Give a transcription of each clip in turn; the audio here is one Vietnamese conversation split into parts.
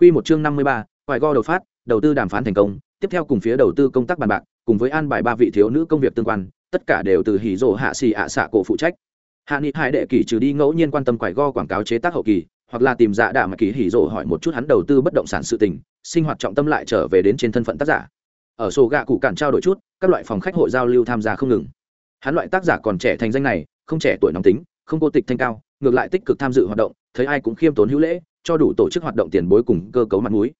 Quy một chương năm mươi ba, quải go đầu phát, đầu tư đàm phán thành công, tiếp theo cùng phía đầu tư công tác bàn bạc, cùng với an bài ba vị thiếu nữ công việc tương quan, tất cả đều từ hỉ rồ hạ xì ạ xạ cổ phụ trách. Hạ Nghị Hải đệ kỷ trừ đi ngẫu nhiên quan tâm quải go quảng cáo chế tác hậu kỳ, hoặc là tìm dạ đạ mà kỳ hỉ rồ hỏi một chút hắn đầu tư bất động sản sự tình, sinh hoạt trọng tâm lại trở về đến trên thân phận tác giả. Ở sổ gạ cụ cản trao đổi chút, các loại phòng khách hội giao lưu tham gia không ngừng. Hắn loại tác giả còn trẻ thành danh này, không trẻ tuổi nóng tính, không cô tịch thanh cao, ngược lại tích cực tham dự hoạt động, thấy ai cũng khiêm tốn hữu lễ, cho đủ tổ chức hoạt động tiền bối cùng cơ cấu mặt mũi.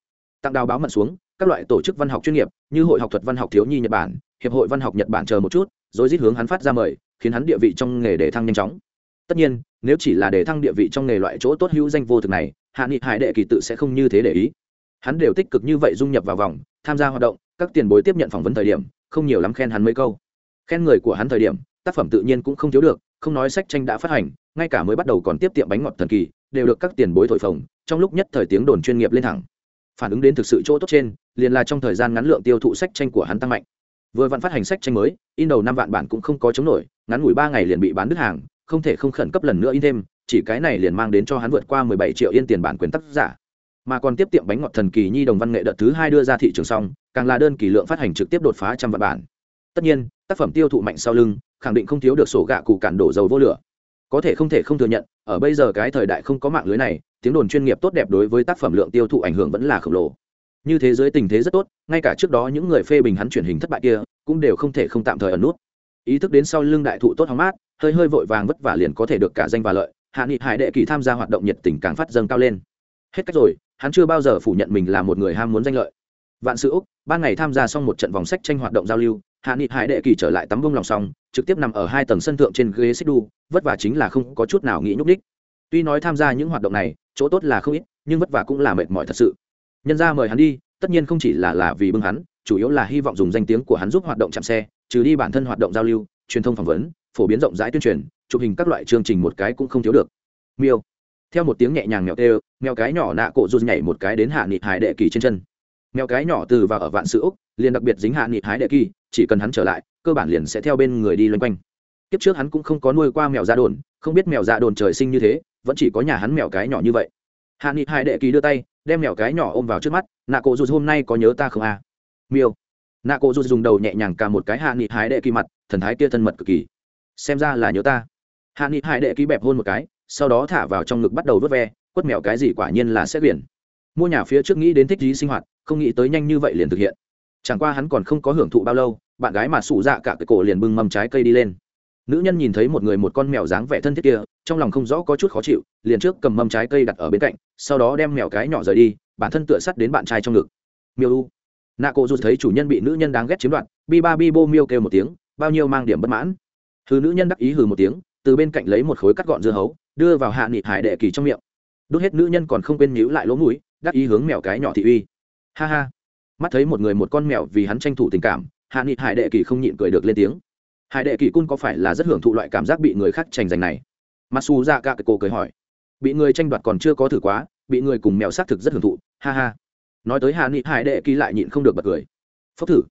Tặng đào báo mận xuống, các loại tổ chức văn học chuyên nghiệp, như hội học thuật văn học thiếu nhi nhật bản, hiệp hội văn học nhật bản chờ một chút, rồi rít hướng hắn phát ra mời, khiến hắn địa vị trong nghề để thăng nhanh chóng. Tất nhiên, nếu chỉ là để thăng địa vị trong nghề loại chỗ tốt hữu danh vô thực này, hạ nghị hải đệ kỳ tự sẽ không như thế để ý. Hắn đều tích cực như vậy dung nhập vào vòng, tham gia hoạt động, các tiền bối tiếp nhận phỏng vấn thời điểm, không nhiều lắm khen hắn mấy câu. Khen người của hắn thời điểm, tác phẩm tự nhiên cũng không thiếu được, không nói sách tranh đã phát hành, ngay cả mới bắt đầu còn tiếp tiệm bánh ngọt thần kỳ đều được các tiền bối thổi phồng, trong lúc nhất thời tiếng đồn chuyên nghiệp lên thẳng. Phản ứng đến thực sự chỗ tốt trên, liền là trong thời gian ngắn lượng tiêu thụ sách tranh của hắn tăng mạnh. Vừa vặn phát hành sách tranh mới, in đầu năm vạn bản cũng không có chống nổi, ngắn ngủi ba ngày liền bị bán đứt hàng, không thể không khẩn cấp lần nữa in thêm, chỉ cái này liền mang đến cho hắn vượt qua mười bảy triệu yên tiền bản quyền tác giả. Mà còn tiếp tiệm bánh ngọt thần kỳ nhi đồng văn nghệ đợt thứ hai đưa ra thị trường xong, càng là đơn kỳ lượng phát hành trực tiếp đột phá trăm vạn bản. Tất nhiên, tác phẩm tiêu thụ mạnh sau lưng, khẳng định không thiếu được sổ gạ cụ cản đổ dầu vô lửa có thể không thể không thừa nhận, ở bây giờ cái thời đại không có mạng lưới này, tiếng đồn chuyên nghiệp tốt đẹp đối với tác phẩm lượng tiêu thụ ảnh hưởng vẫn là khổng lồ. Như thế giới tình thế rất tốt, ngay cả trước đó những người phê bình hắn truyền hình thất bại kia, cũng đều không thể không tạm thời ẩn nút. Ý thức đến sau lưng đại thụ tốt hóng mát, hơi hơi vội vàng vất vả liền có thể được cả danh và lợi, hạ nghị hải đệ kỳ tham gia hoạt động nhiệt tình càng phát dâng cao lên. Hết cách rồi, hắn chưa bao giờ phủ nhận mình là một người ham muốn danh lợi. Vạn sự úc, ban ngày tham gia xong một trận vòng sách tranh hoạt động giao lưu hạ nghị hải đệ kỳ trở lại tắm bông lòng xong, trực tiếp nằm ở hai tầng sân thượng trên ghế xích đu vất vả chính là không có chút nào nghĩ nhúc đích tuy nói tham gia những hoạt động này, chỗ tốt là không ít, nhưng vất vả cũng là mệt mỏi thật sự. Nhân ra mời hắn đi, tất nhiên không chỉ là là vì bưng hắn, chủ yếu là hy vọng dùng danh tiếng của hắn giúp hoạt động chạm xe, trừ đi bản thân hoạt động giao lưu, truyền thông phỏng vấn, phổ biến rộng rãi tuyên truyền, chụp hình các loại chương trình một cái cũng không thiếu được. Miêu. Theo một tiếng nhẹ nhàng mèo tê, mèo cái nhỏ nạ cổ rút nhảy một cái đến hạ nghị hải đệ kỳ trên chân mèo cái nhỏ từ và ở vạn sự úc, liền đặc biệt dính hạ nghị hái đệ kỳ, chỉ cần hắn trở lại, cơ bản liền sẽ theo bên người đi loanh quanh. Kiếp trước hắn cũng không có nuôi qua mèo da đồn, không biết mèo da đồn trời sinh như thế, vẫn chỉ có nhà hắn mèo cái nhỏ như vậy. Hạ nghị hai đệ kỳ đưa tay, đem mèo cái nhỏ ôm vào trước mắt, nạ cổ dù hôm nay có nhớ ta không à? Miêu. Nạ cổ dù dùng đầu nhẹ nhàng cả một cái hạ nghị hai đệ kỳ mặt, thần thái kia thân mật cực kỳ. Xem ra là nhớ ta. Hạ nghị hai đệ kỳ bẹp hôn một cái, sau đó thả vào trong ngực bắt đầu vớt ve, quất mèo cái gì quả nhiên là xét biển mua nhà phía trước nghĩ đến thích lý sinh hoạt, không nghĩ tới nhanh như vậy liền thực hiện. Chẳng qua hắn còn không có hưởng thụ bao lâu, bạn gái mà sủ dạ cả cái cổ liền bưng mâm trái cây đi lên. Nữ nhân nhìn thấy một người một con mèo dáng vẻ thân thiết kia, trong lòng không rõ có chút khó chịu, liền trước cầm mâm trái cây đặt ở bên cạnh, sau đó đem mèo cái nhỏ rời đi, bản thân tựa sắt đến bạn trai trong ngực. Miêu u. Nạ cổ rụt thấy chủ nhân bị nữ nhân đáng ghét chiếm đoạt, bi ba bi bô miêu kêu một tiếng, bao nhiêu mang điểm bất mãn. Hừ nữ nhân đắc ý hừ một tiếng, từ bên cạnh lấy một khối cắt gọn dưa hấu, đưa vào hạ nghị hải đệ kỳ trong miệng. Đốt hết nữ nhân còn không quên nhíu lại lỗ mũi đắc ý hướng mèo cái nhỏ thị uy. Ha ha. Mắt thấy một người một con mèo vì hắn tranh thủ tình cảm, hạ nghị hải đệ kỳ không nhịn cười được lên tiếng. Hải đệ kỳ cun có phải là rất hưởng thụ loại cảm giác bị người khác tranh giành này? Mặc dù dạ ra cả cái cô cười hỏi. Bị người tranh đoạt còn chưa có thử quá, bị người cùng mèo xác thực rất hưởng thụ. Ha ha. Nói tới hạ nghị hải đệ kỳ lại nhịn không được bật cười. Phốc thử.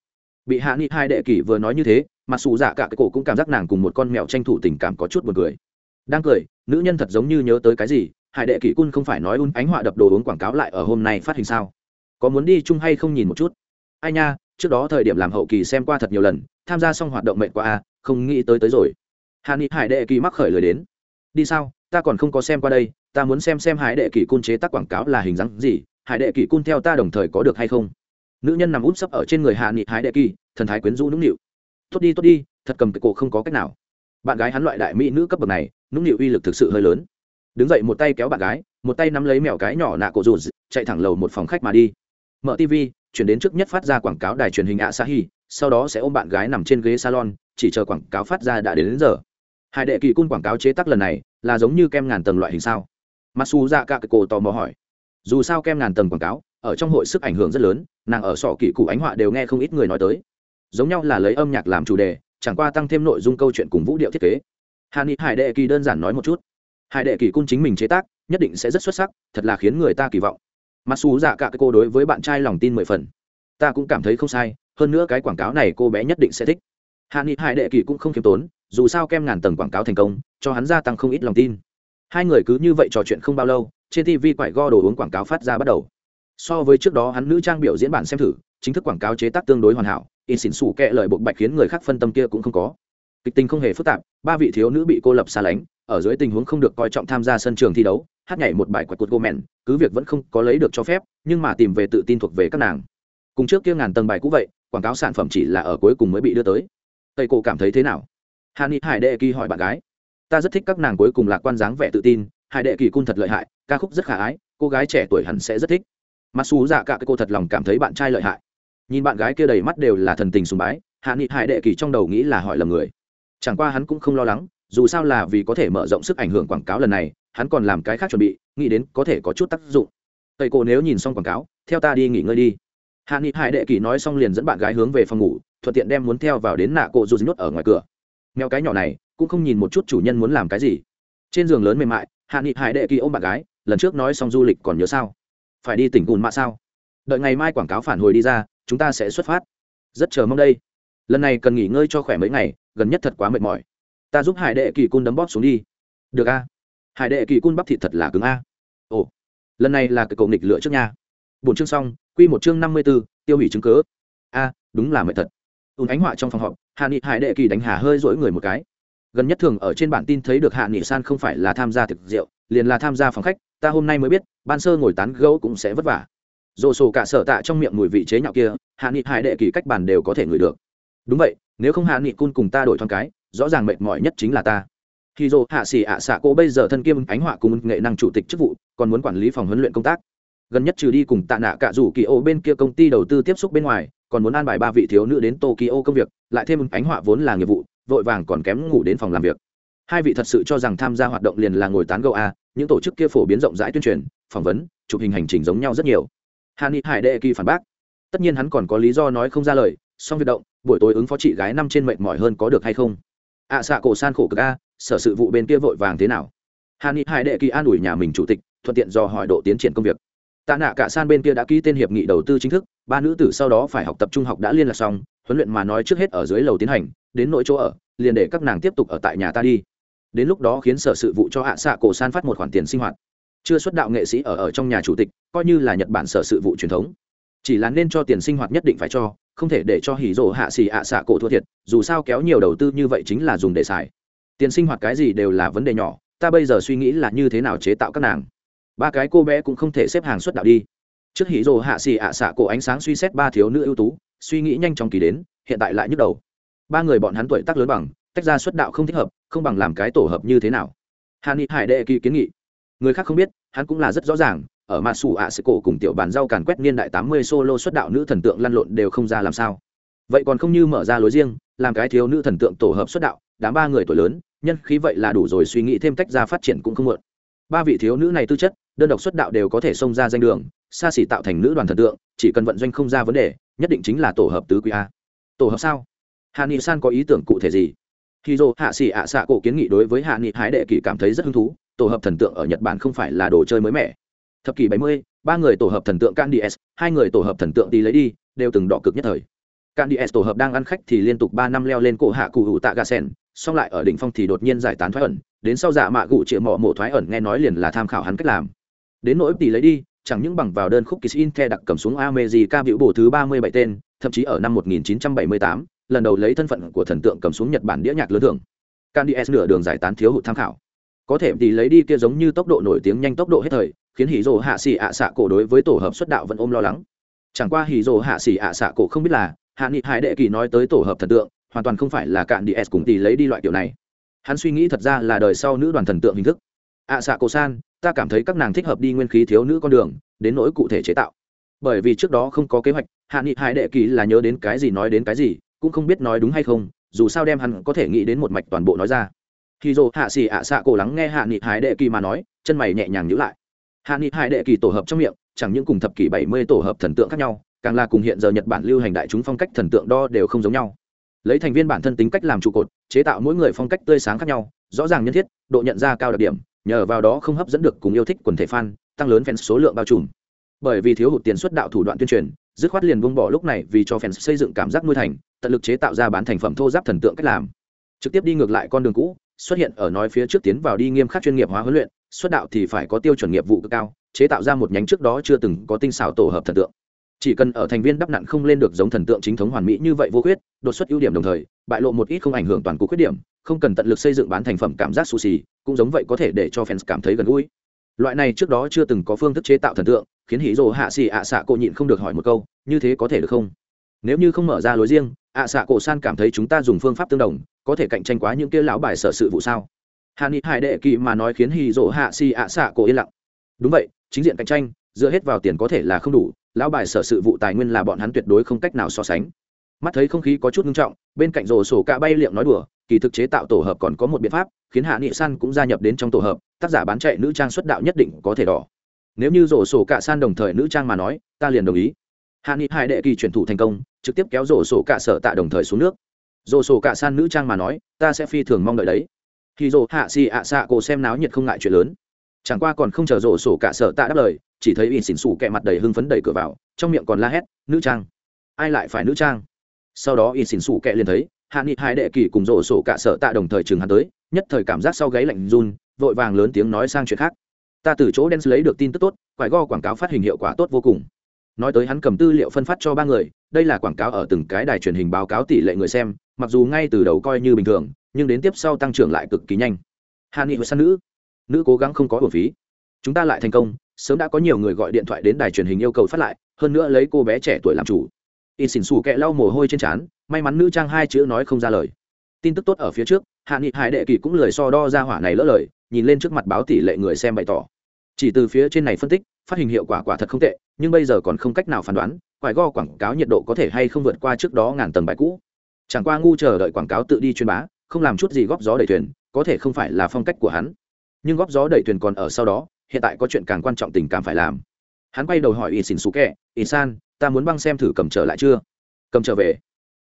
Bị hạ nghị hải đệ kỳ vừa nói như thế mặc dù dạ cả cái cổ cũng cảm giác nàng cùng một con mèo tranh thủ tình cảm có chút buồn cười. Đang cười, nữ nhân thật giống như nhớ tới cái gì hải đệ kỷ cun không phải nói un ánh họa đập đồ uống quảng cáo lại ở hôm nay phát hình sao? Có muốn đi chung hay không nhìn một chút? Ai nha, trước đó thời điểm làm hậu kỳ xem qua thật nhiều lần, tham gia xong hoạt động mệnh qua a à, không nghĩ tới tới rồi. Hà ni hải đệ kỳ mắc khởi lời đến. Đi sao, ta còn không có xem qua đây, ta muốn xem xem hải đệ kỳ cun chế tác quảng cáo là hình dáng gì, hải đệ kỳ cun theo ta đồng thời có được hay không? Nữ nhân nằm út sấp ở trên người hạ nghị hải đệ kỳ thần thái quyến rũ nũng nịu. Tốt đi tốt đi, thật cầm cái cổ không có cách nào. Bạn gái hắn loại đại mỹ nữ cấp bậc này, nũng nịu uy lực thực sự hơi lớn đứng dậy một tay kéo bạn gái một tay nắm lấy mèo cái nhỏ nạ cổ rụt chạy thẳng lầu một phòng khách mà đi. Mở tv chuyển đến trước nhất phát ra quảng cáo đài truyền hình ạ sa hi sau đó sẽ ôm bạn gái nằm trên ghế salon chỉ chờ quảng cáo phát ra đã đến, đến giờ. Hai đệ kỳ cung quảng cáo chế tác lần này là giống như kem ngàn tầng loại hình sao? Masu ra cả cái cổ tò mò hỏi. Dù sao kem ngàn tầng quảng cáo ở trong hội sức ảnh hưởng rất lớn nàng ở sọ kỳ cụ ánh họa đều nghe không ít người nói tới. Giống nhau là lấy âm nhạc làm chủ đề chẳng qua tăng thêm nội dung câu chuyện cùng vũ điệu thiết kế. Hà ni hải đệ kỳ đơn giản nói một chút hải đệ kỳ cung chính mình chế tác, nhất định sẽ rất xuất sắc, thật là khiến người ta kỳ vọng. Mặc dù dạ cả cái cô đối với bạn trai lòng tin mười phần. Ta cũng cảm thấy không sai, hơn nữa cái quảng cáo này cô bé nhất định sẽ thích. Hạ nghị hải đệ kỳ cũng không khiêm tốn, dù sao kem ngàn tầng quảng cáo thành công, cho hắn gia tăng không ít lòng tin. Hai người cứ như vậy trò chuyện không bao lâu, trên tv quải go đồ uống quảng cáo phát ra bắt đầu. So với trước đó hắn nữ trang biểu diễn bản xem thử, chính thức quảng cáo chế tác tương đối hoàn hảo in xỉn xủ kệ lời bộc bạch khiến người khác phân tâm kia cũng không có. Kịch tình không hề phức tạp, ba vị thiếu nữ bị cô lập xa lánh ở dưới tình huống không được coi trọng tham gia sân trường thi đấu, hát nhảy một bài quạt cột gô mèn cứ việc vẫn không có lấy được cho phép, nhưng mà tìm về tự tin thuộc về các nàng. Cùng trước kia ngàn tầng bài cũ vậy, quảng cáo sản phẩm chỉ là ở cuối cùng mới bị đưa tới. Tây cổ cảm thấy thế nào? Hà ni hải đệ kỳ hỏi bạn gái. Ta rất thích các nàng cuối cùng là quan dáng vẻ tự tin, hải đệ kỳ cung thật lợi hại, ca khúc rất khả ái, cô gái trẻ tuổi hẳn sẽ rất thích. Mặc dù dạ cả cái cô thật lòng cảm thấy bạn trai lợi hại. Nhìn bạn gái kia đầy mắt đều là thần tình sùng bái hạ nghị hải đệ kỳ trong đầu nghĩ là hỏi lầm người. Chẳng qua hắn cũng không lo lắng dù sao là vì có thể mở rộng sức ảnh hưởng quảng cáo lần này, hắn còn làm cái khác chuẩn bị, nghĩ đến có thể có chút tác dụng. Tây cô nếu nhìn xong quảng cáo, theo ta đi nghỉ ngơi đi. Hạ nghị hải đệ kỳ nói xong liền dẫn bạn gái hướng về phòng ngủ, thuận tiện đem muốn theo vào đến nạ cộ dù nuốt ở ngoài cửa. Mèo cái nhỏ này, cũng không nhìn một chút chủ nhân muốn làm cái gì. Trên giường lớn mềm mại, hạ nghị hải đệ kỳ ôm bạn gái, lần trước nói xong du lịch còn nhớ sao? Phải đi tỉnh cùn mạ sao? Đợi ngày mai quảng cáo phản hồi đi ra, chúng ta sẽ xuất phát. Rất chờ mong đây. Lần này cần nghỉ ngơi cho khỏe mấy ngày, gần nhất thật quá mệt mỏi ta giúp hải đệ kỳ cun đấm bóp xuống đi. Được a. Hải đệ kỳ cun bắp thịt thật là cứng a. Ồ, lần này là cái cầu nghịch lựa trước nha. Bốn chương xong, quy một chương năm mươi b ố tiêu hủy chứng cớ a, đúng là mệt thật. Ùn ánh họa trong phòng họp, hạ nghị hải đệ kỳ đánh hà hơi dỗi người một cái. Gần nhất thường ở trên bản tin thấy được hạ nghị san không phải là tham gia thực rượu, liền là tham gia phòng khách, ta hôm nay mới biết, ban sơ ngồi tán gấu cũng sẽ vất vả. Dồ sổ cả sở tạ trong miệng mùi vị chế nhạo kia, hạ nghị hải đệ kỳ cách bàn đều có thể ngửi được. Đúng vậy, nếu không hạ nghị cun cùng ta đổi thoáng cái rõ ràng mệt mỏi nhất chính là ta. Khi dô hạ xỉ ạ xạ cô bây giờ thân kiêm ánh họa cùng nghệ năng chủ tịch chức vụ, còn muốn quản lý phòng huấn luyện công tác. Gần nhất trừ đi cùng tạ nạ cả rủ kỳ ô bên kia công ty đầu tư tiếp xúc bên ngoài, còn muốn an bài ba vị thiếu nữ đến tokyo công việc, lại thêm ánh họa vốn là nghiệp vụ, vội vàng còn kém ngủ đến phòng làm việc. Hai vị thật sự cho rằng tham gia hoạt động liền là ngồi tán gẫu a, những tổ chức kia phổ biến rộng rãi tuyên truyền, phỏng vấn, chụp hình hành trình giống nhau rất nhiều. Hàn ni hải đệ kỳ phản bác. Tất nhiên hắn còn có lý do nói không ra lời, song việc động, buổi tối ứng phó chị gái năm trên mệt mỏi hơn có được hay không? Ạ à, xạ cổ san khổ cực a sở sự vụ bên kia vội vàng thế nào? Hà ni hải đệ kỳ an ủi nhà mình chủ tịch thuận tiện do hỏi độ tiến triển công việc. Tạ nạ cả san bên kia đã ký tên hiệp nghị đầu tư chính thức ba nữ tử sau đó phải học tập trung học đã liên lạc xong huấn luyện mà nói trước hết ở dưới lầu tiến hành đến nội chỗ ở liền để các nàng tiếp tục ở tại nhà ta đi. Đến lúc đó khiến sở sự vụ cho hạ xạ cổ san phát một khoản tiền sinh hoạt. Chưa xuất đạo nghệ sĩ ở ở trong nhà chủ tịch coi như là nhật bản sở sự vụ truyền thống chỉ là nên cho tiền sinh hoạt nhất định phải cho, không thể để cho hỉ rộ hạ xì ạ xạ cổ thua thiệt, dù sao kéo nhiều đầu tư như vậy chính là dùng để xài. Tiền sinh hoạt cái gì đều là vấn đề nhỏ, ta bây giờ suy nghĩ là như thế nào chế tạo các nàng. Ba cái cô bé cũng không thể xếp hàng xuất đạo đi. Trước hỉ rộ hạ xì ạ xạ cổ ánh sáng suy xét ba thiếu nữ ưu tú, suy nghĩ nhanh chóng kỳ đến, hiện tại lại nhức đầu. Ba người bọn hắn tuổi tác lớn bằng, tách ra xuất đạo không thích hợp, không bằng làm cái tổ hợp như thế nào. Hà ni hải đệ kỳ kiến nghị. Người khác không biết, hắn cũng là rất rõ ràng ở mặt xù ạ sẽ cổ cùng tiểu bàn rau càn quét niên đại tám mươi solo xuất đạo nữ thần tượng lăn lộn đều không ra làm sao. Vậy còn không như mở ra lối riêng, làm cái thiếu nữ thần tượng tổ hợp xuất đạo, đám ba người tuổi lớn, nhân khí vậy là đủ rồi, suy nghĩ thêm cách ra phát triển cũng không muộn. Ba vị thiếu nữ này tư chất, đơn độc xuất đạo đều có thể xông ra danh đường, xa xỉ tạo thành nữ đoàn thần tượng, chỉ cần vận doanh không ra vấn đề, nhất định chính là tổ hợp tứ quý a. Tổ hợp sao? Hà ni san có ý tưởng cụ thể gì? Khi dô hạ xỉ ạ xạ cổ kiến nghị đối với hạ nghị hái đệ kỳ cảm thấy rất hứng thú, tổ hợp thần tượng ở nhật bản không phải là đồ chơi mới mẻ thập kỷ bảy mươi ba người tổ hợp thần tượng candies hai người tổ hợp thần tượng tí lấy đi đều từng đỏ cực nhất thời candies tổ hợp đang ăn khách thì liên tục ba năm leo lên cổ hạ cụ hữu tạ gà sen xong lại ở đỉnh phong thì đột nhiên giải tán thoái ẩn đến sau dạ mạ cụ triệu mỏ mổ thoái ẩn nghe nói liền là tham khảo hắn cách làm đến nỗi tỷ lấy đi chẳng những bằng vào đơn khúc Kiss In The đặc cầm xuống America biểu bổ thứ ba mươi bảy tên, thậm chí ở năm một nghìn chín trăm bảy mươi tám lần đầu lấy thân phận của thần tượng cầm xuống Nhật Bản đĩa nhạc lớn thưởng. Candies nửa đường giải tán thiếu hụt tham khảo. Có thể tỷ lấy đi kia giống như tốc độ nổi tiếng nhanh tốc độ hết thời, khiến Hỉ Dụ Hạ xỉ ạ xạ cổ đối với tổ hợp xuất đạo vẫn ôm lo lắng. Chẳng qua Hỉ Dụ Hạ xỉ ạ xạ cổ không biết là, Hạ Nghị Hải Đệ Kỳ nói tới tổ hợp thần tượng, hoàn toàn không phải là cạn đi s cùng tỷ lấy đi loại kiểu này. Hắn suy nghĩ thật ra là đời sau nữ đoàn thần tượng hình thức. ạ xạ cổ san, ta cảm thấy các nàng thích hợp đi nguyên khí thiếu nữ con đường, đến nỗi cụ thể chế tạo. Bởi vì trước đó không có kế hoạch, Hạ Nghị Hải Đệ Kỳ là nhớ đến cái gì nói đến cái gì, cũng không biết nói đúng hay không, dù sao đem hắn có thể nghĩ đến một mạch toàn bộ nói ra khi dồ hạ xì ạ xạ cổ lắng nghe hạ nghị hải đệ kỳ mà nói chân mày nhẹ nhàng nhữ lại hạ nghị hải đệ kỳ tổ hợp trong miệng, chẳng những cùng thập kỷ bảy mươi tổ hợp thần tượng khác nhau, càng là cùng hiện giờ nhật bản lưu hành đại chúng phong cách thần tượng đo đều không giống nhau. Lấy thành viên bản thân tính cách làm trụ cột, chế tạo mỗi người phong cách tươi sáng khác nhau, rõ ràng nhân thiết, độ nhận ra cao đặc điểm, nhờ vào đó không hấp dẫn được cùng yêu thích quần thể fan, tăng lớn fans số lượng bao trùm. Bởi vì thiếu hụt tiền xuất đạo thủ đoạn tuyên truyền, dứt khoát liền buông bỏ lúc này vì cho fans xây dựng cảm giác nuôi thành, tận lực chế tạo ra bán thành phẩm thô giáp thần tượng cách làm. Trực tiếp đi ngược lại con đường cũ xuất hiện ở nói phía trước tiến vào đi nghiêm khắc chuyên nghiệp hóa huấn luyện, xuất đạo thì phải có tiêu chuẩn nghiệp vụ cực cao, chế tạo ra một nhánh trước đó chưa từng có tinh xảo tổ hợp thần tượng. Chỉ cần ở thành viên đắp nặn không lên được giống thần tượng chính thống hoàn mỹ như vậy vô khuyết, đột xuất ưu điểm đồng thời, bại lộ một ít không ảnh hưởng toàn cục khuyết điểm, không cần tận lực xây dựng bán thành phẩm cảm giác xù xì, cũng giống vậy có thể để cho fans cảm thấy gần gũi. Loại này trước đó chưa từng có phương thức chế tạo thần tượng, khiến Hí rồ hạ xì ạ xạ cô nhịn không được hỏi một câu, như thế có thể được không? Nếu như không mở ra lối riêng, ạ xạ cổ san cảm thấy chúng ta dùng phương pháp tương đồng có thể cạnh tranh quá những kia lão bài sở sự vụ sao? Hạ nghị hải đệ kỳ mà nói khiến hì rồ hạ xì ạ xạ cổ yên lặng. Đúng vậy, chính diện cạnh tranh, dựa hết vào tiền có thể là không đủ, lão bài sở sự vụ tài nguyên là bọn hắn tuyệt đối không cách nào so sánh. Mắt thấy không khí có chút nghiêm trọng, bên cạnh rổ sổ cạ bay liệng nói đùa, kỳ thực chế tạo tổ hợp còn có một biện pháp, khiến hạ nghị san cũng gia nhập đến trong tổ hợp, tác giả bán chạy nữ trang xuất đạo nhất định có thể đỏ. Nếu như rổ sổ cạ san đồng thời nữ trang mà nói, ta liền đồng ý. Hạ nghị hai đệ kỳ chuyển thủ thành công, trực tiếp kéo rổ sổ cạ sở tạ đồng thời xuống nước dồ sổ cả san nữ trang mà nói, ta sẽ phi thường mong đợi đấy. Khi dồ hạ xì ạ xạ cổ xem náo nhiệt không ngại chuyện lớn. Chẳng qua còn không chờ rổ sổ cả sở tạ đáp lời, chỉ thấy in xỉn xù kẹ mặt đầy hưng phấn đẩy cửa vào, trong miệng còn la hét, nữ trang. Ai lại phải nữ trang? Sau đó in xỉn xù kẹ liền thấy, hạ nghị hai đệ kỳ cùng rổ sổ cả sở tạ đồng thời chừng hắn tới, nhất thời cảm giác sau gáy lạnh run, vội vàng lớn tiếng nói sang chuyện khác. Ta từ chỗ đen lấy được tin tức tốt, quải go quảng cáo phát hình hiệu quả tốt vô cùng. Nói tới hắn cầm tư liệu phân phát cho ba người, đây là quảng cáo ở từng cái đài truyền hình báo cáo tỷ lệ người xem mặc dù ngay từ đầu coi như bình thường, nhưng đến tiếp sau tăng trưởng lại cực kỳ nhanh. Hạ nghị với săn nữ nữ cố gắng không có bổ phí. Chúng ta lại thành công, sớm đã có nhiều người gọi điện thoại đến đài truyền hình yêu cầu phát lại, hơn nữa lấy cô bé trẻ tuổi làm chủ. In xỉn xù kẹ lau mồ hôi trên trán, may mắn nữ trang hai chữ nói không ra lời. Tin tức tốt ở phía trước hạ nghị hải đệ kỳ cũng lời so đo ra hỏa này lỡ lời, nhìn lên trước mặt báo tỷ lệ người xem bày tỏ. Chỉ từ phía trên này phân tích, phát hình hiệu quả quả thật không tệ, nhưng bây giờ còn không cách nào phán đoán, quải go quảng cáo nhiệt độ có thể hay không vượt qua trước đó ngàn tầng bài cũ chẳng qua ngu chờ đợi quảng cáo tự đi truyền bá, không làm chút gì góp gió đẩy thuyền, có thể không phải là phong cách của hắn. Nhưng góp gió đẩy thuyền còn ở sau đó, hiện tại có chuyện càng quan trọng tình cảm phải làm. Hắn quay đầu hỏi y xin xù kẹ y san ta muốn băng xem thử cầm trở lại chưa? Cầm trở về.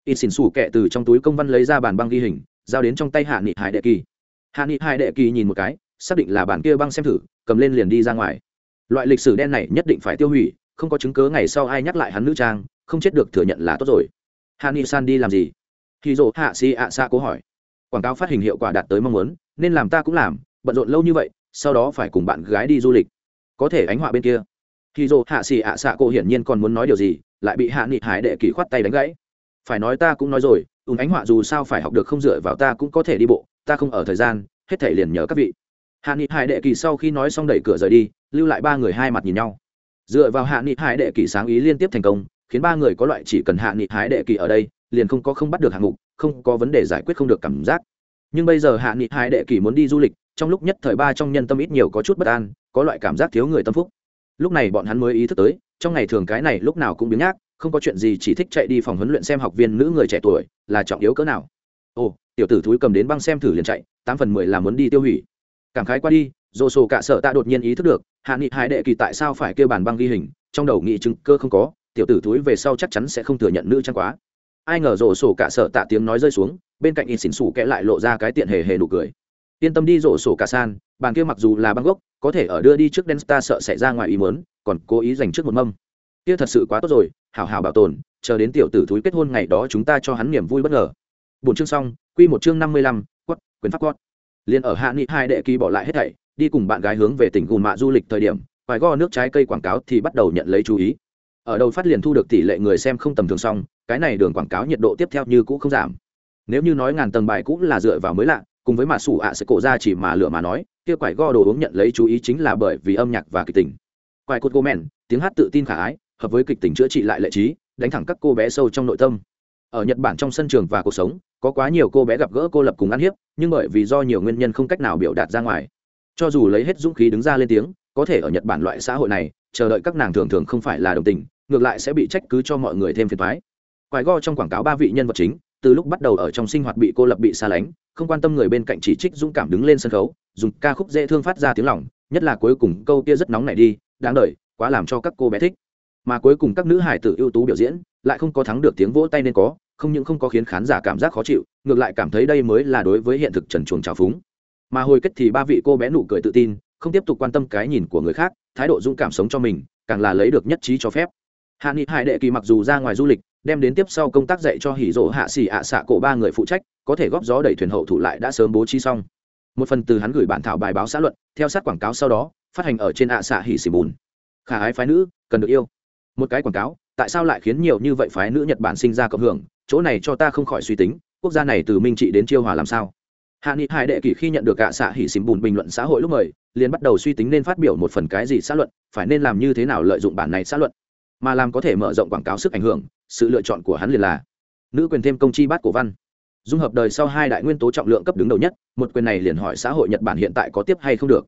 Y xin xù kẹ từ trong túi công văn lấy ra bàn băng ghi hình, giao đến trong tay hạ nghị hải đệ kỳ. Hạ nghị hải đệ kỳ nhìn một cái, xác định là bản kia băng xem thử, cầm lên liền đi ra ngoài. Loại lịch sử đen này nhất định phải tiêu hủy, không có chứng cớ ngày sau ai nhắc lại hắn nữ trang, không chết được thừa nhận là tốt rồi. Hạ nghị san đi làm gì? Khi dỗ hạ Sĩ ạ xa cố hỏi, quảng cáo phát hình hiệu quả đạt tới mong muốn, nên làm ta cũng làm, bận rộn lâu như vậy, sau đó phải cùng bạn gái đi du lịch, có thể ánh họa bên kia. Khi Dụ hạ xì ạ xạ cô hiển nhiên còn muốn nói điều gì, lại bị hạ nghị hải đệ kỳ khoát tay đánh gãy. Phải nói ta cũng nói rồi ùn ánh họa dù sao phải học được không dựa vào ta cũng có thể đi bộ, ta không ở thời gian, hết thể liền nhớ các vị. Hạ nghị hải đệ kỳ sau khi nói xong đẩy cửa rời đi, lưu lại ba người hai mặt nhìn nhau. Dựa vào hạ nghị hải đệ kỳ sáng ý liên tiếp thành công, khiến ba người có loại chỉ cần hạ nghị hải đệ kỳ ở đây liền không có không bắt được hạng mục, không có vấn đề giải quyết không được cảm giác. Nhưng bây giờ hạ nghị Hai đệ kỳ muốn đi du lịch, trong lúc nhất thời ba trong nhân tâm ít nhiều có chút bất an, có loại cảm giác thiếu người tâm phúc. Lúc này bọn hắn mới ý thức tới, trong ngày thường cái này lúc nào cũng biến nhác, không có chuyện gì chỉ thích chạy đi phòng huấn luyện xem học viên nữ người trẻ tuổi, là trọng yếu cỡ nào. Ồ, tiểu tử thúi cầm đến băng xem thử liền chạy, tám phần mười là muốn đi tiêu hủy. Cảm khái qua đi dồ sổ cả sợ ta đột nhiên ý thức được, hạ nghị hai đệ kỳ tại sao phải kêu bàn băng ghi hình, trong đầu nghị chứng cơ không có, tiểu tử thúi về sau chắc chắn sẽ không thừa nhận nữ trang quá ai ngờ rổ sổ cả sợ tạ tiếng nói rơi xuống, bên cạnh in xỉn xủ kẽ lại lộ ra cái tiện hề hề nụ cười. Yên tâm đi rổ sổ cả san, bàn kia mặc dù là băng gốc, có thể ở đưa đi trước đen ta sợ xảy ra ngoài ý mớn còn cố ý dành trước một mâm. Kia thật sự quá tốt rồi, hảo hảo bảo tồn, chờ đến tiểu tử thúi kết hôn ngày đó chúng ta cho hắn niềm vui bất ngờ. Bốn chương xong, quy một chương năm mươi lăm, quất, quyền pháp quất. Liền ở hạ nghị hai đệ kỳ bỏ lại hết thảy, đi cùng bạn gái hướng về tỉnh gùn mạ du lịch thời điểm, vài go nước trái cây quảng cáo thì bắt đầu nhận lấy chú ý. Ở đầu phát liền thu được tỷ lệ người xem không tầm thường xong cái này đường quảng cáo nhiệt độ tiếp theo như cũ không giảm. Nếu như nói ngàn tầng bài cũng là dựa vào mới lạ, cùng với mạ sủ ạ sẽ cổ ra chỉ mà lửa mà nói, kia quải go đồ uống nhận lấy chú ý chính là bởi vì âm nhạc và kịch tình. Quải cốt gomen tiếng hát tự tin khả ái, hợp với kịch tình chữa trị lại lệ trí, đánh thẳng các cô bé sâu trong nội tâm. Ở nhật bản trong sân trường và cuộc sống, có quá nhiều cô bé gặp gỡ cô lập cùng ăn hiếp, nhưng bởi vì do nhiều nguyên nhân không cách nào biểu đạt ra ngoài. Cho dù lấy hết dũng khí đứng ra lên tiếng, có thể ở nhật bản loại xã hội này, chờ đợi các nàng thường thường không phải là đồng tình, ngược lại sẽ bị trách cứ cho mọi người thêm phiền thoái quái go trong quảng cáo ba vị nhân vật chính, từ lúc bắt đầu ở trong sinh hoạt bị cô lập bị xa lánh, không quan tâm người bên cạnh chỉ trích dũng cảm đứng lên sân khấu, dùng ca khúc dễ thương phát ra tiếng lòng, nhất là cuối cùng câu kia rất nóng này đi, đáng đ quá làm cho các cô bé thích. Mà cuối cùng các nữ hải tử ưu tú biểu diễn, lại không có thắng được tiếng vỗ tay nên có, không những không có khiến khán giả cảm giác khó chịu, ngược lại cảm thấy đây mới là đối với hiện thực trần chuồng trào phúng. Mà hồi kết thì ba vị cô bé nụ cười tự tin, không tiếp tục quan tâm cái nhìn của người khác, thái độ dũng cảm sống cho mình, càng là lấy được nhất trí cho phép. Hạ nghị hải đệ kỳ mặc dù ra ngoài du lịch đem đến tiếp sau công tác dạy cho hỉ rỗ hạ xỉ ạ xạ cổ ba người phụ trách, có thể góp gió đẩy thuyền hậu thủ lại đã sớm bố trí xong. Một phần từ hắn gửi bản thảo bài báo xã luận, theo sát quảng cáo sau đó, phát hành ở trên ạ xạ hỉ xỉ bùn. Khả ái phái nữ, cần được yêu. Một cái quảng cáo, tại sao lại khiến nhiều như vậy phái nữ nhật bản sinh ra cộng hưởng? Chỗ này cho ta không khỏi suy tính, quốc gia này từ minh trị đến chiêu hòa làm sao? Hạ nghị hải đệ kỷ khi nhận được ạ xạ hỉ xìm bùn bình luận xã hội lúc mời, liền bắt đầu suy tính nên phát biểu một phần cái gì xã luận, phải nên làm như thế nào lợi dụng bản này xã luận. Mà làm có thể mở rộng quảng cáo sức ảnh hưởng sự lựa chọn của hắn liền là nữ quyền thêm công chi bát cổ văn. Dung hợp đời sau hai đại nguyên tố trọng lượng cấp đứng đầu nhất, một quyền này liền hỏi xã hội nhật bản hiện tại có tiếp hay không được.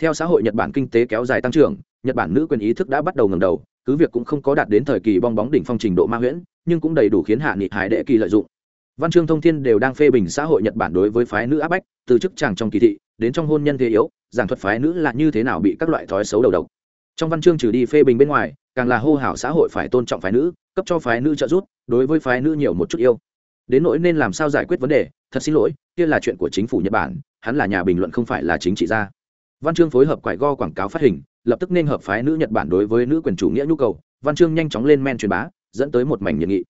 Theo xã hội nhật bản kinh tế kéo dài tăng trưởng, nhật bản nữ quyền ý thức đã bắt đầu ngầm đầu, cứ việc cũng không có đạt đến thời kỳ bong bóng đỉnh phong trình độ ma huyễn, nhưng cũng đầy đủ khiến hạ nghị hải đệ kỳ lợi dụng. Văn chương thông thiên đều đang phê bình xã hội nhật bản đối với phái nữ áp bách, từ chức chàng trong kỳ thị, đến trong hôn nhân thế yếu, giảng thuật phái nữ là như thế nào bị các loại thói xấu đầu độc. Trong văn chương trừ đi phê bình bên ngoài càng là hô hào xã hội phải tôn trọng phái nữ, cấp cho phái nữ trợ giúp, đối với phái nữ nhiều một chút yêu. Đến nỗi nên làm sao giải quyết vấn đề, thật xin lỗi, kia là chuyện của chính phủ nhật bản, hắn là nhà bình luận không phải là chính trị gia. Văn chương phối hợp quải go quảng cáo phát hình, lập tức nên hợp phái nữ nhật bản đối với nữ quyền chủ nghĩa nhu cầu. Văn chương nhanh chóng lên men truyền bá, dẫn tới một mảnh nhiệt nghị.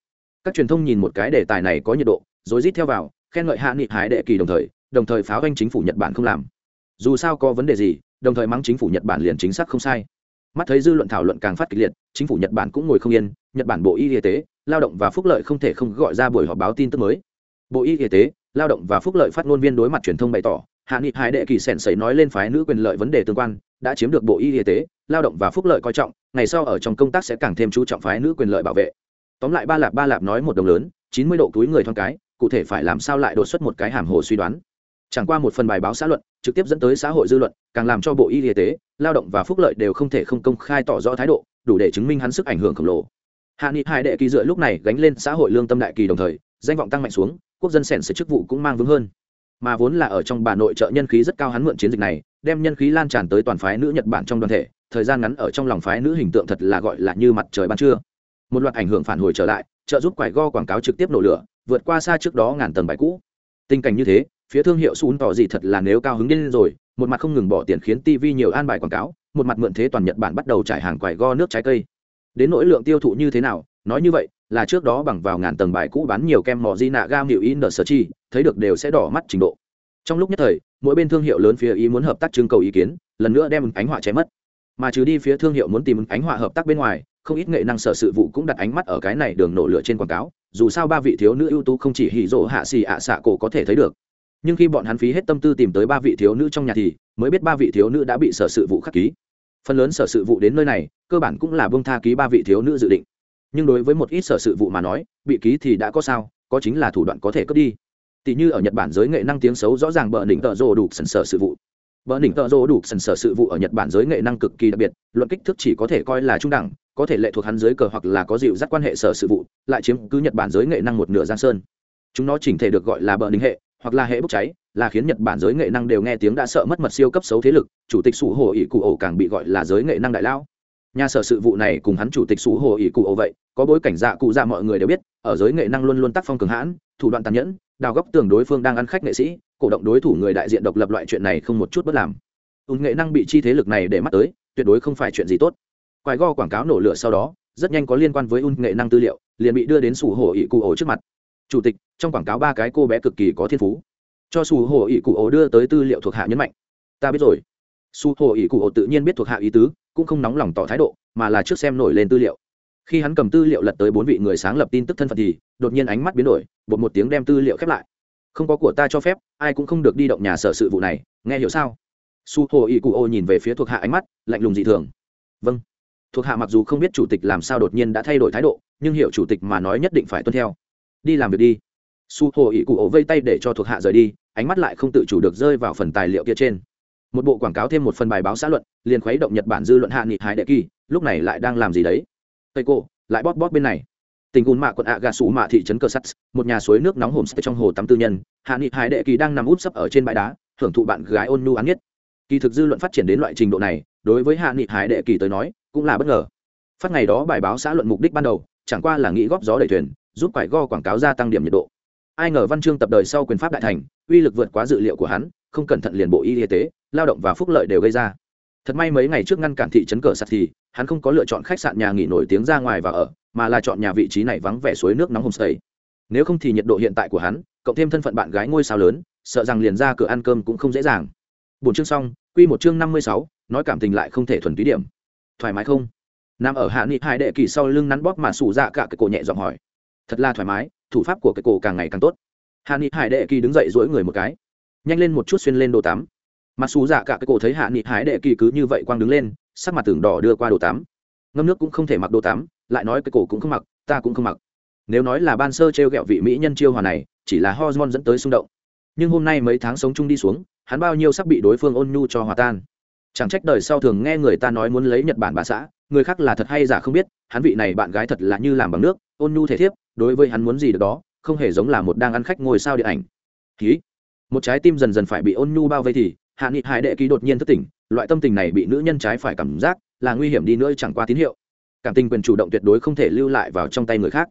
Các truyền thông nhìn một cái đề tài này có nhiệt độ, rồi rít theo vào, khen ngợi hạ nghị hải đệ kỳ đồng thời đồng thời pháo anh chính phủ nhật bản không làm. Dù sao có vấn đề gì, đồng thời mắng chính phủ nhật bản liền chính xác không sai mắt thấy dư luận thảo luận càng phát kịch liệt, chính phủ nhật bản cũng ngồi không yên, nhật bản bộ y y tế, lao động và phúc lợi không thể không gọi ra buổi họp báo tin tức mới. Bộ y y tế, lao động và phúc lợi phát ngôn viên đối mặt truyền thông bày tỏ, hạ nghị hải đệ kỳ sẻn sấy nói lên phái nữ quyền lợi vấn đề tương quan, đã chiếm được bộ y y tế, lao động và phúc lợi coi trọng, ngày sau ở trong công tác sẽ càng thêm chú trọng phái nữ quyền lợi bảo vệ. Tóm lại, ba lạp ba lạp nói một đồng lớn, chín mươi độ túi người thoáng cái, cụ thể phải làm sao lại đột xuất một cái hàm hồ suy đoán chẳng qua một phần bài báo xã luận, trực tiếp dẫn tới xã hội dư luận, càng làm cho bộ y tế, lao động và phúc lợi đều không thể không công khai tỏ rõ thái độ, đủ để chứng minh hắn sức ảnh hưởng khổng lồ. Hạ nghị hai đệ kỳ dựa lúc này gánh lên xã hội lương tâm đại kỳ đồng thời, danh vọng tăng mạnh xuống, quốc dân sẻn sự chức vụ cũng mang vững hơn. Mà vốn là ở trong bà nội trợ nhân khí rất cao hắn mượn chiến dịch này, đem nhân khí lan tràn tới toàn phái nữ nhật bản trong đoàn thể, thời gian ngắn ở trong lòng phái nữ hình tượng thật là gọi là như mặt trời ban trưa. Một loạt ảnh hưởng phản hồi trở lại, trợ giúp quải go quảng cáo trực tiếp nổ lửa, vượt qua xa trước đó ngàn tầng bài cũ. Tình cảnh như thế phía thương hiệu sún tỏ gì thật là nếu cao hứng điên rồi, một mặt không ngừng bỏ tiền khiến tv nhiều an bài quảng cáo, một mặt mượn thế toàn nhật bản bắt đầu trải hàng quải go nước trái cây. Đến nỗi lượng tiêu thụ như thế nào, nói như vậy, là trước đó bằng vào ngàn tầng bài cũ bán nhiều kem mỏ di nạ gam hiệu in sở chi thấy được đều sẽ đỏ mắt trình độ. Trong lúc nhất thời, mỗi bên thương hiệu lớn phía ý muốn hợp tác trưng cầu ý kiến, lần nữa đem ánh họa chém mất. Mà trừ đi phía thương hiệu muốn tìm ánh họa hợp tác bên ngoài, không ít nghệ năng sở sự vụ cũng đặt ánh mắt ở cái này đường nổ lửa trên quảng cáo, dù sao ba vị thiếu nữ ưu tú không chỉ hỉ rộ hạ xì ạ xạ cổ có thể thấy được nhưng khi bọn hắn phí hết tâm tư tìm tới ba vị thiếu nữ trong nhà thì mới biết ba vị thiếu nữ đã bị sở sự vụ khắc ký. Phần lớn sở sự vụ đến nơi này, cơ bản cũng là bông tha ký ba vị thiếu nữ dự định. Nhưng đối với một ít sở sự vụ mà nói, bị ký thì đã có sao, có chính là thủ đoạn có thể cướp đi. Tỷ như ở nhật bản giới nghệ năng tiếng xấu rõ ràng bờ đỉnh tợ rồ đủ sần sở sự vụ. Bờ đỉnh tợ rồ đủ sần sở sự vụ ở nhật bản giới nghệ năng cực kỳ đặc biệt, luận kích thước chỉ có thể coi là trung đẳng, có thể lệ thuộc hắn giới cờ hoặc là có dịu dắt quan hệ sở sự vụ, lại chiếm cứ nhật bản giới nghệ năng một nửa giang sơn. Chúng nó chỉnh thể được gọi là bờ đỉnh hệ hoặc là hệ bốc cháy, là khiến nhật bản giới nghệ năng đều nghe tiếng đã sợ mất mật siêu cấp xấu thế lực, chủ tịch sủ hồ ỷ cụ ổ càng bị gọi là giới nghệ năng đại lao nhà sở sự vụ này cùng hắn chủ tịch sủ hồ ỷ cụ ổ vậy, có bối cảnh dạ cụ dạ mọi người đều biết, ở giới nghệ năng luôn luôn tác phong cường hãn, thủ đoạn tàn nhẫn, đào góc tường đối phương đang ăn khách nghệ sĩ, cổ động đối thủ người đại diện độc lập loại chuyện này không một chút bất làm. Ùn nghệ năng bị chi thế lực này để mắt tới, tuyệt đối không phải chuyện gì tốt. Quái go quảng cáo nổ lửa sau đó, rất nhanh có liên quan với ùn nghệ năng tư liệu, liền bị đưa đến sủ hồ ỷ cụ ổ trước mặt chủ tịch, trong quảng cáo ba cái cô bé cực kỳ có thiên phú. Cho su hồ ỷ cụ ổ đưa tới tư liệu thuộc hạ nhấn mạnh. Ta biết rồi. Su hồ ỷ cụ ổ tự nhiên biết thuộc hạ ý tứ, cũng không nóng lòng tỏ thái độ, mà là trước xem nổi lên tư liệu. Khi hắn cầm tư liệu lật tới bốn vị người sáng lập tin tức thân phận thì, đột nhiên ánh mắt biến đổi, bột một tiếng đem tư liệu khép lại. Không có của ta cho phép, ai cũng không được đi động nhà sở sự vụ này, nghe hiểu sao? Su hồ ỷ cụ ô nhìn về phía thuộc hạ ánh mắt, lạnh lùng dị thường. Vâng. Thuộc hạ mặc dù không biết chủ tịch làm sao đột nhiên đã thay đổi thái độ, nhưng hiểu chủ tịch mà nói nhất định phải tuân theo đi làm việc đi. Su hồ ỷ cụ ổ vây tay để cho thuộc hạ rời đi, ánh mắt lại không tự chủ được rơi vào phần tài liệu kia trên. Một bộ quảng cáo thêm một phần bài báo xã luận, liền khuấy động nhật bản dư luận hạ nghị hải đệ kỳ, lúc này lại đang làm gì đấy? Tây cô, lại bóp bóp bên này. Tình cùn mạ quận ạ gà sủ mạ thị trấn cơ sắt, một nhà suối nước nóng hồm trong hồ tắm tư nhân, hạ nghị hải đệ kỳ đang nằm úp sấp ở trên bãi đá hưởng thụ bạn gái ôn nu án nhất. Kỳ thực dư luận phát triển đến loại trình độ này, đối với hạ nghị hải đệ kỳ tới nói, cũng là bất ngờ. Phát ngày đó bài báo xã luận mục đích ban đầu, chẳng qua là nghĩ góp gió đầy thuyền giúp quải go quảng cáo gia tăng điểm nhiệt độ. Ai ngờ văn chương tập đời sau quyền pháp đại thành, uy lực vượt quá dự liệu của hắn, không cẩn thận liền bộ y y tế, lao động và phúc lợi đều gây ra. Thật may mấy ngày trước ngăn cản thị trấn cờ sạt thì, hắn không có lựa chọn khách sạn nhà nghỉ nổi tiếng ra ngoài và ở, mà là chọn nhà vị trí này vắng vẻ suối nước nóng homestay. Nếu không thì nhiệt độ hiện tại của hắn, cộng thêm thân phận bạn gái ngôi sao lớn, sợ rằng liền ra cửa ăn cơm cũng không dễ dàng. Bốn chương xong, quy một chương năm mươi sáu, nói cảm tình lại không thể thuần túy điểm. Thoải mái không? Nằm ở hạ nghị hai đệ kỳ sau lưng nắn bóp mà sủ dạ cả cái cổ nhẹ giọng hỏi thật là thoải mái, thủ pháp của cái cổ càng ngày càng tốt. Hạ nghị hải đệ kỳ đứng dậy dỗi người một cái. Nhanh lên một chút xuyên lên đồ tắm. Mặc dù dạ cả cái cổ thấy hạ nghị hải đệ kỳ cứ như vậy quang đứng lên, sắc mặt tưởng đỏ đưa qua đồ tắm. Ngâm nước cũng không thể mặc đồ tắm, lại nói cái cổ cũng không mặc, ta cũng không mặc. Nếu nói là ban sơ t r e o g ẹ o vị mỹ nhân chiêu hòa này, chỉ là hormone dẫn tới xung động. Nhưng hôm nay mấy tháng sống chung đi xuống, hắn bao nhiêu sắc bị đối phương ôn nhu cho hòa tan. Chẳng trách đời sau thường nghe người ta nói muốn lấy nhật bản bà xã, người khác là thật hay giả không biết, hắn vị này bạn gái thật là như làm bằng nước, ôn nhu thể thiếp đối với hắn muốn gì được đó, không hề giống là một đang ăn khách ngồi sao điện ảnh. Ký một trái tim dần dần phải bị ôn nhu bao vây thì, hạ nghị hải đệ ký đột nhiên thất tỉnh, loại tâm tình này bị nữ nhân trái phải cảm giác là nguy hiểm đi nữa chẳng qua tín hiệu. Cảm tình quyền chủ động tuyệt đối không thể lưu lại vào trong tay người khác.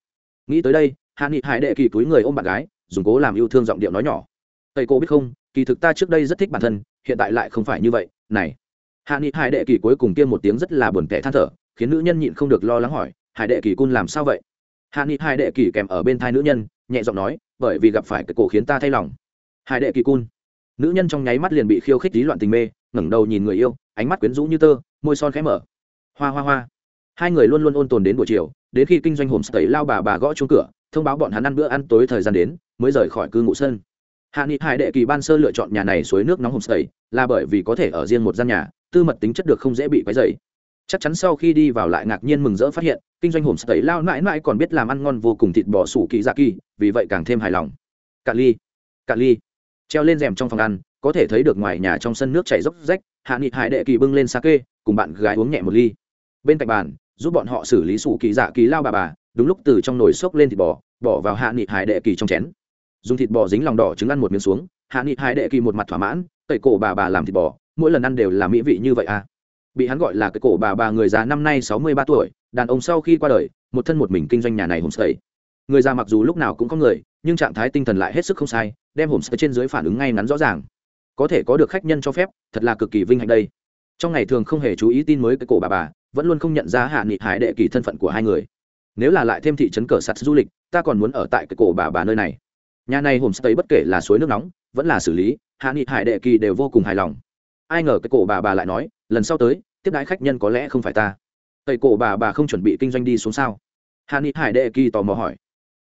Nghĩ tới đây, hạ nghị hải đệ kỳ túi người ôm bạn gái, dùng cố làm yêu thương giọng điệu nói nhỏ. Tây cô biết không, kỳ thực ta trước đây rất thích bản thân, hiện tại lại không phải như vậy, này. Hạ nghị hải đệ kỳ cuối cùng kia một tiếng rất là buồn tẻ than thở, khiến nữ nhân nhịn không được lo lắng hỏi, hải đệ kỳ cun làm sao vậy? Hạ nghị hai đệ kỳ kèm ở bên thai nữ nhân nhẹ giọng nói bởi vì gặp phải cái cổ khiến ta thay lòng. Hai đệ kỳ cun. Nữ nhân trong nháy mắt liền bị khiêu khích lý loạn tình mê ngẩng đầu nhìn người yêu ánh mắt quyến rũ như tơ môi son khẽ mở. Hoa hoa hoa. Hai người luôn luôn ôn tồn đến buổi chiều đến khi kinh doanh hồm sẩy lao bà bà gõ chuông cửa thông báo bọn hắn ăn bữa ăn tối thời gian đến mới rời khỏi cư ngụ sơn. hạ nghị hải đệ kỳ ban sơ lựa chọn nhà này suối nước nóng hồm sẩy, là bởi vì có thể ở riêng một gian nhà tư mật tính chất được không dễ bị quấy dày chắc chắn sau khi đi vào lại ngạc nhiên mừng rỡ phát hiện, kinh doanh hồn sấy lao mãi mãi còn biết làm ăn ngon vô cùng thịt bò sủ kỳ dạ kỳ, vì vậy càng thêm hài lòng. Cạn ly cạn ly. Treo lên rèm trong phòng ăn, có thể thấy được ngoài nhà trong sân nước chảy dốc rách, hạ nghị hải đệ kỳ bưng lên sake, cùng bạn gái uống nhẹ một ly. Bên cạnh bàn, giúp bọn họ xử lý sủ kỳ dạ kỳ lao bà bà, đúng lúc từ trong nồi xốc lên thịt bò, bỏ vào hạ nghị hải đệ kỳ trong chén. Dùng thịt bò dính lòng đỏ trứng ăn một miếng xuống, hạ nghị hải đệ kỳ một mặt thỏa mãn, tẩy cổ bà bà làm thịt bò, mỗi lần ăn đều là mỹ vị như vậy à? Bị hắn gọi là cái cổ bà bà người già năm nay sáu mươi ba tuổi, đàn ông sau khi qua đời, một thân một mình kinh doanh nhà này homestay. Người già mặc dù lúc nào cũng có người, nhưng trạng thái tinh thần lại hết sức không sai, đem homestay trên dưới phản ứng ngay ngắn rõ ràng. Có thể có được khách nhân cho phép, thật là cực kỳ vinh hạnh đây. Trong ngày thường không hề chú ý tin mới cái cổ bà bà, vẫn luôn không nhận ra hạ nghị hải đệ kỳ thân phận của hai người. Nếu là lại thêm thị trấn cờ sạt du lịch, ta còn muốn ở tại cái cổ bà bà nơi này. Nhà này homestay bất kể là suối nước nóng, vẫn là xử lý, hạ nghị hải đệ kỳ đều vô cùng hài lòng. Ai ngờ cái cổ bà bà lại nói, lần sau tới tiếp đãi khách nhân có lẽ không phải ta. Tây cổ bà bà không chuẩn bị kinh doanh đi xuống sao? Hà ni hải đệ kỳ tò mò hỏi.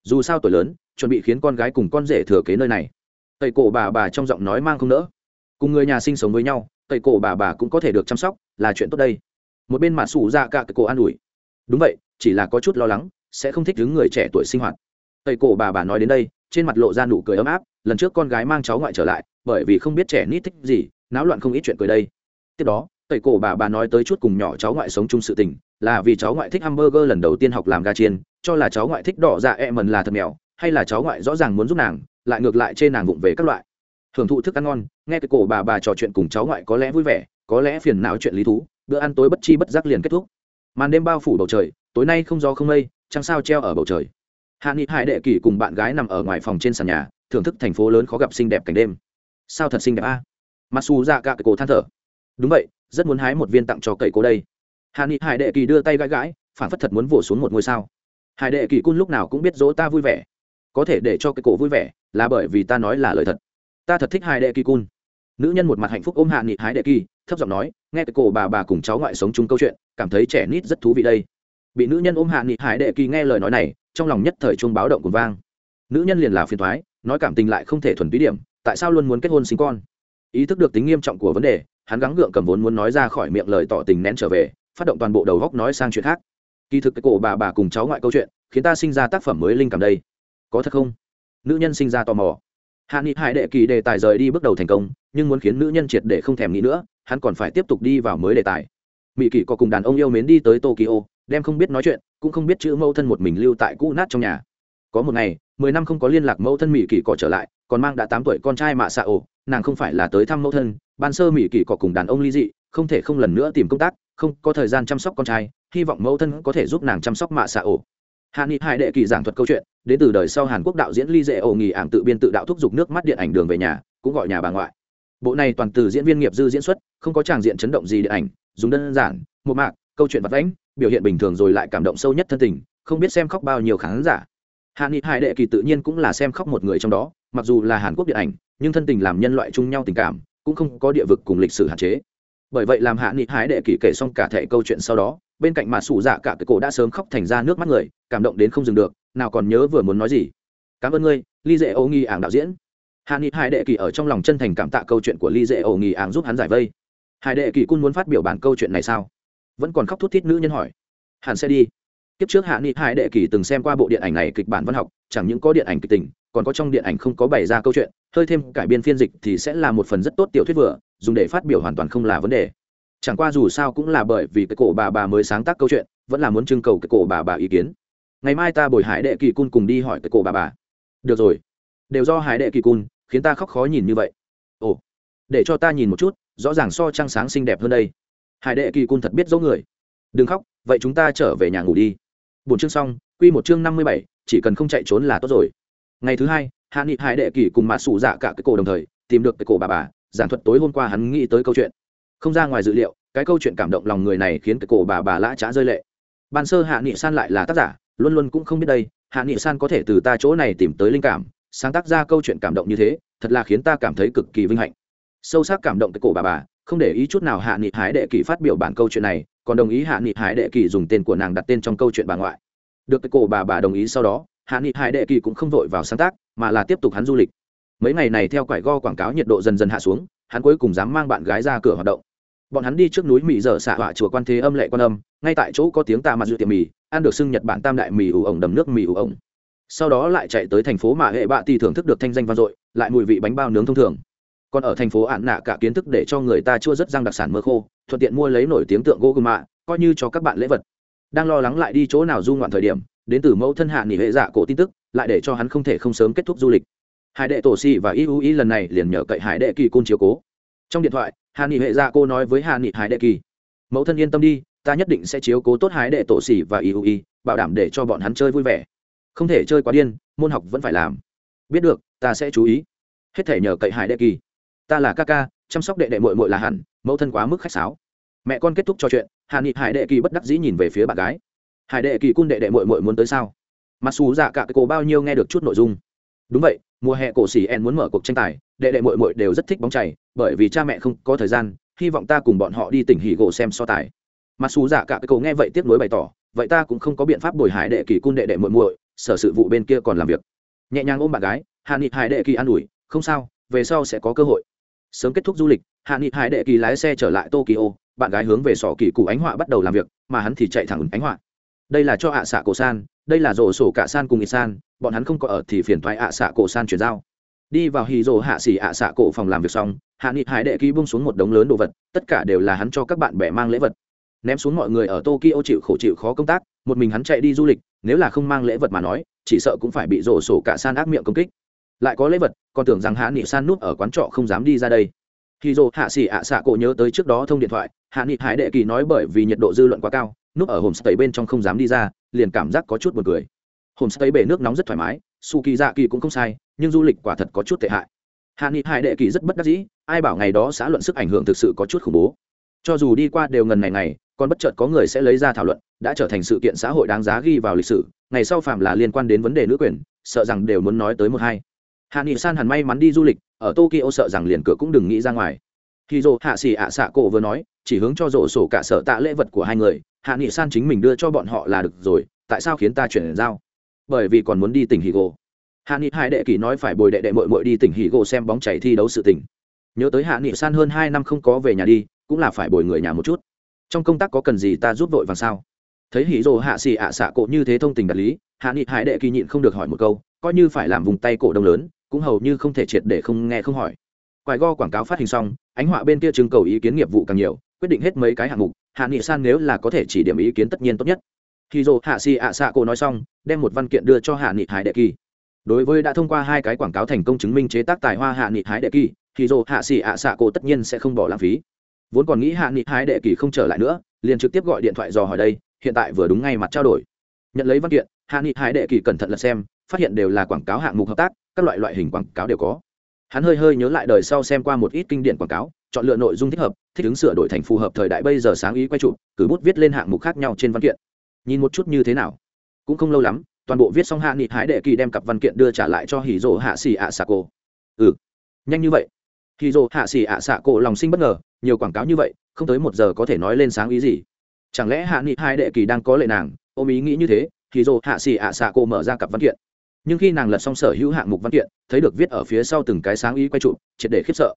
Dù sao tuổi lớn, chuẩn bị khiến con gái cùng con rể thừa kế nơi này. Tây cổ bà bà trong giọng nói mang không nỡ. Cùng người nhà sinh sống với nhau tây cổ bà bà cũng có thể được chăm sóc, là chuyện tốt đây. Một bên mà sủ ra cả cái cổ an ủi. Đúng vậy, chỉ là có chút lo lắng, sẽ không thích đứng người trẻ tuổi sinh hoạt. Tây cổ bà bà nói đến đây, trên mặt lộ ra nụ cười ấm áp, lần trước con gái mang cháu ngoại trở lại, bởi vì không biết trẻ nít thích gì, náo loạn không ít chuyện cười đây. Tiếp đó tẩy cổ bà bà nói tới chút cùng nhỏ cháu ngoại sống chung sự tình, là vì cháu ngoại thích hamburger lần đầu tiên học làm gà chiên, cho là cháu ngoại thích đỏ dạ e mần là thật mèo, hay là cháu ngoại rõ ràng muốn giúp nàng, lại ngược lại chê nàng vụng về các loại. Hưởng thụ thức ăn ngon, nghe cái cổ bà bà trò chuyện cùng cháu ngoại có lẽ vui vẻ, có lẽ phiền não chuyện lý thú, bữa ăn tối bất chi bất giác liền kết thúc. Màn đêm bao phủ bầu trời, tối nay không gió không mây, trăng sao treo ở bầu trời. Hạ nghị hải đệ kỷ cùng bạn gái nằm ở ngoài phòng trên sàn nhà, thưởng thức thành phố lớn khó gặp xinh đẹp cảnh đêm. Sao thật xinh đẹp a? Mặc dù ra cả cái cổ than thở. Đúng vậy rất muốn hái một viên tặng cho cậy cô đây. Hà nghị hải đệ kỳ đưa tay gãi gãi, phản phất thật muốn vỗ xuống một ngôi sao. Hải đệ kỳ cun lúc nào cũng biết dỗ ta vui vẻ. Có thể để cho cái cổ vui vẻ là bởi vì ta nói là lời thật. Ta thật thích hải đệ kỳ cun. Nữ nhân một mặt hạnh phúc ôm hạ nghị hải đệ kỳ, thấp giọng nói, nghe cái cổ bà bà cùng cháu ngoại sống chung câu chuyện, cảm thấy trẻ nít rất thú vị đây. Bị nữ nhân ôm hạ nghị hải đệ kỳ nghe lời nói này, trong lòng nhất thời chuông báo động cùng vang. Nữ nhân liền là phiền thoái nói cảm tình lại không thể thuần túy điểm, tại sao luôn muốn kết hôn sinh con? Ý thức được tính nghiêm trọng của vấn đề hắn gắng gượng cầm vốn muốn nói ra khỏi miệng lời tỏ tình nén trở về, phát động toàn bộ đầu góc nói sang chuyện khác. Kỳ thực cái cổ bà bà cùng cháu ngoại câu chuyện, khiến ta sinh ra tác phẩm mới linh cảm đây. Có thật không? Nữ nhân sinh ra tò mò. Hạ nghị hải đệ kỳ đề tài rời đi bước đầu thành công, nhưng muốn khiến nữ nhân triệt để không thèm nghĩ nữa, hắn còn phải tiếp tục đi vào mới đề tài. Mỹ kỳ có cùng đàn ông yêu mến đi tới tokyo, đem không biết nói chuyện, cũng không biết chữ mẫu thân một mình lưu tại cũ nát trong nhà. Có một ngày, mười năm không có liên lạc mẫu thân mỹ kỳ cọ trở lại, còn mang đã tám tuổi con trai mạ xạ ổ, nàng không phải là tới thăm mẫu thân ban sơ mỹ kỳ cọ cùng đàn ông ly dị, không thể không lần nữa tìm công tác, không có thời gian chăm sóc con trai, hy vọng mẫu thân có thể giúp nàng chăm sóc mạ xạ ổ. Hạ nghị hai đệ kỳ giảng thuật câu chuyện, đến từ đời sau hàn quốc đạo diễn ly dễ ổ nghỉ ảng tự biên tự đạo thúc giục nước mắt điện ảnh đường về nhà, cũng gọi nhà bà ngoại. Bộ này toàn từ diễn viên nghiệp dư diễn xuất, không có tràng diện chấn động gì điện ảnh, dùng đơn giản, một mạc, câu chuyện vật lãnh biểu hiện bình thường rồi lại cảm động sâu nhất thân tình, không biết xem khóc bao nhiêu khán giả. Hạ nghị hải đệ kỳ tự nhiên cũng là xem khóc một người trong đó, mặc dù là hàn quốc điện ảnh, nhưng thân tình làm nhân loại chung nhau tình cảm cũng không có địa vực cùng lịch sử hạn chế. Bởi vậy làm hạ nghị hải đệ kỳ kể xong cả thể câu chuyện sau đó, bên cạnh mà sủ dạ cả cái cổ đã sớm khóc thành ra nước mắt người, cảm động đến không dừng được, nào còn nhớ vừa muốn nói gì. Cảm ơn ngươi, ly dễ ô nghi ảng đạo diễn. Hạ nghị hải đệ kỳ ở trong lòng chân thành cảm tạ câu chuyện của ly dễ ô nghi ảng giúp hắn giải vây. Hải đệ kỳ cun muốn phát biểu bản câu chuyện này sao? Vẫn còn khóc thút thít nữ nhân hỏi. Hẳn sẽ đi. Kiếp trước hạ nghị hải đệ kỳ từng xem qua bộ điện ảnh này kịch bản văn học chẳng những có điện ảnh kịch tình, còn có trong điện ảnh không có bày ra câu chuyện, hơi thêm cải biên phiên dịch thì sẽ là một phần rất tốt tiểu thuyết vừa, dùng để phát biểu hoàn toàn không là vấn đề. Chẳng qua dù sao cũng là bởi vì cái cổ bà bà mới sáng tác câu chuyện, vẫn là muốn trưng cầu cái cổ bà bà ý kiến. Ngày mai ta bồi hải đệ kỳ cun cùng đi hỏi cái cổ bà bà. Được rồi. Đều do hải đệ kỳ cun, khiến ta khóc khó nhìn như vậy. Ồ. Để cho ta nhìn một chút, rõ ràng so trăng sáng xinh đẹp hơn đây. Hải đệ kỳ cun thật biết dỗ người. Đừng khóc, vậy chúng ta trở về nhà ngủ đi. Bốn chương xong quy một chương năm mươi bảy, chỉ cần không chạy trốn là tốt rồi. Ngày thứ hai, hạ nghị hải đệ kỳ cùng Mã sủ dạ cả cái cổ đồng thời, tìm được cái cổ bà bà, giảng thuật tối hôm qua hắn nghĩ tới câu chuyện. Không ra ngoài dự liệu, cái câu chuyện cảm động lòng người này khiến cái cổ bà bà lã chã rơi lệ. Ban sơ hạ nghị san lại là tác giả, luôn luôn cũng không biết đây, hạ nghị san có thể từ ta chỗ này tìm tới linh cảm, sáng tác ra câu chuyện cảm động như thế, thật là khiến ta cảm thấy cực kỳ vinh hạnh. Sâu sắc cảm động cái cổ bà bà, không để ý chút nào hạ nghị hải đệ kỳ phát biểu bản câu chuyện này, còn đồng ý hạ nghị hải đệ kỳ dùng tên của nàng đặt tên trong câu chuyện bà ngoại được cái cổ bà bà đồng ý sau đó, hạ nghị hải đệ kỳ cũng không vội vào sáng tác, mà là tiếp tục hắn du lịch. Mấy ngày này theo quải go quảng cáo nhiệt độ dần dần hạ xuống, hắn cuối cùng dám mang bạn gái ra cửa hoạt động. Bọn hắn đi trước núi mỹ dở xạ họa chùa quan thế âm lệ quan âm, ngay tại chỗ có tiếng ta mặt dự tiệm mì, ăn được xưng nhật bản tam đại mì ủ ổng đầm nước mì ủ ổng. Sau đó lại chạy tới thành phố mà hệ bạ thì thưởng thức được thanh danh vang dội, lại mùi vị bánh bao nướng thông thường. Còn ở thành phố ạn nạ cả kiến thức để cho người ta chua rất răng đặc sản mơ khô, thuận tiện mua lấy nổi tiếng tượng gỗ gư mạ coi như cho các bạn lễ vật đang lo lắng lại đi chỗ nào du ngoạn thời điểm, đến từ mẫu thân hạ nghỉ hệ dạ cổ tin tức, lại để cho hắn không thể không sớm kết thúc du lịch. Hải đệ tổ xì và iu y lần này liền nhờ cậy hải đệ kỳ côn chiếu cố. Trong điện thoại, hạ nghị hệ dạ cô nói với hạ nghị hải đệ kỳ, mẫu thân yên tâm đi, ta nhất định sẽ chiếu cố tốt hải đệ tổ xì và iu y bảo đảm để cho bọn hắn chơi vui vẻ. Không thể chơi quá điên, môn học vẫn phải làm. Biết được, ta sẽ chú ý. Hết thể nhờ cậy hải đệ kỳ. Ta là ca ca, chăm sóc đệ đệ mội mội là hẳn, mẫu thân quá mức khách sáo mẹ con kết thúc trò chuyện, hạ nghị hải đệ kỳ bất đắc dĩ nhìn về phía bạn gái. Hải đệ kỳ cung đệ đệ mội mội muốn tới sao? Mặc dù dạ cả cái cổ bao nhiêu nghe được chút nội dung. Đúng vậy, mùa hè cổ xỉ en muốn mở cuộc tranh tài, đệ đệ mội mội đều rất thích bóng chảy bởi vì cha mẹ không có thời gian, hy vọng ta cùng bọn họ đi tỉnh hỉ gỗ xem so tài. Mặc dù dạ cả cái cổ nghe vậy tiếp nối bày tỏ, vậy ta cũng không có biện pháp bồi hải đệ kỳ cung đệ đệ mội mội sở sự vụ bên kia còn làm việc. Nhẹ nhàng ôm bạn gái, hạ nghị hải đệ kỳ an ủi, không sao, về sau sẽ có cơ hội sớm kết thúc du lịch, hạ nghị hải đệ kỳ lái xe trở lại tokyo, bạn gái hướng về sỏ kỳ cụ ánh họa bắt đầu làm việc, mà hắn thì chạy thẳng ứng ánh họa. Đây là cho ạ xạ cổ san, đây là rổ sổ cả san cùng ít san, bọn hắn không có ở thì phiền thoái ạ xạ cổ san chuyển giao. Đi vào hì rổ hạ xỉ ạ xạ cổ phòng làm việc xong, hạ nghị hải đệ ký bung xuống một đống lớn đồ vật, tất cả đều là hắn cho các bạn bè mang lễ vật. Ném xuống mọi người ở tokyo chịu khổ chịu khó công tác, một mình hắn chạy đi du lịch, nếu là không mang lễ vật mà nói, chỉ sợ cũng phải bị rổ sổ cả san ác miệng công kích. Lại có lễ vật còn tưởng rằng hạ nghị san núp ở quán trọ không dám đi ra đây. Khi dồ hạ xỉ ạ xạ cổ nhớ tới trước đó thông điện thoại, hạ nghị hải đệ kỳ nói bởi vì nhiệt độ dư luận quá cao, núp ở homestay bên trong không dám đi ra, liền cảm giác có chút buồn cười. Homestay bể nước nóng rất thoải mái su kỳ dạ kỳ cũng không sai, nhưng du lịch quả thật có chút tệ hại. Hạ nghị hải đệ kỳ rất bất đắc dĩ, ai bảo ngày đó xã luận sức ảnh hưởng thực sự có chút khủng bố. Cho dù đi qua đều ngần này ngày, còn bất chợt có người sẽ lấy ra thảo luận, đã trở thành sự kiện xã hội đáng giá ghi vào lịch sử, ngày sau phạm là liên quan đến vấn đề nữ quyền, sợ rằng đều muốn nói tới một hai hạ nghị san hẳn may mắn đi du lịch, ở tokyo sợ rằng liền cửa cũng đừng nghĩ ra ngoài. Khi dô hạ xì ạ xạ cổ vừa nói, chỉ hướng cho rổ sổ cả sở tạ lễ vật của hai người, hạ nghị san chính mình đưa cho bọn họ là được rồi, tại sao khiến ta chuyển giao? Bởi vì còn muốn đi tỉnh hì gỗ hạ nghị hai đệ kỳ nói phải bồi đệ đệ mội mội đi tỉnh hì gỗ xem bóng chảy thi đấu sự tỉnh nhớ tới hạ nghị san hơn hai năm không có về nhà đi, cũng là phải bồi người nhà một chút. Trong công tác có cần gì ta giúp vội vàng sao? Thấy hì rồ hạ xì ạ xạ cổ như thế thông tình đạt lý, hạ nghị hải đệ kỳ nhịn không được hỏi một câu coi như phải làm vùng tay cổ đông lớn, cũng hầu như không thể triệt để không nghe không hỏi. Quài go quảng cáo phát hình xong, ánh họa bên kia trưng cầu ý kiến nghiệp vụ càng nhiều, quyết định hết mấy cái hạng mục, hạ nghị san nếu là có thể chỉ điểm ý kiến tất nhiên tốt nhất. Khi dồ hạ xì ạ xạ cổ nói xong, đem một văn kiện đưa cho hạ nghị hải đệ kỳ. Đối với đã thông qua hai cái quảng cáo thành công chứng minh chế tác tài hoa hạ nghị hải đệ kỳ, thì dồ hạ xì ạ xạ cổ tất nhiên sẽ không bỏ lãng phí. Vốn còn nghĩ hạ nghị hải đệ kỳ không trở lại nữa, liền trực tiếp gọi điện thoại dò hỏi đây, hiện tại vừa đúng ngay mặt trao đổi. Nhận lấy văn kiện, hạ nghị hải đệ kỳ cẩn thận lật xem phát hiện đều là quảng cáo hạng mục hợp tác, các loại loại hình quảng cáo đều có. Hắn hơi hơi nhớ lại đời sau xem qua một ít kinh điển quảng cáo, chọn lựa nội dung thích hợp, thích ứng sửa đổi thành phù hợp thời đại bây giờ sáng ý quay chụp, cử bút viết lên hạng mục khác nhau trên văn kiện. Nhìn một chút như thế nào? Cũng không lâu lắm, toàn bộ viết xong hạ nghị hái đệ kỳ đem cặp văn kiện đưa trả lại cho hỉ rỗ hạ xì ạ xạ cổ. Ừ nhanh như vậy. Hỉ rỗ hạ xì ạ xạ cổ lòng sinh bất ngờ, nhiều quảng cáo như vậy, không tới một giờ có thể nói lên sáng ý gì. Chẳng lẽ hạ nghị hai đệ kỳ đang có lệ nàng, ôm ý nghĩ như thế hì dồ hạ xì ạ xạ cô mở ra cặp văn kiện nhưng khi nàng lật xong sở hữu hạng mục văn kiện, thấy được viết ở phía sau từng cái sáng ý quay trụ, triệt để khiếp sợ.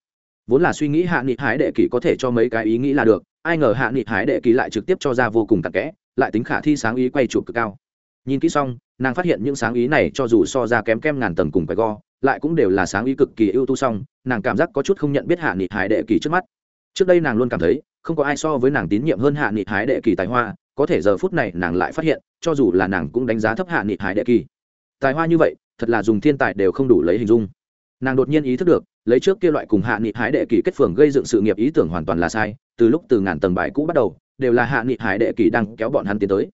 Vốn là suy nghĩ hạ nghị hái đệ kỳ có thể cho mấy cái ý nghĩ là được, ai ngờ hạ nghị hái đệ kỳ lại trực tiếp cho ra vô cùng tặc kẽ, lại tính khả thi sáng ý quay trụ cực cao. Nhìn kỹ xong, nàng phát hiện những sáng ý này cho dù so ra kém kem ngàn tầng cùng quay go, lại cũng đều là sáng ý cực kỳ ưu tú xong, nàng cảm giác có chút không nhận biết hạ nghị hái đệ kỳ trước mắt. Trước đây nàng luôn cảm thấy, không có ai so với nàng tín nhiệm hơn hạ nghị hái đệ kỳ tài hoa, có thể giờ phút này nàng lại phát hiện, cho dù là nàng cũng đánh giá thấp hạ nghị hái đệ kỳ tài hoa như vậy, thật là dùng thiên tài đều không đủ lấy hình dung. Nàng đột nhiên ý thức được, lấy trước kia loại cùng hạ nghị hái đệ kỳ kết phường gây dựng sự nghiệp ý tưởng hoàn toàn là sai, từ lúc từ ngàn tầng bài cũ bắt đầu, đều là hạ nghị hải đệ kỳ đang kéo bọn hắn tiến tới.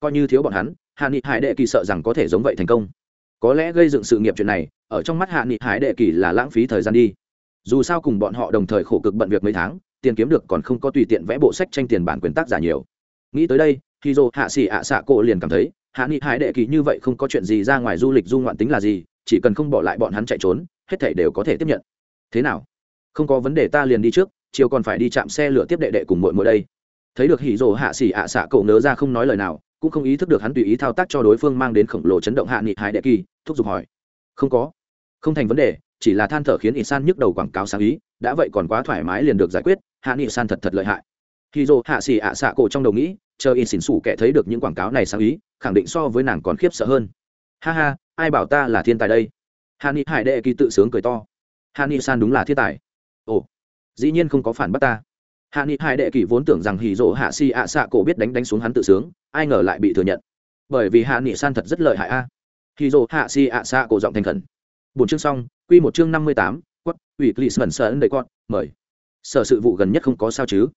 Coi như thiếu bọn hắn, hạ nghị hải đệ kỳ sợ rằng có thể giống vậy thành công. Có lẽ gây dựng sự nghiệp chuyện này, ở trong mắt hạ nghị hải đệ kỳ là lãng phí thời gian đi. Dù sao cùng bọn họ đồng thời khổ cực bận việc mấy tháng, tiền kiếm được còn không có tùy tiện vẽ bộ sách tranh tiền bản quyền tác giả nhiều. Nghĩ tới đây khi dô hạ xỉ ạ xạ cổ liền cảm thấy hạ nghị hải đệ kỳ như vậy không có chuyện gì ra ngoài du lịch du ngoạn tính là gì, chỉ cần không bỏ lại bọn hắn chạy trốn, hết thảy đều có thể tiếp nhận. Thế nào? Không có vấn đề ta liền đi trước, chiều còn phải đi chạm xe lửa tiếp đệ đệ cùng muội muội đây. Thấy được hỉ rồ hạ xỉ ạ xạ cậu nớ ra không nói lời nào, cũng không ý thức được hắn tùy ý thao tác cho đối phương mang đến khổng lồ chấn động hạ nghị hải đệ kỳ, thúc giục hỏi. Không có. Không thành vấn đề, chỉ là than thở khiến ỷ san nhức đầu quảng cáo sáng ý, đã vậy còn quá thoải mái liền được giải quyết, hạ nghị san thật thật lợi hại. Hỉ rồ hạ xỉ ạ xạ cổ trong đầu nghĩ chờ in xỉn xủ kẻ thấy được những quảng cáo này sáng ý, khẳng định so với nàng còn khiếp sợ hơn. Ha ha, ai bảo ta là thiên tài đây? Hà ni hải đệ kỳ tự sướng cười to. Hà ni san đúng là thiên tài. Ồ, dĩ nhiên không có phản bác ta. Hạ nghị hai đệ kỳ vốn tưởng rằng hì rỗ hạ si ạ xạ cổ biết đánh đánh xuống hắn tự sướng, ai ngờ lại bị thừa nhận. Bởi vì hạ nghị san thật rất lợi hại a. Hì rỗ hạ si ạ xạ cổ giọng thành khẩn. Bốn chương xong, quy một chương năm mươi tám quất ủy clisman sợ đầy con mời. Sở sự vụ gần nhất không có sao chứ?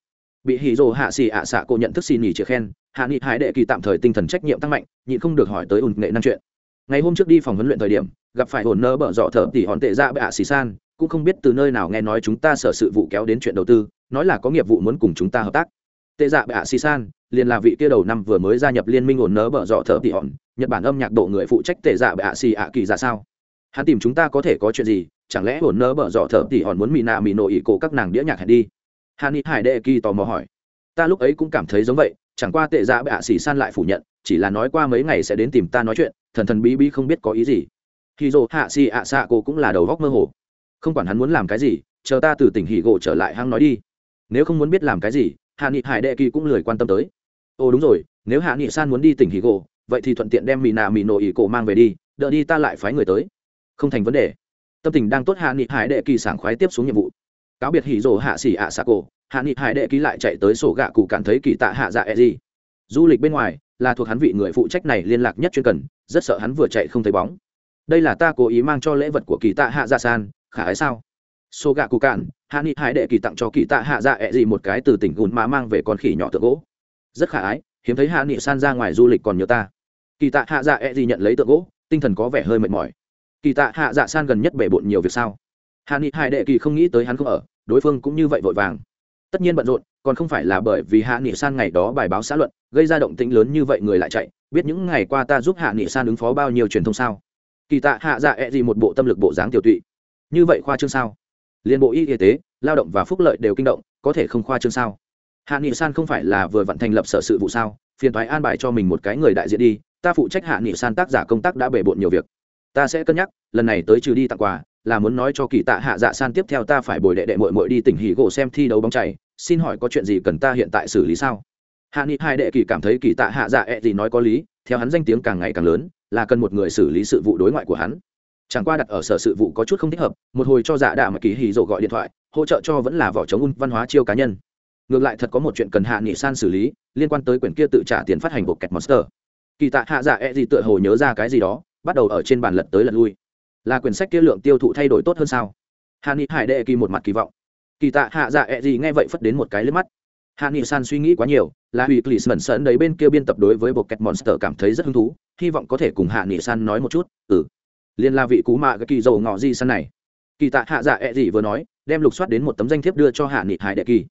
Bị hì rồ hạ xì ạ xạ cô nhận thức xin nghỉ chữ khen, hạ nghị hải đệ kỳ tạm thời tinh thần trách nhiệm tăng mạnh, nhịn không được hỏi tới ùn nghệ năng chuyện. Ngày hôm trước đi phòng huấn luyện thời điểm, gặp phải hồn nơ bở dọ thở tỉ hòn tệ dạ ra bệ ạ xì san, cũng không biết từ nơi nào nghe nói chúng ta sở sự vụ kéo đến chuyện đầu tư, nói là có nghiệp vụ muốn cùng chúng ta hợp tác. Tệ dạ bệ ạ xì san, liền là vị kia đầu năm vừa mới gia nhập liên minh ổn nớ bở dọ thở tỉ hòn, nhật bản âm nhạc độ người phụ trách tệ dạ bệ ạ xì ạ kỳ ra sao? Hắn tìm chúng ta có thể có chuyện gì, chẳng lẽ ổn nớ bở dọ thở tỉ hòn muốn mì nạ mì nội ý cổ các nàng đĩa nhạc hẹn đi? Hàn ni hải đệ kỳ tò mò hỏi. Ta lúc ấy cũng cảm thấy giống vậy, chẳng qua tệ dạ bệ hạ xì san lại phủ nhận, chỉ là nói qua mấy ngày sẽ đến tìm ta nói chuyện, thần thần bí bí không biết có ý gì. Khi dồ hạ xì ạ xạ cô cũng là đầu góc mơ hồ. Không quản hắn muốn làm cái gì, chờ ta từ tỉnh hỉ gỗ trở lại hăng nói đi. Nếu không muốn biết làm cái gì, hạ nghị hải đệ kỳ cũng lười quan tâm tới. Ồ, đúng rồi, nếu hạ nghị san muốn đi tỉnh hỉ gỗ vậy thì thuận tiện đem mì nà mì nổ ỉ cổ mang về đi đợi đi ta lại phái người tới. Không thành vấn đề. Tâm tình đang tốt, hạ nghị hải đệ kỳ sảng khoái tiếp xuống nhiệm vụ cáo biệt hỉ rồ hạ xỉ ạ xạ cổ, hạ nghị hải đệ ký lại chạy tới sổ gạ cụ cảm thấy kỳ tạ hạ dạ e gì. Du lịch bên ngoài, là thuộc hắn vị người phụ trách này liên lạc nhất chuyên cần, rất sợ hắn vừa chạy không thấy bóng. Đây là ta cố ý mang cho lễ vật của kỳ tạ hạ dạ san, khả ái sao? Sổ gạ cụ cạn, hạ nghị hải đệ kỳ tặng cho kỳ tạ hạ dạ e gì một cái từ tỉnh gùn mà mang về con khỉ nhỏ tượng gỗ. Rất khả ái, hiếm thấy hạ nghị san ra ngoài du lịch còn nhớ ta. Kỳ tạ hạ dạ e gì nhận lấy tượng gỗ, tinh thần có vẻ hơi mệt mỏi. Kỳ tạ hạ dạ san gần nhất bể bộn nhiều việc sao? Hạ ni hải đệ kỳ không nghĩ tới hắn không ở, đối phương cũng như vậy vội vàng. Tất nhiên bận rộn, còn không phải là bởi vì hạ nghị san ngày đó bài báo xã luận, gây ra động tĩnh lớn như vậy người lại chạy, biết những ngày qua ta giúp hạ nghị san ứng phó bao nhiêu truyền thông sao? Kỳ tạ hạ dạ ẹ、e、gì một bộ tâm lực bộ dáng tiểu tụy. Như vậy khoa trương sao? Liên bộ y Y tế, lao động và phúc lợi đều kinh động, có thể không khoa trương sao? Hạ nghị san không phải là vừa vận thành lập sở sự vụ sao? Phiền thoái an bài cho mình một cái người đại diện đi, ta phụ trách hạ nghị san tác giả công tác đã bể bộn nhiều việc. Ta sẽ cân nhắc, lần này tới trừ đi tặng quà là muốn nói cho kỳ tạ hạ dạ san tiếp theo ta phải bồi đệ đệ mội mội đi tỉnh hỉ gỗ xem thi đấu bóng chảy xin hỏi có chuyện gì cần ta hiện tại xử lý sao? Hạ nghị hai đệ kỳ cảm thấy kỳ tạ hạ dạ ẹ、e、gì nói có lý, theo hắn danh tiếng càng ngày càng lớn, là cần một người xử lý sự vụ đối ngoại của hắn. Chẳng qua đặt ở sở sự vụ có chút không thích hợp, một hồi cho dạ đà mà kỳ hỉ dỗ gọi điện thoại, hỗ trợ cho vẫn là vỏ chống un văn hóa chiêu cá nhân. Ngược lại thật có một chuyện cần hạ nghị san xử lý, liên quan tới quyển kia tự trả tiền phát hành bộ kẹt monster. Kỳ tạ hạ dạ e gì tựa hồ nhớ ra cái gì đó, bắt đầu ở trên bàn lật tới lật lui là quyển sách kia lượng tiêu thụ thay đổi tốt hơn sao? Hạ nghị hải đệ kỳ một mặt kỳ vọng. Kỳ tạ hạ dạ e gì nghe vậy phất đến một cái lên mắt. Hạ nghị san suy nghĩ quá nhiều, là hủy clis mẩn sơn đấy bên kia biên tập đối với bộ kẹt monster cảm thấy rất hứng thú, hy vọng có thể cùng hạ nghị san nói một chút ừ. Liên la vị cú mạ cái kỳ dầu ngọ di san này. Kỳ tạ hạ dạ ẹ、e、gì vừa nói, đem lục soát đến một tấm danh thiếp đưa cho hạ nghị hải đệ kỳ.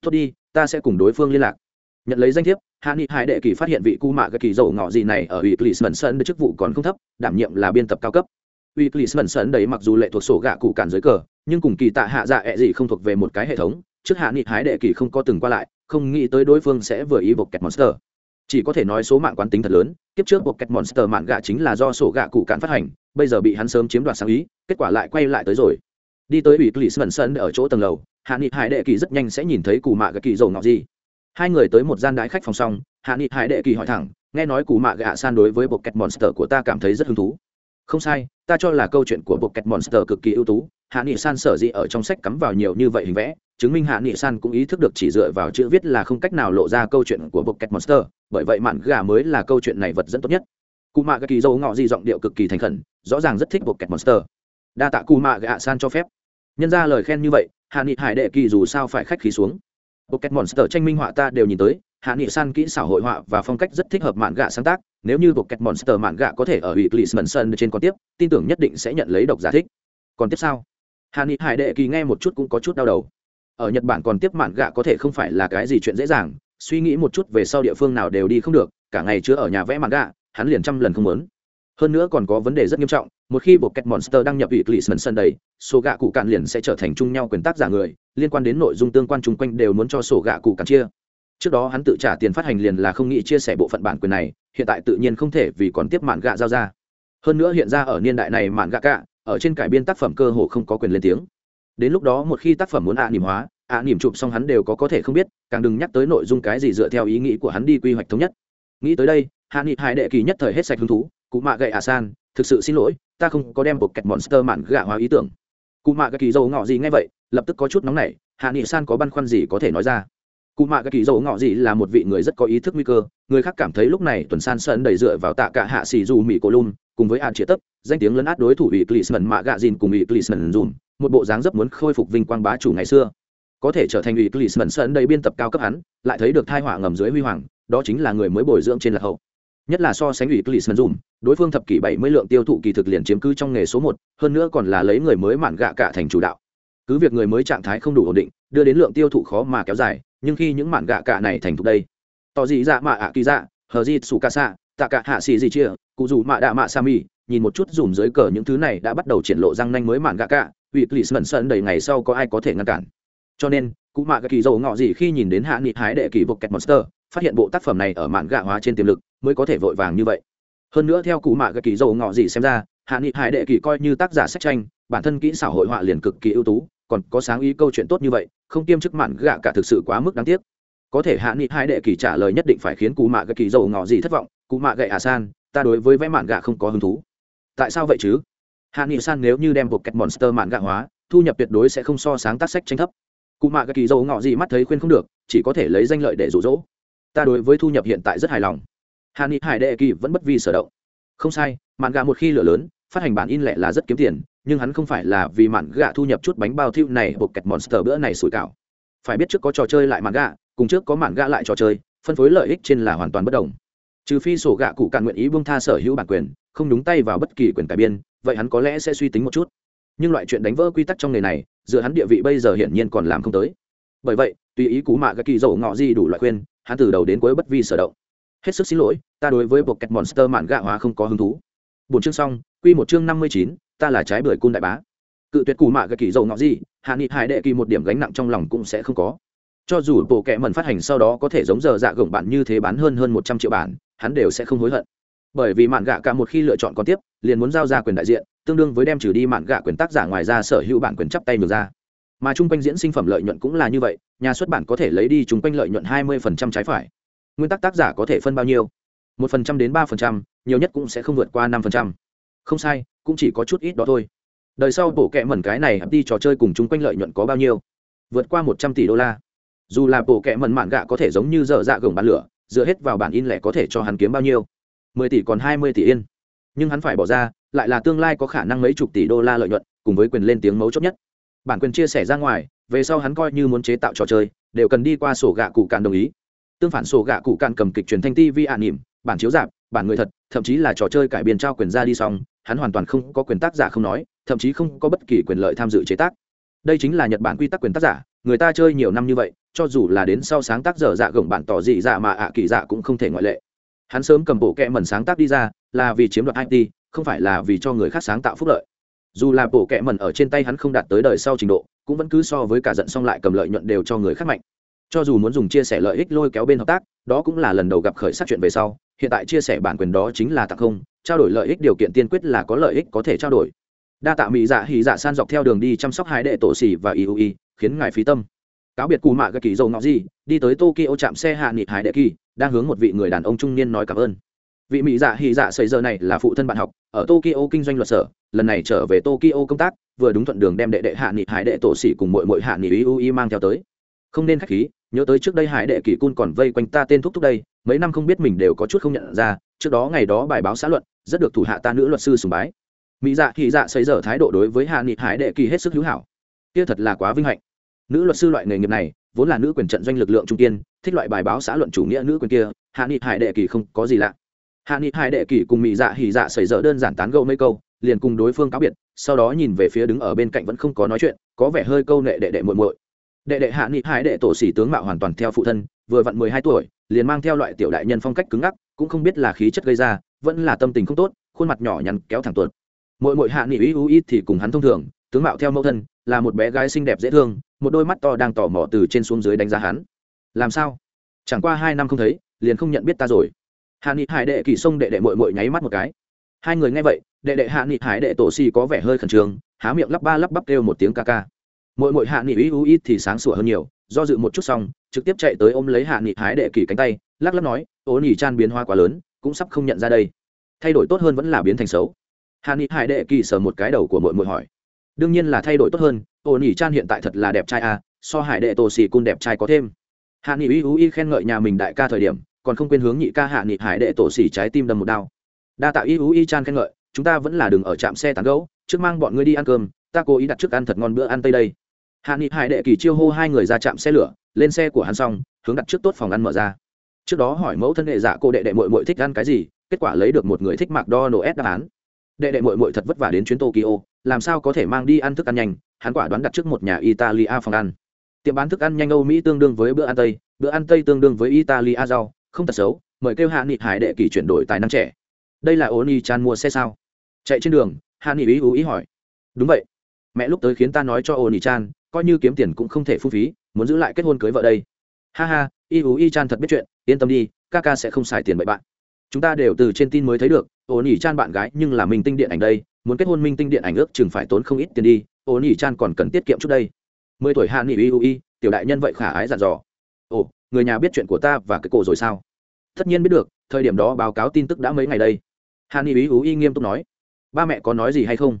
Tốt đi, ta sẽ cùng đối phương liên lạc. Nhận lấy danh thiếp, hạ nghị hải đệ kỳ phát hiện vị cú mạ cái kỳ dầu ngọ gì này ở ủy clisman sơn chức vụ còn không thấp, đảm nhiệm là biên tập cao cấp ủy clisman sơn đấy mặc dù lệ thuộc sổ gạ cụ cản dưới cờ, nhưng cùng kỳ tạ hạ dạ ẹ、e、gì không thuộc về một cái hệ thống, trước hạ nghị hái đệ kỳ không có từng qua lại, không nghĩ tới đối phương sẽ vừa ý bộc kẹt monster. Chỉ có thể nói số mạng quán tính thật lớn, kiếp trước bộc kẹt monster mạng gạ chính là do sổ gạ cụ cản phát hành, bây giờ bị hắn sớm chiếm đoạt sáng ý, kết quả lại quay lại tới rồi. Đi tới ủy clis mần sân ở chỗ tầng lầu, hạ nghị hải đệ kỳ rất nhanh sẽ nhìn thấy cù mạ gạ kỳ dầu ngọc gì. Hai người tới một gian đái khách phòng xong, hạ nghị hải đệ kỳ hỏi thẳng, nghe nói cù mạ gạ san đối với bộc kẹt monster của ta cảm thấy rất hứng thú không sai ta cho là câu chuyện của bộ kẹt monster cực kỳ ưu tú. Hạ nghị san sở dĩ ở trong sách cắm vào nhiều như vậy hình vẽ chứng minh hạ nghị san cũng ý thức được chỉ dựa vào chữ viết là không cách nào lộ ra câu chuyện của bộ kẹt monster bởi vậy mạn gà mới là câu chuyện này vật dẫn tốt nhất. Cụ mạ gà kỳ dâu ngọ di giọng điệu cực kỳ thành khẩn rõ ràng rất thích bộ kẹt monster. Đa tạ cụ mạ gà san cho phép. Nhân ra lời khen như vậy hạ nghị hải đệ kỳ dù sao phải khách khí xuống. Bộ Kẹt Monster tranh minh họa ta đều nhìn tới, Hạ Nghị San kỹ xảo hội họa và phong cách rất thích hợp mạn gạ sáng tác, nếu như Pocket Monster mạn gạ có thể ở Weekly trên con tiếp, tin tưởng nhất định sẽ nhận lấy độc giả thích. Còn tiếp sao? Hạ Nghị Hải Đệ Kỳ nghe một chút cũng có chút đau đầu. Ở Nhật Bản còn tiếp mạn gạ có thể không phải là cái gì chuyện dễ dàng, suy nghĩ một chút về sau địa phương nào đều đi không được, cả ngày chứa ở nhà vẽ mạn gạ, hắn liền trăm lần không muốn. Hơn nữa còn có vấn đề rất nghiêm trọng, một khi Pocket Monster đăng nhập Weekly đầy, số gạ cụ cạn liền sẽ trở thành chung nhau quyền tác giả người, liên quan đến nội dung tương quan chung quanh đều muốn cho sổ gạ cụ cạn chia trước đó hắn tự trả tiền phát hành liền là không nghĩ chia sẻ bộ phận bản quyền này, hiện tại tự nhiên không thể vì còn tiếp mạn gạ giao ra. Hơn nữa hiện ra ở niên đại này mạn gạ cả ở trên cải biên tác phẩm cơ hồ không có quyền lên tiếng. Đến lúc đó một khi tác phẩm muốn ạ à hóa, ạ à nỉm chụp xong hắn đều có có thể không biết, càng đừng nhắc tới nội dung cái gì dựa theo ý nghĩ của hắn đi quy hoạch thống nhất. Nghĩ tới đây, hạ nghị hải đệ kỳ nhất thời hết sạch hứng thú, cụ mạ gậy ạ san thực sự xin lỗi, ta không có đem một kẹt monster mạn gạ hóa ý tưởng. Cụ mạ gậy kỳ dầu ngọ gì ngay vậy, lập tức có chút nóng nảy, hạ nghị san có băn khoăn gì có thể nói ra cụ mạ các kỳ dầu ngọ gì là một vị người rất có ý thức nguy cơ. Người khác cảm thấy lúc này tuần san sơn đầy dựa vào tạ cả hạ xì dù mỹ cổ lum, cùng với an chia tấp, danh tiếng lấn át đối thủ ủy clisman mạ gạ dìn cùng ủy clisman dùm, một bộ dáng rất muốn khôi phục vinh quang bá chủ ngày xưa. Có thể trở thành ủy clisman sơn đầy biên tập cao cấp hắn, lại thấy được thai họa ngầm dưới huy hoàng, đó chính là người mới bồi dưỡng trên lạc hậu. Nhất là so sánh ủy clisman dùm, đối phương thập kỷ bảy mươi lượng tiêu thụ kỳ thực liền chiếm cứ trong nghề số một, hơn nữa còn là lấy người mới mạn gạ cả thành chủ đạo. Cứ việc người mới trạng thái không đủ ổn định, đưa đến lượng tiêu thụ khó mà kéo dài nhưng khi những mạn gạ cả này thành thục đây, tỏ gì dạ mạ ạ kỳ dạ hờ di sù ca xạ tạ cả hạ xì gì chia cụ dù mạ đạ mạ sa mi, nhìn một chút dùm dưới cờ những thứ này đã bắt đầu triển lộ răng nanh mới mạn gạ cả vị clis sơn sơn đầy ngày sau có ai có thể ngăn cản. Cho nên, cụ mạ gạ kỳ dầu ngọ gì khi nhìn đến hạ nghị hái đệ kỳ vực kẹt monster, phát hiện bộ tác phẩm này ở mạn gạ hóa trên tiềm lực, mới có thể vội vàng như vậy. Hơn nữa theo cụ mạ gạ kỳ dầu ngọ gì xem ra, hạ nghị hải đệ kỳ coi như tác giả sách tranh, bản thân kỹ xảo hội họa liền cực kỳ ưu tú, còn có sáng ý câu chuyện tốt như vậy không kiêm chức mạn gạ cả thực sự quá mức đáng tiếc. Có thể hạ nghị hai đệ kỳ trả lời nhất định phải khiến cụ mạ gạ kỳ dầu ngỏ gì thất vọng cụ mạ gậy à san, ta đối với vẽ mạn gạ không có hứng thú. Tại sao vậy chứ? Hạ nghị san nếu như đem buộc kẹt monster mạn gạ hóa, thu nhập tuyệt đối sẽ không so sáng tác sách tranh thấp. Cụ mạ gạ kỳ dầu ngỏ gì mắt thấy khuyên không được, chỉ có thể lấy danh lợi để rụ rỗ. Ta đối với thu nhập hiện tại rất hài lòng. Hạ nghị hải đệ kỳ vẫn bất vi sở động. Không sai, mạn gạ một khi lửa lớn, phát hành bản in lẻ là rất kiếm tiền nhưng hắn không phải là vì mạn gạ thu nhập chút bánh bao thiêu này buộc kẹt monster bữa này sủi cảo. Phải biết trước có trò chơi lại mạn gạ, cùng trước có mạn gạ lại trò chơi, phân phối lợi ích trên là hoàn toàn bất đồng. Trừ phi sổ gạ cụ cạn nguyện ý buông tha sở hữu bản quyền, không đúng tay vào bất kỳ quyền cải biên, vậy hắn có lẽ sẽ suy tính một chút. Nhưng loại chuyện đánh vỡ quy tắc trong nghề này dựa hắn địa vị bây giờ hiển nhiên còn làm không tới. Bởi vậy, tùy ý cú mạ gạ kỳ dầu ngọ gì đủ loại khuyên, hắn từ đầu đến cuối bất vi sở động. Hết sức xin lỗi, ta đối với bộ kẹt monster mạn gạ hóa không có hứng thú. Bốn chương xong, quy một chương năm mươi chín ta là trái bưởi cun đại bá. Cự tuyệt cù mạ gạ kỳ dầu ngọ gì, hạ nghị hải đệ kỳ một điểm gánh nặng trong lòng cũng sẽ không có. Cho dù bộ kệ mần phát hành sau đó có thể giống giờ dạ gồng bản như thế bán hơn hơn một trăm triệu bản, hắn đều sẽ không hối hận. Bởi vì mạn gạ cả một khi lựa chọn con tiếp, liền muốn giao ra quyền đại diện, tương đương với đem trừ đi mạn gạ quyền tác giả ngoài ra sở hữu bản quyền chắp tay ngược ra. Mà chung quanh diễn sinh phẩm lợi nhuận cũng là như vậy, nhà xuất bản có thể lấy đi chung quanh lợi nhuận hai mươi phần trăm trái phải. Nguyên tắc tác giả có thể phân bao nhiêu? Một phần trăm đến ba phần trăm, nhiều nhất cũng sẽ không vượt qua năm phần trăm không sai cũng chỉ có chút ít đó thôi. Đời sau bộ kẹ mẩn cái này đi trò chơi cùng chung quanh lợi nhuận có bao nhiêu? Vượt qua một trăm tỷ đô la. Dù là bộ kẹ mẩn mạn gạ có thể giống như dở dạ gồng bán lửa dựa hết vào bản in lẻ có thể cho hắn kiếm bao nhiêu? Mười tỷ còn hai mươi tỷ yên. Nhưng hắn phải bỏ ra lại là tương lai có khả năng mấy chục tỷ đô la lợi nhuận cùng với quyền lên tiếng mấu chốt nhất. Bản quyền chia sẻ ra ngoài về sau hắn coi như muốn chế tạo trò chơi đều cần đi qua sổ gạ cụ cạn đồng ý. Tương phản sổ gạ cụ cạn cầm kịch truyền thanh ti vi ạ nỉm bản chiếu giảm, bản người thật thậm chí là trò chơi cải biên trao quyền ra đi xong hắn hoàn toàn không có quyền tác giả không nói, thậm chí không có bất kỳ quyền lợi tham dự chế tác. Đây chính là nhật bản quy tắc quyền tác giả, người ta chơi nhiều năm như vậy, cho dù là đến sau sáng tác dở dạ gồng bản tỏ dị dạ mà ạ kỳ dạ cũng không thể ngoại lệ. Hắn sớm cầm bộ kẹ mẩn sáng tác đi ra, là vì chiếm đoạt it không phải là vì cho người khác sáng tạo phúc lợi. Dù là bộ kẹ mẩn ở trên tay hắn không đạt tới đời sau trình độ, cũng vẫn cứ so với cả giận xong lại cầm lợi nhuận đều cho người khác mạnh. Cho dù muốn dùng chia sẻ lợi ích lôi kéo bên hợp tác, đó cũng là lần đầu gặp khởi sát chuyện về sau, hiện tại chia sẻ bản quyền đó chính là tặng không trao đổi lợi ích điều kiện tiên quyết là có lợi ích có thể trao đổi. Đa tạ mỹ dạ hỉ dạ san dọc theo đường đi chăm sóc hai đệ tổ xỉ và iui khiến ngài phí tâm. Cáo biệt cù mạ gà kỳ dầu ngọ gì đi tới tokyo chạm xe hạ nghị hải đệ kỳ, đang hướng một vị người đàn ông trung niên nói cảm ơn. Vị mỹ dạ hỉ dạ xây giờ này là phụ thân bạn học, ở tokyo kinh doanh luật sở, lần này trở về tokyo công tác, vừa đúng thuận đường đem đệ đệ hạ nghị hải đệ tổ xỉ cùng mội mội hạ nghị iui mang theo tới. Không nên khách khí, nhớ tới trước đây hải đệ kỳ cun còn vây quanh ta tên thúc thúc đây, mấy năm không biết mình đều có chút không nhận ra, trước đó ngày đó bài báo xã luận rất được thủ hạ ta nữ luật sư sùng bái. Mỹ dạ thì dạ xây dở thái độ đối với hạ nghị hải đệ kỳ hết sức hữu hảo. Kia thật là quá vinh hạnh. Nữ luật sư loại nghề nghiệp này, vốn là nữ quyền trận doanh lực lượng trung tiên thích loại bài báo xã luận chủ nghĩa nữ quyền kia hạ nghị hải đệ kỳ không có gì lạ. Hạ nghị hải đệ kỳ cùng mỹ dạ hỉ dạ xảy dở đơn giản tán gẫu mấy câu, liền cùng đối phương cáo biệt, sau đó nhìn về phía đứng ở bên cạnh vẫn không có nói chuyện, có vẻ hơi câu nệ đệ đệ muội muội. Đệ đệ hạ nghị hải đệ tổ sĩ tướng mạo hoàn toàn theo phụ thân, vừa vặn mười hai tuổi, liền mang theo loại tiểu đại nhân phong cách cứng ngắc, cũng không biết là khí chất gây ra vẫn là tâm tình không tốt, khuôn mặt nhỏ nhắn kéo thẳng tuột. Mỗi mỗi hạ nghị uy u ít thì cùng hắn thông thường, tướng mạo theo mẫu thân, là một bé gái xinh đẹp dễ thương, một đôi mắt to đang tỏ mỏ từ trên xuống dưới đánh giá hắn. Làm sao? Chẳng qua hai năm không thấy, liền không nhận biết ta rồi. Hạ nghị hải đệ kỳ sông đệ đệ mội mội nháy mắt một cái. Hai người nghe vậy, đệ đệ hạ nghị hải đệ tổ si có vẻ hơi khẩn trương, há miệng lắp ba lắp bắp kêu một tiếng ca ca. Mội mội hạ nghị uy u ít thì sáng sủa hơn nhiều, do dự một chút xong, trực tiếp chạy tới ôm lấy hạ nghị hải đệ kỳ cánh tay, lắc lắc nói ố nhỉ chan biến hoa quá lớn cũng sắp không nhận ra đây. Thay đổi tốt hơn vẫn là biến thành xấu. Hà nghị hải đệ kỳ sờ một cái đầu của mội mội hỏi. Đương nhiên là thay đổi tốt hơn ố nỉ chan hiện tại thật là đẹp trai à so hải đệ tổ xì cun đẹp trai có thêm. Hạ nghị uy u y khen ngợi nhà mình đại ca thời điểm, còn không quên hướng nhị ca hạ nghị hải đệ tổ xì trái tim đâm một đao. Đa tạo y u y chan khen ngợi, chúng ta vẫn là đường ở trạm xe tán gấu trước mang bọn ngươi đi ăn cơm, ta cố ý đặt trước ăn thật ngon bữa ăn tây đây. Hạ nghị hải đệ kỳ chiêu hô hai người ra trạm xe lửa, lên xe của hắn xong, hướng đặt trước tốt phòng ăn mở ra trước đó hỏi mẫu thân đệ dạ cô đệ đệ mội mội thích ăn cái gì, kết quả lấy được một người thích mặc đo nổ s đáp án. Đệ đệ mội mội thật vất vả đến chuyến tokyo, làm sao có thể mang đi ăn thức ăn nhanh, hắn quả đoán đặt trước một nhà italia phòng ăn. Tiệm bán thức ăn nhanh âu mỹ tương đương với bữa ăn tây, bữa ăn tây tương đương với italia rau, không tật xấu, mời kêu hạ nghị hải đệ kỳ chuyển đổi tài năng trẻ. Đây là ôn y chan mua xe sao? Chạy trên đường, hạ nghị ý ú ý hỏi. Đúng vậy. Mẹ lúc tới khiến ta nói cho ôn y chan, coi như kiếm tiền cũng không thể phung phí, muốn giữ lại kết hôn cưới vợ đây. Ha ha y ú y chan thật biết chuyện, yên tâm đi, ca ca sẽ không xài tiền bậy bạn. Chúng ta đều từ trên tin mới thấy được ổn ỉ chan bạn gái nhưng là minh tinh điện ảnh đây, muốn kết hôn minh tinh điện ảnh ước chừng phải tốn không ít tiền đi ổn ỉ chan còn cần tiết kiệm chút đây. Mười tuổi hạ nỉ y ú y tiểu đại nhân vậy khả ái dặn dò. Ồ, người nhà biết chuyện của ta và cái cổ rồi sao? Tất nhiên biết được, thời điểm đó báo cáo tin tức đã mấy ngày đây. Hạ nỉ y ú y nghiêm túc nói. Ba mẹ có nói gì hay không?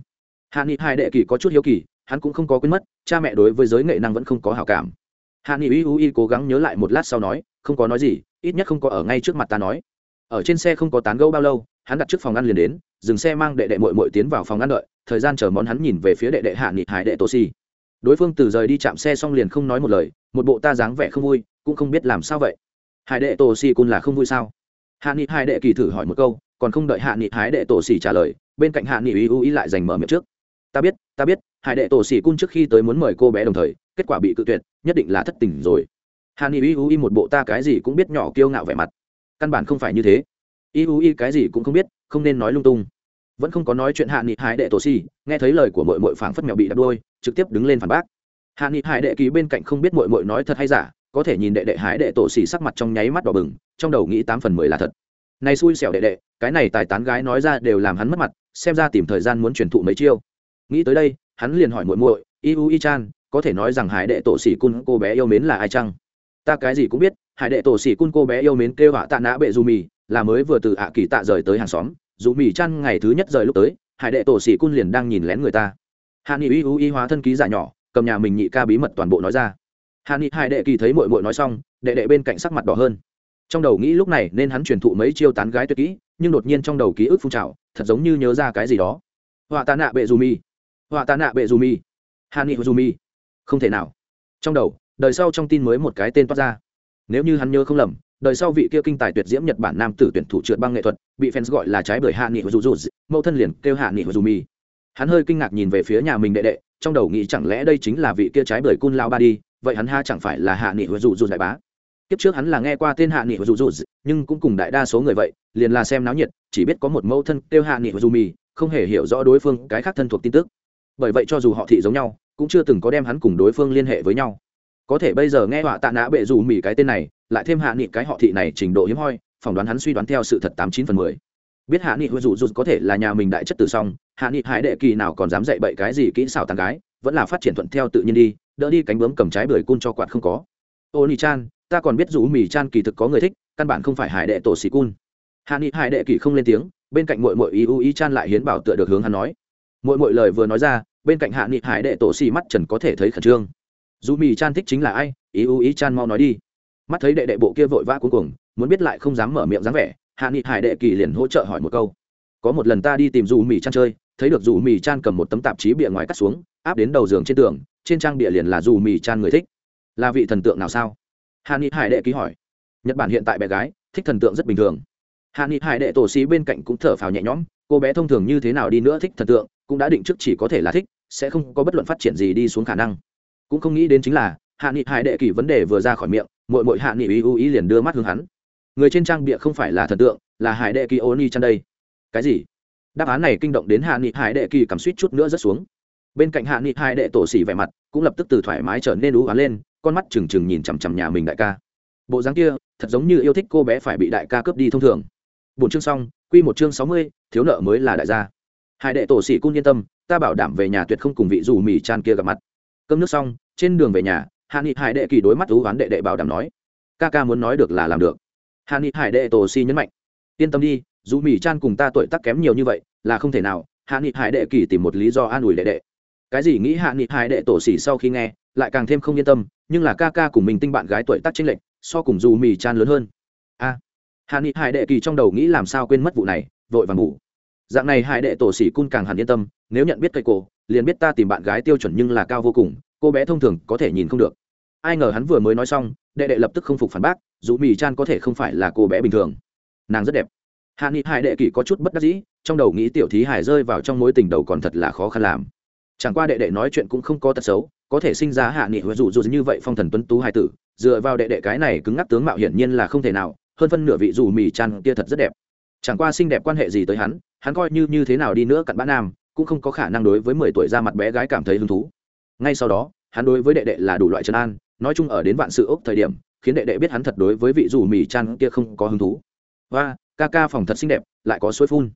Hạ nỉ hai đệ kỳ có chút hiếu kỳ, hắn cũng không có quên mất, cha mẹ đối với giới nghệ năng vẫn không có hảo cảm hạ nghị uy uy cố gắng nhớ lại một lát sau nói, không có nói gì, ít nhất không có ở ngay trước mặt ta nói. Ở trên xe không có tán gẫu bao lâu, hắn đặt trước phòng ăn liền đến, dừng xe mang đệ đệ mội mội tiến vào phòng ăn đợi, thời gian chờ món hắn nhìn về phía đệ đệ hạ nghị hải đệ tổ si. Đối phương từ rời đi chạm xe xong liền không nói một lời, một bộ ta dáng vẻ không vui, cũng không biết làm sao vậy. Hải đệ tổ si cun là không vui sao? Hạ nghị hải đệ kỳ thử hỏi một câu, còn không đợi hạ nghị hải đệ tổ si trả lời, bên cạnh hạ nghị uy uy lại giành mở miệng trước. Ta biết ta biết, hải đệ tổ sĩ cun trước khi tới muốn mời cô bé đồng thời kết quả bị cự tuyệt, nhất định là thất tình rồi. Hàn ni uy y một bộ ta cái gì cũng biết nhỏ kiêu ngạo vẻ mặt. Căn bản không phải như thế. Y cái gì cũng không biết, không nên nói lung tung. Vẫn không có nói chuyện hạ nghị hải đệ tổ si nghe thấy lời của mội mội phảng phất mèo bị đập đôi trực tiếp đứng lên phản bác. Hạ nghị hải đệ ký bên cạnh không biết mội mội nói thật hay giả, có thể nhìn đệ đệ hải đệ tổ sĩ sắc mặt trong nháy mắt đỏ bừng, trong đầu nghĩ tám phần mười là thật. Này xui xẻo đệ đệ, cái này tài tán gái nói ra đều làm hắn mất mặt, xem ra tìm thời gian muốn truyền thụ mấy chiêu. Nghĩ tới đây, hắn liền hỏi muội muội y y chan có thể nói rằng hải đệ tổ sĩ cun cô bé yêu mến là ai chăng? Ta cái gì cũng biết, hải đệ tổ sĩ cun cô bé yêu mến kêu hạ tạ nã bệ dù mì, là mới vừa từ ạ kỳ tạ rời tới hàng xóm. Dù mì chăn ngày thứ nhất rời lúc tới, hải đệ tổ sĩ cun liền đang nhìn lén người ta. Hạ nghị y y hóa thân ký giả nhỏ, cầm nhà mình nhị ca bí mật toàn bộ nói ra. Hạ nghị, hải đệ kỳ thấy mội mội nói xong, đệ đệ bên cạnh sắc mặt đỏ hơn. Trong đầu nghĩ lúc này nên hắn truyền thụ mấy chiêu tán gái tuyệt kỹ, nhưng đột nhiên trong đầu ký ức phun trào, thật giống như nhớ ra cái gì đó. Họa tạ nạ bệ dù mì. Họa tạ nạ bệ dù mi hạ nghị dù mi không thể nào. Trong đầu, đời sau trong tin mới một cái tên toát ra. Nếu như hắn nhớ không lầm, đời sau vị kia kinh tài tuyệt diễm nhật bản nam tử tuyển thủ trượt băng nghệ thuật, bị fans gọi là trái bởi hạ nghị dù dù mẫu thân liền kêu hạ nghị dù mi. Hắn hơi kinh ngạc nhìn về phía nhà mình đệ đệ, trong đầu nghĩ chẳng lẽ đây chính là vị kia trái bởi cun lao ba đi, vậy hắn ha chẳng phải là hạ nghị dù dù đại bá. Kiếp trước hắn là nghe qua tên hạ nghị dù dù nhưng cũng cùng đại đa số người vậy, liền là xem náo nhiệt, chỉ biết có một mẫu thân kêu hạ nghị dù mi, không hề hiểu rõ đối phương cái khác thân thuộc tin tức bởi vậy cho dù họ thị giống nhau, cũng chưa từng có đem hắn cùng đối phương liên hệ với nhau. Có thể bây giờ nghe họa tạ nã bệ dù mỉ cái tên này, lại thêm hạ nghị cái họ thị này trình độ hiếm hoi, phỏng đoán hắn suy đoán theo sự thật tám chín phần mười. Biết hạ nghị huệ dù dù có thể là nhà mình đại chất tử xong hạ nghị hải đệ kỳ nào còn dám dạy bậy cái gì kỹ xảo tàn gái, vẫn là phát triển thuận theo tự nhiên đi, đỡ đi cánh bướm cầm trái bưởi cun cho quạt không có. Ô nỉ chan, ta còn biết dù mì chan kỳ thực có người thích, căn bản không phải hải đệ tổ sĩ cun. Hạ nghị hải đệ kỳ không lên tiếng, bên cạnh mội mội ý u y chan lại hiến bảo tựa được hướng hắn nói. Mội mội lời vừa nói ra bên cạnh hạ nghị hải đệ tổ xì mắt trần có thể thấy khẩn trương. Dù mì chan thích chính là ai, ý u ý chan mau nói đi. Mắt thấy đệ đệ bộ kia vội vã cuối cùng muốn biết lại không dám mở miệng dáng vẻ, hạ nghị hải đệ kỳ liền hỗ trợ hỏi một câu. Có một lần ta đi tìm dù mì chan chơi, thấy được dù mì chan cầm một tấm tạp chí bìa ngoài cắt xuống, áp đến đầu giường trên tường, trên trang bìa liền là dù mì chan người thích. Là vị thần tượng nào sao? Hạ nghị hải đệ ký hỏi. Nhật bản hiện tại bé gái, thích thần tượng rất bình thường. Hạ nghị hải đệ tổ xí bên cạnh cũng thở phào nhẹ nhõm, cô bé thông thường như thế nào đi nữa thích thần tượng cũng đã định trước chỉ có thể là thích, sẽ không có bất luận phát triển gì đi xuống khả năng. Cũng không nghĩ đến chính là, hạ nghị hải đệ kỳ vấn đề vừa ra khỏi miệng mội mội hạ nghị ý ưu ý liền đưa mắt hướng hắn. Người trên trang bịa không phải là thần tượng, là hải đệ kỳ ô ni chăn đây. Cái gì? Đáp án này kinh động đến hạ nghị hải đệ kỳ cảm suýt chút nữa rất xuống. Bên cạnh hạ nghị hải đệ tổ xỉ vẻ mặt, cũng lập tức từ thoải mái trở nên ú oán lên, con mắt trừng trừng nhìn chằm chằm nhà mình đại ca. Bộ dáng kia, thật giống như yêu thích cô bé phải bị đại ca cướp đi thông thường. Bốn chương xong, quy một chương sáu mươi, thiếu nợ mới là đại gia hải đệ tổ sĩ cung yên tâm, ta bảo đảm về nhà tuyệt không cùng vị dù mì chan kia gặp mặt. Cơm nước xong, trên đường về nhà, hạ nghị hải đệ kỳ đối mắt thú ván đệ đệ bảo đảm nói, ca ca muốn nói được là làm được. Hạ nghị hải đệ tổ sĩ nhấn mạnh, yên tâm đi, dù mì chan cùng ta tuổi tác kém nhiều như vậy, là không thể nào. Hạ nghị hải đệ kỳ tìm một lý do an ủi đệ đệ. Cái gì nghĩ hạ nghị hải đệ tổ sĩ sau khi nghe, lại càng thêm không yên tâm, nhưng là ca ca cùng mình tinh bạn gái tuổi tác chênh lệch, so cùng dù mì chan lớn hơn. A. Hạ nghị hải đệ kỳ trong đầu nghĩ làm sao quên mất vụ này, vội vàng ngủ dạng này hải đệ tổ sĩ cun càng hẳn yên tâm, nếu nhận biết cây cổ, liền biết ta tìm bạn gái tiêu chuẩn nhưng là cao vô cùng, cô bé thông thường có thể nhìn không được. Ai ngờ hắn vừa mới nói xong, đệ đệ lập tức không phục phản bác, dù mì chan có thể không phải là cô bé bình thường. Nàng rất đẹp. Hạ nghị hải đệ kỳ có chút bất đắc dĩ, trong đầu nghĩ tiểu thí hải rơi vào trong mối tình đầu còn thật là khó khăn làm. Chẳng qua đệ đệ nói chuyện cũng không có tật xấu, có thể sinh ra hạ nghị huệ dù dù như vậy phong thần tuấn tú hải tử, dựa vào đệ đệ cái này cứng ngắc tướng mạo hiển nhiên là không thể nào, hơn phân nửa vị dù mì chan kia thật rất đẹp. Chẳng qua xinh đẹp quan hệ gì tới hắn hắn coi như như thế nào đi nữa cặn bã nam, cũng không có khả năng đối với mười tuổi ra mặt bé gái cảm thấy hứng thú. Ngay sau đó, hắn đối với đệ đệ là đủ loại trấn an, nói chung ở đến vạn sự ốc thời điểm, khiến đệ đệ biết hắn thật đối với vị dù mì chan kia không có hứng thú. Và ca ca phòng thật xinh đẹp, lại có suối phun.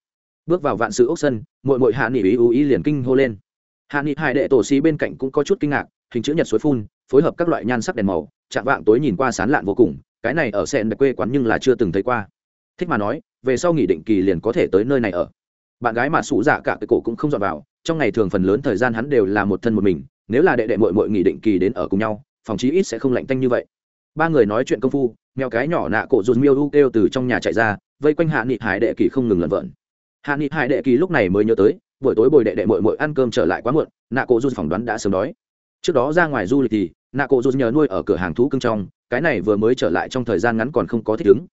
Bước vào vạn sự ốc sân mội mội hạ nghị ý ưu ý liền kinh hô lên. Hạ nghị hai đệ tổ xí bên cạnh cũng có chút kinh ngạc, hình chữ nhật suối phun, phối hợp các loại nhan sắc đèn màu chạm vạng tối nhìn qua sán lạn vô cùng, cái này ở sen quê quán nhưng là chưa từng thấy qua. Thích mà nói, về sau nghỉ định kỳ liền có thể tới nơi này ở bạn gái mà sủ dạ cả cái cổ cũng không dọn vào, trong ngày thường phần lớn thời gian hắn đều là một thân một mình, nếu là đệ đệ mội mội nghỉ định kỳ đến ở cùng nhau, phòng chí ít sẽ không lạnh tanh như vậy. Ba người nói chuyện công phu, mèo cái nhỏ nạ cổ dùn miêu u kêu từ trong nhà chạy ra, vây quanh hạ nghị hải đệ kỳ không ngừng lẩn vợn hạ nghị hải đệ kỳ lúc này mới nhớ tới, buổi tối bồi đệ đệ mội mội ăn cơm trở lại quá muộn, nạ cổ dùn phỏng đoán đã sớm đói. Trước đó ra ngoài du lịch thì, nạ cổ dùn nhờ nuôi ở cửa hàng thú cưng trong, cái này vừa mới trở lại trong thời gian ngắn còn không có thích ứng.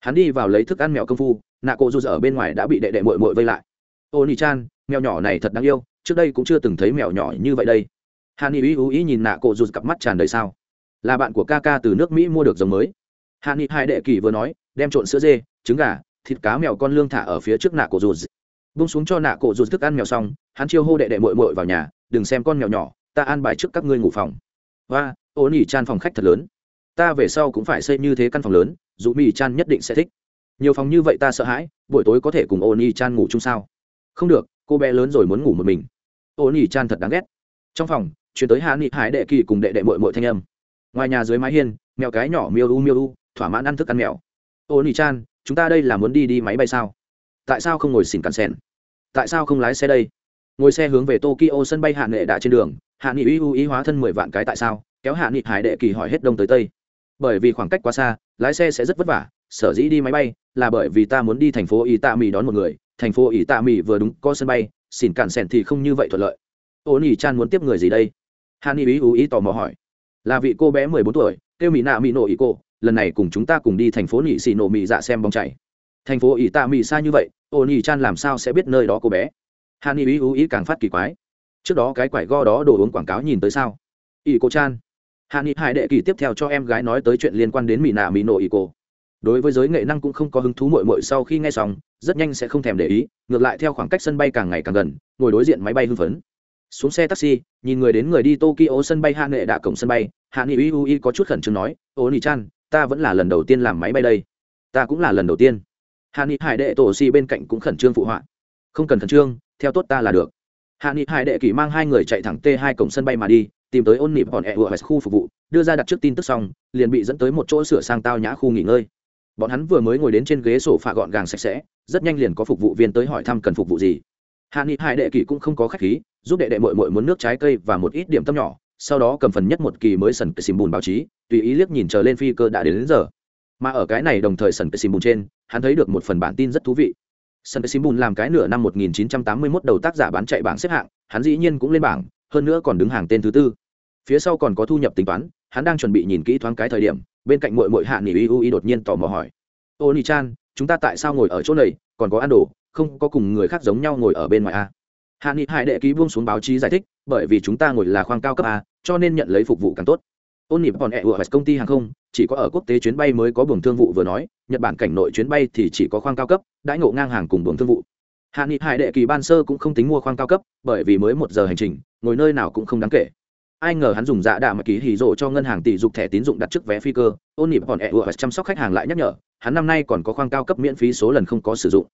Hắn đi vào lấy thức ăn mèo công phu, nạ cổ dùn ở bên ngoài đã bị đệ đệ mội mội vây lại ô nỉ chan mèo nhỏ này thật đáng yêu, trước đây cũng chưa từng thấy mèo nhỏ như vậy đây. Hàn y ú ý nhìn nạ cổ dù cặp mắt tràn đầy sao. Là bạn của ca ca từ nước mỹ mua được giống mới. Hàn y hai đệ kỳ vừa nói, đem trộn sữa dê, trứng gà, thịt cá mèo con lương thả ở phía trước nạ cổ dù bung xuống cho nạ cổ dù thức ăn mèo xong, hắn chiêu hô đệ đệ mội mội vào nhà, đừng xem con mèo nhỏ, ta an bài trước các ngươi ngủ phòng. Và ô nỉ chan phòng khách thật lớn. Ta về sau cũng phải xây như thế căn phòng lớn, dù mì chan nhất định sẽ thích. Nhiều phòng như vậy ta sợ hãi, buổi tối có thể cùng ô nhi chan ngủ chung sao? Không được, cô bé lớn rồi muốn ngủ một mình. Ô nhi chan thật đáng ghét. Trong phòng, chuyển tới hạ nghị hải đệ kỳ cùng đệ đệ mội mội thanh âm. Ngoài nhà dưới mái hiên, mèo cái nhỏ miêu u miêu u, thỏa mãn ăn thức ăn mèo. Ô nhi chan, chúng ta đây là muốn đi đi máy bay sao? Tại sao không ngồi xỉn cắn sen tại sao không lái xe đây? Ngồi xe hướng về tokyo sân bay hạ nghệ đã trên đường, hạ nghị uy U ý hóa thân mười vạn cái tại sao? Kéo hạ nghị hải đệ kỳ hỏi hết đông tới tây. Bởi vì khoảng cách quá xa, lái xe sẽ rất vất vả, sở dĩ đi máy bay là bởi vì ta muốn đi thành phố y tạ mỹ đón một người thành phố ý tạ mỹ vừa đúng có sân bay, xỉn cản sẻn thì không như vậy thuận lợi. Ô nỉ chan muốn tiếp người gì đây? Hàn y ý ú ý tò mò hỏi. Là vị cô bé mười bốn tuổi, kêu mỹ nạ mỹ nổ ý cô lần này cùng chúng ta cùng đi thành phố nỉ xì nổ mỹ dạ xem bóng chảy. Thành phố ý tạ mỹ xa như vậy, ô nỉ chan làm sao sẽ biết nơi đó cô bé? Hàn y ý ú ý càng phát kỳ quái. Trước đó cái quải go đó đồ uống quảng cáo nhìn tới sao? Ý cô chan. Hàn y hải đệ kỳ tiếp theo cho em gái nói tới chuyện liên quan đến mỹ nạ mỹ nổ ý cô đối với giới nghệ năng cũng không có hứng thú mội mội sau khi nghe xong rất nhanh sẽ không thèm để ý, ngược lại theo khoảng cách sân bay càng ngày càng gần, ngồi đối diện máy bay hưng phấn. Xuống xe taxi, nhìn người đến người đi tokyo sân bay hạ nghệ đạ cổng sân bay, hạ nghị ui có chút khẩn trương nói, ô nị chan ta vẫn là lần đầu tiên làm máy bay đây. Ta cũng là lần đầu tiên. Hạ nghị hải đệ tổ si bên cạnh cũng khẩn trương phụ họa. Không cần khẩn trương, theo tốt ta là được. Hạ nghị hải đệ kỷ mang hai người chạy thẳng t hai cổng sân bay mà đi, tìm tới ôn nịp bọn ẹ vừa khu phục vụ, đưa ra đặt trước tin tức xong, liền bị dẫn tới một chỗ sửa sang tao nhã khu nghỉ ngơi bọn hắn vừa mới ngồi đến trên ghế sổ phạ gọn gàng sạch sẽ rất nhanh liền có phục vụ viên tới hỏi thăm cần phục vụ gì. Hạ nghị hải đệ kỳ cũng không có khách khí giúp đệ đệ mội mội muốn nước trái cây và một ít điểm tâm nhỏ sau đó cầm phần nhất một kỳ mới sần cái xìm bùn báo chí tùy ý liếc nhìn trở lên phi cơ đã đến, đến giờ. Mà ở cái này đồng thời sần cái xìm bùn trên hắn thấy được một phần bản tin rất thú vị. Sần cái xìm bùn làm cái nửa năm 1981 đầu tác giả bán chạy bảng xếp hạng hắn dĩ nhiên cũng lên bảng hơn nữa còn đứng hàng tên thứ tư. Phía sau còn có thu nhập tính toán hắn đang chuẩn bị nhìn kỹ thoáng cái thời điểm bên cạnh mội mội hạ nghỉ uy y đột nhiên tò mò hỏi. Ô nỉ chan, chúng ta tại sao ngồi ở chỗ này? Còn có ăn đồ, không có cùng người khác giống nhau ngồi ở bên ngoài a hạ nghị hải đệ ký buông xuống báo chí giải thích, bởi vì chúng ta ngồi là khoang cao cấp a, cho nên nhận lấy phục vụ càng tốt. Ôn nhịp còn ẹ ủa công ty hàng không, chỉ có ở quốc tế chuyến bay mới có buồng thương vụ vừa nói, nhật bản cảnh nội chuyến bay thì chỉ có khoang cao cấp, đãi ngộ ngang hàng cùng buồng thương vụ. Hạ nghị hải đệ kỳ ban sơ cũng không tính mua khoang cao cấp, bởi vì mới một giờ hành trình, ngồi nơi nào cũng không đáng kể ai ngờ hắn dùng dạ đạ mà ký hì rộ cho ngân hàng tỷ dục thẻ tín dụng đặt trước vé phi cơ. Ôn nhịp còn ẹ ủa chăm sóc khách hàng lại nhắc nhở, hắn năm nay còn có khoang cao cấp miễn phí số lần không có sử dụng.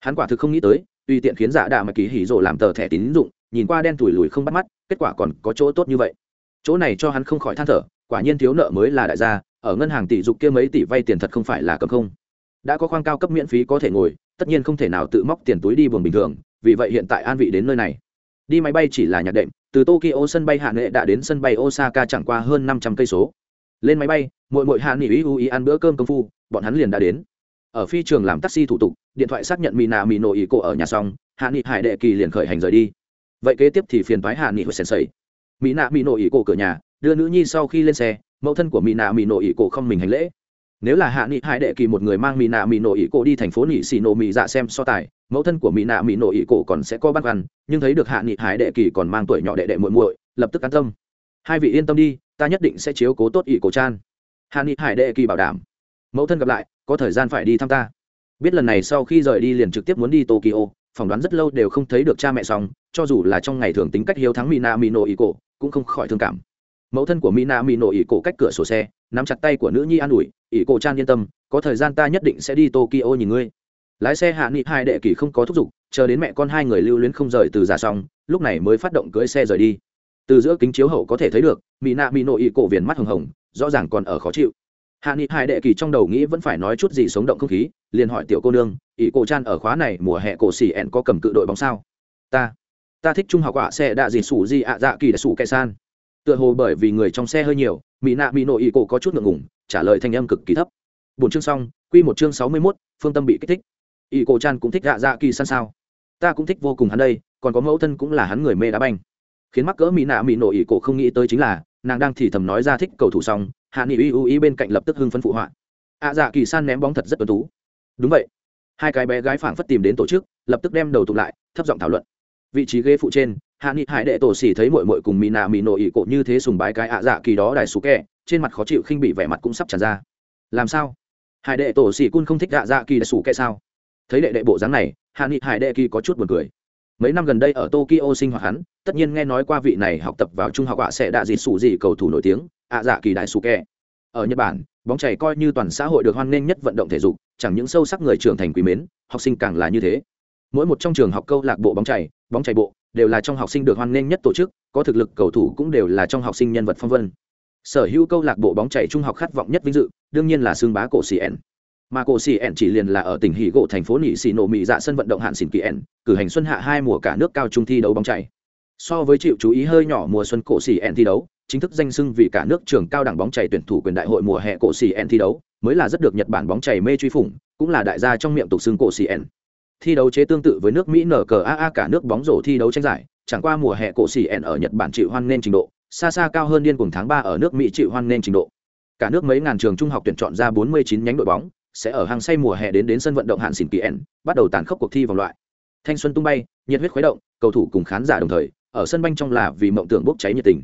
Hắn quả thực không nghĩ tới, tùy tiện khiến dạ đạ mà ký hì rộ làm tờ thẻ tín dụng, nhìn qua đen tủi lùi không bắt mắt, kết quả còn có chỗ tốt như vậy. Chỗ này cho hắn không khỏi than thở, quả nhiên thiếu nợ mới là đại gia, ở ngân hàng tỷ dục kia mấy tỷ vay tiền thật không phải là cầm không. Đã có khoang cao cấp miễn phí có thể ngồi, tất nhiên không thể nào tự móc tiền túi đi buồng bình thường, vì vậy hiện tại an vị đến nơi này. Đi máy bay chỉ là nhạc đệm từ tokyo sân bay hạ nghệ đã đến sân bay osaka chẳng qua hơn năm trăm cây số. Lên máy bay mỗi mỗi hạ nghỉ ý ý ăn bữa cơm công phu, bọn hắn liền đã đến. Ở phi trường làm taxi thủ tục, điện thoại xác nhận mỹ nà mỹ nội ý cô ở nhà xong hạ nghị hải đệ kỳ liền khởi hành rời đi. Vậy kế tiếp thì phiền thoái hạ nghị hồi sèn sầy mỹ nạ mỹ nội ý cổ cửa nhà, đưa nữ nhi sau khi lên xe, mẫu thân của mỹ nạ mỹ nội ý cổ không mình hành lễ. Nếu là hạ nghị hải đệ kỳ một người mang mỹ nạ mỹ nội ý cổ đi thành phố nị xì nổ mỹ dạ xem so tài mẫu thân của mỹ nạ mỹ nội ý cổ còn sẽ có băn khoăn, nhưng thấy được hạ nghị hải đệ kỳ còn mang tuổi nhỏ đệ đệ muội muội, lập tức an tâm. Hai vị yên tâm đi, ta nhất định sẽ chiếu cố tốt ý cổ chan. Hạ nghị hải đệ kỳ bảo đảm. Mẫu thân gặp lại, có thời gian phải đi thăm ta. Biết lần này sau khi rời đi liền trực tiếp muốn đi tokyo, phỏng đoán rất lâu đều không thấy được cha mẹ xong, cho dù là trong ngày thường tính cách hiếu thắng mina mino ý cổ, cũng không khỏi thương cảm. Mẫu thân của mina mino ý cổ cách cửa sổ xe, nắm chặt tay của nữ nhi an ủi ý cổ chan yên tâm, có thời gian ta nhất định sẽ đi tokyo nhìn ngươi lái xe hạ nghị hai đệ kỳ không có thúc giục chờ đến mẹ con hai người lưu luyến không rời từ giả xong lúc này mới phát động cưỡi xe rời đi. Từ giữa kính chiếu hậu có thể thấy được mỹ nạ mỹ nội ý cổ viền mắt hồng hồng rõ ràng còn ở khó chịu. Hạ nghị hai đệ kỳ trong đầu nghĩ vẫn phải nói chút gì sống động không khí liền hỏi tiểu cô nương ý cổ chan ở khóa này mùa hè cổ xỉ ẹn có cầm cự đội bóng sao? Ta ta thích trung học ạ xe đạ gì sủ gì ạ dạ kỳ đã sủ kẻ san. Tựa hồ bởi vì người trong xe hơi nhiều mỹ nạ mỹ nội ý cổ có chút ngượng ngùng trả lời thanh âm cực kỳ thấp. Bốn chương xong quy một chương sáu mươi 61, phương tâm bị kích thích ý cổ chan cũng thích gạ dạ kỳ san sao? Ta cũng thích vô cùng hắn đây, còn có mẫu thân cũng là hắn người mê đá banh. Khiến mắc cỡ mỹ nạ mỹ nổ ý cổ không nghĩ tới chính là, nàng đang thì thầm nói ra thích cầu thủ xong, hạ nghị uy ưu ý bên cạnh lập tức hưng phấn phụ họa. Ạ dạ kỳ san ném bóng thật rất tuấn tú. Đúng vậy. Hai cái bé gái phảng phất tìm đến tổ chức, lập tức đem đầu tụng lại, thấp giọng thảo luận. Vị trí ghế phụ trên, hạ nghị hải đệ tổ xỉ thấy mội mội cùng mỹ nạ mỹ nổ y cổ như thế sùng bái cái ạ dạ kỳ đó đài xú kẹ, trên mặt khó chịu khinh bị vẻ mặt cũng sắp tràn ra. Làm sao? Hải đệ tổ xỉ cun không thích ạ dạ kỳ đài xú kẹ sao? Thấy đệ đệ bộ dáng này, hạ nghị hải đệ kỳ có chút buồn cười. Mấy năm gần đây ở tokyo sinh hoạt hắn, tất nhiên nghe nói qua vị này học tập vào trung học ạ sẽ đạ dịt sủ gì cầu thủ nổi tiếng, ạ dạ kỳ đại xù kẹ. Ở nhật bản, bóng chảy coi như toàn xã hội được hoan nghênh nhất vận động thể dục, chẳng những sâu sắc người trưởng thành quý mến, học sinh càng là như thế. Mỗi một trong trường học câu lạc bộ bóng chảy bóng chảy bộ, đều là trong học sinh được hoan nghênh nhất tổ chức, có thực lực cầu thủ cũng đều là trong học sinh nhân vật phong vân. Sở hữu câu lạc bộ bóng chảy trung học khát vọng nhất vinh dự, đương nhiên là xương bá cổ cn mà cổ cn chỉ liền là ở tỉnh hỉ gỗ thành phố nỉ xì nổ mỹ dạ sân vận động hạn xỉn kỳ ẻn cử hành xuân hạ hai mùa cả nước cao trung thi đấu bóng chảy. So với chịu chú ý hơi nhỏ mùa xuân cổ cn thi đấu, chính thức danh sưng vì cả nước trường cao đẳng bóng chảy tuyển thủ quyền đại hội mùa hè cổ cn thi đấu, mới là rất được nhật bản bóng chảy mê truy phủng, cũng là đại gia trong miệng tục xưng cổ cn thi đấu chế tương tự với nước mỹ nkaa cả nước bóng rổ thi đấu tranh giải, chẳng qua mùa hè cổ cn ở nhật bản chịu hoan nên trình độ, xa xa cao hơn điên cùng tháng ba ở nước mỹ chịu hoan nên trình độ. Cả nước mấy ngàn trường trung học tuyển chọn ra 49 nhánh đội bóng sẽ ở hàng say mùa hè đến đến sân vận động hạn xỉn kỳ ẩn bắt đầu tàn khốc cuộc thi vòng loại. Thanh xuân tung bay, nhiệt huyết khuấy động, cầu thủ cùng khán giả đồng thời, ở sân banh trong là vì mộng tưởng bốc cháy nhiệt tình.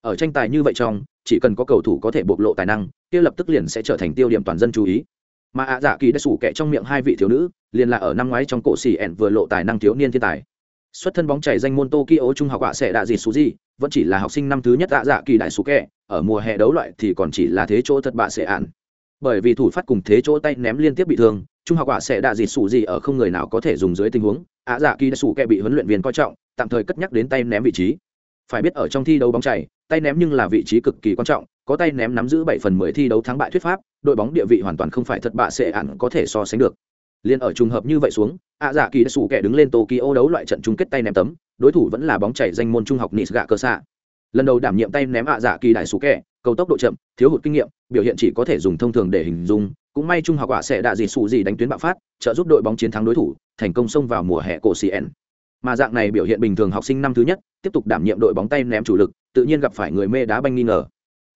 Ở tranh tài như vậy trong, chỉ cần có cầu thủ có thể bộc lộ tài năng, kia lập tức liền sẽ trở thành tiêu điểm toàn dân chú ý. Mà ạ dạ kỳ đã sủ kẹ trong miệng hai vị thiếu nữ, liền là ở năm ngoái trong cổ xỉ ẻn vừa lộ tài năng thiếu niên thiên tài. Xuất thân bóng chảy danh môn tokyo trung học ạ sẽ đạ gì số gì vẫn chỉ là học sinh năm thứ nhất ạ dạ kỳ đại số kẹ ở mùa hè đấu loại thì còn chỉ là thế chỗ thật bạ sẽ ạn bởi vì thủ phát cùng thế chỗ tay ném liên tiếp bị thương, trung học quả sẽ đạ gì sủ gì ở không người nào có thể dùng dưới tình huống, ạ dạ kỳ đã sủ kẹ bị huấn luyện viên coi trọng, tạm thời cất nhắc đến tay ném vị trí. Phải biết ở trong thi đấu bóng chảy tay ném nhưng là vị trí cực kỳ quan trọng, có tay ném nắm giữ bảy phần mười thi đấu thắng bại thuyết pháp, đội bóng địa vị hoàn toàn không phải thật bạ sẽ ạn có thể so sánh được. Liên ở trùng hợp như vậy xuống, ạ dạ kỳ đã sủ kẹ đứng lên tokyo đấu loại trận chung kết tay ném tấm, đối thủ vẫn là bóng chảy danh môn trung học nis gạ cơ xạ lần đầu đảm nhiệm tay ném ạ dạ kỳ đại sủ kẻ, cầu tốc độ chậm, thiếu hụt kinh nghiệm, biểu hiện chỉ có thể dùng thông thường để hình dung. Cũng may trung học ạ sẽ đạ gì sụ gì đánh tuyến bạo phát, trợ giúp đội bóng chiến thắng đối thủ, thành công xông vào mùa hè cổ cn mà dạng này biểu hiện bình thường học sinh năm thứ nhất, tiếp tục đảm nhiệm đội bóng tay ném chủ lực, tự nhiên gặp phải người mê đá banh nghi ngờ.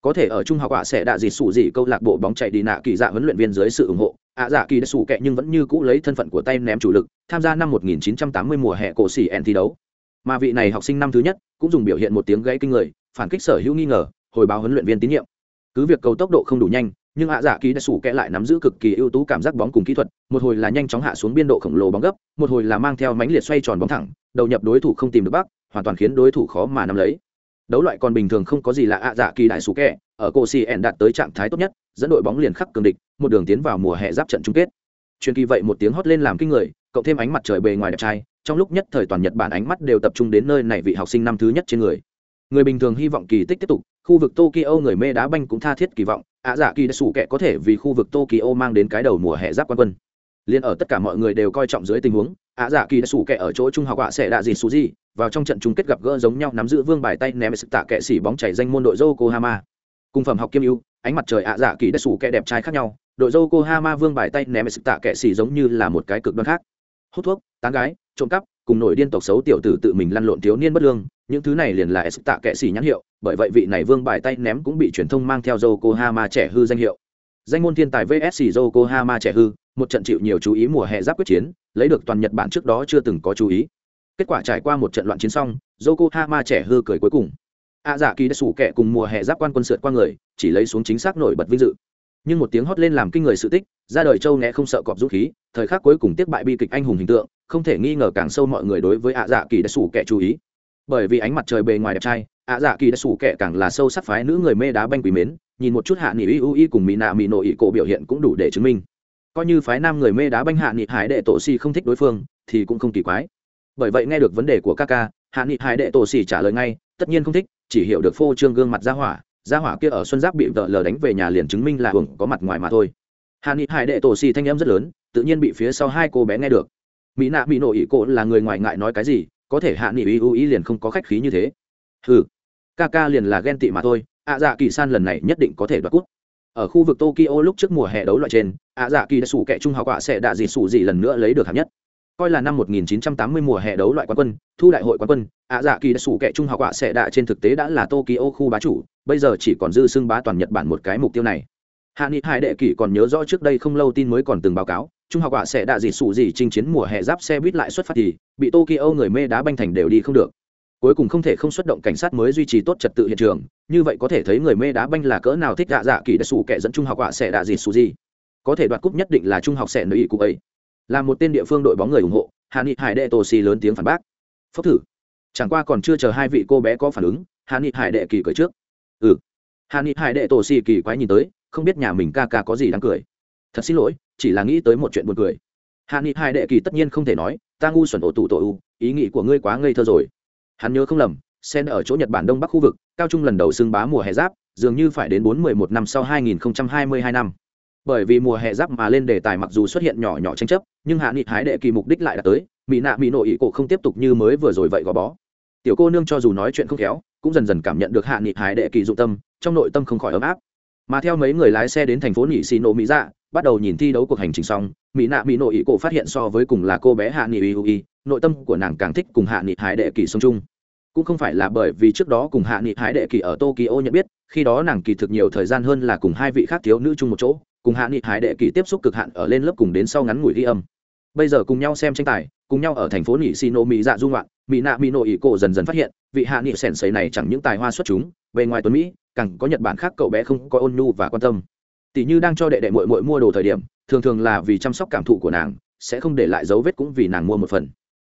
Có thể ở trung học ạ sẽ đạ gì sụ gì câu lạc bộ bóng chạy đi nạ kỳ dạ huấn luyện viên dưới sự ủng hộ, ạ dạ kỳ đã sụ kẹ nhưng vẫn như cũ lấy thân phận của tay ném chủ lực, tham gia năm 1980 mùa hè cổ cn thi đấu. Mà vị này học sinh năm thứ nhất cũng dùng biểu hiện một tiếng gãy kinh người, phản kích sở hữu nghi ngờ, hồi báo huấn luyện viên tín nhiệm. Cứ việc cầu tốc độ không đủ nhanh, nhưng hạ dạ kỳ đã sủ kẽ lại nắm giữ cực kỳ ưu tú cảm giác bóng cùng kỹ thuật, một hồi là nhanh chóng hạ xuống biên độ khổng lồ bóng gấp, một hồi là mang theo mánh liệt xoay tròn bóng thẳng, đầu nhập đối thủ không tìm được bắc, hoàn toàn khiến đối thủ khó mà nắm lấy. Đấu loại còn bình thường không có gì là ạ dạ kỳ đại sủ kẹ ở cô si ẻn đạt tới trạng thái tốt nhất, dẫn đội bóng liền khắc cường địch, một đường tiến vào mùa hè giáp trận chung kết. Chuyên kỳ vậy một tiếng hót lên làm kinh người, cộng thêm ánh mặt trời bề ngoài đẹp trai trong lúc nhất thời toàn nhật bản ánh mắt đều tập trung đến nơi này vị học sinh năm thứ nhất trên người. Người bình thường hy vọng kỳ tích tiếp tục, khu vực tokyo người mê đá banh cũng tha thiết kỳ vọng, ạ dạ kỳ đã sủ kệ có thể vì khu vực tokyo mang đến cái đầu mùa hè giáp quan quân. Liên ở tất cả mọi người đều coi trọng dưới tình huống, ạ dạ kỳ đã sủ kệ ở chỗ trung học ạ sẽ đạ gì sủ gì vào trong trận chung kết gặp gỡ giống nhau nắm giữ vương bài tay ném sức tạ kệ xỉ bóng chảy danh môn đội yokohama. Cùng phẩm học kiêm ưu, ánh mặt trời ạ dạ kỳ đã sủ kệ đẹp trai khác nhau, đội yokohama vương bài tay ném sức tạ kệ xỉ giống như là một cái cực đoan khác. Hút thuốc, tán gái trộm cắp, cùng nổi điên tộc xấu tiểu tử tự mình lăn lộn thiếu niên bất lương, những thứ này liền là s tạ kệ xỉ nhãn hiệu, bởi vậy vị này vương bài tay ném cũng bị truyền thông mang theo yokohama trẻ hư danh hiệu. Danh môn thiên tài vsc yokohama trẻ hư, một trận chịu nhiều chú ý mùa hè giáp quyết chiến, lấy được toàn nhật bản trước đó chưa từng có chú ý. Kết quả trải qua một trận loạn chiến xong, yokohama trẻ hư cười cuối cùng. A dạ kỳ đã sủ kệ cùng mùa hè giáp quan quân sượt qua người, chỉ lấy xuống chính xác nổi bật vinh dự. Nhưng một tiếng hót lên làm kinh người sự tích, ra đời châu nghe không sợ cọp dũng khí, thời khắc cuối cùng tiếp bại bi kịch anh hùng hình tượng không thể nghi ngờ càng sâu mọi người đối với ạ dạ kỳ đã sủ kẻ chú ý. Bởi vì ánh mặt trời bề ngoài đẹp trai ạ dạ kỳ đã sủ kẻ càng là sâu sắc phái nữ người mê đá banh quý mến nhìn một chút hạ nghị uy uy cùng mỹ nạ mỹ nội ý cổ biểu hiện cũng đủ để chứng minh. Coi như phái nam người mê đá banh hạ nghị hải đệ tổ si không thích đối phương thì cũng không kỳ quái. Bởi vậy nghe được vấn đề của Kaka, hạ nghị hải đệ tổ si trả lời ngay tất nhiên không thích chỉ hiểu được phô trương gương mặt gia hỏa gia hỏa kia ở xuân giáp bị vợ lờ đánh về nhà liền chứng minh là hưởng có mặt ngoài mà thôi. Hạ nghị hải đệ tổ si thanh em rất lớn tự nhiên bị phía sau hai cô bé nghe được mỹ nạ mỹ nội ý cổ là người ngoài ngại nói cái gì, có thể hạ nghị uy ý liền không có khách khí như thế. Hừ Kaka liền là ghen tị mà thôi, ạ dạ kỳ san lần này nhất định có thể đoạt cút ở khu vực tokyo lúc trước mùa hè đấu loại trên, ạ dạ kỳ đã sủ kẻ trung học quả sẽ đạ dị sủ gì lần nữa lấy được hạng nhất. Coi là năm 1980 mùa hè đấu loại quán quân, thu đại hội quán quân, ạ dạ kỳ đã sủ kẻ trung học quả sẽ đạ trên thực tế đã là tokyo khu bá chủ, bây giờ chỉ còn dư xưng bá toàn nhật bản một cái mục tiêu này. Hạ nghị hải đệ kỷ còn nhớ rõ trước đây không lâu tin mới còn từng báo cáo trung học quả sẽ đạ dị sụ gì chinh chiến mùa hè giáp xe buýt lại xuất phát thì, bị tokyo người mê đá banh thành đều đi không được. Cuối cùng không thể không xuất động cảnh sát mới duy trì tốt trật tự hiện trường, như vậy có thể thấy người mê đá banh là cỡ nào thích dạ dạ kỳ đã sủ kẻ dẫn trung học quả sẽ đạ gì sụ gì. Có thể đoạt cúp nhất định là trung học sẽ nữ ý cụ ấy. Là một tên địa phương đội bóng người ủng hộ, hà nị hải đệ tổ xì lớn tiếng phản bác. Phốc thử. Chẳng qua còn chưa chờ hai vị cô bé có phản ứng, hà nị hải đệ kỳ cười trước. Ừ. Hà nị hải đệ tổ xì kỳ quái nhìn tới, không biết nhà mình ca ca có gì đáng cười thật xin lỗi, chỉ là nghĩ tới một chuyện buồn cười. Hạ nghị hai đệ kỳ tất nhiên không thể nói, ta ngu xuẩn ổ tụ tội u, ý nghĩ của ngươi quá ngây thơ rồi. Hắn nhớ không lầm, sen ở chỗ nhật bản đông bắc khu vực, cao trung lần đầu xưng bá mùa hè giáp, dường như phải đến bốn mười một năm sau hai nghìn hai mươi hai năm. Bởi vì mùa hè giáp mà lên đề tài mặc dù xuất hiện nhỏ nhỏ tranh chấp, nhưng hạ nghị hái đệ kỳ mục đích lại đã tới, mỹ nạ mỹ nội ý cổ không tiếp tục như mới vừa rồi vậy gò bó. Tiểu cô nương cho dù nói chuyện không khéo, cũng dần dần cảm nhận được hạ nghị hái đệ kỳ dụng tâm, trong nội tâm không khỏi ấm áp. Mà theo mấy người lái xe đến thành phố nhị xì nổ mỹ dạ bắt đầu nhìn thi đấu cuộc hành trình xong, mỹ nạ mỹ nội ý cổ phát hiện so với cùng là cô bé hạ nghị uy nội tâm của nàng càng thích cùng hạ nghị hải đệ kỳ sống chung. Cũng không phải là bởi vì trước đó cùng hạ nghị hải đệ kỳ ở tokyo nhận biết, khi đó nàng kỳ thực nhiều thời gian hơn là cùng hai vị khác thiếu nữ chung một chỗ, cùng hạ nghị hải đệ kỳ tiếp xúc cực hạn ở lên lớp cùng đến sau ngắn ngủi ghi âm. Bây giờ cùng nhau xem tranh tài, cùng nhau ở thành phố nhị xì nô mỹ dạ dung loạn mỹ nạ mỹ nội ý cổ dần dần phát hiện, vị hạ nghị sèn sấy này chẳng những tài hoa xuất chúng về ngoài tuấn mỹ, càng có nhật bản khác cậu bé không có ôn nhu và quan tâm tỷ như đang cho đệ đệ mội mội mua đồ thời điểm, thường thường là vì chăm sóc cảm thụ của nàng, sẽ không để lại dấu vết cũng vì nàng mua một phần.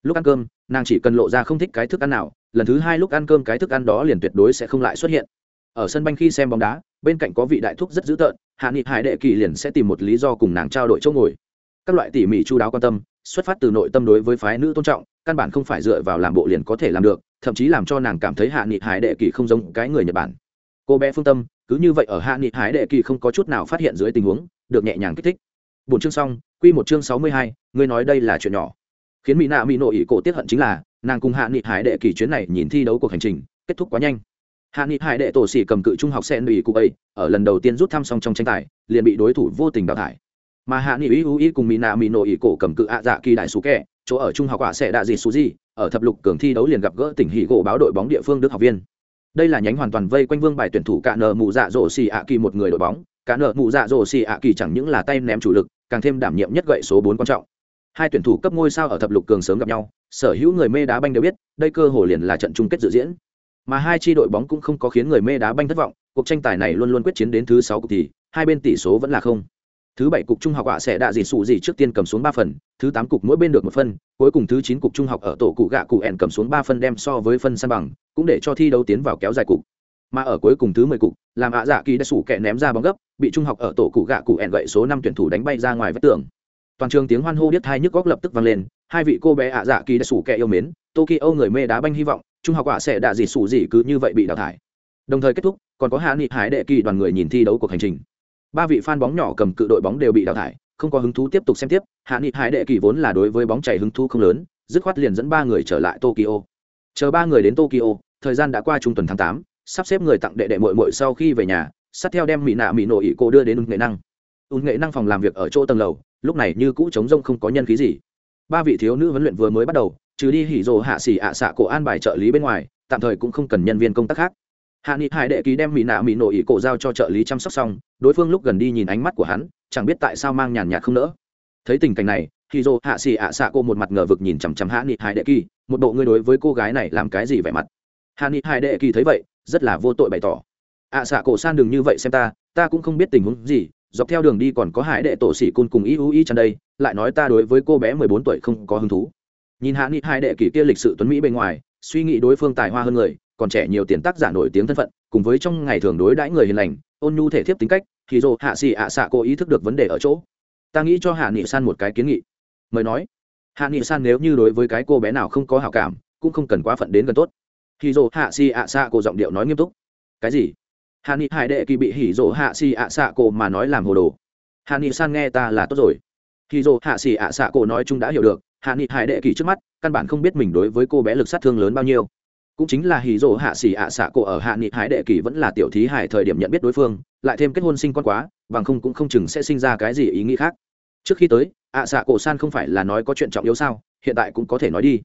Lúc ăn cơm, nàng chỉ cần lộ ra không thích cái thức ăn nào, lần thứ hai lúc ăn cơm cái thức ăn đó liền tuyệt đối sẽ không lại xuất hiện. Ở sân banh khi xem bóng đá, bên cạnh có vị đại thúc rất dữ tợn, hạ nghị hải đệ kỳ liền sẽ tìm một lý do cùng nàng trao đổi chỗ ngồi. Các loại tỉ mỉ chu đáo quan tâm, xuất phát từ nội tâm đối với phái nữ tôn trọng, căn bản không phải dựa vào làm bộ liền có thể làm được, thậm chí làm cho nàng cảm thấy hạ nghị hải đệ kỳ không giống cái người nhật bản. Cô bé phương tâm cứ như vậy ở hạ nghị hải đệ kỳ không có chút nào phát hiện dưới tình huống, được nhẹ nhàng kích thích. Bốn chương xong, quy một chương sáu mươi hai, ngươi nói đây là chuyện nhỏ. Khiến mỹ nạ mỹ nội ý cổ tiết hận chính là, nàng cùng hạ nghị hải đệ kỳ chuyến này nhìn thi đấu cuộc hành trình, kết thúc quá nhanh. Hạ nghị hải đệ tổ xỉ cầm cự trung học sen ủy cụ ấy ở lần đầu tiên rút thăm xong trong tranh tài, liền bị đối thủ vô tình đào thải. Mà hạ nghị ý ý cùng mỹ nạ mỹ nội ý cổ cầm cự ạ dạ kỳ đại số kẹ, chỗ ở trung học quả sẽ đạ gì số gì ở thập lục cường thi đấu liền gặp gỡ tỉnh hỷ gỗ báo đội bóng địa phương đức học viên đây là nhánh hoàn toàn vây quanh vương bài tuyển thủ cả nờ mù dạ dỗ xì ạ kỳ một người đội bóng. Cả nợ mù dạ dỗ xì ạ kỳ chẳng những là tay ném chủ lực, càng thêm đảm nhiệm nhất gậy số bốn quan trọng. Hai tuyển thủ cấp ngôi sao ở thập lục cường sớm gặp nhau, sở hữu người mê đá banh đều biết, đây cơ hồ liền là trận chung kết dự diễn. Mà hai chi đội bóng cũng không có khiến người mê đá banh thất vọng, cuộc tranh tài này luôn luôn quyết chiến đến thứ sáu cục thì, hai bên tỷ số vẫn là không. Thứ bảy cục trung học ạ sẽ đạ dị sụ gì trước tiên cầm xuống ba phần, thứ tám cục mỗi bên được một phân, cuối cùng thứ chín cục trung học ở tổ cụ gạ cụ ẹn cầm xuống ba phân đem so với phân san bằng cũng để cho thi đấu tiến vào kéo dài cục. Mà ở cuối cùng thứ mười cục, làm ạ dạ kỳ đã sủ kẹ ném ra bóng gấp, bị trung học ở tổ cụ gạ cụ ẹn gậy số năm tuyển thủ đánh bay ra ngoài vách tường. Toàn trường tiếng hoan hô biết hai nhức góc lập tức vang lên, hai vị cô bé ạ dạ kỳ đã sủ kẹ yêu mến, tokyo người mê đá banh hy vọng, trung học ạ sẽ đạ gì sủ gì cứ như vậy bị đào thải. Đồng thời kết thúc, còn có hạ nghị hải đệ kỳ đoàn người nhìn thi đấu cuộc hành trình. Ba vị fan bóng nhỏ cầm cự đội bóng đều bị đào thải, không có hứng thú tiếp tục xem tiếp, hạ nghị hải đệ kỳ vốn là đối với bóng chảy hứng thú không lớn, dứt khoát liền dẫn ba người trở lại tokyo. Chờ ba người đến tokyo thời gian đã qua trung tuần tháng tám, sắp xếp người tặng đệ đệ mội mội sau khi về nhà, sát theo đem mỹ nạ mỹ nổ ỉ cô đưa đến ung nghệ năng. Ung nghệ năng phòng làm việc ở chỗ tầng lầu, lúc này như cũ trống rông không có nhân khí gì. Ba vị thiếu nữ huấn luyện vừa mới bắt đầu, trừ đi hỉ rồ hạ xỉ ạ xạ cổ an bài trợ lý bên ngoài, tạm thời cũng không cần nhân viên công tác khác. Hạ nghị hải đệ ký đem mỹ nạ mỹ nổ ỉ cổ giao cho trợ lý chăm sóc xong, đối phương lúc gần đi nhìn ánh mắt của hắn, chẳng biết tại sao mang nhàn nhạt không nỡ. Thấy tình cảnh này, hỉ rồ hạ xỉ ạ xạ cô một mặt ngờ vực nhìn chằm chằm hạ nghị hải đệ kỳ một bộ ngươi đối với cô gái này làm cái gì vẻ mặt hạ ni hải đệ kỳ thấy vậy, rất là vô tội bày tỏ. Ạ xạ cổ san đừng như vậy xem ta ta cũng không biết tình huống gì, dọc theo đường đi còn có hải đệ tổ sĩ côn cùng y u y chăn đây, lại nói ta đối với cô bé mười bốn tuổi không có hứng thú. Nhìn hạ nghị hai đệ kỷ kia lịch sự tuấn mỹ bên ngoài, suy nghĩ đối phương tài hoa hơn người, còn trẻ nhiều tiền tác giả nổi tiếng thân phận, cùng với trong ngày thường đối đãi người hiền lành, ôn nhu thể thiếp tính cách, thì dồ hạ xì ạ xạ cô ý thức được vấn đề ở chỗ. Ta nghĩ cho hạ nghị san một cái kiến nghị. Mời nói. Hạ nghị san nếu như đối với cái cô bé nào không có hảo cảm, cũng không cần quá phận đến gần tốt hì dỗ hạ xì ạ xạ cô giọng điệu nói nghiêm túc. Cái gì? Hạ nghị hải đệ kỳ bị hỉ dỗ hạ xì ạ xạ cô mà nói làm hồ đồ. Hạ nghị san nghe ta là tốt rồi. Hỉ dỗ hạ xì ạ xạ cô nói chung đã hiểu được. Hạ nghị hải đệ kỳ trước mắt, căn bản không biết mình đối với cô bé lực sát thương lớn bao nhiêu. Cũng chính là hỉ dỗ hạ xì ạ xạ cô ở hạ nghị hải đệ kỳ vẫn là tiểu thí hải thời điểm nhận biết đối phương, lại thêm kết hôn sinh con quá, bằng không cũng không chừng sẽ sinh ra cái gì ý nghĩ khác. Trước khi tới, ạ xạ cổ san không phải là nói có chuyện trọng yếu sao? Hiện tại cũng có thể nói đi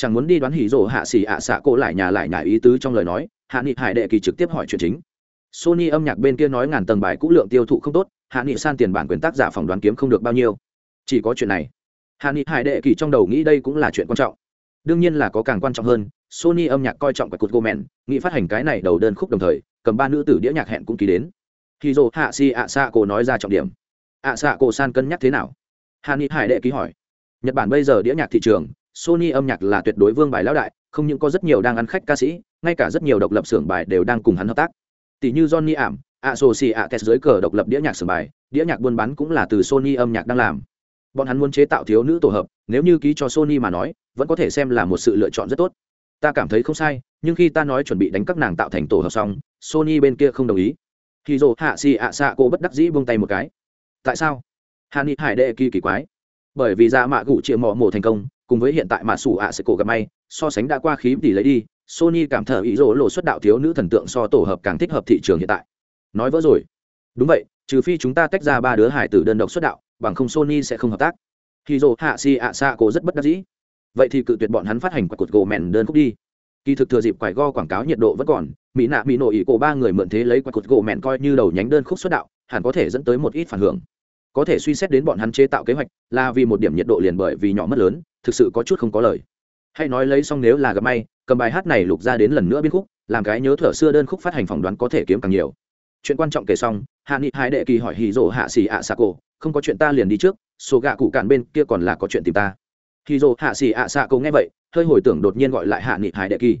chẳng muốn đi đoán hỉ rổ hạ xỉ ạ xạ cổ lại nhà lại nhà ý tứ trong lời nói, hạ nghị hải đệ kỳ trực tiếp hỏi chuyện chính. Sony âm nhạc bên kia nói ngàn tầng bài cũ lượng tiêu thụ không tốt, hạ nghị san tiền bản quyền tác giả phỏng đoán kiếm không được bao nhiêu. Chỉ có chuyện này. Hạ nghị hải đệ kỳ trong đầu nghĩ đây cũng là chuyện quan trọng. Đương nhiên là có càng quan trọng hơn, sony âm nhạc coi trọng cái cột gomen nghị phát hành cái này đầu đơn khúc đồng thời, cầm ba nữ tử đĩa nhạc hẹn cũng ký đến. Khi dồ hạ si ạ xạ cổ nói ra trọng điểm. Ạ xạ cổ san cân nhắc thế nào? Hạ nghị hải đệ ký hỏi. Nhật bản bây giờ đĩa nhạc thị trường sony âm nhạc là tuyệt đối vương bài lão đại, không những có rất nhiều đang ăn khách ca sĩ, ngay cả rất nhiều độc lập xưởng bài đều đang cùng hắn hợp tác. Tỷ như johnny ảm, associates dưới cờ độc lập đĩa nhạc xưởng bài, đĩa nhạc buôn bán cũng là từ sony âm nhạc đang làm. Bọn hắn muốn chế tạo thiếu nữ tổ hợp, nếu như ký cho sony mà nói, vẫn có thể xem là một sự lựa chọn rất tốt. Ta cảm thấy không sai, nhưng khi ta nói chuẩn bị đánh các nàng tạo thành tổ hợp xong, sony bên kia không đồng ý. Thì rồi hạ Sĩ ạ xạ cô bất đắc dĩ buông tay một cái. Tại sao? Hạ nghị hải đệ kỳ kỳ quái. Bởi vì ra mạ gụ triệu mỏ mổ thành công cùng với hiện tại mạ sủ ạ sẽ cổ gặp may, so sánh đã qua khí tỷ lấy đi, sony cảm thở ý rỗ lộ xuất đạo thiếu nữ thần tượng so tổ hợp càng thích hợp thị trường hiện tại. Nói vỡ rồi. Đúng vậy, trừ phi chúng ta tách ra ba đứa hải tử đơn độc xuất đạo, bằng không sony sẽ không hợp tác. Khi rỗ hạ si ạ xạ cổ rất bất đắc dĩ. Vậy thì cự tuyệt bọn hắn phát hành quả cột gỗ mèn đơn khúc đi. Kỳ thực thừa dịp quải go quảng cáo nhiệt độ vẫn còn, mỹ nạ mỹ nội ý cổ ba người mượn thế lấy quả cột gỗ mèn coi như đầu nhánh đơn khúc xuất đạo, hẳn có thể dẫn tới một ít phản hưởng. Có thể suy xét đến bọn hắn chế tạo kế hoạch là vì một điểm nhiệt độ liền bởi vì nhỏ mất lớn thực sự có chút không có lời. Hay nói lấy xong nếu là gặp may, cầm bài hát này lục ra đến lần nữa biên khúc, làm cái nhớ thở xưa đơn khúc phát hành phỏng đoán có thể kiếm càng nhiều. Chuyện quan trọng kể xong, hạ nghị hai đệ kỳ hỏi hì rỗ hạ xì ạ xà cổ, không có chuyện ta liền đi trước, số gạ cụ cạn bên kia còn là có chuyện tìm ta. Hì rỗ hạ xì ạ xà cổ nghe vậy, hơi hồi tưởng đột nhiên gọi lại hạ nghị hải đệ kỳ.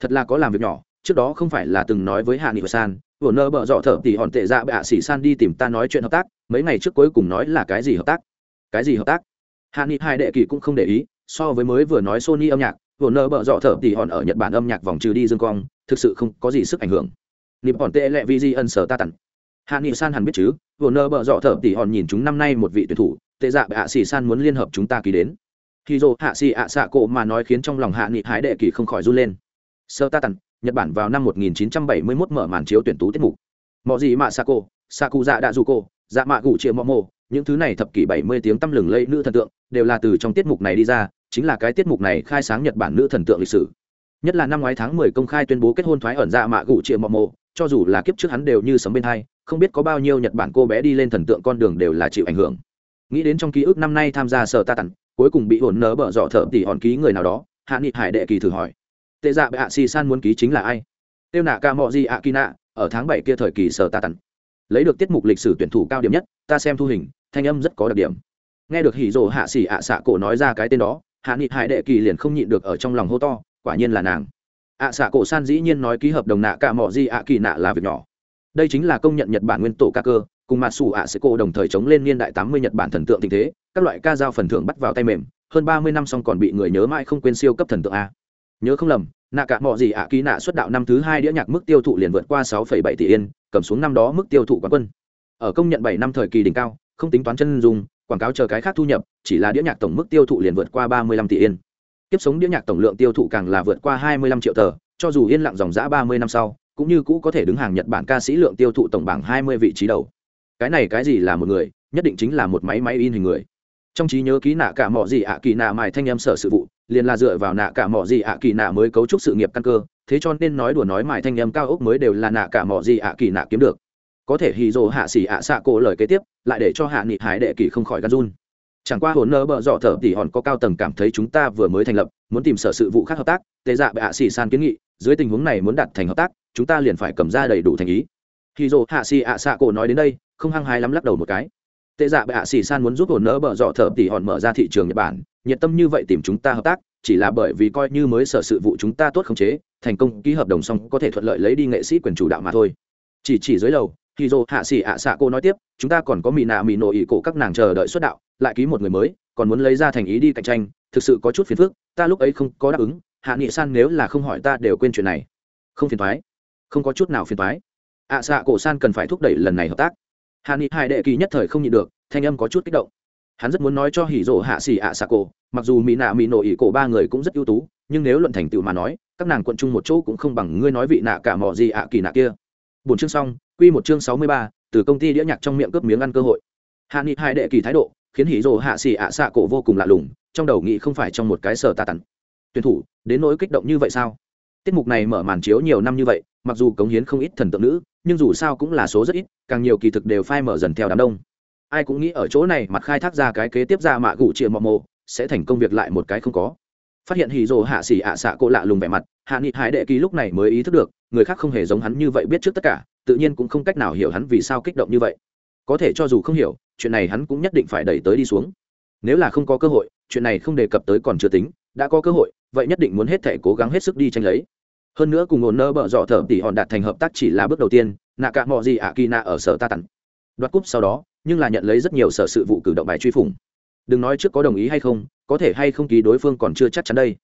Thật là có làm việc nhỏ, trước đó không phải là từng nói với hạ nghị san, vừa nơ bợ dọ thở thì hòn tệ dạ bạ xỉ san đi tìm ta nói chuyện hợp tác, mấy ngày trước cuối cùng nói là cái gì hợp tác? Cái gì hợp tác? Hạ nghị hai đệ kỳ cũng không để ý, so với mới vừa nói sony âm nhạc, vừa nơ bợ dọ thở tỉ hòn ở nhật bản âm nhạc vòng trừ đi dương quang, thực sự không có gì sức ảnh hưởng. Nịp hòn tệ lệ vi di ân sở ta tặng. Hạ nghị san hẳn biết chứ, vừa nơ bợ dọ thở tỉ hòn nhìn chúng năm nay một vị tuyển thủ, tệ dạ bạ xỉ san muốn liên hợp chúng ta ký đến. Khi dô hạ xỉ ạ xạ cổ mà nói khiến trong lòng hạ nghị hai đệ kỳ không khỏi run lên. Sơ ta tặng, nhật bản vào năm 1971 mở màn chiếu tuyển tú tiết mục. Mọi gì mà xạ cụ dạ đạ du cô dạ mạ cụ chia mọ mô những thứ này thập kỷ 70 tiếng tăm lừng lẫy nữ thần tượng, đều là từ trong tiết mục này đi ra, chính là cái tiết mục này khai sáng nhật bản nữ thần tượng lịch sử. Nhất là năm ngoái tháng 10 công khai tuyên bố kết hôn thoái ẩn dạ mạ gụ triệu mọ mộ, cho dù là kiếp trước hắn đều như sấm bên hai, không biết có bao nhiêu nhật bản cô bé đi lên thần tượng con đường đều là chịu ảnh hưởng. Nghĩ đến trong ký ức năm nay tham gia sở ta tặng, cuối cùng bị hồn nớ bở dọ thợ tỉ hòn ký người nào đó, hạ nghị hải đệ kỳ thử hỏi. Tệ dạ bệ hạ si san muốn ký chính là ai? Tiêu nạ ca mọ di ạ kỳ nạ, ở tháng bảy kia thời kỳ sở ta tặng. Lấy được tiết mục lịch sử tuyển thủ cao điểm nhất, ta xem thu hình thanh âm rất có đặc điểm. Nghe được hỉ rồ hạ xỉ ạ xạ cổ nói ra cái tên đó, hạ nghị hải đệ kỳ liền không nhịn được ở trong lòng hô to, quả nhiên là nàng. Ạ xạ cổ san dĩ nhiên nói ký hợp đồng nạ ca mò di ạ kỳ nạ là việc nhỏ. Đây chính là công nhận nhật bản nguyên tổ ca cơ, cùng mặt xù ạ sẽ cổ đồng thời chống lên niên đại tám mươi nhật bản thần tượng tình thế, các loại ca dao phần thưởng bắt vào tay mềm, hơn ba mươi năm xong còn bị người nhớ mãi không quên siêu cấp thần tượng a. Nhớ không lầm, nạ cả mọi gì ạ ký nạ xuất đạo năm thứ hai đĩa nhạc mức tiêu thụ liền vượt qua sáu phẩy bảy tỷ yên, cầm xuống năm đó mức tiêu thụ quán quân. Ở công nhận bảy năm thời kỳ đỉnh cao không tính toán chân dùng quảng cáo chờ cái khác thu nhập, chỉ là đĩa nhạc tổng mức tiêu thụ liền vượt qua ba mươi lăm tỷ yên. Tiếp sống đĩa nhạc tổng lượng tiêu thụ càng là vượt qua hai mươi lăm triệu tờ, cho dù yên lặng dòng giã ba mươi năm sau, cũng như cũ có thể đứng hàng nhật bản ca sĩ lượng tiêu thụ tổng bảng hai mươi vị trí đầu. Cái này cái gì là một người, nhất định chính là một máy máy in hình người. Trong trí nhớ ký nạ cả mỏ gì ạ kỳ nạ mài thanh em sở sự vụ, liền là dựa vào nạ cả mỏ gì ạ kỳ nạ mới cấu trúc sự nghiệp căn cơ, thế cho nên nói đùa nói mài thanh em cao ốc mới đều là nạ cả mỏ gì ạ kỳ nạ kiếm được. Có thể hì dồ hạ xỉ ạ xạ cổ lời kế tiếp lại để cho hạ nghị hải đệ kỳ không khỏi gan run. Chẳng qua hồn nơ bợ dọ thở tỉ hòn có cao tầng cảm thấy chúng ta vừa mới thành lập, muốn tìm sở sự vụ khác hợp tác tệ dạ bệ hạ xỉ san kiến nghị, dưới tình huống này muốn đạt thành hợp tác, chúng ta liền phải cầm ra đầy đủ thành ý. Khi dồ hạ xỉ ạ xạ cổ nói đến đây, không hăng hái lắm lắc đầu một cái. Tệ dạ bệ hạ xỉ san muốn giúp hồn nơ bợ dọ thở tỉ hòn mở ra thị trường nhật bản, nhiệt tâm như vậy tìm chúng ta hợp tác, chỉ là bởi vì coi như mới sở sự vụ chúng ta tốt khống chế, thành công ký hợp đồng xong có thể thuận lợi lấy đi nghệ sĩ quyền chủ đạo mà thôi. Chỉ chỉ dưới lầu khi dô hạ xỉ ạ xạ cô nói tiếp, chúng ta còn có mỹ nạ mỹ nổ ỉ cổ các nàng chờ đợi xuất đạo, lại ký một người mới, còn muốn lấy ra thành ý đi cạnh tranh, thực sự có chút phiền phức, ta lúc ấy không có đáp ứng, hạ nghị san nếu là không hỏi ta đều quên chuyện này. Không phiền thoái không có chút nào phiền thoái ạ xạ cổ san cần phải thúc đẩy lần này hợp tác. Hạ nghị hai đệ kỳ nhất thời không nhịn được, thanh âm có chút kích động. Hắn rất muốn nói cho hỉ rộ hạ xỉ ạ xạ cổ mặc dù mỹ nạ mỹ nổ ỉ cổ ba người cũng rất ưu tú, nhưng nếu luận thành tựu mà nói, các nàng quận chung một chỗ cũng không bằng ngươi nói vị nạ cả mọ gì ạ kỳ nạ kia bốn chương xong, quy một chương sáu mươi ba, từ công ty đĩa nhạc trong miệng cướp miếng ăn cơ hội. Hạ nghị hai đệ kỳ thái độ, khiến hỉ rồ hạ xỉ ạ xạ cổ vô cùng lạ lùng, trong đầu nghĩ không phải trong một cái sở ta tắn tuyển thủ, đến nỗi kích động như vậy sao? Tiết mục này mở màn chiếu nhiều năm như vậy, mặc dù cống hiến không ít thần tượng nữ, nhưng dù sao cũng là số rất ít, càng nhiều kỳ thực đều phai mở dần theo đám đông. Ai cũng nghĩ ở chỗ này mặt khai thác ra cái kế tiếp ra mạ gụ chia mọ mồ sẽ thành công việc lại một cái không có phát hiện hì rồ hạ xỉ ạ xạ cô lạ lùng vẻ mặt, hạ nghị hải đệ kỳ lúc này mới ý thức được, người khác không hề giống hắn như vậy biết trước tất cả, tự nhiên cũng không cách nào hiểu hắn vì sao kích động như vậy. Có thể cho dù không hiểu, chuyện này hắn cũng nhất định phải đẩy tới đi xuống. Nếu là không có cơ hội, chuyện này không đề cập tới còn chưa tính, đã có cơ hội, vậy nhất định muốn hết thể cố gắng hết sức đi tranh lấy. Hơn nữa cùng ổn nơ bợ dọ thở tỉ hòn đạt thành hợp tác chỉ là bước đầu tiên, nạ cả mọi gì ạ kỳ nạ ở sở ta tặng. Đoạt cúp sau đó, nhưng là nhận lấy rất nhiều sở sự vụ cử động bài truy phủng. Đừng nói trước có đồng ý hay không có thể hay không ký đối phương còn chưa chắc chắn đây.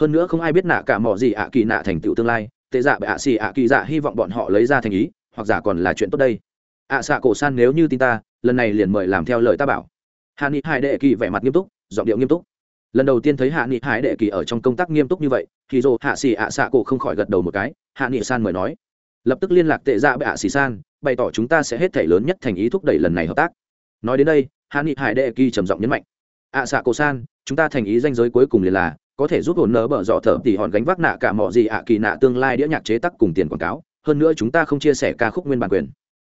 Hơn nữa không ai biết nạ cả mỏ gì ạ kỳ nạ thành tựu tương lai, tệ dạ bệ ạ xì ạ kỳ dạ hy vọng bọn họ lấy ra thành ý, hoặc giả còn là chuyện tốt đây. Ạ xạ cổ san nếu như tin ta, lần này liền mời làm theo lời ta bảo. Hạ nghị hải đệ kỳ vẻ mặt nghiêm túc, giọng điệu nghiêm túc. Lần đầu tiên thấy hạ nghị hải đệ kỳ ở trong công tác nghiêm túc như vậy, thì dồ hạ xì ạ xạ cổ không khỏi gật đầu một cái, hạ nghị san mời nói. Lập tức liên lạc tệ dạ bệ ạ xì san, bày tỏ chúng ta sẽ hết thể lớn nhất thành ý thúc đẩy lần này hợp tác. Nói đến đây, hạ nghị hải đệ kỳ trầm giọng nhấn mạnh ạ xạ cổ san, chúng ta thành ý danh giới cuối cùng liền là, có thể giúp hồn nở bở dọ thở tỉ hòn gánh vác nạ cả mọi gì ạ kỳ nạ tương lai đĩa nhạc chế tắc cùng tiền quảng cáo, hơn nữa chúng ta không chia sẻ ca khúc nguyên bản quyền.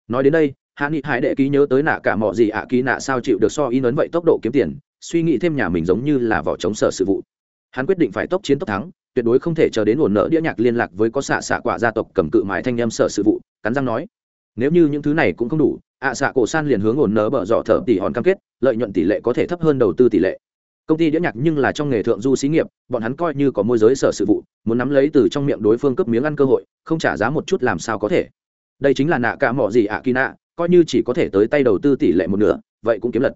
Nói đến đây, hạ nghị hải đệ ký nhớ tới nạ cả mọi gì ạ kỳ nạ sao chịu được so in ấn vậy tốc độ kiếm tiền, suy nghĩ thêm nhà mình giống như là vỏ chống sở sự vụ. Hắn quyết định phải tốc chiến tốc thắng, tuyệt đối không thể chờ đến hồn nợ đĩa nhạc liên lạc với có xạ xạ quả gia tộc cầm cự mãi thanh em sở sự vụ, cắn răng nói. Nếu như những thứ này cũng không đủ ạ xạ cổ san liền hướng ổn nở bở dọ thở tỷ hòn cam kết, lợi nhuận tỷ lệ có thể thấp hơn đầu tư tỷ lệ. Công ty đĩa nhạc nhưng là trong nghề thượng du xí nghiệp, bọn hắn coi như có môi giới sở sự vụ, muốn nắm lấy từ trong miệng đối phương cấp miếng ăn cơ hội, không trả giá một chút làm sao có thể. Đây chính là nạ cả mỏ gì ạ kỳ nạ, coi như chỉ có thể tới tay đầu tư tỷ lệ một nửa, vậy cũng kiếm lật.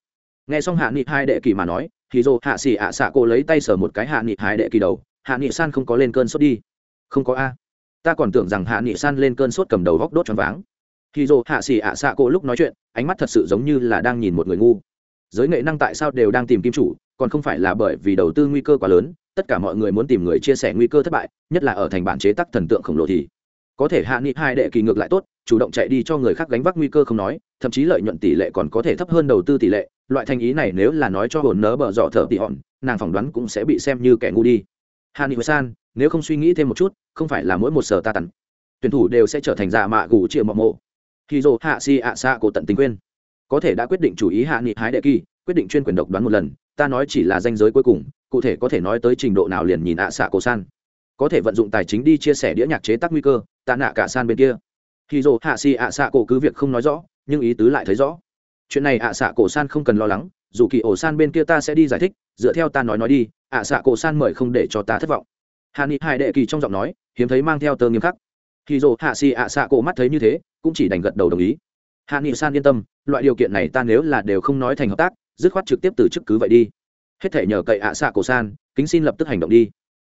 Nghe xong hạ nghị hai đệ kỳ mà nói, thì dồ hạ xỉ ạ xạ cô lấy tay sờ một cái hạ nghị hai đệ kỳ đầu, hạ nghị san không có lên cơn sốt đi. Không có a. Ta còn tưởng rằng hạ nghị san lên cơn sốt cầm đầu góc đốt choáng váng thì dồ hạ xỉ ạ xạ cô lúc nói chuyện, ánh mắt thật sự giống như là đang nhìn một người ngu. Giới nghệ năng tại sao đều đang tìm kim chủ, còn không phải là bởi vì đầu tư nguy cơ quá lớn, tất cả mọi người muốn tìm người chia sẻ nguy cơ thất bại, nhất là ở thành bản chế tác thần tượng khổng lồ thì có thể hạ nghị hai đệ kỳ ngược lại tốt, chủ động chạy đi cho người khác gánh vác nguy cơ không nói, thậm chí lợi nhuận tỷ lệ còn có thể thấp hơn đầu tư tỷ lệ, loại thành ý này nếu là nói cho hồn nớ bở dọ thở tỉ hòn, nàng phỏng đoán cũng sẽ bị xem như kẻ ngu đi. Hạ nghị san, nếu không suy nghĩ thêm một chút, không phải là mỗi một sở ta tận tuyển thủ đều sẽ trở thành giả mạ gù triệu mọ mộ thì dồ hạ si ạ xạ cổ tận tình quên có thể đã quyết định chủ ý hạ nghị hái đệ kỳ, quyết định chuyên quyền độc đoán một lần, ta nói chỉ là danh giới cuối cùng, cụ thể có thể nói tới trình độ nào liền nhìn ạ xạ cổ san. Có thể vận dụng tài chính đi chia sẻ đĩa nhạc chế tác nguy cơ tạ nạ cả san bên kia. Thì dồ hạ si ạ xạ cổ cứ việc không nói rõ, nhưng ý tứ lại thấy rõ. Chuyện này ạ xạ cổ san không cần lo lắng, dù kỳ ổ san bên kia ta sẽ đi giải thích, dựa theo ta nói nói đi ạ xạ cổ san mời không để cho ta thất vọng. Hà ni hai đệ kỳ trong giọng nói, hiếm thấy mang theo tơ nghiêm khắc. Khi dồ hạ xì ạ xạ cổ mắt thấy như thế cũng chỉ đành gật đầu đồng ý. Hạ nghị san yên tâm, loại điều kiện này ta nếu là đều không nói thành hợp tác, dứt khoát trực tiếp từ chức cứ vậy đi. Hết thể nhờ cậy ạ xạ cổ san, kính xin lập tức hành động đi.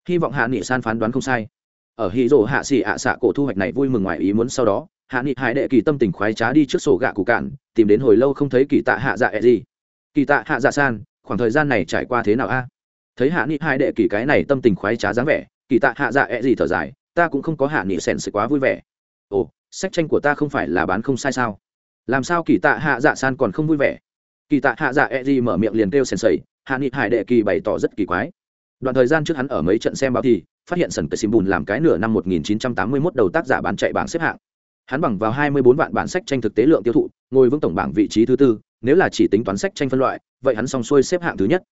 Hy vọng hạ nghị san phán đoán không sai. Ở hì rỗ hạ xỉ ạ xạ cổ thu hoạch này vui mừng ngoài ý muốn sau đó, hạ nghị hải đệ kỳ tâm tình khoái trá đi trước sổ gạ cụ cạn, tìm đến hồi lâu không thấy kỳ tạ hạ dạ e gì. Kỳ tạ hạ dạ san, khoảng thời gian này trải qua thế nào a? Thấy hạ nghị hải đệ kỳ cái này tâm tình khoái trá dáng vẻ, kỳ tạ hạ dạ e gì thở dài, ta cũng không có hạ nghị sèn sự quá vui vẻ. Ồ sách tranh của ta không phải là bán không sai sao? Làm sao kỳ tạ hạ dạ san còn không vui vẻ? Kỳ tạ hạ dạ e gì mở miệng liền kêu sèn sầy, hạ nghị hải đệ kỳ bày tỏ rất kỳ quái. Đoạn thời gian trước hắn ở mấy trận xem báo thì, phát hiện sần cờ sim bùn làm cái nửa năm 1981 đầu tác giả bán chạy bảng xếp hạng. Hắn bằng vào 24 vạn bản sách tranh thực tế lượng tiêu thụ, ngồi vững tổng bảng vị trí thứ tư, nếu là chỉ tính toán sách tranh phân loại, vậy hắn xong xuôi xếp hạng thứ nhất.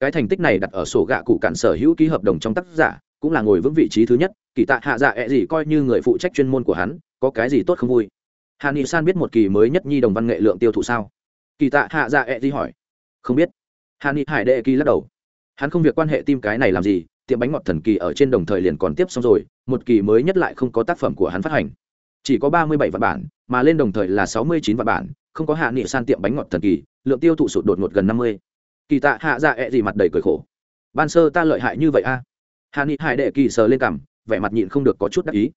Cái thành tích này đặt ở sổ gạ cụ cản sở hữu ký hợp đồng trong tác giả, cũng là ngồi vững vị trí thứ nhất, kỳ tạ hạ dạ e ẹ gì coi như người phụ trách chuyên môn của hắn có cái gì tốt không vui? Hà nghị san biết một kỳ mới nhất nhi đồng văn nghệ lượng tiêu thụ sao? Kỳ tạ hạ dạ ẹ、e、di gì hỏi. Không biết. Hà nghị hải đệ kỳ lắc đầu. Hắn không việc quan hệ tim cái này làm gì, tiệm bánh ngọt thần kỳ ở trên đồng thời liền còn tiếp xong rồi, một kỳ mới nhất lại không có tác phẩm của hắn phát hành. Chỉ có ba mươi bảy vạn bản, mà lên đồng thời là sáu mươi chín vạn bản, không có hạ nghị san tiệm bánh ngọt thần kỳ, lượng tiêu thụ sụt đột ngột gần năm mươi. Kỳ tạ hạ dạ ẹ、e、gì mặt đầy cười khổ. Ban sơ ta lợi hại như vậy a? Hạ nghị hải đệ kỳ sờ lên cằm, vẻ mặt nhịn không được có chút đắc ý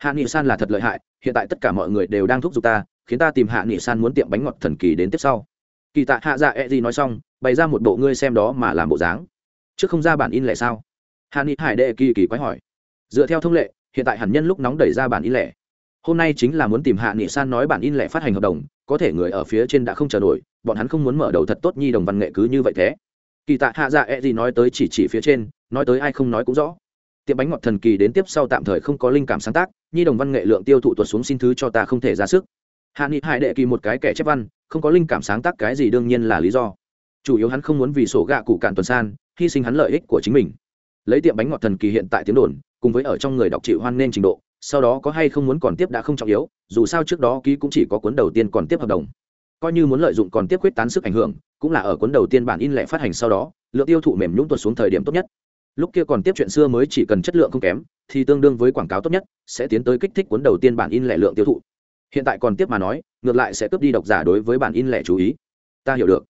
hạ nghị san là thật lợi hại, hiện tại tất cả mọi người đều đang thúc giục ta, khiến ta tìm hạ nghị san muốn tiệm bánh ngọt thần kỳ đến tiếp sau. Kỳ tạ hạ dạ ẹ、e、gì nói xong, bày ra một bộ ngươi xem đó mà làm bộ dáng. Chứ không ra bản in lẻ sao? Hạ nghị hải đệ kỳ kỳ quái hỏi. Dựa theo thông lệ, hiện tại hẳn nhân lúc nóng đẩy ra bản in lẻ. Hôm nay chính là muốn tìm hạ nghị san nói bản in lẻ phát hành hợp đồng, có thể người ở phía trên đã không chờ nổi, bọn hắn không muốn mở đầu thật tốt nhi đồng văn nghệ cứ như vậy thế. Kỳ tạ hạ dạ e gì nói tới chỉ chỉ phía trên, nói tới ai không nói cũng rõ tiệm bánh ngọt thần kỳ đến tiếp sau tạm thời không có linh cảm sáng tác, nhi đồng văn nghệ lượng tiêu thụ tuột xuống xin thứ cho ta không thể ra sức. Hạ nghị hải đệ kỳ một cái kẻ chép văn, không có linh cảm sáng tác cái gì đương nhiên là lý do. Chủ yếu hắn không muốn vì sổ gạ cụ cạn tuần san, hy sinh hắn lợi ích của chính mình. Lấy tiệm bánh ngọt thần kỳ hiện tại tiếng đồn, cùng với ở trong người đọc chịu hoan nên trình độ, sau đó có hay không muốn còn tiếp đã không trọng yếu, dù sao trước đó ký cũng chỉ có cuốn đầu tiên còn tiếp hợp đồng. Coi như muốn lợi dụng còn tiếp quyết tán sức ảnh hưởng, cũng là ở cuốn đầu tiên bản in lẻ phát hành sau đó, lượng tiêu thụ mềm nhũng tuột xuống thời điểm tốt nhất lúc kia còn tiếp chuyện xưa mới chỉ cần chất lượng không kém, thì tương đương với quảng cáo tốt nhất, sẽ tiến tới kích thích cuốn đầu tiên bản in lẻ lượng tiêu thụ. Hiện tại còn tiếp mà nói, ngược lại sẽ cướp đi độc giả đối với bản in lẻ chú ý. Ta hiểu được.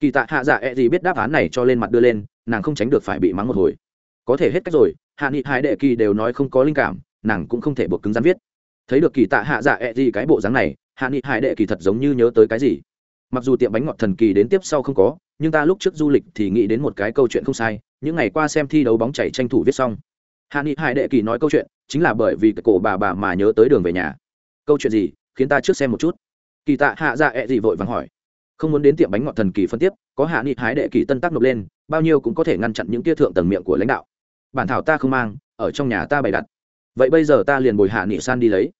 Kỳ tạ hạ dạ e gì biết đáp án này cho lên mặt đưa lên, nàng không tránh được phải bị mắng một hồi. Có thể hết cách rồi, hạ nghị hai đệ kỳ đều nói không có linh cảm, nàng cũng không thể buộc cứng rắn viết. Thấy được kỳ tạ hạ dạ e gì cái bộ dáng này, hạ nghị hai đệ kỳ thật giống như nhớ tới cái gì. Mặc dù tiệm bánh ngọt thần kỳ đến tiếp sau không có, nhưng ta lúc trước du lịch thì nghĩ đến một cái câu chuyện không sai những ngày qua xem thi đấu bóng chảy tranh thủ viết xong. Hạ nghị Hải đệ kỳ nói câu chuyện, chính là bởi vì cổ bà bà mà nhớ tới đường về nhà. Câu chuyện gì? Khiến ta trước xem một chút. Kỳ tạ hạ dạ ẹ、e、gì vội vàng hỏi. Không muốn đến tiệm bánh ngọt thần kỳ phân tiếp, có hạ nghị hái đệ kỳ tân tác nộp lên, bao nhiêu cũng có thể ngăn chặn những tia thượng tầng miệng của lãnh đạo. Bản thảo ta không mang, ở trong nhà ta bày đặt. Vậy bây giờ ta liền bồi hạ nghị san đi lấy.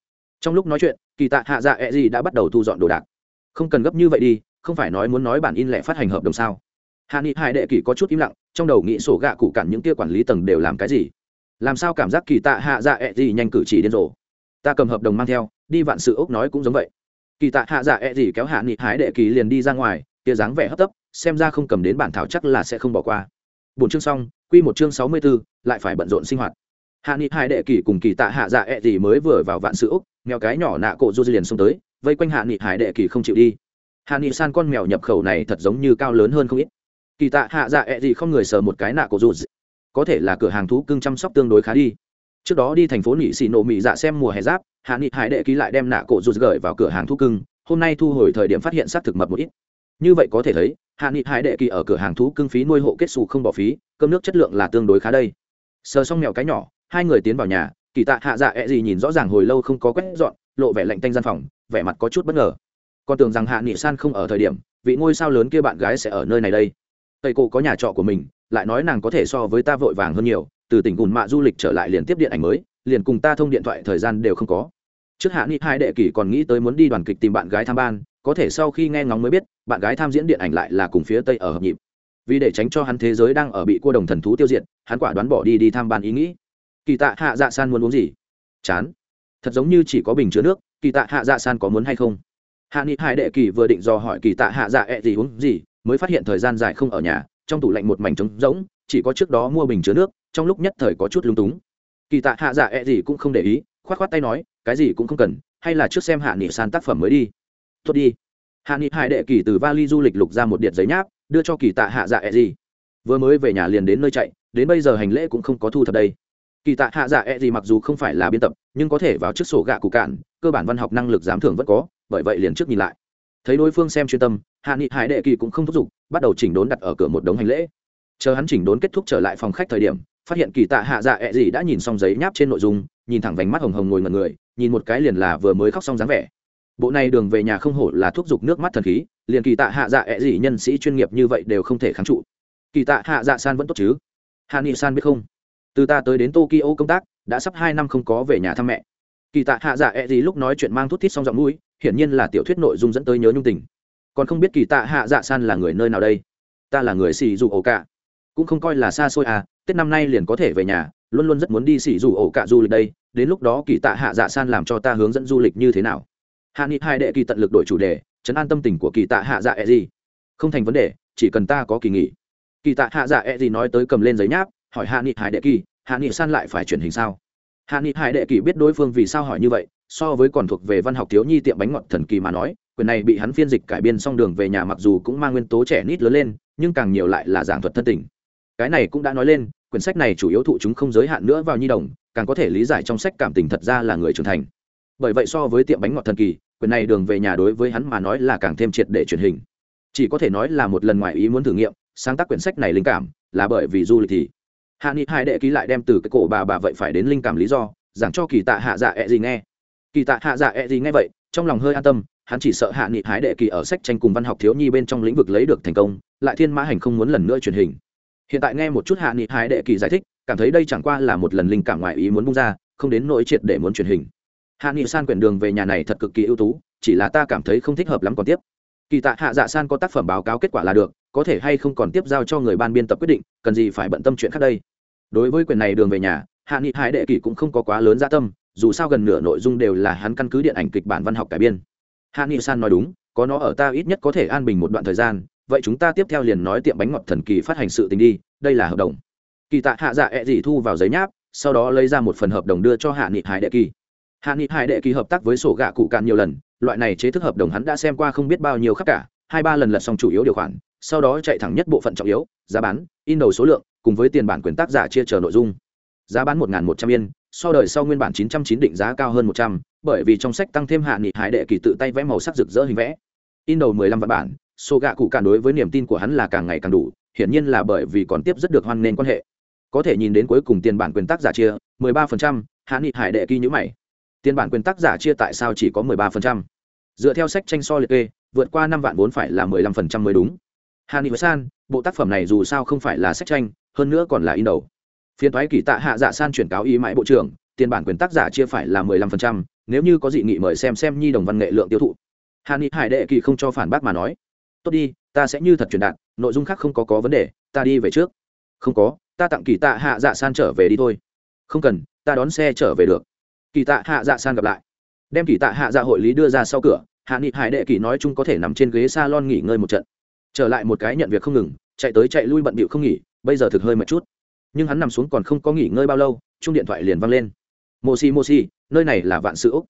Trong lúc nói chuyện, kỳ tạ hạ dạ ẹ、e、gì đã bắt đầu thu dọn đồ đạc. Không cần gấp như vậy đi, không phải nói muốn nói bản in lẻ phát hành hợp đồng sao? Hạ nghị hải đệ kỳ có chút im lặng trong đầu nghĩ sổ gạ cụ cản những tia quản lý tầng đều làm cái gì? Làm sao cảm giác kỳ tạ hạ dạ ẹ、e、gì nhanh cử chỉ điên rồ? Ta cầm hợp đồng mang theo đi vạn sự ốc nói cũng giống vậy. Kỳ tạ hạ dạ ẹ、e、gì kéo hạ nghị hải đệ kỳ liền đi ra ngoài tia dáng vẻ hấp tấp xem ra không cầm đến bản thảo chắc là sẽ không bỏ qua. Bốn chương xong quy một chương sáu mươi 64, lại phải bận rộn sinh hoạt. Hạ nghị hai đệ kỳ cùng kỳ tạ hạ dạ e ẹ gì mới vừa vào vạn sự ốc mèo cái nhỏ nạ cổ du liền xông tới vây quanh hạ nghị hải đệ kỳ không chịu đi. Hạ nghị san con mèo nhập khẩu này thật giống như cao lớn hơn không ít kỳ tạ hạ dạ ẹ gì không người sờ một cái nạ cổ du có thể là cửa hàng thú cưng chăm sóc tương đối khá đi. Trước đó đi thành phố nỉ xì nổ mị dạ xem mùa hè giáp, hạ nghị hải đệ ký lại đem nạ cổ rụt gửi vào cửa hàng thú cưng, hôm nay thu hồi thời điểm phát hiện s á t thực mập một ít. Như vậy có thể thấy, hạ nghị hải đệ kỳ ở cửa hàng thú cưng phí nuôi hộ kết xù không bỏ phí, cơm nước chất lượng là tương đối khá đây. Sờ xong mèo cái nhỏ, hai người tiến vào nhà, kỳ tạ hạ dạ ẹ、e、gì nhìn rõ ràng hồi lâu không có quét dọn, lộ vẻ lạnh tanh gian phòng, vẻ mặt có chút bất ngờ. Con tưởng rằng hạ nghị san không ở thời điểm, vị ngôi sao lớn kia bạn gái sẽ ở nơi này đây tây cô có nhà trọ của mình, lại nói nàng có thể so với ta vội vàng hơn nhiều, từ tỉnh gùn mạ du lịch trở lại liền tiếp điện ảnh mới, liền cùng ta thông điện thoại thời gian đều không có. Trước hạ nghị hai đệ kỷ còn nghĩ tới muốn đi đoàn kịch tìm bạn gái tham ban, có thể sau khi nghe ngóng mới biết, bạn gái tham diễn điện ảnh lại là cùng phía tây ở hợp nhịp. Vì để tránh cho hắn thế giới đang ở bị cua đồng thần thú tiêu diệt, hắn quả đoán bỏ đi đi tham ban ý nghĩ. Kỳ tạ hạ dạ san muốn uống gì? Chán. Thật giống như chỉ có bình chứa nước, kỳ tạ hạ dạ san có muốn hay không? Hạ nghị hai đệ kỳ vừa định dò hỏi kỳ tạ hạ dạ ẹ、e、gì gì uống gì mới phát hiện thời gian dài không ở nhà, trong tủ lạnh một mảnh trống rỗng, chỉ có trước đó mua bình chứa nước, trong lúc nhất thời có chút lung túng. Kỳ tạ hạ dạ ẹ、e、gì gì cũng không để ý k h o á t k h o á t tay nói, cái gì cũng không cần, hay là trước xem hạ nghị san tác phẩm mới đi. Tốt đi. Hạ nghị hai đệ kỳ từ vali du lịch lục ra một điện giấy nháp, đưa cho kỳ tạ hạ dạ ẹ、e、gì. Gì vừa mới về nhà liền đến nơi chạy, đến bây giờ hành lễ cũng không có thu thập đây. Kỳ tạ hạ dạ ẹ、e、gì gì mặc dù không phải là biên tập, nhưng có thể vào trước sổ gạ cụ cạn, cơ bản văn học năng lực giám thưởng vẫn có, bởi vậy liền trước nhìn lại thấy đối phương xem chuyên tâm, hạ nghị hải đệ kỳ cũng không thúc giục, bắt đầu chỉnh đốn đặt ở cửa một đống hành lễ. Chờ hắn chỉnh đốn kết thúc trở lại phòng khách thời điểm, phát hiện kỳ tạ hạ dạ ẹ gì đã nhìn xong giấy nháp trên nội dung, nhìn thẳng vành mắt hồng hồng ngồi ngần người, nhìn một cái liền là vừa mới khóc xong dáng vẻ. Bộ này đường về nhà không hổ là thúc giục nước mắt thần khí, liền kỳ tạ hạ dạ ẹ gì nhân sĩ chuyên nghiệp như vậy đều không thể kháng trụ. Kỳ tạ hạ dạ san vẫn tốt chứ? Hạ nghị san biết không? Từ ta tới đến tokyo công tác, đã sắp hai năm không có về nhà thăm mẹ kỳ tạ hạ dạ ẹ、e、gì lúc nói chuyện mang thút thít xong giọng mũi, hiển nhiên là tiểu thuyết nội dung dẫn tới nhớ nhung tình. Còn không biết kỳ tạ hạ dạ san là người nơi nào đây? Ta là người xì dù ổ cả. Cũng không coi là xa xôi à tết năm nay liền có thể về nhà, luôn luôn rất muốn đi xì dù ổ cả du lịch đây, đến lúc đó kỳ tạ hạ dạ san làm cho ta hướng dẫn du lịch như thế nào? Hạ nghị hai đệ kỳ tận lực đổi chủ đề, chấn an tâm tình của kỳ tạ hạ dạ e gì? Không thành vấn đề, chỉ cần ta có kỳ nghỉ. Kỳ tạ hạ dạ e gì nói tới cầm lên giấy nháp, hỏi hạ nghị hai đệ kỳ, hạ nghị san lại phải chuyển hình sao? Hạ nghị Hải đệ kỳ biết đối phương vì sao hỏi như vậy, so với còn thuộc về văn học thiếu nhi tiệm bánh ngọt thần kỳ mà nói, quyền này bị hắn phiên dịch cải biên xong đường về nhà mặc dù cũng mang nguyên tố trẻ nít lớn lên, nhưng càng nhiều lại là giảng thuật thân tình. Cái này cũng đã nói lên, quyển sách này chủ yếu thụ chúng không giới hạn nữa vào nhi đồng, càng có thể lý giải trong sách cảm tình thật ra là người trưởng thành. Bởi vậy so với tiệm bánh ngọt thần kỳ, quyển này đường về nhà đối với hắn mà nói là càng thêm triệt để truyền hình. Chỉ có thể nói là một lần ngoài ý muốn thử nghiệm, sáng tác quyển sách này linh cảm, là bởi vì du lịch thì hạ nghị hai đệ ký lại đem từ cái cổ bà bà vậy phải đến linh cảm lý do, giảng cho kỳ tạ hạ dạ e gì nghe. Kỳ tạ hạ dạ e gì nghe vậy, trong lòng hơi an tâm, hắn chỉ sợ hạ nghị hái đệ kỳ ở sách tranh cùng văn học thiếu nhi bên trong lĩnh vực lấy được thành công, lại thiên mã hành không muốn lần nữa truyền hình. Hiện tại nghe một chút hạ nghị hái đệ kỳ giải thích, cảm thấy đây chẳng qua là một lần linh cảm ngoại ý muốn bung ra, không đến nỗi triệt để muốn truyền hình. Hạ nghị san quyển đường về nhà này thật cực kỳ ưu tú, chỉ là ta cảm thấy không thích hợp lắm còn tiếp. Kỳ tạ hạ dạ san có tác phẩm báo cáo kết quả là được có thể hay không còn tiếp giao cho người ban biên tập quyết định, cần gì phải bận tâm chuyện khác đây? Đối với quyền này đường về nhà, hạ nghị hải đệ kỳ cũng không có quá lớn gia tâm, dù sao gần nửa nội dung đều là hắn căn cứ điện ảnh kịch bản văn học cải biên. Hạ nghị san nói đúng, có nó ở ta ít nhất có thể an bình một đoạn thời gian, vậy chúng ta tiếp theo liền nói tiệm bánh ngọt thần kỳ phát hành sự tình đi, đây là hợp đồng. Kỳ tạ hạ dạ ẹ、e、gì thu vào giấy nháp, sau đó lấy ra một phần hợp đồng đưa cho hạ nghị hải đệ kỳ hạ nghị hải đệ kỳ hợp tác với sổ gạ cụ cạn nhiều lần, loại này chế thức hợp đồng hắn đã xem qua không biết bao nhiêu khác cả, hai ba lần lật xong chủ yếu điều khoản sau đó chạy thẳng nhất bộ phận trọng yếu giá bán in đầu số lượng cùng với tiền bản quyền tác giả chia chờ nội dung giá bán một một trăm yên so đời sau nguyên bản 909 định giá cao hơn 100, bởi vì trong sách tăng thêm hạ nghị hải đệ kỳ tự tay vẽ màu sắc rực rỡ hình vẽ. In đầu 15 văn bản, số gạ cụ cản đối với niềm tin của hắn là càng ngày càng đủ, hiển nhiên là bởi vì còn tiếp rất được hoan nên quan hệ. Có thể nhìn đến cuối cùng tiền bản quyền tác giả chia 13%, hạ nghị hải đệ kỳ nhữ mày. Tiền bản quyền tác giả chia tại sao chỉ có 13%? Dựa theo sách tranh so liệt kê, vượt qua năm vạn vốn phải là 15% mới đúng. Hạ nghị san, bộ tác phẩm này dù sao không phải là sách tranh, hơn nữa còn là in đầu. Phiên thoái kỳ tạ hạ dạ san chuyển cáo ý mãi bộ trưởng tiền bản quyền tác giả chia phải là mười lăm phần trăm nếu như có dị nghị mời xem xem nhi đồng văn nghệ lượng tiêu thụ. Hà ni hải đệ kỳ không cho phản bác mà nói tốt đi ta sẽ như thật truyền đạt nội dung khác không có có vấn đề ta đi về trước. Không có ta tặng kỳ tạ hạ dạ san trở về đi thôi. Không cần ta đón xe trở về được. Kỳ tạ hạ dạ san gặp lại. Đem kỳ tạ hạ dạ hội lý đưa ra sau cửa hạ nghị hải đệ kỳ nói chung có thể nằm trên ghế s a lon nghỉ ngơi một trận trở lại một cái nhận việc không ngừng, chạy tới chạy lui bận bịu không nghỉ, bây giờ thực hơi một chút. Nhưng hắn nằm xuống còn không có nghỉ ngơi bao lâu chung điện thoại liền văng lên. Mô si mô si nơi này là vạn sự úc.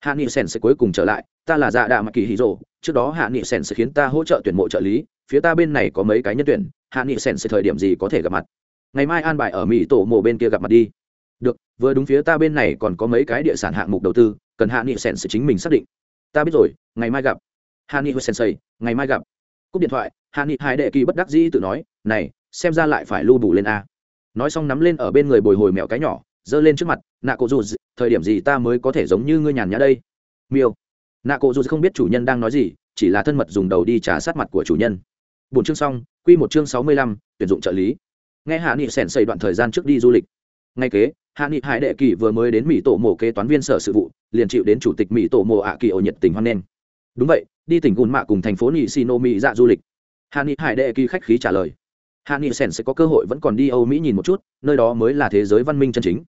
Hạ nghị sen sẽ cuối cùng trở lại, ta là dạ đạ mặc kỳ hí rồ, trước đó hạ nghị sen sẽ khiến ta hỗ trợ tuyển mộ trợ lý, phía ta bên này có mấy cái nhân tuyển, hạ nghị sen sẽ thời điểm gì có thể gặp mặt. Ngày mai an bài ở mỹ tổ mộ bên kia gặp mặt đi. Được, vừa đúng phía ta bên này còn có mấy cái địa sản hạng mục đầu tư, cần hạ nghị sen sẽ chính mình xác định. Ta biết rồi, ngày mai gặp. Hạ nghị sensei ngày mai gặp cúp điện thoại hạ nghị Hải đệ kỳ bất đắc dĩ tự nói, này, xem ra lại phải lưu bù lên a. Nói xong nắm lên ở bên người bồi hồi mèo cái nhỏ, giơ lên trước mặt, nạ cổ dù thời điểm gì ta mới có thể giống như ngươi nhàn nhã đây? Miêu. Nạ cổ dù không biết chủ nhân đang nói gì, chỉ là thân mật dùng đầu đi trả sát mặt của chủ nhân. Bốn chương xong, quy một chương sáu mươi lăm, tuyển dụng trợ lý. Nghe hạ nghị sẻn xây đoạn thời gian trước đi du lịch. Ngay kế, hạ nghị hải đệ kỳ vừa mới đến mỹ tổ mộ kế toán viên sở sự vụ, liền chịu đến chủ tịch mỹ tổ mộ ạ kỳ ổ nhiệt tình hoan nghênh. Đúng vậy đi tỉnh gùn mạ cùng thành phố nị xì nô mỹ dạ du lịch. Hạ nghị hải đệ kỳ khách khí trả lời. Hạ nghị sèn sẽ có cơ hội vẫn còn đi âu mỹ nhìn một chút, nơi đó mới là thế giới văn minh chân chính.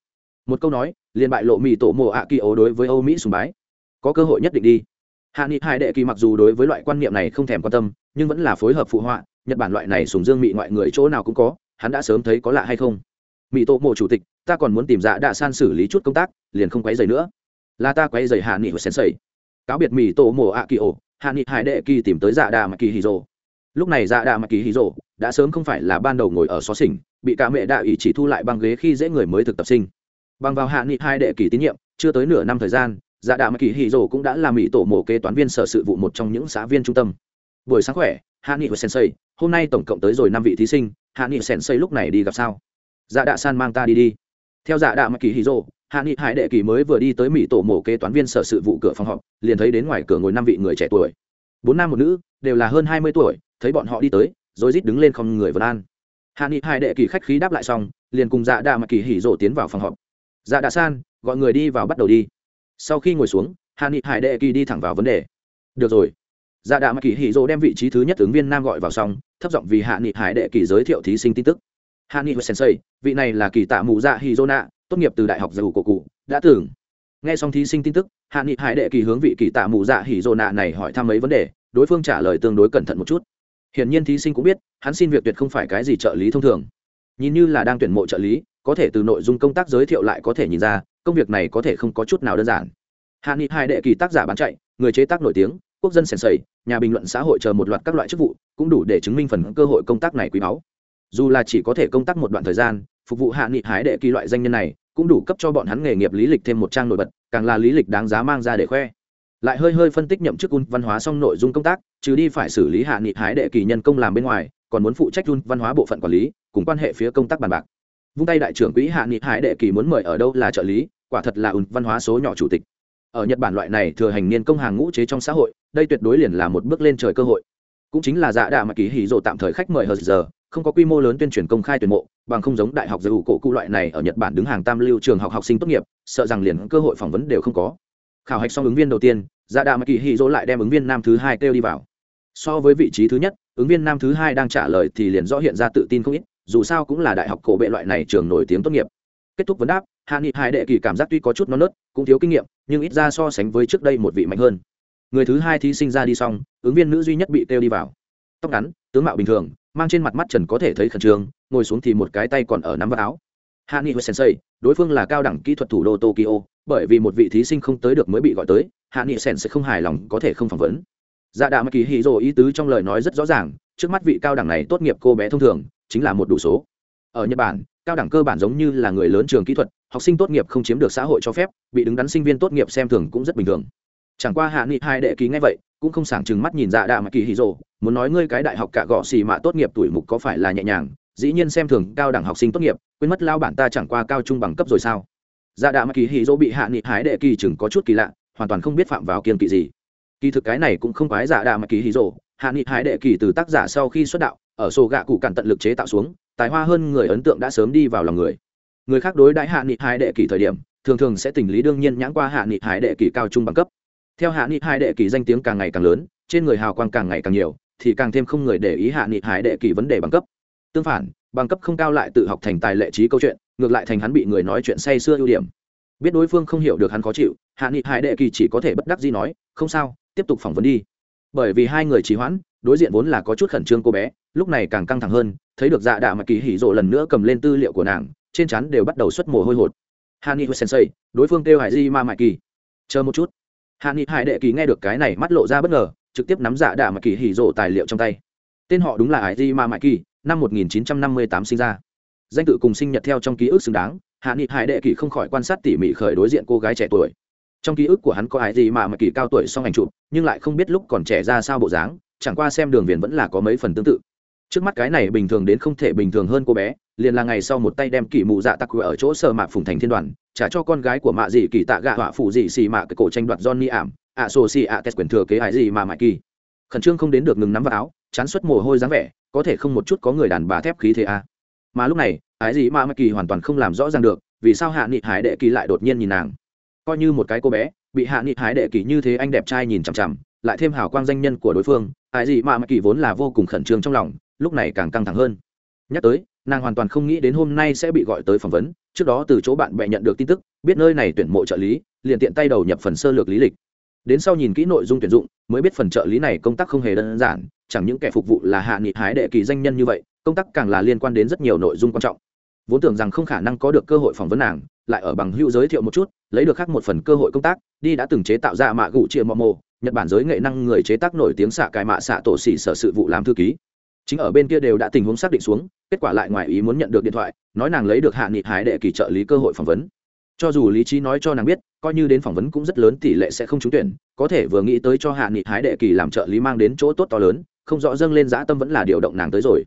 Một câu nói, liền bại lộ mỹ tổ mộ ạ kỳ ố đối với âu mỹ sùng bái. Có cơ hội nhất định đi. Hạ nghị hải đệ kỳ mặc dù đối với loại quan niệm này không thèm quan tâm, nhưng vẫn là phối hợp phụ họa, nhật bản loại này sùng dương mỹ ngoại người chỗ nào cũng có, hắn đã sớm thấy có lạ hay không. Mỹ tổ mộ chủ tịch, ta còn muốn tìm dạ đạ san xử lý chút công tác, liền không quấy dày nữa. Là ta quấy dày hạ nghị và sen sầy cáo biệt mỹ tổ mộ ạ kỳ ố hạ nghị hải đệ kỳ tìm tới dạ đà mạc kỳ hì rồ. Lúc này dạ đà mạc kỳ hì rồ đã sớm không phải là ban đầu ngồi ở xó xỉnh, bị cả mẹ đạ ủy chỉ thu lại băng ghế khi dễ người mới thực tập sinh. Bằng vào hạ nghị hai đệ kỳ tín nhiệm, chưa tới nửa năm thời gian dạ đà mạc kỳ hì rồ cũng đã làm mỹ tổ mổ kế toán viên sở sự vụ một trong những xã viên trung tâm. Buổi sáng khỏe, hạ nghị và sensei, hôm nay tổng cộng tới rồi năm vị thí sinh, hạ nghị sensei lúc này đi gặp sao? Dạ đạ san mang ta đi đi. Theo dạ đạ mạc kỳ hì rồ hạ nghị hải đệ kỳ mới vừa đi tới mỹ tổ mộ kế toán viên sở sự vụ cửa phòng họp, liền thấy đến ngoài cửa ngồi năm vị người trẻ tuổi. Bốn nam một nữ, đều là hơn hai mươi tuổi, thấy bọn họ đi tới rồi rít đứng lên không người vân an. Hạ nghị hải đệ kỳ khách khí đáp lại xong, liền cùng dạ đạ mà kỳ hỉ rộ tiến vào phòng họp. Dạ đạ san, gọi người đi vào bắt đầu đi. Sau khi ngồi xuống, hạ nghị hải đệ kỳ đi thẳng vào vấn đề. Được rồi. Dạ đạ mà kỳ hỉ rộ đem vị trí thứ nhất ứng viên nam gọi vào xong, thấp giọng vì hạ nghị hải đệ kỳ giới thiệu thí sinh tin tức. Hạ nghị sensei, vị này là kỳ tạ mù dạ hỉ rộ nạ tốt nghiệp từ đại học dầu cổ cụ, đã tưởng nghe xong thí sinh tin tức, hạ nghị hải đệ kỳ hướng vị kỳ tạ mù dạ hỉ dồ nạ này hỏi thăm mấy vấn đề, đối phương trả lời tương đối cẩn thận một chút. Hiển nhiên thí sinh cũng biết, hắn xin việc tuyệt không phải cái gì trợ lý thông thường. Nhìn như là đang tuyển mộ trợ lý, có thể từ nội dung công tác giới thiệu lại có thể nhìn ra, công việc này có thể không có chút nào đơn giản. Hạ nghị hai đệ kỳ tác giả bán chạy, người chế tác nổi tiếng, quốc dân sèn sầy, nhà bình luận xã hội chờ một loạt các loại chức vụ, cũng đủ để chứng minh phần cơ hội công tác này quý báu. Dù là chỉ có thể công tác một đoạn thời gian, phục vụ hạ nghị hải đệ kỳ loại danh nhân này cũng đủ cấp cho bọn hắn nghề nghiệp lý lịch thêm một trang nổi bật, càng là lý lịch đáng giá mang ra để khoe. Lại hơi hơi phân tích nhậm chức un văn hóa xong nội dung công tác, trừ đi phải xử lý hạ nghị hái đệ kỳ nhân công làm bên ngoài, còn muốn phụ trách un văn hóa bộ phận quản lý, cùng quan hệ phía công tác bàn bạc. Vung tay đại trưởng quỹ hạ nghị hái đệ kỳ muốn mời ở đâu là trợ lý, quả thật là un văn hóa số nhỏ chủ tịch. Ở nhật bản loại này thừa hành niên công hàng ngũ chế trong xã hội, đây tuyệt đối liền là một bước lên trời cơ hội. Cũng chính là dạ đà mà kỳ hỉ rộ tạm thời khách mời hờ giờ không có quy mô lớn tuyên truyền công khai tuyển mộ, bằng không giống đại học giới cổ cụ loại này ở nhật bản đứng hàng tam lưu trường học học sinh tốt nghiệp, sợ rằng liền cơ hội phỏng vấn đều không có. Khảo hạch xong ứng viên đầu tiên dạ đạ mà kỳ hy dỗ lại đem ứng viên nam thứ hai kêu đi vào. So với vị trí thứ nhất, ứng viên nam thứ hai đang trả lời thì liền rõ hiện ra tự tin không ít, dù sao cũng là đại học cổ bệ loại này trường nổi tiếng tốt nghiệp. Kết thúc vấn đáp, hạ nghị hai đệ kỳ cảm giác tuy có chút non nớt, cũng thiếu kinh nghiệm, nhưng ít ra so sánh với trước đây một vị mạnh hơn. Người thứ hai thí sinh ra đi xong, ứng viên nữ duy nhất bị kêu đi vào. Tóc ngắn, tướng mạo bình thường mang trên mặt mắt trần có thể thấy khẩn trương, ngồi xuống thì một cái tay còn ở nắm vào áo. Hạ nghị sensei, đối phương là cao đẳng kỹ thuật thủ đô tokyo, bởi vì một vị thí sinh không tới được mới bị gọi tới, hạ nghị sen sẽ không hài lòng có thể không phỏng vấn. Dạ đạo mà kỳ hì rồ ý tứ trong lời nói rất rõ ràng, trước mắt vị cao đẳng này tốt nghiệp cô bé thông thường, chính là một đủ số. Ở nhật bản, cao đẳng cơ bản giống như là người lớn trường kỹ thuật, học sinh tốt nghiệp không chiếm được xã hội cho phép, bị đứng đắn sinh viên tốt nghiệp xem thường cũng rất bình thường. Chẳng qua hạ nghị hai đệ ký ngay vậy cũng không sảng chừng mắt nhìn dạ đạ mà kỳ hì rồ, muốn nói ngươi cái đại học cả gõ xì mạ tốt nghiệp tuổi mục có phải là nhẹ nhàng, dĩ nhiên xem thường cao đẳng học sinh tốt nghiệp, quên mất lao bản ta chẳng qua cao trung bằng cấp rồi sao? Dạ đạ mà kỳ hì rồ bị hạ nghị hái đệ kỳ chừng có chút kỳ lạ, hoàn toàn không biết phạm vào kiên kỵ gì. Kỳ thực cái này cũng không quái dạ đạ mà kỳ hì rồ, hạ nghị hái đệ kỳ từ tác giả sau khi xuất đạo, ở sổ gạ cụ cản tận lực chế tạo xuống, tài hoa hơn người ấn tượng đã sớm đi vào lòng người. Người khác đối đãi hạ nghị hái đệ kỳ thời điểm, thường thường sẽ tình lý đương nhiên nhãn qua hạ nghị hái đệ kỳ cao trung bằng cấp theo hạ nghị hai đệ kỳ danh tiếng càng ngày càng lớn, trên người hào quang càng ngày càng nhiều, thì càng thêm không người để ý hạ nghị hải đệ kỳ vấn đề bằng cấp. Tương phản, bằng cấp không cao lại tự học thành tài lệ trí câu chuyện, ngược lại thành hắn bị người nói chuyện say sưa ưu điểm. Biết đối phương không hiểu được hắn khó chịu, hạ nghị hải đệ kỳ chỉ có thể bất đắc gì nói, không sao, tiếp tục phỏng vấn đi. Bởi vì hai người trì hoãn, đối diện vốn là có chút khẩn trương cô bé, lúc này càng căng thẳng hơn, thấy được dạ đạ mà kỳ hỉ rộ lần nữa cầm lên tư liệu của nàng, trên chắn đều bắt đầu xuất mồ hôi hột. Hani sensei, đối phương kêu hải di ma mại kỳ chờ một chút hạ nghị hải đệ kỳ nghe được cái này mắt lộ ra bất ngờ, trực tiếp nắm dạ đạ mà kỳ hỉ rộ tài liệu trong tay. Tên họ đúng là hải di ma mạ kỳ, năm 1958 sinh ra. Danh tự cùng sinh nhật theo trong ký ức xứng đáng, hạ nghị hải đệ kỳ không khỏi quan sát tỉ mỉ khởi đối diện cô gái trẻ tuổi. Trong ký ức của hắn có ải di ma mạ kỳ cao tuổi song ảnh chụp, nhưng lại không biết lúc còn trẻ ra sao bộ dáng, chẳng qua xem đường viền vẫn là có mấy phần tương tự. Trước mắt cái này bình thường đến không thể bình thường hơn cô bé, liền là ngày sau một tay đem kỷ mụ dạ tặc ở chỗ sợ mạc phùng thành thiên đoàn trả cho con gái của mạ dị kỳ tạ gạ họa phụ dị xì mạ cái cổ tranh đoạt johnny ảm, ạ sô xì ạ tes quyền thừa kế ai gì mà mãi kỳ. Khẩn trương không đến được ngừng nắm vào áo, chán suất mồ hôi dáng vẻ, có thể không một chút có người đàn bà thép khí thế à. mà lúc này ái gì mà mãi kỳ hoàn toàn không làm rõ ràng được, vì sao hạ nghị hải đệ kỳ lại đột nhiên nhìn nàng. Coi như một cái cô bé, bị hạ nghị hải đệ kỳ như thế anh đẹp trai nhìn chằm chằm, lại thêm hào quang danh nhân của đối phương ái gì mà mãi kỳ vốn là vô cùng khẩn trương trong lòng, lúc này càng căng thẳng hơn. Nhắc tới nàng hoàn toàn không nghĩ đến hôm nay sẽ bị gọi tới phỏng vấn, trước đó từ chỗ bạn bè nhận được tin tức, biết nơi này tuyển mộ trợ lý, liền tiện tay đầu nhập phần sơ lược lý lịch. Đến sau nhìn kỹ nội dung tuyển dụng, mới biết phần trợ lý này công tác không hề đơn giản, chẳng những kẻ phục vụ là hạ nghị hái đệ kỳ danh nhân như vậy, công tác càng là liên quan đến rất nhiều nội dung quan trọng. Vốn tưởng rằng không khả năng có được cơ hội phỏng vấn nàng, lại ở bằng hữu giới thiệu một chút, lấy được khác một phần cơ hội công tác, đi đã từng chế tạo ra mạ gụ chia mò mồ, nhật bản giới nghệ năng người chế tác nổi tiếng xạ cài mạ xạ tổ xỉ sở sự vụ làm thư ký chính ở bên kia đều đã tình huống xác định xuống, kết quả lại ngoài ý muốn nhận được điện thoại, nói nàng lấy được hạ nghị Hải đệ kỳ trợ lý cơ hội phỏng vấn. Cho dù lý trí nói cho nàng biết, coi như đến phỏng vấn cũng rất lớn tỷ lệ sẽ không trúng tuyển, có thể vừa nghĩ tới cho hạ nghị hái đệ kỳ làm trợ lý mang đến chỗ tốt to lớn, không rõ dâng lên dã tâm vẫn là điều động nàng tới rồi.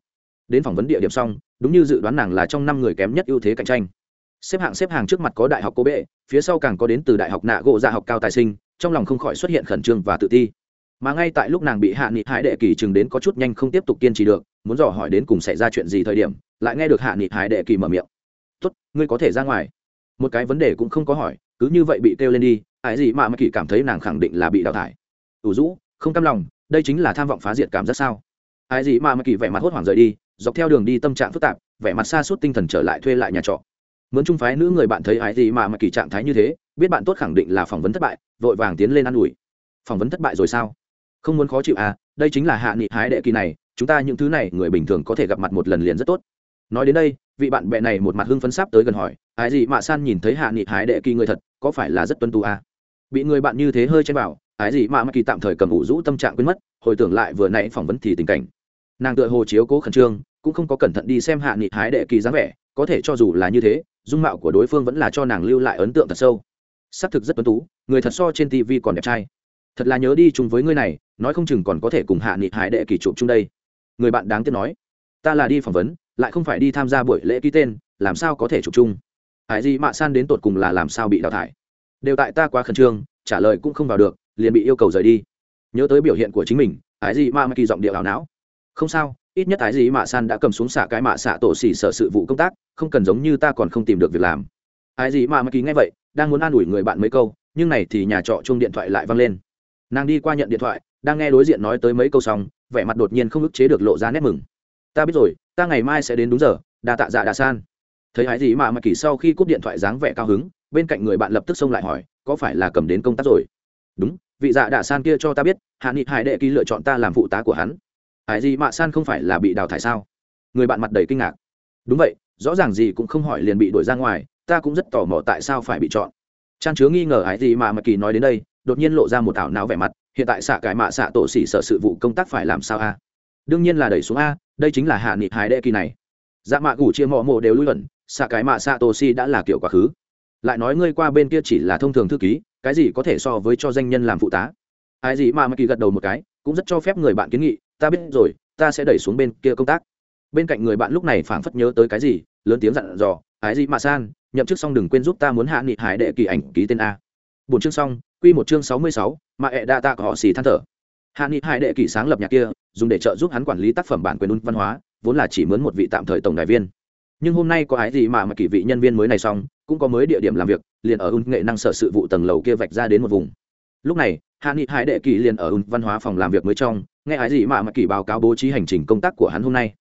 Đến phỏng vấn địa điểm xong, đúng như dự đoán nàng là trong năm người kém nhất ưu thế cạnh tranh. Xếp hạng xếp hàng trước mặt có đại học cô bệ phía sau càng có đến từ đại học nạ gỗ gia học cao tài sinh, trong lòng không khỏi xuất hiện khẩn trương và tự ti mà ngay tại lúc nàng bị hạ nghị hải đệ kỳ chừng đến có chút nhanh không tiếp tục kiên trì được, muốn dò hỏi đến cùng xảy ra chuyện gì thời điểm, lại nghe được hạ nghị hải đệ kỳ mở miệng. Tốt, ngươi có thể ra ngoài. Một cái vấn đề cũng không có hỏi, cứ như vậy bị kêu lên đi, ai gì mà mà kỳ cảm thấy nàng khẳng định là bị đào thải. Ủ rũ, không cam lòng, đây chính là tham vọng phá diệt cảm giác sao? Ai gì mà mà kỳ vẻ mặt hốt hoảng rời đi, dọc theo đường đi tâm trạng phức tạp, vẻ mặt xa suốt tinh thần trở lại thuê lại nhà trọ. Mướn trung phái nữ người bạn thấy ai gì mà mà kỳ trạng thái như thế, biết bạn tốt khẳng định là phỏng vấn thất bại, vội vàng tiến lên ă n ủi. Phỏng vấn thất bại rồi sao? Không muốn khó chịu à đây chính là hạ nghị hái đệ kỳ này, chúng ta những thứ này người bình thường có thể gặp mặt một lần liền rất tốt. Nói đến đây, vị bạn bè này một mặt hưng phấn sắp tới gần hỏi, ai gì mà san nhìn thấy hạ nghị hái đệ kỳ người thật, có phải là rất tuân tu à? bị người bạn như thế hơi chen bảo ái gì mà mà kỳ tạm thời cầm ủ rũ tâm trạng quên mất, hồi tưởng lại vừa nãy phỏng vấn thì tình cảnh. Nàng tựa hồ chiếu cố khẩn trương, cũng không có cẩn thận đi xem hạ nghị hái đệ kỳ dáng vẻ, có thể cho dù là như thế, dung mạo của đối phương vẫn là cho nàng lưu lại ấn tượng thật sâu. Xác thực rất tuấn tú, người thật so trên tv còn đẹp trai thật là nhớ đi chung với ngươi này, nói không chừng còn có thể cùng hạ nghị hải đệ kỳ chụp chung đây. Người bạn đáng tiếc nói, ta là đi phỏng vấn, lại không phải đi tham gia buổi lễ ký tên, làm sao có thể chụp chung? Hải di mạ san đến tột cùng là làm sao bị đào thải? Đều tại ta quá khẩn trương, trả lời cũng không vào được, liền bị yêu cầu rời đi. Nhớ tới biểu hiện của chính mình, hải di mạ kỳ giọng điệu ảo não. Không sao, ít nhất hải di mạ san đã cầm xuống xả cái mạ xạ tổ xỉ sở sự vụ công tác, không cần giống như ta còn không tìm được việc làm. Hải di mạ kỳ nghe vậy, đang muốn an ủi người bạn mấy câu, nhưng này thì nhà trọ chung điện thoại lại văng lên nàng đi qua nhận điện thoại, đang nghe đối diện nói tới mấy câu xong, vẻ mặt đột nhiên không ức chế được lộ ra nét mừng. Ta biết rồi, ta ngày mai sẽ đến đúng giờ đà tạ dạ đà san. Thấy hái gì mà mà kỳ sau khi cúp điện thoại dáng vẻ cao hứng, bên cạnh người bạn lập tức xông lại hỏi, có phải là cầm đến công tác rồi? Đúng, vị dạ đà san kia cho ta biết, hạ nghị hải đệ ký lựa chọn ta làm phụ tá của hắn. Hải gì mạ san không phải là bị đào thải sao? Người bạn mặt đầy kinh ngạc. Đúng vậy, rõ ràng gì cũng không hỏi liền bị đuổi ra ngoài, ta cũng rất tò mò tại sao phải bị chọn. Trang chứa nghi ngờ hải gì mà mà kỳ nói đến đây đột nhiên lộ ra một ảo não vẻ mặt, hiện tại xạ cái mạ xạ tổ xỉ sở sự vụ công tác phải làm sao a? Đương nhiên là đẩy xuống a, đây chính là hạ nghị hải đệ kỳ này. Dạ mạ gủ chia mọ mộ đều lui luận xạ cái mạ xạ tổ xỉ đã là kiểu quá khứ. Lại nói ngươi qua bên kia chỉ là thông thường thư ký, cái gì có thể so với cho danh nhân làm phụ tá? Ai gì mà mà kỳ gật đầu một cái, cũng rất cho phép người bạn kiến nghị, ta biết rồi, ta sẽ đẩy xuống bên kia công tác. Bên cạnh người bạn lúc này phảng phất nhớ tới cái gì, lớn tiếng dặn dò ái gì mà san, nhậm chức xong đừng quên giúp ta muốn hạ nghị hải đệ kỳ ảnh ký tên a. Bốn chương xong quy một chương sáu mươi sáu, mà ẹ đa tạ của họ xì than thở. Hạ nghị hai đệ kỳ sáng lập nhạc kia, dùng để trợ giúp hắn quản lý tác phẩm bản quyền un văn hóa, vốn là chỉ mướn một vị tạm thời tổng đại viên. Nhưng hôm nay có ái gì mà mà kỳ vị nhân viên mới này xong, cũng có mới địa điểm làm việc, liền ở un nghệ năng sở sự vụ tầng lầu kia vạch ra đến một vùng. Lúc này, hạ nghị hai đệ kỳ liền ở un văn hóa phòng làm việc mới trong, nghe ái gì mà mà kỳ báo cáo bố trí hành trình công tác của hắn hôm nay.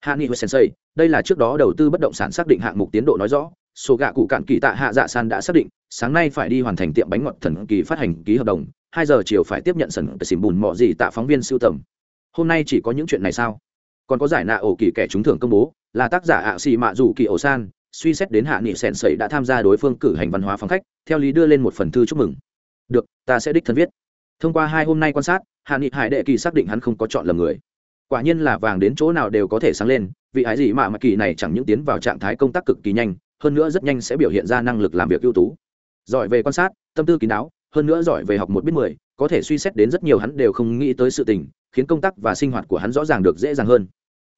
Hạ nghị sensei, đây là trước đó đầu tư bất động sản xác định hạng mục tiến độ nói rõ số gạ cụ cạn kỳ tạ hạ dạ san đã xác định, sáng nay phải đi hoàn thành tiệm bánh ngọt thần kỳ phát hành ký hợp đồng, hai giờ chiều phải tiếp nhận sần xỉm bùn mọ gì tạ phóng viên siêu tầm. Hôm nay chỉ có những chuyện này sao? Còn có giải nạ ổ kỳ kẻ trúng thưởng công bố, là tác giả ạ xì mạ dù kỳ ổ san, suy xét đến hạ nghị sèn sẩy đã tham gia đối phương cử hành văn hóa phóng khách, theo lý đưa lên một phần thư chúc mừng. Được, ta sẽ đích thân viết. Thông qua hai hôm nay quan sát, hạ nghị hải đệ kỳ xác định hắn không có chọn lầm người. Quả nhiên là vàng đến chỗ nào đều có thể sáng lên, vị ái gì mà mặc kỳ này chẳng những tiến vào trạng thái công tác cực kỳ nhanh hơn nữa rất nhanh sẽ biểu hiện ra năng lực làm việc ưu tú. Giỏi về quan sát, tâm tư kín đáo, hơn nữa giỏi về học một biết mười, có thể suy xét đến rất nhiều hắn đều không nghĩ tới sự tình, khiến công tác và sinh hoạt của hắn rõ ràng được dễ dàng hơn.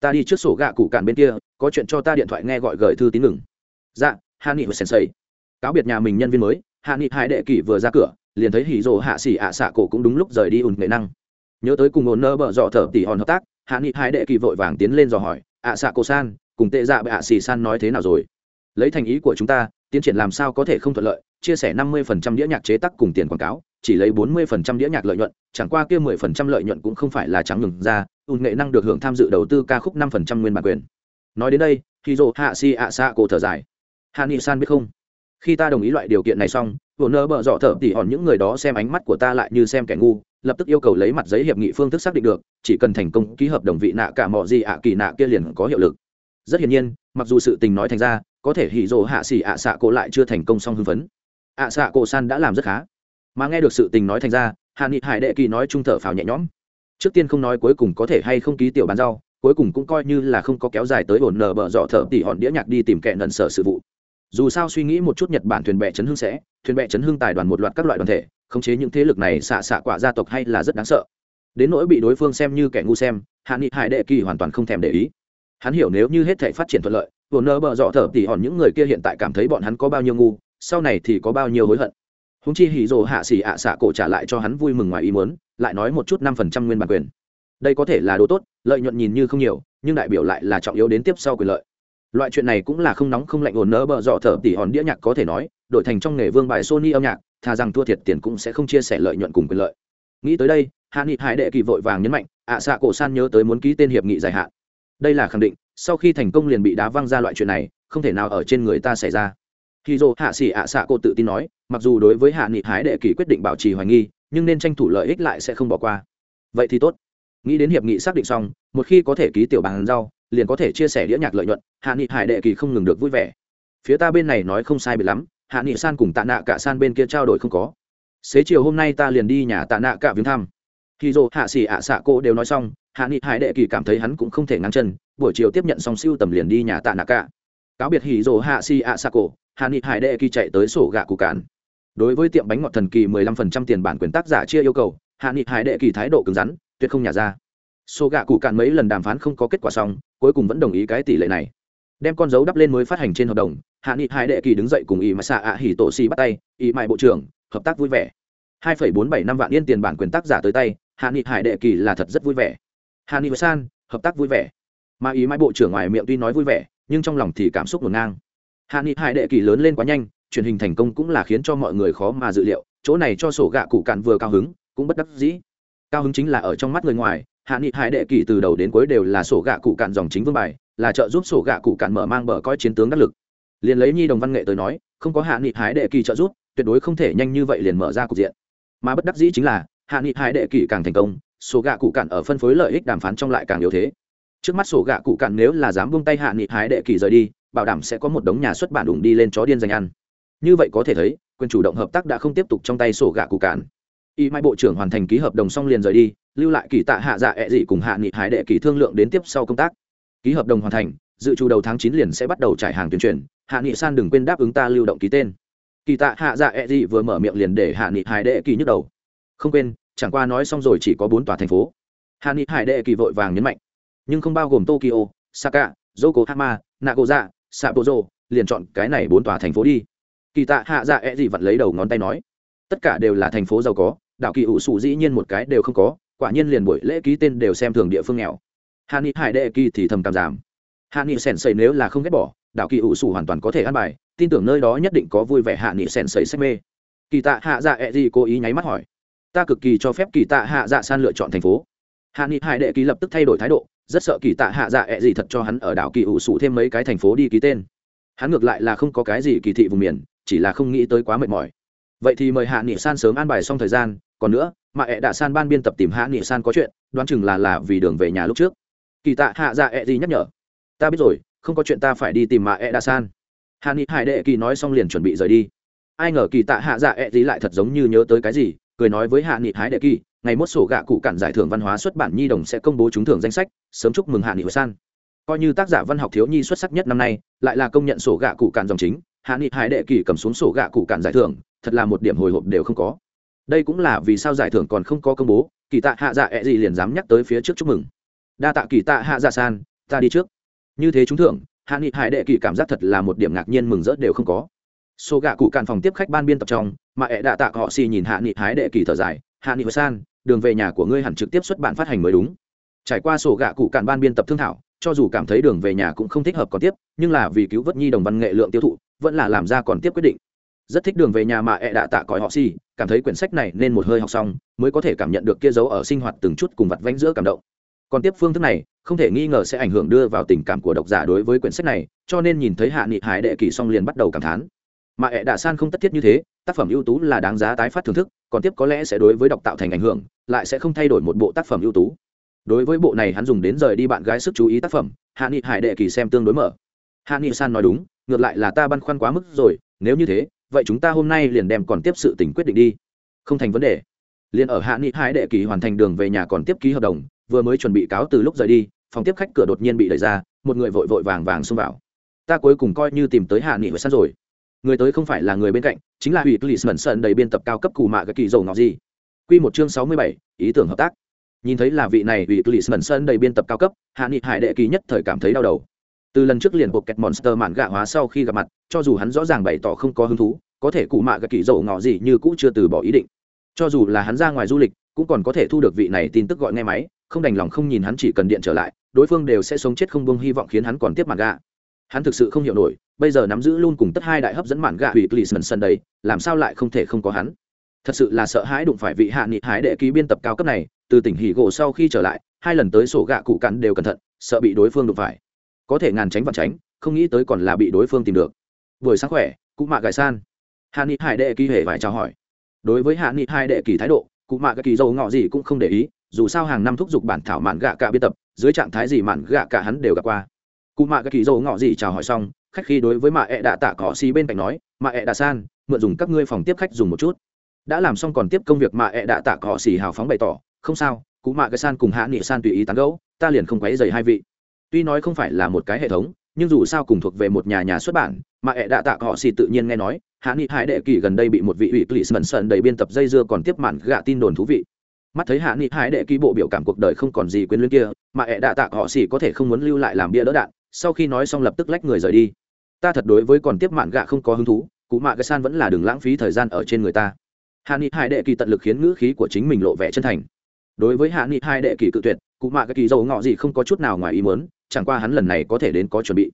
Ta đi trước sổ gạ cụ cản bên kia, có chuyện cho ta điện thoại nghe gọi gửi thư tín ngừng. Dạ hạ nghị và sensei. Cáo biệt nhà mình nhân viên mới hạ nghị hai đệ kỷ vừa ra cửa, liền thấy hỉ rồ hạ xỉ ạ xạ cổ cũng đúng lúc rời đi ùn nghệ năng. Nhớ tới cùng ồn nơ bợ dọ thở tỉ hòn hợp tác hạ nghị hai đệ kỳ vội vàng tiến lên dò hỏi, ạ xạ cổ san cùng tệ dạ bệ ạ xỉ san nói thế nào rồi? Lấy thành ý của chúng ta, tiến triển làm sao có thể không thuận lợi, chia sẻ năm mươi phần trăm đĩa nhạc chế tác cùng tiền quảng cáo, chỉ lấy bốn mươi phần trăm đĩa nhạc lợi nhuận, chẳng qua kia mười phần trăm lợi nhuận cũng không phải là trắng ngừng ra, ùn nghệ năng được hưởng tham dự đầu tư ca khúc năm phần trăm nguyên bản quyền. Nói đến đây thì dồ hạ si ạ xạ cổ thở dài. Hạ nghị san biết không? Khi ta đồng ý loại điều kiện này xong vồn nơ bợ dọ thở tỉ hòn những người đó xem ánh mắt của ta lại như xem kẻ ngu, lập tức yêu cầu lấy mặt giấy hiệp nghị phương thức xác định được, chỉ cần thành công ký hợp đồng vị nạ cả mọi gì ạ kỳ nạ kia liền có hiệu lực. Rất hiển nhiên, mặc dù sự tình nói thành ra có thể hỉ rồ hạ xỉ ạ xạ cổ lại chưa thành công song hưng phấn. ạ xạ cổ san đã làm rất khá. Mà nghe được sự tình nói thành ra, hạ nghị hải đệ kỳ nói trung thở phào nhẹ nhõm. Trước tiên không nói cuối cùng có thể hay không ký tiểu bán rau, cuối cùng cũng coi như là không có kéo dài tới ổn nở bờ dọ thở tỉ hòn đĩa nhạc đi tìm kẻ nần sở sự vụ. Dù sao suy nghĩ một chút nhật bản thuyền bè chấn hương sẽ, thuyền bè chấn hương tài đoàn một loạt các loại đoàn thể, khống chế những thế lực này xạ xạ quả gia tộc hay là rất đáng sợ. Đến nỗi bị đối phương xem như kẻ ngu xem, hạ nghị hải đệ kỳ hoàn toàn không thèm để ý. Hắn hiểu nếu như hết thể phát triển thuận lợi vồn nơ bờ dọ thở tỉ hòn những người kia hiện tại cảm thấy bọn hắn có bao nhiêu ngu, sau này thì có bao nhiêu hối hận. Húng chi hỉ rồ hạ xỉ ạ xạ cổ trả lại cho hắn vui mừng ngoài ý muốn, lại nói một chút năm phần trăm nguyên bản quyền. Đây có thể là đồ tốt, lợi nhuận nhìn như không nhiều, nhưng đại biểu lại là trọng yếu đến tiếp sau quyền lợi. Loại chuyện này cũng là không nóng không lạnh ồn nỡ bợ dọ thở tỉ hòn đĩa nhạc có thể nói, đổi thành trong nghề vương bài sony âm nhạc, thà rằng thua thiệt tiền cũng sẽ không chia sẻ lợi nhuận cùng quyền lợi. Nghĩ tới đây, hạ nghị hải đệ kỳ vội vàng nhấn mạnh, ạ xạ cổ san nhớ tới muốn ký tên hiệp nghị dài hạn. Đây là khẳng định sau khi thành công liền bị đá văng ra loại chuyện này, không thể nào ở trên người ta xảy ra. Khi dô hạ xỉ ạ xạ cô tự tin nói, mặc dù đối với hạ nghị hải đệ kỳ quyết định bảo trì hoài nghi, nhưng nên tranh thủ lợi ích lại sẽ không bỏ qua. Vậy thì tốt. Nghĩ đến hiệp nghị xác định xong, một khi có thể ký tiểu bàn rau, liền có thể chia sẻ đĩa nhạc lợi nhuận, hạ nghị hải đệ kỳ không ngừng được vui vẻ. Phía ta bên này nói không sai bị lắm, hạ nghị san cùng tạ nạ cả san bên kia trao đổi không có. Xế chiều hôm nay ta liền đi nhà tạ nạ cả viếng thăm. Khi dô hạ xỉ ạ xạ cô đều nói xong hạ nghị hải đệ kỳ cảm thấy hắn cũng không thể ngăn chân, buổi chiều tiếp nhận xong siêu tầm liền đi nhà tạ nạ cả cáo biệt hỉ rồ hạ si ạ sa cổ, hạ nghị hải đệ kỳ chạy tới sổ gạ cụ cản đối với tiệm bánh ngọt thần kỳ mười lăm phần trăm tiền bản quyền tác giả chia yêu cầu, hạ nghị hải đệ kỳ thái độ cứng rắn, tuyệt không nhả ra. Sổ gạ cụ cản mấy lần đàm phán không có kết quả xong, cuối cùng vẫn đồng ý cái tỷ lệ này. Đem con dấu đắp lên mới phát hành trên hợp đồng, hạ nghị hải đệ kỳ đứng dậy cùng ý mà xạ ạ hỉ tổ xì bắt tay ý mại bộ trưởng, hợp tác vui vẻ. hai phẩy bốn bảy năm vạn yên tiền bản quyền tác giả tới tay, hạ nghị hải đệ kỳ là thật rất vui vẻ. Hà nghị san, hợp tác vui vẻ. Mà ý mãi bộ trưởng ngoài miệng tuy nói vui vẻ, nhưng trong lòng thì cảm xúc ngổn ngang. Hạ nghị hải đệ kỳ lớn lên quá nhanh, truyền hình thành công cũng là khiến cho mọi người khó mà dự liệu, chỗ này cho sổ gạ cụ cạn vừa cao hứng, cũng bất đắc dĩ. Cao hứng chính là ở trong mắt người ngoài hạ nghị hải đệ kỳ từ đầu đến cuối đều là sổ gạ cụ cạn dòng chính vương bài, là trợ giúp sổ gạ cụ cạn mở mang bờ coi chiến tướng đắc lực. Liền lấy nhi đồng văn nghệ tới nói, không có hạ nghị hải đệ kỳ trợ giúp, tuyệt đối không thể nhanh như vậy liền mở ra cục diện. Mà bất đắc dĩ chính là hạ nghị hải đệ kỳ càng thành công sổ gạ cụ cạn ở phân phối lợi ích đàm phán trong lại càng yếu thế. Trước mắt sổ gạ cụ cạn nếu là dám buông tay hạ nghị hái đệ kỳ rời đi, bảo đảm sẽ có một đống nhà xuất bản đủng đi lên chó điên dành ăn. Như vậy có thể thấy, quyền chủ động hợp tác đã không tiếp tục trong tay sổ gạ cụ cạn y mai bộ trưởng hoàn thành ký hợp đồng xong liền rời đi, lưu lại kỳ tạ hạ dạ ẹ、e、dị cùng hạ nghị hái đệ kỳ thương lượng đến tiếp sau công tác. Ký hợp đồng hoàn thành, dự trù đầu tháng chín liền sẽ bắt đầu trải hàng tuyên truyền, hạ nghị san đừng quên đáp ứng ta lưu động ký tên. Kỳ tạ hạ dạ ẹ、e、dị vừa mở miệng liền để hạ nghị hái đệ kỳ nhức đầu. Không quên chẳng qua nói xong rồi chỉ có bốn tòa thành phố. Hà ni hải đệ kỳ vội vàng nhấn mạnh. Nhưng không bao gồm tokyo, saka, yokohama, nagoya, sapporo, liền chọn cái này bốn tòa thành phố đi. Kỳ tạ hạ dạ ẹ、e、dị vặn lấy đầu ngón tay nói, tất cả đều là thành phố giàu có đạo kỳ ủ sủ dĩ nhiên một cái đều không có, quả nhiên liền buổi lễ ký tên đều xem thường địa phương nghèo. Hà ni hải đệ kỳ thì thầm cảm giảm. Hạ ni sèn xây nếu là không ghét bỏ đạo kỳ ủ sủ hoàn toàn có thể ăn bài, tin tưởng nơi đó nhất định có vui vẻ hạ nghị sèn xây sách mê. Kỳ tạ hạ dạ e gì cố ý nháy mắt hỏi ta cực kỳ cho phép kỳ tạ hạ dạ san lựa chọn thành phố. Hạ nghị hải đệ kỳ lập tức thay đổi thái độ, rất sợ kỳ tạ hạ dạ ẹ gì thật cho hắn ở đảo kỳ ủ sủ thêm mấy cái thành phố đi ký tên. Hắn ngược lại là không có cái gì kỳ thị vùng miền, chỉ là không nghĩ tới quá mệt mỏi. Vậy thì mời hạ nghị san sớm an bài xong thời gian, còn nữa, mà ẹ đã san ban biên tập tìm hạ nghị san có chuyện, đoán chừng là là vì đường về nhà lúc trước. Kỳ tạ hạ dạ ẹ gì nhắc nhở. Ta biết rồi, không có chuyện ta phải đi tìm mạ ẹ đa san. Hạ nghị hải đệ kỳ nói xong liền chuẩn bị rời đi. Ai ngờ kỳ tạ hạ dạ ẹ gì lại thật giống như nhớ tới cái gì cười nói với hạ nghị hải đệ kỳ, ngày mốt sổ gạ cụ cản giải thưởng văn hóa xuất bản nhi đồng sẽ công bố trúng thưởng danh sách, sớm chúc mừng hạ nghị san. Coi như tác giả văn học thiếu nhi xuất sắc nhất năm nay, lại là công nhận sổ gạ cụ cản dòng chính, hạ nghị hải đệ kỳ cầm xuống sổ gạ cụ cản giải thưởng, thật là một điểm hồi hộp đều không có. Đây cũng là vì sao giải thưởng còn không có công bố, kỳ tạ hạ dạ ẹ、e、gì gì liền dám nhắc tới phía trước chúc mừng. Đa tạ kỳ tạ hạ dạ san, ta đi trước. Như thế trúng thưởng, hạ nghị hải đệ kỳ cảm giác thật là một điểm ngạc nhiên mừng rỡ đều không có số gạ cụ cạn phòng tiếp khách ban biên tập trong, mà ẹ đạ tạ họ xì nhìn hạ nghị hái đệ kỳ thở dài, hạ nghị san, đường về nhà của ngươi hẳn trực tiếp xuất bản phát hành mới đúng. Trải qua sổ gạ cụ cạn ban biên tập thương thảo, cho dù cảm thấy đường về nhà cũng không thích hợp còn tiếp, nhưng là vì cứu vớt nhi đồng văn nghệ lượng tiêu thụ, vẫn là làm ra còn tiếp quyết định. Rất thích đường về nhà mà ẹ đạ tạ cõi họ xì, cảm thấy quyển sách này nên một hơi học xong, mới có thể cảm nhận được kia dấu ở sinh hoạt từng chút cùng vặt vánh giữa cảm động. Còn tiếp phương thức này, không thể nghi ngờ sẽ ảnh hưởng đưa vào tình cảm của độc giả đối với quyển sách này, cho nên nhìn thấy hạ nghị hải đệ kỳ xong liền bắt đầu cảm thán mà ẹ đạ san không tất thiết như thế, tác phẩm ưu tú là đáng giá tái phát thưởng thức, còn tiếp có lẽ sẽ đối với đọc tạo thành ảnh hưởng, lại sẽ không thay đổi một bộ tác phẩm ưu tú. Đối với bộ này hắn dùng đến rời đi bạn gái sức chú ý tác phẩm, hạ nghị hải đệ kỳ xem tương đối mở. Hạ nghị san nói đúng, ngược lại là ta băn khoăn quá mức rồi, nếu như thế, vậy chúng ta hôm nay liền đem còn tiếp sự tình quyết định đi. Không thành vấn đề. Liền ở hạ nghị hải đệ kỳ hoàn thành đường về nhà còn tiếp ký hợp đồng, vừa mới chuẩn bị cáo từ lúc rời đi, phòng tiếp khách cửa đột nhiên bị đẩy ra, một người vội vội vàng vàng xông vào. Ta cuối cùng coi như tìm tới hạ nghị và San rồi người tới không phải là người bên cạnh, chính là ủy clis mẩn sơn đầy biên tập cao cấp cù mạ cái kỳ dầu ngọc gì q một chương sáu mươi bảy, ý tưởng hợp tác. Nhìn thấy là vị này ủy clis mẩn sơn đầy biên tập cao cấp, hạ nghị hải đệ kỳ nhất thời cảm thấy đau đầu. Từ lần trước liền buộc kẹt monster mạn gạ hóa sau khi gặp mặt, cho dù hắn rõ ràng bày tỏ không có hứng thú, có thể cụ mạ cái kỳ dầu ngọ gì như cũ chưa từ bỏ ý định. Cho dù là hắn ra ngoài du lịch, cũng còn có thể thu được vị này tin tức gọi nghe máy, không đành lòng không nhìn hắn chỉ cần điện trở lại, đối phương đều sẽ sống chết không buông hy vọng khiến hắn còn tiếp mặt gạ hắn thực sự không hiểu nổi, bây giờ nắm giữ luôn cùng tất hai đại hấp dẫn mạn gạ hủy clisman sân đấy làm sao lại không thể không có hắn? Thật sự là sợ hãi đụng phải vị hạ nghị hái đệ ký biên tập cao cấp này, từ tỉnh hỉ gỗ sau khi trở lại, hai lần tới sổ gạ cụ cắn đều cẩn thận, sợ bị đối phương đụng phải. Có thể ngàn tránh và tránh, không nghĩ tới còn là bị đối phương tìm được. Buổi sáng khỏe, cụ mạ gài san. Hạ nghị hải đệ kỳ hề phải chào hỏi. Đối với hạ nghị hai đệ kỳ thái độ, cụ mạ kỳ dầu ngọ gì cũng không để ý, dù sao hàng năm thúc giục bản thảo mạn gạ cả biên tập, dưới trạng thái gì mạn gạ cả hắn đều gặp qua cụ mạ kỳ dầu ngọ gì chào hỏi xong, khách khi đối với mạ ẹ đạ tạ cỏ xì bên cạnh nói, mạ ẹ đạ san, mượn dùng các ngươi phòng tiếp khách dùng một chút. Đã làm xong còn tiếp công việc, mạ ẹ đạ tạ cỏ xì hào phóng bày tỏ, không sao, cụ mạ cái san cùng hạ nghị san tùy ý tán gẫu, ta liền không quấy dày hai vị. Tuy nói không phải là một cái hệ thống, nhưng dù sao cùng thuộc về một nhà nhà xuất bản mà ẹ đạ tạ họ xì tự nhiên nghe nói, hạ nghị hải đệ kỳ gần đây bị một vị ủy clis mẩn sơn đầy biên tập dây dưa còn tiếp mạn gạ tin đồn thú vị. Mắt thấy hạ nghị hải đệ kỳ bộ biểu cảm cuộc đời không còn gì quên luyến kia mà ẹ đạ tạ họ xì có thể không muốn lưu lại làm bia đỡ đạn sau khi nói xong lập tức lách người rời đi. Ta thật đối với còn tiếp mạn gạ không có hứng thú, cụ mạ cái san vẫn là đừng lãng phí thời gian ở trên người ta. Hạ nghị hai đệ kỳ tận lực khiến ngữ khí của chính mình lộ vẻ chân thành. Đối với hạ nghị hai đệ kỳ cự tuyệt, cụ mạ cái kỳ dầu ngọ gì không có chút nào ngoài ý muốn, chẳng qua hắn lần này có thể đến có chuẩn bị.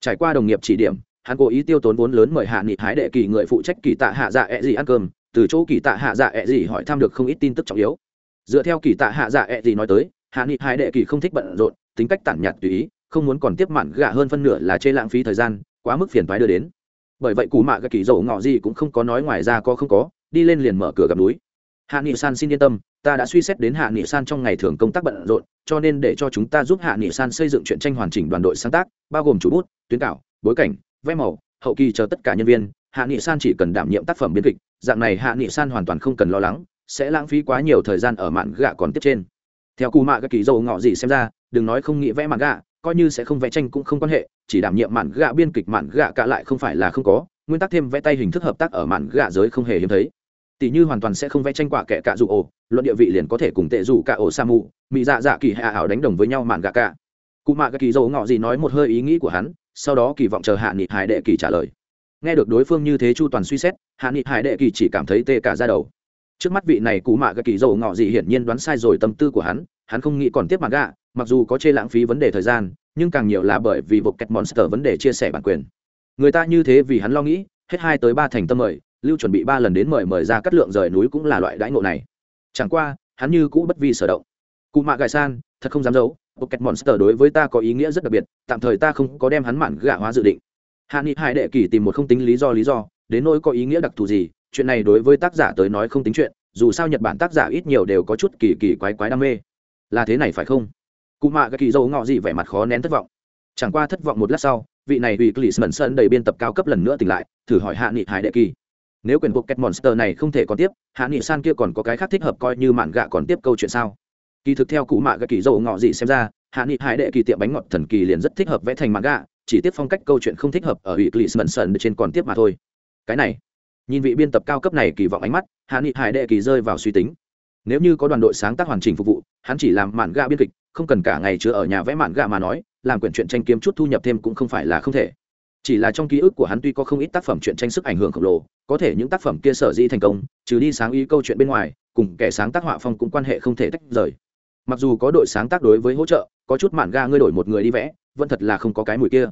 Trải qua đồng nghiệp chỉ điểm, hắn cố ý tiêu tốn vốn lớn mời hạ nghị hái đệ kỳ người phụ trách kỳ tạ hạ dạ ẹ gì ăn cơm, từ chỗ kỳ tạ hạ dạ ẹ gì hỏi thăm được không ít tin tức trọng yếu. Dựa theo kỳ tạ hạ dạ ẹ gì nói tới, hạ nghị hái đệ kỳ không thích bận rộn, tính cách tản nhạt tùy ý không muốn còn tiếp mạn gạ hơn phân nửa là chê lãng phí thời gian, quá mức phiền toái đưa đến. Bởi vậy cú mạ gạ kỳ dầu ngọ gì cũng không có nói ngoài ra có không có, đi lên liền mở cửa gặp núi. Hạ nghị san xin yên tâm, ta đã suy xét đến hạ nghị san trong ngày thường công tác bận rộn, cho nên để cho chúng ta giúp hạ nghị san xây dựng chuyện tranh hoàn chỉnh đoàn đội sáng tác, bao gồm chủ bút, tuyến cảo, bối cảnh, vẽ màu, hậu kỳ chờ tất cả nhân viên. Hạ nghị san chỉ cần đảm nhiệm tác phẩm biên kịch, dạng này hạ nghị san hoàn toàn không cần lo lắng, sẽ lãng phí quá nhiều thời gian ở mạn gạ còn tiếp trên. Theo cù mạ các kỳ dầu ngọ gì xem ra, đừng nói không nghĩ vẽ mạn gạ coi như sẽ không vẽ tranh cũng không quan hệ, chỉ đảm nhiệm mạn gạ biên kịch mạn gạ cả lại không phải là không có, nguyên tắc thêm vẽ tay hình thức hợp tác ở mạn gạ giới không hề hiếm thấy. Tỷ như hoàn toàn sẽ không vẽ tranh quả kẻ cả dụ ổ, luận địa vị liền có thể cùng tệ rủ cả ổ sa mù mị dạ dạ kỳ hạ ảo đánh đồng với nhau mạn gạ cả. Cụ mạ cái kỳ dầu ngọ gì nói một hơi ý nghĩ của hắn, sau đó kỳ vọng chờ hạ nghị hải đệ kỳ trả lời. Nghe được đối phương như thế chu toàn suy xét, hạ nghị hải đệ kỳ chỉ cảm thấy tê cả ra đầu. Trước mắt vị này cụ mạ cái kỳ dầu ngọ gì hiển nhiên đoán sai rồi tâm tư của hắn hắn không nghĩ còn tiếp mạn gạ mặc dù có chê lãng phí vấn đề thời gian nhưng càng nhiều là bởi vì bộ kẹt monster vấn đề chia sẻ bản quyền người ta như thế vì hắn lo nghĩ hết hai tới ba thành tâm mời lưu chuẩn bị ba lần đến mời mời ra cắt lượng rời núi cũng là loại đãi ngộ này chẳng qua hắn như cũ bất vi sở động cụ mạ gài san thật không dám giấu Pocket Monster đối với ta có ý nghĩa rất đặc biệt, tạm thời ta không có đem hắn mạn gạ hóa dự định. Hạ Nghị Hải đệ kỳ tìm một không tính lý do lý do, đến nỗi có ý nghĩa đặc thù gì, chuyện này đối với tác giả tới nói không tính chuyện, dù sao Nhật Bản tác giả ít nhiều đều có chút kỳ kỳ quái quái đam mê. Là thế này phải không? Cụ mạ gà kỳ dầu ngọ gì vẻ mặt khó nén thất vọng. Chẳng qua thất vọng một lát sau, vị này ủy clis mẩn sơn đầy biên tập cao cấp lần nữa tỉnh lại, thử hỏi hạ nghị hải đệ kỳ. Nếu quyền buộc két monster này không thể còn tiếp, hạ nghị san kia còn có cái khác thích hợp coi như mạn gạ còn tiếp câu chuyện sao? Kỳ thực theo cụ mạ gà kỳ dầu ngọ gì xem ra, hạ nghị hải đệ kỳ tiệm bánh ngọt thần kỳ liền rất thích hợp vẽ thành mạn gạ, chỉ tiếp phong cách câu chuyện không thích hợp ở ủy clis mẩn sơn trên còn tiếp mà thôi. Cái này, nhìn vị biên tập cao cấp này kỳ vọng ánh mắt, hạ nghị hải đệ kỳ rơi vào suy tính. Nếu như có đoàn đội sáng tác hoàn chỉnh phục vụ, hắn chỉ làm mạn gạ biên kịch không cần cả ngày chứa ở nhà vẽ mạn gạ mà nói, làm quyển truyện tranh kiếm chút thu nhập thêm cũng không phải là không thể. Chỉ là trong ký ức của hắn tuy có không ít tác phẩm truyện tranh sức ảnh hưởng khổng lồ, có thể những tác phẩm kia sở dĩ thành công, trừ đi sáng ý câu chuyện bên ngoài, cùng kẻ sáng tác họa phong cũng quan hệ không thể tách rời. Mặc dù có đội sáng tác đối với hỗ trợ, có chút mạn ga ngươi đổi một người đi vẽ, vẫn thật là không có cái mùi kia.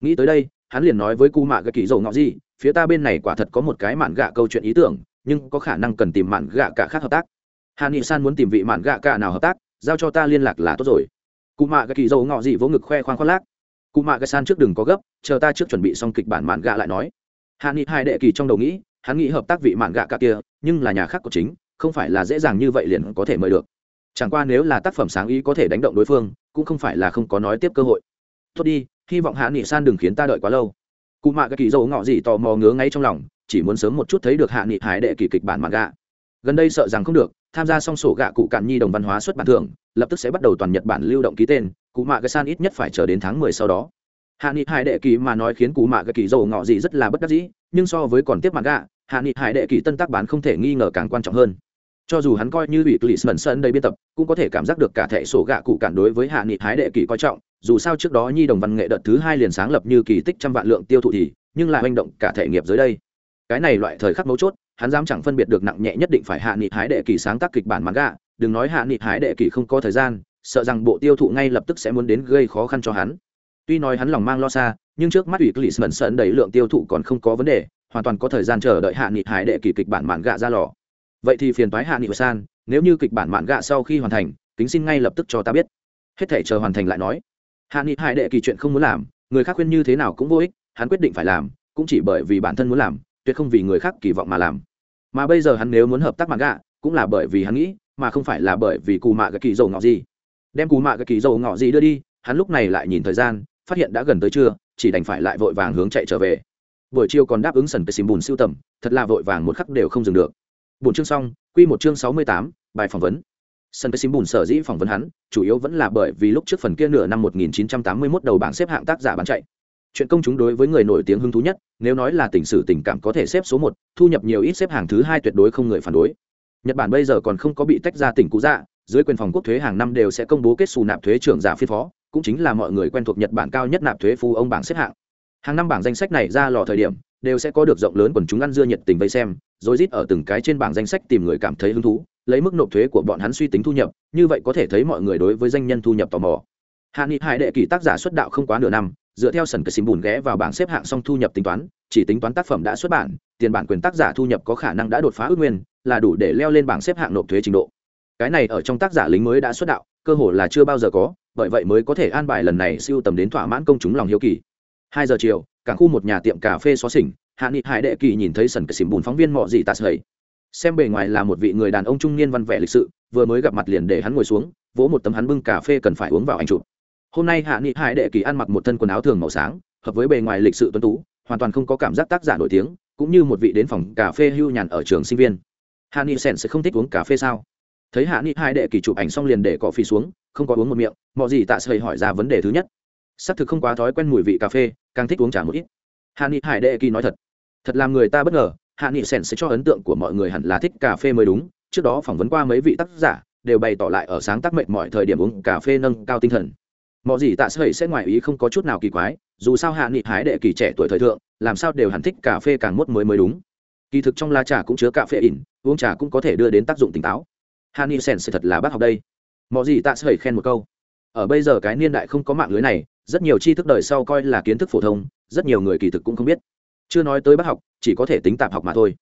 Nghĩ tới đây, hắn liền nói với cu mạ gạ kỳ dầu ngọ gì phía ta bên này quả thật có một cái mạn gạ câu chuyện ý tưởng, nhưng có khả năng cần tìm mạn gạ cả khác hợp tác. Hà nghị san muốn tìm vị mạn gạ cả nào hợp tác giao cho ta liên lạc là tốt rồi. Cụ mạ cái kỳ dầu ngọ gì vỗ ngực khoe khoang khoác lác. Cụ mạ cái san trước đừng có gấp, chờ ta trước chuẩn bị xong kịch bản mạn gạ lại nói. Hạ nghị hai đệ kỳ trong đầu nghĩ, hắn nghĩ hợp tác vị mạn gạ cả kia, nhưng là nhà khác của chính, không phải là dễ dàng như vậy liền có thể mời được. Chẳng qua nếu là tác phẩm sáng ý có thể đánh động đối phương, cũng không phải là không có nói tiếp cơ hội. Tốt đi, hy vọng hạ nghị san đừng khiến ta đợi quá lâu. Cụ mạ cái kỳ dầu ngọ gì tò mò ngứa ngay trong lòng, chỉ muốn sớm một chút thấy được hạ nghị hải đệ kỳ kịch bản mạn gạ gần đây sợ rằng không được, tham gia xong sổ gạ cụ cạn nhi đồng văn hóa xuất bản thưởng, lập tức sẽ bắt đầu toàn nhật bản lưu động ký tên cụ mạ cái san ít nhất phải chờ đến tháng mười sau đó. Hạ nghị hải đệ kỳ mà nói khiến cụ mạ cái kỳ dầu ngọ gì rất là bất đắc dĩ, nhưng so với còn tiếp mặt gạ, hạ nghị hải đệ kỳ tân tác bán không thể nghi ngờ càng quan trọng hơn. Cho dù hắn coi như bị Clisman sơn đây biên tập, cũng có thể cảm giác được cả thẻ sổ gạ cụ cản đối với hạ nghị hải đệ kỳ coi trọng, dù sao trước đó nhi đồng văn nghệ đợt thứ hai liền sáng lập như kỳ tích trăm vạn lượng tiêu thụ thì, nhưng lại manh động cả thể nghiệp dưới đây. Cái này loại thời khắc mấu chốt hắn dám chẳng phân biệt được nặng nhẹ nhất định phải hạ nghị hái đệ kỳ sáng tác kịch bản manga, đừng nói hạ nghị hái đệ kỳ không có thời gian, sợ rằng bộ tiêu thụ ngay lập tức sẽ muốn đến gây khó khăn cho hắn. Tuy nói hắn lòng mang lo xa, nhưng trước mắt ủy cli sơn sơn đầy lượng tiêu thụ còn không có vấn đề, hoàn toàn có thời gian chờ đợi hạ nghị hái đệ kỳ kịch bản mạn gạ ra lò. Vậy thì phiền toái hạ nghị san, nếu như kịch bản mạn gạ sau khi hoàn thành, kính xin ngay lập tức cho ta biết. Hết thể chờ hoàn thành lại nói. Hạ nghị hải đệ kỳ chuyện không muốn làm, người khác khuyên như thế nào cũng vô ích, hắn quyết định phải làm, cũng chỉ bởi vì bản thân muốn làm tuyệt không vì người khác kỳ vọng mà làm. Mà bây giờ hắn nếu muốn hợp tác mạng gạ, cũng là bởi vì hắn nghĩ, mà không phải là bởi vì cù mạ cái kỳ dầu ngọ gì. Đem cù mạ cái kỳ dầu ngọ gì đưa đi, hắn lúc này lại nhìn thời gian, phát hiện đã gần tới trưa, chỉ đành phải lại vội vàng hướng chạy trở về. Buổi chiều còn đáp ứng sần cái bùn siêu tầm, thật là vội vàng một khắc đều không dừng được. Bùn chương xong, quy một chương sáu mươi tám, bài phỏng vấn. Sân cái bùn sở dĩ phỏng vấn hắn, chủ yếu vẫn là bởi vì lúc trước phần kia nửa năm 1981 đầu bảng xếp hạng tác giả bán chạy chuyện công chúng đối với người nổi tiếng hứng thú nhất, nếu nói là tình sử tình cảm có thể xếp số một, thu nhập nhiều ít xếp hàng thứ hai tuyệt đối không người phản đối. Nhật bản bây giờ còn không có bị tách ra tỉnh cũ dạ dưới quyền phòng quốc thuế hàng năm đều sẽ công bố kết xù nạp thuế trưởng giả phiên phó, cũng chính là mọi người quen thuộc nhật bản cao nhất nạp thuế phu ông bảng xếp hạng. Hàng năm bảng danh sách này ra lò thời điểm, đều sẽ có được rộng lớn quần chúng ăn dưa nhiệt tình vây xem, rồi rít ở từng cái trên bảng danh sách tìm người cảm thấy hứng thú, lấy mức nộp thuế của bọn hắn suy tính thu nhập, như vậy có thể thấy mọi người đối với danh nhân thu nhập tò mò. Hạ nghị hải đệ kỳ tác giả xuất đạo không quá nửa năm dựa theo sần cờ xìm bùn ghé vào bảng xếp hạng xong thu nhập tính toán, chỉ tính toán tác phẩm đã xuất bản, tiền bản quyền tác giả thu nhập có khả năng đã đột phá ước nguyên, là đủ để leo lên bảng xếp hạng nộp thuế trình độ. Cái này ở trong tác giả lính mới đã xuất đạo, cơ hội là chưa bao giờ có, bởi vậy mới có thể an bài lần này siêu tầm đến thỏa mãn công chúng lòng hiếu kỳ. Hai giờ chiều, cảng khu một nhà tiệm cà phê xó xỉnh, hạ nghị hải đệ kỳ nhìn thấy sần cờ xìm bùn phóng viên mọi gì tạt sầy. Xem bề ngoài là một vị người đàn ông trung niên văn vẻ lịch sự, vừa mới gặp mặt liền để hắn ngồi xuống, vỗ một tấm hắn bưng cà phê cần phải uống vào anh chụp hôm nay hạ nghị hải đệ kỳ ăn mặc một thân quần áo thường màu sáng, hợp với bề ngoài lịch sự tuân tú, hoàn toàn không có cảm giác tác giả nổi tiếng, cũng như một vị đến phòng cà phê hưu nhàn ở trường sinh viên. Hạ nghị sen sẽ không thích uống cà phê sao? Thấy hạ nghị hải đệ kỳ chụp ảnh xong liền để cỏ phi xuống, không có uống một miệng mọi gì tạ sầy hỏi ra vấn đề thứ nhất. Xác thực không quá thói quen mùi vị cà phê, càng thích uống trà một ít. Hạ nghị hải đệ kỳ nói thật. Thật làm người ta bất ngờ, hạ nghị sen sẽ cho ấn tượng của mọi người hẳn là thích cà phê mới đúng, trước đó phỏng vấn qua mấy vị tác giả, đều bày tỏ lại ở sáng tác mệnh mọi thời điểm uống cà phê nâng cao tinh thần mọi gì tạ sợi sẽ ngoài ý không có chút nào kỳ quái, dù sao hạ nghị hái đệ kỳ trẻ tuổi thời thượng, làm sao đều hẳn thích cà phê càng mốt mới mới đúng. Kỳ thực trong la trà cũng chứa cà phê ỉn, uống trà cũng có thể đưa đến tác dụng tỉnh táo. Hạ nghị sen sẽ thật là bác học đây. Mọi gì tạ sợi khen một câu. Ở bây giờ cái niên đại không có mạng lưới này, rất nhiều tri thức đời sau coi là kiến thức phổ thông, rất nhiều người kỳ thực cũng không biết. Chưa nói tới bác học, chỉ có thể tính tạp học mà thôi.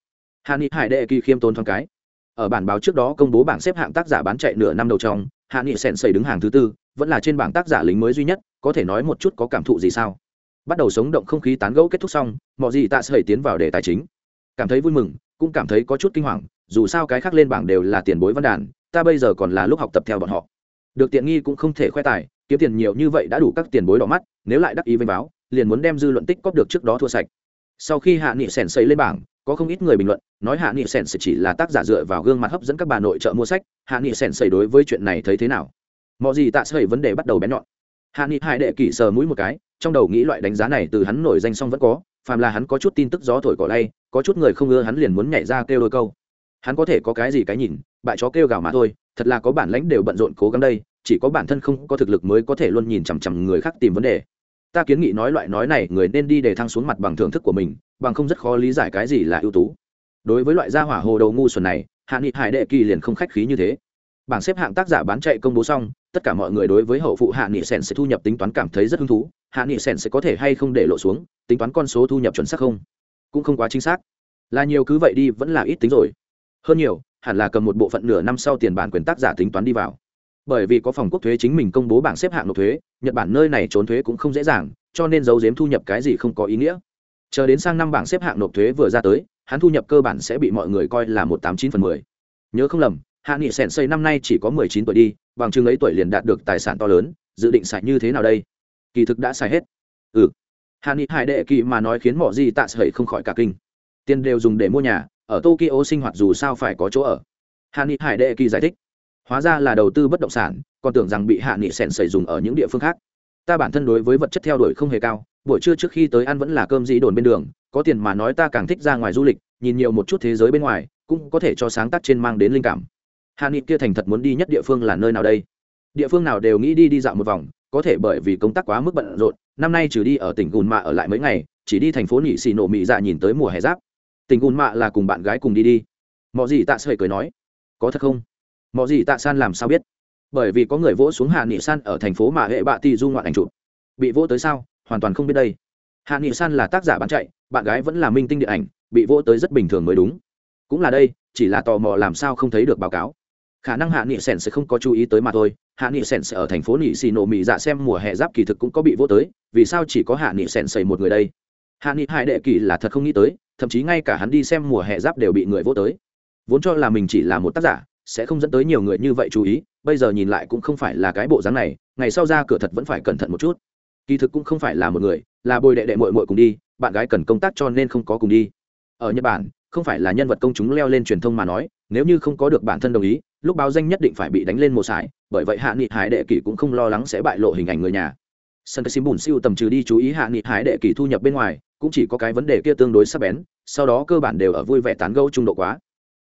Hạ nghị hải đệ kỳ khiêm tôn thoáng cái. Ở bản báo trước đó công bố bảng xếp hạng tác giả bán chạy nửa năm đầu trong, hạ nghị sèn xây đứng hàng thứ tư vẫn là trên bảng tác giả lính mới duy nhất, có thể nói một chút có cảm thụ gì sao? Bắt đầu sống động không khí tán gẫu kết thúc xong, mọi gì tạ sợi tiến vào đề tài chính. Cảm thấy vui mừng, cũng cảm thấy có chút kinh hoàng, dù sao cái khác lên bảng đều là tiền bối văn đàn, ta bây giờ còn là lúc học tập theo bọn họ. Được tiện nghi cũng không thể khoe tài, kiếm tiền nhiều như vậy đã đủ các tiền bối đỏ mắt, nếu lại đắc ý vênh báo, liền muốn đem dư luận tích cóp được trước đó thua sạch. Sau khi hạ nghị sèn xây lên bảng, có không ít người bình luận, nói hạ nghị sèn chỉ là tác giả dựa vào gương mặt hấp dẫn các bà nội trợ mua sách, hạ nghị sèn xây đối với chuyện này thấy thế nào? Mọi gì tạ sợi vấn đề bắt đầu bén nhọn. Hạ nghị hải đệ kỷ sờ mũi một cái, trong đầu nghĩ loại đánh giá này từ hắn nổi danh xong vẫn có, phàm là hắn có chút tin tức gió thổi cỏ lay, có chút người không ưa hắn liền muốn nhảy ra kêu đôi câu. Hắn có thể có cái gì cái nhìn, bại chó kêu gào mà thôi, thật là có bản lãnh đều bận rộn cố gắng đây, chỉ có bản thân không có thực lực mới có thể luôn nhìn chằm chằm người khác tìm vấn đề. Ta kiến nghị nói loại nói này, người nên đi để thăng xuống mặt bằng thưởng thức của mình, bằng không rất khó lý giải cái gì là ưu tú. Đối với loại gia hỏa hồ đầu ngu xuẩn này, hạ nghị hải đệ kỳ liền không khách khí như thế. Bảng xếp hạng tác giả bán chạy công bố xong tất cả mọi người đối với hậu phụ hạ nghị sèn sẽ thu nhập tính toán cảm thấy rất hứng thú. Hạ nghị sèn sẽ có thể hay không để lộ xuống, tính toán con số thu nhập chuẩn xác không? Cũng không quá chính xác. Là nhiều cứ vậy đi, vẫn là ít tính rồi. Hơn nhiều, hẳn là cầm một bộ phận nửa năm sau tiền bản quyền tác giả tính toán đi vào. Bởi vì có phòng quốc thuế chính mình công bố bảng xếp hạng nộp thuế, nhật bản nơi này trốn thuế cũng không dễ dàng, cho nên giấu giếm thu nhập cái gì không có ý nghĩa. Chờ đến sang năm bảng xếp hạng nộp thuế vừa ra tới, hắn thu nhập cơ bản sẽ bị mọi người coi là một tám chín phần mười. Nhớ không lầm hạ nghị sèn xây năm nay chỉ có mười chín tuổi đi, bằng chừng ấy tuổi liền đạt được tài sản to lớn, dự định xài như thế nào đây? Kỳ thực đã xài hết. Ừ. Hạ nghị hải đệ kỳ mà nói khiến mọi gì tạ sợi không khỏi cả kinh. Tiền đều dùng để mua nhà, ở tokyo sinh hoạt dù sao phải có chỗ ở. Hạ nghị hải đệ kỳ giải thích. Hóa ra là đầu tư bất động sản, còn tưởng rằng bị hạ nghị sèn xây dùng ở những địa phương khác. Ta bản thân đối với vật chất theo đuổi không hề cao, buổi trưa trước khi tới ăn vẫn là cơm dĩ đồn bên đường, có tiền mà nói ta càng thích ra ngoài du lịch, nhìn nhiều một chút thế giới bên ngoài, cũng có thể cho sáng tác trên mang đến linh cảm hạ nghị kia thành thật muốn đi nhất địa phương là nơi nào đây? Địa phương nào đều nghĩ đi đi dạo một vòng, có thể bởi vì công tác quá mức bận rộn, năm nay trừ đi ở tỉnh gùn mạ ở lại mấy ngày, chỉ đi thành phố nhị xì nổ mị dạ nhìn tới mùa hè giáp. Tỉnh gùn mạ là cùng bạn gái cùng đi đi. Mọi gì tạ sợi cười nói, có thật không? Mọi gì tạ san làm sao biết? Bởi vì có người vỗ xuống hạ nghị san ở thành phố mà hệ bạ ti du ngoạn ảnh chụp. Bị vỗ tới sao? Hoàn toàn không biết đây. Hạ nghị san là tác giả bán chạy, bạn gái vẫn là minh tinh điện ảnh, bị vỗ tới rất bình thường mới đúng. Cũng là đây, chỉ là tò mò làm sao không thấy được báo cáo khả năng hạ nghị sèn sẽ không có chú ý tới mà thôi. Hạ nghị sèn sẽ ở thành phố nị xì nổ mỹ dạ xem mùa hè giáp kỳ thực cũng có bị vô tới, vì sao chỉ có hạ nghị sèn xây một người đây? Hạ nghị hai đệ kỳ là thật không nghĩ tới, thậm chí ngay cả hắn đi xem mùa hè giáp đều bị người vô tới. Vốn cho là mình chỉ là một tác giả, sẽ không dẫn tới nhiều người như vậy chú ý, bây giờ nhìn lại cũng không phải là cái bộ dáng này, ngày sau ra cửa thật vẫn phải cẩn thận một chút. Kỳ thực cũng không phải là một người, là bồi đệ đệ mội mội cùng đi, bạn gái cần công tác cho nên không có cùng đi. Ở nhật bản, không phải là nhân vật công chúng leo lên truyền thông mà nói, nếu như không có được bản thân đồng ý lúc báo danh nhất định phải bị đánh lên một sải, bởi vậy hạ nghị hải đệ kỷ cũng không lo lắng sẽ bại lộ hình ảnh người nhà. Sân cái sim bùn siêu tầm trừ đi chú ý hạ nghị hải đệ kỷ thu nhập bên ngoài, cũng chỉ có cái vấn đề kia tương đối sắc bén, sau đó cơ bản đều ở vui vẻ tán gẫu trung độ quá.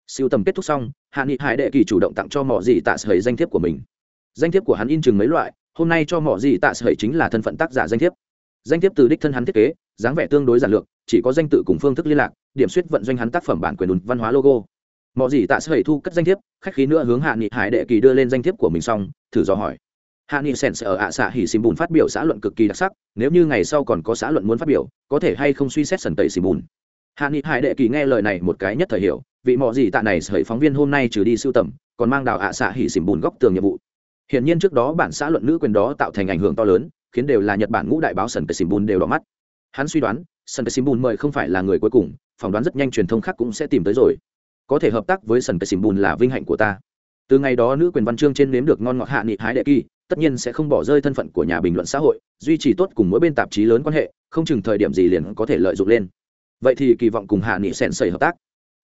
Siêu tầm kết thúc xong, hạ nghị hải đệ kỳ chủ động tặng cho mỏ gì tạ sợi danh thiếp của mình. Danh thiếp của hắn in chừng mấy loại, hôm nay cho mỏ gì tạ sợi chính là thân phận tác giả danh thiếp. Danh thiếp từ đích thân hắn thiết kế, dáng vẻ tương đối giản lược, chỉ có danh tự cùng phương thức liên lạc, điểm suýt vận doanh hắn tác phẩm bản quyền đùn văn hóa logo mọi gì tạ sợi thu cất danh thiếp, khách khí nữa hướng hạ nghị hải đệ kỳ đưa lên danh thiếp của mình xong, thử dò hỏi. Hạ nghị sèn sẽ ở ạ xạ hỉ xìm bùn phát biểu xã luận cực kỳ đặc sắc, nếu như ngày sau còn có xã luận muốn phát biểu, có thể hay không suy xét sần tẩy xìm bùn. Hạ nghị hải đệ kỳ nghe lời này một cái nhất thời hiểu, vị mọ gì tạ này sợi phóng viên hôm nay trừ đi sưu tầm, còn mang đào ạ xạ hỉ xìm bùn góc tường nhiệm vụ. Hiển nhiên trước đó bản xã luận nữ quyền đó tạo thành ảnh hưởng to lớn, khiến đều là nhật bản ngũ đại báo sần tẩy xìm bùn đều đỏ mắt. Hắn suy đoán, sần tẩy xìm bùn mời không phải là người cuối cùng, phỏng đoán rất nhanh truyền thông khác cũng sẽ tìm tới rồi có thể hợp tác với sần tẩy xìm bùn là vinh hạnh của ta. Từ ngày đó nữ quyền văn chương trên nếm được ngon ngọt hạ nghị hái đệ kỳ, tất nhiên sẽ không bỏ rơi thân phận của nhà bình luận xã hội, duy trì tốt cùng mỗi bên tạp chí lớn quan hệ, không chừng thời điểm gì liền có thể lợi dụng lên. Vậy thì kỳ vọng cùng hạ nghị sèn sầy hợp tác.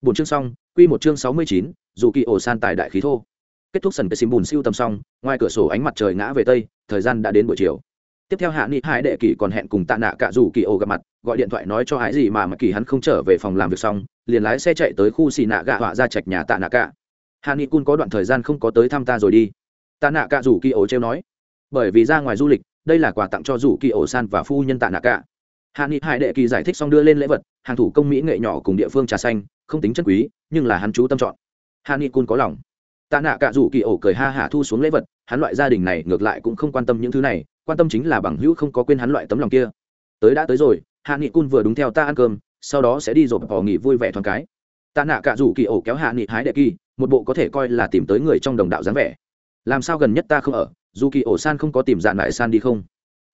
Bốn chương xong, quy một chương sáu mươi chín, dù kỳ ổ san tài đại khí thô. Kết thúc sần cái xìm bùn siêu tầm xong, ngoài cửa sổ ánh mặt trời ngã về tây, thời gian đã đến buổi chiều tiếp theo hạ nghị hai đệ kỳ còn hẹn cùng tạ nạ cả dù kỳ ổ gặp mặt, gọi điện thoại nói cho hải gì mà mà kỳ hắn không trở về phòng làm việc xong, liền lái xe chạy tới khu xì nạ gạ họa ra trạch nhà tạ nạ cả hạ nghị cun có đoạn thời gian không có tới thăm ta rồi đi. Tạ nạ cả dù kỳ ổ trêu nói, bởi vì ra ngoài du lịch, đây là quà tặng cho dù kỳ ổ san và phu nhân tạ nạ cả hạ nghị hải đệ kỳ giải thích xong đưa lên lễ vật, hàng thủ công mỹ nghệ nhỏ cùng địa phương trà xanh, không tính chất quý, nhưng là hắn chú tâm chọn. Hạ nghị cun có lòng. Tạ nạ cả dù kỳ ổ cười ha hả thu xuống lễ vật, hắn loại gia đình này ngược lại cũng không quan tâm những thứ này quan tâm chính là bằng hữu không có quên hắn loại tấm lòng kia. Tới đã tới rồi, hạ nghị cun vừa đúng theo ta ăn cơm, sau đó sẽ đi rộp bỏ nghỉ vui vẻ thoáng cái. Tạ nạ cả rủ kỳ ổ kéo hạ nghị hái đệ kỳ, một bộ có thể coi là tìm tới người trong đồng đạo dáng vẻ. Làm sao gần nhất ta không ở, dù kỳ ổ san không có tìm dạn lại san đi không?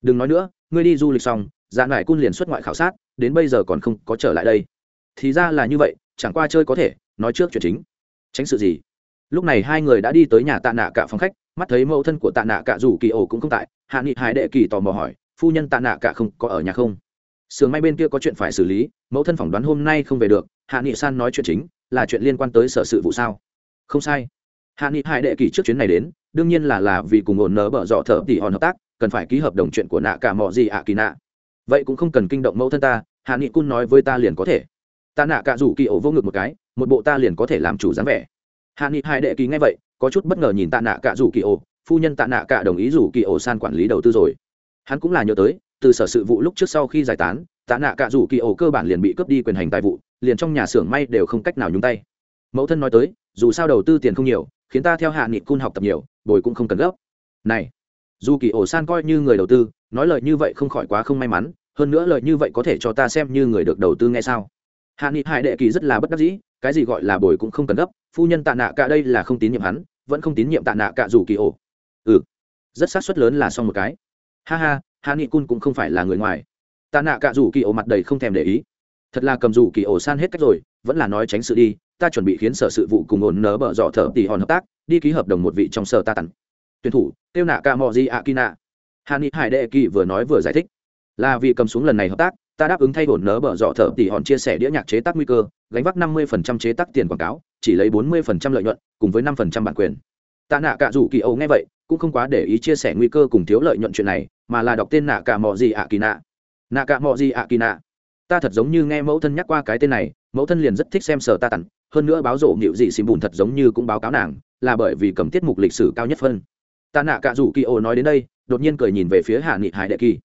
Đừng nói nữa, ngươi đi du lịch xong dạn lại cun liền xuất ngoại khảo sát, đến bây giờ còn không có trở lại đây. Thì ra là như vậy, chẳng qua chơi có thể, nói trước chuyện chính. Tránh sự gì? Lúc này hai người đã đi tới nhà tạ nạ cả phòng khách, mắt thấy mẫu thân của tạ nạ cả rủ kỳ ổ cũng không tại hạ nghị hải đệ kỳ tò mò hỏi, phu nhân tạ nạ cả không có ở nhà không? Sườn may bên kia có chuyện phải xử lý, mẫu thân phỏng đoán hôm nay không về được, hạ nghị san nói chuyện chính, là chuyện liên quan tới sở sự vụ sao? Không sai. Hạ nghị hải đệ kỳ trước chuyến này đến, đương nhiên là là vì cùng ổn nở bở dọ thở tỉ hòn hợp tác, cần phải ký hợp đồng chuyện của nạ cả mọi gì ạ kỳ nạ. Vậy cũng không cần kinh động mẫu thân ta, hạ nghị cun nói với ta liền có thể. Ta nạ cả rủ kỳ ổ vô ngực một cái, một bộ ta liền có thể làm chủ dáng vẻ. Hạ nghị hải đệ kỳ nghe vậy, có chút bất ngờ nhìn tạ nạ cả rủ kỳ ổ phu nhân tạ nạ cả đồng ý rủ kỳ ổ san quản lý đầu tư rồi. Hắn cũng là nhớ tới, từ sở sự vụ lúc trước sau khi giải tán, tạ nạ cả rủ kỳ ổ cơ bản liền bị cướp đi quyền hành tài vụ, liền trong nhà xưởng may đều không cách nào nhúng tay. Mẫu thân nói tới, dù sao đầu tư tiền không nhiều, khiến ta theo hạ nghị cun học tập nhiều, bồi cũng không cần gấp. Này, dù kỳ ổ san coi như người đầu tư, nói lời như vậy không khỏi quá không may mắn, hơn nữa lời như vậy có thể cho ta xem như người được đầu tư nghe sao? Hạ nghị hải đệ kỳ rất là bất đắc dĩ, cái gì gọi là bồi cũng không cần gấp, phu nhân tạ nạ cả đây là không tín nhiệm hắn, vẫn không tín nhiệm tạ nạ cả dù kỳ ổ ừ. Rất sát suất lớn là xong một cái. Ha ha, hạ nghị cun cũng không phải là người ngoài. Ta nạ cả rủ kỳ ổ mặt đầy không thèm để ý. Thật là cầm rủ kỳ ổ san hết cách rồi, vẫn là nói tránh sự đi, ta chuẩn bị khiến sở sự vụ cùng ổn nớ bở dọ thở tỉ hòn hợp tác, đi ký hợp đồng một vị trong sở ta tặng. Tuyển thủ, tiêu nạ ca mò di a kina hạ nghị hải đệ kỳ vừa nói vừa giải thích. Là vì cầm xuống lần này hợp tác, ta đáp ứng thay ổn nớ bở dọ thở tỉ hòn chia sẻ đĩa nhạc chế tác nguy cơ, gánh vác năm mươi chế tác tiền quảng cáo, chỉ lấy bốn mươi lợi nhuận, cùng với năm bản quyền. Tạ nạ cả rủ kỳ ổ nghe vậy cũng không quá để ý chia sẻ nguy cơ cùng thiếu lợi nhuận chuyện này, mà là đọc tên nạ cả mò gì ạ kỳ nạ nạ cả mò gì ạ kỳ nạ ta thật giống như nghe mẫu thân nhắc qua cái tên này, mẫu thân liền rất thích xem sở ta tặng, hơn nữa báo rộ nghịu dị xìm bùn thật giống như cũng báo cáo nàng, là bởi vì cầm tiết mục lịch sử cao nhất phân. Ta nạ cả rủ kỳ ô nói đến đây, đột nhiên cười nhìn về phía hạ nghị hải đệ kỳ.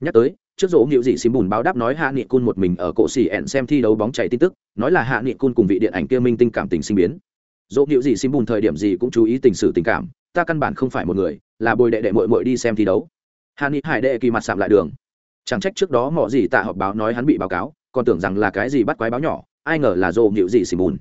Nhắc tới, trước rỗ nghịu dị xìm bùn báo đáp nói hạ nghị cun một mình ở cổ xì ẹn xem thi đấu bóng chảy tin tức, nói là hạ nghị cun cùng vị điện ảnh kia minh tinh cảm tình sinh biến. Dỗ nghịu dị xìm bùn thời điểm gì cũng chú ý tình sử tình cảm ta căn bản không phải một người, là bồi đệ đệ mội mội đi xem thi đấu. Hạ ni hải đệ kỳ mặt sạm lại đường. Chẳng trách trước đó mỏ gì tạ họp báo nói hắn bị báo cáo, còn tưởng rằng là cái gì bắt quái báo nhỏ, ai ngờ là dồ nghịu gì xì mùn.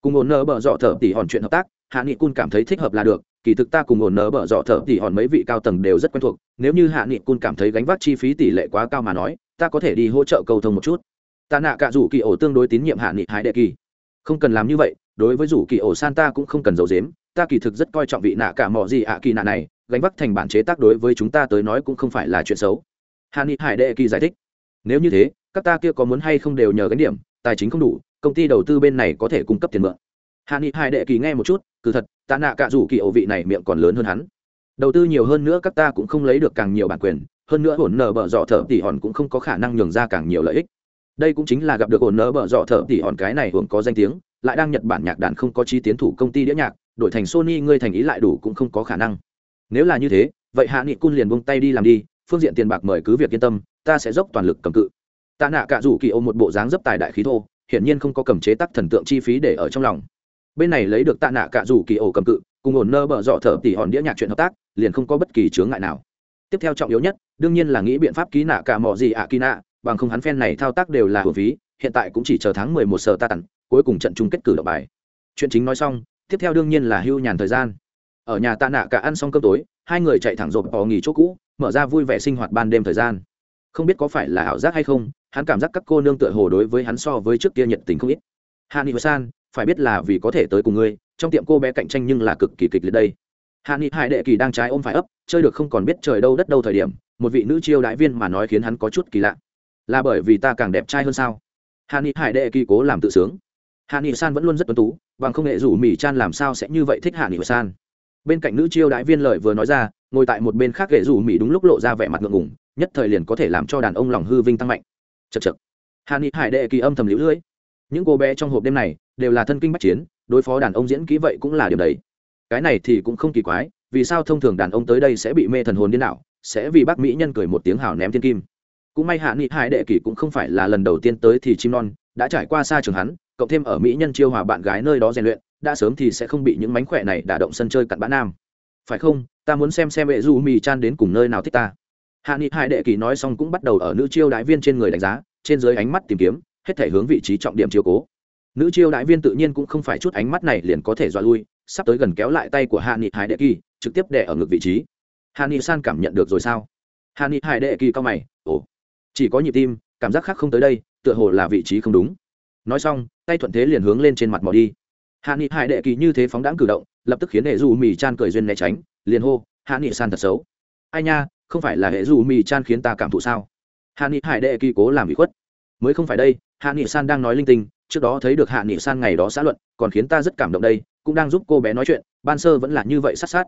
Cùng ổn nơ bở dọ thở tỉ hòn chuyện hợp tác hạ nghị cun cảm thấy thích hợp là được, kỳ thực ta cùng ổn nơ bở dọ thở tỉ hòn mấy vị cao tầng đều rất quen thuộc, nếu như hạ nghị cun cảm thấy gánh vác chi phí tỷ lệ quá cao mà nói, ta có thể đi hỗ trợ cầu thông một chút. Ta nạ cả rủ kỳ ổ tương đối tín nhiệm hạ nghị hải đệ kỳ. Không cần làm như vậy, đối với rủ kỳ ổ san ta cũng không cần giấu dếm ta kỳ thực rất coi trọng vị nạ cả mỏ gì ạ kỳ nạ này, gánh vác thành bản chế tác đối với chúng ta tới nói cũng không phải là chuyện xấu. Hà ni hải đệ kỳ giải thích, nếu như thế, các ta kia có muốn hay không đều nhờ gánh điểm, tài chính không đủ, công ty đầu tư bên này có thể cung cấp tiền mượn. Hà ni hải đệ kỳ nghe một chút, cứ thật tạ nạ cả rủ kỳ ổ vị này miệng còn lớn hơn hắn. Đầu tư nhiều hơn nữa các ta cũng không lấy được càng nhiều bản quyền, hơn nữa ổn nở bở dọ thở tỉ hòn cũng không có khả năng nhường ra càng nhiều lợi ích. Đây cũng chính là gặp được ổn nở bở dọ thở tỉ hòn cái này hưởng có danh tiếng, lại đang nhật bản nhạc đàn không có chi tiến thủ công ty đĩa nhạc đổi thành sony ngươi thành ý lại đủ cũng không có khả năng. Nếu là như thế, vậy hạ nghị cun liền buông tay đi làm đi, phương diện tiền bạc mời cứ việc yên tâm, ta sẽ dốc toàn lực cầm cự. Tạ nạ cả rủ kỳ ô một bộ dáng dấp tài đại khí thô, hiển nhiên không có cầm chế tác thần tượng chi phí để ở trong lòng. Bên này lấy được tạ nạ cả rủ kỳ ổ cầm cự, cùng ổn nơ bở dọ thở tỉ hòn đĩa nhạc chuyện hợp tác, liền không có bất kỳ chướng ngại nào. Tiếp theo trọng yếu nhất, đương nhiên là nghĩ biện pháp ký nạ cả mò gì ạ ký nạ, bằng không hắn phen này thao tác đều là hưởng phí, hiện tại cũng chỉ chờ tháng mười một giờ ta tặng, cuối cùng trận chung kết cử động bài. Chuyện chính nói xong tiếp theo đương nhiên là hưu nhàn thời gian. Ở nhà tạ nạ cả ăn xong cơm tối, hai người chạy thẳng rộp bò nghỉ chỗ cũ, mở ra vui vẻ sinh hoạt ban đêm thời gian. Không biết có phải là ảo giác hay không, hắn cảm giác các cô nương tựa hồ đối với hắn so với trước kia nhiệt tình không ít. Hạ nghị san phải biết là vì có thể tới cùng ngươi, trong tiệm cô bé cạnh tranh nhưng là cực kỳ kịch liệt đây. Hàn nghị hải đệ kỳ đang trái ôm phải ấp, chơi được không còn biết trời đâu đất đâu thời điểm, một vị nữ chiêu đại viên mà nói khiến hắn có chút kỳ lạ. Là bởi vì ta càng đẹp trai hơn sao? Hàn nghị hải đệ kỳ cố làm tự sướng hạ nghị san vẫn luôn rất tuân tú, bằng không nghệ rủ mỹ chan làm sao sẽ như vậy thích hạ nghị san. Bên cạnh nữ chiêu đại viên lời vừa nói ra, ngồi tại một bên khác nghệ rủ mỹ đúng lúc lộ ra vẻ mặt ngượng ngùng, nhất thời liền có thể làm cho đàn ông lòng hư vinh tăng mạnh. Chật chật hạ nghị hải đệ kỳ âm thầm lũ lưỡi những cô bé trong hộp đêm này đều là thân kinh bách chiến, đối phó đàn ông diễn kỹ vậy cũng là điều đấy. Cái này thì cũng không kỳ quái, vì sao thông thường đàn ông tới đây sẽ bị mê thần hồn điên đảo, sẽ vì bác mỹ nhân cười một tiếng hào ném thiên kim. Cũng may hạ nghị hải đệ kỳ cũng không phải là lần đầu tiên tới thì chim non, đã trải qua xa trường hắn cộng thêm ở mỹ nhân chiêu hòa bạn gái nơi đó rèn luyện, đã sớm thì sẽ không bị những mánh khỏe này đả động sân chơi cặn bã nam. Phải không? Ta muốn xem xem hệ du mì chan đến cùng nơi nào thích ta. Hạ nghị hai đệ kỳ nói xong cũng bắt đầu ở nữ chiêu đại viên trên người đánh giá, trên dưới ánh mắt tìm kiếm, hết thể hướng vị trí trọng điểm chiêu cố. Nữ chiêu đại viên tự nhiên cũng không phải chút ánh mắt này liền có thể dọa lui, sắp tới gần kéo lại tay của hạ nghị hải đệ kỳ, trực tiếp đẻ ở ngực vị trí. Hạ nghị san cảm nhận được rồi sao? Hạ nghị hải đệ kỳ cao mày, ồ, chỉ có nhịp tim, cảm giác khác không tới đây, tựa hồ là vị trí không đúng nói xong, tay thuận thế liền hướng lên trên mặt mò đi. Hạ nghị hải đệ kỳ như thế phóng đãng cử động, lập tức khiến hệ dù mì chan cười duyên né tránh, liền hô, hạ nghị san thật xấu. Ai nha, không phải là hệ dù mì chan khiến ta cảm thụ sao? Hạ nghị hải đệ kỳ cố làm bị khuất. Mới không phải đây, hạ nghị san đang nói linh tinh, trước đó thấy được hạ nghị san ngày đó xã luận, còn khiến ta rất cảm động đây, cũng đang giúp cô bé nói chuyện, ban sơ vẫn là như vậy sát sát.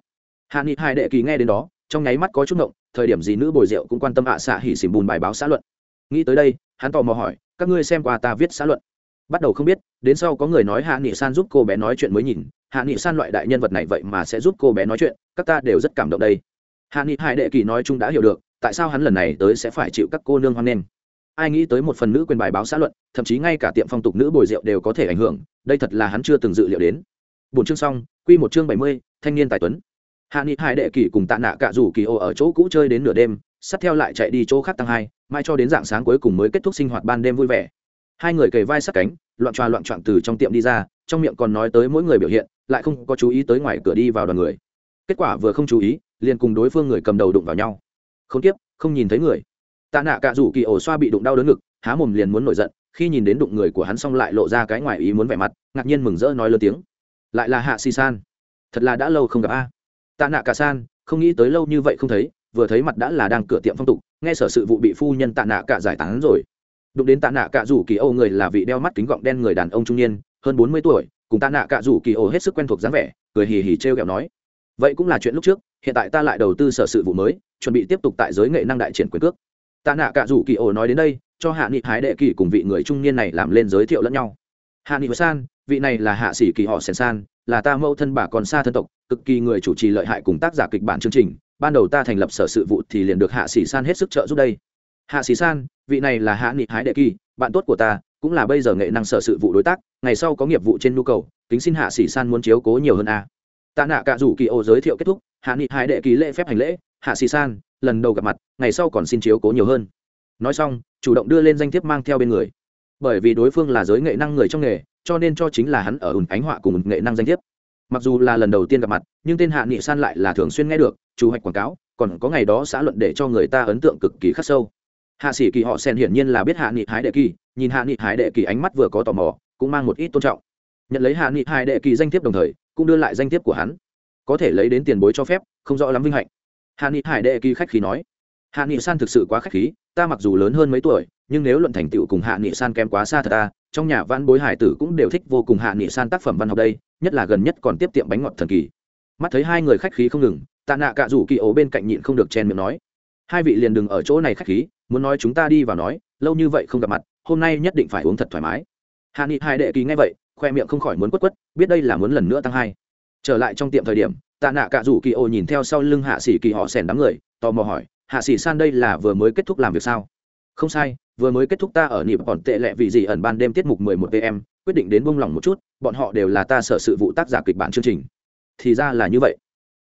Hạ nghị hải đệ kỳ nghe đến đó, trong nháy mắt có chút ngộng, thời điểm gì nữ bồi rượu cũng quan tâm ạ xạ hỉ xỉm bùn bài báo xã luận. Nghĩ tới đây, hắn tò mò hỏi, các ngươi xem qua ta viết xã luận? Bắt đầu không biết, đến sau có người nói hạ nghị san giúp cô bé nói chuyện mới nhìn, hạ nghị san loại đại nhân vật này vậy mà sẽ giúp cô bé nói chuyện, các ta đều rất cảm động đây. Hạ nghị hải đệ kỳ nói chung đã hiểu được, tại sao hắn lần này tới sẽ phải chịu các cô nương hoan nghênh. Ai nghĩ tới một phần nữ quyền bài báo xã luận, thậm chí ngay cả tiệm phong tục nữ bồi rượu đều có thể ảnh hưởng, đây thật là hắn chưa từng dự liệu đến. Bốn chương xong, quy một chương bảy mươi, thanh niên tài tuấn. Hạ nghị hải đệ kỳ cùng tạ nạ cạ rủ kỳ ô ở chỗ cũ chơi đến nửa đêm, sắt theo lại chạy đi chỗ khác tăng hai, mai cho đến dạng sáng cuối cùng mới kết thúc sinh hoạt ban đêm vui vẻ hai người kề vai sát cánh, loạn tròa loạn trọn từ trong tiệm đi ra, trong miệng còn nói tới mỗi người biểu hiện, lại không có chú ý tới ngoài cửa đi vào đoàn người. Kết quả vừa không chú ý, liền cùng đối phương người cầm đầu đụng vào nhau. Không tiếp, không nhìn thấy người. Tạ nạ cạ rủ kỳ ổ xoa bị đụng đau đớn ngực, há mồm liền muốn nổi giận, khi nhìn đến đụng người của hắn xong lại lộ ra cái ngoài ý muốn vẻ mặt, ngạc nhiên mừng rỡ nói lớn tiếng. Lại là hạ si san. Thật là đã lâu không gặp a. Tạ nạ cả san, không nghĩ tới lâu như vậy không thấy, vừa thấy mặt đã là đang cửa tiệm phong tục, nghe sở sự vụ bị phu nhân tạ nạ cả giải tán rồi đụng đến tạ nạ cả rủ kỳ ô người là vị đeo mắt kính gọng đen người đàn ông trung niên, hơn bốn mươi tuổi, cùng tạ nạ cả rủ kỳ ô hết sức quen thuộc dáng vẻ, cười hì hì trêu kẹo nói, vậy cũng là chuyện lúc trước, hiện tại ta lại đầu tư sở sự vụ mới, chuẩn bị tiếp tục tại giới nghệ năng đại triển quyền cước. Tạ nạ cả rủ kỳ ô nói đến đây, cho hạ nghị hái đệ kỳ cùng vị người trung niên này làm lên giới thiệu lẫn nhau. Hạ nghị san, vị này là hạ sĩ kỳ họ sèn san, là ta mẫu thân bà còn xa thân tộc, cực kỳ người chủ trì lợi hại cùng tác giả kịch bản chương trình, ban đầu ta thành lập sở sự vụ thì liền được hạ sĩ san hết sức trợ giúp đây hạ sĩ san, vị này là hạ nghị hái đệ kỳ, bạn tốt của ta, cũng là bây giờ nghệ năng sở sự vụ đối tác, ngày sau có nghiệp vụ trên nhu cầu, kính xin hạ sĩ san muốn chiếu cố nhiều hơn a. Tạ nạ cả rủ kỳ ô giới thiệu kết thúc, hạ nghị hái đệ kỳ lễ phép hành lễ, hạ sĩ san, lần đầu gặp mặt, ngày sau còn xin chiếu cố nhiều hơn. Nói xong, chủ động đưa lên danh thiếp mang theo bên người. Bởi vì đối phương là giới nghệ năng người trong nghề, cho nên cho chính là hắn ở ủn ánh họa cùng nghệ năng danh thiếp. Mặc dù là lần đầu tiên gặp mặt, nhưng tên hạ nghị san lại là thường xuyên nghe được, chủ hoạch quảng cáo, còn có ngày đó xã luận để cho người ta ấn tượng cực kỳ khắc sâu hạ sĩ kỳ họ sen hiển nhiên là biết hạ nghị hái đệ kỳ, nhìn hạ nghị hái đệ kỳ ánh mắt vừa có tò mò, cũng mang một ít tôn trọng. Nhận lấy hạ nghị hái đệ kỳ danh thiếp đồng thời, cũng đưa lại danh thiếp của hắn. Có thể lấy đến tiền bối cho phép, không rõ lắm vinh hạnh. Hạ nghị hải đệ kỳ khách khí nói, hạ nghị san thực sự quá khách khí, ta mặc dù lớn hơn mấy tuổi, nhưng nếu luận thành tựu cùng hạ nghị san kém quá xa thật ta trong nhà văn bối hải tử cũng đều thích vô cùng hạ nghị san tác phẩm văn học đây, nhất là gần nhất còn tiếp tiệm bánh ngọt thần kỳ. Mắt thấy hai người khách khí không ngừng, tạ nạ cạ rủ kỳ ố bên cạnh nhịn không được chen miệng nói, hai vị liền đừng ở chỗ này khách khí muốn nói chúng ta đi vào nói, lâu như vậy không gặp mặt, hôm nay nhất định phải uống thật thoải mái. Hạ nghị hai đệ kỳ nghe vậy, khoe miệng không khỏi muốn quất quất, biết đây là muốn lần nữa tăng hai. Trở lại trong tiệm thời điểm, tạ nạ cạ rủ kỳ ô nhìn theo sau lưng hạ sĩ kỳ họ sèn đám người, tò mò hỏi, hạ sĩ san đây là vừa mới kết thúc làm việc sao? Không sai, vừa mới kết thúc ta ở nịp bọn tệ lệ vì gì ẩn ban đêm tiết mục 11 pm quyết định đến buông lỏng một chút, bọn họ đều là ta sở sự vụ tác giả kịch bản chương trình. Thì ra là như vậy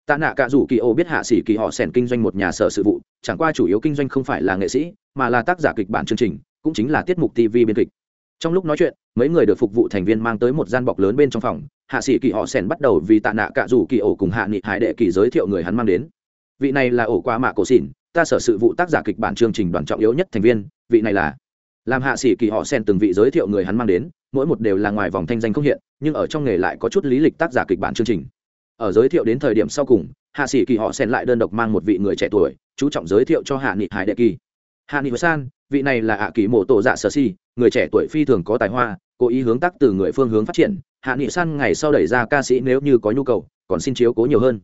tạ nạ cả Dụ kỳ ô biết hạ sĩ kỳ họ sẻn kinh doanh một nhà sở sự vụ, chẳng qua chủ yếu kinh doanh không phải là nghệ sĩ, mà là tác giả kịch bản chương trình, cũng chính là tiết mục tv biên kịch. Trong lúc nói chuyện, mấy người được phục vụ thành viên mang tới một gian bọc lớn bên trong phòng, hạ sĩ kỳ họ sẻn bắt đầu vì tạ nạ cả Dụ kỳ ổ cùng hạ nghị hải đệ kỳ giới thiệu người hắn mang đến. Vị này là ổ qua mạ cổ xỉn, ta sở sự vụ tác giả kịch bản chương trình đoàn trọng yếu nhất thành viên, vị này là. Làm hạ sĩ kỳ họ sen từng vị giới thiệu người hắn mang đến, mỗi một đều là ngoài vòng thanh danh không hiện, nhưng ở trong nghề lại có chút lý lịch tác giả kịch bản chương trình ở giới thiệu đến thời điểm sau cùng, hạ sĩ kỳ họ sen lại đơn độc mang một vị người trẻ tuổi, chú trọng giới thiệu cho hạ nghị hải đệ kỳ. Hạ nghị san, vị này là hạ kỳ mộ tổ dạ sở si, người trẻ tuổi phi thường có tài hoa, cố ý hướng tác từ người phương hướng phát triển. Hạ nghị san ngày sau đẩy ra ca sĩ nếu như có nhu cầu, còn xin chiếu cố nhiều hơn.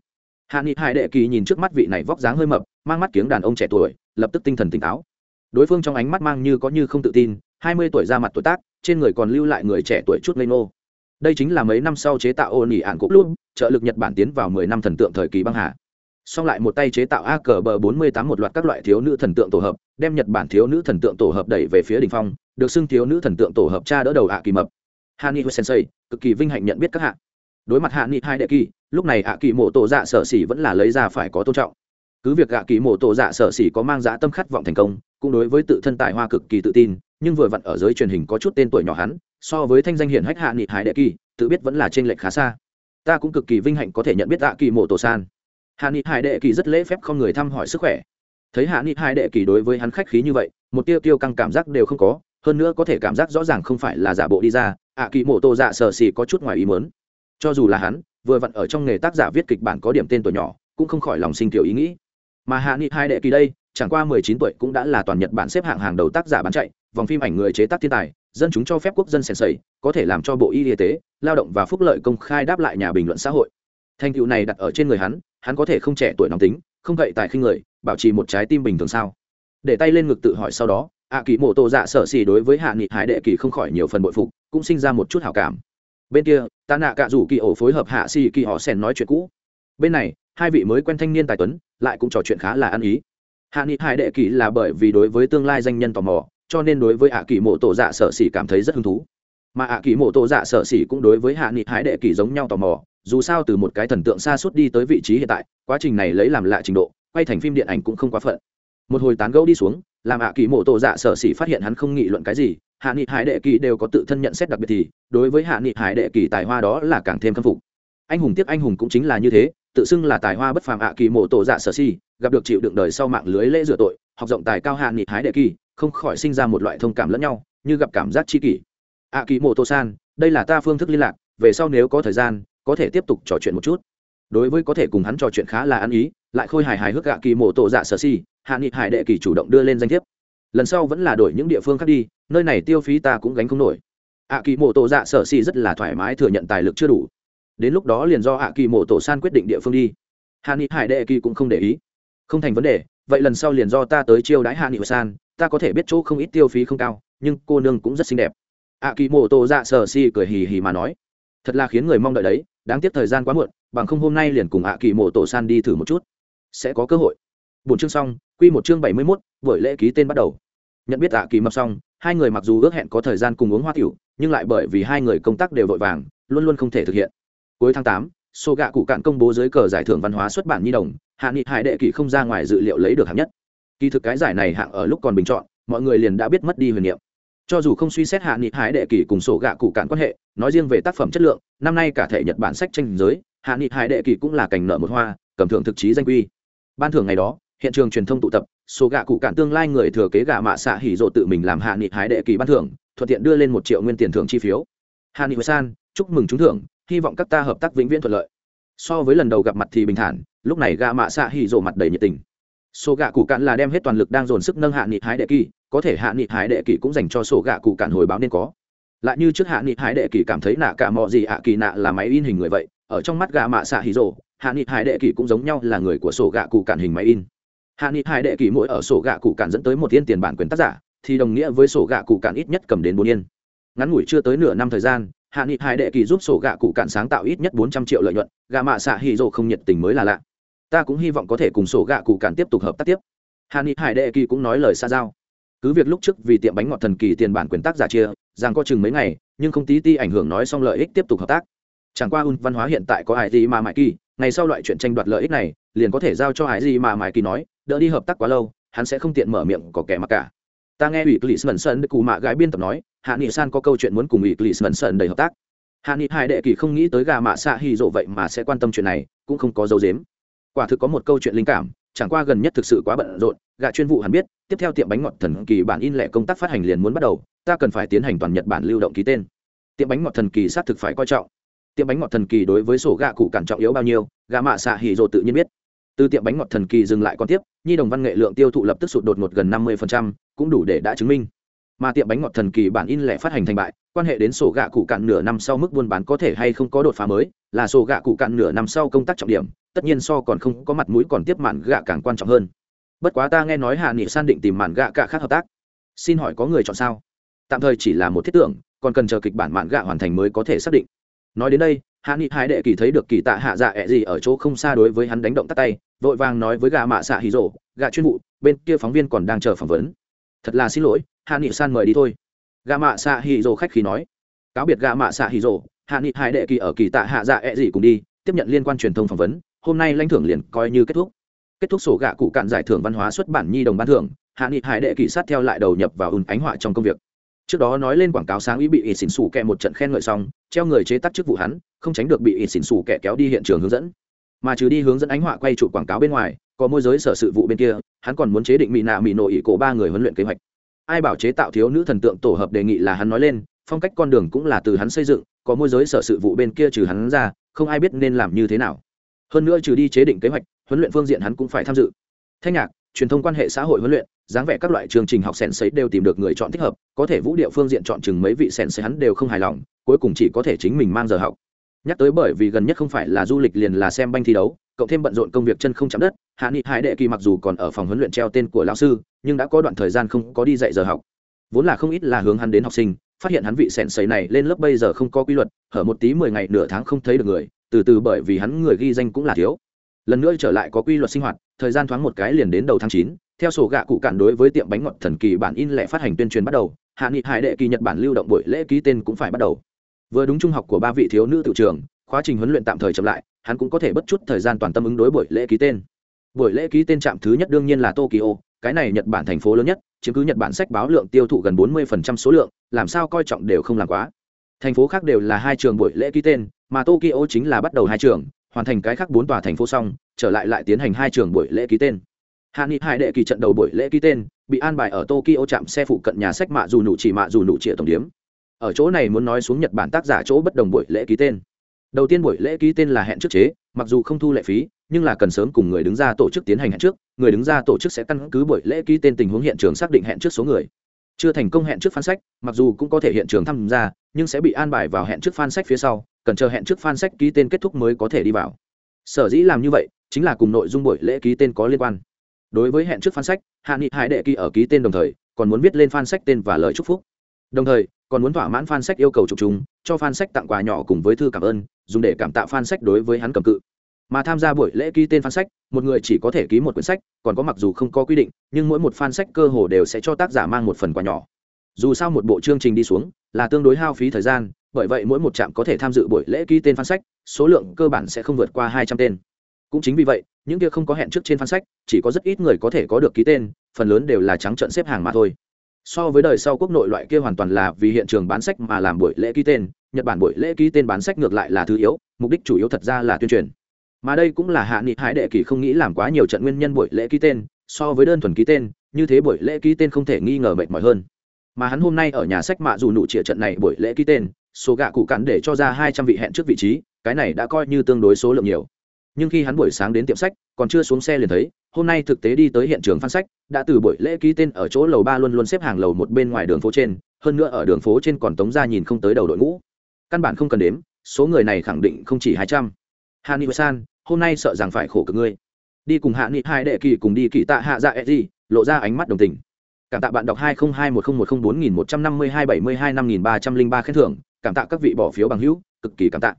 Hạ nghị hải đệ kỳ nhìn trước mắt vị này vóc dáng hơi mập, mang mắt kiếng đàn ông trẻ tuổi, lập tức tinh thần tỉnh táo. Đối phương trong ánh mắt mang như có như không tự tin, hai mươi tuổi ra mặt tuổi tác, trên người còn lưu lại người trẻ tuổi chút lây ngô đây chính là mấy năm sau chế tạo ô nỉ ạn cục luôn trợ lực nhật bản tiến vào mười năm thần tượng thời kỳ băng hà. Song lại một tay chế tạo a cờ bờ bốn mươi tám một loạt các loại thiếu nữ thần tượng tổ hợp, đem nhật bản thiếu nữ thần tượng tổ hợp đẩy về phía đ ỉ n h phong, được xưng thiếu nữ thần tượng tổ hợp cha đỡ đầu ạ kỳ mập. Hani sensei, cực kỳ vinh hạnh nhận biết các hạ. Đối mặt hạ nghị hai đệ kỳ lúc này ạ kỳ mộ tổ dạ sở xỉ vẫn là lấy ra phải có tôn trọng cứ việc gạ kỳ mộ tổ dạ sở xỉ có mang dã tâm khát vọng thành công, cũng đối với tự thân tài hoa cực kỳ tự tin, nhưng vừa vặn ở giới truyền hình có chút tên tuổi nhỏ hắn, so với thanh danh hiển hách hạ nghị hải đệ kỳ, tự biết vẫn là trên lệch khá xa. Ta cũng cực kỳ vinh hạnh có thể nhận biết gạ kỳ mộ tổ san. Hạ nghị hải đệ kỳ rất lễ phép không người thăm hỏi sức khỏe. Thấy hạ nghị hải đệ kỳ đối với hắn khách khí như vậy, một tiêu tiêu căng cảm giác đều không có, hơn nữa có thể cảm giác rõ ràng không phải là giả bộ đi ra à kỳ mộ tổ dạ sở xỉ có chút ngoài ý mớn cho dù là hắn, vừa vặn ở trong nghề tác giả viết kịch bản có điểm tên tuổi nhỏ, cũng không khỏi lòng sinh tiểu ý nghĩ mà hạ nghị hai đệ kỳ đây chẳng qua mười chín tuổi cũng đã là toàn nhật bản xếp hạng hàng đầu tác giả bán chạy vòng phim ảnh người chế tác thiên tài dân chúng cho phép quốc dân sèn sẩy, có thể làm cho bộ y tế lao động và phúc lợi công khai đáp lại nhà bình luận xã hội. Thành tựu này đặt ở trên người hắn hắn có thể không trẻ tuổi nóng tính không gậy tại khinh người bảo trì một trái tim bình thường sao? Để tay lên ngực tự hỏi sau đó ạ kỳ mộ tổ dạ sở xì đối với hạ nghị hải đệ kỳ không khỏi nhiều phần bội phục cũng sinh ra một chút hảo cảm. Bên kia ta nạ cạ rủ kỳ ổ phối hợp hạ xì kỳ họ sen nói chuyện cũ. Bên này hai vị mới quen thanh niên tài tuấn, lại cũng trò chuyện khá là ăn ý. Hạ nghị hải đệ kỳ là bởi vì đối với tương lai danh nhân tò mò, cho nên đối với ạ kỳ mộ tổ dạ sở xỉ cảm thấy rất hứng thú. Mà ạ kỳ mộ tổ dạ sở xỉ cũng đối với hạ nghị hải đệ kỳ giống nhau tò mò, dù sao từ một cái thần tượng xa suốt đi tới vị trí hiện tại, quá trình này lấy làm lạ trình độ, quay thành phim điện ảnh cũng không quá phận. Một hồi tán gẫu đi xuống, làm ạ kỳ mộ tổ dạ sở xỉ phát hiện hắn không nghị luận cái gì, hạ nghị hải đệ kỳ đều có tự thân nhận xét đặc biệt thì, đối với hạ nghị hải đệ kỳ tài hoa đó là càng thêm khâm phục anh hùng tiếp anh hùng cũng chính là như thế tự xưng là tài hoa bất phàm ạ kỳ mộ tổ dạ sở si, gặp được chịu đựng đời sau mạng lưới lễ rửa tội học rộng tài cao hạ nghị hái đệ kỳ không khỏi sinh ra một loại thông cảm lẫn nhau như gặp cảm giác chi kỷ. Ạ kỳ mộ tô san đây là ta phương thức liên lạc về sau nếu có thời gian có thể tiếp tục trò chuyện một chút. Đối với có thể cùng hắn trò chuyện khá là ăn ý lại khôi hài hài hước ạ kỳ mộ tổ dạ sở si hạ nghị hải đệ kỳ chủ động đưa lên danh thiếp. Lần sau vẫn là đổi những địa phương khác đi nơi này tiêu phí ta cũng gánh không nổi. Ạ kỳ mộ tổ dạ sở si rất là thoải mái thừa nhận tài lực chưa đủ đến lúc đó liền do Hạ kỳ mộ tổ san quyết định địa phương đi. Hạ nghị hải đệ kỳ cũng không để ý. Không thành vấn đề, vậy lần sau liền do ta tới chiêu đãi hạ nghị san, ta có thể biết chỗ không ít tiêu phí không cao, nhưng cô nương cũng rất xinh đẹp. Ạ kỳ mộ tổ dạ sờ si cười hì hì mà nói. Thật là khiến người mong đợi đấy, đáng tiếc thời gian quá muộn, bằng không hôm nay liền cùng ạ kỳ mộ tổ san đi thử một chút. Sẽ có cơ hội. Bốn chương xong, quy một chương bảy mươi mốt, buổi lễ ký tên bắt đầu. Nhận biết ạ kỳ mập xong, hai người mặc dù ước hẹn có thời gian cùng uống hoa tiểu, nhưng lại bởi vì hai người công tác đều vội vàng, luôn luôn không thể thực hiện cuối tháng tám số gạ cụ cạn công bố dưới cờ giải thưởng văn hóa xuất bản nhi đồng, hạ nghị hải đệ kỳ không ra ngoài dự liệu lấy được hạng nhất. Kỳ thực cái giải này hạng ở lúc còn bình chọn, mọi người liền đã biết mất đi huyền niệm. Cho dù không suy xét hạ nghị hải đệ kỳ cùng sổ gạ cụ cạn quan hệ, nói riêng về tác phẩm chất lượng, năm nay cả thể nhật bản sách tranh giới, hạ nghị hải đệ kỳ cũng là cành nợ một hoa, cầm thưởng thực chí danh quy. Ban thưởng ngày đó, hiện trường truyền thông tụ tập số gạ cụ cạn tương lai người thừa kế gạ mạ xạ hỉ rộ tự mình làm hạ nghị hải đệ kỳ ban thưởng, thuận tiện đưa lên một triệu nguyên tiền thưởng chi phiếu. Hạ nghị san, chúc mừng trúng thưởng hy vọng các ta hợp tác vĩnh viễn thuận lợi. So với lần đầu gặp mặt thì bình thản, lúc này gạ mạ xạ hỉ rộ mặt đầy nhiệt tình. Sổ gạ cụ cạn là đem hết toàn lực đang dồn sức nâng hạ nghị hái đệ kỳ, có thể hạ nghị hái đệ kỳ cũng dành cho sổ gạ cụ cạn hồi báo nên có. Lại như trước hạ nghị hái đệ kỳ cảm thấy nạ cả mọi gì hạ kỳ nạ là máy in hình người vậy, ở trong mắt gạ mạ xạ hỉ rồ hạ nghị hái đệ kỳ cũng giống nhau là người của sổ gạ cụ cạn hình máy in. Hạ nghị hái đệ kỳ mỗi ở sổ gạ cụ cạn dẫn tới một yên tiền bản quyền tác giả, thì đồng nghĩa với sổ gạ cụ cạn ít nhất cầm đến bốn yên. Ngắn ngủi chưa tới nửa năm thời gian hạ nghị hai đệ kỳ giúp sổ gạ cụ cạn sáng tạo ít nhất bốn trăm triệu lợi nhuận, gạ mạ xạ hy rộ không nhiệt tình mới là lạ. Ta cũng hy vọng có thể cùng sổ gạ cụ cạn tiếp tục hợp tác tiếp. Hạ nghị hải đệ kỳ cũng nói lời xa giao. Cứ việc lúc trước vì tiệm bánh ngọt thần kỳ tiền bản quyền tác giả chia, rằng có chừng mấy ngày, nhưng không tí ti ảnh hưởng nói xong lợi ích tiếp tục hợp tác. Chẳng qua un văn hóa hiện tại có hải gì mà mãi kỳ, ngày sau loại chuyện tranh đoạt lợi ích này, liền có thể giao cho hải gì mà mãi kỳ nói, đỡ đi hợp tác quá lâu, hắn sẽ không tiện mở miệng có kẻ mặc cả ta nghe ủy clisman sơn cụ mạ gái biên tập nói, hạ nghị san có câu chuyện muốn cùng ủy clisman sơn đầy hợp tác. Hạ nghị hai đệ kỳ không nghĩ tới gà mạ xạ hy rộ vậy mà sẽ quan tâm chuyện này, cũng không có dấu dếm quả thực có một câu chuyện linh cảm, chẳng qua gần nhất thực sự quá bận rộn gạ chuyên vụ hẳn biết, tiếp theo tiệm bánh ngọt thần kỳ bản in lẻ công tác phát hành liền muốn bắt đầu, ta cần phải tiến hành toàn nhật bản lưu động ký tên. Tiệm bánh ngọt thần kỳ xác thực phải coi trọng. Tiệm bánh ngọt thần kỳ đối với sổ gạ cụ cản trọng yếu bao nhiêu, gà mạ xạ hỉ rộ tự nhiên biết từ tiệm bánh ngọt thần kỳ dừng lại còn tiếp, nhi đồng văn nghệ lượng tiêu thụ lập tức sụt đột ngột gần năm mươi cũng đủ để đã chứng minh. Mà tiệm bánh ngọt thần kỳ bản in lẻ phát hành thành bại, quan hệ đến sổ gạ cụ cạn nửa năm sau mức buôn bán có thể hay không có đột phá mới, là sổ gạ cụ cạn nửa năm sau công tác trọng điểm, tất nhiên so còn không có mặt mũi còn tiếp mạn gạ càng quan trọng hơn. Bất quá ta nghe nói hạ nghị san định tìm mạn gạ cả khác hợp tác. Xin hỏi có người chọn sao? Tạm thời chỉ là một thiết tưởng, còn cần chờ kịch bản mạn gạ hoàn thành mới có thể xác định. Nói đến đây hạ nghị hai đệ kỳ thấy được kỳ tạ hạ dạ ẹ gì ở chỗ không xa đối với hắn đánh động tắt tay, vội vàng nói với gà mạ xạ hì rổ gà chuyên vụ, bên kia phóng viên còn đang chờ phỏng vấn. Thật là xin lỗi, hạ nghị san mời đi thôi. Gà mạ xạ hì rổ khách khí nói. Cáo biệt gà mạ xạ hì rổ hạ nghị hai đệ kỳ ở kỳ tạ hạ dạ ẹ gì cùng đi, tiếp nhận liên quan truyền thông phỏng vấn, hôm nay lãnh thưởng liền coi như kết thúc. Kết thúc sổ gạ cụ cạn giải thưởng văn hóa xuất bản nhi đồng ban thưởng, hạ nghị hải đệ kỳ sát theo lại đầu nhập vào ùn ánh họa trong công việc trước đó nói lên quảng cáo sáng ý bị ít xỉn xù kẹ một trận khen ngợi xong, treo người chế tác chức vụ hắn, không tránh được bị ít xỉn xù kẹ kéo đi hiện trường hướng dẫn. Mà trừ đi hướng dẫn ánh họa quay trụ quảng cáo bên ngoài, có môi giới sở sự vụ bên kia, hắn còn muốn chế định mỹ nạ mỹ nội ỷ cổ ba người huấn luyện kế hoạch. Ai bảo chế tạo thiếu nữ thần tượng tổ hợp đề nghị là hắn nói lên, phong cách con đường cũng là từ hắn xây dựng, có môi giới sở sự vụ bên kia trừ hắn ra, không ai biết nên làm như thế nào. Hơn nữa trừ đi chế định kế hoạch, huấn luyện phương diện hắn cũng phải tham dự. Thanh nhạc truyền thông quan hệ xã hội huấn luyện, dáng vẻ các loại chương trình học sèn sấy đều tìm được người chọn thích hợp, có thể vũ điệu phương diện chọn chừng mấy vị sèn sấy hắn đều không hài lòng, cuối cùng chỉ có thể chính mình mang giờ học. Nhắc tới bởi vì gần nhất không phải là du lịch liền là xem banh thi đấu cộng thêm bận rộn công việc chân không chạm đất, hạ nghị hải đệ kỳ mặc dù còn ở phòng huấn luyện treo tên của lão sư, nhưng đã có đoạn thời gian không có đi dạy giờ học. Vốn là không ít là hướng hắn đến học sinh, phát hiện hắn vị sẹn sầy này lên lớp bây giờ không có quy luật, hở một tí mười ngày nửa tháng không thấy được người, từ từ bởi vì hắn người ghi danh cũng là thiếu lần nữa trở lại có quy luật sinh hoạt, thời gian thoáng một cái liền đến đầu tháng chín, theo sổ gạ cụ cản đối với tiệm bánh ngọt thần kỳ bản in lẻ phát hành tuyên truyền bắt đầu, hạ nghị hải đệ kỳ nhật bản lưu động buổi lễ ký tên cũng phải bắt đầu. Vừa đúng trung học của ba vị thiếu nữ tự trường, quá trình huấn luyện tạm thời chậm lại, hắn cũng có thể bất chút thời gian toàn tâm ứng đối buổi lễ ký tên. Buổi lễ ký tên trạm thứ nhất đương nhiên là tokyo, cái này nhật bản thành phố lớn nhất, chiếm cứ nhật bản sách báo lượng tiêu thụ gần 40% số lượng, làm sao coi trọng đều không làm quá. Thành phố khác đều là hai trường buổi lễ ký tên, mà tokyo chính là bắt đầu hai trường hoàn thành cái khác bốn tòa thành phố xong, trở lại lại tiến hành hai trường buổi lễ ký tên. Hạ nghị hai đệ kỳ trận đầu buổi lễ ký tên, bị an bài ở tokyo trạm xe phụ cận nhà sách mạ dù nụ chỉ mạ dù nụ trịa tổng điếm ở chỗ này muốn nói xuống nhật bản tác giả chỗ bất đồng buổi lễ ký tên. Đầu tiên buổi lễ ký tên là hẹn trước chế, mặc dù không thu lệ phí, nhưng là cần sớm cùng người đứng ra tổ chức tiến hành hẹn trước, người đứng ra tổ chức sẽ căn cứ buổi lễ ký tên tình huống hiện trường xác định hẹn trước số người. Chưa thành công hẹn trước phán sách, mặc dù cũng có thể hiện trường tham gia, nhưng sẽ bị an bài vào hẹn trước phán sách phía sau cần chờ hẹn trước fan sách ký tên kết thúc mới có thể đi vào. Sở dĩ làm như vậy chính là cùng nội dung buổi lễ ký tên có liên quan. Đối với hẹn trước fan sách, hạ nghị hải đệ ký ở ký tên đồng thời, còn muốn viết lên fan sách tên và lời chúc phúc. Đồng thời, còn muốn thỏa mãn fan sách yêu cầu chụp chúng cho fan sách tặng quà nhỏ cùng với thư cảm ơn, dùng để cảm tạ fan sách đối với hắn cầm cự. Mà tham gia buổi lễ ký tên fan sách, một người chỉ có thể ký một quyển sách, còn có mặc dù không có quy định, nhưng mỗi một fan sách cơ hồ đều sẽ cho tác giả mang một phần quà nhỏ. Dù sao một bộ chương trình đi xuống, là tương đối hao phí thời gian bởi vậy mỗi một trạm có thể tham dự buổi lễ ký tên phán sách, số lượng cơ bản sẽ không vượt qua hai trăm tên. Cũng chính vì vậy, những kia không có hẹn trước trên phán sách, chỉ có rất ít người có thể có được ký tên, phần lớn đều là trắng trận xếp hàng mà thôi. So với đời sau quốc nội loại kia hoàn toàn là vì hiện trường bán sách mà làm buổi lễ ký tên, nhật bản buổi lễ ký tên bán sách ngược lại là thứ yếu, mục đích chủ yếu thật ra là tuyên truyền. Mà đây cũng là hạ nghị hải đệ kỳ không nghĩ làm quá nhiều trận nguyên nhân buổi lễ ký tên, so với đơn thuần ký tên, như thế buổi lễ ký tên không thể nghi ngờ mệt mỏi hơn. Mà hắn hôm nay ở nhà sách mạ dù nụ trịa trận này buổi lễ ký tên số gạ cụ cắn để cho ra hai trăm vị hẹn trước vị trí, cái này đã coi như tương đối số lượng nhiều. Nhưng khi hắn buổi sáng đến tiệm sách, còn chưa xuống xe liền thấy, hôm nay thực tế đi tới hiện trường phan sách, đã từ buổi lễ ký tên ở chỗ lầu ba luôn luôn xếp hàng lầu một bên ngoài đường phố trên, hơn nữa ở đường phố trên còn tống ra nhìn không tới đầu đội ngũ. Căn bản không cần đếm, số người này khẳng định không chỉ hai trăm. Hà ni san, hôm nay sợ rằng phải khổ cực ngươi. Đi cùng hạ nghị hai đệ kỳ cùng đi kỳ tạ hạ dạ e gì lộ ra ánh mắt đồng tình. Cảm tạ bạn đọc hai nghìn hai một nghìn một trăm bốn nghìn một trăm năm mươi hai bảy mươi hai năm nghìn ba trăm linh ba khen thưởng cảm tạ các vị bỏ phiếu bằng hữu, cực kỳ cảm tạ.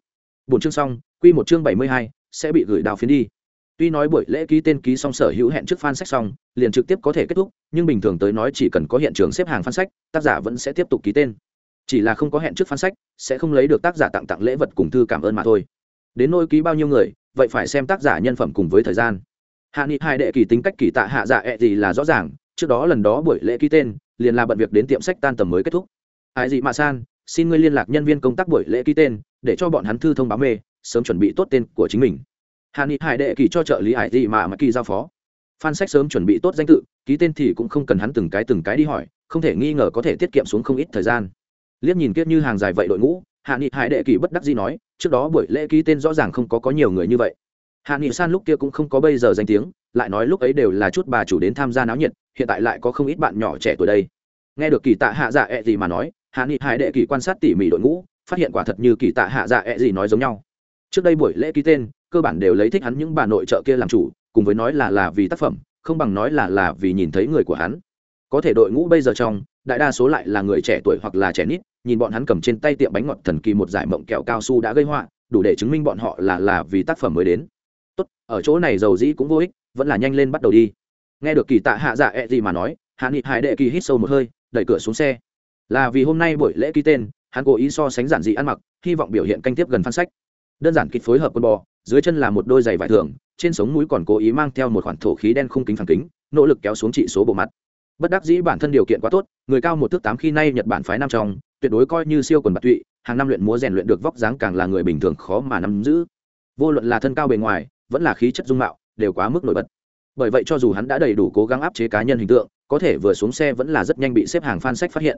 Bốn chương xong, quy một chương bảy mươi hai, sẽ bị gửi đào phiến đi. Tuy nói buổi lễ ký tên ký xong sở hữu hẹn trước fan sách xong, liền trực tiếp có thể kết thúc, nhưng bình thường tới nói chỉ cần có hiện trường xếp hàng fan sách, tác giả vẫn sẽ tiếp tục ký tên. Chỉ là không có hẹn trước fan sách, sẽ không lấy được tác giả tặng tặng lễ vật cùng thư cảm ơn mà thôi. Đến nôi ký bao nhiêu người, vậy phải xem tác giả nhân phẩm cùng với thời gian. Hạ nghị hai đệ kỳ tính cách kỳ tạ hạ dạ ẹ gì là rõ ràng, trước đó lần đó buổi lễ ký tên, liền là bận việc đến tiệm sách tan tầm mới kết thúc. Ai gì mà san xin ngươi liên lạc nhân viên công tác buổi lễ ký tên, để cho bọn hắn thư thông báo mê, sớm chuẩn bị tốt tên của chính mình. Hạ ni hải đệ kỳ cho trợ lý hải gì mà mà kỳ giao phó. Phan sách sớm chuẩn bị tốt danh tự, ký tên thì cũng không cần hắn từng cái từng cái đi hỏi, không thể nghi ngờ có thể tiết kiệm xuống không ít thời gian. Liếc nhìn kiếp như hàng dài vậy đội ngũ hạ nghị hải đệ kỳ bất đắc dĩ nói, trước đó buổi lễ ký tên rõ ràng không có có nhiều người như vậy. Hạ nghị san lúc kia cũng không có bây giờ danh tiếng, lại nói lúc ấy đều là chút bà chủ đến tham gia náo nhiệt, hiện tại lại có không ít bạn nhỏ trẻ tuổi đây. Nghe được kỳ tạ hạ dạ ẹ gì mà nói hạ nghị hải đệ kỳ quan sát tỉ mỉ đội ngũ, phát hiện quả thật như kỳ tạ hạ dạ ẹ、e、gì gì nói giống nhau. Trước đây buổi lễ ký tên, cơ bản đều lấy thích hắn những bà nội trợ kia làm chủ, cùng với nói là là vì tác phẩm, không bằng nói là là vì nhìn thấy người của hắn. Có thể đội ngũ bây giờ trong, đại đa số lại là người trẻ tuổi hoặc là trẻ nít, nhìn bọn hắn cầm trên tay tiệm bánh ngọt thần kỳ một giải mộng kẹo cao su đã gây họa, đủ để chứng minh bọn họ là là vì tác phẩm mới đến. Tốt, ở chỗ này dầu dĩ cũng vô ích, vẫn là nhanh lên bắt đầu đi. Nghe được kỳ tạ hạ dạ ẹ、e、gì gì mà nói, hạ nghị hải đệ kỳ hít sâu một hơi, đẩy cửa xuống xe là vì hôm nay buổi lễ ký tên, hắn cố ý so sánh giản dị ăn mặc, hy vọng biểu hiện canh tiếp gần phan sách. Đơn giản kịch phối hợp con bò, dưới chân là một đôi giày vải thường, trên sống mũi còn cố ý mang theo một khoản thổ khí đen khung kính phản kính, nỗ lực kéo xuống trị số bộ mặt. Bất đắc dĩ bản thân điều kiện quá tốt, người cao một thước tám khi nay nhật bản phái nam trong, tuyệt đối coi như siêu quần bạc tụy, hàng năm luyện múa rèn luyện được vóc dáng càng là người bình thường khó mà nắm giữ. Vô luận là thân cao bề ngoài, vẫn là khí chất dung mạo, đều quá mức nổi bật. Bởi vậy cho dù hắn đã đầy đủ cố gắng áp chế cá nhân hình tượng, có thể vừa xuống xe vẫn là rất nhanh bị xếp hàng fan sách phát hiện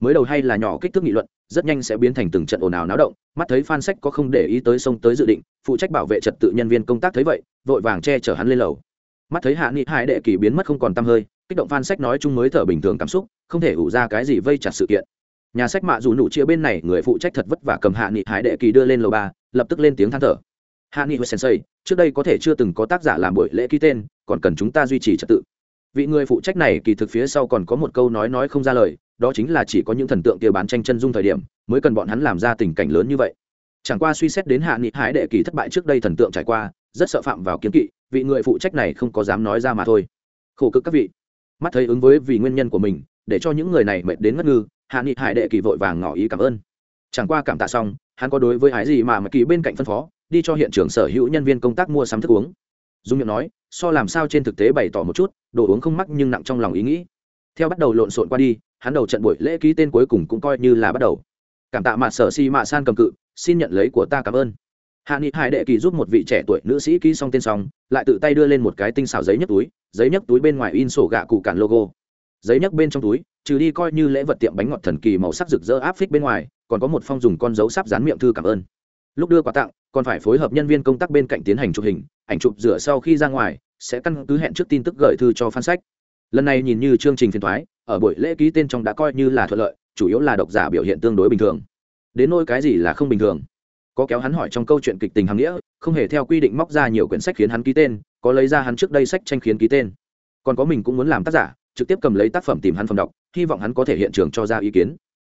mới đầu hay là nhỏ kích thước nghị luận, rất nhanh sẽ biến thành từng trận ồn ào náo động, mắt thấy Phan sách có không để ý tới sông tới dự định, phụ trách bảo vệ trật tự nhân viên công tác thấy vậy, vội vàng che chở hắn lên lầu. Mắt thấy hạ nghị hải đệ kỳ biến mất không còn t hơi, kích động phan sách nói chung mới thở bình thường cảm xúc, không thể ủ ra cái gì vây chặt sự kiện. Nhà sách mạ dù nụ chia bên này, người phụ trách thật vất vả cầm hạ nghị hải đệ kỳ đưa lên lầu ba, lập tức lên tiếng than thở. Hạ nghị huệ sensei, trước đây có thể chưa từng có tác giả làm buổi lễ ký tên, còn cần chúng ta duy trì trật tự. Vị người phụ trách này kỳ thực phía sau còn có một câu nói nói không ra lời đó chính là chỉ có những thần tượng kia bán tranh chân dung thời điểm mới cần bọn hắn làm ra tình cảnh lớn như vậy. Chẳng qua suy xét đến hạ nghị hải đệ kỳ thất bại trước đây thần tượng trải qua, rất sợ phạm vào kiến kỵ, vị người phụ trách này không có dám nói ra mà thôi. Khổ cực các vị. Mắt thấy ứng với vì nguyên nhân của mình, để cho những người này mệt đến ngất ngư, hạ nghị hải đệ kỳ vội vàng ngỏ ý cảm ơn. Chẳng qua cảm tạ xong, hắn có đối với hái gì mà mà kỳ bên cạnh phân phó, đi cho hiện trường sở hữu nhân viên công tác mua sắm thức uống. Dung miệng nói, so làm sao trên thực tế bày tỏ một chút, đồ uống không mắc nhưng nặng trong lòng ý nghĩ. Theo bắt đầu lộn xộn qua đi hắn đầu trận buổi lễ ký tên cuối cùng cũng coi như là bắt đầu. Cảm tạ mặt sở si mạ san cầm cự, xin nhận lấy của ta cảm ơn. Hạ nghị hải đệ kỳ giúp một vị trẻ tuổi nữ sĩ ký xong tên xong, lại tự tay đưa lên một cái tinh xảo giấy nhấc túi, giấy nhấc túi bên ngoài in sổ gạ cụ cản logo. Giấy nhấc bên trong túi, trừ đi coi như lễ vật tiệm bánh ngọt thần kỳ màu sắc rực rỡ áp phích bên ngoài, còn có một phong dùng con dấu sắp dán miệng thư cảm ơn. Lúc đưa quà tặng, còn phải phối hợp nhân viên công tác bên cạnh tiến hành chụp hình, ảnh chụp rửa sau khi ra ngoài, sẽ căn cứ hẹn trước tin tức gửi thư cho phan sách lần này nhìn như chương trình phiền thoái, ở buổi lễ ký tên trong đã coi như là thuận lợi, chủ yếu là độc giả biểu hiện tương đối bình thường. Đến nỗi cái gì là không bình thường? Có kéo hắn hỏi trong câu chuyện kịch tình hàm nghĩa, không hề theo quy định móc ra nhiều quyển sách khiến hắn ký tên, có lấy ra hắn trước đây sách tranh khiến ký tên. Còn có mình cũng muốn làm tác giả, trực tiếp cầm lấy tác phẩm tìm hắn phòng đọc, hy vọng hắn có thể hiện trường cho ra ý kiến.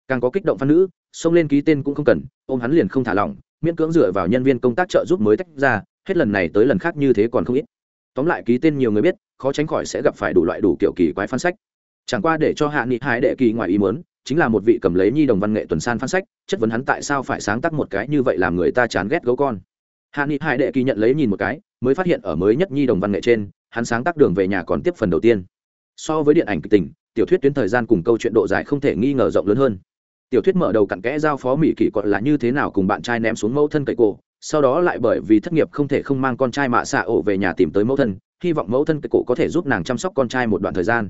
Càng có kích động phan nữ, xông lên ký tên cũng không cần, ôm hắn liền không thả lỏng, miễn cưỡng dựa vào nhân viên công tác trợ giúp mới tách ra, hết lần này tới lần khác như thế còn không ít tóm lại ký tên nhiều người biết, khó tránh khỏi sẽ gặp phải đủ loại đủ kiểu kỳ quái phan sách. Chẳng qua để cho hạ nghị hai đệ kỳ ngoài ý muốn, chính là một vị cầm lấy nhi đồng văn nghệ tuần san phan sách, chất vấn hắn tại sao phải sáng tác một cái như vậy làm người ta chán ghét gấu con. Hạ nghị hai đệ kỳ nhận lấy nhìn một cái, mới phát hiện ở mới nhất nhi đồng văn nghệ trên, hắn sáng tác đường về nhà còn tiếp phần đầu tiên. So với điện ảnh kịch tình, tiểu thuyết tuyến thời gian cùng câu chuyện độ dài không thể nghi ngờ rộng lớn hơn. Tiểu thuyết mở đầu cặn kẽ giao phó mỹ kỷ còn là như thế nào cùng bạn trai ném xuống mẫu thân cậy cổ sau đó lại bởi vì thất nghiệp không thể không mang con trai mạ xạ ổ về nhà tìm tới mẫu thân, hy vọng mẫu thân cái cổ có thể giúp nàng chăm sóc con trai một đoạn thời gian.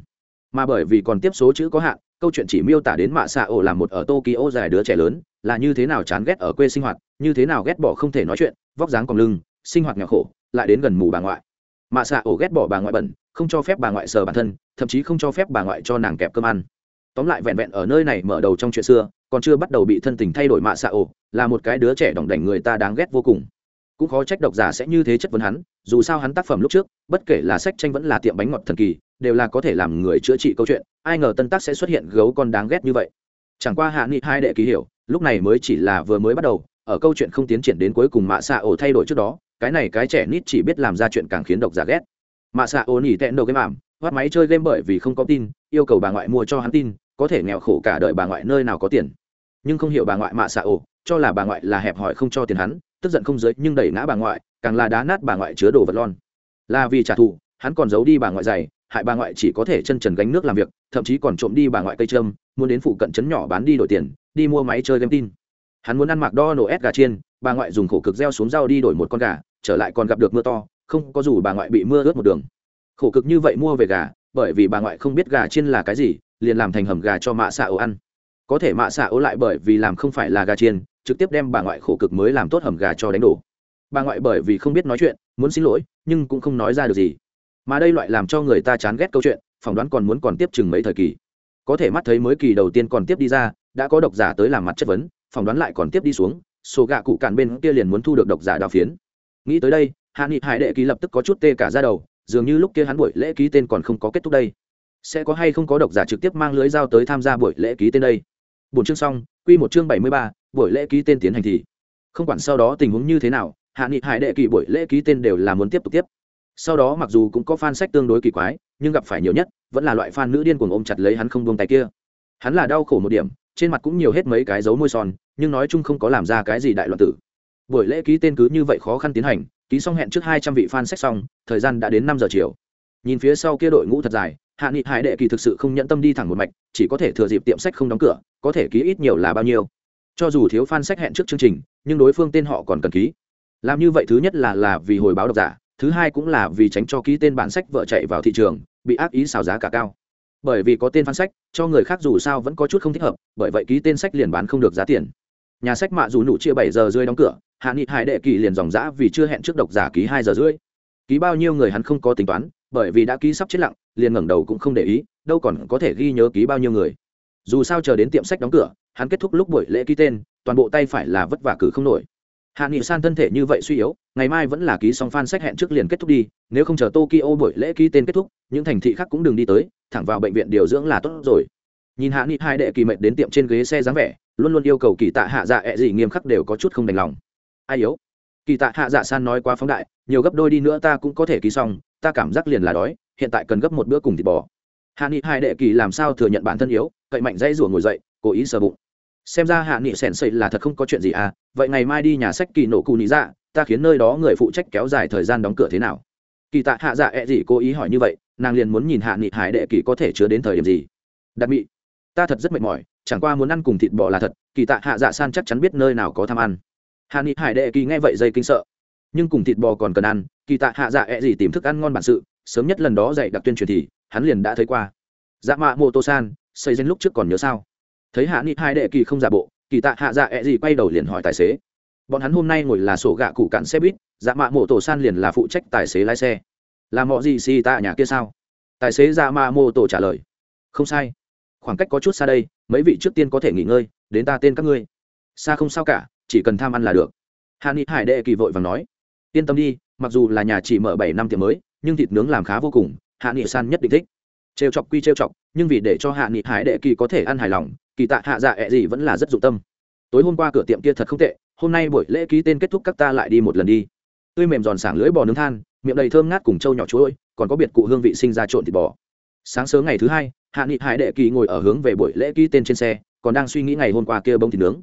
Mà bởi vì còn tiếp số chữ có hạn, câu chuyện chỉ miêu tả đến mạ xạ ổ là một ở tokyo dài đứa trẻ lớn, là như thế nào chán ghét ở quê sinh hoạt, như thế nào ghét bỏ không thể nói chuyện, vóc dáng còn lưng, sinh hoạt nghèo khổ, lại đến gần mù bà ngoại. Mạ xạ ổ ghét bỏ bà ngoại bẩn, không cho phép bà ngoại sờ bản thân, thậm chí không cho phép bà ngoại cho nàng kẹp cơm ăn. Tóm lại vẹn vẹn ở nơi này mở đầu trong chuyện xưa còn chưa bắt đầu bị thân tình thay đổi mạ xạ ổ, là một cái đứa trẻ đỏng đảnh người ta đáng ghét vô cùng. Cũng khó trách độc giả sẽ như thế chất vấn hắn, dù sao hắn tác phẩm lúc trước, bất kể là sách tranh vẫn là tiệm bánh ngọt thần kỳ, đều là có thể làm người chữa trị câu chuyện, ai ngờ tân tác sẽ xuất hiện gấu con đáng ghét như vậy. Chẳng qua hạ nghị hai đệ ký hiểu, lúc này mới chỉ là vừa mới bắt đầu, ở câu chuyện không tiến triển đến cuối cùng mạ xạ ổ thay đổi trước đó, cái này cái trẻ nít chỉ biết làm ra chuyện càng khiến độc giả ghét. Mạ xạ ổ nỉ tẹn đầu cái mảm hoắt máy chơi game bởi vì không có tin, yêu cầu bà ngoại mua cho hắn tin có thể nghèo khổ cả đời bà ngoại nơi nào có tiền nhưng không hiểu bà ngoại mạ xạ ổ cho là bà ngoại là hẹp hòi không cho tiền hắn tức giận không giới nhưng đẩy ngã bà ngoại càng là đá nát bà ngoại chứa đồ vật lon là vì trả thù hắn còn giấu đi bà ngoại dày hại bà ngoại chỉ có thể chân trần gánh nước làm việc thậm chí còn trộm đi bà ngoại cây trâm muốn đến phụ cận trấn nhỏ bán đi đổi tiền đi mua máy chơi game tin hắn muốn ăn mặc đo nổ ép gà chiên bà ngoại dùng khổ cực gieo xuống rau đi đổi một con gà trở lại còn gặp được mưa to không có dù bà ngoại bị mưa ướt một đường khổ cực như vậy mua về gà bởi vì bà ngoại không biết gà chiên là cái gì liền làm thành hầm gà cho mạ xạ ố ăn. Có thể mạ xạ ố lại bởi vì làm không phải là gà chiên, trực tiếp đem bà ngoại khổ cực mới làm tốt hầm gà cho đánh đổ. Bà ngoại bởi vì không biết nói chuyện, muốn xin lỗi, nhưng cũng không nói ra được gì. Mà đây loại làm cho người ta chán ghét câu chuyện, phỏng đoán còn muốn còn tiếp chừng mấy thời kỳ. Có thể mắt thấy mới kỳ đầu tiên còn tiếp đi ra, đã có độc giả tới làm mặt chất vấn, phỏng đoán lại còn tiếp đi xuống số gạ cụ cạn bên kia liền muốn thu được độc giả đào phiến. Nghĩ tới đây, hạ nghị hải đệ ký lập tức có chút tê cả ra đầu, dường như lúc kia hắn buổi lễ ký tên còn không có kết thúc đây sẽ có hay không có độc giả trực tiếp mang lưới dao tới tham gia buổi lễ ký tên đây? Bốn chương xong, quy một chương bảy mươi ba, buổi lễ ký tên tiến hành thì. Không quản sau đó tình huống như thế nào, hạ nghị hải đệ kỳ buổi lễ ký tên đều là muốn tiếp tục tiếp. Sau đó mặc dù cũng có fan sách tương đối kỳ quái, nhưng gặp phải nhiều nhất, vẫn là loại fan nữ điên cuồng ôm chặt lấy hắn không buông tay kia. Hắn là đau khổ một điểm, trên mặt cũng nhiều hết mấy cái dấu môi son, nhưng nói chung không có làm ra cái gì đại loạn tử. Buổi lễ ký tên cứ như vậy khó khăn tiến hành, ký xong hẹn trước hai trăm vị fan sách xong, thời gian đã đến năm giờ chiều. Nhìn phía sau kia đội ngũ thật dài hạ nghị hải đệ kỳ thực sự không nhận tâm đi thẳng một mạch, chỉ có thể thừa dịp tiệm sách không đóng cửa, có thể ký ít nhiều là bao nhiêu. Cho dù thiếu fan sách hẹn trước chương trình, nhưng đối phương tên họ còn cần ký. Làm như vậy thứ nhất là là vì hồi báo độc giả, thứ hai cũng là vì tránh cho ký tên bản sách vợ chạy vào thị trường, bị ác ý xào giá cả cao. Bởi vì có tên fan sách, cho người khác dù sao vẫn có chút không thích hợp, bởi vậy ký tên sách liền bán không được giá tiền. Nhà sách mạ dù nụ chia bảy giờ rưỡi đóng cửa, hạ nghị hải đệ kỳ liền dòng dã vì chưa hẹn trước độc giả ký hai giờ rưỡi. Ký bao nhiêu người hắn không có tính toán bởi vì đã ký sắp chết lặng, liền ngẩng đầu cũng không để ý, đâu còn có thể ghi nhớ ký bao nhiêu người. Dù sao chờ đến tiệm sách đóng cửa, hắn kết thúc lúc buổi lễ ký tên, toàn bộ tay phải là vất vả cử không nổi. Hạ nghị san thân thể như vậy suy yếu, ngày mai vẫn là ký xong fan sách hẹn trước liền kết thúc đi, nếu không chờ tokyo buổi lễ ký tên kết thúc, những thành thị khác cũng đừng đi tới, thẳng vào bệnh viện điều dưỡng là tốt rồi. Nhìn hạ nghị hai đệ kỳ mệnh đến tiệm trên ghế xe dáng vẻ, luôn luôn yêu cầu kỳ tạ hạ dạ ẹ、e、gì nghiêm khắc đều có chút không đành lòng. Ai yếu? Kỳ tạ hạ dạ san nói quá phóng đại, nhiều gấp đôi đi nữa ta cũng có thể ký xong ta cảm giác liền là đói, hiện tại cần gấp một bữa cùng thịt bò. Hạ nghị hai đệ kỳ làm sao thừa nhận bản thân yếu, cậy mạnh dây rủa ngồi dậy, cố ý sờ bụng. Xem ra hạ nghị sèn xây là thật không có chuyện gì à vậy ngày mai đi nhà sách kỳ nổ cụ nị dạ ta khiến nơi đó người phụ trách kéo dài thời gian đóng cửa thế nào? Kỳ tạ hạ dạ ẹ、e、gì gì cố ý hỏi như vậy, nàng liền muốn nhìn hạ nghị hải đệ kỳ có thể chứa đến thời điểm gì. Đặc bị ta thật rất mệt mỏi, chẳng qua muốn ăn cùng thịt bò là thật, kỳ tạ hạ dạ san chắc chắn biết nơi nào có tham ăn. Hạ nghị hải đệ kỳ nghe vậy dây kinh sợ nhưng cùng thịt bò còn cần ăn, kỳ tạ hạ dạ ẹ、e、gì gì tìm thức ăn ngon bản sự, sớm nhất lần đó dạy đặc tuyên truyền thì, hắn liền đã thấy qua. Dạ mạ mô tô san, xây dân lúc trước còn nhớ sao? Thấy hạ nghị hai đệ kỳ không giả bộ, kỳ tạ hạ dạ ẹ、e、gì gì quay đầu liền hỏi tài xế. Bọn hắn hôm nay ngồi là sổ gạ cụ cạn xe buýt dạ mạ mô tô san liền là phụ trách tài xế lái xe. Là mọi gì xì tạ nhà kia sao? Tài xế dạ mạ mô tô trả lời. Không sai. Khoảng cách có chút xa đây, mấy vị trước tiên có thể nghỉ ngơi, đến ta tên các ngươi. Xa không sao cả, chỉ cần tham ăn là được. Hạ nghị hải đệ kỳ vội và nói yên tâm đi, mặc dù là nhà chỉ mở bảy năm tiệm mới, nhưng thịt nướng làm khá vô cùng, hạ nghị san nhất định thích. Trêu chọc quy trêu chọc, nhưng vì để cho hạ nghị hải đệ kỳ có thể ăn hài lòng, kỳ tạ hạ dạ ẹ gì vẫn là rất dụng tâm. Tối hôm qua cửa tiệm kia thật không tệ, hôm nay buổi lễ ký tên kết thúc các ta lại đi một lần đi. Tươi mềm giòn sảng lưỡi bò nướng than, miệng đầy thơm ngát cùng trâu nhỏ chuối, còn có biệt cụ hương vị sinh ra trộn thịt bò. Sáng sớm ngày thứ hai, hạ nghị hải đệ kỳ ngồi ở hướng về buổi lễ ký tên trên xe, còn đang suy nghĩ ngày hôm qua kia bông thịt nướng.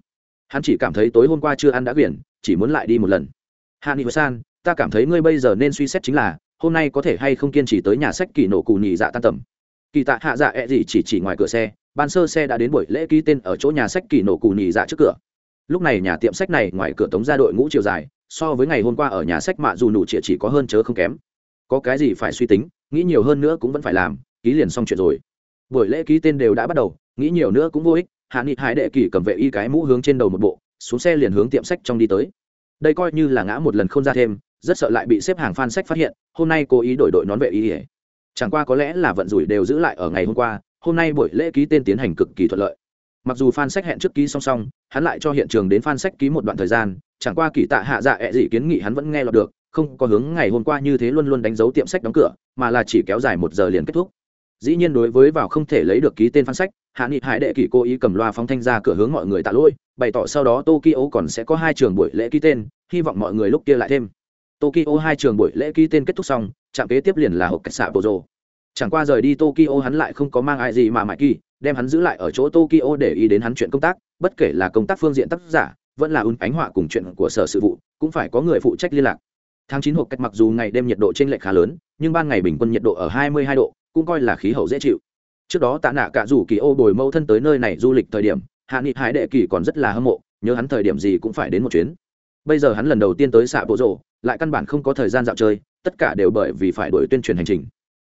Hắn chỉ cảm thấy tối hôm qua chưa ăn đã quyển, chỉ muốn lại đi một lần hạ nghị san, ta cảm thấy ngươi bây giờ nên suy xét chính là, hôm nay có thể hay không kiên trì tới nhà sách kỳ nổ cù nhì dạ tan tầm. Kỳ tạ hạ dạ ẹ、e、gì chỉ chỉ ngoài cửa xe, ban sơ xe đã đến buổi lễ ký tên ở chỗ nhà sách kỳ nổ cù nhì dạ trước cửa. Lúc này nhà tiệm sách này ngoài cửa tống ra đội ngũ chiều dài, so với ngày hôm qua ở nhà sách mạ dù nụ chĩa chỉ có hơn chớ không kém. Có cái gì phải suy tính, nghĩ nhiều hơn nữa cũng vẫn phải làm, ký liền xong chuyện rồi. Buổi lễ ký tên đều đã bắt đầu, nghĩ nhiều nữa cũng vô ích, hạ nghị hải đệ kỳ cầm vệ y cái mũ hướng trên đầu một bộ, xuống xe liền hướng tiệm sách trong đi tới đây coi như là ngã một lần không ra thêm, rất sợ lại bị xếp hàng fan sách phát hiện, hôm nay cố ý đổi đội nón vệ y chẳng qua có lẽ là vận rủi đều giữ lại ở ngày hôm qua, hôm nay buổi lễ ký tên tiến hành cực kỳ thuận lợi. Mặc dù fan sách hẹn trước ký song song, hắn lại cho hiện trường đến fan sách ký một đoạn thời gian, chẳng qua kỳ tạ hạ dạ ẹ dị kiến nghị hắn vẫn nghe lọt được, không có hướng ngày hôm qua như thế luôn luôn đánh dấu tiệm sách đóng cửa, mà là chỉ kéo dài một giờ liền kết thúc dĩ nhiên đối với vào không thể lấy được ký tên phán sách, hạ nghị hải đệ kỳ cố ý cầm loa phóng thanh ra cửa hướng mọi người tạ lỗi bày tỏ sau đó tokyo còn sẽ có hai trường buổi lễ ký tên, hy vọng mọi người lúc kia lại thêm. Tokyo hai trường buổi lễ ký tên kết thúc xong, trạm kế tiếp liền là hộp cách xạ bộ rồ chẳng qua rời đi tokyo hắn lại không có mang ai gì mà mãi kỳ, đem hắn giữ lại ở chỗ tokyo để ý đến hắn chuyện công tác, bất kể là công tác phương diện tác giả, vẫn là un ánh họa cùng chuyện của sở sự vụ, cũng phải có người phụ trách liên lạc. Tháng chín hộp cách mặc dù ngày đêm nhiệt độ trên lệch khá lớn, nhưng ban ngày bình quân nhiệt độ ở hai mươi hai độ cũng coi là khí hậu dễ chịu. Trước đó tạ nạ cả rủ kỳ ô bồi mâu thân tới nơi này du lịch thời điểm, hạ nghị hải đệ kỳ còn rất là hâm mộ, nhớ hắn thời điểm gì cũng phải đến một chuyến. Bây giờ hắn lần đầu tiên tới xạ bộ rộ lại căn bản không có thời gian dạo chơi, tất cả đều bởi vì phải đổi tuyên truyền hành trình.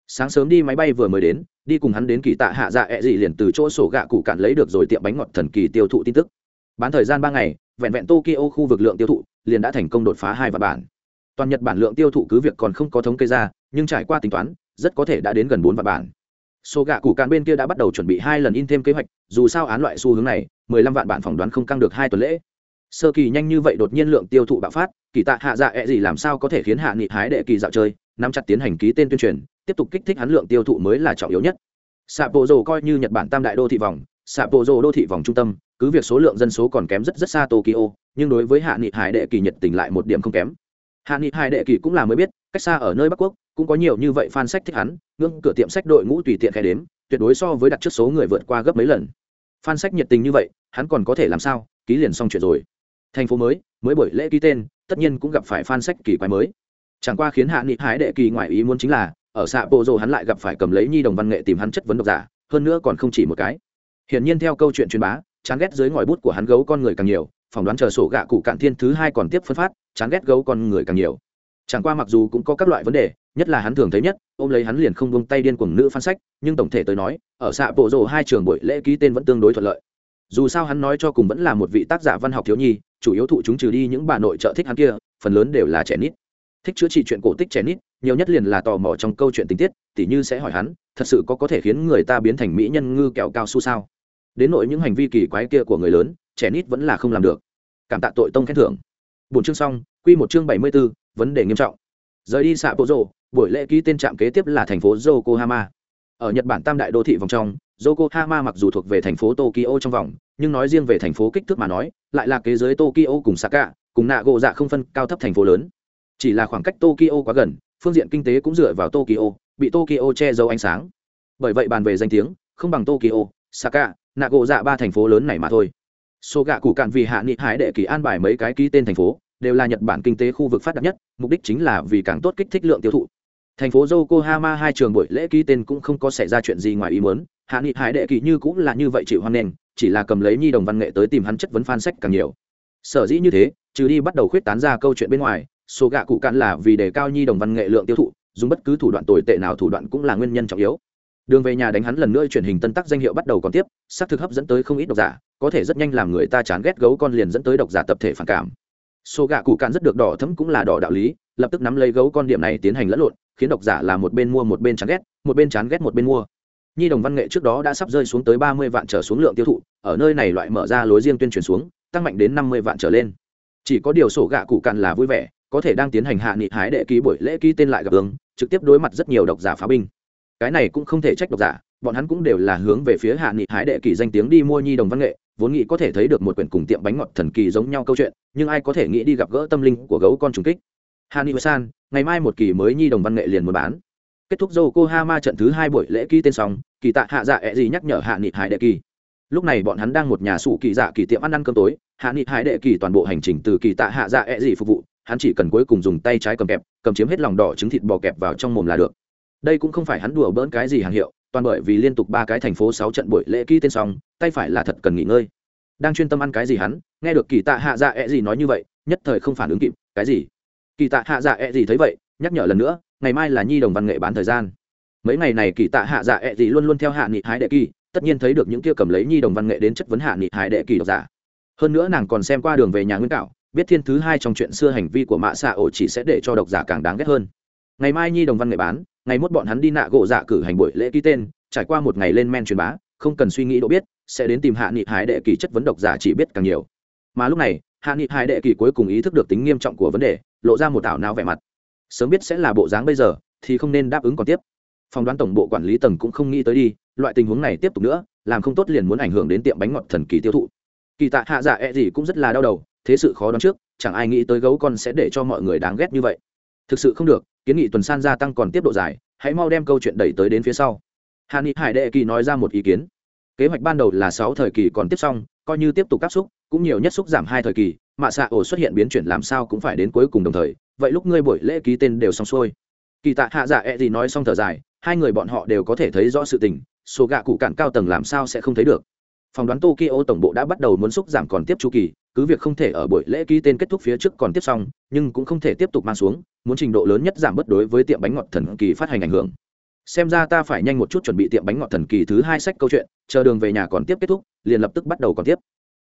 Sáng sớm đi máy bay vừa mới đến, đi cùng hắn đến kỳ tạ hạ dạ ẹ、e、gì liền từ chỗ sổ gạ cụ cạn lấy được rồi tiệm bánh ngọt thần kỳ tiêu thụ tin tức. Bán thời gian ba ngày, vẹn vẹn tokyo khu vực lượng tiêu thụ, liền đã thành công đột phá hai vạn bản. Toàn nhật bản lượng tiêu thụ cứ việc còn không có thống kê ra, nhưng trải qua tính toán rất có thể đã đến gần bốn vạn bản. Số gạ cụ cạn bên kia đã bắt đầu chuẩn bị hai lần in thêm kế hoạch, dù sao án loại xu hướng này, mười lăm vạn bản phỏng đoán không căng được hai tuần lễ. Sơ kỳ nhanh như vậy đột nhiên lượng tiêu thụ bạo phát, kỳ tạ hạ dạ ẹ、e、gì làm sao có thể khiến hạ nghị hái đệ kỳ dạo chơi, nắm chặt tiến hành ký tên tuyên truyền, tiếp tục kích thích hắn lượng tiêu thụ mới là trọng yếu nhất. Sạp bộ rồ coi như nhật bản tam đại đô thị vòng sạp bộ rồ đô thị vòng trung tâm, cứ việc số lượng dân số còn kém rất rất xa tokyo, nhưng đối với hạ nghị hải đệ kỳ nhiệt tình lại một điểm không kém. Hạ nghị hải đệ kỳ cũng là mới biết cách xa ở nơi bắc quốc, cũng có nhiều như vậy fan sách thích hắn, ngưỡng cửa tiệm sách đội ngũ tùy tiện khe đếm, tuyệt đối so với đặt trước số người vượt qua gấp mấy lần. Fan sách nhiệt tình như vậy, hắn còn có thể làm sao? Ký liền xong chuyện rồi. Thành phố mới mới buổi lễ ký tên, tất nhiên cũng gặp phải fan sách kỳ quái mới. Chẳng qua khiến hạ nghị hái đệ kỳ ngoại ý muốn chính là, ở xạ bộ rồ hắn lại gặp phải cầm lấy nhi đồng văn nghệ tìm hắn chất vấn độc giả, hơn nữa còn không chỉ một cái. Hiển nhiên theo câu chuyện truyền bá, chán ghét dưới ngòi bút của hắn gấu con người càng nhiều, phỏng đoán chờ sổ gạ cụ cạn thiên thứ hai còn tiếp phân phát, chán ghét gấu con người càng nhiều chẳng qua mặc dù cũng có các loại vấn đề nhất là hắn thường thấy nhất ôm lấy hắn liền không buông tay điên cuồng nữ phan sách nhưng tổng thể tới nói ở xạ bộ rồ hai trường buổi lễ ký tên vẫn tương đối thuận lợi. Dù sao hắn nói cho cùng vẫn là một vị tác giả văn học thiếu nhi chủ yếu thụ chúng trừ đi những bà nội trợ thích hắn kia phần lớn đều là trẻ nít. Thích chữa trị chuyện cổ tích trẻ nít nhiều nhất liền là tò mò trong câu chuyện tình tiết tỉ như sẽ hỏi hắn thật sự có có thể khiến người ta biến thành mỹ nhân ngư kẹo cao su sao? Đến nội những hành vi kỳ quái kia của người lớn trẻ nít vẫn là không làm được. Cảm tạ tội tông khen thưởng. Bốn chương xong quy một chương bảy mươi 74, vấn đề nghiêm trọng. Rời đi xạ bộ rộ buổi lễ ký tên trạm kế tiếp là thành phố yokohama. Ở nhật bản tam đại đô thị vòng trong, yokohama mặc dù thuộc về thành phố tokyo trong vòng, nhưng nói riêng về thành phố kích thước mà nói, lại là kế giới tokyo cùng saka, cùng nạ gộ dạ không phân cao thấp thành phố lớn. Chỉ là khoảng cách tokyo quá gần, phương diện kinh tế cũng dựa vào tokyo, bị tokyo che giấu ánh sáng. Bởi vậy bàn về danh tiếng, không bằng tokyo, saka nạ gộ dạ ba thành phố lớn này mà thôi. Số gạ cụ cạn vì hạ nghị hải đệ kỳ an bài mấy cái ký tên thành phố đều là nhật bản kinh tế khu vực phát đạt nhất, mục đích chính là vì càng tốt kích thích lượng tiêu thụ. Thành phố yokohama hai trường buổi lễ ký tên cũng không có xảy ra chuyện gì ngoài ý muốn, hạ nghị hải đệ kỳ như cũng là như vậy chịu hoan nghênh, chỉ là cầm lấy nhi đồng văn nghệ tới tìm hắn chất vấn phan sách càng nhiều. Sở dĩ như thế, trừ đi bắt đầu khuyết tán ra câu chuyện bên ngoài, số gạ cụ cạn là vì đề cao nhi đồng văn nghệ lượng tiêu thụ, dùng bất cứ thủ đoạn tồi tệ nào thủ đoạn cũng là nguyên nhân trọng yếu. Đường về nhà đánh hắn lần nữa truyền hình tân tác danh hiệu bắt đầu còn tiếp sắc thực hấp dẫn tới không ít độc giả, có thể rất nhanh làm người ta chán ghét gấu con liền dẫn tới độc giả tập thể phản cảm số gạ cụ cạn rất được đỏ thấm cũng là đỏ đạo lý, lập tức nắm lấy gấu con điểm này tiến hành lẫn lộn, khiến độc giả là một bên mua một bên chán ghét, một bên chán ghét một bên mua. Nhi đồng văn nghệ trước đó đã sắp rơi xuống tới ba mươi vạn trở xuống lượng tiêu thụ, ở nơi này loại mở ra lối riêng tuyên truyền xuống, tăng mạnh đến năm mươi vạn trở lên. Chỉ có điều sổ gạ cụ cạn là vui vẻ, có thể đang tiến hành hạ nghị hái đệ ký buổi lễ ký tên lại gặp ứng trực tiếp đối mặt rất nhiều độc giả phá binh. Cái này cũng không thể trách độc giả, bọn hắn cũng đều là hướng về phía hạ nghị hái đệ kỳ danh tiếng đi mua nhi đồng văn nghệ vốn nghĩ có thể thấy được một quyển cùng tiệm bánh ngọt thần kỳ giống nhau câu chuyện, nhưng ai có thể nghĩ đi gặp gỡ tâm linh của gấu con trùng kích. Hani nghị san, ngày mai một kỳ mới nhi đồng văn nghệ liền muốn bán. Kết thúc yokohama trận thứ hai buổi lễ ký tên xong, kỳ tạ hạ dạ ẹ gì nhắc nhở hạ nghị hải đệ kỳ. Lúc này bọn hắn đang một nhà sủ kỳ dạ kỳ tiệm ăn ăn cơm tối, hạ nghị hải đệ kỳ toàn bộ hành trình từ kỳ tạ hạ dạ ẹ gì phục vụ, hắn chỉ cần cuối cùng dùng tay trái cầm kẹp, cầm chiếm hết lòng đỏ trứng thịt bò kẹp vào trong mồm là được. Đây cũng không phải hắn đùa bỡn cái gì hàng hiệu, toàn bởi vì liên tục ba cái thành phố sáu trận buổi lễ ký tên xong tay phải là thật cần nghỉ ngơi. Đang chuyên tâm ăn cái gì hắn, nghe được kỳ tạ hạ dạ ẹ、e、gì gì nói như vậy, nhất thời không phản ứng kịp, cái gì? Kỳ tạ hạ dạ ẹ、e、gì gì thấy vậy, nhắc nhở lần nữa, ngày mai là nhi đồng văn nghệ bán thời gian. Mấy ngày này kỳ tạ hạ dạ ẹ、e、gì gì luôn luôn theo hạ nghị hái đệ kỳ, tất nhiên thấy được những kia cầm lấy nhi đồng văn nghệ đến chất vấn hạ nghị hái đệ kỳ độc giả. Hơn nữa nàng còn xem qua đường về nhà nguyên cạo biết thiên thứ hai trong chuyện xưa hành vi của mạ xạ ổ chỉ sẽ để cho độc giả càng đáng ghét hơn. Ngày mai nhi đồng văn nghệ bán, ngày mốt bọn hắn đi nạ gỗ dạ cử hành buổi lễ ký tên, trải qua một ngày lên men truyền bá, không cần suy nghĩ độ biết sẽ đến tìm hạ nghị hải đệ kỳ chất vấn độc giả chỉ biết càng nhiều. Mà lúc này, hạ nghị hải đệ kỳ cuối cùng ý thức được tính nghiêm trọng của vấn đề, lộ ra một ảo nào vẻ mặt. Sớm biết sẽ là bộ dáng bây giờ, thì không nên đáp ứng còn tiếp. Phỏng đoán tổng bộ quản lý tầng cũng không nghĩ tới đi, loại tình huống này tiếp tục nữa, làm không tốt liền muốn ảnh hưởng đến tiệm bánh ngọt thần kỳ tiêu thụ. Kỳ tạ hạ dạ e gì cũng rất là đau đầu, thế sự khó đoán trước, chẳng ai nghĩ tới gấu con sẽ để cho mọi người đáng ghét như vậy. Thực sự không được, kiến nghị tuần san gia tăng còn tiếp độ dài, hãy mau đem câu chuyện đẩy tới đến phía sau. Hà ni hải đệ kỳ nói ra một ý kiến kế hoạch ban đầu là sáu thời kỳ còn tiếp xong, coi như tiếp tục áp xúc, cũng nhiều nhất xúc giảm hai thời kỳ mạ xạ ổ xuất hiện biến chuyển làm sao cũng phải đến cuối cùng đồng thời, vậy lúc ngươi buổi lễ ký tên đều xong xuôi. Kỳ tạ hạ dạ e gì nói xong thở dài, hai người bọn họ đều có thể thấy rõ sự tình, số gạ cụ cản cao tầng làm sao sẽ không thấy được. Phỏng đoán tokyo tổng bộ đã bắt đầu muốn xúc giảm còn tiếp chu kỳ, cứ việc không thể ở buổi lễ ký tên kết thúc phía trước còn tiếp xong, nhưng cũng không thể tiếp tục mang xuống, muốn trình độ lớn nhất giảm bớt đối với tiệm bánh ngọt thần kỳ phát hành ảnh hưởng xem ra ta phải nhanh một chút chuẩn bị tiệm bánh ngọt thần kỳ thứ hai sách câu chuyện, chờ đường về nhà còn tiếp kết thúc, liền lập tức bắt đầu còn tiếp.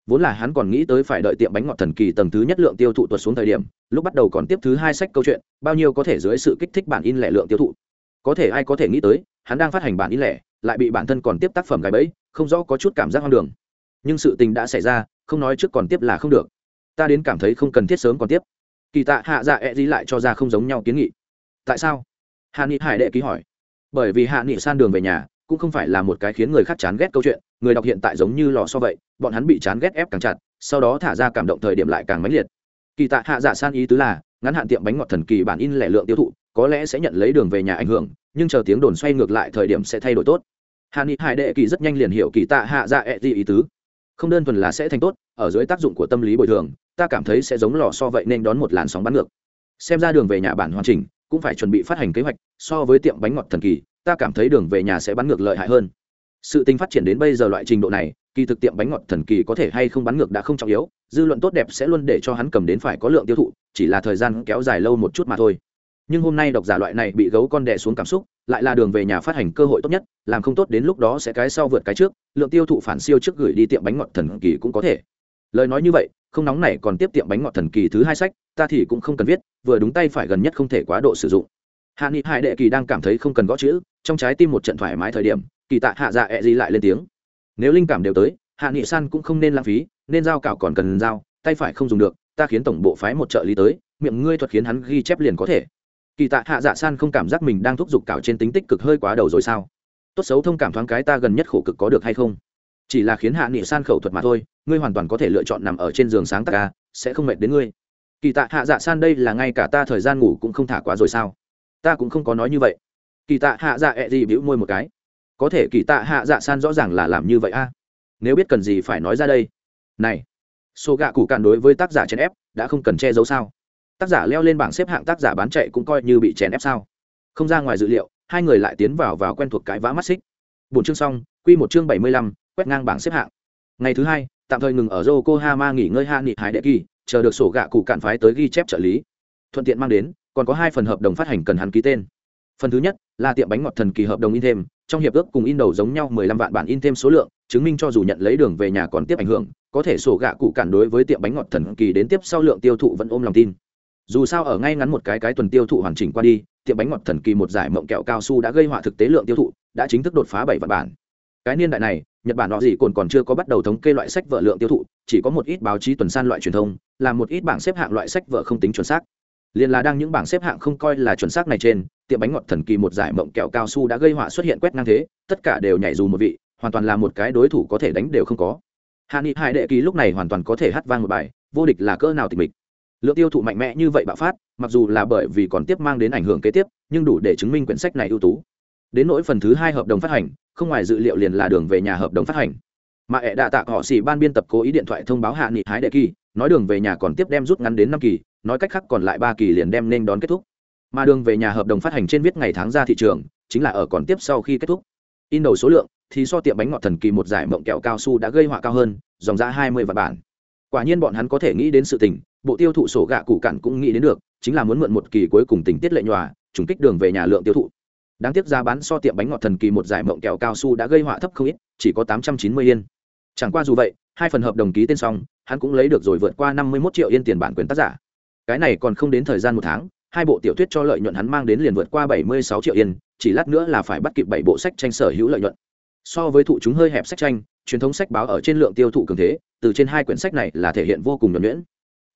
Vốn là hắn còn nghĩ tới phải đợi tiệm bánh ngọt thần kỳ tầng thứ nhất lượng tiêu thụ tuột xuống thời điểm, lúc bắt đầu còn tiếp thứ hai sách câu chuyện, bao nhiêu có thể dưới sự kích thích bản in lẻ lượng tiêu thụ. Có thể ai có thể nghĩ tới, hắn đang phát hành bản in lẻ, lại bị bản thân còn tiếp tác phẩm gái bẫy, không rõ có chút cảm giác hoang đường. Nhưng sự tình đã xảy ra, không nói trước còn tiếp là không được. Ta đến cảm thấy không cần thiết sớm còn tiếp. Kỳ tạ hạ dạ e d lại cho ra không giống nhau kiến nghị. Tại sao? Hà ni hải đệ ký hỏi bởi vì hạ nghị san đường về nhà cũng không phải là một cái khiến người khác chán ghét câu chuyện, người đọc hiện tại giống như lò so vậy, bọn hắn bị chán ghét ép càng chặt, sau đó thả ra cảm động thời điểm lại càng mãnh liệt. Kỳ tạ hạ dạ san ý tứ là, ngắn hạn tiệm bánh ngọt thần kỳ bản in lẻ lượng tiêu thụ, có lẽ sẽ nhận lấy đường về nhà ảnh hưởng, nhưng chờ tiếng đồn xoay ngược lại thời điểm sẽ thay đổi tốt. Hạ nghị hải đệ kỳ rất nhanh liền hiểu kỳ tạ hạ dạ e ẹ gì ý tứ. Không đơn thuần là sẽ thành tốt, ở dưới tác dụng của tâm lý bồi thường, ta cảm thấy sẽ giống lò so vậy nên đón một làn sóng bắn ngược. Xem ra đường về nhà bản hoàn chỉnh cũng phải chuẩn bị phát hành kế hoạch, so với tiệm bánh ngọt thần kỳ, ta cảm thấy đường về nhà sẽ bắn ngược lợi hại hơn. Sự tình phát triển đến bây giờ loại trình độ này, kỳ thực tiệm bánh ngọt thần kỳ có thể hay không bắn ngược đã không trọng yếu, dư luận tốt đẹp sẽ luôn để cho hắn cầm đến phải có lượng tiêu thụ, chỉ là thời gian kéo dài lâu một chút mà thôi. Nhưng hôm nay độc giả loại này bị gấu con đè xuống cảm xúc, lại là đường về nhà phát hành cơ hội tốt nhất, làm không tốt đến lúc đó sẽ cái sau vượt cái trước, lượng tiêu thụ phản siêu trước gửi đi tiệm bánh ngọt thần kỳ cũng có thể lời nói như vậy, không nóng này còn tiếp tiệm bánh ngọt thần kỳ thứ hai sách, ta thì cũng không cần viết, vừa đúng tay phải gần nhất không thể quá độ sử dụng. Hạ nghị hải đệ kỳ đang cảm thấy không cần gõ chữ, trong trái tim một trận thoải mái thời điểm, kỳ tạ hạ dạ ẹ、e、gì lại lên tiếng. Nếu linh cảm đều tới, hạ nghị san cũng không nên lãng phí, nên giao cảo còn cần giao, tay phải không dùng được, ta khiến tổng bộ phái một trợ lý tới, miệng ngươi thuật khiến hắn ghi chép liền có thể. Kỳ tạ hạ dạ san không cảm giác mình đang thúc giục cảo trên tính tích cực hơi quá đầu rồi sao? Tốt xấu thông cảm thoáng cái ta gần nhất khổ cực có được hay không? Chỉ là khiến hạ nghị san khẩu thuật mà thôi ngươi hoàn toàn có thể lựa chọn nằm ở trên giường sáng tác ca, sẽ không mệt đến ngươi. Kỳ tạ hạ dạ san đây là ngay cả ta thời gian ngủ cũng không thả quá rồi sao? Ta cũng không có nói như vậy. Kỳ tạ hạ dạ ẹ、e、gì bĩu môi một cái. Có thể kỳ tạ hạ dạ san rõ ràng là làm như vậy a. Nếu biết cần gì phải nói ra đây. Này, số gạ cụ cạn đối với tác giả chèn ép, đã không cần che giấu sao? Tác giả leo lên bảng xếp hạng tác giả bán chạy cũng coi như bị chèn ép sao? Không ra ngoài dự liệu, hai người lại tiến vào vào quen thuộc cái vã mắt xích. Bốn chương xong q một chương bảy mươi lăm, quét ngang bảng xếp hạng. Ngày thứ hai tạm thời ngừng ở yokohama nghỉ ngơi hạ nghị hải đệ kỳ, chờ được sổ gạ cụ cạn phái tới ghi chép trợ lý. Thuận tiện mang đến, còn có hai phần hợp đồng phát hành cần hắn ký tên. Phần thứ nhất, là tiệm bánh ngọt thần kỳ hợp đồng in thêm, trong hiệp ước cùng in đầu giống nhau mười lăm vạn bản in thêm số lượng, chứng minh cho dù nhận lấy đường về nhà còn tiếp ảnh hưởng, có thể sổ gạ cụ cản đối với tiệm bánh ngọt thần kỳ đến tiếp sau lượng tiêu thụ vẫn ôm lòng tin. Dù sao ở ngay ngắn một cái cái tuần tiêu thụ hoàn chỉnh qua đi, tiệm bánh ngọt thần kỳ một giải mộng kẹo cao su đã gây họa thực tế lượng tiêu thụ, đã chính thức đột phá bảy vạn bản cái niên đại này, nhật bản họ gì cồn còn chưa có bắt đầu thống kê loại sách vở lượng tiêu thụ, chỉ có một ít báo chí tuần san loại truyền thông, là một ít bảng xếp hạng loại sách vở không tính chuẩn xác. Liền là đang những bảng xếp hạng không coi là chuẩn xác này trên, tiệm bánh ngọt thần kỳ một giải mộng kẹo cao su đã gây họa xuất hiện quét ngang thế, tất cả đều nhảy dù một vị, hoàn toàn là một cái đối thủ có thể đánh đều không có. Hạ nghị hai đệ ký lúc này hoàn toàn có thể hát vang một bài, vô địch là cỡ nào tịch mịch. Lượng tiêu thụ mạnh mẽ như vậy bạo phát, mặc dù là bởi vì còn tiếp mang đến ảnh hưởng kế tiếp, nhưng đủ để chứng minh quyển sách này ưu tú đến nỗi phần thứ hai hợp đồng phát hành, không ngoài dự liệu liền là đường về nhà hợp đồng phát hành. Mà ẹ đạ tạ họ xỉ ban biên tập cố ý điện thoại thông báo hạ nghị hái đệ kỳ, nói đường về nhà còn tiếp đem rút ngắn đến năm kỳ, nói cách khác còn lại ba kỳ liền đem nên đón kết thúc. Mà đường về nhà hợp đồng phát hành trên viết ngày tháng ra thị trường, chính là ở còn tiếp sau khi kết thúc. In đầu số lượng, thì so tiệm bánh ngọt thần kỳ một giải mộng kẹo cao su đã gây họa cao hơn, dòng ra hai mươi vạn bản. Quả nhiên bọn hắn có thể nghĩ đến sự tình, bộ tiêu thụ sổ gạ cụ cản cũng nghĩ đến được, chính là muốn mượn một kỳ cuối cùng tình tiết lệ nhòa, trùng kích đường về nhà lượng tiêu thụ đáng tiếc giá bán so tiệm bánh ngọt thần kỳ một giải mộng kẹo cao su đã gây họa thấp không ít, chỉ có tám trăm chín mươi yên. Chẳng qua dù vậy, hai phần hợp đồng ký tên xong, hắn cũng lấy được rồi vượt qua năm mươi một triệu yên tiền bản quyền tác giả. Cái này còn không đến thời gian một tháng, hai bộ tiểu thuyết cho lợi nhuận hắn mang đến liền vượt qua bảy mươi sáu triệu yên, chỉ lát nữa là phải bắt kịp bảy bộ sách tranh sở hữu lợi nhuận. So với thụ chúng hơi hẹp sách tranh, truyền thống sách báo ở trên lượng tiêu thụ cường thế, từ trên hai quyển sách này là thể hiện vô cùng nhuẩn nhuyễn.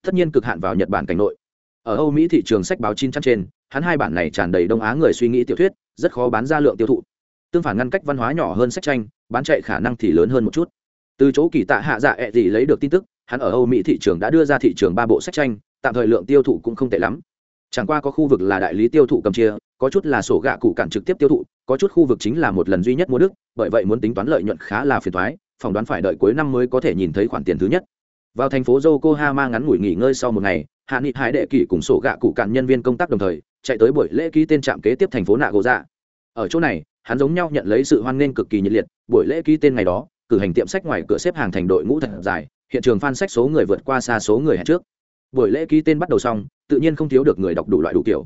Tất nhiên cực hạn vào nhật bản cảnh nội. Ở âu mỹ thị trường sách báo chín chắn trên, hắn hai bản này tràn đầy đông á người suy nghĩ tiểu thuyết rất khó bán ra lượng tiêu thụ. Tương phản ngăn cách văn hóa nhỏ hơn sách tranh, bán chạy khả năng thì lớn hơn một chút. Từ chỗ kỳ tạ hạ dạ ẹ、e、gì lấy được tin tức, hắn ở âu mỹ thị trường đã đưa ra thị trường ba bộ sách tranh, tạm thời lượng tiêu thụ cũng không tệ lắm. Chẳng qua có khu vực là đại lý tiêu thụ cầm chia, có chút là sổ gạ cụ cản trực tiếp tiêu thụ, có chút khu vực chính là một lần duy nhất mua đức, bởi vậy muốn tính toán lợi nhuận khá là phiền thoái phỏng đoán phải đợi cuối năm mới có thể nhìn thấy khoản tiền thứ nhất. Vào thành phố yokohama ngắn ngủi nghỉ ngơi sau một ngày, hạ nghị hải đệ kỷ cùng sổ gạ cụ cản nhân viên công tác đồng thời chạy tới buổi lễ ký tên trạm kế tiếp thành phố nạ gỗ dạ. Ở chỗ này, hắn giống nhau nhận lấy sự hoan nghênh cực kỳ nhiệt liệt, buổi lễ ký tên ngày đó, cử hành tiệm sách ngoài cửa xếp hàng thành đội ngũ thật dài, hiện trường phan sách số người vượt qua xa số người hẹn trước. Buổi lễ ký tên bắt đầu xong, tự nhiên không thiếu được người đọc đủ loại đủ kiểu.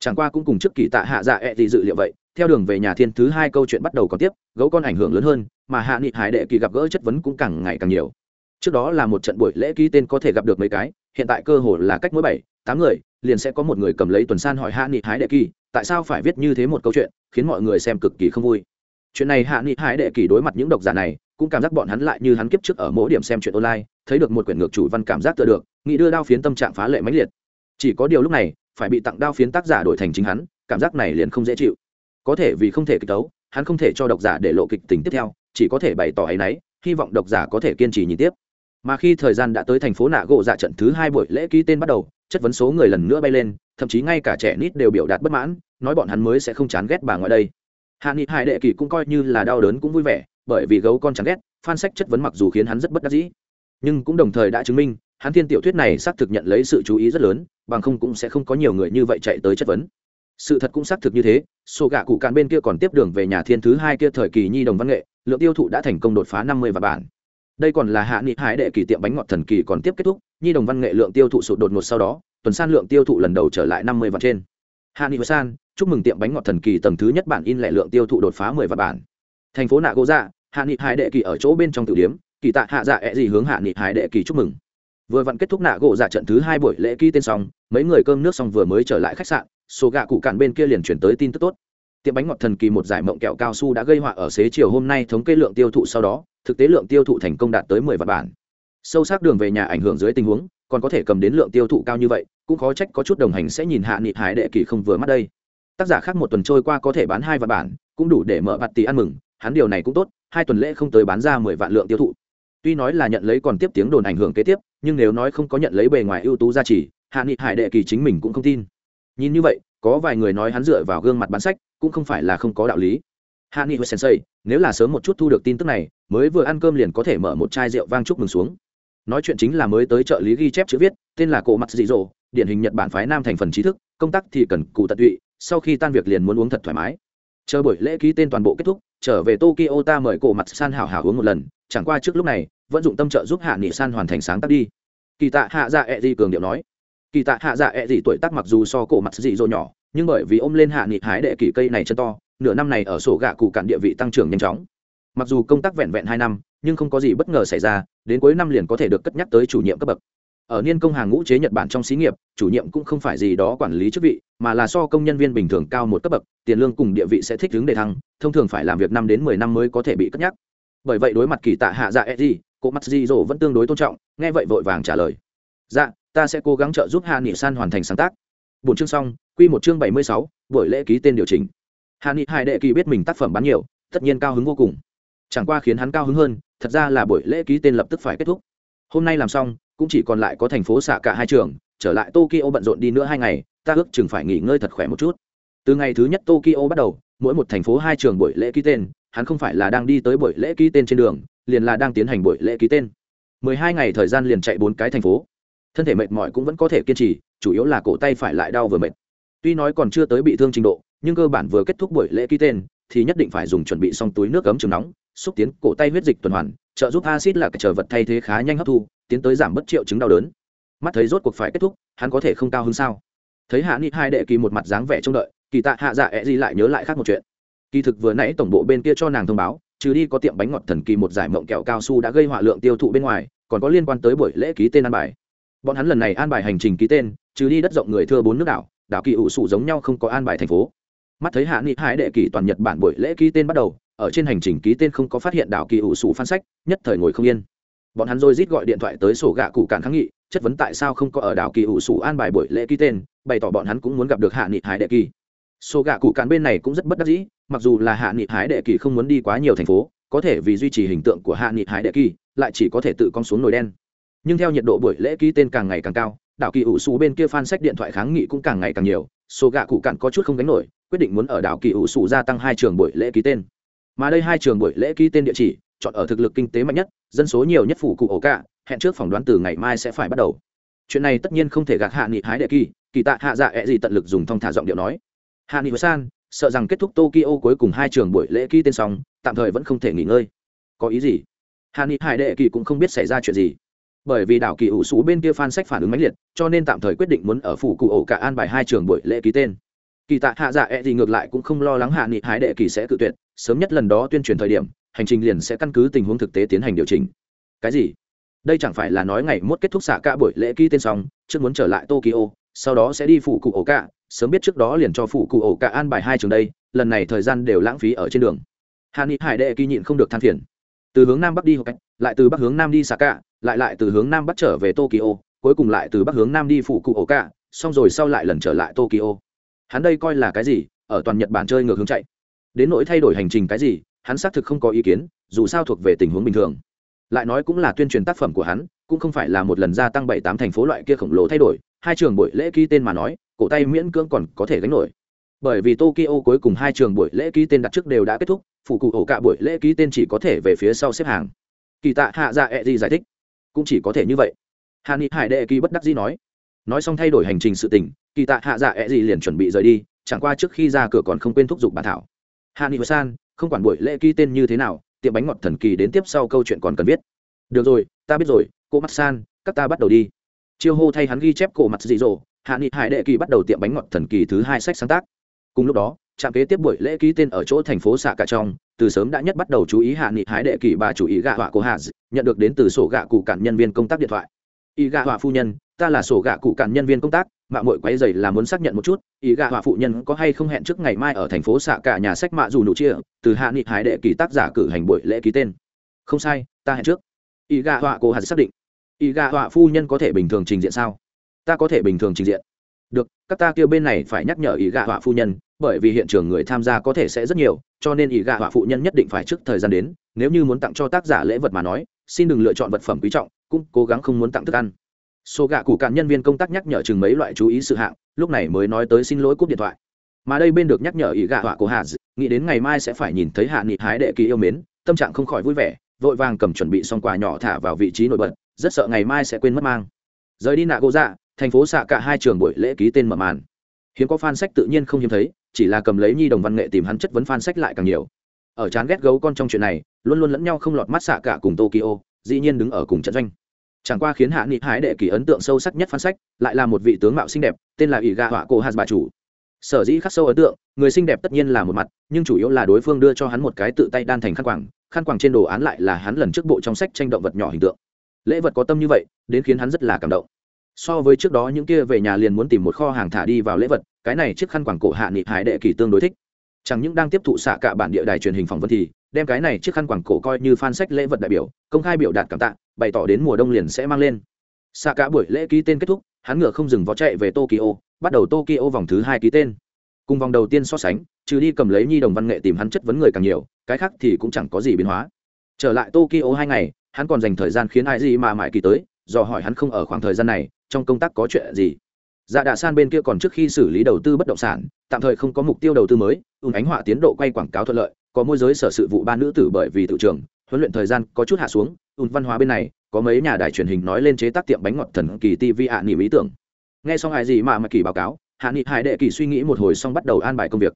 Chẳng qua cũng cùng trước kỳ tạ hạ dạ e ẹ thì dự liệu vậy, theo đường về nhà thiên thứ hai câu chuyện bắt đầu còn tiếp, gấu con ảnh hưởng lớn hơn, mà hạ nghị hải đệ kỳ gặp gỡ chất vấn cũng càng ngày càng nhiều. Trước đó là một trận buổi lễ ký tên có thể gặp được mấy cái hiện tại cơ hội là cách mỗi bảy, tám người, liền sẽ có một người cầm lấy tuần san hỏi hạ nghị hải đệ kỳ. Tại sao phải viết như thế một câu chuyện, khiến mọi người xem cực kỳ không vui? Chuyện này hạ nghị hải đệ kỳ đối mặt những độc giả này, cũng cảm giác bọn hắn lại như hắn kiếp trước ở mỗi điểm xem chuyện online, thấy được một quyển ngược chủ văn cảm giác tựa được, nghĩ đưa đao phiến tâm trạng phá lệ mãnh liệt. Chỉ có điều lúc này, phải bị tặng đao phiến tác giả đổi thành chính hắn, cảm giác này liền không dễ chịu. Có thể vì không thể kịch tấu hắn không thể cho độc giả để lộ kịch tình tiếp theo, chỉ có thể bày tỏ ấ y n ấ y hy vọng độc giả có thể kiên trì nhìn tiếp mà khi thời gian đã tới thành phố nạ gỗ dạ trận thứ hai buổi lễ ký tên bắt đầu, chất vấn số người lần nữa bay lên, thậm chí ngay cả trẻ nít đều biểu đạt bất mãn, nói bọn hắn mới sẽ không chán ghét bà ngoài đây. Hạ nghị hải đệ kỳ cũng coi như là đau đớn cũng vui vẻ, bởi vì gấu con chán ghét phan sách chất vấn mặc dù khiến hắn rất bất đắc dĩ. Nhưng cũng đồng thời đã chứng minh, hắn thiên tiểu thuyết này xác thực nhận lấy sự chú ý rất lớn, bằng không cũng sẽ không có nhiều người như vậy chạy tới chất vấn. Sự thật cũng xác thực như thế, sổ gạ cụ cạn bên kia còn tiếp đường về nhà thiên thứ hai kia thời kỳ nhi đồng văn nghệ, lượng tiêu thụ đã thành công đột phá năm mươi và bản đây còn là hạ nghị hải đệ kỳ tiệm bánh ngọt thần kỳ còn tiếp kết thúc, nhi đồng văn nghệ lượng tiêu thụ sụt đột ngột sau đó, tuần san lượng tiêu thụ lần đầu trở lại năm mươi vạn trên. Hạ nghị san, chúc mừng tiệm bánh ngọt thần kỳ tầng thứ nhất bản in lẻ lượng tiêu thụ đột phá mười vạn bản. Thành phố nạ gỗ dạ hạ nghị hải đệ kỳ ở chỗ bên trong tử điếm, kỳ tạ hạ dạ ẹ gì hướng hạ nghị hải đệ kỳ chúc mừng. Vừa vặn kết thúc nạ gỗ dạ trận thứ hai buổi lễ ký tên xong, mấy người cơm nước xong vừa mới trở lại khách sạn, số gạ cụ cạn bên kia liền chuyển tới tin tức tốt tiệm bánh ngọt thần kỳ một giải mộng kẹo cao su đã gây họa ở xế chiều hôm nay thống kê lượng tiêu thụ sau đó, thực tế lượng tiêu thụ thành công đạt tới mười vạn bản. Sâu sắc đường về nhà ảnh hưởng dưới tình huống, còn có thể cầm đến lượng tiêu thụ cao như vậy, cũng khó trách có chút đồng hành sẽ nhìn hạ nghị hải đệ kỳ không vừa mắt đây. Tác giả khác một tuần trôi qua có thể bán hai vạn bản, cũng đủ để mở bạt tỷ ăn mừng, hắn điều này cũng tốt, hai tuần lễ không tới bán ra mười vạn lượng tiêu thụ. Tuy nói là nhận lấy còn tiếp tiếng đồn ảnh hưởng kế tiếp, nhưng nếu nói không có nhận lấy bề ngoài ưu tú gia trì, hạ nghị hải đệ kỳ chính mình cũng không tin. Nhìn như vậy, có vài người nói hắn dựa vào gương mặt bán sách cũng không phải là không có đạo lý. Hạ nghị sensei, nếu là sớm một chút thu được tin tức này, mới vừa ăn cơm liền có thể mở một chai rượu vang chúc mừng xuống. Nói chuyện chính là mới tới trợ lý ghi chép chữ viết, tên là cổ mặt dị dỗ, điển hình nhật bản phái nam thành phần trí thức, công tác thì cần cụ tận tụy, sau khi tan việc liền muốn uống thật thoải mái. Chờ buổi lễ ký tên toàn bộ kết thúc, trở về tokyo ta mời cổ mặt san hảo hảo uống một lần, chẳng qua trước lúc này vẫn dụng tâm trợ giúp hạ nghị san hoàn thành sáng tác đi. Kỳ tạ hạ dạ ẹ、e、di cường điệu nói. Kỳ tạ hạ dạ ẹ、e、di tuổi tác mặc dù so cổ mặt dị dỗ nhỏ nhưng bởi vì ôm lên hạ nghị hái đệ kỳ cây này chân to, nửa năm này ở sổ gạ cụ cạn địa vị tăng trưởng nhanh chóng. Mặc dù công tác vẹn vẹn hai năm, nhưng không có gì bất ngờ xảy ra, đến cuối năm liền có thể được cất nhắc tới chủ nhiệm cấp bậc. Ở niên công hàng ngũ chế nhật bản trong xí nghiệp, chủ nhiệm cũng không phải gì đó quản lý chức vị, mà là so công nhân viên bình thường cao một cấp bậc, tiền lương cùng địa vị sẽ thích ứng đề thăng, thông thường phải làm việc năm đến mười năm mới có thể bị cất nhắc. Bởi vậy đối mặt kỳ tạ hạ dạ edgy cô mắt di dỗ vẫn tương đối tôn trọng, nghe vậy vội vàng trả lời. Dạ ta sẽ cố gắng trợ giúp hạ nghị san hoàn thành sáng tác bốn chương xong, quy một chương bảy mươi sáu, buổi lễ ký tên điều chỉnh. Hạ nghị hai đệ kỳ biết mình tác phẩm bán nhiều, tất nhiên cao hứng vô cùng. Chẳng qua khiến hắn cao hứng hơn, thật ra là buổi lễ ký tên lập tức phải kết thúc. Hôm nay làm xong, cũng chỉ còn lại có thành phố xạ cả hai trường, trở lại tokyo bận rộn đi nữa hai ngày, ta ước chừng phải nghỉ ngơi thật khỏe một chút. Từ ngày thứ nhất tokyo bắt đầu, mỗi một thành phố hai trường buổi lễ ký tên, hắn không phải là đang đi tới buổi lễ ký tên trên đường, liền là đang tiến hành buổi lễ ký tên. mười hai ngày thời gian liền chạy bốn cái thành phố thân thể mệt mỏi cũng vẫn có thể kiên trì, chủ yếu là cổ tay phải lại đau vừa mệt. Tuy nói còn chưa tới bị thương trình độ, nhưng cơ bản vừa kết thúc buổi lễ ký tên, thì nhất định phải dùng chuẩn bị xong túi nước cấm chừng nóng, xúc tiến cổ tay huyết dịch tuần hoàn, trợ giúp acid là cái trở vật thay thế khá nhanh hấp thu, tiến tới giảm bất triệu chứng đau đớn. Mắt thấy rốt cuộc phải kết thúc, hắn có thể không cao hơn sao? Thấy hạ nghị hai đệ kỳ một mặt dáng vẻ trông đợi, kỳ tạ hạ dạ e gì lại nhớ lại khác một chuyện. Kỳ thực vừa nãy tổng bộ bên kia cho nàng thông báo, trừ đi có tiệm bánh ngọt thần kỳ một giải mộng kẹo cao su đã gây hỏa lượng tiêu thụ bên ngoài, còn có liên quan tới buổi lễ ký tên ăn bài bọn hắn lần này an bài hành trình ký tên, trừ đi đất rộng người thưa bốn nước đảo đảo kỳ ủ sụ giống nhau không có an bài thành phố. Mắt thấy hạ nghị hải đệ kỳ toàn nhật bản buổi lễ ký tên bắt đầu, ở trên hành trình ký tên không có phát hiện đảo kỳ ủ sụ phan sách, nhất thời ngồi không yên. Bọn hắn rồi rít gọi điện thoại tới sổ gạ cụ cản kháng nghị, chất vấn tại sao không có ở đảo kỳ ủ sụ an bài buổi lễ ký tên, bày tỏ bọn hắn cũng muốn gặp được hạ nghị hải đệ kỳ sổ gạ cụ cản bên này cũng rất bất đắc dĩ, mặc dù là hạ nghị hải đệ kỳ không muốn đi quá nhiều thành phố, có thể vì duy trì hình tượng của hạ nghị hải đệ kỳ lại chỉ có thể tự con xuống nồi đen nhưng theo nhiệt độ buổi lễ ký tên càng ngày càng cao, đảo kỳ ủ xù bên kia phan sách điện thoại kháng nghị cũng càng ngày càng nhiều, số gạ cụ cạn có chút không gánh nổi, quyết định muốn ở đảo kỳ ủ xù gia tăng hai trường buổi lễ ký tên. Mà đây hai trường buổi lễ ký tên địa chỉ, chọn ở thực lực kinh tế mạnh nhất, dân số nhiều nhất phủ cụ ổ cả, hẹn trước phỏng đoán từ ngày mai sẽ phải bắt đầu. Chuyện này tất nhiên không thể gạt hạ nghị hái đệ kỳ kỳ tạ hạ dạ ẹ gì tận lực dùng thong thả giọng điệu nói. Hạ nghị san, sợ rằng kết thúc tokyo cuối cùng hai trường buổi lễ ký tên xong, tạm thời vẫn không thể nghỉ ngơi. Có ý gì? Hạ nghị hải đệ kỳ cũng không biết xảy ra chuyện gì bởi vì đảo kỳ ủ xú bên kia phan sách phản ứng mãnh liệt, cho nên tạm thời quyết định muốn ở phủ cụ ổ cả an bài hai trường buổi lễ ký tên. Kỳ tạ hạ dạ e thì ngược lại cũng không lo lắng hạ nghị hái đệ kỳ sẽ tự tuyệt, sớm nhất lần đó tuyên truyền thời điểm, hành trình liền sẽ căn cứ tình huống thực tế tiến hành điều chỉnh. Cái gì? Đây chẳng phải là nói ngày mốt kết thúc xạ cả buổi lễ ký tên xong, trước muốn trở lại tokyo, sau đó sẽ đi phủ cụ ổ cả, sớm biết trước đó liền cho phủ cụ ổ cả an bài hai trường đây, lần này thời gian đều lãng phí ở trên đường. Hạ nghị hải đệ kỳ nhịn không được than phiền. Từ hướng nam bắc đi cách lại từ bắc hướng nam đi xạ cả lại lại từ hướng nam bắc trở về tokyo, cuối cùng lại từ bắc hướng nam đi phủ cụ ổ cả xong rồi sau lại lần trở lại tokyo. Hắn đây coi là cái gì? Ở toàn nhật bản chơi ngược hướng chạy. Đến nỗi thay đổi hành trình cái gì? Hắn xác thực không có ý kiến, dù sao thuộc về tình huống bình thường. Lại nói cũng là tuyên truyền tác phẩm của hắn, cũng không phải là một lần gia tăng bảy tám thành phố loại kia khổng lồ thay đổi. Hai trường buổi lễ ký tên mà nói, cổ tay miễn cưỡng còn có thể gánh nổi. Bởi vì tokyo cuối cùng hai trường buổi lễ ký tên đặt trước đều đã kết thúc phụ cụ ổ cả buổi lễ ký tên chỉ có thể về phía sau xếp hàng. Kỳ tạ hạ dạ ẹ、e、gì giải thích cũng chỉ có thể như vậy. Hà ni hải đệ kỳ bất đắc dĩ nói. Nói xong thay đổi hành trình sự tình, kỳ tạ hạ dạ ẹ、e、gì liền chuẩn bị rời đi, chẳng qua trước khi ra cửa còn không quên thúc giục bà thảo. Hà ni san, không quản buổi lễ ký tên như thế nào, tiệm bánh ngọt thần kỳ đến tiếp sau câu chuyện còn cần viết. Được rồi, ta biết rồi, cô mắt san, các ta bắt đầu đi. Chiêu hô thay hắn ghi chép cổ mặt dị dỗ, hạ nghị hải đệ kỳ bắt đầu tiệm bánh ngọt thần kỳ thứ hai sách sáng tác. Cùng lúc đó, trạm kế tiếp buổi lễ ký tên ở chỗ thành phố xạ cả trong từ sớm đã nhất bắt đầu chú ý hạ nghị hái đệ kỳ bà chủ ý gạ họa của hạ nhận được đến từ sổ gạ cụ cản nhân viên công tác điện thoại. Ý gạ họa phu nhân, ta là sổ gạ cụ cản nhân viên công tác mạng mội quấy dày là muốn xác nhận một chút, ý gạ họa phụ nhân có hay không hẹn trước ngày mai ở thành phố xạ cả nhà sách mạ dù nụ chia, từ hạ nghị hái đệ kỳ tác giả cử hành buổi lễ ký tên. Không sai, ta hẹn trước. Ý gạ họa cô hạt xác định. Ý gạ họa phu nhân có thể bình thường trình diện sao? Ta có thể bình thường trình diện được, các ta kêu bên này phải nhắc nhở ý gạ họa phu nhân, bởi vì hiện trường người tham gia có thể sẽ rất nhiều, cho nên ý gạ họa phụ nhân nhất định phải trước thời gian đến, nếu như muốn tặng cho tác giả lễ vật mà nói, xin đừng lựa chọn vật phẩm quý trọng, cũng cố gắng không muốn tặng thức ăn. Số gạ cụ cạn nhân viên công tác nhắc nhở chừng mấy loại chú ý sự hạng, lúc này mới nói tới xin lỗi cúp điện thoại. Mà đây bên được nhắc nhở ý gạ họa của hà nghĩ đến ngày mai sẽ phải nhìn thấy hạ nghị hái đệ kỳ yêu mến, tâm trạng không khỏi vui vẻ, vội vàng cầm chuẩn bị xong quà nhỏ thả vào vị trí nổi bật, rất sợ ngày mai sẽ quên mất mang. Rời đi nạ gỗ dạ thành phố xạ cả hai trường buổi lễ ký tên mở màn. Hiếm có fan sách tự nhiên không hiếm thấy, chỉ là cầm lấy nhi đồng văn nghệ tìm hắn chất vấn fan sách lại càng nhiều. Ở chán ghét gấu con trong chuyện này, luôn luôn lẫn nhau không lọt mắt xạ cả cùng tokyo, dĩ nhiên đứng ở cùng trận doanh. Chẳng qua khiến hạ nghị hái đệ kỳ ấn tượng sâu sắc nhất fan sách, lại là một vị tướng mạo xinh đẹp, tên là ỷ gà họa cổ hạt bà chủ. Sở dĩ khắc sâu ấn tượng, người xinh đẹp tất nhiên là một mặt, nhưng chủ yếu là đối phương đưa cho hắn một cái tự tay đan thành khăn quàng khăn quàng trên đồ án lại là hắn lần trước bộ trong sách tranh động vật nhỏ hình tượng. Lễ vật có tâm như vậy, đến khiến hắn rất là cảm động so với trước đó những kia về nhà liền muốn tìm một kho hàng thả đi vào lễ vật, cái này chiếc khăn quảng cổ hạ nghị hải đệ kỳ tương đối thích. Chẳng những đang tiếp thụ xạ cả bản địa đài truyền hình phỏng vấn thì, đem cái này chiếc khăn quảng cổ coi như fan sách lễ vật đại biểu, công khai biểu đạt cảm tạ, bày tỏ đến mùa đông liền sẽ mang lên. Xạ cả buổi lễ ký tên kết thúc, hắn ngựa không dừng vó chạy về tokyo, bắt đầu tokyo vòng thứ hai ký tên. Cùng vòng đầu tiên so sánh, trừ đi cầm lấy nhi đồng văn nghệ tìm hắn chất vấn người càng nhiều, cái khác thì cũng chẳng có gì biến hóa. Trở lại tokyo hai ngày, hắn còn dành thời gian khiến ai gì mà mãi kỳ tới do hỏi hắn không ở khoảng thời gian này, trong công tác có chuyện gì? Dạ đạ san bên kia còn trước khi xử lý đầu tư bất động sản, tạm thời không có mục tiêu đầu tư mới, ùn ánh họa tiến độ quay quảng cáo thuận lợi, có môi giới sở sự vụ ba nữ tử bởi vì tự trường huấn luyện thời gian có chút hạ xuống, ùn văn hóa bên này, có mấy nhà đài truyền hình nói lên chế tác tiệm bánh ngọt thần kỳ tv ạ à ý tưởng. Nghe xong ai gì mà mà kỳ báo cáo, hạ nghị hải đệ kỳ suy nghĩ một hồi xong bắt đầu an bài công việc.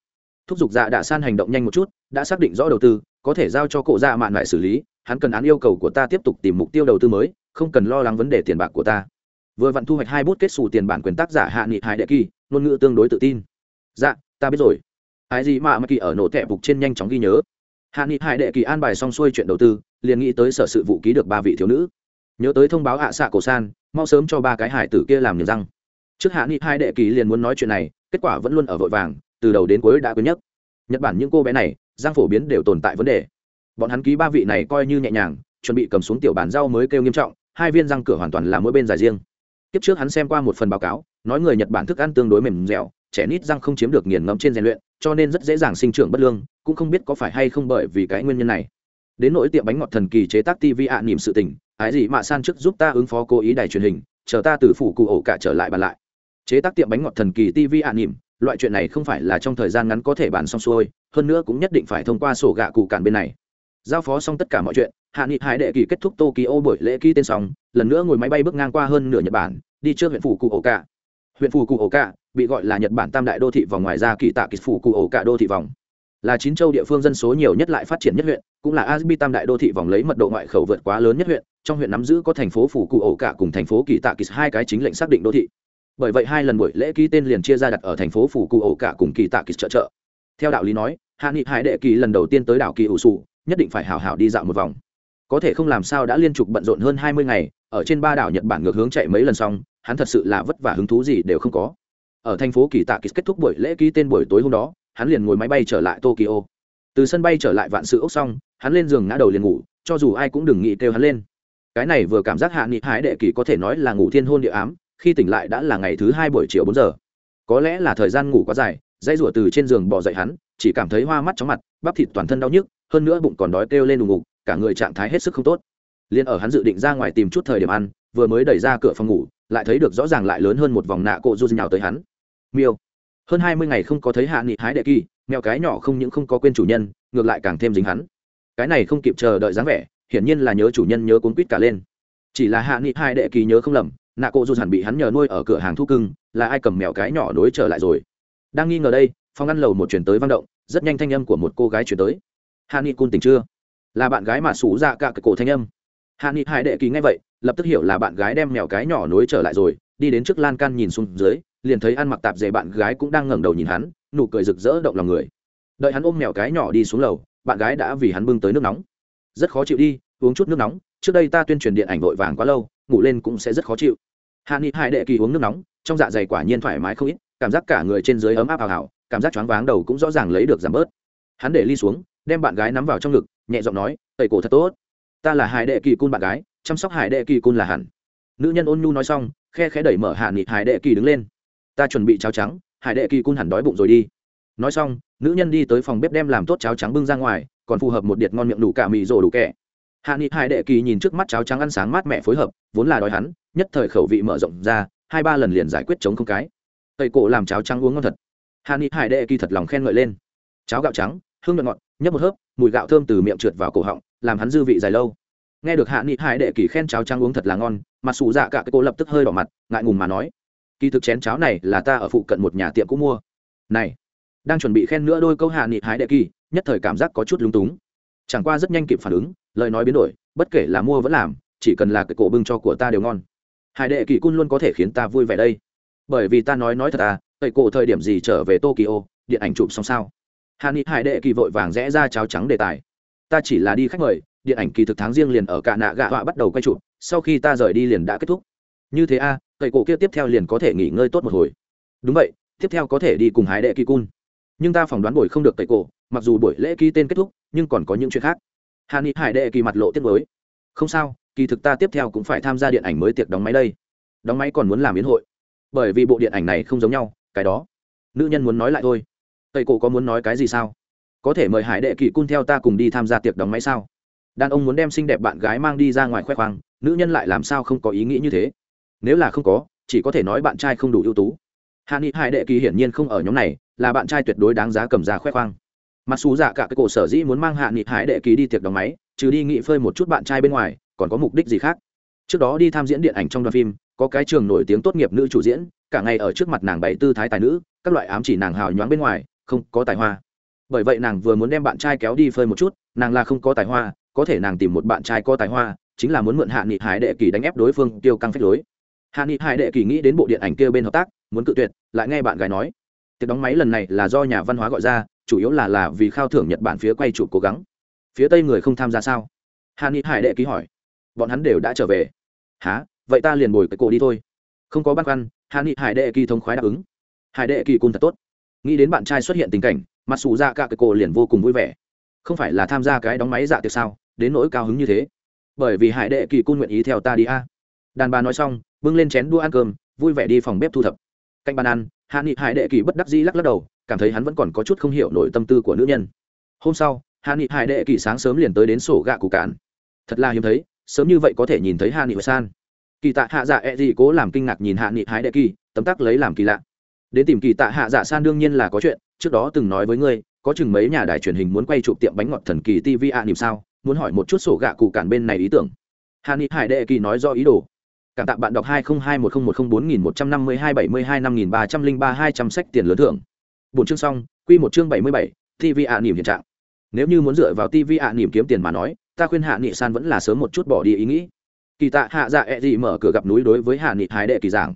Thúc giục dạ đạ san hành động nhanh một chút, đã xác định rõ đầu tư, có thể giao cho cổ dạ mạn lại xử lý, hắn cần án yêu cầu của ta tiếp tục tìm mục tiêu đầu tư mới không cần lo lắng vấn đề tiền bạc của ta. Vừa vặn thu hoạch hai bút kết xù tiền bản quyền tác giả hạ nghị hải đệ kỳ, ngôn ngữ tương đối tự tin. Dạ ta biết rồi. Ai gì mà mà kỳ ở nổ tẹp bục trên nhanh chóng ghi nhớ. Hạ nghị hải đệ kỳ an bài xong xuôi chuyện đầu tư, liền nghĩ tới sở sự vụ ký được ba vị thiếu nữ. Nhớ tới thông báo hạ xạ cổ san, mau sớm cho ba cái hải tử kia làm niềm răng. Trước hạ nghị hai đệ kỳ liền muốn nói chuyện này, kết quả vẫn luôn ở vội vàng, từ đầu đến cuối đã quên nhất nhật bản những cô bé này giang phổ biến đều tồn tại vấn đề. Bọn hắn ký ba vị này coi như nhẹ nhàng, chuẩn bị cầm xuống tiểu bàn rau mới kêu nghiêm trọng hai viên răng cửa hoàn toàn là mỗi bên dài riêng. Kiếp trước hắn xem qua một phần báo cáo, nói người nhật bản thức ăn tương đối mềm dẻo, trẻ nít răng không chiếm được nghiền ngẫm trên rèn luyện, cho nên rất dễ dàng sinh trưởng bất lương, cũng không biết có phải hay không bởi vì cái nguyên nhân này. Đến nỗi tiệm bánh ngọt thần kỳ chế tác tv ạ niềm sự tình, ái gì mà san trước giúp ta ứng phó cố ý đài truyền hình, chờ ta từ phủ cụ ổ cả trở lại bàn lại. Chế tác tiệm bánh ngọt thần kỳ tv ạ niềm, loại chuyện này không phải là trong thời gian ngắn có thể bàn xong xuôi, hơn nữa cũng nhất định phải thông qua sổ gạ cụ cản bên này. Giao phó xong tất cả mọi chuyện hạ nghị hải đệ kỳ kết thúc tokyo buổi lễ ký tên sóng lần nữa ngồi máy bay bước ngang qua hơn nửa nhật bản, đi trước huyện phủ cụ ổ cả huyện phủ cụ ổ cả bị gọi là nhật bản tam đại đô thị vòng ngoài ra kỳ tạ kỳ phủ cụ ổ cả đô thị vòng. Là chín châu địa phương dân số nhiều nhất lại phát triển nhất huyện, cũng là asbi tam đại đô thị vòng lấy mật độ ngoại khẩu vượt quá lớn nhất huyện, trong huyện nắm giữ có thành phố phủ cụ ổ cả cùng thành phố kỳ tạ kỳ hai cái chính lệnh xác định đô thị. Bởi vậy hai lần buổi lễ ký tên liền chia ra đặt ở thành phố phủ cụ ổ cả cùng kỳ tạ kỳ trợ trợ theo đạo lý nói, hạ nghị hải đệ kỳ lần đầu tiên tới đảo kỳ ủ sù nhất định phải hào hào đi dạo một vòng có thể không làm sao đã liên tục bận rộn hơn hai mươi ngày, ở trên ba đảo nhật bản ngược hướng chạy mấy lần xong, hắn thật sự là vất vả hứng thú gì đều không có. Ở thành phố kỳ tạ kỳ kết thúc buổi lễ ký tên buổi tối hôm đó, hắn liền ngồi máy bay trở lại tokyo. Từ sân bay trở lại vạn sự ốc xong, hắn lên giường ngã đầu liền ngủ, cho dù ai cũng đừng nghĩ kêu hắn lên. Cái này vừa cảm giác hạ nghị hái đệ kỳ có thể nói là ngủ thiên hôn địa ám, khi tỉnh lại đã là ngày thứ hai buổi chiều bốn giờ. Có lẽ là thời gian ngủ quá dài dây rủa từ trên giường bỏ dậy hắn, chỉ cảm thấy hoa mắt chóng mặt, bắp thịt toàn thân đau nhức, hơn nữa bụng còn đói kêu lên đùng ngục cả người trạng thái hết sức không tốt. Liền ở hắn dự định ra ngoài tìm chút thời điểm ăn, vừa mới đẩy ra cửa phòng ngủ, lại thấy được rõ ràng lại lớn hơn một vòng nạ cộ du nhào tới hắn. Miêu. Hơn hai mươi ngày không có thấy hạ nghị hái đệ kỳ, mèo cái nhỏ không những không có quên chủ nhân, ngược lại càng thêm dính hắn. Cái này không kịp chờ đợi dáng vẻ, hiển nhiên là nhớ chủ nhân nhớ cuốn quýt cả lên. Chỉ là hạ nghị hai đệ kỳ nhớ không lầm, nạ cộ du hẳn bị hắn nhờ nuôi ở cửa hàng thu cưng, là ai cầm mèo cái nhỏ nối trở lại rồi. Đang nghi ngờ đây phong ăn lầu một chuyển tới vang động, rất nhanh thanh âm của một cô gái chuyển tới. Hạ nghị cun tỉnh chưa? Là bạn gái mà xú ra dạ cả cái cổ thanh âm. Hạ nghị Hải đệ kỳ nghe vậy, lập tức hiểu là bạn gái đem mèo cái nhỏ nối trở lại rồi, đi đến trước lan can nhìn xuống dưới, liền thấy ăn mặc tạp dề bạn gái cũng đang ngẩng đầu nhìn hắn, nụ cười rực rỡ động lòng người. Đợi hắn ôm mèo cái nhỏ đi xuống lầu, bạn gái đã vì hắn bưng tới nước nóng. Rất khó chịu đi, uống chút nước nóng, trước đây ta tuyên truyền điện ảnh vội vàng quá lâu, ngủ lên cũng sẽ rất khó chịu. Hạ nghị hải đệ kỳ uống nước nóng, trong dạ dày quả nhiên thoải mái không ít, cảm giác cả người trên dưới ấm áp hào hào, cảm giác choáng váng đầu cũng rõ ràng lấy được giảm bớt. Hắn để ly xuống, đem bạn gái nắm vào trong ngực nhẹ giọng nói, tẩy cổ thật tốt. Ta là hải đệ kỳ cun bạn gái, chăm sóc hải đệ kỳ cun là hẳn. Nữ nhân ôn nhu nói xong, khe khẽ đẩy mở hạ nghị hải đệ kỳ đứng lên. Ta chuẩn bị cháo trắng, hải đệ kỳ cun hẳn đói bụng rồi đi. Nói xong, nữ nhân đi tới phòng bếp đem làm tốt cháo trắng bưng ra ngoài, còn phù hợp một điệt ngon miệng đủ cả mì rổ đủ kẻ hạ nghị hải đệ kỳ nhìn trước mắt cháo trắng ăn sáng mát mẹ phối hợp, vốn là đói hắn, nhất thời khẩu vị mở rộng ra, hai ba lần liền giải quyết chống không cái. Tây cổ làm cháo trắng uống ngon thật. Hạ nghị hải đệ kỳ thật lòng khen ngợi lên. Cháo gạo trắng, hương nhuận ngọt, nhấp một hớp mùi gạo thơm từ miệng trượt vào cổ họng, làm hắn dư vị dài lâu. Nghe được hạ nghị hải đệ kỳ khen cháo trắng uống thật là ngon mặt xù dạ cả cái cô lập tức hơi đỏ mặt, ngại ngùng mà nói, kỳ thực chén cháo này là ta ở phụ cận một nhà tiệm cũ mua. Này, đang chuẩn bị khen nữa đôi câu hạ nghị hải đệ kỳ nhất thời cảm giác có chút lúng túng. Chẳng qua rất nhanh kịp phản ứng, lời nói biến đổi, bất kể là mua vẫn làm, chỉ cần là cái cổ bưng cho của ta đều ngon. Hải đệ kỳ cun luôn có thể khiến ta vui vẻ đây. Bởi vì ta nói nói thật à tẩy cổ thời điểm gì trở về tokyo, điện ảnh chụp xong sao? Hà ni hải đệ kỳ vội vàng rẽ ra cháo trắng đề tài. Ta chỉ là đi khách mời điện ảnh kỳ thực tháng riêng liền ở cả nạ gạ họa bắt đầu quay chụp sau khi ta rời đi liền đã kết thúc. Như thế a à, tẩy cổ kia tiếp theo liền có thể nghỉ ngơi tốt một hồi. Đúng vậy tiếp theo có thể đi cùng hải đệ kỳ cun. Nhưng ta phỏng đoán buổi không được tẩy cổ mặc dù buổi lễ ký tên kết thúc nhưng còn có những chuyện khác. Hà ni hải đệ kỳ mặt lộ tiết mới không sao kỳ thực ta tiếp theo cũng phải tham gia điện ảnh mới tiệc đóng máy đây. Đóng máy còn muốn làm biến hội. Bởi vì bộ điện ảnh này không giống nhau cái đó. Nữ nhân muốn nói lại thôi tây cổ có muốn nói cái gì sao? Có thể mời hải đệ kỳ cun theo ta cùng đi tham gia tiệc đóng máy sao? Đàn ông muốn đem xinh đẹp bạn gái mang đi ra ngoài khoe khoang, nữ nhân lại làm sao không có ý nghĩ như thế? Nếu là không có, chỉ có thể nói bạn trai không đủ ưu tú. Hạ nghị hải đệ kỳ hiển nhiên không ở nhóm này, là bạn trai tuyệt đối đáng giá cầm ra khoe khoang. Mặc dù dạ cả cái cổ sở dĩ muốn mang hạ nghị hải đệ kỳ đi tiệc đóng máy, trừ đi nghị phơi một chút bạn trai bên ngoài, còn có mục đích gì khác? Trước đó đi tham diễn điện ảnh trong đoàn phim, có cái trường nổi tiếng tốt nghiệp nữ chủ diễn, cả ngày ở trước mặt nàng bày tư thái tài nữ, các loại ám chỉ nàng hào nhoáng bên ngoài không có tài hoa. Bởi vậy nàng vừa muốn đem bạn trai kéo đi phơi một chút, nàng là không có tài hoa, có thể nàng tìm một bạn trai có tài hoa, chính là muốn mượn hạ nghị hải đệ kỳ đánh ép đối phương tiêu căng phách lối. Hạ nghị hải đệ kỳ nghĩ đến bộ điện ảnh kia bên hợp tác, muốn cự tuyệt, lại nghe bạn gái nói. Tiệc đóng máy lần này là do nhà văn hóa gọi ra, chủ yếu là là vì khao thưởng nhật bản phía quay chụp cố gắng. Phía tây người không tham gia sao? Hạ nghị hải đệ ký hỏi. Bọn hắn đều đã trở về. Há vậy ta liền bồi cái cổ đi thôi. Không có băn khoăn, hạ nghị hải đệ kỳ thông khoái đáp ứng. Hải đệ kỳ cun thật tốt nghĩ đến bạn trai xuất hiện tình cảnh, mặt xù ra dạ cả cái cổ liền vô cùng vui vẻ. Không phải là tham gia cái đóng máy dạ tiệc sao, đến nỗi cao hứng như thế. Bởi vì hải đệ kỳ cun nguyện ý theo ta đi a. Đàn bà nói xong, bưng lên chén đua ăn cơm, vui vẻ đi phòng bếp thu thập. Cạnh bàn ăn, hạ nghị hải đệ kỳ bất đắc dĩ lắc lắc đầu, cảm thấy hắn vẫn còn có chút không hiểu nổi tâm tư của nữ nhân. Hôm sau, hạ nghị hải đệ kỳ sáng sớm liền tới đến sổ gạ cụ cản thật là hiếm thấy, sớm như vậy có thể nhìn thấy hạ nghị san. Kỳ tạ hạ dạ e gì cố làm kinh ngạc nhìn hạ nghị hải đệ kỳ, tấm tắc lấy làm kỳ lạ đến tìm kỳ tạ hạ dạ san đương nhiên là có chuyện trước đó từng nói với ngươi có chừng mấy nhà đài truyền hình muốn quay chụp tiệm bánh ngọt thần kỳ tv ạ à, sao muốn hỏi một chút sổ gạ cụ cản bên này ý tưởng. Hà ni hải đệ kỳ nói do ý đồ. Cảm tạ bạn đọc hai nghìn hai một không một không bốn nghìn một trăm năm mươi hai bảy mươi hai năm nghìn ba trăm linh ba hai trăm sách tiền lớn thưởng. Bốn chương xong quy một chương bảy mươi bảy tv ạ niềm hiện trạng. Nếu như muốn dựa vào tv ạ niềm kiếm tiền mà nói ta khuyên hạ nghị san vẫn là sớm một chút bỏ đi ý nghĩ. Kỳ tạ hạ dạ e gì mở cửa gặp núi đối với hạ nghị hải đệ kỳ giảng.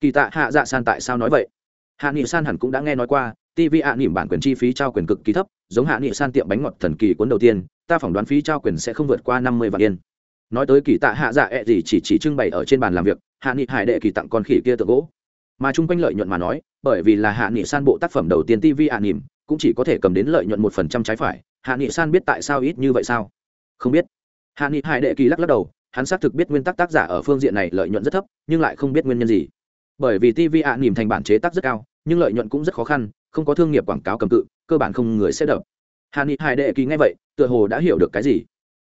Kỳ tạ hạ dạ san tại sao nói vậy? Hạ nghị san hẳn cũng đã nghe nói qua tv ạ niềm bản quyền chi phí trao quyền cực kỳ thấp, giống hạ nghị san tiệm bánh ngọt thần kỳ cuốn đầu tiên, ta phỏng đoán phí trao quyền sẽ không vượt qua năm mươi vạn yên. Nói tới kỳ tạ hạ dạ e gì chỉ chỉ trưng bày ở trên bàn làm việc, hạ nghị hải đệ kỳ tặng con khỉ kia tượng gỗ. Mà chung quanh lợi nhuận mà nói, bởi vì là hạ nghị san bộ tác phẩm đầu tiên tv ạ niềm cũng chỉ có thể cầm đến lợi nhuận một phần trăm trái phải, hạ nghị san biết tại sao ít như vậy sao? Không biết. Hạ nghị hải đệ kỳ lắc lắc đầu, hắn xác thực biết nguyên tắc tác giả ở phương diện này lợi nhuận rất thấp, nhưng lại không biết nguyên nhân gì bởi vì tv ạ nỉm thành bản chế tác rất cao, nhưng lợi nhuận cũng rất khó khăn, không có thương nghiệp quảng cáo cầm cự, cơ bản không người sẽ đập. Hà nghị hải đệ kỳ nghe vậy, tựa hồ đã hiểu được cái gì.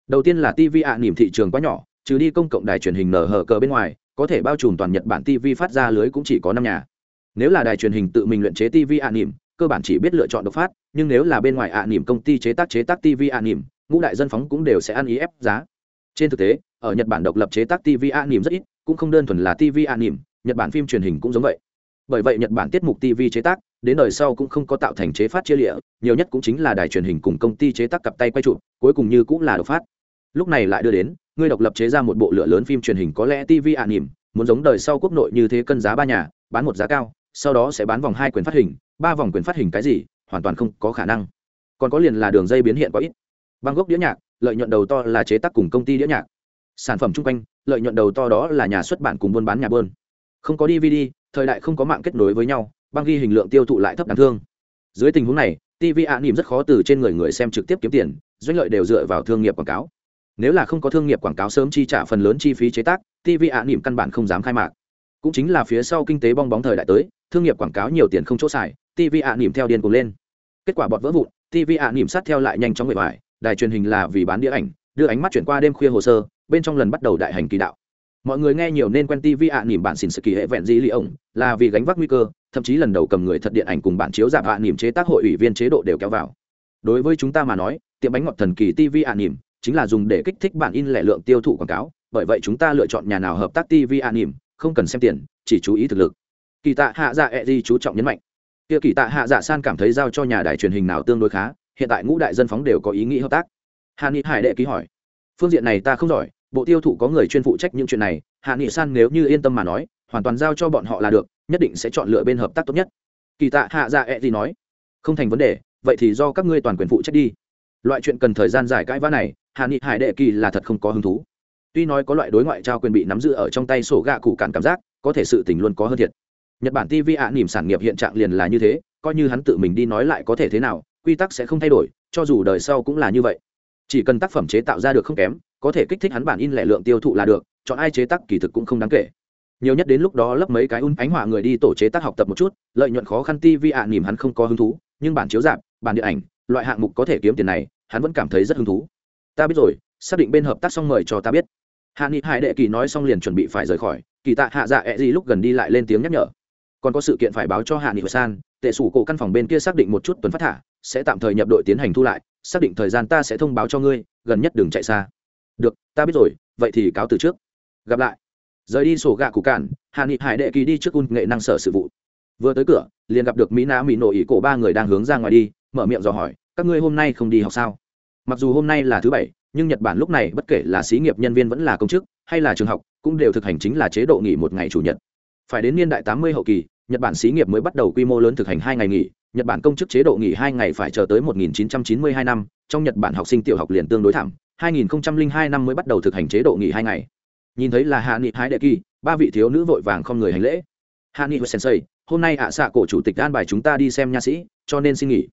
Đầu tiên là tv ạ nỉm thị trường quá nhỏ, trừ đi công cộng đài truyền hình nở hở cờ bên ngoài, có thể bao trùm toàn nhật bản tv phát ra lưới cũng chỉ có năm nhà. Nếu là đài truyền hình tự mình luyện chế tv ạ nỉm cơ bản chỉ biết lựa chọn độc phát, nhưng nếu là bên ngoài ạ nỉm công ty chế tác chế tác tv ạ nỉm ngũ đại dân phóng cũng đều sẽ ăn ý ép giá. Trên thực tế, ở nhật bản độc lập chế tác tv ạ nỉm rất ít, cũng không đơn thuần là tv ạ nỉm nhật bản phim truyền hình cũng giống vậy. Bởi vậy nhật bản tiết mục tv chế tác, đến đời sau cũng không có tạo thành chế phát chia lịa, nhiều nhất cũng chính là đài truyền hình cùng công ty chế tác cặp tay quay trụ cuối cùng như cũng là độc phát. Lúc này lại đưa đến, ngươi độc lập chế ra một bộ lửa lớn phim truyền hình có lẽ tv a nỉm, muốn giống đời sau quốc nội như thế cân giá ba nhà, bán một giá cao, sau đó sẽ bán vòng hai quyền phát hình, ba vòng quyền phát hình cái gì, hoàn toàn không có khả năng. Còn có liền là đường dây biến hiện có ít. Băng gốc đĩa nhạc, lợi nhuận đầu to là chế tác cùng công ty đĩa nhạc. Sản phẩm chung quanh, lợi nhuận đầu to đó là nhà xuất bản cùng buôn bán nhà bơn không có dvd thời đại không có mạng kết nối với nhau, băng ghi hình lượng tiêu thụ lại thấp đáng thương. Dưới tình huống này tv ạ nỉm rất khó từ trên người người xem trực tiếp kiếm tiền, doanh lợi đều dựa vào thương nghiệp quảng cáo. Nếu là không có thương nghiệp quảng cáo sớm chi trả phần lớn chi phí chế tác tv ạ nỉm căn bản không dám khai mạc. Cũng chính là phía sau kinh tế bong bóng thời đại tới, thương nghiệp quảng cáo nhiều tiền không chỗ xài tv ạ nỉm theo điên cuồng lên. Kết quả bọt vỡ vụn tv ạ nỉm sát theo lại nhanh chóng bề ngoài đài truyền hình là vì bán đĩa ảnh, đưa ánh mắt chuyển qua đêm khuya hồ sơ, bên trong lần bắt đầu đại hành kỳ đạo mọi người nghe nhiều nên quen tv ạ nỉm bản xin sự kỳ hệ vẹn dĩ lì ổng, là vì gánh vác nguy cơ, thậm chí lần đầu cầm người thật điện ảnh cùng bản chiếu giảm ạ nỉm chế tác hội ủy viên chế độ đều kéo vào. Đối với chúng ta mà nói, tiệm bánh ngọt thần kỳ tv ạ nỉm chính là dùng để kích thích bản in lẻ lượng tiêu thụ quảng cáo, bởi vậy chúng ta lựa chọn nhà nào hợp tác tv ạ nỉm, không cần xem tiền, chỉ chú ý thực lực. Kỳ tạ hạ dạ e di chú trọng nhấn mạnh. Kia kỳ tạ hạ dạ san cảm thấy giao cho nhà đài truyền hình nào tương đối khá, hiện tại ngũ đại dân phóng đều có ý nghĩ hợp tác. Hà ni hải đệ ký hỏi, phương diện này ta không giỏi bộ tiêu thụ có người chuyên phụ trách những chuyện này, hạ nghị san nếu như yên tâm mà nói, hoàn toàn giao cho bọn họ là được, nhất định sẽ chọn lựa bên hợp tác tốt nhất. Kỳ tạ hạ dạ ẹ、e、gì gì nói, không thành vấn đề, vậy thì do các ngươi toàn quyền phụ trách đi. Loại chuyện cần thời gian dài cãi vã này, hạ nghị hải đệ kỳ là thật không có hứng thú. Tuy nói có loại đối ngoại trao quyền bị nắm giữ ở trong tay sổ gạ cụ cản cảm giác, có thể sự tình luôn có hơn thiệt. Nhật bản tv ạ nỉm sản nghiệp hiện trạng liền là như thế, coi như hắn tự mình đi nói lại có thể thế nào, quy tắc sẽ không thay đổi, cho dù đời sau cũng là như vậy. Chỉ cần tác phẩm chế tạo ra được không kém có thể kích thích hắn bản in lẻ lượng tiêu thụ là được chọn ai chế tác kỳ thực cũng không đáng kể. Nhiều nhất đến lúc đó lấp mấy cái un ánh họa người đi tổ chế tác học tập một chút lợi nhuận khó khăn ti vi ạ nỉm hắn không có hứng thú nhưng bản chiếu giảm, bản điện ảnh loại hạng mục có thể kiếm tiền này hắn vẫn cảm thấy rất hứng thú. Ta biết rồi xác định bên hợp tác xong mời cho ta biết. Hạ nghị hải đệ kỳ nói xong liền chuẩn bị phải rời khỏi kỳ tạ hạ dạ ẹ、e、gì lúc gần đi lại lên tiếng nhắc nhở. Còn có sự kiện phải báo cho hạ nghị san tệ sủ cổ căn phòng bên kia xác định một chút tuần phát thả sẽ tạm thời nhập đội tiến hành thu lại xác định thời gian ta sẽ thông báo cho ngươi gần nhất đừng chạy xa được, ta biết rồi, vậy thì cáo từ trước. Gặp lại. Rời đi sổ gạ cụ cản hạ nghị hải đệ kỳ đi trước un nghệ năng sở sự vụ. Vừa tới cửa, liền gặp được mỹ nã mỹ nổ ỉ cổ ba người đang hướng ra ngoài đi, mở miệng dò hỏi, các ngươi hôm nay không đi học sao? Mặc dù hôm nay là thứ bảy, nhưng nhật bản lúc này bất kể là xí nghiệp nhân viên vẫn là công chức, hay là trường học, cũng đều thực hành chính là chế độ nghỉ một ngày chủ nhật. Phải đến niên đại tám mươi hậu kỳ, nhật bản xí nghiệp mới bắt đầu quy mô lớn thực hành hai ngày nghỉ, nhật bản công chức chế độ nghỉ hai ngày phải chờ tới 1992 năm, trong nhật bản học sinh tiểu học liền tương đối thảm 2002 năm mới bắt đầu thực hành chế độ nghỉ hai ngày. Nhìn thấy là hạ nghị hái đệ kỳ, ba vị thiếu nữ vội vàng không người hành lễ. Hạ nghị sensei, hôm nay ạ à xạ cổ chủ tịch an bài chúng ta đi xem nha sĩ, cho nên xin nghỉ.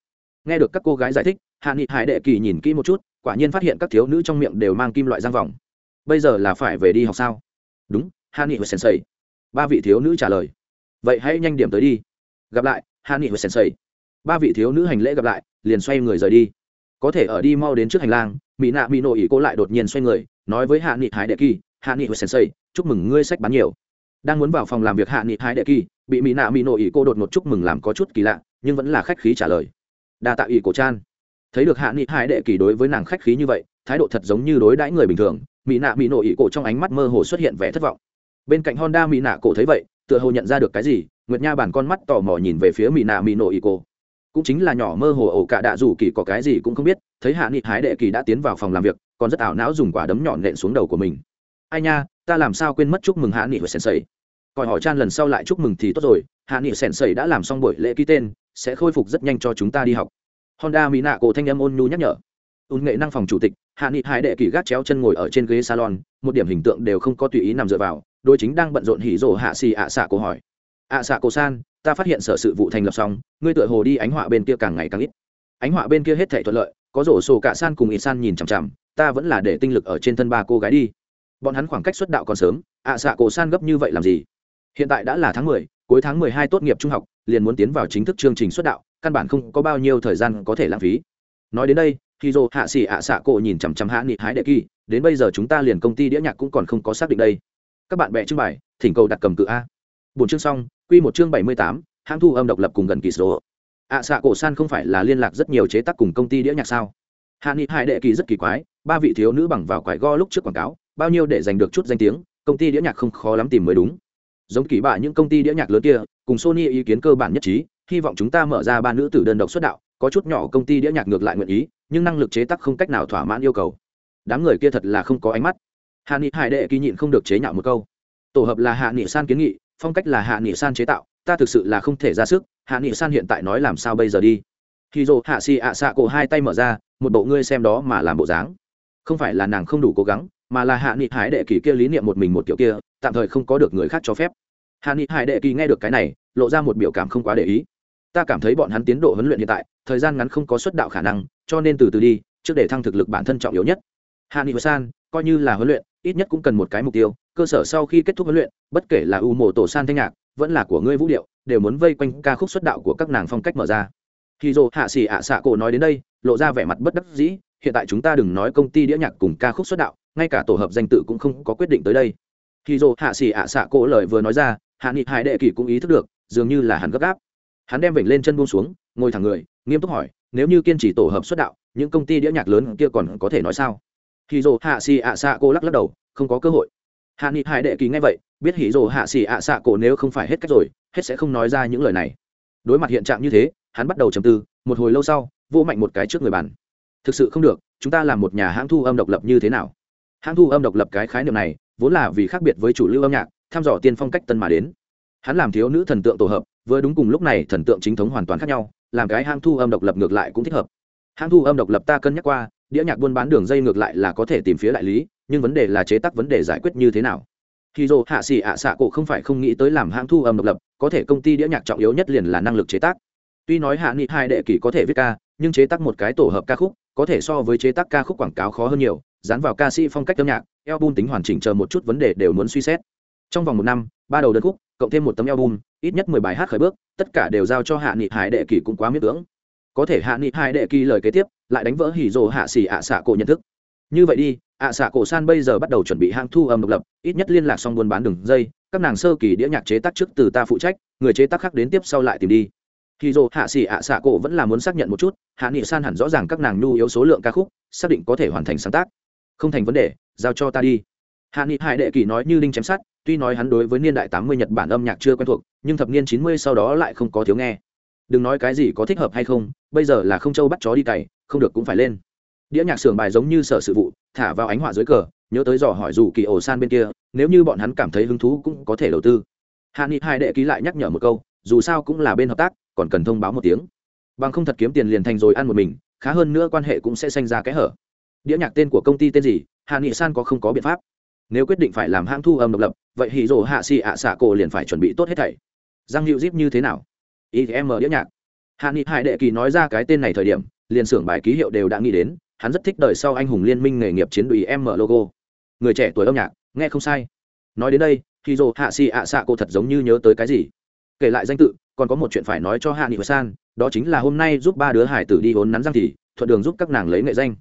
Nghe được các cô gái giải thích, hạ nghị hải đệ kỳ nhìn kỹ một chút, quả nhiên phát hiện các thiếu nữ trong miệng đều mang kim loại răng vòng bây giờ là phải về đi học sao? Đúng, hạ nghị sensei. Ba vị thiếu nữ trả lời. Vậy hãy nhanh điểm tới đi. Gặp lại, hạ nghị sensei. Ba vị thiếu nữ hành lễ gặp lại, liền xoay người rời đi có thể ở đi mau đến trước hành lang, mỹ nạ mỹ nội ý cô lại đột nhiên xoay người, nói với hạ nghị hải đệ kỳ, hạ nghị hồi sensei, chúc mừng ngươi sách bán nhiều. Đang muốn vào phòng làm việc hạ nghị hải đệ kỳ, bị mỹ nạ mỹ nội ý cô đột một chúc mừng làm có chút kỳ lạ, nhưng vẫn là khách khí trả lời. Đa tạ ý cổ chan. Thấy được hạ nghị hải đệ kỳ đối với nàng khách khí như vậy, thái độ thật giống như đối đãi người bình thường, mỹ nạ mỹ nội ý cổ trong ánh mắt mơ hồ xuất hiện vẻ thất vọng. Bên cạnh honda mỹ nạ cổ thấy vậy, tựa hồ nhận ra được cái gì, nguyệt nha bản con mắt tò mò nhìn về phía mỹ nạ mỹ nội ý cổ cũng chính là nhỏ mơ hồ ổ cả đạ dù kỳ có cái gì cũng không biết, thấy hạ nghị hái đệ kỳ đã tiến vào phòng làm việc, còn rất ảo não dùng quả đấm nhọn nện xuống đầu của mình. Ai nha, ta làm sao quên mất chúc mừng hạ nghị và sensei coi hỏi chan lần sau lại chúc mừng thì tốt rồi, hạ nghị sensei đã làm xong buổi lễ ký tên, sẽ khôi phục rất nhanh cho chúng ta đi học. Honda mỹ nạ cổ thanh âm ôn nhu nhắc nhở. Ôn nghệ năng phòng chủ tịch, hạ nghị hải đệ kỳ gác chéo chân ngồi ở trên ghế salon, một điểm hình tượng đều không có tùy ý nằm dựa vào đôi chính đang bận rộn hỉ rồ hạ xì ạ xạ cổ hỏi ạ xạ cổ san, ta phát hiện sở sự vụ thành lập xong, ngươi tựa hồ đi ánh họa bên kia càng ngày càng ít. Ánh họa bên kia hết thể thuận lợi, có rổ sổ cả san cùng ít san nhìn chằm chằm, ta vẫn là để tinh lực ở trên thân ba cô gái đi. Bọn hắn khoảng cách xuất đạo còn sớm, ạ à xạ cổ san gấp như vậy làm gì? Hiện tại đã là tháng mười, cuối tháng mười hai tốt nghiệp trung học, liền muốn tiến vào chính thức chương trình xuất đạo, căn bản không có bao nhiêu thời gian có thể lãng phí. Nói đến đây khi dô hạ xỉ ạ xạ cổ nhìn chằm chằm hạ nghị hái đệ kỳ, đến bây giờ chúng ta liền công ty đĩa nhạc cũng còn không có xác định đây. Các bạn bè trưng bày, thỉnh cầu đặt cầm cự a bốn chương xong, quy một chương bảy mươi tám, hãng thu âm độc lập cùng gần kỳ số. Ạ xạ cổ san không phải là liên lạc rất nhiều chế tác cùng công ty đĩa nhạc sao? Hạ nghị hải đệ kỳ rất kỳ quái, ba vị thiếu nữ bằng vào quải go lúc trước quảng cáo, bao nhiêu để giành được chút danh tiếng, công ty đĩa nhạc không khó lắm tìm mới đúng. Giống kỳ bạ những công ty đĩa nhạc lớn kia, cùng sony ý kiến cơ bản nhất trí, hy vọng chúng ta mở ra ba nữ tử đơn độc xuất đạo, có chút nhỏ công ty đĩa nhạc ngược lại nguyện ý, nhưng năng lực chế tác không cách nào thỏa mãn yêu cầu. Đám người kia thật là không có ánh mắt. Hạ nghị hải đệ kỳ nhịn không được chế nhạo một câu. Tổ hợp là hạ nghị san kiến nghị phong cách là hạ nghị san chế tạo, ta thực sự là không thể ra sức, hạ nghị san hiện tại nói làm sao bây giờ đi? Khi dô hạ xì ạ xạ cổ hai tay mở ra, một bộ ngươi xem đó mà làm bộ dáng. Không phải là nàng không đủ cố gắng, mà là hạ nghị hải đệ kỳ kia lý niệm một mình một kiểu kia, tạm thời không có được người khác cho phép. Hạ nghị hải đệ kỳ nghe được cái này, lộ ra một biểu cảm không quá để ý. Ta cảm thấy bọn hắn tiến độ huấn luyện hiện tại, thời gian ngắn không có xuất đạo khả năng, cho nên từ từ đi, trước để thăng thực lực bản thân trọng yếu nhất. Hạ nghị san, coi như là huấn luyện, ít nhất cũng cần một cái mục tiêu cơ sở sau khi kết thúc huấn luyện, bất kể là u mộ tổ san thanh nhạc, vẫn là của ngươi vũ điệu, đều muốn vây quanh ca khúc xuất đạo của các nàng phong cách mở ra. Khi dồ hạ xỉ ạ xạ cổ nói đến đây, lộ ra vẻ mặt bất đắc dĩ, hiện tại chúng ta đừng nói công ty đĩa nhạc cùng ca khúc xuất đạo, ngay cả tổ hợp danh tự cũng không có quyết định tới đây. Khi dồ hạ xỉ ạ xạ cổ lời vừa nói ra, hạ nghị hải đệ kỷ cũng ý thức được, dường như là hắn gấp gáp. Hắn đem vểnh lên chân buông xuống, ngồi thẳng người, nghiêm túc hỏi, nếu như kiên trì tổ hợp xuất đạo, những công ty đĩa nhạc lớn kia còn có thể nói sao? Khi dồ hạ xỉ ạ xạ cô lắc lắc đầu, không có cơ hội hạ nghị hải đệ kỳ nghe vậy, biết hỉ rồ hạ xỉ ạ xạ cổ nếu không phải hết cách rồi, hết sẽ không nói ra những lời này. Đối mặt hiện trạng như thế, hắn bắt đầu trầm tư, một hồi lâu sau vô mạnh một cái trước người bàn. Thực sự không được, chúng ta làm một nhà hãng thu âm độc lập như thế nào? Hãng thu âm độc lập cái khái niệm này, vốn là vì khác biệt với chủ lưu âm nhạc tham dò tiên phong cách tân mà đến. Hắn làm thiếu nữ thần tượng tổ hợp, vừa đúng cùng lúc này thần tượng chính thống hoàn toàn khác nhau, làm cái hãng thu âm độc lập ngược lại cũng thích hợp. Hãng thu âm độc lập ta cân nhắc qua, đĩa nhạc buôn bán đường dây ngược lại là có thể tìm phía đại lý nhưng vấn đề là chế tác vấn đề giải quyết như thế nào. Khi dồ hạ xỉ ạ xạ cổ không phải không nghĩ tới làm hãng thu âm độc lập, có thể công ty đĩa nhạc trọng yếu nhất liền là năng lực chế tác. Tuy nói hạ nghị hai đệ kỷ có thể viết ca, nhưng chế tác một cái tổ hợp ca khúc, có thể so với chế tác ca khúc quảng cáo khó hơn nhiều, dán vào ca sĩ phong cách âm nhạc, album tính hoàn chỉnh chờ một chút vấn đề đều muốn suy xét. Trong vòng một năm, ba đầu đơn khúc, cộng thêm một tấm album, ít nhất mười bài hát khởi bước, tất cả đều giao cho hạ nghị hải đệ kỳ cũng quá miễn cưỡng. Có thể hạ nghị hải đệ kỳ lời kế tiếp, lại đánh vỡ hỉ rồ hạ xỉ ạ xạ cổ nhận thức như vậy đi, ạ xạ cổ san bây giờ bắt đầu chuẩn bị hãng thu âm độc lập, ít nhất liên lạc xong buôn bán đường dây, các nàng sơ kỳ đĩa nhạc chế tác trước từ ta phụ trách, người chế tác khác đến tiếp sau lại tìm đi. Khi dồ hạ xỉ ạ xạ cổ vẫn là muốn xác nhận một chút, hạ nghị san hẳn rõ ràng các nàng nhu yếu số lượng ca khúc, xác định có thể hoàn thành sáng tác. Không thành vấn đề, giao cho ta đi. Hạ nghị hải đệ kỳ nói như linh chém sát tuy nói hắn đối với niên đại tám mươi nhật bản âm nhạc chưa quen thuộc, nhưng thập niên chín mươi sau đó lại không có thiếu nghe. Đừng nói cái gì có thích hợp hay không, bây giờ là không châu bắt chó đi cày, không được cũng phải lên đĩa nhạc xưởng bài giống như sở sự vụ, thả vào ánh họa dưới cờ, nhớ tới dò hỏi dù kỳ ổ san bên kia, nếu như bọn hắn cảm thấy hứng thú cũng có thể đầu tư. Hạ nghị hai đệ ký lại nhắc nhở một câu, dù sao cũng là bên hợp tác, còn cần thông báo một tiếng. Bằng không thật kiếm tiền liền thành rồi ăn một mình, khá hơn nữa quan hệ cũng sẽ sinh ra cái hở. Đĩa nhạc tên của công ty tên gì? Hạ nghị san có không có biện pháp. Nếu quyết định phải làm hãng thu âm độc lập, vậy hì rồ hạ xì ạ xạ cổ liền phải chuẩn bị tốt hết thảy. Giang hữu zip như thế nào? Em đĩa nhạc. Hạ nghị hải đệ kỳ nói ra cái tên này thời điểm, liền xưởng bài ký hiệu đều đã nghĩ đến hắn rất thích đời sau anh hùng liên minh nghề nghiệp chiến đùi m logo. Người trẻ tuổi âm nhạc, nghe không sai. Nói đến đây khi dồ hạ xì ạ xạ cô thật giống như nhớ tới cái gì. Kể lại danh tự, còn có một chuyện phải nói cho hạ nghị san đó chính là hôm nay giúp ba đứa hải tử đi hốn nắn răng thì, thuận đường giúp các nàng lấy nghệ danh.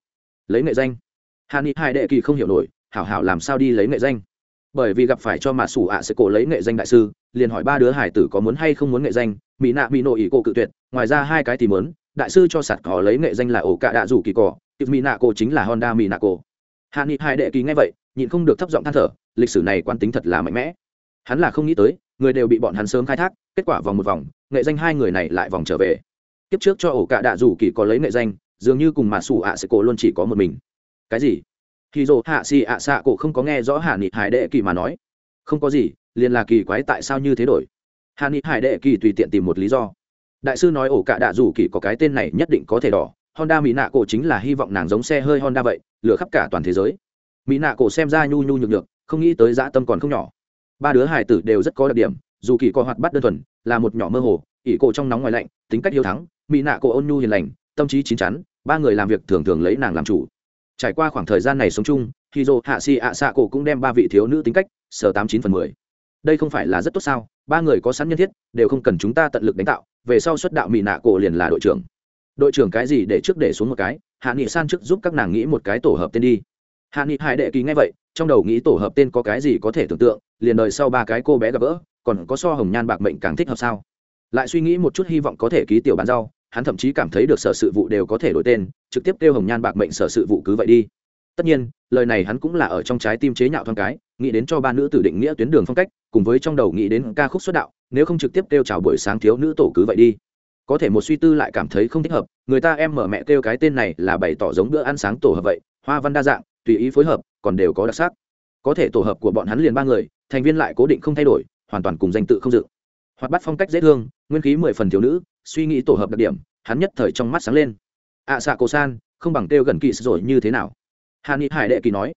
Lấy nghệ danh? Hạ nghị hải đệ kỳ không hiểu nổi, hảo hảo làm sao đi lấy nghệ danh? Bởi vì gặp phải cho mà sủ ạ sẽ cổ lấy nghệ danh đại sư, liền hỏi ba đứa hải tử có muốn hay không muốn nghệ danh mỹ nạ mỹ nội ý cô cự tuyệt, ngoài ra hai cái thì muốn, đại sư cho sạt cỏ lấy nghệ danh là ổ cạ đạ rủ kỳ cỏ tiệp mỹ nạ cô chính là honda mỹ nạ cô hạ nghị hai đệ kỳ nghe vậy, nhịn không được thấp giọng than thở, lịch sử này quán tính thật là mạnh mẽ. Hắn là không nghĩ tới, người đều bị bọn hắn sớm khai thác, kết quả vòng một vòng, nghệ danh hai người này lại vòng trở về. Tiếp trước cho ổ cạ đạ rủ kỳ có lấy nghệ danh, dường như cùng mà sủ ạ sẽ cổ luôn chỉ có một mình. Cái gì? Khi dồ hạ xì ạ xạ cổ không có nghe rõ hạ nghị hải đệ kỳ mà nói. Không có gì, liền là kỳ quái tại sao như thế đổi. Hạ nghị hải đệ kỳ tùy tiện tìm một lý do. Đại sư nói ổ cả đạ dù kỳ có cái tên này nhất định có thể đỏ honda mỹ nạ cổ chính là hy vọng nàng giống xe hơi honda vậy, lừa khắp cả toàn thế giới. Mỹ nạ cổ xem ra nhu nhu nhược được không nghĩ tới dã tâm còn không nhỏ. Ba đứa hải tử đều rất có đặc điểm, dù kỳ có hoạt bát đơn thuần, là một nhỏ mơ hồ, ỷ cổ trong nóng ngoài lạnh, tính cách hiếu thắng, mỹ nạ cổ ôn nhu hiền lành, tâm trí chín chắn, ba người làm việc thường thường lấy nàng làm chủ. Trải qua khoảng thời gian này sống chung khi dô hạ xì ạ xạ cổ cũng đem ba vị thiếu nữ tính cách, sở tám chín phần mười. Đây không phải là rất tốt sao? Ba người có sẵn nhân thiết, đều không cần chúng ta tận lực đánh tạo, về sau xuất đạo mỹ nạ cổ liền là đội trưởng đội trưởng cái gì để trước để xuống một cái, hạ nghị san trước giúp các nàng nghĩ một cái tổ hợp tên đi. Hạ nghị Hải đệ kỳ ngay vậy, trong đầu nghĩ tổ hợp tên có cái gì có thể tưởng tượng, liền đời sau ba cái cô bé gặp gỡ, còn có so hồng nhan bạc mệnh càng thích hợp sao? Lại suy nghĩ một chút hy vọng có thể ký tiểu bán rau, hắn thậm chí cảm thấy được sở sự vụ đều có thể đổi tên, trực tiếp kêu hồng nhan bạc mệnh sở sự vụ cứ vậy đi. Tất nhiên, lời này hắn cũng là ở trong trái tim chế nhạo thoáng cái, nghĩ đến cho ba nữ tử định nghĩa tuyến đường phong cách, cùng với trong đầu nghĩ đến ca khúc xuất đạo, nếu không trực tiếp kêu chào buổi sáng thiếu nữ tổ cứ vậy đi có thể một suy tư lại cảm thấy không thích hợp, người ta em mở mẹ kêu cái tên này là bày tỏ giống bữa ăn sáng tổ hợp vậy, hoa văn đa dạng, tùy ý phối hợp, còn đều có đặc sắc. Có thể tổ hợp của bọn hắn liền ba người, thành viên lại cố định không thay đổi, hoàn toàn cùng danh tự không dự Hoạt bắt phong cách dễ thương, nguyên khí mười phần thiếu nữ, suy nghĩ tổ hợp đặc điểm, hắn nhất thời trong mắt sáng lên. Ạ xạ cổ san, không bằng kêu gần kỳ rồi như thế nào? Hạ ni hải đệ kỳ nói.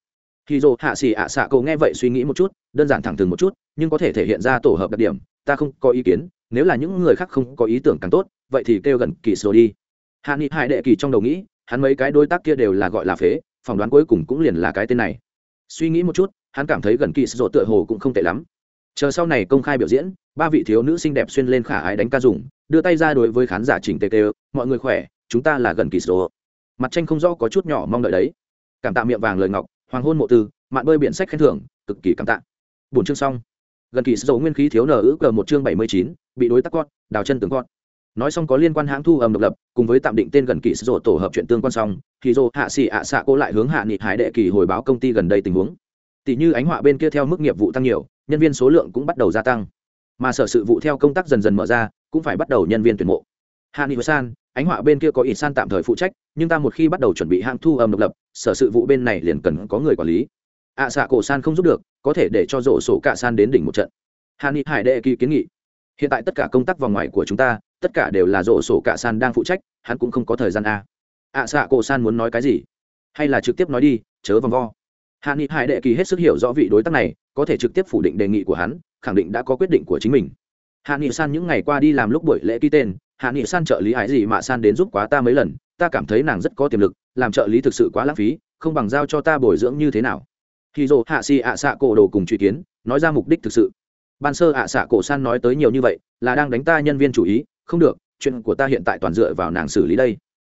Khi dồ hạ xỉ ạ xạ cổ nghe vậy suy nghĩ một chút, đơn giản thẳng thừng một chút, nhưng có thể thể hiện ra tổ hợp đặc điểm, ta không có ý kiến, nếu là những người khác không có ý tưởng càng tốt vậy thì kêu gần kỳ sổ đi. Hạ nghị hải đệ kỳ trong đầu nghĩ, hắn mấy cái đối tác kia đều là gọi là phế, phỏng đoán cuối cùng cũng liền là cái tên này. Suy nghĩ một chút, hắn cảm thấy gần kỳ sổ tựa hồ cũng không tệ lắm. Chờ sau này công khai biểu diễn, ba vị thiếu nữ xinh đẹp xuyên lên khả ái đánh ca dùng, đưa tay ra đối với khán giả chỉnh tề tê mọi người khỏe, chúng ta là gần kỳ sổ mặt tranh không rõ có chút nhỏ mong đợi đấy. Cảm tạ miệng vàng lời ngọc, hoàng hôn mộ tư, mạn bơi biển sách khen thưởng, cực kỳ cảm tạ. Bốn chương xong. Gần kỳ sổ nguyên khí thiếu nở ước cờ một chương bảy mươi chín, bị đối tác con đào chân tướng con nói xong có liên quan hãng thu âm độc lập cùng với tạm định tên gần kỳ sổ tổ hợp chuyện tương quan xong thì dô hạ xì ạ xạ cô lại hướng hạ nghị hải đệ kỳ hồi báo công ty gần đây tình huống. Tỷ như ánh họa bên kia theo mức nghiệp vụ tăng nhiều nhân viên số lượng cũng bắt đầu gia tăng. Mà sở sự vụ theo công tác dần dần mở ra cũng phải bắt đầu nhân viên tuyển mộ. Hạ nghị san ánh họa bên kia có ít san tạm thời phụ trách nhưng ta một khi bắt đầu chuẩn bị hãng thu âm độc lập sở sự vụ bên này liền cần có người quản lý. Ạ à, xạ cổ san không giúp được có thể để cho rổ sổ cả san đến đỉnh một trận. Hạ nghị hải đệ kỳ kiến nghị hiện tại tất cả công tác vòng ngoài của chúng ta tất cả đều là rổ sổ cả san đang phụ trách hắn cũng không có thời gian a ạ à, xạ cổ san muốn nói cái gì? Hay là trực tiếp nói đi chớ vòng vo. Hạ nghị hải đệ kỳ hết sức hiểu rõ vị đối tác này có thể trực tiếp phủ định đề nghị của hắn khẳng định đã có quyết định của chính mình. Hạ nghị san những ngày qua đi làm lúc buổi lễ ký tên hạ nghị san trợ lý ái gì mà san đến giúp quá ta mấy lần ta cảm thấy nàng rất có tiềm lực làm trợ lý thực sự quá lãng phí không bằng giao cho ta bồi dưỡng như thế nào. Khi dồ hạ si ạ xạ cổ đồ cùng truy kiến nói ra mục đích thực sự ban sơ ạ xạ cổ san nói tới nhiều như vậy, là đang đánh ta nhân viên chủ ý, không được, chuyện của ta hiện tại toàn dựa vào nàng xử lý đây.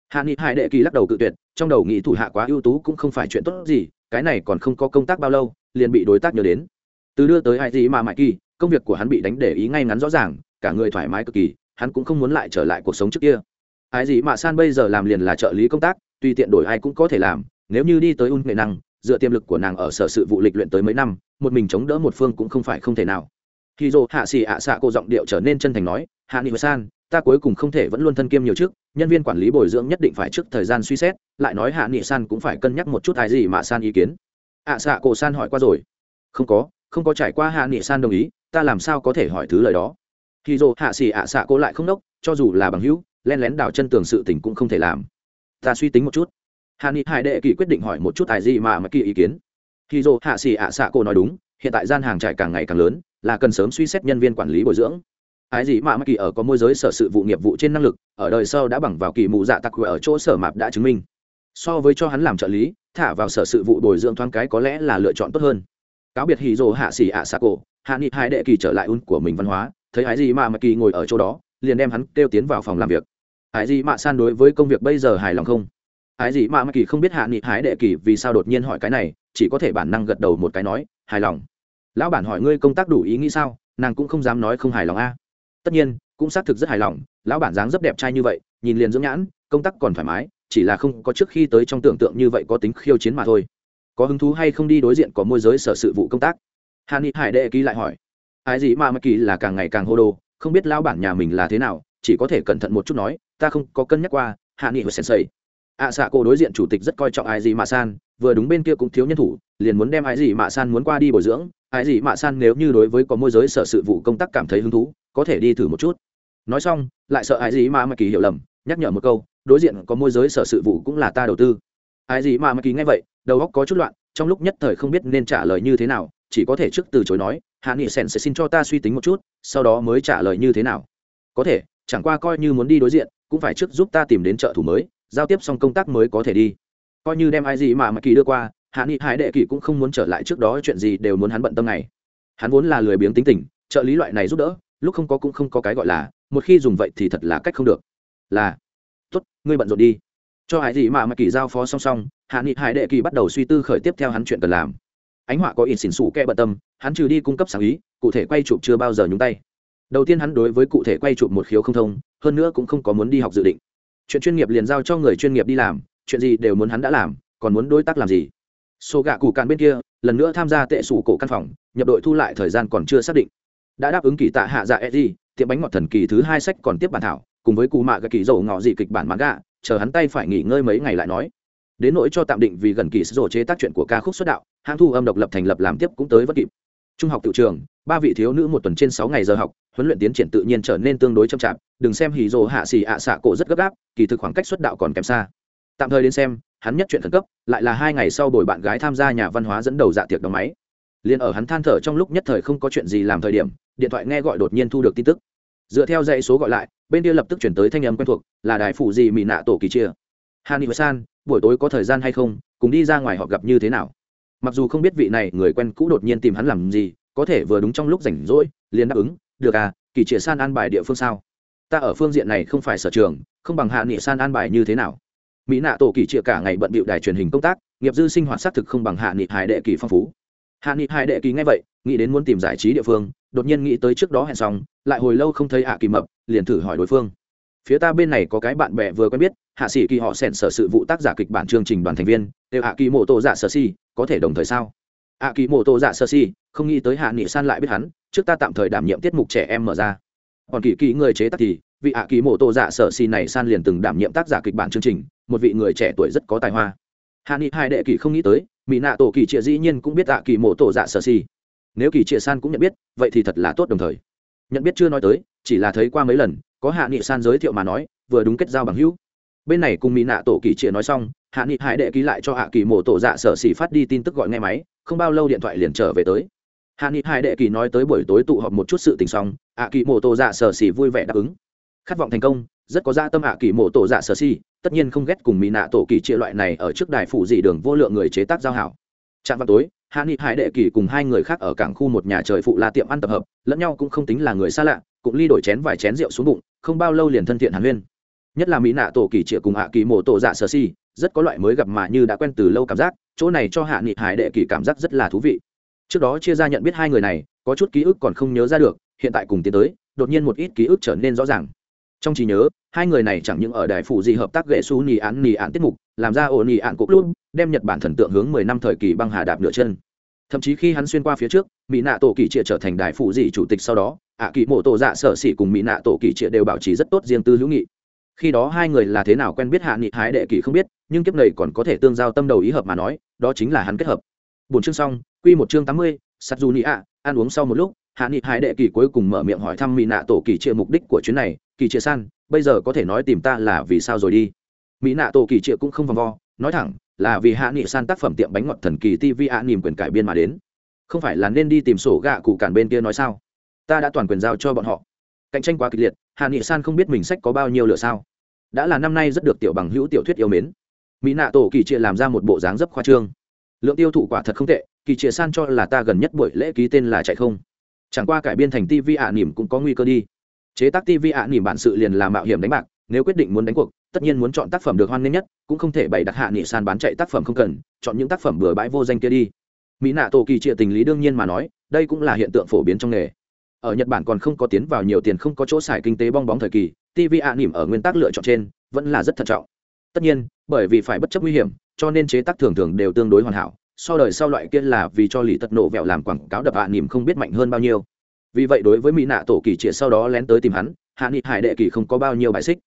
Hạ nghị hải đệ kỳ lắc đầu cự tuyệt, trong đầu nghĩ thủ hạ quá ưu tú cũng không phải chuyện tốt gì, cái này còn không có công tác bao lâu, liền bị đối tác nhớ đến. Từ đưa tới hai gì mà mãi kỳ, công việc của hắn bị đánh để ý ngay ngắn rõ ràng, cả người thoải mái cực kỳ, hắn cũng không muốn lại trở lại cuộc sống trước kia. Ai gì mà san bây giờ làm liền là trợ lý công tác, tùy tiện đổi ai cũng có thể làm, nếu như đi tới un nghệ năng, dựa tiềm lực của nàng ở sở sự vụ lịch luyện tới mấy năm, một mình chống đỡ một phương cũng không phải không thể nào khi dô hạ xì ạ xạ cô giọng điệu trở nên chân thành nói, hạ nghị san, ta cuối cùng không thể vẫn luôn thân kiêm nhiều chức, nhân viên quản lý bồi dưỡng nhất định phải trước thời gian suy xét, lại nói hạ nghị san cũng phải cân nhắc một chút ai gì mà san ý kiến. Ạ xạ cổ san hỏi qua rồi. Không có không có trải qua hạ nghị san đồng ý, ta làm sao có thể hỏi thứ lời đó? Khi dô hạ xì ạ xạ cô lại không đốc, cho dù là bằng hữu, len lén đào chân tường sự tình cũng không thể làm. Ta suy tính một chút. Hạ nghị hải đệ kỳ quyết định hỏi một chút ai gì mà mà kỳ ý kiến. Khi dô hạ xì ạ xạ cô nói đúng, hiện tại gian hàng trải càng ngày càng lớn là cần sớm suy xét nhân viên quản lý bồi dưỡng. Ái gì mà mắc kỳ ở có môi giới sở sự vụ nghiệp vụ trên năng lực, ở đời sau đã bằng vào kỳ mù dạ tặc ở chỗ sở mạp đã chứng minh. So với cho hắn làm trợ lý, thả vào sở sự vụ bồi dưỡng thoáng cái có lẽ là lựa chọn tốt hơn. Cáo biệt hì rồ hạ xỉ ạ xạ cổ, hạ nghị hai đệ kỳ trở lại un của mình văn hóa, thấy ái gì mà mắc kỳ ngồi ở chỗ đó, liền đem hắn kêu tiến vào phòng làm việc. Ái gì mà san đối với công việc bây giờ hài lòng không? Ái gì mà mắc kỳ không biết hạ nghị hái đệ kỳ vì sao đột nhiên hỏi cái này, chỉ có thể bản năng gật đầu một cái nói, hài lòng lão bản hỏi ngươi công tác đủ ý nghĩ sao? Nàng cũng không dám nói không hài lòng a. Tất nhiên, cũng xác thực rất hài lòng, lão bản dáng rất đẹp trai như vậy, nhìn liền dưỡng nhãn, công tác còn thoải mái, chỉ là không có trước khi tới trong tưởng tượng như vậy có tính khiêu chiến mà thôi. Có hứng thú hay không đi đối diện có môi giới sở sự vụ công tác? Hàn ni hải đệ ký lại hỏi. Ai gì mà mắc kỳ là càng ngày càng hô đồ, không biết lão bản nhà mình là thế nào, chỉ có thể cẩn thận một chút nói, ta không có cân nhắc qua hạ nghị và sensei ạ xạ cô đối diện chủ tịch rất coi trọng ai gì mà san, vừa đúng bên kia cũng thiếu nhân thủ, liền muốn đem ai gì mà san muốn qua đi bồi dưỡng ai gì mà san nếu như đối với có môi giới sở sự vụ công tác cảm thấy hứng thú, có thể đi thử một chút. Nói xong, lại sợ ai gì mà mà kỳ hiểu lầm, nhắc nhở một câu, đối diện có môi giới sở sự vụ cũng là ta đầu tư. Ai gì mà mà kỳ nghe vậy, đầu óc có chút loạn, trong lúc nhất thời không biết nên trả lời như thế nào, chỉ có thể trước từ chối nói, hạ nghị sen sẽ xin cho ta suy tính một chút, sau đó mới trả lời như thế nào. Có thể, chẳng qua coi như muốn đi đối diện, cũng phải trước giúp ta tìm đến trợ thủ mới, giao tiếp xong công tác mới có thể đi. Coi như đem ai gì mà mà kỳ đưa qua hạ nghị hải đệ kỳ cũng không muốn trở lại trước đó, chuyện gì đều muốn hắn bận tâm này hắn vốn là lười biếng tính tình, trợ lý loại này giúp đỡ, lúc không có cũng không có cái gọi là, một khi dùng vậy thì thật là cách không được. Là, tốt, ngươi bận rộn đi. Cho hải gì mà mà kỳ giao phó song song, hạ nghị hải đệ kỳ bắt đầu suy tư khởi tiếp theo hắn chuyện cần làm. Ánh họa có ít xỉn xủ kẽ bận tâm, hắn trừ đi cung cấp sáng ý, cụ thể quay chụp chưa bao giờ nhúng tay. Đầu tiên hắn đối với cụ thể quay chụp một khiếu không thông, hơn nữa cũng không có muốn đi học dự định. Chuyện chuyên nghiệp liền giao cho người chuyên nghiệp đi làm, chuyện gì đều muốn hắn đã làm, còn muốn đối tác làm gì? Số gạ cụ cạn bên kia, lần nữa tham gia tệ sủ cổ căn phòng, nhập đội thu lại thời gian còn chưa xác định. Đã đáp ứng kỳ tạ hạ dạ e gì tiệm bánh ngọt thần kỳ thứ hai sách còn tiếp bản thảo, cùng với cụ mạ gạ kỳ dầu ngọ dị kịch bản mãn gạ chờ hắn tay phải nghỉ ngơi mấy ngày lại nói. Đến nỗi cho tạm định vì gần kỳ sổ chế tác chuyện của ca khúc xuất đạo, hãng thu âm độc lập thành lập làm tiếp cũng tới vất kịp. Trung học tự trường, ba vị thiếu nữ một tuần trên sáu ngày giờ học, huấn luyện tiến triển tự nhiên trở nên tương đối chậm chạp, đừng xem hì rồ hạ xì ạ xạ cổ rất gấp gáp, kỳ thực khoảng cách xuất đạo còn kém xa. Tạm thời đến xem hắn nhất chuyện khẩn cấp, lại là hai ngày sau bồi bạn gái tham gia nhà văn hóa dẫn đầu dạ tiệc đóng máy. Liền ở hắn than thở trong lúc nhất thời không có chuyện gì làm thời điểm, điện thoại nghe gọi đột nhiên thu được tin tức. Dựa theo dãy số gọi lại, bên kia lập tức chuyển tới thanh âm quen thuộc, là đài phụ gì mỹ nạ tổ kỳ chia. Hani san, buổi tối có thời gian hay không? Cùng đi ra ngoài họ gặp như thế nào? Mặc dù không biết vị này người quen cũ đột nhiên tìm hắn làm gì, có thể vừa đúng trong lúc rảnh rỗi, liền đáp ứng, được à kỳ chia san an bài địa phương sao? Ta ở phương diện này không phải sở trường, không bằng hạ nghị san an bài như thế nào? Mỹ nạ tổ kỳ chia cả ngày bận bịu đài truyền hình công tác, nghiệp dư sinh hoạt xác thực không bằng hạ nghị hải đệ kỳ phong phú. Hạ nghị hải đệ kỳ ngay vậy, nghĩ đến muốn tìm giải trí địa phương, đột nhiên nghĩ tới trước đó hẹn xong, lại hồi lâu không thấy hạ kỳ mập, liền thử hỏi đối phương. Phía ta bên này có cái bạn bè vừa quen biết, hạ sĩ kỳ họ sẻn sở sự vụ tác giả kịch bản chương trình đoàn thành viên, đều hạ kỳ mô tô giả sở si, có thể đồng thời sao? Hạ kỳ mô tô giả sở si, không nghĩ tới hạ nghị san lại biết hắn, trước ta tạm thời đảm nhiệm tiết mục trẻ em mở ra. Còn kỳ kỳ người chế tác thì, vị hạ kỳ mô tô giả sở si này san liền từng đảm nhiệm tác giả kịch bản chương trình một vị người trẻ tuổi rất có tài hoa. Hạ nghị hai đệ kỳ không nghĩ tới, mỹ nạ tổ kỳ trịa dĩ nhiên cũng biết hạ kỳ mộ tổ dạ sở si nếu kỳ trịa san cũng nhận biết, vậy thì thật là tốt đồng thời. Nhận biết chưa nói tới, chỉ là thấy qua mấy lần, có hạ nghị san giới thiệu mà nói, vừa đúng kết giao bằng hữu. Bên này cùng mỹ nạ tổ kỳ trịa nói xong, hạ nghị hải đệ ký lại cho hạ kỳ mộ tổ dạ sở xỉ phát đi tin tức gọi nghe máy, không bao lâu điện thoại liền trở về tới. Hạ nghị hải đệ kỳ nói tới buổi tối tụ họp một chút sự tình xong hạ kỳ mộ tổ dạ sở xỉ vui vẻ đáp ứng. Khát vọng thành công, rất có gia tâm hạ kỳ mộ tổ dạ sở xỉ tất nhiên không ghét cùng mỹ nạ tổ kỳ chia loại này ở trước đài phủ dị đường vô lượng người chế tác giao hảo. Trạm vào tối, hạ nghị hải đệ kỳ cùng hai người khác ở cảng khu một nhà trời phụ la tiệm ăn tập hợp, lẫn nhau cũng không tính là người xa lạ, cũng ly đổi chén vài chén rượu xuống bụng, không bao lâu liền thân thiện hàn huyên. Nhất là mỹ nạ tổ kỳ chia cùng hạ kỳ mổ tổ dạ sơ si, rất có loại mới gặp mà như đã quen từ lâu cảm giác, chỗ này cho hạ nghị hải đệ kỳ cảm giác rất là thú vị. Trước đó chia ra nhận biết hai người này, có chút ký ức còn không nhớ ra được, hiện tại cùng tiến tới, đột nhiên một ít ký ức trở nên rõ ràng trong trí nhớ, hai người này chẳng những ở đài phủ gì hợp tác gậy su nì án nì án tiết mục, làm ra ổ nì án cục luôn đem nhật bản thần tượng hướng mười năm thời kỳ băng hà đạp nửa chân. Thậm chí khi hắn xuyên qua phía trước, mỹ nạ tổ kỳ trịa trở thành đài phụ dị chủ tịch sau đó, ạ kỳ mộ tổ dạ sở xỉ cùng mỹ nạ tổ kỳ trịa đều bảo trì rất tốt riêng tư hữu nghị. Khi đó hai người là thế nào quen biết hạ nghị hái đệ kỳ không biết, nhưng kiếp này còn có thể tương giao tâm đầu ý hợp mà nói, đó chính là hắn kết hợp. Bốn chương xong, quy một chương tám mươi, sắt dù nị ạ, ăn uống sau một lúc, hạ nghị hái đệ kỳ cuối cùng mở miệng hỏi thăm mỹ nạ tổ kỳ trịa mục đích của chuyến này kỳ chia san, bây giờ có thể nói tìm ta là vì sao rồi đi? Mỹ nạ tổ kỳ chia cũng không vòng vo, nói thẳng, là vì hạ nghị san tác phẩm tiệm bánh ngọt thần kỳ tv ạ nỉm quyền cải biên mà đến. Không phải là nên đi tìm sổ gạ cụ cản bên kia nói sao? Ta đã toàn quyền giao cho bọn họ. Cạnh tranh quá kịch liệt, hạ nghị san không biết mình sách có bao nhiêu lửa sao. Đã là năm nay rất được tiểu bằng hữu tiểu thuyết yêu mến. Mỹ nạ tổ kỳ chia làm ra một bộ dáng dấp khoa trương. Lượng tiêu thụ quả thật không tệ, kỳ chia san cho là ta gần nhất buổi lễ ký tên là chạy không. Chẳng qua cải biên thành tv ạ nỉm cũng có nguy cơ đi chế tác tv ạ nỉm bản sự liền là mạo hiểm đánh bạc, nếu quyết định muốn đánh cuộc, tất nhiên muốn chọn tác phẩm được hoan nghênh nhất, cũng không thể bày đặt hạ nghị san bán chạy tác phẩm không cần, chọn những tác phẩm bừa bãi vô danh kia đi. Mỹ nạ tổ kỳ trịa tình lý đương nhiên mà nói, đây cũng là hiện tượng phổ biến trong nghề. Ở nhật bản còn không có tiến vào nhiều tiền không có chỗ xài kinh tế bong bóng thời kỳ, tv ạ nỉm ở nguyên tắc lựa chọn trên, vẫn là rất thận trọng. Tất nhiên, bởi vì phải bất chấp nguy hiểm, cho nên chế tác thường thường đều tương đối hoàn hảo, so đời sau loại kia là vì cho lì tật nổ vẹo làm quảng cáo đập ạ nỉm không biết mạnh hơn bao nhiêu vì vậy đối với mỹ nạ tổ kỳ triệt sau đó lén tới tìm hắn, hạ nghị hải đệ kỳ không có bao nhiêu bài xích.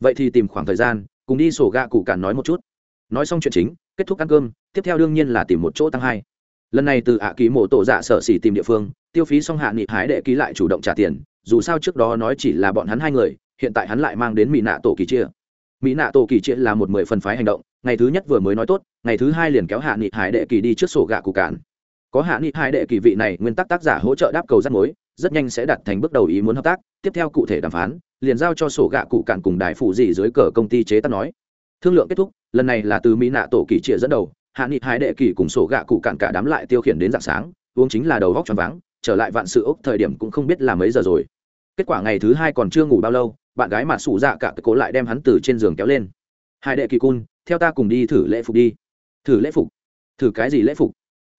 Vậy thì tìm khoảng thời gian, cùng đi sổ gạ cụ cản nói một chút. Nói xong chuyện chính, kết thúc ăn cơm, tiếp theo đương nhiên là tìm một chỗ tăng hai. Lần này từ ạ ký mộ tổ dạ sở xỉ tìm địa phương, tiêu phí xong hạ nghị hái đệ ký lại chủ động trả tiền, dù sao trước đó nói chỉ là bọn hắn hai người, hiện tại hắn lại mang đến mỹ nạ tổ kỳ chia mỹ nạ tổ kỳ chia là một mười phần phái hành động, ngày thứ nhất vừa mới nói tốt, ngày thứ hai liền kéo hạ nghị hải đệ kỳ đi trước sổ gạ cụ cản. Có hạ nghị hải đệ kỳ vị này nguyên tắc tác giả hỗ trợ đáp cầu rắt mối rất nhanh sẽ đặt thành bước đầu ý muốn hợp tác. Tiếp theo cụ thể đàm phán, liền giao cho sổ gạ cụ cản cùng đài phụ gì dưới cờ công ty chế tác nói. Thương lượng kết thúc, lần này là từ mỹ nạ tổ kỳ trịa dẫn đầu, hạ nghị hai đệ kỳ cùng sổ gạ cụ cản cả đám lại tiêu khiển đến dạng sáng, uống chính là đầu góc tròn váng, trở lại vạn sự ốc thời điểm cũng không biết là mấy giờ rồi. Kết quả ngày thứ hai còn chưa ngủ bao lâu, bạn gái mà sủ dạ cả cố lại đem hắn từ trên giường kéo lên. Hai đệ kỳ cun, theo ta cùng đi thử lễ phục đi. Thử lễ phục? Thử cái gì lễ phục?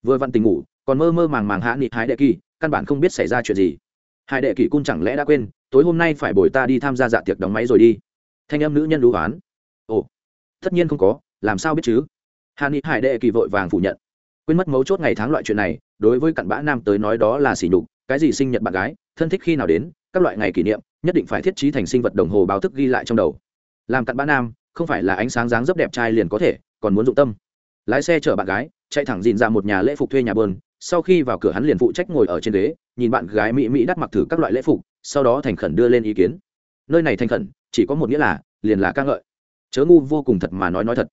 Vừa văn tình ngủ, còn mơ mơ màng màng hạ nghị hai đệ kỳ căn bản không biết xảy ra chuyện gì. Hai đệ kỳ cung chẳng lẽ đã quên, tối hôm nay phải bồi ta đi tham gia dạ tiệc đóng máy rồi đi. Thanh âm nữ nhân đú oán. Ồ, tất nhiên không có, làm sao biết chứ? Hà ni hải đệ kỳ vội vàng phủ nhận. Quên mất mấu chốt ngày tháng loại chuyện này, đối với cặn bã nam tới nói đó là xỉ nhục, cái gì sinh nhật bạn gái, thân thích khi nào đến, các loại ngày kỷ niệm, nhất định phải thiết trí thành sinh vật đồng hồ báo thức ghi lại trong đầu. Làm cặn bã nam, không phải là ánh sáng dáng dấp đẹp trai liền có thể, còn muốn dụng tâm. Lái xe chở bạn gái, chạy thẳng dìn ra một nhà lễ phục thuê nhà bơn sau khi vào cửa hắn liền phụ trách ngồi ở trên ghế, nhìn bạn gái mỹ mỹ đắt mặc thử các loại lễ phục, sau đó thành khẩn đưa lên ý kiến. Nơi này thành khẩn, chỉ có một nghĩa là, liền là ca ngợi. Chớ ngu vô cùng thật mà nói nói thật.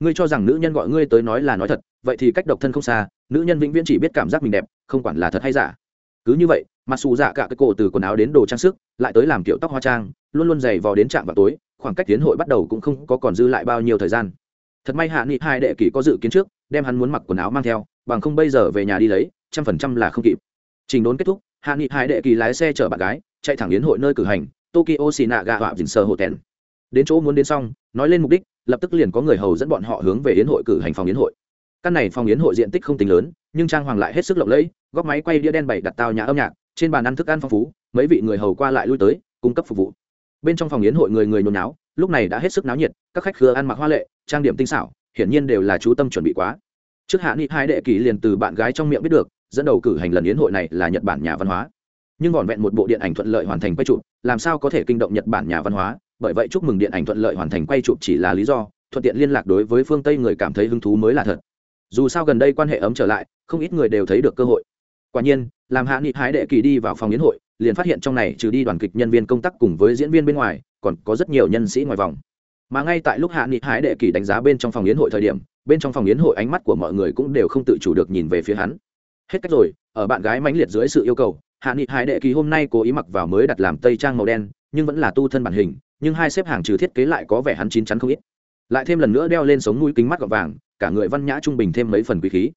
Ngươi cho rằng nữ nhân gọi ngươi tới nói là nói thật, vậy thì cách độc thân không xa, nữ nhân vĩnh viễn chỉ biết cảm giác mình đẹp, không quản là thật hay giả. Cứ như vậy, mặc dù giả cả cái cổ từ quần áo đến đồ trang sức, lại tới làm kiểu tóc hoa trang, luôn luôn dày vò đến trạm vào tối, khoảng cách tiến hội bắt đầu cũng không có còn dư lại bao nhiêu thời gian. Thật may hạ nghị hai đệ kỷ có dự kiến trước, đem hắn muốn mặc quần áo mang theo bằng không bây giờ về nhà đi lấy, trăm phần trăm là không kịp. Trình đốn kết thúc, hạ nghị hai đệ kỳ lái xe chở bạn gái, chạy thẳng đến hội nơi cử hành, tokyo xì nạ gà họa vịnh sơ hộ tèn đến chỗ muốn đến xong, nói lên mục đích, lập tức liền có người hầu dẫn bọn họ hướng về yến hội cử hành phòng yến hội. Căn này phòng yến hội diện tích không tính lớn, nhưng trang hoàng lại hết sức lộng lẫy, góc máy quay đĩa đen bày đặt tao nhà âm nhạc, trên bàn ăn thức ăn phong phú, mấy vị người hầu qua lại lui tới, cung cấp phục vụ. Bên trong phòng yến hội người người nhồi náo lúc này đã hết sức náo nhiệt, các khách khứa ăn mặc hoa lệ, trang điểm tinh xảo, hiển nhiên đều là chú tâm chuẩn bị quá trước hạ nghị hai đệ kỳ liền từ bạn gái trong miệng biết được, dẫn đầu cử hành lần yến hội này là nhật bản nhà văn hóa. Nhưng vỏn vẹn một bộ điện ảnh thuận lợi hoàn thành quay chụp, làm sao có thể kinh động nhật bản nhà văn hóa? Bởi vậy chúc mừng điện ảnh thuận lợi hoàn thành quay chụp chỉ là lý do, thuận tiện liên lạc đối với phương tây người cảm thấy hứng thú mới là thật. Dù sao gần đây quan hệ ấm trở lại, không ít người đều thấy được cơ hội. Quả nhiên, làm hạ nghị hái đệ kỳ đi vào phòng yến hội, liền phát hiện trong này trừ đi đoàn kịch nhân viên công tác cùng với diễn viên bên ngoài, còn có rất nhiều nhân sĩ ngoài vòng. Mà ngay tại lúc hạ nghị hái đệ kỳ đánh giá bên trong phòng yến hội thời điểm bên trong phòng yến hội ánh mắt của mọi người cũng đều không tự chủ được nhìn về phía hắn. Hết cách rồi, ở bạn gái mãnh liệt dưới sự yêu cầu, hạ nghị hải đệ kỳ hôm nay cố ý mặc vào mới đặt làm tây trang màu đen, nhưng vẫn là tu thân bản hình, nhưng hai xếp hàng trừ thiết kế lại có vẻ hắn chín chắn không ít. Lại thêm lần nữa đeo lên sống mũi kính mắt gọt vàng, cả người văn nhã trung bình thêm mấy phần quý khí.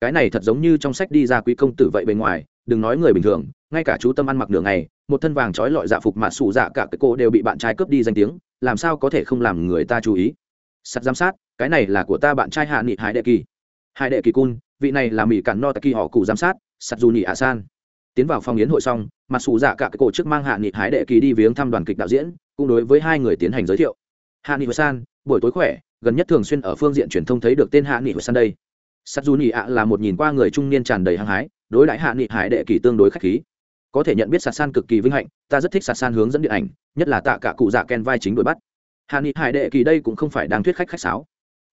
Cái này thật giống như trong sách đi ra quý công tử vậy bề ngoài, đừng nói người bình thường, ngay cả chú tâm ăn mặc đường này một thân vàng trói lọi dạ phục mà sủ dạ cả cái cô đều bị bạn trai cướp đi danh tiếng, làm sao có thể không làm người ta chú ý? Sắt giám sát cái này là của ta bạn trai hạ nghị hải đệ kỳ. Hải đệ kỳ cun, vị này là mỹ cản no taki họ cụ giám sát sắt dù nhị hạ san. Tiến vào phòng yến hội xong mặt xù dạ cả cái cổ trước mang hạ nghị hải đệ kỳ đi viếng thăm đoàn kịch đạo diễn, cũng đối với hai người tiến hành giới thiệu. Hạ nghị san, buổi tối khỏe, gần nhất thường xuyên ở phương diện truyền thông thấy được tên hạ nghị san đây. Sắt dù nhị ạ là một nhìn qua người trung niên tràn đầy hăng hái, đối lại hạ nghị hải đệ kỳ tương đối khách khí. Có thể nhận biết sạt san cực kỳ vinh hạnh, ta rất thích sạt san hướng dẫn điện ảnh, nhất là tạ cả cụ dạ ken vai chính đuổi bắt. Hạ nghị hải đệ kỳ đây cũng không phải đang thuyết khách khách sáo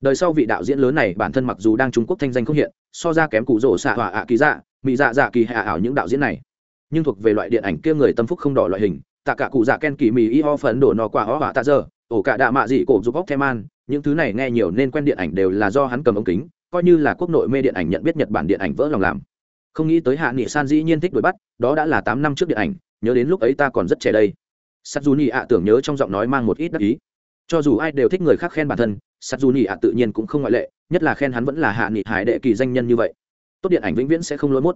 đời sau vị đạo diễn lớn này bản thân mặc dù đang trung quốc thanh danh không hiện, so ra kém cụ rỗ xạ hỏa ạ kỳ dạ mỹ dạ dạ kỳ hạ ảo những đạo diễn này. Nhưng thuộc về loại điện ảnh kia người tâm phúc không đỏ loại hình, tạ cả cụ dạ ken kỳ mì y ho phấn đổ nọ quả ho hỏa tạ giờ ổ cả đạ mạ dị cổ giúp góc thêm an những thứ này nghe nhiều nên quen điện ảnh đều là do hắn cầm ống kính, coi như là quốc nội mê điện ảnh nhận biết nhật bản điện ảnh vỡ lòng làm. Không nghĩ tới hạ nghị san dĩ nhiên thích đuổi bắt, đó đã là tám năm trước điện ảnh, nhớ đến lúc ấy ta còn rất trẻ đây. Sắt dù nhị ạ tưởng nhớ trong giọng nói mang một ít đắc ý cho dù ai đều thích người khác khen bản thân, sắt dù nhị ạ tự nhiên cũng không ngoại lệ, nhất là khen hắn vẫn là hạ nghị hải đệ kỳ danh nhân như vậy. Tốt điện ảnh vĩnh viễn sẽ không lỗi mốt.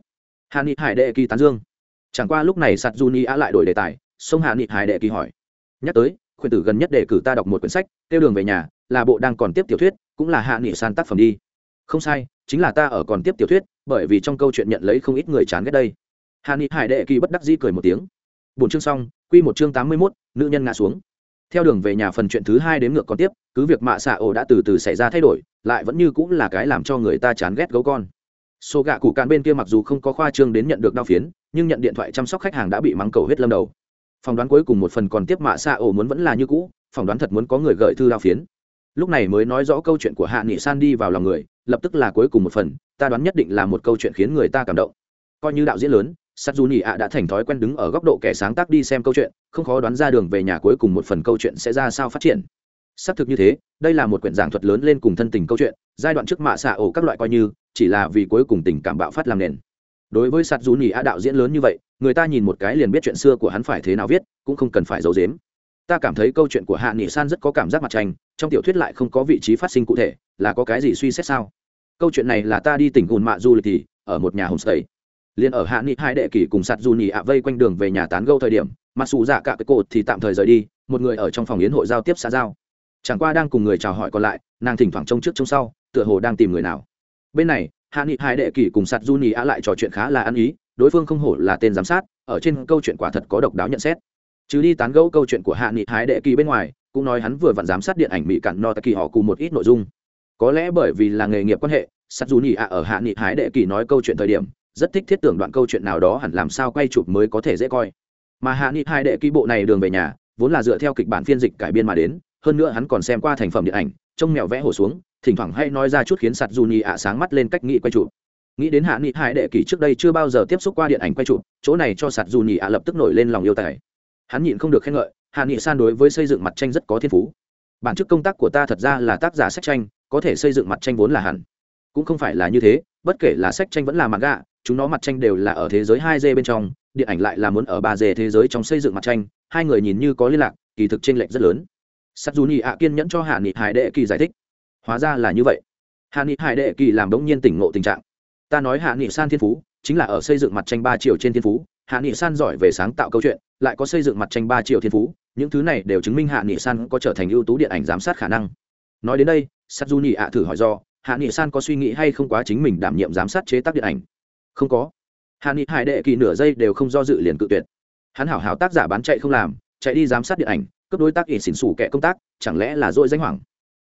Hạ nghị hải đệ kỳ tán dương. Chẳng qua lúc này sắt dù nhị ạ lại đổi đề tài sông hạ nghị hải đệ kỳ hỏi. Nhắc tới khuyên tử gần nhất để cử ta đọc một quyển sách, tiêu đường về nhà, là bộ đang còn tiếp tiểu thuyết, cũng là hạ nghị san tác phẩm đi. Không sai, chính là ta ở còn tiếp tiểu thuyết, bởi vì trong câu chuyện nhận lấy không ít người chán ghét đây. Hạ nghị hải đệ kỳ bất đắc dĩ cười một tiếng. Bốn chương xong, quy một chương tám mươi mốt, nữ nhân ngã xuống theo đường về nhà phần chuyện thứ hai đến ngược còn tiếp, cứ việc mạ xạ ổ đã từ từ xảy ra thay đổi, lại vẫn như cũng là cái làm cho người ta chán ghét gấu con. Số gạ cụ cạn bên kia mặc dù không có khoa trương đến nhận được đau phiến, nhưng nhận điện thoại chăm sóc khách hàng đã bị mắng cầu hết lâm đầu. Phỏng đoán cuối cùng một phần còn tiếp mạ xạ ổ muốn vẫn là như cũ phỏng đoán thật muốn có người gợi thư đau phiến. Lúc này mới nói rõ câu chuyện của hạ nghị san đi vào lòng người, lập tức là cuối cùng một phần, ta đoán nhất định là một câu chuyện khiến người ta cảm động. Coi như đạo diễn lớn sắt dù nhị ạ đã thành thói quen đứng ở góc độ kẻ sáng tác đi xem câu chuyện, không khó đoán ra đường về nhà cuối cùng một phần câu chuyện sẽ ra sao phát triển. Xác thực như thế, đây là một quyển giảng thuật lớn lên cùng thân tình câu chuyện, giai đoạn trước mạ xạ ổ các loại coi như, chỉ là vì cuối cùng tình cảm bạo phát làm nền. Đối với sạt dù nhị ạ đạo diễn lớn như vậy, người ta nhìn một cái liền biết chuyện xưa của hắn phải thế nào viết, cũng không cần phải giấu dếm ta cảm thấy câu chuyện của hạ nghị san rất có cảm giác mặt tranh, trong tiểu thuyết lại không có vị trí phát sinh cụ thể, là có cái gì suy xét sao? Câu chuyện này là ta đi tỉnh gùn mạ du lịch thì, ở một nhà homestay liền ở hạ nghị hai đệ kỷ cùng sạt dù nhì ạ vây quanh đường về nhà tán gâu thời điểm mặc dù giả cả cái cột thì tạm thời rời đi, một người ở trong phòng yến hội giao tiếp xã giao. Chẳng qua đang cùng người chào hỏi còn lại, nàng thỉnh thoảng trông trước trông sau, tựa hồ đang tìm người nào. Bên này, hạ nghị hai đệ kỷ cùng sạt du nhì ạ lại trò chuyện khá là ăn ý, đối phương không hổ là tên giám sát, ở trên câu chuyện quả thật có độc đáo nhận xét. Chứ đi tán gẫu câu chuyện của hạ nghị hái đệ kỳ bên ngoài, cũng nói hắn vừa vặn giám sát điện ảnh mỹ cản no kỳ họ cùng một ít nội dung. Có lẽ bởi vì là nghề nghiệp quan hệ sắt dù nhị ạ ở hạ nghị hái đệ kỳ nói câu chuyện thời điểm rất thích thiết tưởng đoạn câu chuyện nào đó hẳn làm sao quay chụp mới có thể dễ coi. Mà hạ nghị hai đệ ký bộ này đường về nhà, vốn là dựa theo kịch bản phiên dịch cải biên mà đến, hơn nữa hắn còn xem qua thành phẩm điện ảnh, trông mèo vẽ hổ xuống, thỉnh thoảng hay nói ra chút khiến sạt dù nhị ạ sáng mắt lên cách nghĩ quay chụp. Nghĩ đến hạ nghị hai đệ kỳ trước đây chưa bao giờ tiếp xúc qua điện ảnh quay chụp, chỗ này cho sạt dù nhị ạ lập tức nổi lên lòng yêu tài. Hắn nhịn không được khen ngợi, hạ nghị san đối với xây dựng mặt tranh rất có thiên phú. Bản chức công tác của ta thật ra là tác giả sách tranh, có thể xây dựng mặt tranh vốn là hẳn. Cũng không phải là như thế bất kể là sách tranh vẫn là mặt gạ chúng nó mặt tranh đều là ở thế giới hai d bên trong, điện ảnh lại là muốn ở ba d thế giới trong xây dựng mặt tranh, hai người nhìn như có liên lạc, kỳ thực trên lệch rất lớn. Sắt dù nhị ạ kiên nhẫn cho hạ nghị hải đệ kỳ giải thích. Hóa ra là như vậy. Hạ nghị hải đệ kỳ làm đống nhiên tỉnh ngộ tình trạng. Ta nói hạ nghị san thiên phú, chính là ở xây dựng mặt tranh ba chiều trên thiên phú, hạ nghị san giỏi về sáng tạo câu chuyện, lại có xây dựng mặt tranh ba chiều thiên phú, những thứ này đều chứng minh hạ nghị san có trở thành ưu tú điện ảnh giám sát khả năng. Nói đến đây sắt du nhị ạ thử hỏi do hạ nghị san có suy nghĩ hay không quá chính mình đảm nhiệm giám sát chế tác điện ảnh? Không có. Hạ nghị hải đệ kỳ nửa giây đều không do dự liền cự tuyệt. Hắn hảo hảo tác giả bán chạy không làm, chạy đi giám sát điện ảnh cấp đối tác ỉ xỉn xủ kẻ công tác, chẳng lẽ là dội danh hoàng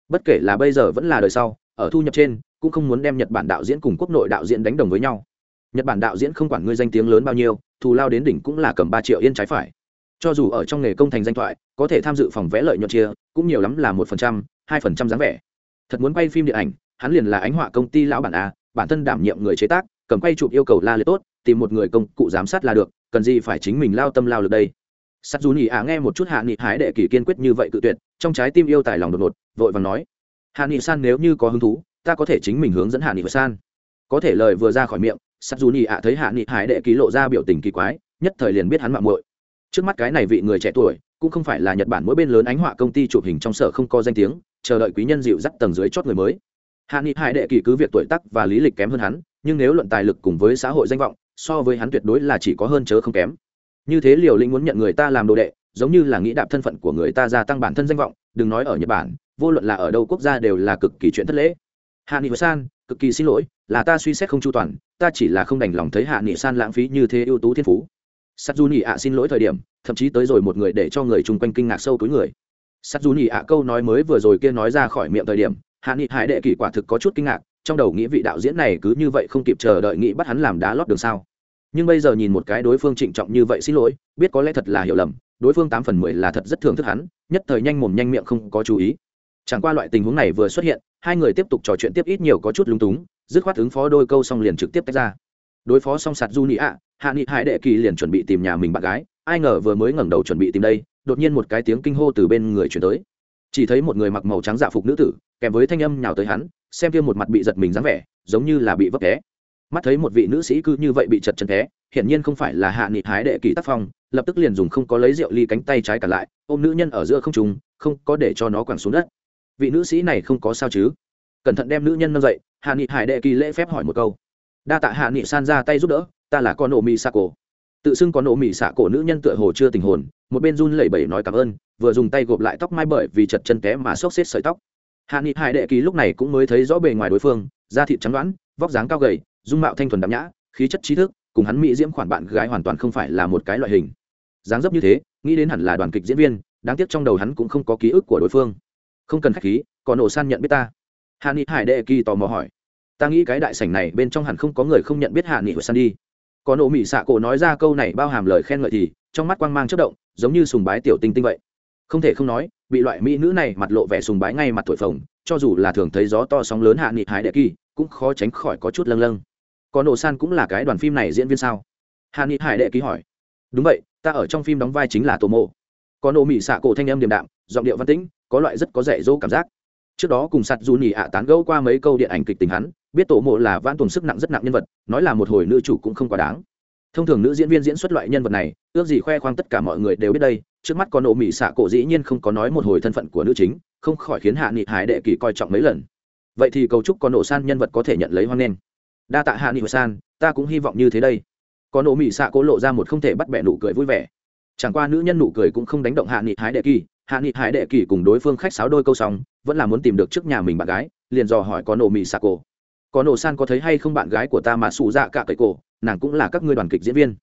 bất kể là bây giờ vẫn là đời sau, ở thu nhập trên, cũng không muốn đem nhật bản đạo diễn cùng quốc nội đạo diễn đánh đồng với nhau. Nhật bản đạo diễn không quản ngươi danh tiếng lớn bao nhiêu, thù lao đến đỉnh cũng là cầm ba triệu yên trái phải. Cho dù ở trong nghề công thành danh thoại, có thể tham dự phòng vẽ lợi nhuận chia, cũng nhiều lắm là một phần trăm, hai phần trăm dáng vẻ. Thật muốn quay phim điện ảnh hắn liền là ánh họa công ty lão bản a, bản thân đảm nhiệm người chế tác, cầm quay chụp yêu cầu la liệt tốt, tìm một người công cụ giám sát là được, cần gì phải chính mình lao tâm lao lực đây. Sắt dù nhị ạ nghe một chút hạ nghị hái đệ kỳ kiên quyết như vậy cự tuyệt, trong trái tim yêu tài lòng đột ngột, vội vàng nói, hạ nghị san nếu như có hứng thú, ta có thể chính mình hướng dẫn hạ nghị san. Có thể lời vừa ra khỏi miệng sắt dù nhị ạ thấy hạ nghị hái đệ kỳ lộ ra biểu tình kỳ quái, nhất thời liền biết hắn mạng muội. Trước mắt cái này vị người trẻ tuổi, cũng không phải là nhật bản mỗi bên lớn ánh họa công ty chụp hình trong sở không có danh tiếng, chờ đợi quý nhân dịu dắt tầng dưới chót người mới hạ nghị hải đệ kỳ cứ việc tuổi tắc và lý lịch kém hơn hắn, nhưng nếu luận tài lực cùng với xã hội danh vọng, so với hắn tuyệt đối là chỉ có hơn chớ không kém. Như thế liều lĩnh muốn nhận người ta làm đồ đệ, giống như là nghĩ đạp thân phận của người ta gia tăng bản thân danh vọng, đừng nói ở nhật bản, vô luận là ở đâu quốc gia đều là cực kỳ chuyện thất lễ. Hạ nghị san, cực kỳ xin lỗi, là ta suy xét không chu toàn, ta chỉ là không đành lòng thấy hạ nghị san lãng phí như thế ưu tú thiên phú. Sắt du nhị ạ xin lỗi thời điểm, thậm chí tới rồi một người để cho người chung quanh kinh ngạc sâu túi người. Sắt du nhị ạ câu nói mới vừa rồi kia nói ra khỏi miệng thời điểm hạ nghị hải đệ kỷ quả thực có chút kinh ngạc, trong đầu nghĩ vị đạo diễn này cứ như vậy không kịp chờ đợi nghĩ bắt hắn làm đá lót đường sao. Nhưng bây giờ nhìn một cái đối phương trịnh trọng như vậy xin lỗi, biết có lẽ thật là hiểu lầm, đối phương tám phần mười là thật rất thưởng thức hắn, nhất thời nhanh mồm nhanh miệng không có chú ý. Chẳng qua loại tình huống này vừa xuất hiện, hai người tiếp tục trò chuyện tiếp ít nhiều có chút lúng túng, dứt khoát ứng phó đôi câu xong liền trực tiếp tách ra. Đối phó xong sạt du nị ạ, hạ nghị hải đệ kỳ liền chuẩn bị tìm nhà mình bạn gái, ai ngờ vừa mới ngẩng đầu chuẩn bị tìm đây, đột nhiên một cái tiếng kinh hô từ bên người chuyển tới chỉ thấy một người mặc màu trắng dạ phục nữ tử, kèm với thanh âm nhào tới hắn, xem kia một mặt bị giật mình dáng vẻ, giống như là bị vấp té. Mắt thấy một vị nữ sĩ cứ như vậy bị chật chân té, hiển nhiên không phải là hạ nghị hái đệ kỳ tác phong, lập tức liền dùng không có lấy rượu ly cánh tay trái cả lại, ôm nữ nhân ở giữa không trùng không có để cho nó quẳng xuống đất. Vị nữ sĩ này không có sao chứ? Cẩn thận đem nữ nhân nâng dậy, hạ nghị hải đệ kỳ lễ phép hỏi một câu. Đa tạ hạ nghị san ra tay giúp đỡ, ta là con ổ mi sa cổ tự xưng có nổ mỹ xạ cổ nữ nhân tựa hồ chưa tình hồn, một bên run lẩy bẩy nói cảm ơn, vừa dùng tay gộp lại tóc mai bởi vì chật chân té mà xốc xếp sợi tóc. Hạ nghị hải đệ ký lúc này cũng mới thấy rõ bề ngoài đối phương, da thịt trắng đoán, vóc dáng cao gầy, dung mạo thanh thuần đạm nhã, khí chất trí thức, cùng hắn mỹ diễm khoản bạn gái hoàn toàn không phải là một cái loại hình. Dáng dấp như thế, nghĩ đến hẳn là đoàn kịch diễn viên, đáng tiếc trong đầu hắn cũng không có ký ức của đối phương. Không cần khách khí còn nổ san nhận biết ta. Hạ nghị hải đệ kỳ tò mò hỏi. Ta nghĩ cái đại sảnh này bên trong hẳn không có người không nhận biết hạ nghị hồi san đi. Có nổ mỹ xạ cổ nói ra câu này bao hàm lời khen ngợi thì, trong mắt quang mang chất động, giống như sùng bái tiểu tinh tinh vậy. Không thể không nói, bị loại mỹ nữ này mặt lộ vẻ sùng bái ngay mặt thổi phồng, cho dù là thường thấy gió to sóng lớn hạ nghị hái đệ kỳ, cũng khó tránh khỏi có chút lâng lâng. Còn nổ san cũng là cái đoàn phim này diễn viên sao? Hạ nghị hải đệ ký hỏi. Đúng vậy, ta ở trong phim đóng vai chính là tô mộ. Còn nổ mỹ xạ cổ thanh âm điềm đạm, giọng điệu văn tĩnh, có loại rất có rẻ dỗ cảm giác. Trước đó cùng sạt dù nhì ạ tán gẫu qua mấy câu điện ảnh kịch tình hắn biết tổ mộ là vãn tuần sức nặng rất nặng nhân vật, nói là một hồi nữ chủ cũng không quá đáng. Thông thường nữ diễn viên diễn xuất loại nhân vật này, ước gì khoe khoang tất cả mọi người đều biết đây, trước mắt con ổ mỹ xạ cổ dĩ nhiên không có nói một hồi thân phận của nữ chính, không khỏi khiến hạ nghị hải đệ kỳ coi trọng mấy lần. Vậy thì cầu chúc con ổ san nhân vật có thể nhận lấy hoan nghênh. Đa tạ hạ nghị san, ta cũng hy vọng như thế đây. Con ổ mỹ xạ cổ lộ ra một không thể bắt bẻ nụ cười vui vẻ. Chẳng qua nữ nhân nụ cười cũng không đánh động hạ nghị hải đệ kỳ, hạ nghị hải đệ kỳ cùng đối phương khách sáo đôi câu xong, vẫn là muốn tìm được trước nhà mình bạn gái, liền dò hỏi con ổ mỹ xạ cổ có nổ san có thấy hay không bạn gái của ta mà xù dạ cả cậy cổ, nàng cũng là các ngươi đoàn kịch diễn viên.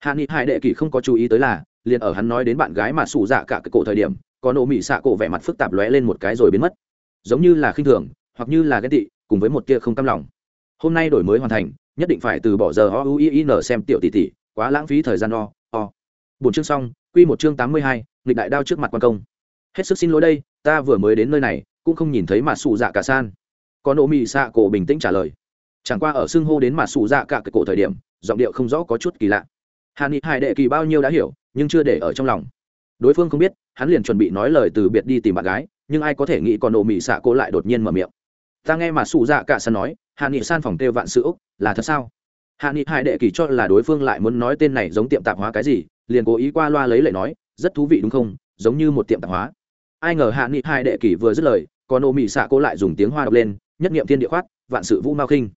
Hạ nghị hải đệ kỳ không có chú ý tới là, liền ở hắn nói đến bạn gái mà xù dạ cả cái cổ thời điểm, có nổ mỹ xạ cổ vẻ mặt phức tạp lóe lên một cái rồi biến mất. Giống như là khinh thường, hoặc như là ghen tị, cùng với một tia không cam lòng. Hôm nay đổi mới hoàn thành, nhất định phải từ bỏ giờ o u i n xem tiểu tỷ tỷ, quá lãng phí thời gian o o. Bốn chương xong, quy một chương tám mươi hai, nghịch đại đao trước mặt quan công. Hết sức xin lỗi đây, ta vừa mới đến nơi này, cũng không nhìn thấy mà xù dạ cả san có nộ mỹ xạ cổ bình tĩnh trả lời. Chẳng qua ở xưng hô đến mà xù dạ cả cái cổ thời điểm giọng điệu không rõ có chút kỳ lạ. Hàn ni hải đệ kỳ bao nhiêu đã hiểu nhưng chưa để ở trong lòng. Đối phương không biết hắn liền chuẩn bị nói lời từ biệt đi tìm bạn gái nhưng ai có thể nghĩ còn nổ mị xạ cô lại đột nhiên mở miệng. Ta nghe mà xù dạ cả sân nói hàn ni san phòng têu vạn sữa, là thật sao? Hạ nghị hải đệ kỳ cho là đối phương lại muốn nói tên này giống tiệm tạp hóa cái gì liền cố ý qua loa lấy lời nói rất thú vị đúng không? Giống như một tiệm tạp hóa. Ai ngờ hạ nghị hải đệ kỳ vừa dứt lời còn nổ mị xạ cô lại dùng tiếng hoa đọc lên nhất nghiệm thiên địa khoát, vạn sự vũ mao khinh.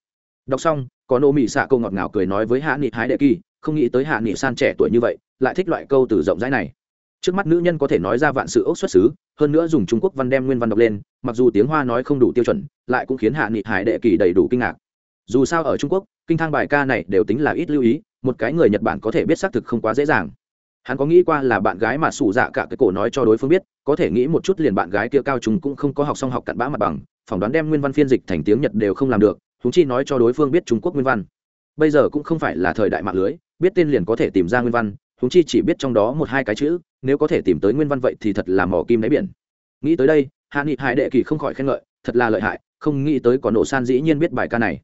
Đọc xong, có nô mị xạ câu ngọt ngào cười nói với hạ nghị hải đệ kỳ, không nghĩ tới hạ nghị san trẻ tuổi như vậy, lại thích loại câu từ rộng rãi này. Trước mắt nữ nhân có thể nói ra vạn sự ốc xuất xứ, hơn nữa dùng trung quốc văn đem nguyên văn đọc lên, mặc dù tiếng hoa nói không đủ tiêu chuẩn, lại cũng khiến hạ nghị hải đệ kỳ đầy đủ kinh ngạc. Dù sao ở trung quốc, kinh thang bài ca này đều tính là ít lưu ý, một cái người nhật bản có thể biết xác thực không quá dễ dàng hắn có nghĩ qua là bạn gái mà sủ dạ cả cái cổ nói cho đối phương biết, có thể nghĩ một chút liền bạn gái kia cao trùng cũng không có học xong học cặn bã mặt bằng, phỏng đoán đem nguyên văn phiên dịch thành tiếng nhật đều không làm được húng chi nói cho đối phương biết trung quốc nguyên văn. Bây giờ cũng không phải là thời đại mạng lưới, biết tên liền có thể tìm ra nguyên văn húng chi chỉ biết trong đó một hai cái chữ, nếu có thể tìm tới nguyên văn vậy thì thật là mỏ kim đáy biển. Nghĩ tới đây, hạ nghị hải đệ kỳ không khỏi khen ngợi, thật là lợi hại, không nghĩ tới có nổ san dĩ nhiên biết bài ca này.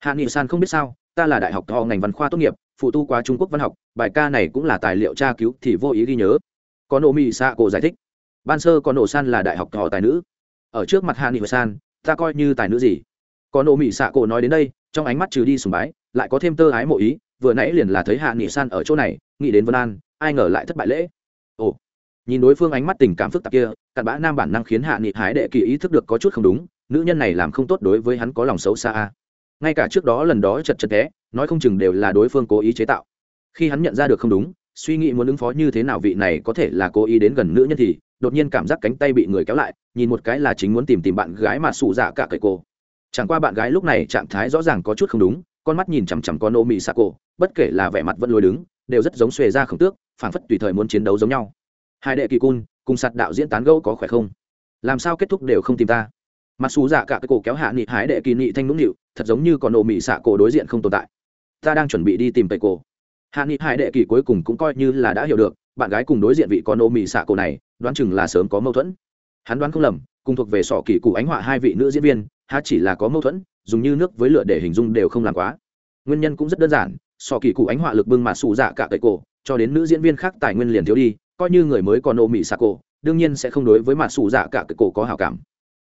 Hạ nghị san không biết sao, ta là đại học thọ ngành văn khoa tốt nghiệp phụ tu qua trung quốc văn học, bài ca này cũng là tài liệu tra cứu thì vô ý ghi nhớ. Có nộ mỹ xạ cổ giải thích, ban sơ có nổ san là đại học thọ tài nữ. Ở trước mặt hạ nghị san, ta coi như tài nữ gì? Có nộ mỹ xạ cổ nói đến đây, trong ánh mắt trừ đi sùng bái, lại có thêm tơ ái mộ ý, vừa nãy liền là thấy hạ nghị san ở chỗ này, nghĩ đến vân an, ai ngờ lại thất bại lễ. Ồ, nhìn đối phương ánh mắt tình cảm phức tạp kia, cặn bã nam bản năng khiến hạ nghị hái đệ kỳ ý thức được có chút không đúng, nữ nhân này làm không tốt đối với hắn có lòng xấu xa ngay cả trước đó lần đó chật chật té nói không chừng đều là đối phương cố ý chế tạo. Khi hắn nhận ra được không đúng, suy nghĩ muốn ứng phó như thế nào vị này có thể là cố ý đến gần nữ nhân thì, đột nhiên cảm giác cánh tay bị người kéo lại, nhìn một cái là chính muốn tìm tìm bạn gái mà sụ dạ cả cậy cô chẳng qua bạn gái lúc này trạng thái rõ ràng có chút không đúng, con mắt nhìn chằm chằm con ô mị xạ cổ bất kể là vẻ mặt vẫn lôi đứng, đều rất giống xuề ra khổng tước, phảng phất tùy thời muốn chiến đấu giống nhau. Hai đệ kỳ cun, cùng sạt đạo diễn tán gẫu có khỏe không? Làm sao kết thúc đều không tìm ta? Mặc dù dạ cả cái cổ kéo hạ nghị hái đệ kỳ nị thanh nũng nịu, thật giống như còn ô mị xạ cổ đối diện không tồn tại ta đang chuẩn bị đi tìm tây cổ. Hạ nghị hải đệ kỳ cuối cùng cũng coi như là đã hiểu được, bạn gái cùng đối diện vị con ô mị xạ cổ này, đoán chừng là sớm có mâu thuẫn. Hắn đoán không lầm, cùng thuộc về sọ kỳ cụ ánh họa hai vị nữ diễn viên hát chỉ là có mâu thuẫn, dùng như nước với lửa để hình dung đều không làm quá. Nguyên nhân cũng rất đơn giản, sọ kỳ cụ ánh họa lực bưng mà xù dạ cả cậy cổ, cho đến nữ diễn viên khác tài nguyên liền thiếu đi, coi như người mới còn ô mị xạ cổ, đương nhiên sẽ không đối với mặt xù dạ cả cậy cổ có hào cảm.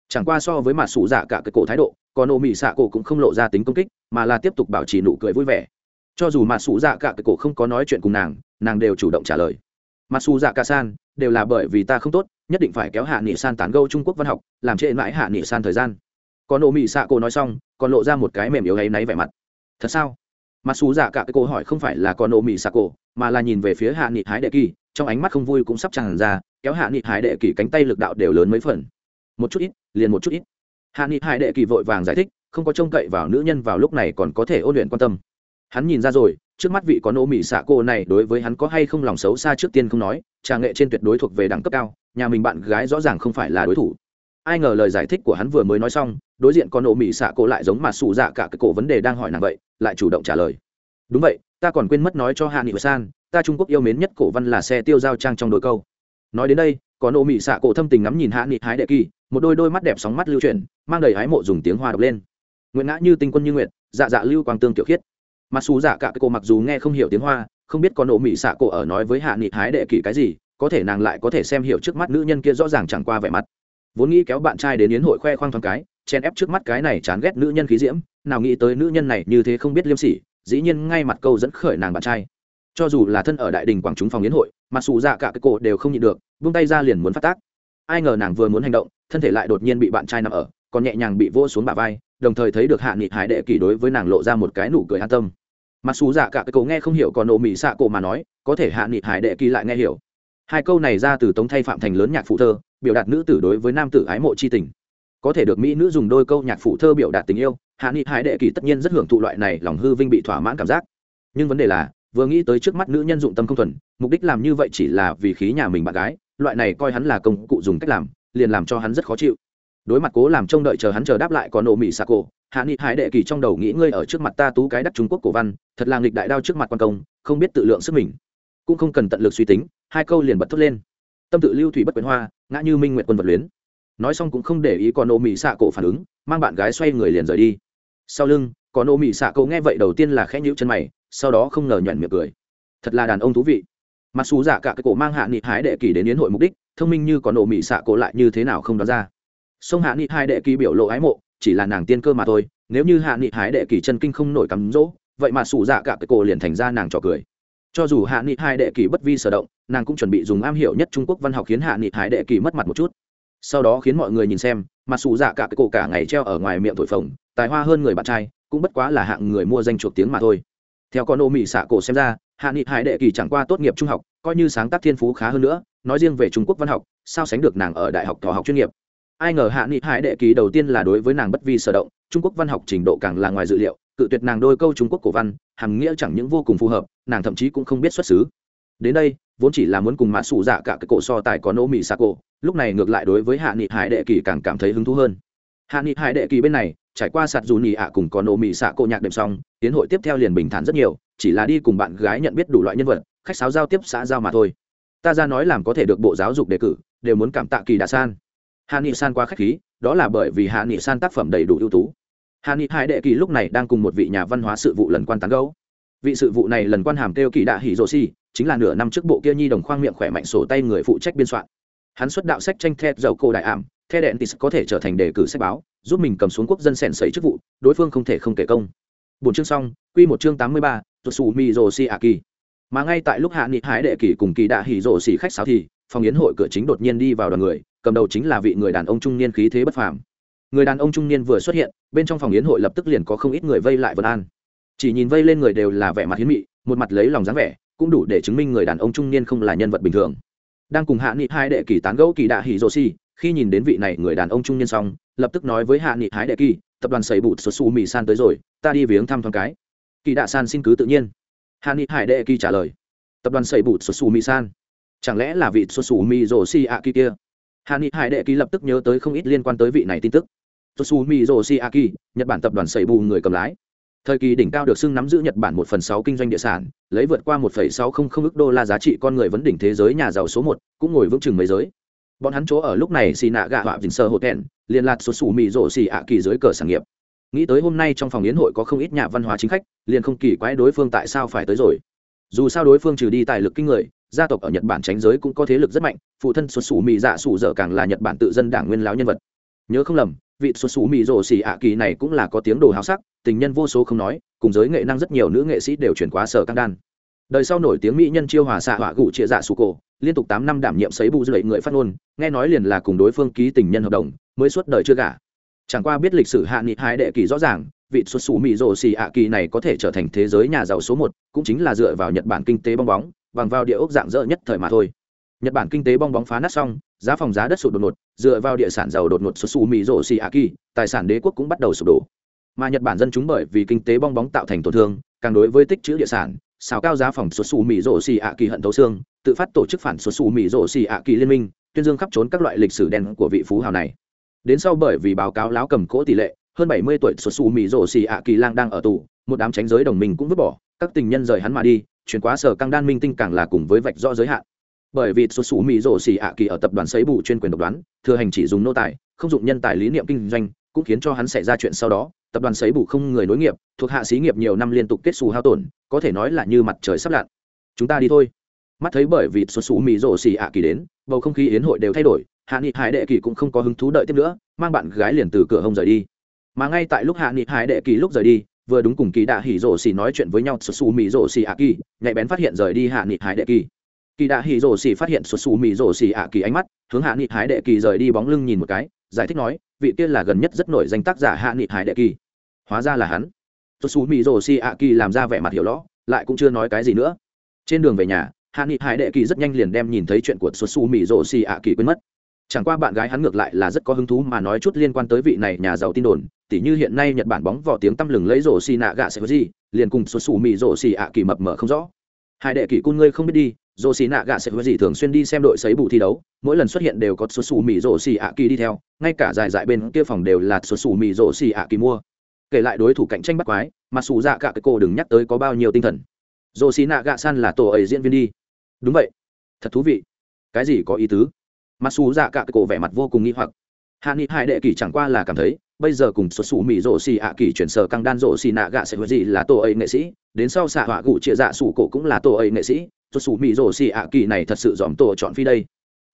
Chẳng qua so với mặt xù dạ cả cậy cổ thái độ còn ô mị xạ cổ cũng không lộ ra tính công kích, mà là tiếp tục bảo trì nụ cười vui vẻ. Cho dù mặt xù dạ cả cái cổ không có nói chuyện cùng nàng nàng đều chủ động trả lời. Mặt xù dạ cả san, đều là bởi vì ta không tốt, nhất định phải kéo hạ nghị san tán gâu trung quốc văn học, làm trễ mãi hạ nghị san thời gian. Còn ô mị xạ cổ nói xong, còn lộ ra một cái mềm yếu ấy náy vẻ mặt. Thật sao? Mặc dù dạ cả cái cổ hỏi không phải là con ô mỹ xạ cổ, mà là nhìn về phía hạ nghị hái đệ kỳ, trong ánh mắt không vui cũng sắp tràn ra, kéo hạ nghị hái đệ kỳ cánh tay lực đạo đều lớn mấy phần. Một chút ít, liền một chút ít hạ nghị hải đệ kỳ vội vàng giải thích, không có trông cậy vào nữ nhân vào lúc này còn có thể ôn luyện quan tâm. Hắn nhìn ra rồi, trước mắt vị có nô mỹ xạ cô này đối với hắn có hay không lòng xấu xa trước tiên không nói, trà nghệ trên tuyệt đối thuộc về đẳng cấp cao, nhà mình bạn gái rõ ràng không phải là đối thủ. Ai ngờ lời giải thích của hắn vừa mới nói xong, đối diện con nộ mỹ xạ cô lại giống mà xù dạ cả cái cổ vấn đề đang hỏi nàng vậy, lại chủ động trả lời. Đúng vậy, ta còn quên mất nói cho hạ nghị san, ta trung quốc yêu mến nhất cổ văn là xe tiêu giao trang trong đôi câu. Nói đến đây con nộ mỹ xạ cổ thâm tình ngắm nhìn hạ nghị hái đệ kỳ một đôi đôi mắt đẹp sóng mắt lưu chuyển, mang đầy hái mộ dùng tiếng hoa đọc lên. Nguyện ngã như tinh quân như nguyện dạ dạ lưu quang tương tiểu khiết. Mặc dù dạ cả cái cô mặc dù nghe không hiểu tiếng hoa, không biết con nộ mỹ xạ cổ ở nói với hạ nghị hái đệ kỷ cái gì, có thể nàng lại có thể xem hiểu trước mắt nữ nhân kia rõ ràng chẳng qua vẻ mặt. Vốn nghĩ kéo bạn trai đến yến hội khoe khoang thoáng cái, chen ép trước mắt cái này chán ghét nữ nhân khí diễm, nào nghĩ tới nữ nhân này như thế không biết liêm sỉ, dĩ nhiên ngay mặt câu dẫn khởi nàng bạn trai. Cho dù là thân ở đại đình quảng chúng phòng yến hội mặc dù dạ cả cái cổ đều không nhịn được, buông tay ra liền muốn phát tác. Ai ngờ nàng vừa muốn hành động thân thể lại đột nhiên bị bạn trai nằm ở, còn nhẹ nhàng bị vô xuống bả vai, đồng thời thấy được hạ nghị hải đệ kỳ đối với nàng lộ ra một cái nụ cười an tâm. Mặc dù dạ cả cái cổ nghe không hiểu còn nộ mỹ xạ cổ mà nói, có thể hạ nghị hải đệ kỳ lại nghe hiểu. Hai câu này ra từ tống thay phạm thành lớn nhạc phụ thơ, biểu đạt nữ tử đối với nam tử ái mộ c h i tình. Có thể được mỹ nữ dùng đôi câu nhạc phụ thơ biểu đạt tình yêu, hạ nghị hải đệ kỳ tất nhiên rất hưởng thụ loại này lòng hư vinh bị thỏa mãn cảm giác. Nhưng vấn đề là, vừa nghĩ tới trước mắt nữ nhân dụng tâm không thuần, mục đích làm như vậy chỉ là vì khí nhà mình bạn gái, loại này coi hắn là công cụ dùng cách làm liền làm cho hắn rất khó chịu. Đối mặt cố làm trông đợi chờ hắn chờ đáp lại còn nộ mỹ xà cổ, hạ nghị hải đệ kỳ trong đầu nghĩ ngươi ở trước mặt ta tú cái đắc trung quốc cổ văn, thật là nghịch đại đao trước mặt quan công, không biết tự lượng sức mình. Cũng không cần tận lực suy tính, hai câu liền bật thốt lên. Tâm tự lưu thủy bất quyến hoa, ngã như minh nguyện quân vật luyến. Nói xong cũng không để ý còn ô mỹ xạ cổ phản ứng, mang bạn gái xoay người liền rời đi. Sau lưng còn ô mỹ xạ cổ nghe vậy đầu tiên là khẽ nhíu chân mày, sau đó không ngờ nhuận miệng cười. Thật là đàn ông thú vị. Mặc dù giả cả cái cổ mang hạ nghị hái đệ kỳ đến yến hội mục đích thông minh như còn ô mỹ xạ cổ lại như thế nào không đoán ra. Sông hạ nghị hai đệ kỳ biểu lộ ái mộ, chỉ là nàng tiên cơ mà thôi, nếu như hạ nghị hái đệ kỳ chân kinh không nổi cắm rỗ, vậy mà sủ dạ cả cái cổ liền thành ra nàng trò cười. Cho dù hạ nghị hai đệ kỳ bất vi sở động, nàng cũng chuẩn bị dùng am hiểu nhất trung quốc văn học khiến hạ nghị hái đệ kỳ mất mặt một chút. Sau đó khiến mọi người nhìn xem mặt sủ dạ cả cái cổ cả ngày treo ở ngoài miệng thổi phồng, tài hoa hơn người bạn trai, cũng bất quá là hạng người mua danh chuộc tiếng mà thôi. Theo con ô mỹ xạ cổ xem ra hạ nghị hải đệ kỳ chẳng qua tốt nghiệp trung học, coi như sáng tác thiên phú khá hơn nữa, nói riêng về trung quốc văn học, sao sánh được nàng ở đại học thọ học chuyên nghiệp. Ai ngờ hạ nghị hải đệ kỳ đầu tiên là đối với nàng bất vi sở động, trung quốc văn học trình độ càng là ngoài dự liệu, cự tuyệt nàng đôi câu trung quốc cổ văn, hàm nghĩa chẳng những vô cùng phù hợp, nàng thậm chí cũng không biết xuất xứ. Đến đây, vốn chỉ là muốn cùng mã sủ dạ cả cái cổ so tài có nỗ mỹ xạ cổ, lúc này ngược lại đối với hạ nghị hải đệ kỳ càng cảm thấy hứng thú hơn. Hạ nghị hải đệ kỳ bên này trải qua sạt dù nhì ạ cùng có nỗ mỹ xạ cổ nhạc đệm xong, tiến hội tiếp theo liền bình thản rất nhiều, chỉ là đi cùng bạn gái nhận biết đủ loại nhân vật, khách sáo giao tiếp xã giao mà thôi. Ta ra nói làm có thể được bộ giáo dục đề cử, đều muốn cảm tạ kỳ đà san. Hà nghị san qua khách khí, đó là bởi vì hạ nghị san tác phẩm đầy đủ ưu tú. Hà nghị hai đệ kỳ lúc này đang cùng một vị nhà văn hóa sự vụ lần quan tán gấu vị sự vụ này lần quan hàm kêu kỳ đạ hỉ rồ si, chính là nửa năm trước bộ kia nhi đồng khoang miệng khỏe mạnh sổ tay người phụ trách biên soạn. Hắn xuất đạo sách tranh thép dầu cô đại ảm, the đèn tis có thể trở thành đề cử sách báo giúp mình cầm xuống quốc dân sèn sẩy chức vụ, đối phương không thể không kể công. Bốn chương xong, quy một chương tám mươi ba tuột xù mi rồ si a kỳ mà ngay tại lúc hạ nghị hái đệ kỳ cùng kỳ đạ hỉ rồ xỉ khách sáo thì, phòng yến hội cửa chính đột nhiên đi vào đoàn người, cầm đầu chính là vị người đàn ông trung niên khí thế bất phàm. Người đàn ông trung niên vừa xuất hiện, bên trong phòng yến hội lập tức liền có không ít người vây lại vân an. Chỉ nhìn vây lên người đều là vẻ mặt hiến mị, một mặt lấy lòng dáng vẻ, cũng đủ để chứng minh người đàn ông trung niên không là nhân vật bình thường. Đang cùng hạ nghị hai đệ kỳ tán gẫu kỳ đạ hỉ rồ xỉ khi nhìn đến vị này người đàn ông trung niên xong, lập tức nói với hạ nghị hái đệ kỳ, tập đoàn sầy bụt xuất xù mì san tới rồi, ta đi viếng thăm thoáng cái. Kỳ đạ san xin cứ tự nhiên. Hạ nghị hải đệ kỳ trả lời, tập đoàn sầy bụt xuất xù mì san? Chẳng lẽ là vị xuất xù mì rồ si a kỳ kia? Hạ nghị hải đệ kỳ lập tức nhớ tới không ít liên quan tới vị này tin tức. Xuất xù mì rồ si a kỳ, nhật bản tập đoàn sầy bù người cầm lái. Thời kỳ đỉnh cao được xưng nắm giữ nhật bản một phần sáu kinh doanh địa sản, lấy vượt qua một phẩy sáu không không ước đô la giá trị con người vấn đỉnh thế giới nhà giàu số một, cũng ngồi vững chừng mấy giới bọn hắn chỗ ở lúc này xì nạ gạ họa vinh sơ hộ thẹn liên lạc xuất xù mì rộ xì ạ kỳ dưới cờ sản nghiệp. Nghĩ tới hôm nay trong phòng yến hội có không ít nhà văn hóa chính khách, liền không kỳ quái đối phương tại sao phải tới rồi. Dù sao đối phương trừ đi tài lực kinh người, gia tộc ở nhật bản tránh giới cũng có thế lực rất mạnh, phụ thân xuất xù mì dạ xù dở càng là nhật bản tự dân đảng nguyên láo nhân vật. Nhớ không lầm, vị xuất xù mì rộ xì ạ kỳ này cũng là có tiếng đồ háo sắc, tình nhân vô số không nói, cùng giới nghệ năng rất nhiều nữ nghệ sĩ đều chuyển qua sở căng đan đời sau nổi tiếng mỹ nhân chiêu hòa xạ họa gụ chia dạ sụ cổ, liên tục tám năm đảm nhiệm sấy bù dậy người phát ngôn, nghe nói liền là cùng đối phương ký tình nhân hợp đồng, mới suốt đời chưa gả. Chẳng qua biết lịch sử hạ nghị hai đệ kỳ rõ ràng, vị xuất xù mỹ rồ xì ạ kỳ này có thể trở thành thế giới nhà giàu số một, cũng chính là dựa vào nhật bản kinh tế bong bóng, bằng vào địa ốc dạng dỡ nhất thời mà thôi. Nhật bản kinh tế bong bóng phá nát xong, giá phòng giá đất sụt đột ngột, dựa vào địa sản giàu đột ngột xuất xù mỹ rồ xì ạ kỳ, tài sản đế quốc cũng bắt đầu sụp đổ. Mà nhật bản dân chúng bởi vì kinh tế bong bóng tạo thành tổn thương, càng đối với tích chữ địa sản xào cao giá phòng xuất xù mỹ rổ xì ạ kỳ hận thấu xương, tự phát tổ chức phản xuất xù mỹ rổ xì ạ kỳ liên minh, tuyên dương khắp trốn các loại lịch sử đen của vị phú hào này. Đến sau bởi vì báo cáo láo cầm cỗ tỷ lệ, hơn bảy mươi tuổi xuất xù mỹ rổ xì ạ kỳ lang đang ở tù, một đám tránh giới đồng minh cũng vứt bỏ, các tình nhân rời hắn mà đi, chuyển quá sở căng đan minh tinh càng là cùng với vạch rõ giới hạn. Bởi vì xuất xù mỹ rổ xì ạ kỳ ở tập đoàn sấy bù chuyên quyền độc đoán, thừa hành chỉ dùng nô tài, không dụng nhân tài lý niệm kinh doanh, cũng khiến cho hắn xảy ra chuyện sau đó tập đoàn sấy bù không người nối nghiệp, thuộc hạ xí nghiệp nhiều năm liên tục kết xù hao tổn, có thể nói là như mặt trời sắp lặn. Chúng ta đi thôi. Mắt thấy bởi vì xuất xù mì rổ xì ạ kỳ đến, bầu không khí yến hội đều thay đổi, hạ nghị hải đệ kỳ cũng không có hứng thú đợi tiếp nữa, mang bạn gái liền từ cửa hông rời đi. Mà ngay tại lúc hạ nghị hải đệ kỳ lúc rời đi, vừa đúng cùng kỳ đạ hỉ rổ xì nói chuyện với nhau, xuất xù mì rổ xì ạ kỳ, nhạy bén phát hiện rời đi hạ nghị hải đệ kỳ. Kỳ đạ hỉ rổ xì phát hiện xuất xù mì rổ xì ạ kỳ ánh mắt, hướng hạ nghị hải đệ kỳ rời đi bóng lưng nhìn một cái, giải thích nói, vị kia là gần nhất rất nổi danh tác giả hạ nghị hải đệ kỳ hóa ra là hắn. Tôi xù mỹ rồ si ạ kỳ làm ra vẻ mặt hiểu rõ, lại cũng chưa nói cái gì nữa. Trên đường về nhà hạ nghị hải đệ kỳ rất nhanh liền đem nhìn thấy chuyện của xuất xù mỹ rồ si ạ kỳ quên mất. Chẳng qua bạn gái hắn ngược lại là rất có hứng thú mà nói chút liên quan tới vị này nhà giàu tin đồn, tỉ như hiện nay nhật bản bóng vỏ tiếng tăm lừng lấy rổ xì nạ gạ sẽ có gì liền cùng xuất xù mỹ rổ xì ạ kỳ mập mờ không rõ. Hai đệ kỳ cun ngươi không biết đi rổ xì nạ gạ sẽ có gì thường xuyên đi xem đội sấy bù thi đấu, mỗi lần xuất hiện đều có xuất xù mỹ rổ xì ạ kỳ đi theo, ngay cả dài dại bên kia phòng đều là xuất xù mỹ rổ xì ạ kỳ mua kể lại đối thủ cạnh tranh bắt quái, mà xù dạ cả cái cô đừng nhắc tới có bao nhiêu tinh thần. Dồ xì nạ gạ san là tổ ấy diễn viên đi. Đúng vậy. Thật thú vị. Cái gì có ý tứ? Mà xù dạ cả cái cổ vẻ mặt vô cùng nghi hoặc. Hạ nghị hai đệ kỳ chẳng qua là cảm thấy, bây giờ cùng xuất xù mỹ rổ xì ạ kỳ chuyển sở căng đan rổ xì nạ gạ sẽ hứa gì là tổ ấy nghệ sĩ, đến sau xạ họa gụ chia dạ sủ cổ cũng là tổ ấy nghệ sĩ, xuất xù mỹ rổ xì ạ kỳ này thật sự dòm tổ chọn phi đây.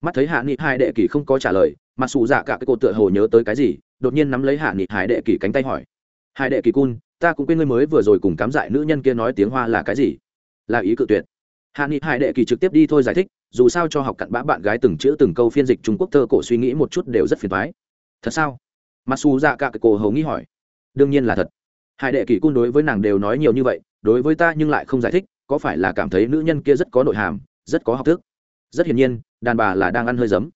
Mắt thấy hạ nghị hai đệ kỳ không có trả lời, mà xù dạ cả cái cô tựa hồ nhớ tới cái gì, đột nhiên nắm lấy hạ nghị hai đệ kỳ cánh tay hỏi hai đệ kỳ cun, ta cũng quên ngươi mới vừa rồi cùng cám dại nữ nhân kia nói tiếng hoa là cái gì. Là ý cự tuyệt. Hạ nghị, hai đệ kỳ trực tiếp đi thôi giải thích, dù sao cho học cặn bã bạn gái từng chữ từng câu phiên dịch trung quốc thơ cổ suy nghĩ một chút đều rất phiền thoái thật sao? Mặc dù dạ cả cái cổ hầu nghĩ hỏi. Đương nhiên là thật. Hai đệ kỳ cun đối với nàng đều nói nhiều như vậy, đối với ta nhưng lại không giải thích, có phải là cảm thấy nữ nhân kia rất có nội hàm, rất có học thức? Rất hiển nhiên, đàn bà là đang ăn hơi giấm.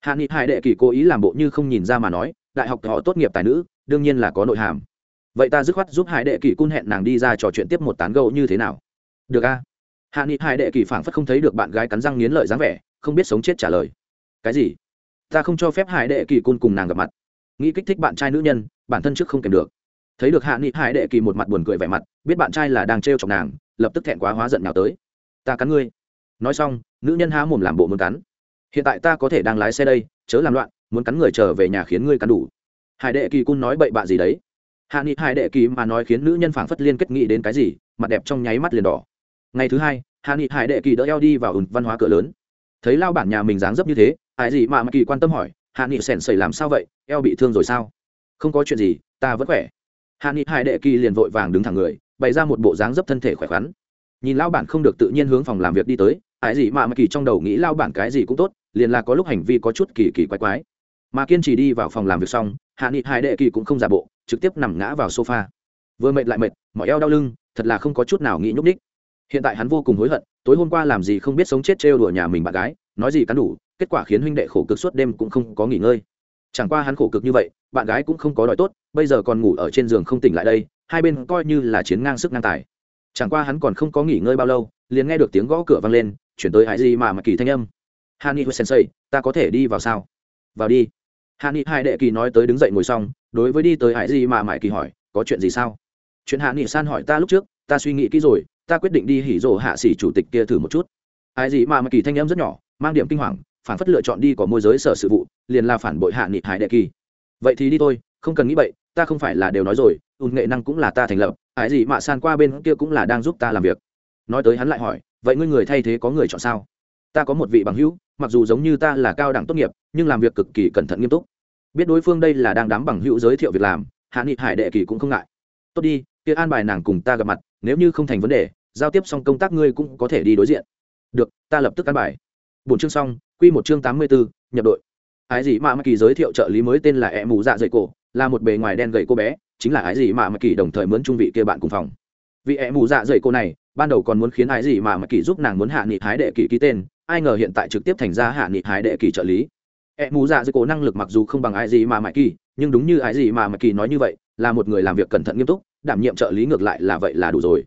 Hạ nghị, hai đệ kỳ cố ý làm bộ như không nhìn ra mà nói, đại học họ tốt nghiệp tài nữ, đương nhiên là có nội hàm vậy ta dứt khoát giúp hải đệ kỳ cun hẹn nàng đi ra trò chuyện tiếp một tán gẫu như thế nào? Được a. Hạ nghị hải đệ kỳ phảng phất không thấy được bạn gái cắn răng nghiến lợi dáng vẻ, không biết sống chết trả lời. Cái gì? Ta không cho phép hải đệ kỳ cun cùng nàng gặp mặt. Nghĩ kích thích bạn trai nữ nhân, bản thân trước không kèm được. Thấy được hạ nghị hải đệ kỳ một mặt buồn cười vẻ mặt, biết bạn trai là đang trêu chọc nàng, lập tức thẹn quá hóa giận nào tới. Ta cắn ngươi. Nói xong, nữ nhân há mồm làm bộ muốn cắn. Hiện tại ta có thể đang lái xe đây, chớ làm loạn, muốn cắn người trở về nhà khiến ngươi cắn đủ. Hải đệ kỳ cun nói bậy bạ gì đấy? Hạ nghị hải đệ kỳ mà nói khiến nữ nhân phảng phất liên kết nghĩ đến cái gì, mặt đẹp trong nháy mắt liền đỏ. Ngày thứ hai, hạ nghị hải đệ kỳ đỡ eo đi vào ùn văn hóa cửa lớn. Thấy lao bản nhà mình dáng dấp như thế, ai gì mà mà kỳ quan tâm hỏi, hạ nghị sèn sẩy làm sao vậy? Eo bị thương rồi sao? Không có chuyện gì, ta vẫn khỏe. Hạ nghị hải đệ kỳ liền vội vàng đứng thẳng người, bày ra một bộ dáng dấp thân thể khỏe khoắn. Nhìn lao bản không được tự nhiên hướng phòng làm việc đi tới, ai gì mà mà kỳ trong đầu nghĩ lao bản cái gì cũng tốt, liền là có lúc hành vi có chút kỳ kỳ quái quái. Mà kiên trì đi vào phòng làm việc xong, hạ nghị hải đệ kỳ cũng không giả bộ trực tiếp nằm ngã vào sofa. Vừa mệt lại mệt, mỏi eo đau lưng, thật là không có chút nào nghĩ nhúc ních hiện tại hắn vô cùng hối hận, tối hôm qua làm gì không biết sống chết trêu đùa nhà mình bạn gái, nói gì cắn đủ, kết quả khiến huynh đệ khổ cực suốt đêm cũng không có nghỉ ngơi. Chẳng qua hắn khổ cực như vậy, bạn gái cũng không có đòi tốt, bây giờ còn ngủ ở trên giường không tỉnh lại đây, hai bên coi như là chiến ngang sức ngang tài. Chẳng qua hắn còn không có nghỉ ngơi bao lâu, liền nghe được tiếng gõ cửa vang lên, chuyển tới hải gì mà mà kỳ thanh âm. Hani sensei ta có thể đi vào sao? Vào đi hani hai đệ kỳ nói tới đứng dậy ngồi xong, đối với đi tới hải gì mà mãi kỳ hỏi, có chuyện gì sao? Chuyện hạ nghị san hỏi ta lúc trước, ta suy nghĩ kỹ rồi, ta quyết định đi hỉ rổ hạ sĩ chủ tịch kia thử một chút. Hải gì mà mà kỳ thanh âm rất nhỏ, mang điểm kinh hoàng, phản phất lựa chọn đi có môi giới sở sự vụ, liền là phản bội hạ nghị hải đệ kỳ. Vậy thì đi thôi, không cần nghĩ vậy ta không phải là đều nói rồi, ùn nghệ năng cũng là ta thành lập, Hải gì mà san qua bên kia cũng là đang giúp ta làm việc. Nói tới hắn lại hỏi, vậy ngươi người thay thế có người chọn sao? Ta có một vị bằng hữu mặc dù giống như ta là cao đẳng tốt nghiệp nhưng làm việc cực kỳ cẩn thận nghiêm túc. Biết đối phương đây là đang đám bằng hữu giới thiệu việc làm hạ nghị hải đệ kỳ cũng không ngại. Tốt đi kia an bài nàng cùng ta gặp mặt nếu như không thành vấn đề giao tiếp xong công tác ngươi cũng có thể đi đối diện. Được ta lập tức an bài. Bốn chương xong quy một chương tám mươi 84, nhập đội. Ái gì mà mạ kỳ giới thiệu trợ lý mới tên là e mù dạ dày cổ là một bề ngoài đen gầy cô bé chính là ái gì mà mạ kỳ đồng thời mướn trung vị kia bạn cùng phòng. Vị e mù dạ dày cô này ban đầu còn muốn khiến ái gì mà mạ kỳ giúp nàng muốn hạ nghị hái đệ kỳ ký tên ai ngờ hiện tại trực tiếp thành ra hạ nghị hái đệ kỳ trợ lý. E mù dạ dưới cổ năng lực mặc dù không bằng ai gì mà mãi kỳ, nhưng đúng như ai gì mà mãi kỳ nói như vậy, là một người làm việc cẩn thận nghiêm túc, đảm nhiệm trợ lý ngược lại là vậy là đủ rồi.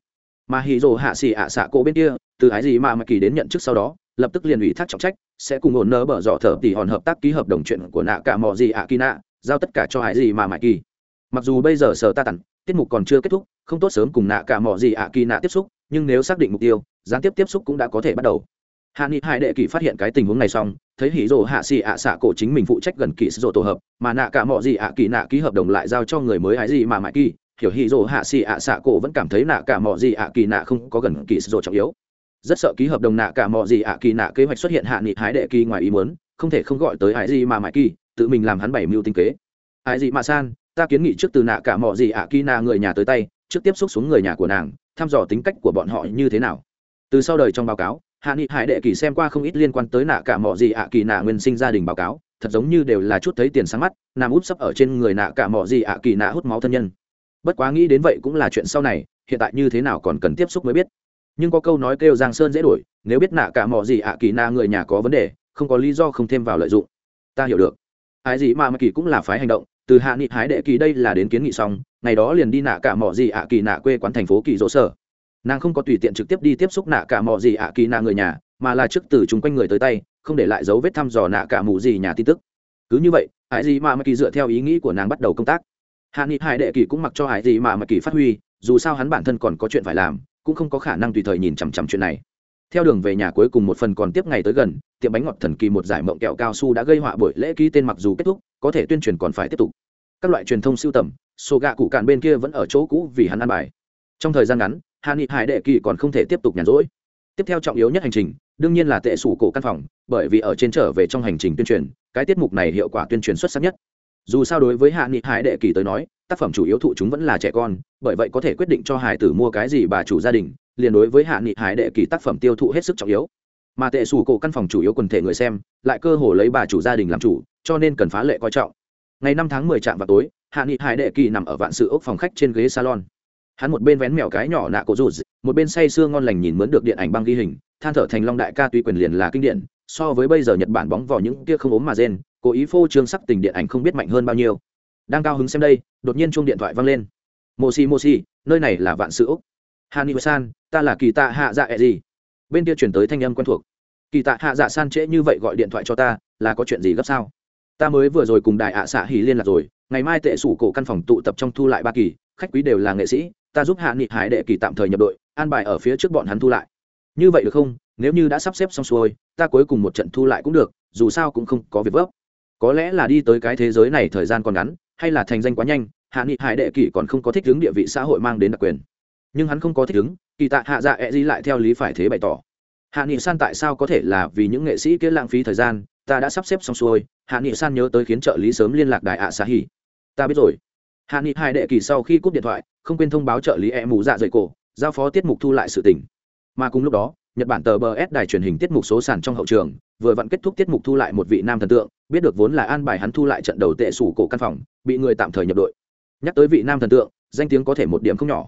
Mà hì dồ hạ xì ạ xạ cổ bên kia, từ ái gì mà mãi kỳ đến nhận chức sau đó, lập tức liền ủy thác trọng trách, sẽ cùng ổn nơ bở dọ thở tỉ hòn hợp tác ký hợp đồng chuyện của nạ cả mò gì ạ kỳ nạ, giao tất cả cho ái gì mà mãi kỳ. Mặc dù bây giờ sở ta tặng tiết mục còn chưa kết thúc, không tốt sớm cùng nạ cả mò gì ạ kỳ nạ tiếp xúc, nhưng nếu xác định mục tiêu, gián tiếp tiếp xúc cũng đã có thể bắt đầu hạ nghị hai đệ kỳ phát hiện cái tình huống này xong, thấy hỉ rồ hạ xì ạ xạ cổ chính mình phụ trách gần kỳ rồ tổ hợp, mà nạ cả mọi gì ạ kỳ nạ ký hợp đồng lại giao cho người mới ái gì mà mãi kỳ hiểu Hỷ rồ hạ xì ạ xạ cổ vẫn cảm thấy nạ cả mọi gì ạ kỳ nạ không có gần kỳ rồ trọng yếu. Rất sợ ký hợp đồng nạ cả mọi gì ạ kỳ nạ kế hoạch xuất hiện hạ nghị hái đệ kỳ ngoài ý muốn, không thể không gọi tới ai gì mà mãi kỳ tự mình làm hắn bảy mưu tinh kế. Ai gì mà san, ta kiến nghị trước từ nạ cả mọi gì ạ kỳ nạ người nhà tới tay, trước tiếp xúc xuống người nhà của nàng, thăm dò tính cách của bọn họ như thế nào. Từ sau đời trong báo cáo hạ nghị hải đệ kỳ xem qua không ít liên quan tới nạ cả mỏ gì ạ kỳ nạ nguyên sinh gia đình báo cáo, thật giống như đều là chút thấy tiền sáng mắt, nằm úp sấp ở trên người nạ cả mỏ gì ạ kỳ nạ hút máu thân nhân. Bất quá nghĩ đến vậy cũng là chuyện sau này, hiện tại như thế nào còn cần tiếp xúc mới biết. Nhưng có câu nói kêu giang sơn dễ đổi, nếu biết nạ cả mỏ gì ạ kỳ nạ người nhà có vấn đề, không có lý do không thêm vào lợi dụng. Ta hiểu được. Ai gì mà mà kỳ cũng là phái hành động, từ hạ nghị hái đệ kỳ đây là đến kiến nghị xong, ngày đó liền đi nạ cả mỏ gì ạ kỳ nạ quê quán thành phố kỳ dỗ sở nàng không có tùy tiện trực tiếp đi tiếp xúc nạ cả mò gì ạ kỳ nạ người nhà, mà là trước từ chung quanh người tới tay, không để lại dấu vết thăm dò nạ cả mù gì nhà tin tức. Cứ như vậy, hải gì mà mà kỳ dựa theo ý nghĩ của nàng bắt đầu công tác. Hạ nghị hải đệ kỳ cũng mặc cho hải gì mà mà kỳ phát huy, dù sao hắn bản thân còn có chuyện phải làm, cũng không có khả năng tùy thời nhìn chằm chằm chuyện này. Theo đường về nhà cuối cùng một phần còn tiếp ngày tới gần, tiệm bánh ngọt thần kỳ một giải mộng kẹo cao su đã gây họa buổi lễ ký tên mặc dù kết thúc, có thể tuyên truyền còn phải tiếp tục. Các loại truyền thông siêu tầm sổ gạ cụ cạn bên kia vẫn ở chỗ cũ vì hắn ăn bài. Trong thời gian ngắn hạ nghị hải đệ kỳ còn không thể tiếp tục nhàn rỗi. Tiếp theo trọng yếu nhất hành trình, đương nhiên là tệ sủ cổ căn phòng, bởi vì ở trên trở về trong hành trình tuyên truyền, cái tiết mục này hiệu quả tuyên truyền xuất sắc nhất. Dù sao đối với hạ nghị hải đệ kỳ tới nói, tác phẩm chủ yếu thụ chúng vẫn là trẻ con, bởi vậy có thể quyết định cho hải tử mua cái gì bà chủ gia đình, liền đối với hạ nghị hải đệ kỳ tác phẩm tiêu thụ hết sức trọng yếu. Mà tệ sủ cổ căn phòng chủ yếu quần thể người xem, lại cơ hồ lấy bà chủ gia đình làm chủ, cho nên cần phá lệ coi trọng. Ngày năm tháng mười trạm vào tối hạ nghị hải đệ kỳ nằm ở vạn sự ốc phòng khách trên ghế salon hắn một bên vén mèo cái nhỏ nạ cổ rụt, một bên say sưa ngon lành nhìn mướn được điện ảnh băng ghi hình, than thở thành long đại ca tuy quyền liền là kinh điển, so với bây giờ nhật bản bóng vào những kia không ốm mà rên, cố ý phô trương sắc tình điện ảnh không biết mạnh hơn bao nhiêu. Đang cao hứng xem đây, đột nhiên chuông điện thoại vang lên. Moshi moshi nơi này là vạn sữa hani san, ta là kỳ tạ hạ dạ ẹ gì? Bên kia chuyển tới thanh âm quen thuộc. Kỳ tạ hạ dạ san trễ như vậy gọi điện thoại cho ta, là có chuyện gì gấp sao? Ta mới vừa rồi cùng đại ạ xạ hỉ liên lạc rồi, ngày mai tệ sủ cổ căn phòng tụ tập trong thu lại ba kỳ khách quý đều là nghệ sĩ, ta giúp hạ nghị hải đệ kỳ tạm thời nhập đội, an bài ở phía trước bọn hắn thu lại. Như vậy được không? Nếu như đã sắp xếp xong xuôi, ta cuối cùng một trận thu lại cũng được, dù sao cũng không có việc vấp. Có lẽ là đi tới cái thế giới này thời gian còn ngắn, hay là thành danh quá nhanh, hạ nghị hải đệ kỳ còn không có thích ứng địa vị xã hội mang đến đặc quyền. Nhưng hắn không có thích ứng, kỳ tạ hạ dạ e lại theo lý phải thế bày tỏ. Hạ nghị san tại sao có thể là vì những nghệ sĩ kia lãng phí thời gian, ta đã sắp xếp xong xuôi, hạ nghị san nhớ tới khiến trợ lý sớm liên lạc đại ạ xã hỉ ta biết rồi hạ nghị hai đệ kỳ sau khi cúp điện thoại, không quên thông báo trợ lý e mù dạ dày cổ, giao phó tiết mục thu lại sự tình. Mà cùng lúc đó, nhật bản tờ bờ s đài truyền hình tiết mục số sản trong hậu trường, vừa vặn kết thúc tiết mục thu lại một vị nam thần tượng, biết được vốn là an bài hắn thu lại trận đầu tệ sủ cổ căn phòng, bị người tạm thời nhập đội. Nhắc tới vị nam thần tượng, danh tiếng có thể một điểm không nhỏ.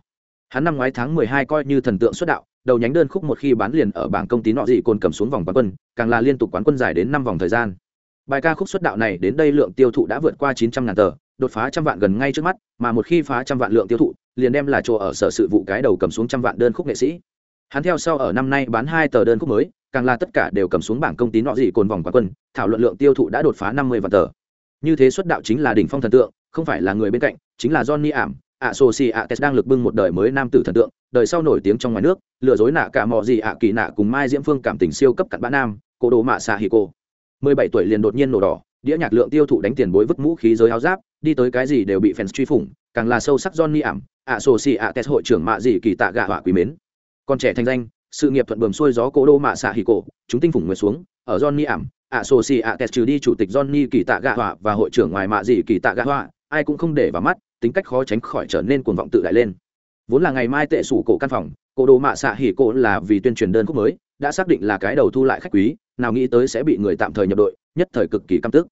Hắn năm ngoái tháng mười hai coi như thần tượng xuất đạo, đầu nhánh đơn khúc một khi bán liền ở bảng công ty nọ dị cồn cầm xuống vòng quán quân, càng là liên tục quán quân dài đến năm vòng thời gian. Bài ca khúc xuất đạo này đến đây lượng tiêu thụ đã vượt qua chín trăm ngàn tờ đột phá trăm vạn gần ngay trước mắt, mà một khi phá trăm vạn lượng tiêu thụ, liền đem là chỗ ở sở sự vụ cái đầu cầm xuống trăm vạn đơn khúc nghệ sĩ. Hắn theo sau ở năm nay bán hai tờ đơn khúc mới, càng là tất cả đều cầm xuống bảng công tín nọ gì cồn vòng quán quân, thảo luận lượng tiêu thụ đã đột phá năm mươi vạn tờ. Như thế xuất đạo chính là đỉnh phong thần tượng, không phải là người bên cạnh, chính là johnny ảm ạ sô si ạ tes đang lực bưng một đời mới nam tử thần tượng, đời sau nổi tiếng trong ngoài nước, lừa dối nạ cả mò gì ạ kỳ nạ cùng mai diễm phương cảm tình siêu cấp cặn bã nam cô đồ mạ xạ hì cô mười bảy tuổi liền đột nhiên nổ đỏ, đĩa nhạc lượng tiêu thụ đánh tiền bối vứt mũ khí giới áo giáp đi tới cái gì đều bị fans truy phủng, càng là sâu sắc johnny ảm ạ sô xì ạ tes hội trưởng mạ gì kỳ tạ gạ họa quý mến. Còn trẻ thành danh, sự nghiệp thuận bờm xuôi gió cố đô mạ xạ hì cổ, chúng tinh phủng nguyệt xuống, ở johnny ảm ạ sô xì ạ tes trừ đi chủ tịch johnny kỳ tạ gạ họa và hội trưởng ngoài mạ gì kỳ tạ gạ họa, ai cũng không để vào mắt, tính cách khó tránh khỏi trở nên cuồng vọng tự đại lên. Vốn là ngày mai tệ sủ cổ căn phòng, cổ đồ mạ xạ hỉ cổ là vì tuyên truyền đơn khúc mới, đã xác định là cái đầu thu lại khách quý, nào nghĩ tới sẽ bị người tạm thời nhập đội, nhất thời cực kỳ căm tức.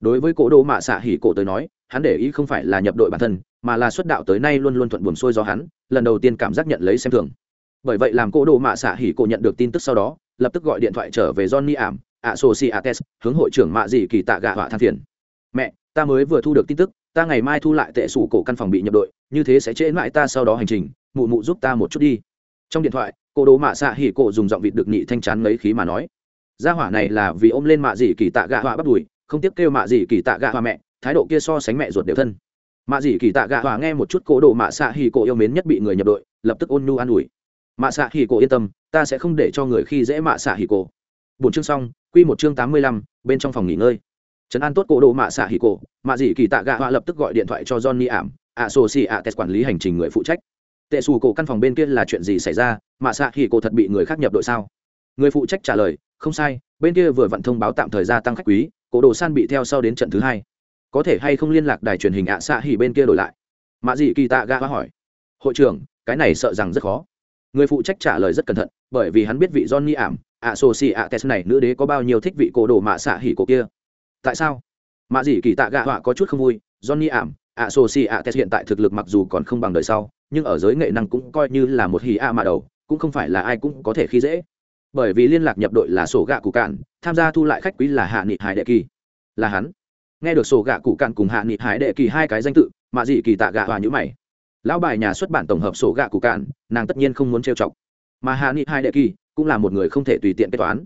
Đối với cổ đồ mạ xạ hỉ cổ tới nói hắn để ý không phải là nhập đội bản thân, mà là xuất đạo tới nay luôn luôn thuận buồm xuôi do hắn, lần đầu tiên cảm giác nhận lấy xem thường. Bởi vậy làm cô đồ mạ xạ hỉ cổ nhận được tin tức sau đó, lập tức gọi điện thoại trở về johnny ảm, ạ sô si ates hướng hội trưởng mạ dị kỳ tạ gạ họa than phiền. Mẹ, ta mới vừa thu được tin tức, ta ngày mai thu lại tệ sủ cổ căn phòng bị nhập đội, như thế sẽ trễ mãi ta sau đó hành trình, mụ mụ giúp ta một chút đi. Trong điện thoại, cô đồ mạ xạ hỉ cổ dùng giọng vịt được nhị thanh chán lấy khí mà nói. Gia hỏa này là vì ôm lên mạ dị kỳ tạ gạ họa bắt đùi không tiếp kêu mạ dị kỳ tạ gạ họa mẹ thái độ kia so sánh mẹ ruột đều thân. Mạ dĩ kỳ tạ gạ hòa nghe một chút cố đồ mạ xạ hỉ cổ yêu mến nhất bị người nhập đội, lập tức ôn nhu an ủi. Mạ xạ hỉ cổ yên tâm, ta sẽ không để cho người khi dễ mạ xạ hỉ cổ. Bốn chương xong, quy một chương tám mươi lăm, bên trong phòng nghỉ ngơi. Trấn an tốt cổ đồ mạ xạ hỉ cổ, mạ dĩ kỳ tạ gạ hòa lập tức gọi điện thoại cho johnny ảm ạ sô si ạ tes quản lý hành trình người phụ trách. Tệ xù cổ căn phòng bên kia là chuyện gì xảy ra? Mạ xạ hỉ cổ thật bị người khác nhập đội sao? Người phụ trách trả lời, không sai, bên kia vừa vặn thông báo tạm thời gia tăng khách quý, cổ đồ san bị theo sau đến trận thứ hai có thể hay không liên lạc đài truyền hình ạ xạ hỉ bên kia đổi lại? Mạ dị kỳ tạ gạ hỏi. Hội trưởng, cái này sợ rằng rất khó. Người phụ trách trả lời rất cẩn thận, bởi vì hắn biết vị johnny ảm, ạ sô xì ạ test này nữ đế có bao nhiêu thích vị cổ đồ mạ xạ hỉ cổ kia. Tại sao? Mạ dị kỳ tạ gạ họa có chút không vui, johnny ảm, ạ sô xì ạ test hiện tại thực lực mặc dù còn không bằng đời sau, nhưng ở giới nghệ năng cũng coi như là một hỉ a mạ đầu, cũng không phải là ai cũng có thể khi dễ. Bởi vì liên lạc nhập đội là sổ gạ cụ cạn, tham gia thu lại khách quý là hạ nghị hải đệ kỳ. Là hắn nghe được sổ gạ cụ cạn cùng hạ nghị hải đệ kỳ hai cái danh tự mạ dị kỳ tạ gạ hòa nhữ mày. Lão bài nhà xuất bản tổng hợp sổ gạ cụ cạn, nàng tất nhiên không muốn trêu chọc. Mà hạ nghị hải đệ kỳ cũng là một người không thể tùy tiện kết toán.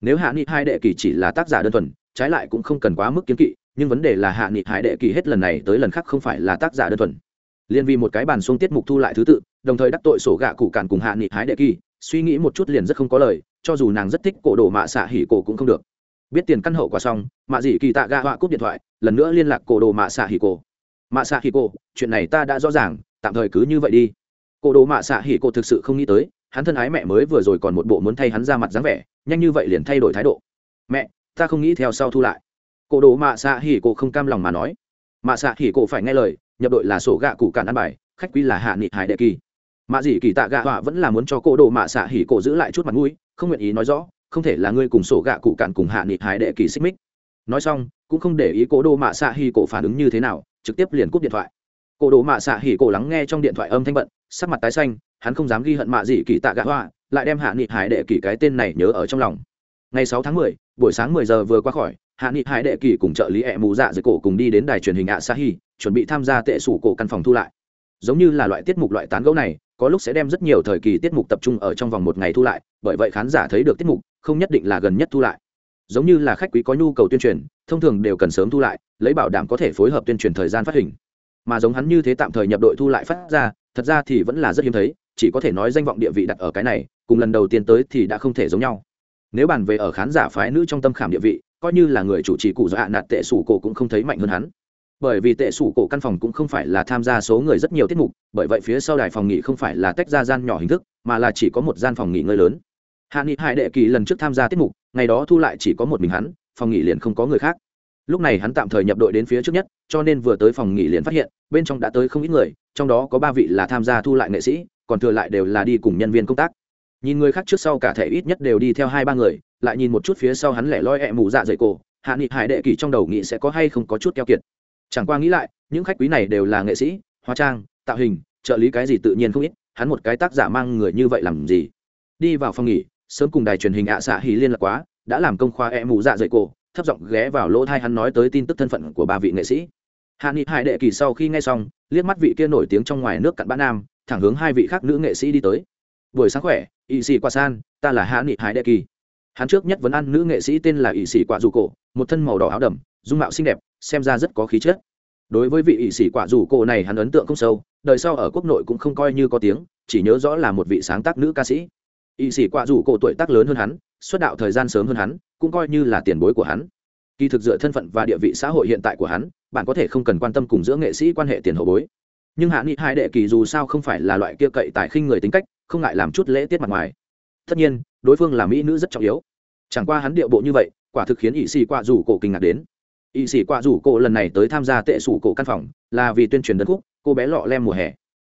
Nếu hạ nghị hải đệ kỳ chỉ là tác giả đơn thuần, trái lại cũng không cần quá mức kiến kỵ, nhưng vấn đề là hạ nghị hải đệ kỳ hết lần này tới lần khác không phải là tác giả đơn thuần. Liên vì một cái bàn xuống tiết mục thu lại thứ tự, đồng thời đắc tội sổ gạ cụ cạn cùng hạ nghị hải đệ kỳ, suy nghĩ một chút liền rất không có lời, cho dù nàng rất thích cổ đồ mạ xạ hỉ cổ cũng không được biết tiền căn hậu quả xong, mạ dị kỳ tạ gạ họa cúp điện thoại, lần nữa liên lạc cổ đồ mạ xạ hỉ cổ. Mạ xạ hỉ cổ, chuyện này ta đã rõ ràng, tạm thời cứ như vậy đi. Cổ đồ mạ xạ hỉ cổ thực sự không nghĩ tới, hắn thân ái mẹ mới vừa rồi còn một bộ muốn thay hắn ra mặt dáng vẻ, nhanh như vậy liền thay đổi thái độ. Mẹ, ta không nghĩ theo sau thu lại. Cổ đồ mạ xạ hỉ cổ không cam lòng mà nói. Mạ xạ hỉ cổ phải nghe lời, nhập đội là sổ gạ cụ cản ăn bài, khách quý là hạ nghị hải đệ kỳ. Mạ dị kỳ tạ gạ họa vẫn là muốn cho cổ đồ mạ xạ hỉ cổ giữ lại chút mặt mũi, không nguyện ý nói rõ không thể là ngươi cùng sổ gạ cụ cản cùng hạ nghị hải đệ kỳ xích mích. Nói xong, cũng không để ý cố đô mạ xạ hỉ cổ phản ứng như thế nào, trực tiếp liền cúp điện thoại. Cố đồ mạ xạ hỉ cổ lắng nghe trong điện thoại âm thanh bận, sắc mặt tái xanh, hắn không dám ghi hận mạ gì kỳ tạ gạ hoa, lại đem hạ nghị hải đệ kỳ cái tên này nhớ ở trong lòng. Ngày sáu tháng mười, buổi sáng mười giờ vừa qua khỏi, hạ nghị hải đệ kỳ cùng trợ lý ẹ mù dạ dưới cổ cùng đi đến đài truyền hình ạ xạ hi chuẩn bị tham gia tệ sủ cổ căn phòng thu lại. Giống như là loại tiết mục loại tán gẫu này có lúc sẽ đem rất nhiều thời kỳ tiết mục tập trung ở trong vòng một ngày thu lại, bởi vậy khán giả thấy được tiết mục, không nhất định là gần nhất thu lại. Giống như là khách quý có nhu cầu tuyên truyền, thông thường đều cần sớm thu lại, lấy bảo đảm có thể phối hợp tuyên truyền thời gian phát hình. Mà giống hắn như thế tạm thời nhập đội thu lại phát ra, thật ra thì vẫn là rất hiếm thấy, chỉ có thể nói danh vọng địa vị đặt ở cái này, cùng lần đầu tiên tới thì đã không thể giống nhau. Nếu bàn về ở khán giả phái nữ trong tâm khảm địa vị, coi như là người chủ trì cụ do hạ nạt tệ sủ cổ cũng không thấy mạnh hơn hắn bởi vì tệ sủ cổ căn phòng cũng không phải là tham gia số người rất nhiều tiết mục, bởi vậy phía sau đài phòng nghỉ không phải là tách ra gian nhỏ hình thức, mà là chỉ có một gian phòng nghỉ ngơi lớn. Hạ nghị hải đệ kỳ lần trước tham gia tiết mục, ngày đó thu lại chỉ có một mình hắn, phòng nghỉ liền không có người khác. Lúc này hắn tạm thời nhập đội đến phía trước nhất, cho nên vừa tới phòng nghỉ liền phát hiện, bên trong đã tới không ít người, trong đó có ba vị là tham gia thu lại nghệ sĩ, còn thừa lại đều là đi cùng nhân viên công tác. Nhìn người khác trước sau cả thể ít nhất đều đi theo hai ba người, lại nhìn một chút phía sau hắn lẻ loi ẹ mù dạ dày cổ, hạ nghị hải đệ kỳ trong đầu nghĩ sẽ có hay không có chút keo kiệt chẳng qua nghĩ lại, những khách quý này đều là nghệ sĩ, hóa trang, tạo hình, trợ lý cái gì tự nhiên không ít, hắn một cái tác giả mang người như vậy làm gì? Đi vào phòng nghỉ, sớm cùng đài truyền hình ạ xạ hì liên lạc quá, đã làm công khoa e mù dạ dày cổ, thấp giọng ghé vào lỗ thai hắn nói tới tin tức thân phận của ba vị nghệ sĩ. Hạ nghị hải đệ kỳ sau khi nghe xong, liếc mắt vị kia nổi tiếng trong ngoài nước cặn bã nam, thẳng hướng hai vị khác nữ nghệ sĩ đi tới. Buổi sáng khỏe ỵ sĩ qua san, ta là hạ nghị hải đệ kỳ. Hắn trước nhất vấn ăn nữ nghệ sĩ tên là ỵ sĩ quả dù cổ, một thân màu đỏ áo đầm, dung mạo xinh đẹp xem ra rất có khí chất. Đối với vị ỵ sĩ quả dù cô này hắn ấn tượng không sâu, đời sau ở quốc nội cũng không coi như có tiếng, chỉ nhớ rõ là một vị sáng tác nữ ca sĩ. Ỵ sĩ quả dù cô tuổi tác lớn hơn hắn, xuất đạo thời gian sớm hơn hắn, cũng coi như là tiền bối của hắn. Kỳ thực dựa thân phận và địa vị xã hội hiện tại của hắn, bạn có thể không cần quan tâm cùng giữa nghệ sĩ quan hệ tiền hậu bối. Nhưng hạ nghị hai đệ kỳ dù sao không phải là loại kia cậy tài khinh người tính cách, không ngại làm chút lễ tiết mặt ngoài. Tất nhiên, đối phương là mỹ nữ rất trọng yếu. Chẳng qua hắn điệu bộ như vậy, quả thực khiến ỵ sĩ quả dù cổ kinh ngạc đến. Y sĩ qua rủ cô lần này tới tham gia tệ sủ cổ căn phòng, là vì tuyên truyền đất khúc, cô bé lọ lem mùa hè.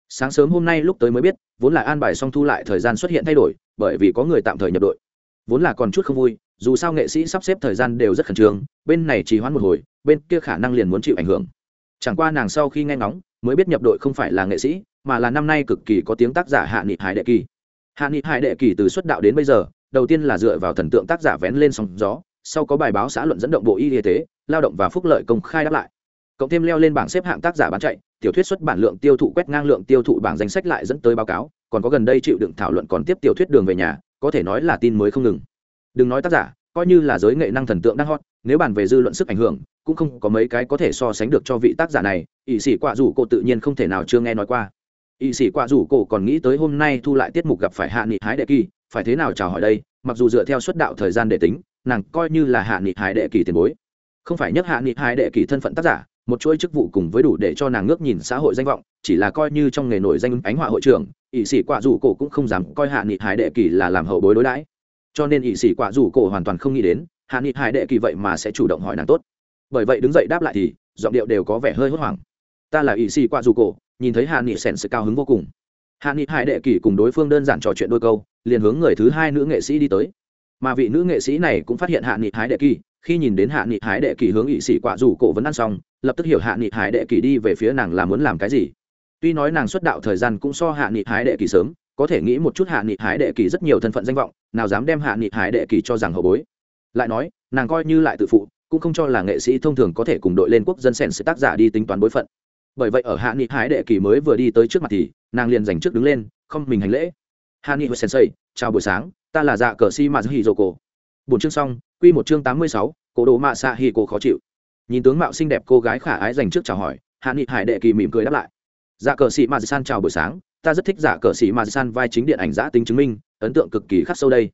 Sáng sớm hôm nay lúc tới mới biết, vốn là an bài xong thu lại thời gian xuất hiện thay đổi, bởi vì có người tạm thời nhập đội. Vốn là còn chút không vui, dù sao nghệ sĩ sắp xếp thời gian đều rất khẩn trương, bên này chỉ hoãn một hồi, bên kia khả năng liền muốn chịu ảnh hưởng. Chẳng qua nàng sau khi nghe ngóng, mới biết nhập đội không phải là nghệ sĩ, mà là năm nay cực kỳ có tiếng tác giả hạ nghị hải đệ kỳ. Hạ nghị hải đệ kỳ từ xuất đạo đến bây giờ, đầu tiên là dựa vào thần tượng tác giả vén lên sóng gió sau có bài báo xã luận dẫn động bộ y tế, lao động và phúc lợi công khai đáp lại. Cộng thêm leo lên bảng xếp hạng tác giả bán chạy, tiểu thuyết xuất bản lượng tiêu thụ quét ngang lượng tiêu thụ bảng danh sách lại dẫn tới báo cáo, còn có gần đây chịu đựng thảo luận còn tiếp tiểu thuyết đường về nhà, có thể nói là tin mới không ngừng. Đừng nói tác giả, coi như là giới nghệ năng thần tượng đang hot, nếu bàn về dư luận sức ảnh hưởng, cũng không có mấy cái có thể so sánh được cho vị tác giả này ỵ sĩ quạ rủ cổ tự nhiên không thể nào chưa nghe nói qua. Ỵ sĩ quạ rủ cổ còn nghĩ tới hôm nay thu lại tiết mục gặp phải hạ nghị hái đệ kỳ, phải thế nào chào hỏi đây, mặc dù dựa theo suất đạo thời gian để tính nàng coi như là hạ nghị hải đệ kỳ tiền bối. Không phải nhất hạ nghị hải đệ kỳ thân phận tác giả, một chuỗi chức vụ cùng với đủ để cho nàng ngước nhìn xã hội danh vọng, chỉ là coi như trong nghề nổi danh ánh họa hội trưởng ỵ sĩ quạ dù cổ cũng không dám coi hạ nghị hải đệ kỳ là làm hậu bối đối đãi. Cho nên ỵ sĩ quạ dù cổ hoàn toàn không nghĩ đến, hạ nghị hải đệ kỳ vậy mà sẽ chủ động hỏi nàng tốt. Bởi vậy đứng dậy đáp lại thì, giọng điệu đều có vẻ hơi hốt hoảng. Ta là ỵ sĩ quạ dù cổ, nhìn thấy hạ nghị sèn sự cao hứng vô cùng. Hạ nghị hải đệ kỳ cùng đối phương đơn giản trò chuyện đôi câu, liền hướng người thứ hai nữ nghệ sĩ đi tới mà vị nữ nghệ sĩ này cũng phát hiện hạ nghị hải đệ kỳ. Khi nhìn đến hạ nghị hải đệ kỳ hướng ỵ sĩ quạ rủ cổ vấn ăn xong, lập tức hiểu hạ nghị hải đệ kỳ đi về phía nàng là muốn làm cái gì. Tuy nói nàng xuất đạo thời gian cũng so hạ nghị hải đệ kỳ sớm, có thể nghĩ một chút hạ nghị hải đệ kỳ rất nhiều thân phận danh vọng, nào dám đem hạ nghị hải đệ kỳ cho rằng hậu bối. Lại nói, nàng coi như lại tự phụ, cũng không cho là nghệ sĩ thông thường có thể cùng đội lên quốc dân sèn sự tác giả đi tính toán bối phận. Bởi vậy ở hạ nghị hải đệ kỳ mới vừa đi tới trước mặt thì, nàng liền dành trước đứng lên, không mình hành lễ. Hạ nghị sensei, chào buổi sáng ta là dạ cờ si mà dô cổ. Bốn chương xong, quy một chương tám mươi sáu, cổ đồ mạ xạ hì cổ khó chịu. Nhìn tướng mạo xinh đẹp cô gái khả ái dành trước chào hỏi, hạ nghị hải đệ kỳ mỉm cười đáp lại. Dạ cờ sĩ mà san chào buổi sáng, ta rất thích dạ cờ sĩ mà san vai chính điện ảnh giã tính chứng minh, ấn tượng cực kỳ khắc sâu đây.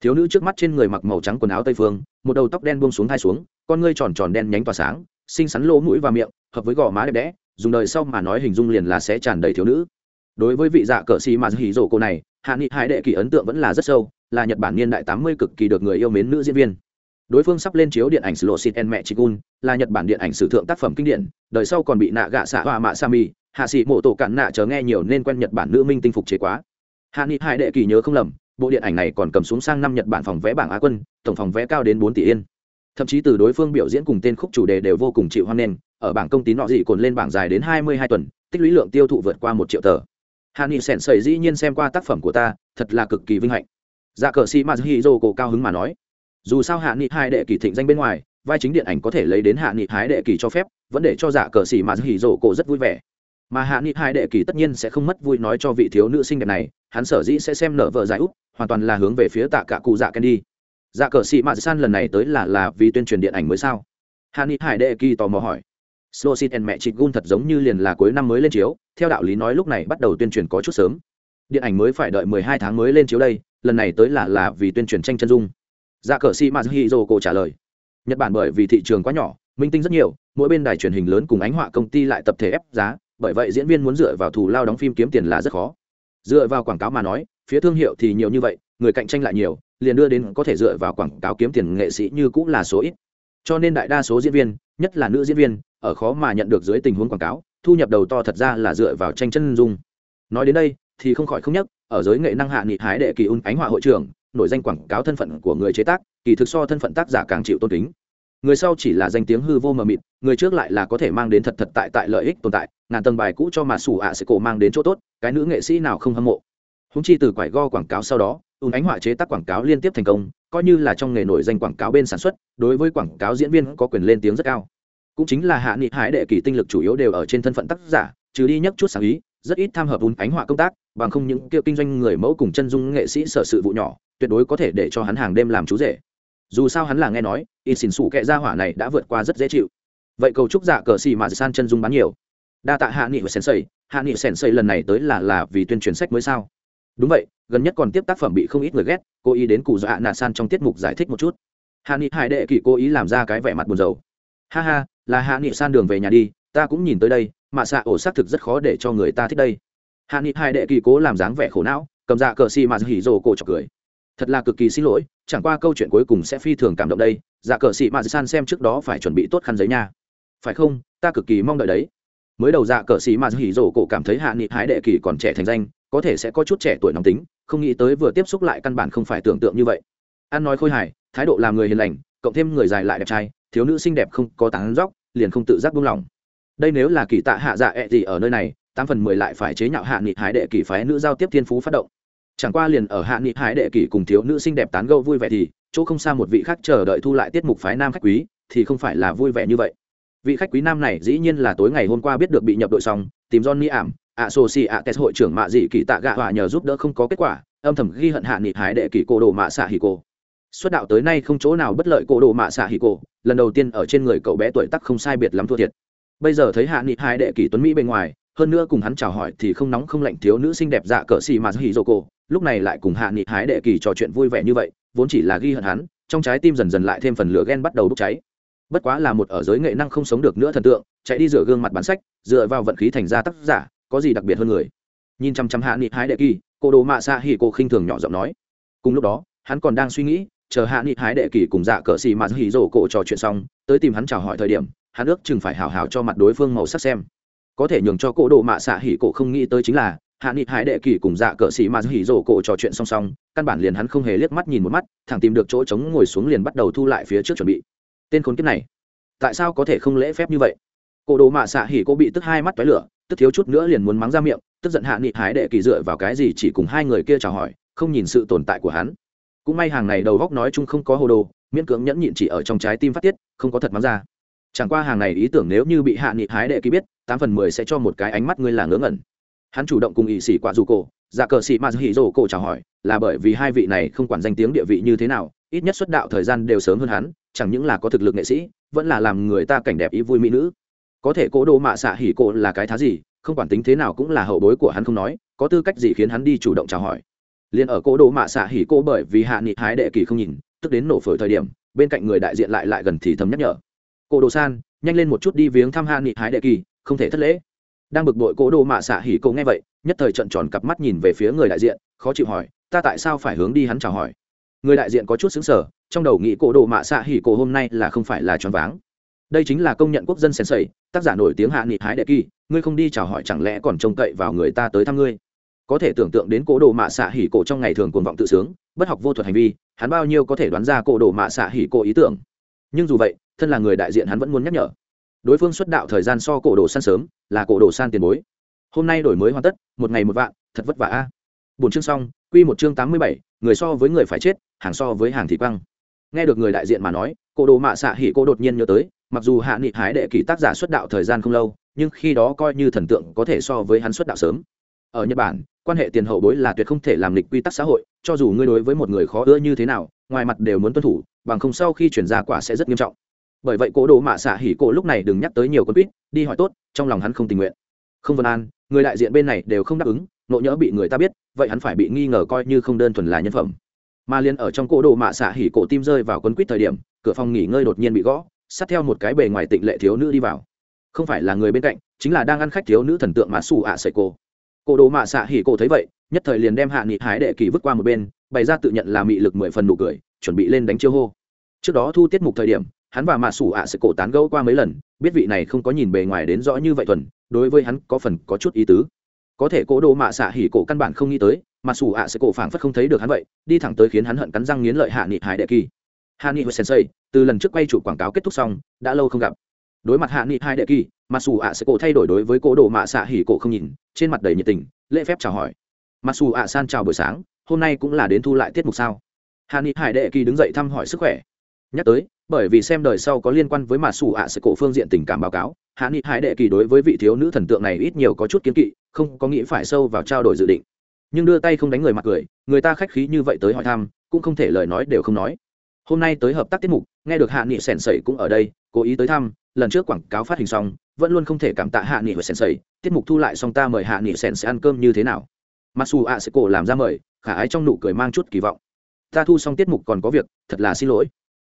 Thiếu nữ trước mắt trên người mặc màu trắng quần áo tây phương, một đầu tóc đen buông xuống hai xuống, con ngươi tròn tròn đen nhánh tỏa sáng, xinh xắn lỗ mũi và miệng, hợp với gò má đẹp đẽ, dùng đời sau mà nói hình dung liền là sẽ tràn đầy thiếu nữ. Đối với vị dạ cờ sĩ mà hỉ rổ cô này, hạ nghị hải đệ kỳ ấn tượng vẫn là rất sâu là nhật bản niên đại tám mươi cực kỳ được người yêu mến nữ diễn viên. Đối phương sắp lên chiếu điện ảnh slo sit and mẹ chikun là nhật bản điện ảnh sử thượng tác phẩm kinh điển, đời sau còn bị nạ gạ xạ hoa mạ sa mi hạ sĩ mộ tổ cản nạ chờ nghe nhiều nên quen nhật bản nữ minh tinh phục chế quá. Hạ nghị hai đệ kỳ nhớ không lầm, bộ điện ảnh này còn cầm xuống sang năm nhật bản phòng vé bảng á quân, tổng phòng vé cao đến bốn tỷ yên. Thậm chí từ đối phương biểu diễn cùng tên khúc chủ đề đều vô cùng chịu hoan nghênh, ở bảng công tín nọ dị cồn lên bảng dài đến hai mươi hai tuần, tích lũy lượng tiêu thụ vượt qua một triệu tờ. Hạ nghị sẻn sầy dĩ nhiên xem qua tác phẩm của ta, thật là cực kỳ vinh hạnh dạ cờ sĩ maz hi cổ cao hứng mà nói dù sao hạ nghị hai đệ kỳ thịnh danh bên ngoài vai chính điện ảnh có thể lấy đến hạ nghị hái đệ kỳ cho phép vẫn để cho dạ cờ sĩ maz hi cổ rất vui vẻ mà hạ nghị hai đệ kỳ tất nhiên sẽ không mất vui nói cho vị thiếu nữ xinh đẹp này hắn sở dĩ sẽ xem nở vợ giải út, hoàn toàn là hướng về phía tạ cả cụ dạ đi. dạ cờ sĩ maz san lần này tới là là vì tuyên truyền điện ảnh mới sao hạ nghị hải đệ kỳ tò mò hỏi Slow Sit and mẹ chị Gun thật giống như liền là cuối năm mới lên chiếu, theo đạo lý nói lúc này bắt đầu tuyên truyền có chút sớm. Điện ảnh mới phải đợi 12 tháng mới lên chiếu đây, lần này tới là là vì tuyên truyền tranh chân dung. Dạ cờ Si cô trả lời. Nhật Bản bởi vì thị trường quá nhỏ, minh tinh rất nhiều, mỗi bên đài truyền hình lớn cùng ánh họa công ty lại tập thể ép giá, bởi vậy diễn viên muốn dựa vào thù lao đóng phim kiếm tiền là rất khó. Dựa vào quảng cáo mà nói, phía thương hiệu thì nhiều như vậy, người cạnh tranh lại nhiều, liền đưa đến có thể dựa vào quảng cáo kiếm tiền nghệ sĩ như cũng là số ít. Cho nên đại đa số diễn viên, nhất là nữ diễn viên, ở khó mà nhận được dưới tình huống quảng cáo thu nhập đầu to thật ra là dựa vào tranh chân dung nói đến đây thì không khỏi không nhắc ở giới nghệ năng hạ nghị hái đệ kỳ un ánh họa hội trưởng nổi danh quảng cáo thân phận của người chế tác, kỳ thực so thân phận tác giả càng chịu tôn kính. Người sau chỉ là danh tiếng hư vô mờ mịt, người trước lại là có thể mang đến thật thật tại tại lợi ích tồn tại, ngàn tầng bài cũ cho mà sủ ạ sẽ cổ mang đến chỗ tốt, cái nữ nghệ sĩ nào không hâm mộ. Húng chi từ quải go quảng cáo sau đó ùn ánh họa chế tác quảng cáo liên tiếp thành công, coi như là trong nghề nổi danh quảng cáo bên sản xuất, đối với quảng cáo diễn viên có quyền lên tiếng rất cao. Cũng chính là hạ nghị hải đệ kỳ tinh lực chủ yếu đều ở trên thân phận tác giả, trừ đi nhắc chút sáng ý rất ít tham hợp ùn ánh họa công tác, bằng không những kia kinh doanh người mẫu cùng chân dung nghệ sĩ sở sự vụ nhỏ, tuyệt đối có thể để cho hắn hàng đêm làm chú rể. Dù sao hắn là nghe nói in xỉn xủ kệ ra hỏa này đã vượt qua rất dễ chịu. Vậy cầu chúc dạ cờ xì mà san chân dung bán nhiều. Đa tạ hạ nghị và sensei hạ nghị sensei lần này tới là là vì tuyên truyền sách mới sao? Đúng vậy, gần nhất còn tiếp tác phẩm bị không ít người ghét, cô ý đến cụ dọa nạ san trong tiết mục giải thích một chút. Hạ nghị hải đệ kỳ cố ý làm ra cái vẻ mặt buồn rầu. Ha ha, là hạ nghị san đường về nhà đi, ta cũng nhìn tới đây mà xạ ổ xác thực rất khó để cho người ta thích đây. Hạ nghị hai đệ kỳ cố làm dáng vẻ khổ não, cầm dạ cờ xì mà hỉ rồ cổ chọc cười. Thật là cực kỳ xin lỗi, chẳng qua câu chuyện cuối cùng sẽ phi thường cảm động đây dạ cờ xì mà san xem trước đó phải chuẩn bị tốt khăn giấy nha. Phải không? Ta cực kỳ mong đợi đấy. Mới đầu dạ cờ xì mà hỉ rồ cổ cảm thấy hạ nghị hai đệ kỳ còn trẻ thành danh, có thể sẽ có chút trẻ tuổi nóng tính, không nghĩ tới vừa tiếp xúc lại căn bản không phải tưởng tượng như vậy. Ăn nói khôi hài, thái độ làm người hiền lành, cộng thêm người dài lại đẹp trai, thiếu nữ xinh đẹp không có tán dóc, liền không tự giác buông lỏng đây nếu là kỳ tạ hạ dạ ẹ、e、gì ở nơi này, tám phần mười lại phải chế nhạo hạ nghị hái đệ kỳ phái nữ giao tiếp thiên phú phát động. Chẳng qua liền ở hạ nghị hái đệ kỳ cùng thiếu nữ xinh đẹp tán gẫu vui vẻ thì, chỗ không xa một vị khách chờ đợi thu lại tiết mục phái nam khách quý, thì không phải là vui vẻ như vậy. Vị khách quý nam này dĩ nhiên là tối ngày hôm qua biết được bị nhập đội xong, tìm johnny ảm ạ sô si ạ tes hội trưởng mạ dị kỳ tạ gạ họa nhờ giúp đỡ không có kết quả, âm thầm ghi hận hạ nghị hái đệ kỳ cô đồ mạ xạ hì cô xuất đạo tới nay không chỗ nào bất lợi cô đồ mạ xạ hì cô lần đầu tiên ở trên người cậu bé tuổi tắc không sai biệt lắm thua thiệt bây giờ thấy hạ nghị hai đệ kỳ tuấn mỹ bên ngoài, hơn nữa cùng hắn chào hỏi thì không nóng không lạnh thiếu nữ xinh đẹp dạ cỡ xì mà hỉ dô cô lúc này lại cùng hạ nghị hái đệ kỳ trò chuyện vui vẻ như vậy, vốn chỉ là ghi hận hắn, trong trái tim dần dần lại thêm phần lửa ghen bắt đầu bốc cháy. Bất quá là một ở giới nghệ năng không sống được nữa thần tượng, chạy đi rửa gương mặt bán sách, dựa vào vận khí thành ra tác giả, có gì đặc biệt hơn người? Nhìn chăm chăm hạ nghị hái đệ kỳ cô đồ mạ xa hỉ cô khinh thường nhỏ giọng nói. Cùng lúc đó, hắn còn đang suy nghĩ, chờ hạ nghị hái đệ kỳ cùng dạ cỡ xì mà hỉ rổ cổ trò chuyện xong, tới tìm hắn chào hỏi thời điểm hắn ước chừng phải hào hào cho mặt đối phương màu sắc xem. Có thể nhường cho cổ độ mạ xạ hỉ cổ không nghĩ tới chính là, hạ nghị hải đệ kỳ cùng dạ cỡ xì mà hỉ rổ cổ trò chuyện song song, căn bản liền hắn không hề liếc mắt nhìn một mắt, thẳng tìm được chỗ trống ngồi xuống liền bắt đầu thu lại phía trước chuẩn bị. Tên khốn kiếp này, tại sao có thể không lễ phép như vậy? Cổ đồ mạ xạ hỉ cô bị tức hai mắt tói lửa, tức thiếu chút nữa liền muốn mắng ra miệng, tức giận hạ nghị hải đệ kỳ dựa vào cái gì chỉ cùng hai người kia chào hỏi, không nhìn sự tồn tại của hắn. Cũng may hàng này đầu góc nói chung không có hồ đồ, miễn cưỡng nhẫn nhịn chỉ ở trong trái tim phát tiết, không có thật mắng ra chẳng qua hàng này ý tưởng nếu như bị hạ nghị hái đệ ký biết, tám phần mười sẽ cho một cái ánh mắt ngươi là ngớ ngẩn. Hắn chủ động cùng ỵ sĩ quả dù cổ dạ cờ sĩ maz hỉ rổ cổ chào hỏi, là bởi vì hai vị này không quản danh tiếng địa vị như thế nào, ít nhất xuất đạo thời gian đều sớm hơn hắn, chẳng những là có thực lực nghệ sĩ, vẫn là làm người ta cảnh đẹp ý vui mỹ nữ. Có thể cố đồ mạ xạ hỉ cổ là cái thá gì, không quản tính thế nào cũng là hậu bối của hắn không nói, có tư cách gì khiến hắn đi chủ động chào hỏi. Liền ở cố đồ mạ xạ hỉ cô bởi vì hạ nghị hái đệ kỳ không nhìn, tức đến nổ phổi thời điểm, bên cạnh người đại diện lại lại gần thì thấm nhắc nhở cổ đồ san, nhanh lên một chút đi viếng thăm hạ nghị hái đệ kỳ, không thể thất lễ. Đang bực bội cố đồ mạ xạ hỉ cổ nghe vậy, nhất thời trận tròn cặp mắt nhìn về phía người đại diện, khó chịu hỏi, ta tại sao phải hướng đi? Hắn chào hỏi. Người đại diện có chút xứng sở trong đầu nghĩ cổ đồ mạ xạ hỉ cổ hôm nay là không phải là choáng váng. Đây chính là công nhận quốc dân sen sầy, tác giả nổi tiếng hạ nghị hái đệ kỳ, ngươi không đi chào hỏi chẳng lẽ còn trông cậy vào người ta tới thăm ngươi? Có thể tưởng tượng đến cố đồ mạ xạ hỉ cổ trong ngày thường cuồng vọng tự sướng, bất học vô thuật hành vi, hắn bao nhiêu có thể đoán ra cổ đồ mạ xạ hỉ cổ ý tưởng. Nhưng dù vậy thân là người đại diện hắn vẫn muốn nhắc nhở. Đối phương xuất đạo thời gian so cổ đồ san sớm, là cổ đồ san tiền bối. Hôm nay đổi mới hoàn tất, một ngày một vạn, thật vất vả a. À. bốn chương xong, quy một chương tám mươi bảy, người so với người phải chết, hàng so với hàng thị quăng. Nghe được người đại diện mà nói, cổ đồ mạ xạ hỉ cô đột nhiên nhớ tới, mặc dù hạ nghị hái đệ kỷ tác giả xuất đạo thời gian không lâu, nhưng khi đó coi như thần tượng có thể so với hắn xuất đạo sớm. Ở nhật bản, quan hệ tiền hậu bối là tuyệt không thể làm lịch quy tắc xã hội, cho dù ngươi đối với một người khó ưa như thế nào, ngoài mặt đều muốn tuân thủ, bằng không sau khi chuyển ra quả sẽ rất nghiêm trọng bởi vậy cố đồ mạ xạ hỉ cổ lúc này đừng nhắc tới nhiều con quýt, đi hỏi tốt, trong lòng hắn không tình nguyện. Không vân an, người đại diện bên này đều không đáp ứng, nộ nhỡ bị người ta biết, vậy hắn phải bị nghi ngờ coi như không đơn thuần là nhân phẩm. Mà liên ở trong cố đồ mạ xạ hỉ cổ tim rơi vào quân quýt thời điểm, cửa phòng nghỉ ngơi đột nhiên bị gõ, sát theo một cái bề ngoài tịnh lệ thiếu nữ đi vào. Không phải là người bên cạnh, chính là đang ăn khách thiếu nữ thần tượng mã xù ạ sợi cô cổ đồ mạ xạ hỉ cổ thấy vậy, nhất thời liền đem hạ nghị hái đệ kỳ vứt qua một bên, bày ra tự nhận là mị lực mười phần nụ cười, chuẩn bị lên đánh chiêu hô. Trước đó thu tiết mục thời điểm hắn và mạ sủ ạ sẽ cổ tán gẫu qua mấy lần, biết vị này không có nhìn bề ngoài đến rõ như vậy thuần, đối với hắn có phần có chút ý tứ. Có thể cố đồ mạ xạ hỉ cổ căn bản không nghĩ tới mà xù ạ sẽ cổ phảng phất không thấy được hắn vậy, đi thẳng tới khiến hắn hận cắn răng nghiến lợi hạ nghị hải đệ kỳ. Hạ nghị sensei, từ lần trước quay chủ quảng cáo kết thúc xong, đã lâu không gặp. Đối mặt hạ nghị hai đệ kỳ mà xù ạ sẽ cổ thay đổi đối với cố đồ mạ xạ hỉ cổ không nhìn, trên mặt đầy nhiệt tình, lễ phép chào hỏi. Mặc dù ạ san chào buổi sáng, hôm nay cũng là đến thu lại tiết mục sao? Hạ nghị hải đệ kỳ đứng dậy thăm hỏi sức khỏe. Nhắc tới bởi vì xem đời sau có liên quan với mà xù ạ sẽ cổ phương diện tình cảm báo cáo, hạ nghị hải đệ kỳ đối với vị thiếu nữ thần tượng này ít nhiều có chút kiến kỵ, không có nghĩ phải sâu vào trao đổi dự định. Nhưng đưa tay không đánh người mặt cười, người ta khách khí như vậy tới hỏi thăm, cũng không thể lời nói đều không nói. Hôm nay tới hợp tác tiết mục, nghe được hạ nghị sèn sẩy cũng ở đây, cố ý tới thăm, lần trước quảng cáo phát hình xong, vẫn luôn không thể cảm tạ hạ nghị và sèn sẩy, tiết mục thu lại xong ta mời hạ nghị sèn sẽ ăn cơm như thế nào. Mặc dù ạ sẽ cổ làm ra mời, khả ái trong nụ cười mang chút kỳ vọng. Ta thu xong tiết mục còn có việc, thật là xin lỗi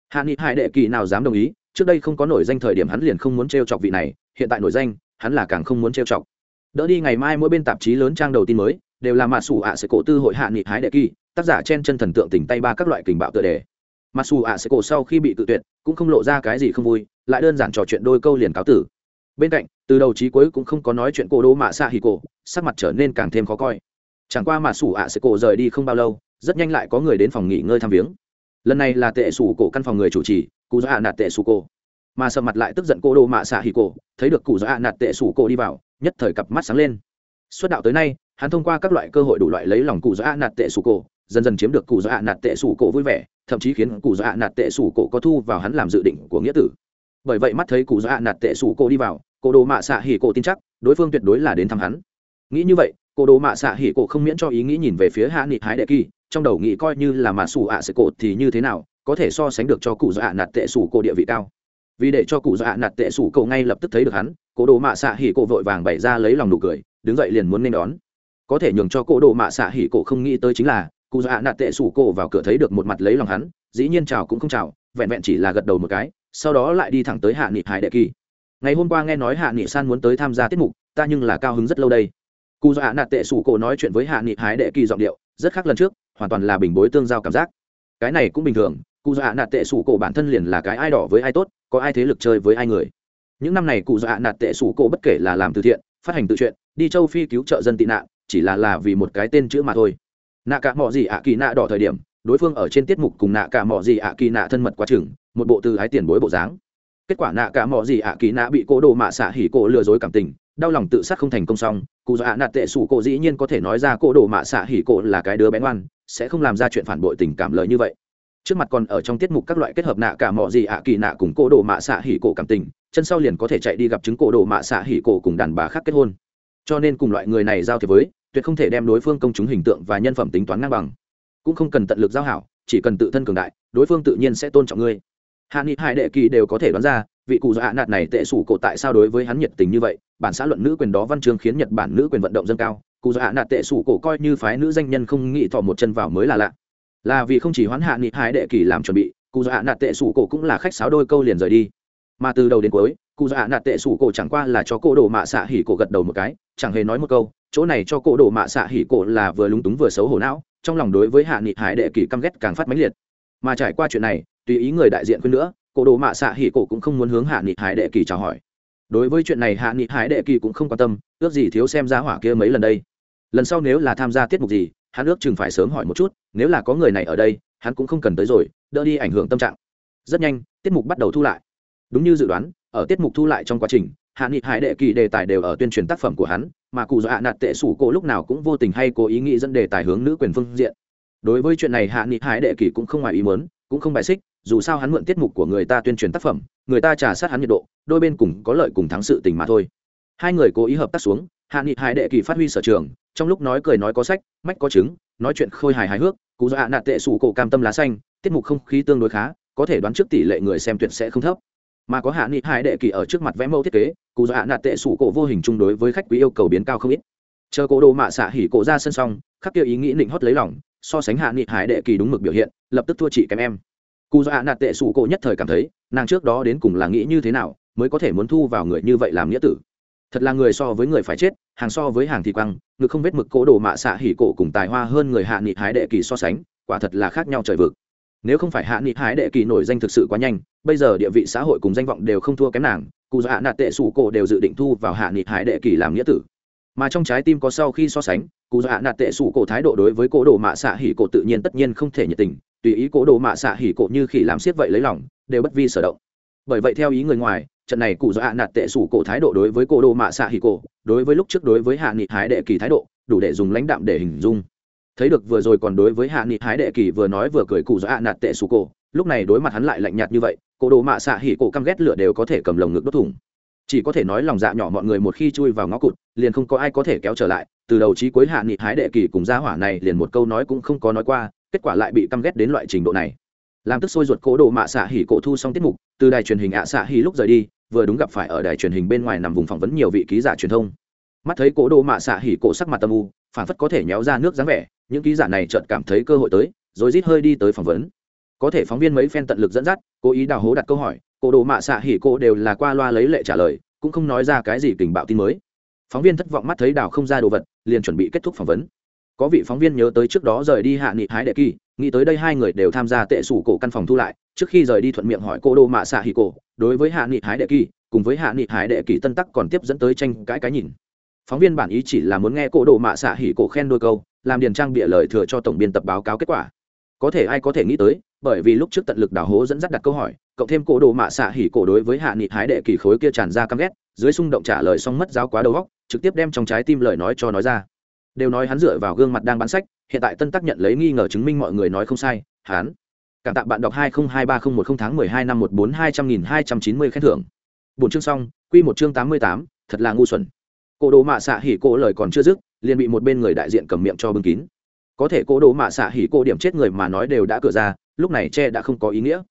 hạ nghị hải đệ kỳ nào dám đồng ý, trước đây không có nổi danh thời điểm hắn liền không muốn t r e o chọc vị này, hiện tại nổi danh, hắn là càng không muốn t r e o chọc. Đỡ đi ngày mai mỗi bên tạp chí lớn trang đầu tin mới, đều là mạ xù ạ sẽ cổ tư hội hạ nghị hái đệ kỳ, tác giả chen chân thần tượng tỉnh tay ba các loại kình bạo tựa đề. Mặc dù ạ sẽ cổ sau khi bị tự tuyệt, cũng không lộ ra cái gì không vui, lại đơn giản trò chuyện đôi câu liền cáo tử. Bên cạnh, từ đầu chí cuối cũng không có nói chuyện cô đô mạ xạ hì cổ, sắc mặt trở nên càng thêm khó coi. Chẳng qua mà sủ ạ sẽ cổ rời đi không bao lâu, rất nhanh lại có người đến phòng nghỉ ngơi thăm viếng lần này là tệ sủ cổ căn phòng người chủ trì, cụ do ạ nạt tệ sủ cổ. Mà sợ mặt lại tức giận cô đô mạ xạ hì cổ, thấy được cụ do ạ nạt tệ sủ cổ đi vào, nhất thời cặp mắt sáng lên. Xuất đạo tới nay, hắn thông qua các loại cơ hội đủ loại lấy lòng cụ do ạ nạt tệ sủ cổ, dần dần chiếm được cụ do ạ nạt tệ sủ cổ vui vẻ, thậm chí khiến cụ do ạ nạt tệ sủ cổ có thu vào hắn làm dự định của nghĩa tử. Bởi vậy mắt thấy cụ do ạ nạt tệ sủ cổ đi vào, cô đồ mạ xạ hỉ cổ tin chắc, đối phương tuyệt đối là đến thăm hắn. Nghĩ như vậy, cô đồ mạ xạ hỉ cổ không miễn cho ý nghĩ nhìn về phía hạ nghị hái đệ kỳ trong đầu nghĩ coi như là mà xù ạ sẽ cột thì như thế nào, có thể so sánh được cho cụ do ạ nạt tệ sủ cổ địa vị cao. Vì để cho cụ do ạ nạt tệ sủ cổ ngay lập tức thấy được hắn, cổ đồ mạ xạ hỉ cổ vội vàng bày ra lấy lòng nụ cười, đứng dậy liền muốn nên đón. Có thể nhường cho cổ đồ mạ xạ hỉ cổ không nghĩ tới chính là, cụ do ạ nạt tệ sủ cổ vào cửa thấy được một mặt lấy lòng hắn, dĩ nhiên chào cũng không chào, vẹn vẹn chỉ là gật đầu một cái, sau đó lại đi thẳng tới hạ nghị hải đệ kỳ. Ngày hôm qua nghe nói hạ nghị san muốn tới tham gia tiết mục, ta nhưng là cao hứng rất lâu đây. Cụ do nạt tệ sủ cổ nói chuyện với hạ nghị hải đệ kỳ giọng điệu, rất khác lần trước hoàn toàn là bình bối tương giao cảm giác. Cái này cũng bình thường, cụ dọa nạt tệ sủ cổ bản thân liền là cái ai đỏ với ai tốt, có ai thế lực chơi với ai người. Những năm này cụ dọa nạt tệ sủ cổ bất kể là làm từ thiện, phát hành tự chuyện đi châu phi cứu trợ dân tị nạn, chỉ là là vì một cái tên chữ mà thôi. Nạ cả mọi gì ạ kỳ nạ đỏ thời điểm, đối phương ở trên tiết mục cùng nạ cả mọi gì ạ kỳ nạ thân mật quá chừng, một bộ từ ái tiền bối bộ dáng. Kết quả nạ cả mọi gì ạ kỳ nạ bị cố đồ mạ xạ hỉ cổ lừa dối cảm tình, đau lòng tự sát không thành công xong, cụ dọa nạt tệ sủ cổ dĩ nhiên có thể nói ra cố đồ mạ xạ hỉ cổ là cái đứa bén ngoan sẽ không làm ra chuyện phản bội tình cảm lời như vậy. Trước mặt còn ở trong tiết mục các loại kết hợp nạ cả mọi gì ạ kỳ nạ cùng cố đồ mạ xạ hỉ cổ cảm tình, chân sau liền có thể chạy đi gặp chứng cố đồ mạ xạ hỉ cổ cùng đàn bà khác kết hôn. Cho nên cùng loại người này giao thiệp với, tuyệt không thể đem đối phương công chúng hình tượng và nhân phẩm tính toán ngang bằng. Cũng không cần tận lực giao hảo, chỉ cần tự thân cường đại, đối phương tự nhiên sẽ tôn trọng ngươi. Hạ nghị hải đệ kỳ đều có thể đoán ra, vị cụ do hạ nạt này tệ sủ cổ tại sao đối với hắn nhiệt tình như vậy, bản xã luận nữ quyền đó văn chương khiến nhật bản nữ quyền vận động dâng cao cụ dọa nạt tệ sủ cổ coi như phái nữ danh nhân không nghĩ thọ một chân vào mới là lạ. Là vì không chỉ hoán hạ nghị hải đệ kỳ làm chuẩn bị, cụ dọa nạt tệ sủ cổ cũng là khách sáo đôi câu liền rời đi. Mà từ đầu đến cuối, cụ dọa nạt tệ sủ cổ chẳng qua là cho cô đồ mạ xạ hỉ cổ gật đầu một cái, chẳng hề nói một câu, chỗ này cho cô đồ mạ xạ hỉ cổ là vừa lúng túng vừa xấu hổ não, trong lòng đối với hạ nghị hải đệ kỳ căm ghét càng phát mãnh liệt. Mà trải qua chuyện này, tùy ý người đại diện hơn nữa cô đồ mạ xạ hỉ cổ cũng không muốn hướng hạ nghị hải đệ kỳ chào hỏi đối với chuyện này hạ nghị hải đệ kỳ cũng không quan tâm, ước gì thiếu xem ra hỏa kia mấy lần đây. Lần sau nếu là tham gia tiết mục gì, hắn ước chừng phải sớm hỏi một chút, nếu là có người này ở đây, hắn cũng không cần tới rồi, đỡ đi ảnh hưởng tâm trạng. Rất nhanh, tiết mục bắt đầu thu lại. Đúng như dự đoán, ở tiết mục thu lại trong quá trình, hạ nghị hải đệ kỳ đề tài đều ở tuyên truyền tác phẩm của hắn, mà cụ dọa nạt tệ sủ cổ lúc nào cũng vô tình hay cố ý nghĩ dẫn đề tài hướng nữ quyền phương diện. Đối với chuyện này hạ nghị hải đệ kỳ cũng không ngoài ý mớn cũng không bài xích, dù sao hắn mượn tiết mục của người ta tuyên truyền tác phẩm, người ta trả sát hắn nhiệt độ đôi bên cùng có lợi cùng thắng sự tình mà thôi. Hai người cố ý hợp tác xuống, hạ nghị hải đệ kỳ phát huy sở trường, trong lúc nói cười nói có sách, mách có chứng, nói chuyện khôi hài hài hước cụ dọa nạt tệ sủ cổ cam tâm lá xanh, tiết mục không khí tương đối khá, có thể đoán trước tỷ lệ người xem tuyệt sẽ không thấp. Mà có hạ nghị hải đệ kỳ ở trước mặt vẽ mẫu thiết kế cụ dọa nạt tệ sủ cổ vô hình chung đối với khách quý yêu cầu biến cao không ít. Chờ cổ đồ mạ xạ hỉ cổ ra sân xong, khắc kia ý nghĩ định hót lấy lòng, so sánh hạ nghị hải đệ kỳ đúng mực biểu hiện, lập tức thua chị kém em. Cụ dọa nạt tệ sủ cổ nhất thời cảm thấy, nàng trước đó đến cùng là nghĩ như thế nào mới có thể muốn thu vào người như vậy làm nghĩa tử. Thật là người so với người phải chết, hàng so với hàng thì quăng, ngực không vết mực cố đồ mạ xạ hỉ cổ cùng tài hoa hơn người hạ nghị hái đệ kỳ so sánh, quả thật là khác nhau trời vực. Nếu không phải hạ nghị hái đệ kỳ nổi danh thực sự quá nhanh, bây giờ địa vị xã hội cùng danh vọng đều không thua kém nàng, cụ dạ nạt tệ sủ cổ đều dự định thu vào hạ nghị hái đệ kỳ làm nghĩa tử. Mà trong trái tim có sau khi so sánh, cụ dạ nạt tệ sủ cổ thái độ đối với cố đồ mạ xạ hỉ cổ tự nhiên tất nhiên không thể nhiệt tình, tùy ý cố đồ mạ xạ hỉ cổ như khỉ làm siết vậy lấy lòng, đều bất vi sở động. Bởi vậy theo ý người ngoài trận này cụ do hạ nạt tệ sủ cổ thái độ đối với cô đồ mạ xạ hỉ cổ, đối với lúc trước đối với hạ nghị hái đệ kỳ thái độ, đủ để dùng lãnh đạm để hình dung. Thấy được vừa rồi còn đối với hạ nghị hái đệ kỳ vừa nói vừa cười cụ do hạ nạt tệ sủ cổ, lúc này đối mặt hắn lại lạnh nhạt như vậy, cô đồ mạ xạ hỉ cổ căm ghét lửa đều có thể cầm lồng ngực đốt thủng. Chỉ có thể nói lòng dạ nhỏ mọi người một khi chui vào ngõ cụt, liền không có ai có thể kéo trở lại, từ đầu chí cuối hạ nghị hái đệ kỳ cùng gia hỏa này liền một câu nói cũng không có nói qua, kết quả lại bị căm ghét đến loại trình độ này. Làm tức sôi ruột cố đồ mạ xạ hỉ cổ thu xong tiết mục, từ đài truyền hình ạ xạ hỉ lúc rời đi vừa đúng gặp phải ở đài truyền hình bên ngoài nằm vùng phỏng vấn nhiều vị ký giả truyền thông. Mắt thấy cố đồ mạ xạ hỉ cổ sắc mặt tâm u phản phất có thể nhéo ra nước dáng vẻ, những ký giả này chợt cảm thấy cơ hội tới, rồi rít hơi đi tới phỏng vấn. Có thể phóng viên mấy phen tận lực dẫn dắt, cố ý đào hố đặt câu hỏi cố đồ mạ xạ hỉ cổ đều là qua loa lấy lệ trả lời, cũng không nói ra cái gì tình bạo tin mới. Phóng viên thất vọng mắt thấy đào không ra đồ vật, liền chuẩn bị kết thúc phỏng vấn. Có vị phóng viên nhớ tới trước đó rời đi hạ nghị hái đệ kỳ, nghĩ tới đây hai người đều tham gia tệ sủ cổ căn phòng thu lại trước khi rời đi thuận miệng hỏi cô đô mạ xạ hì cổ, đối với hạ nghị hái đệ kỳ, cùng với hạ nghị hái đệ kỳ tân tắc còn tiếp dẫn tới tranh cãi cái nhìn. Phóng viên bản ý chỉ là muốn nghe cô đô mạ xạ hì cổ khen đôi câu, làm điền trang bịa lời thừa cho tổng biên tập báo cáo kết quả. Có thể ai có thể nghĩ tới, bởi vì lúc trước tận lực đào hố dẫn dắt đặt câu hỏi, cộng thêm cô đồ mạ xạ hỉ cổ đối với hạ nghị hái đệ kỳ khối kia tràn ra căm ghét, dưới xung động trả lời xong mất giáo quá đầu góc trực tiếp đem trong trái tim lời nói cho nói ra. Đều nói hắn dựa vào gương mặt đang bán sách, hiện tại tân tắc nhận lấy nghi ngờ chứng minh mọi người nói không sai, hắn cảm tạ bạn đọc hai nghìn hai ba không một không tháng mười hai năm một bốn hai trăm nghìn hai trăm chín mươi khen thưởng. Bốn chương xong q một chương tám mươi tám, thật là ngu xuẩn. Cổ đồ mạ xạ hỉ cổ lời còn chưa dứt, liền bị một bên người đại diện cầm miệng cho bưng kín. Có thể cổ đồ mạ xạ hỉ cổ điểm chết người mà nói đều đã cửa ra, lúc này che đã không có ý nghĩa.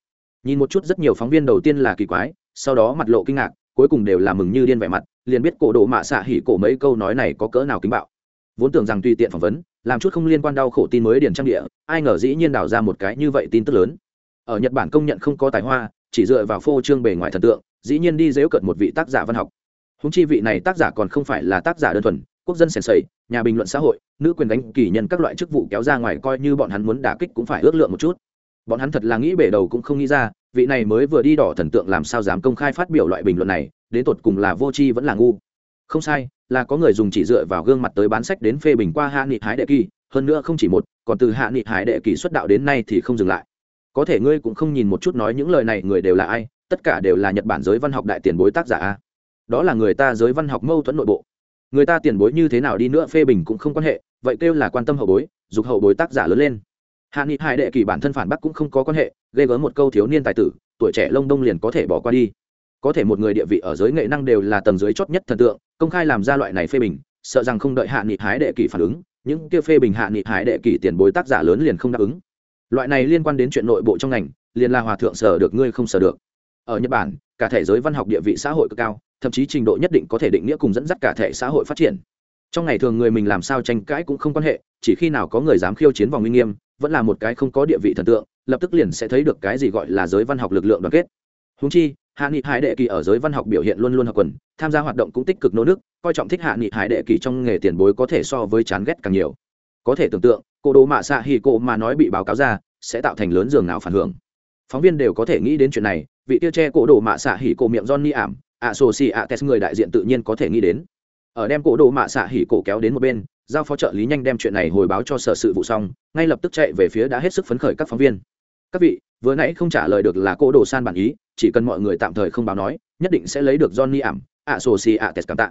Nhìn một chút rất nhiều phóng viên đầu tiên là kỳ quái, sau đó mặt lộ kinh ngạc, cuối cùng đều là mừng như điên vẻ mặt, liền biết cổ đồ mạ xạ hỉ cổ mấy câu nói này có cỡ nào kính bạo. Vốn tưởng rằng tùy tiện phỏng vấn làm chút không liên quan đau khổ tin mới điển trang địa, ai ngờ dĩ nhiên đào ra một cái như vậy tin tức lớn. Ở nhật bản công nhận không có tài hoa, chỉ dựa vào phô trương bề ngoài thần tượng, dĩ nhiên đi dễu cận một vị tác giả văn học. Húng chi vị này tác giả còn không phải là tác giả đơn thuần, quốc dân sèn sầy, nhà bình luận xã hội, nữ quyền đánh kỳ nhân các loại chức vụ kéo ra ngoài coi như bọn hắn muốn đả kích cũng phải ước lượng một chút. Bọn hắn thật là nghĩ bể đầu cũng không nghĩ ra, vị này mới vừa đi đỏ thần tượng làm sao dám công khai phát biểu loại bình luận này, đến tột cùng là vô tri vẫn là ngu. Không sai là có người dùng chỉ dựa vào gương mặt tới bán sách đến phê bình qua hạ nghị hái đệ kỳ, hơn nữa không chỉ một, còn từ hạ nghị hái đệ kỳ xuất đạo đến nay thì không dừng lại. Có thể ngươi cũng không nhìn một chút nói những lời này, người đều là ai, tất cả đều là nhật bản giới văn học đại tiền bối tác giả a. Đó là người ta giới văn học mâu thuẫn nội bộ. Người ta tiền bối như thế nào đi nữa phê bình cũng không quan hệ, vậy kêu là quan tâm hậu bối, dục hậu bối tác giả lớn lên. Hạ nghị hải đệ kỳ bản thân phản bác cũng không có quan hệ gây gớm một câu thiếu niên tài tử, tuổi trẻ lông đông liền có thể bỏ qua đi có thể một người địa vị ở giới nghệ năng đều là tầng dưới chót nhất thần tượng, công khai làm ra loại này phê bình, sợ rằng không đợi hạ nghị hái đệ kỳ phản ứng, những kia phê bình hạ nghị hái đệ kỳ tiền bối tác giả lớn liền không đáp ứng. Loại này liên quan đến chuyện nội bộ trong ngành, liền là hòa thượng sở được, ngươi không sở được. Ở nhật bản, cả thể giới văn học địa vị xã hội cực cao, thậm chí trình độ nhất định có thể định nghĩa cùng dẫn dắt cả thể xã hội phát triển. Trong ngày thường người mình làm sao tranh cãi cũng không quan hệ, chỉ khi nào có người dám khiêu chiến vòng uy nghiêm, vẫn là một cái không có địa vị thần tượng, lập tức liền sẽ thấy được cái gì gọi là giới văn học lực lượng đoàn kết. Húng chi hạ nghị hải đệ kỳ ở giới văn học biểu hiện luôn luôn học quần, tham gia hoạt động cũng tích cực nỗ nước, coi trọng thích hạ nghị hải đệ kỳ trong nghề tiền bối có thể so với chán ghét càng nhiều. Có thể tưởng tượng cô đồ mạ xạ hì cô mà nói bị báo cáo ra, sẽ tạo thành lớn giường nào phản hưởng. Phóng viên đều có thể nghĩ đến chuyện này, vị tiêu che cổ đồ mạ xạ hỉ cổ miệng johnny ảm ạ sô xì ạ test người đại diện tự nhiên có thể nghĩ đến. Ở đem cổ đồ mạ xạ hỉ cổ kéo đến một bên, giao phó trợ lý nhanh đem chuyện này hồi báo cho sở sự vụ xong, ngay lập tức chạy về phía đã hết sức phấn khởi các phóng viên. Các vị vừa nãy không trả lời được là cô đồ san bản ý, chỉ cần mọi người tạm thời không báo nói, nhất định sẽ lấy được johnny ảm, ạ sổ xì ạ tes cảm tạ.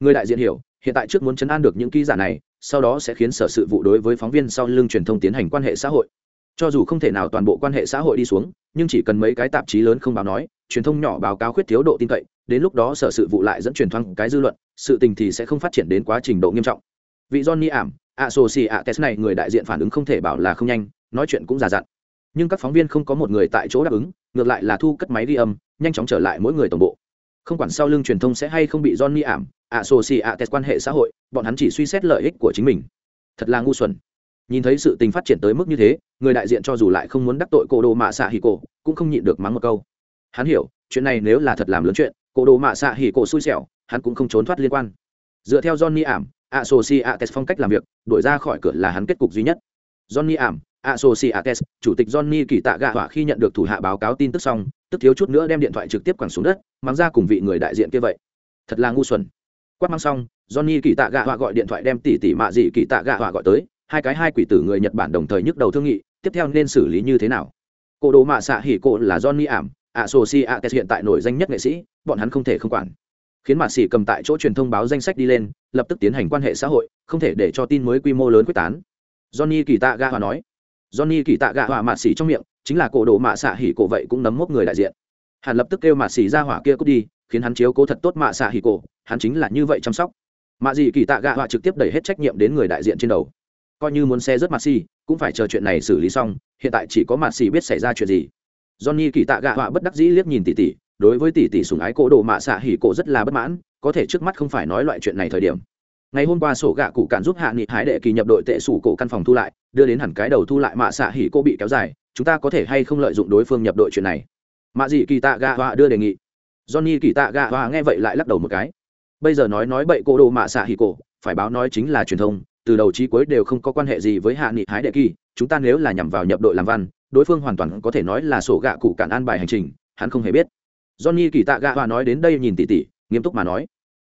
Người đại diện hiểu, hiện tại trước muốn chấn an được những ký giả này, sau đó sẽ khiến sở sự vụ đối với phóng viên sau lưng truyền thông tiến hành quan hệ xã hội. Cho dù không thể nào toàn bộ quan hệ xã hội đi xuống, nhưng chỉ cần mấy cái tạp chí lớn không báo nói, truyền thông nhỏ báo cáo khuyết thiếu độ tin cậy, đến lúc đó sở sự vụ lại dẫn truyền thoáng cái dư luận, sự tình thì sẽ không phát triển đến quá trình độ nghiêm trọng. Vị johnny ảm a s o c a test này, người đại diện phản ứng không thể bảo là không nhanh, nói chuyện cũng già dặn nhưng các phóng viên không có một người tại chỗ đáp ứng, ngược lại là thu cất máy ghi âm, nhanh chóng trở lại mỗi người tổng bộ. Không quản sau lưng truyền thông sẽ hay không bị johnny ảm, ạ s xì ạ test quan hệ xã hội, bọn hắn chỉ suy xét lợi ích của chính mình. Thật là ngu xuẩn. Nhìn thấy sự tình phát triển tới mức như thế, người đại diện cho dù lại không muốn đắc tội cô đồ mạ xạ hì cổ, cũng không nhịn được mắng một câu. Hắn hiểu, chuyện này nếu là thật làm lớn chuyện cô đồ mạ xạ hì cổ xui xẻo, hắn cũng không trốn thoát liên quan. Dựa theo johnny ảm associates phong cách làm việc, đổi ra khỏi cửa là hắn kết cục duy nhất. Johnny ảm associates, chủ tịch johnny kỳ tạ gạ Hỏa khi nhận được thủ hạ báo cáo tin tức xong, tức thiếu chút nữa đem điện thoại trực tiếp quẳng xuống đất mang ra cùng vị người đại diện kia vậy. Thật là ngu xuẩn. Quát mang xong, johnny kỳ tạ gạ Hỏa gọi điện thoại đem tỷ tỷ mạ dị kỳ tạ gạ Hỏa gọi tới, hai cái hai quỷ tử người nhật bản đồng thời nhức đầu thương nghị, tiếp theo nên xử lý như thế nào? Cô đồ mạ xạ hỉ cô là johnny ảm, Associates si hiện tại nổi danh nhất nghệ sĩ, bọn hắn không thể không quản. Khiến mạ xỉ cầm tại chỗ truyền thông báo danh sách đi lên, lập tức tiến hành quan hệ xã hội, không thể để cho tin mới quy mô lớn quyết tán. Johnny kỳ tạ ga hòa nói johnny kỳ tạ gạ họa mạ xỉ trong miệng, chính là cổ đồ mạ xạ hỉ cổ vậy cũng nấm mốc người đại diện. Hàn lập tức kêu mạ xỉ ra hỏa kia cút đi, khiến hắn chiếu cố thật tốt mạ xạ hỉ cổ, hắn chính là như vậy chăm sóc. Mạ dị kỳ tạ gạ họa trực tiếp đẩy hết trách nhiệm đến người đại diện trên đầu. Coi như muốn xe rớt mạ xì cũng phải chờ chuyện này xử lý xong, hiện tại chỉ có mạ xì biết xảy ra chuyện gì. Johnny kỳ tạ gạ họa bất đắc dĩ liếc nhìn tỷ tỷ, đối với tỷ tỷ sủng ái cổ đồ mạ xạ hỉ cổ rất là bất mãn, có thể trước mắt không phải nói loại chuyện này thời điểm ngày hôm qua sổ gạ cụ cản giúp hạ nghị hái đệ kỳ nhập đội tệ sủ cổ căn phòng thu lại, đưa đến hẳn cái đầu thu lại mạ xạ hỉ cô bị kéo dài, chúng ta có thể hay không lợi dụng đối phương nhập đội chuyện này? Mạ dị kỳ tạ gạ họa đưa đề nghị. Johnny kỳ tạ gạ họa nghe vậy lại lắc đầu một cái. Bây giờ nói nói bậy cô đồ mạ xạ hỉ cổ phải báo nói chính là truyền thông, từ đầu chí cuối đều không có quan hệ gì với hạ nghị hái đệ kỳ, chúng ta nếu là nhằm vào nhập đội làm văn, đối phương hoàn toàn có thể nói là sổ gạ cụ cản an bài hành trình, hắn không hề biết. Johnny kỳ tạ gạ hòa nói đến đây nhìn tỉ tỉ, nghiêm túc mà nói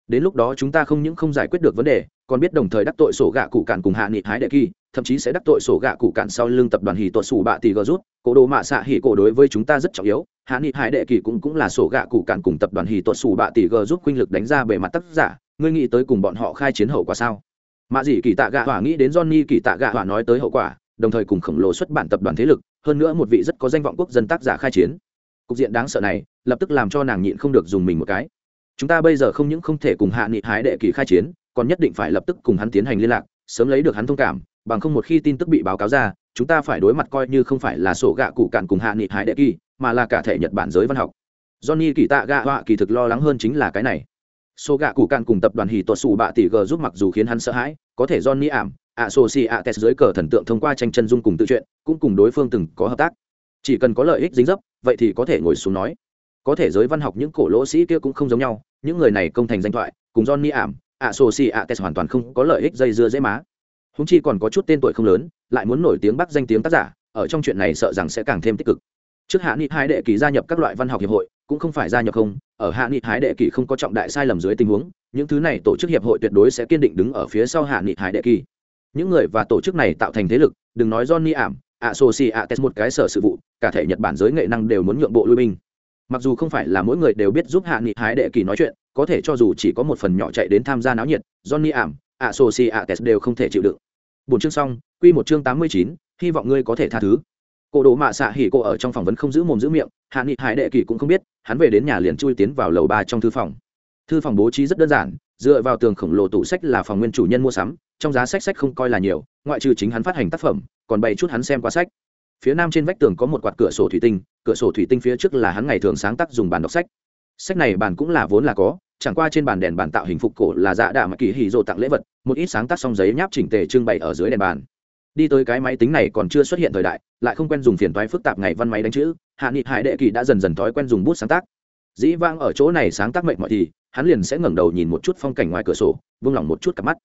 đến lúc đó chúng ta không những không giải quyết được vấn đề, còn biết đồng thời đắc tội sổ gạ cụ cản cùng hạ nghị hái đệ kỳ, thậm chí sẽ đắc tội sổ gạ cụ cản sau lưng tập đoàn hì tuột sủ bạ tỷ gờ rút, cổ đồ mạ xạ hỉ cổ đối với chúng ta rất trọng yếu, hạ nghị hái đệ kỳ cũng cũng là sổ gạ cụ cản cùng tập đoàn hì tuột sủ bạ tỷ gờ rút khuynh lực đánh ra bề mặt tác giả, ngươi nghĩ tới cùng bọn họ khai chiến hậu quả sao? Mạ dị kỳ tạ gạ hỏa nghĩ đến johnny kỳ tạ gạ hỏa nói tới hậu quả, đồng thời cùng khổng lồ xuất bản tập đoàn thế lực, hơn nữa một vị rất có danh vọng quốc dân tác giả khai chiến. Cục diện đáng sợ này, lập tức làm cho nàng nhịn không được dùng mình một cái chúng ta bây giờ không những không thể cùng hạ nghị hái đệ kỳ khai chiến, còn nhất định phải lập tức cùng hắn tiến hành liên lạc, sớm lấy được hắn thông cảm, bằng không một khi tin tức bị báo cáo ra, chúng ta phải đối mặt coi như không phải là sổ gạ cụ cạn cùng hạ nghị hái đệ kỳ, mà là cả thể nhật bản giới văn học. Johnny kỳ tạ gạ họa kỳ thực lo lắng hơn chính là cái này. Số gạ cụ cạn cùng tập đoàn hì tuột xù bạ tỷ g giúp mặc dù khiến hắn sợ hãi, có thể johnny ảm ạ sô si ạ tes dưới cờ thần tượng thông qua tranh chân dung cùng tự chuyện cũng cùng đối phương từng có hợp tác. Chỉ cần có lợi ích dính dấp, vậy thì có thể ngồi xuống nói. Có thể giới văn học những cổ lỗ sĩ kia cũng không giống nhau những người này công thành danh thoại, cùng johnny ảm ạ sô si ạ tes hoàn toàn không có lợi ích dây dưa dễ má. Húng chi còn có chút tên tuổi không lớn, lại muốn nổi tiếng bắc danh tiếng tác giả, ở trong chuyện này sợ rằng sẽ càng thêm tích cực. Trước hạ nghị hái đệ kỳ gia nhập các loại văn học hiệp hội, cũng không phải gia nhập không, ở hạ nghị hái đệ kỳ không có trọng đại sai lầm dưới tình huống, những thứ này tổ chức hiệp hội tuyệt đối sẽ kiên định đứng ở phía sau hạ nghị hái đệ kỳ những người và tổ chức này tạo thành thế lực, đừng nói johnny ảm ạ sô si ạ tes một cái sở sự vụ, cả thể nhật bản giới nghệ năng đều muốn nhượng bộ lui binh mặc dù không phải là mỗi người đều biết giúp hạ nghị hái đệ kỳ nói chuyện, có thể cho dù chỉ có một phần nhỏ chạy đến tham gia náo nhiệt, johnny ảm ạ sô si ạ tes đều không thể chịu đựng. Bốn chương xong, quy một chương tám mươi chín, hy vọng ngươi có thể tha thứ. Cổ đồ mạ xạ hỉ cô ở trong phòng vẫn không giữ mồm giữ miệng, hạ nghị hải đệ kỳ cũng không biết, hắn về đến nhà liền chui tiến vào lầu ba trong thư phòng. Thư phòng bố trí rất đơn giản, dựa vào tường khổng lồ tủ sách là phòng nguyên chủ nhân mua sắm, trong giá sách sách không coi là nhiều, ngoại trừ chính hắn phát hành tác phẩm, còn bày chút hắn xem qua sách. Phía nam trên vách tường có một quạt cửa sổ thủy tinh cửa sổ thủy tinh phía trước là hắn ngày thường sáng tác dùng bàn đọc sách. Sách này bàn cũng là vốn là có, chẳng qua trên bàn đèn bàn tạo hình phục cổ là dạ đạ mà kỳ hì rộ tặng lễ vật, một ít sáng tác xong giấy nháp chỉnh tề trưng bày ở dưới đèn bàn. Đi tới cái máy tính này còn chưa xuất hiện thời đại, lại không quen dùng phiền toái phức tạp ngày văn máy đánh chữ, hạ nghị hải đệ kỳ đã dần dần thói quen dùng bút sáng tác. Dĩ vang ở chỗ này sáng tác mệnh mọi thì, hắn liền sẽ ngẩng đầu nhìn một chút phong cảnh ngoài cửa sổ, vung lòng một chút cặp mắt.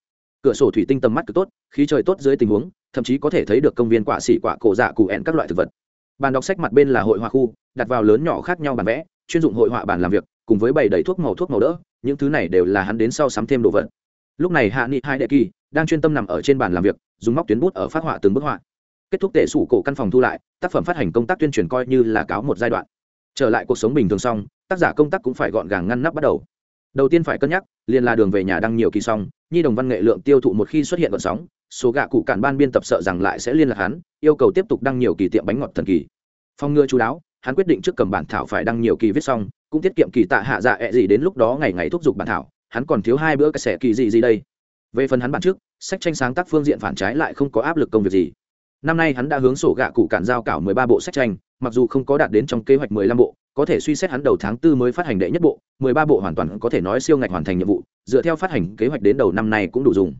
Cửa sổ thủy tinh tầm mắt cực tốt, khí trời tốt dưới tình huống, thậm chí có thể thấy được công viên quả xỉ quả cổ dạ cụ ẹn các loại thực vật bàn đọc sách mặt bên là hội họa khu, đặt vào lớn nhỏ khác nhau bàn vẽ, chuyên dụng hội họa bàn làm việc, cùng với bảy đầy thuốc màu thuốc màu đỡ, những thứ này đều là hắn đến sau sắm thêm đồ vật. Lúc này hạ nghị hai đệ kỳ đang chuyên tâm nằm ở trên bàn làm việc, dùng móc tuyến bút ở phát họa từng bức họa. Kết thúc tệ sủ cổ căn phòng thu lại, tác phẩm phát hành công tác tuyên truyền coi như là cáo một giai đoạn. Trở lại cuộc sống bình thường xong, tác giả công tác cũng phải gọn gàng ngăn nắp bắt đầu. Đầu tiên phải cân nhắc, liền là đường về nhà đăng nhiều kỳ xong, nhi đồng văn nghệ lượng tiêu thụ một khi xuất hiện vận sóng số gạ cụ cản ban biên tập sợ rằng lại sẽ liên lạc hắn, yêu cầu tiếp tục đăng nhiều kỳ tiệm bánh ngọt thần kỳ. Phong ngừa chú đáo, hắn quyết định trước cầm bản thảo phải đăng nhiều kỳ viết xong, cũng tiết kiệm kỳ tạ hạ dạ ẹ gì đến lúc đó ngày ngày thúc giục bản thảo, hắn còn thiếu hai bữa cái xẻ kỳ gì gì đây. Về phần hắn bản trước, sách tranh sáng tác phương diện phản trái lại không có áp lực công việc gì. Năm nay hắn đã hướng sổ gạ cụ cản giao cảo mười ba bộ sách tranh, mặc dù không có đạt đến trong kế hoạch mười lăm bộ, có thể suy xét hắn đầu tháng tư mới phát hành đệ nhất bộ, mười ba bộ hoàn toàn có thể nói siêu ngạch hoàn thành nhiệm vụ, dựa theo phát hành kế hoạch đến đầu năm nay cũng đủ dùng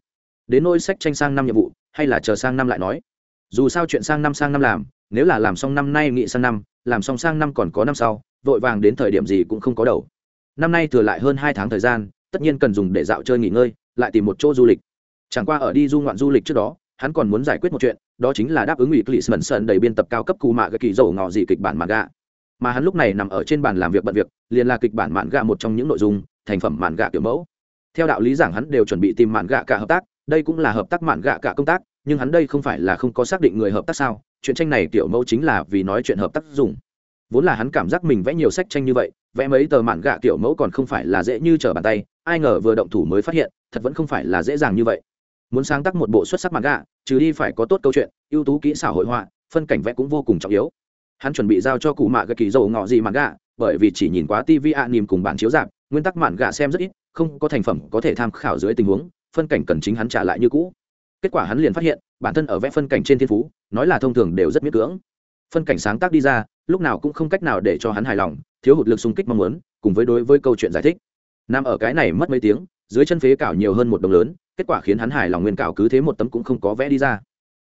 đến nỗi sách tranh sang năm nhiệm vụ, hay là chờ sang năm lại nói. Dù sao chuyện sang năm sang năm làm, nếu là làm xong năm nay nghị sang năm, làm xong sang năm còn có năm sau, vội vàng đến thời điểm gì cũng không có đầu. Năm nay thừa lại hơn hai tháng thời gian, tất nhiên cần dùng để dạo chơi nghỉ ngơi, lại tìm một chỗ du lịch. Chẳng qua ở đi du ngoạn du lịch trước đó, hắn còn muốn giải quyết một chuyện, đó chính là đáp ứng ủy clis mẩn sơn đầy biên tập cao cấp cù mạ gà kỳ dầu ngọ dị kịch bản mạn gà mà hắn lúc này nằm ở trên bàn làm việc bận việc, liền là kịch bản mạn gà một trong những nội dung, thành phẩm mạn gà kiểu mẫu. Theo đạo lý giảng hắn đều chuẩn bị tìm mạn gà cả hợp tác đây cũng là hợp tác mạn gạ cả công tác nhưng hắn đây không phải là không có xác định người hợp tác sao? Chuyện tranh này kiểu mẫu chính là vì nói chuyện hợp tác dùng. Vốn là hắn cảm giác mình vẽ nhiều sách tranh như vậy vẽ mấy tờ mạn gạ kiểu mẫu còn không phải là dễ như trở bàn tay ai ngờ vừa động thủ mới phát hiện thật vẫn không phải là dễ dàng như vậy. Muốn sáng tác một bộ xuất sắc mạn gạ trừ đi phải có tốt câu chuyện ưu tú kỹ xảo hội họa phân cảnh vẽ cũng vô cùng trọng yếu. Hắn chuẩn bị giao cho cụ mạ gạ kỳ dầu ngọ gì mạn gạ bởi vì chỉ nhìn quá tv ạ nìm cùng bản chiếu giảm, nguyên tắc mạn gạ xem rất ít không có thành phẩm có thể tham khảo dưới tình huống phân cảnh cần chính hắn trả lại như cũ. Kết quả hắn liền phát hiện, bản thân ở vẽ phân cảnh trên thiên phú, nói là thông thường đều rất miễn cưỡng. Phân cảnh sáng tác đi ra, lúc nào cũng không cách nào để cho hắn hài lòng, thiếu hụt lực xung kích mong muốn, cùng với đối với câu chuyện giải thích. Nằm ở cái này mất mấy tiếng, dưới chân phế cảo nhiều hơn một đồng lớn, kết quả khiến hắn hài lòng nguyên cảo cứ thế một tấm cũng không có vẽ đi ra.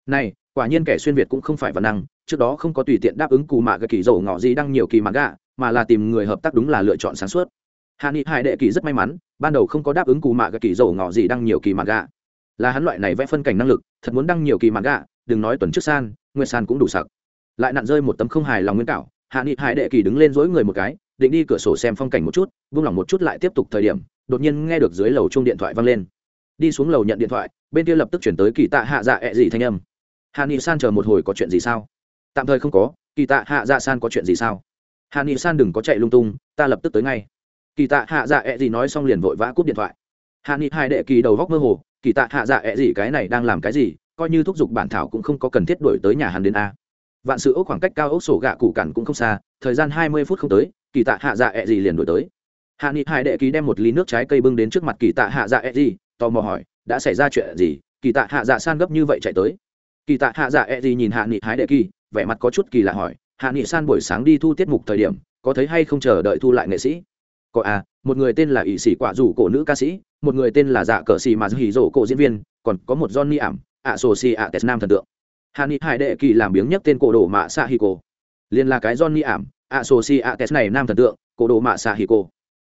Này, quả nhiên kẻ xuyên việt cũng không phải văn năng, trước đó không có tùy tiện đáp ứng cù mạ cái kỳ dầu ngọ gì đăng nhiều kỳ mạ gạ, mà là tìm người hợp tác đúng là lựa chọn sáng suốt. Hạ nghị hải đệ kỳ rất may mắn ban đầu không có đáp ứng cù mạ cái kỳ dầu ngọ gì đăng nhiều kỳ mạ gạ. Là hắn loại này vẽ phân cảnh năng lực, thật muốn đăng nhiều kỳ mạ gạ, đừng nói tuần trước san nguyên san cũng đủ sặc. Lại nặn rơi một tấm không hài lòng nguyên cảo, hạ nghị hải đệ kỳ đứng lên dối người một cái, định đi cửa sổ xem phong cảnh một chút vung lòng một chút lại tiếp tục thời điểm, đột nhiên nghe được dưới lầu chung điện thoại văng lên. Đi xuống lầu nhận điện thoại, bên kia lập tức chuyển tới kỳ tạ hạ dạ ẹ、e、gì thanh âm. Hạ nghị san chờ một hồi có chuyện gì sao? Tạm thời không có, kỳ tạ hạ dạ san có chuyện gì sao? Hạ nghị san đừng có chạy lung tung, ta lập tức tới ngay kỳ tạ hạ dạ ẹ、e、gì nói xong liền vội vã cúp điện thoại. Hạ nghị hai đệ kỳ đầu góc mơ hồ, kỳ tạ hạ dạ ẹ、e、gì cái này đang làm cái gì, coi như thúc giục bản thảo cũng không có cần thiết đổi tới nhà hắn đến a. Vạn sự ốc khoảng cách cao ốc sổ gạ cụ cản cũng không xa, thời gian hai mươi phút không tới, kỳ tạ hạ dạ ẹ、e、gì liền đổi tới. Hạ nghị hai đệ ký đem một ly nước trái cây bưng đến trước mặt kỳ tạ hạ dạ ẹ、e、gì, tò mò hỏi, đã xảy ra chuyện gì? Kỳ tạ hạ dạ san gấp như vậy chạy tới. Kỳ tạ hạ dạ ẹ、e、gì nhìn hạ nghị hái đệ kỳ, vẻ mặt có chút kỳ lạ hỏi, hạ nghị san buổi sáng đi thu tiết mục thời điểm, có thấy hay không chờ đợi thu lại nghệ sĩ? Có à một người tên là ỵ sĩ quả rủ cổ nữ ca sĩ, một người tên là dạ cờ xì mà hỉ rổ cổ diễn viên, còn có một johnny ảm, ạ sổ xì ạ tes nam thần tượng. Hà ni hải đệ kỳ làm biếng nhất tên cổ đồ mạ xạ hì cổ. Liên là cái johnny ảm, ạ sổ xì ạ tes này nam thần tượng, cổ đồ mạ xạ hì cổ.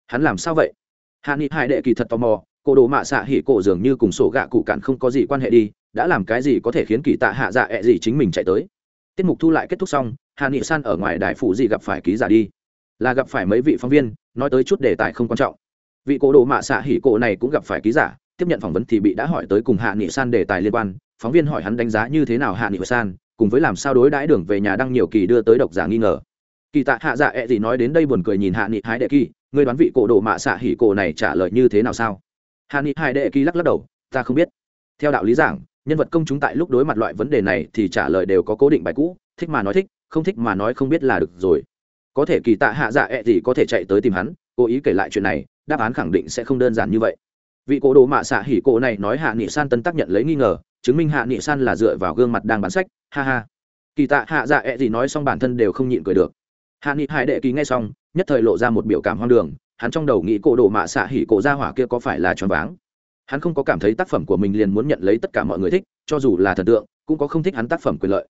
Hắn làm sao vậy? Hà ni hải đệ kỳ thật tò mò, cổ đồ mạ xạ hỉ cổ dường như cùng sổ gạ cụ cạn không có gì quan hệ đi, đã làm cái gì có thể khiến kỳ tạ hạ dạ ẹ、e、gì gì chính mình chạy tới. Tiết mục thu lại kết thúc xong hà nghị san ở ngoài đài phủ gì gặp phải ký giả đi là gặp phải mấy vị phóng viên, nói tới chút đề tài không quan trọng. Vị cổ đồ mạ xạ hỉ cổ này cũng gặp phải ký giả, tiếp nhận phỏng vấn thì bị đã hỏi tới cùng hạ nghị san đề tài liên quan, phóng viên hỏi hắn đánh giá như thế nào hạ nghị san, cùng với làm sao đối đãi đường về nhà đăng nhiều kỳ đưa tới độc giả nghi ngờ. Kỳ tạ hạ dạ ẹ gì nói đến đây buồn cười nhìn hạ nghị hái đệ kỳ người đoán vị cổ đồ mạ xạ hỉ cổ này trả lời như thế nào sao? Hạ nghị hai đệ kỳ lắc lắc đầu, ta không biết. Theo đạo lý giảng, nhân vật công chúng tại lúc đối mặt loại vấn đề này thì trả lời đều có cố định bài cũ, thích mà nói thích, không thích mà nói không biết là được rồi có thể kỳ tạ hạ dạ ẹ gì có thể chạy tới tìm hắn, cố ý kể lại chuyện này, đáp án khẳng định sẽ không đơn giản như vậy. Vị cổ đồ mạ xạ hỉ cổ này nói hạ nghị san tân tác nhận lấy nghi ngờ, chứng minh hạ nghị san là dựa vào gương mặt đang bán sách, ha ha. Kỳ tạ hạ dạ ẹ gì nói xong bản thân đều không nhịn cười được. Hạ nghị hải đệ kỳ nghe xong, nhất thời lộ ra một biểu cảm hoang đường, hắn trong đầu nghĩ cổ đồ mạ xạ hỉ cổ ra hỏa kia có phải là choáng váng. Hắn không có cảm thấy tác phẩm của mình liền muốn nhận lấy tất cả mọi người thích, cho dù là thần tượng, cũng có không thích hắn tác phẩm quyền lợi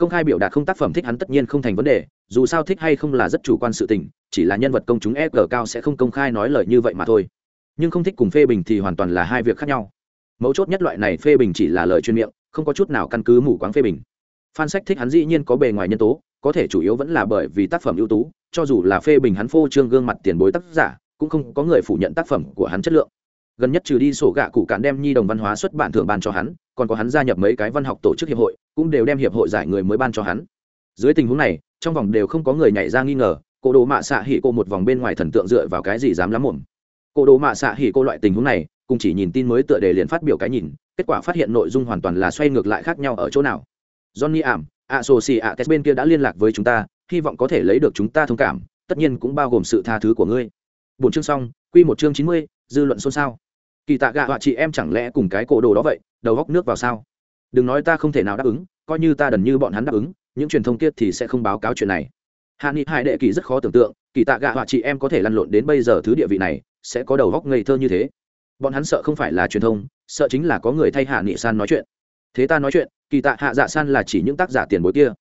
công khai biểu đạt không tác phẩm thích hắn tất nhiên không thành vấn đề, dù sao thích hay không là rất chủ quan sự tình, chỉ là nhân vật công chúng e g cao sẽ không công khai nói lời như vậy mà thôi. Nhưng không thích cùng phê bình thì hoàn toàn là hai việc khác nhau. Mấu chốt nhất loại này phê bình chỉ là lời chuyên miệng, không có chút nào căn cứ mù quáng phê bình. Phan sách thích hắn dĩ nhiên có bề ngoài nhân tố, có thể chủ yếu vẫn là bởi vì tác phẩm ưu tú, cho dù là phê bình hắn phô trương gương mặt tiền bối tác giả, cũng không có người phủ nhận tác phẩm của hắn chất lượng gần nhất trừ đi sổ gạ cụ cản đem nhi đồng văn hóa xuất bản thưởng ban cho hắn, còn có hắn gia nhập mấy cái văn học tổ chức hiệp hội, cũng đều đem hiệp hội giải người mới ban cho hắn. Dưới tình huống này, trong vòng đều không có người nhảy ra nghi ngờ, cổ đồ mạ xạ hỉ cô một vòng bên ngoài thần tượng dựa vào cái gì dám lắm mồm. Cổ đồ mạ xạ hỉ cô loại tình huống này, cùng chỉ nhìn tin mới tựa đề liền phát biểu cái nhìn, kết quả phát hiện nội dung hoàn toàn là xoay ngược lại khác nhau ở chỗ nào. Johnny ảm a sô si a bên kia đã liên lạc với chúng ta, hy vọng có thể lấy được chúng ta thông cảm, tất nhiên cũng bao gồm sự tha thứ của ngươi. Bốn chương xong, quy một chương chín mươi, dư luận xôn xao kỳ tạ gạ họa chị em chẳng lẽ cùng cái cổ đồ đó vậy? Đầu góc nước vào sao? Đừng nói ta không thể nào đáp ứng, coi như ta đần như bọn hắn đáp ứng, những truyền thông kia thì sẽ không báo cáo chuyện này. Hạ nghị Hải đệ kỳ rất khó tưởng tượng, kỳ tạ gạ họa chị em có thể lăn lộn đến bây giờ thứ địa vị này, sẽ có đầu góc ngây thơ như thế. Bọn hắn sợ không phải là truyền thông, sợ chính là có người thay hạ nghị san nói chuyện. Thế ta nói chuyện, kỳ tạ hạ dạ san là chỉ những tác giả tiền bối kia.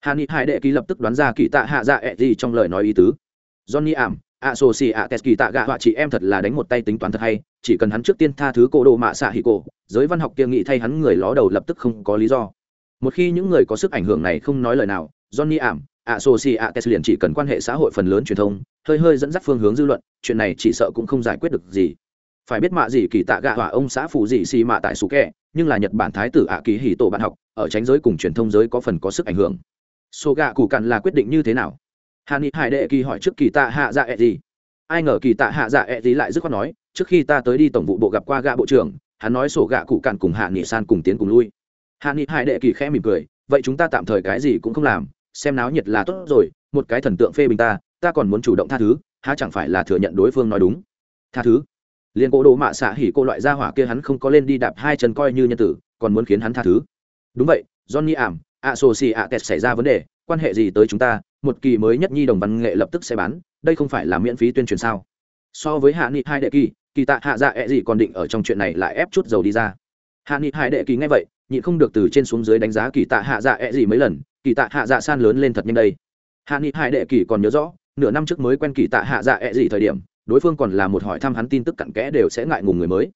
Hạ nghị Hải đệ kỳ lập tức đoán ra kỳ tạ hạ dạ ẹ gì trong lời nói ý tứ. Johnny ảm a sô xì a tes kỳ tạ gạ họa chị em thật là đánh một tay tính toán thật hay, chỉ cần hắn trước tiên tha thứ cô đồ mạ xạ hì cổ, giới văn học kia nghĩ thay hắn người ló đầu lập tức không có lý do. Một khi những người có sức ảnh hưởng này không nói lời nào, johnny ảm a sô xì a tes liền chỉ cần quan hệ xã hội phần lớn truyền thông, hơi hơi dẫn dắt phương hướng dư luận, chuyện này chỉ sợ cũng không giải quyết được gì. Phải biết mạ gì kỳ tạ gạ họa ông xã phụ gì xì mạ tại sủ kẹ nhưng là nhật bản thái tử ạ kỳ hì tổ bạn học, ở tránh giới cùng truyền thông giới có phần có sức ảnh hưởng. Số gạ cụ cặn là quyết định như thế nào? Hà ni hải đệ kỳ hỏi trước kỳ tạ hạ dạ ẹ gì? Ai ngờ kỳ tạ hạ dạ ẹ gì lại dứt khoát nói, trước khi ta tới đi tổng vụ bộ gặp qua gạ bộ trưởng, hắn nói sổ gạ cụ cạn cùng hạ nghị san cùng tiến cùng lui. Hạ nghị hải đệ kỳ khẽ mỉm cười, vậy chúng ta tạm thời cái gì cũng không làm, xem náo nhiệt là tốt rồi, một cái thần tượng phê bình ta ta còn muốn chủ động tha thứ, há chẳng phải là thừa nhận đối phương nói đúng? Tha thứ? Liền cố đồ mạ xạ hỉ cô loại gia hỏa kia hắn không có lên đi đạp hai chân coi như nhân tử, còn muốn khiến hắn tha thứ. Đúng vậy, johnny ảm a s xì ạ tẹt xảy ra vấn đề, quan hệ gì tới chúng ta một kỳ mới nhất nhi đồng văn nghệ lập tức sẽ bán, đây không phải là miễn phí tuyên truyền sao? So với hạ nghị hai đệ kỳ kỳ tạ hạ dạ ẹ、e、gì còn định ở trong chuyện này lại ép chút dầu đi ra. Hạ nghị hai đệ kỳ ngay vậy, nhịn không được từ trên xuống dưới đánh giá kỳ tạ hạ dạ ẹ、e、gì mấy lần, kỳ tạ hạ dạ san lớn lên thật nhanh đây. Hạ nghị hai đệ kỳ còn nhớ rõ, nửa năm trước mới quen kỳ tạ hạ dạ ẹ、e、gì thời điểm, đối phương còn là một hỏi thăm hắn tin tức cặn kẽ đều sẽ ngại ngùng người mới.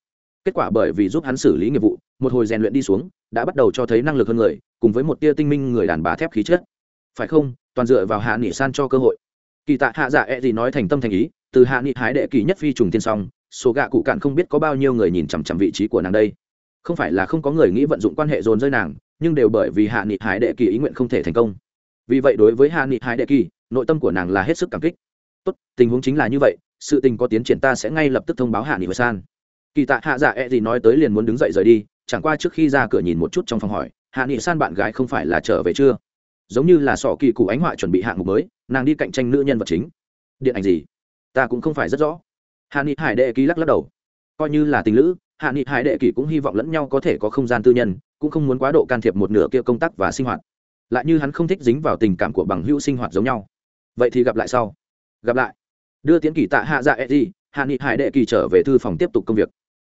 Kết quả bởi vì giúp hắn xử lý nghiệp vụ, một hồi rèn luyện đi xuống, đã bắt đầu cho thấy năng lực hơn người, cùng với một tia tinh minh người đàn bà thép khí chất. Phải không? Toàn dựa vào hạ nghị san cho cơ hội. Kỳ tạ hạ dạ e gì nói thành tâm thành ý, từ hạ nghị hái đệ kỳ nhất phi trùng tiên xong, số gạ cụ cạn không biết có bao nhiêu người nhìn chằm chằm vị trí của nàng đây. Không phải là không có người nghĩ vận dụng quan hệ dồn rơi nàng, nhưng đều bởi vì hạ nghị hái đệ kỳ ý nguyện không thể thành công. Vì vậy đối với hạ nghị hái đệ kỳ, nội tâm của nàng là hết sức cảm kích. Tốt, tình huống chính là như vậy, sự tình có tiến triển ta sẽ ngay lập tức thông báo hạ nghị hồi san. Kỳ tạ hạ dạ e gì nói tới liền muốn đứng dậy rời đi, chẳng qua trước khi ra cửa nhìn một chút trong phòng hỏi, hạ nghị san bạn gái không phải là trở về chưa? Giống như là sọ kỳ cụ ánh họa chuẩn bị hạng mục mới, nàng đi cạnh tranh nữ nhân vật chính. Điện ảnh gì? Ta cũng không phải rất rõ. Hạ nghị hải đệ ký lắc lắc đầu. Coi như là tình lữ, hạ nghị hải đệ kỳ cũng hy vọng lẫn nhau có thể có không gian tư nhân, cũng không muốn quá độ can thiệp một nửa kia công tác và sinh hoạt. Lại như hắn không thích dính vào tình cảm của bằng hữu sinh hoạt giống nhau. Vậy thì gặp lại sau. Gặp lại. Đưa tiến kỳ tạ hạ dạ e gì hạ nghị hải đệ kỳ trở về thư phòng tiếp tục công việc.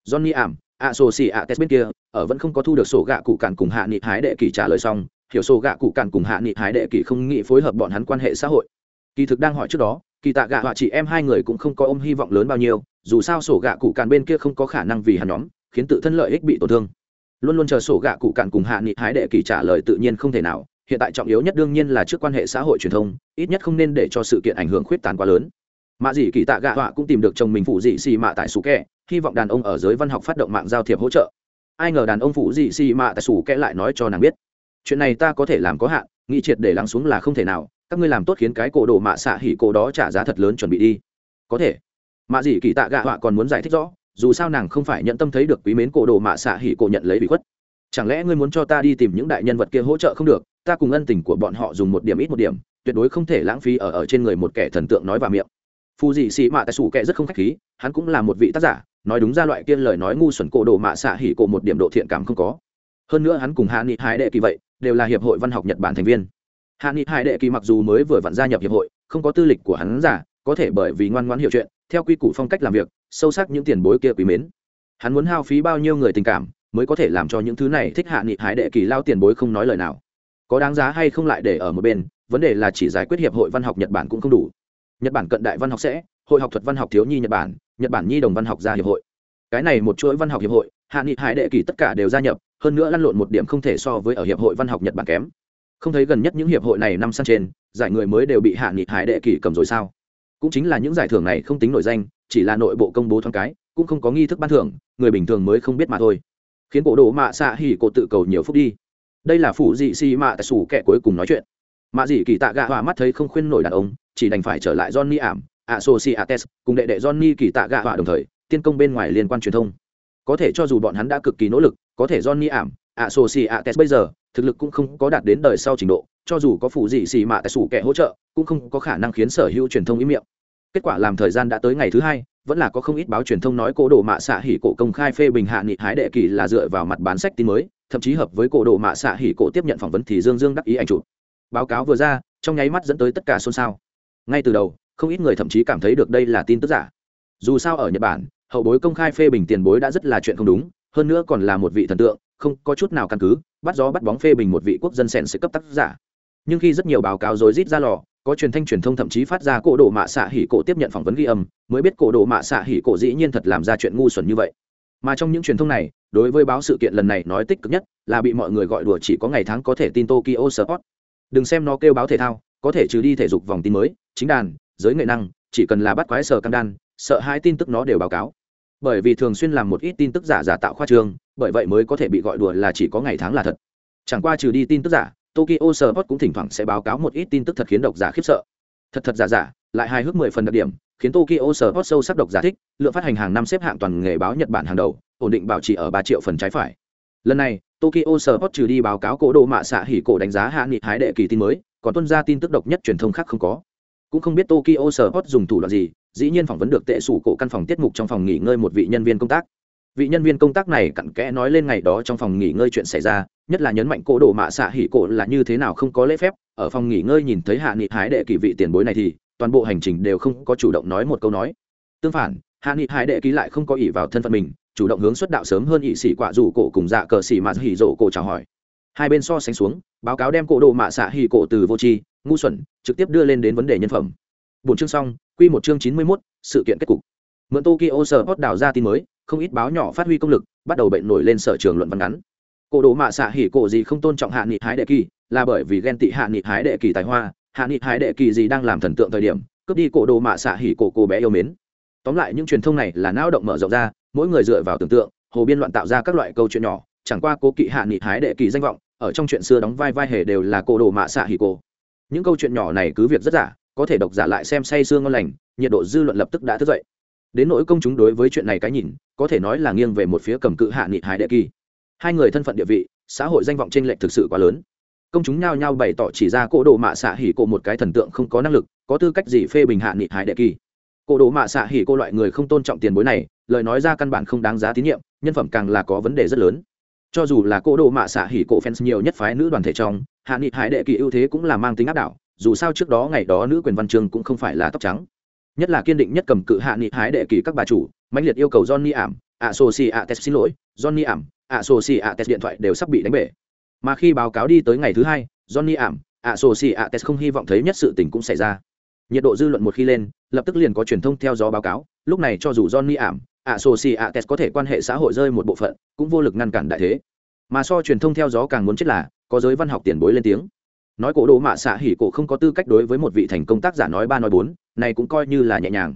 Johnny ảm a sô xì a test bên kia, ở vẫn không có thu được sổ gạ cụ cản cùng hạ nghị hải đệ kỳ trả lời xong hiểu sổ gạ cụ cản cùng hạ nghị hải đệ kỳ không nghĩ phối hợp bọn hắn quan hệ xã hội. Kỳ thực đang hỏi trước đó, kỳ tạ gạ họa chị em hai người cũng không có ôm hy vọng lớn bao nhiêu, dù sao sổ gạ cụ cản bên kia không có khả năng vì hắn nhóm, khiến tự thân lợi ích bị tổn thương. Luôn luôn chờ sổ gạ cụ cản cùng hạ nghị hải đệ kỳ trả lời tự nhiên không thể nào, hiện tại trọng yếu nhất đương nhiên là trước quan hệ xã hội truyền thông, ít nhất không nên để cho sự kiện ảnh hưởng khuyết tàn quá lớn. Mạ dĩ kỳ tạ gạ họa cũng tìm được chồng mình phụ dị xì mạ tại sủ kẹ, hy vọng đàn ông ở giới văn học phát động mạng giao thiệp hỗ trợ. Ai ngờ đàn ông phụ dị xì mạ tại sủ kẹ lại nói cho nàng biết chuyện này ta có thể làm có hạn nghị triệt để lắng xuống là không thể nào, các ngươi làm tốt khiến cái cổ đồ mạ xạ hỉ cổ đó trả giá thật lớn chuẩn bị đi. Có thể. Mạ dị kỳ tạ gạ họa còn muốn giải thích rõ, dù sao nàng không phải nhận tâm thấy được quý mến cổ đồ mạ xạ hỉ cổ nhận lấy bị khuất. Chẳng lẽ ngươi muốn cho ta đi tìm những đại nhân vật kia hỗ trợ không được? Ta cùng ân tình của bọn họ dùng một điểm ít một điểm, tuyệt đối không thể lãng phí ở ở trên người một kẻ thần tượng nói vào miệng. Phù dị xị mạ tại sủ kệ rất không khách khí, hắn cũng là một vị tác giả, nói đúng ra loại kia lời nói ngu xuẩn cổ đồ mạ xạ hỉ cổ một điểm độ thiện cảm không có hơn nữa hắn cùng hạ nghị hải đệ kỳ vậy, đều là hiệp hội văn học nhật bản thành viên. Hạ nghị hải đệ kỳ mặc dù mới vừa vặn gia nhập hiệp hội, không có tư lịch của hắn giả, có thể bởi vì ngoan ngoãn hiểu chuyện, theo quy củ phong cách làm việc, sâu sắc những tiền bối kia quý mến. Hắn muốn hao phí bao nhiêu người tình cảm, mới có thể làm cho những thứ này thích hạ nghị hải đệ kỳ lao tiền bối không nói lời nào. Có đáng giá hay không lại để ở một bên, vấn đề là chỉ giải quyết hiệp hội văn học nhật bản cũng không đủ. Nhật bản cận đại văn học sẽ, hội học thuật văn học thiếu nhi nhật bản nhật bản nhi đồng văn học gia hiệp hội. Cái này một chuỗi văn học hiệp hội, hạ nghị hải đệ kỳ tất cả đều gia nhập hơn nữa lăn lộn một điểm không thể so với ở hiệp hội văn học nhật bản kém. Không thấy gần nhất những hiệp hội này năm sang trên, giải người mới đều bị hạ nghị hải đệ kỳ cầm rồi sao? Cũng chính là những giải thưởng này không tính nổi danh, chỉ là nội bộ công bố thoáng cái, cũng không có nghi thức ban thưởng, người bình thường mới không biết mà thôi. Khiến cổ đồ mạ xạ hỉ cổ tự cầu nhiều phút đi. Đây là phủ dị xì mạ tại sủ kẻ cuối cùng nói chuyện. Mạ dị kỳ tạ gạ hỏa mắt thấy không khuyên nổi đàn ông, chỉ đành phải trở lại johnny ảm, associates, cùng đệ đệ johnny kỳ tạ gạ hỏa đồng thời, tiên công bên ngoài liên quan truyền thông có thể cho dù bọn hắn đã cực kỳ nỗ lực, có thể johnny ảm, associates bây giờ, thực lực cũng không có đạt đến đời sau trình độ, cho dù có phủ gì xì mạ tại sủ kẻ hỗ trợ, cũng không có khả năng khiến sở hữu truyền thông ý miệng. Kết quả làm thời gian đã tới ngày thứ hai, vẫn là có không ít báo truyền thông nói cổ đồ mạ xạ hỉ cổ công khai phê bình hạ nghị hái đệ kỳ là dựa vào mặt bán sách tin mới, thậm chí hợp với cổ đồ mạ xạ hỉ cổ tiếp nhận phỏng vấn thì dương dương đắc ý ảnh chụp. Báo cáo vừa ra, trong nháy mắt dẫn tới tất cả xôn xao. Ngay từ đầu, không ít người thậm chí cảm thấy được đây là tin tức giả. Dù sao ở nhật bản hậu bối công khai phê bình tiền bối đã rất là chuyện không đúng, hơn nữa còn là một vị thần tượng, không có chút nào căn cứ, bắt gió bắt bóng phê bình một vị quốc dân sèn sẽ cấp tác giả. Nhưng khi rất nhiều báo cáo rối rít ra lò, có truyền thanh truyền thông thậm chí phát ra cổ đồ mạ xạ hỉ cổ tiếp nhận phỏng vấn ghi âm, mới biết cổ đồ mạ xạ hỉ cổ dĩ nhiên thật làm ra chuyện ngu xuẩn như vậy. Mà trong những truyền thông này, đối với báo sự kiện lần này nói tích cực nhất là bị mọi người gọi đùa chỉ có ngày tháng có thể tin tokyo sport. Đừng xem nó kêu báo thể thao, có thể trừ đi thể dục vòng tin mới, chính đàn, giới nghệ năng, chỉ cần là bắt quái sờ cam đan, sợ hai tin tức nó đều báo cáo bởi vì thường xuyên làm một ít tin tức giả giả tạo khoa trương, bởi vậy mới có thể bị gọi đùa là chỉ có ngày tháng là thật. Chẳng qua trừ đi tin tức giả, tokyo sport cũng thỉnh thoảng sẽ báo cáo một ít tin tức thật khiến độc giả khiếp sợ. Thật thật giả giả, lại hài hước mười phần đặc điểm, khiến tokyo sport sâu sắc độc giả thích, lượng phát hành hàng năm xếp hạng toàn nghề báo nhật bản hàng đầu, ổn định bảo trì ở ba triệu phần trái phải. Lần này, tokyo sport trừ đi báo cáo cổ đồ mạ xạ hỉ cổ đánh giá hạ nghị hái đệ kỳ tin mới, còn tuân ra tin tức độc nhất truyền thông khác không có. Cũng không biết tokyo sport dùng thủ đoạn gì dĩ nhiên phỏng vấn được tệ sủ cổ căn phòng tiết mục trong phòng nghỉ ngơi một vị nhân viên công tác. Vị nhân viên công tác này cặn kẽ nói lên ngày đó trong phòng nghỉ ngơi chuyện xảy ra, nhất là nhấn mạnh cổ đồ mạ xạ hỉ cổ là như thế nào không có lễ phép. Ở phòng nghỉ ngơi nhìn thấy hạ nghị hái đệ kỳ vị tiền bối này thì, toàn bộ hành trình đều không có chủ động nói một câu nói. Tương phản, hạ nghị hái đệ ký lại không có ý vào thân phận mình, chủ động hướng xuất đạo sớm hơn ỵ sĩ quạ rủ cổ cùng dạ cờ xỉ mà hỉ rộ cổ chào hỏi. Hai bên so sánh xuống, báo cáo đem cổ đồ mạ xạ hỉ cổ từ vô tri, ngu xuẩn, trực tiếp đưa lên đến vấn đề nhân phẩm bốn chương xong quy một chương chín mươi 91, sự kiện kết cục. Mượn tokyo sở hot đảo ra tin mới không ít báo nhỏ phát huy công lực bắt đầu bệnh nổi lên sở trường luận văn ngắn. Cổ đồ mạ xạ hỉ cổ gì không tôn trọng hạ nghị hái đệ kỳ là bởi vì ghen tị hạ nghị hái đệ kỳ tài hoa hạ nghị hái đệ kỳ gì đang làm thần tượng thời điểm cướp đi cổ đồ mạ xạ hỉ cổ cô bé yêu mến. Tóm lại những truyền thông này là não động mở rộng ra mỗi người dựa vào tưởng tượng hồ biên loạn tạo ra các loại câu chuyện nhỏ chẳng qua cố kỵ hạ nghị hái đệ kỳ danh vọng ở trong chuyện xưa đóng vai vai hề đều là cổ đồ mạ xạ hỉ cổ. Những câu chuyện nhỏ này cứ việc rất giả có thể độc giả lại xem say sương ngon lành, nhiệt độ dư luận lập tức đã thức dậy. Đến nỗi công chúng đối với chuyện này cái nhìn, có thể nói là nghiêng về một phía cầm cự hạ nghị hải đệ kỳ. Hai người thân phận địa vị, xã hội danh vọng t r ê n lệch thực sự quá lớn. Công chúng nhao nhao bày tỏ chỉ ra cỗ đồ mạ xạ hỉ cô một cái thần tượng không có năng lực, có tư cách gì phê bình hạ nghị hải đệ kỳ. Cỗ đồ mạ xạ hỉ cô loại người không tôn trọng tiền bối này, lời nói ra căn bản không đáng giá tín nhiệm, nhân phẩm càng là có vấn đề rất lớn. Cho dù là cỗ đồ mạ xạ hỉ cổ fans nhiều nhất phái nữ đoàn thể trong, hạ nghị hải đệ kỳ ưu thế cũng là mang tính áp đảo dù sao trước đó ngày đó nữ quyền văn chương cũng không phải là tóc trắng. Nhất là kiên định nhất cầm cự hạ nghị hái đệ kỳ các bà chủ, mãnh liệt yêu cầu johnny ảm ạ sô si ạ test xin lỗi, johnny ảm ạ sô si ạ test điện thoại đều sắp bị đánh bể. Mà khi báo cáo đi tới ngày thứ hai, johnny ảm ạ sô si ạ test không hy vọng thấy nhất sự tình cũng xảy ra. Nhiệt độ dư luận một khi lên, lập tức liền có truyền thông theo dõi báo cáo, lúc này cho dù johnny ảm ạ sô si ạ test có thể quan hệ xã hội rơi một bộ phận, cũng vô lực ngăn cản đại thế. Mà so truyền thông theo dõi càng muốn chết là, có giới văn học tiền bối lên tiếng nói cổ đồ mạ xạ hỉ cổ không có tư cách đối với một vị thành công tác giả nói ba nói bốn, này cũng coi như là nhẹ nhàng.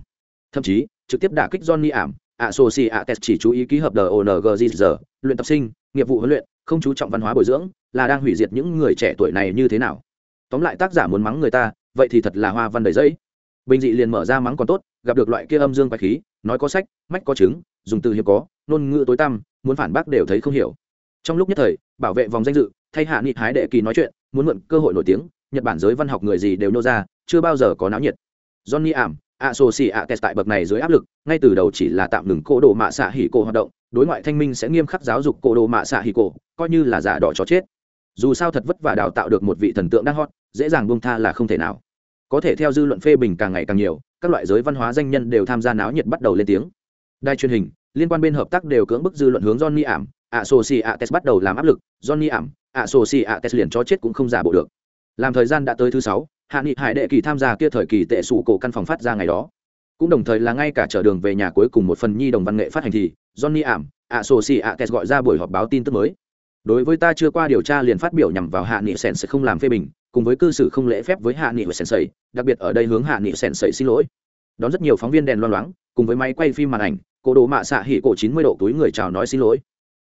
Thậm chí, trực tiếp đả kích johnny ảm, associates chỉ chú ý ký hợp dongz luyện tập sinh, nghiệp vụ huấn luyện, không chú trọng văn hóa bồi dưỡng, là đang hủy diệt những người trẻ tuổi này như thế nào. Tóm lại tác giả muốn mắng người ta, vậy thì thật là hoa văn đầy dây bình dị liền mở ra mắng còn tốt, gặp được loại kia âm dương bạch khí, nói có sách, mách có chứng, dùng từ hiệp có, ngôn ngữ tối tăm, muốn phản bác đều thấy không hiểu. Trong lúc nhất thời, bảo vệ vòng danh dự, thay hạ nghị hái đệ kỳ nói chuyện muốn mượn cơ hội nổi tiếng, nhật bản giới văn học người gì đều nô ra, chưa bao giờ có náo nhiệt. Johnny ảm, associates tại bậc này dưới áp lực, ngay từ đầu chỉ là tạm ngừng cô đồ mạ xạ hỉ cổ hoạt động, đối ngoại thanh minh sẽ nghiêm khắc giáo dục cô đồ mạ xạ hỉ cổ, coi như là giả đỏ chó chết. Dù sao thật vất vả đào tạo được một vị thần tượng đang hot, dễ dàng buông tha là không thể nào. Có thể theo dư luận phê bình càng ngày càng nhiều, các loại giới văn hóa danh nhân đều tham gia náo nhiệt bắt đầu lên tiếng. Đài truyền hình, liên quan bên hợp tác đều cưỡng bức dư luận hướng johnny ảm, associates bắt đầu làm áp lực, johnny ảm associates liền cho chết cũng không giả bộ được. Làm thời gian đã tới thứ sáu, hạ nghị hải đệ kỳ tham gia kia thời kỳ tệ sủ cổ căn phòng phát ra ngày đó. Cũng đồng thời là ngay cả chở đường về nhà cuối cùng một phần nhi đồng văn nghệ phát hành thì, johnny ảm, ạ sổ xì ạ tes gọi ra buổi họp báo tin tức mới. Đối với ta chưa qua điều tra liền phát biểu nhằm vào hạ nghị sèn sẽ không làm phê bình, cùng với cư xử không lễ phép với hạ nghị sèn sầy, đặc biệt ở đây hướng hạ nghị sèn sầy xin lỗi. Đón rất nhiều phóng viên đèn loang loáng, cùng với máy quay phim màn ảnh, cổ đồ mạ xạ hỉ cổ chín mươi độ túi người chào nói xin lỗi.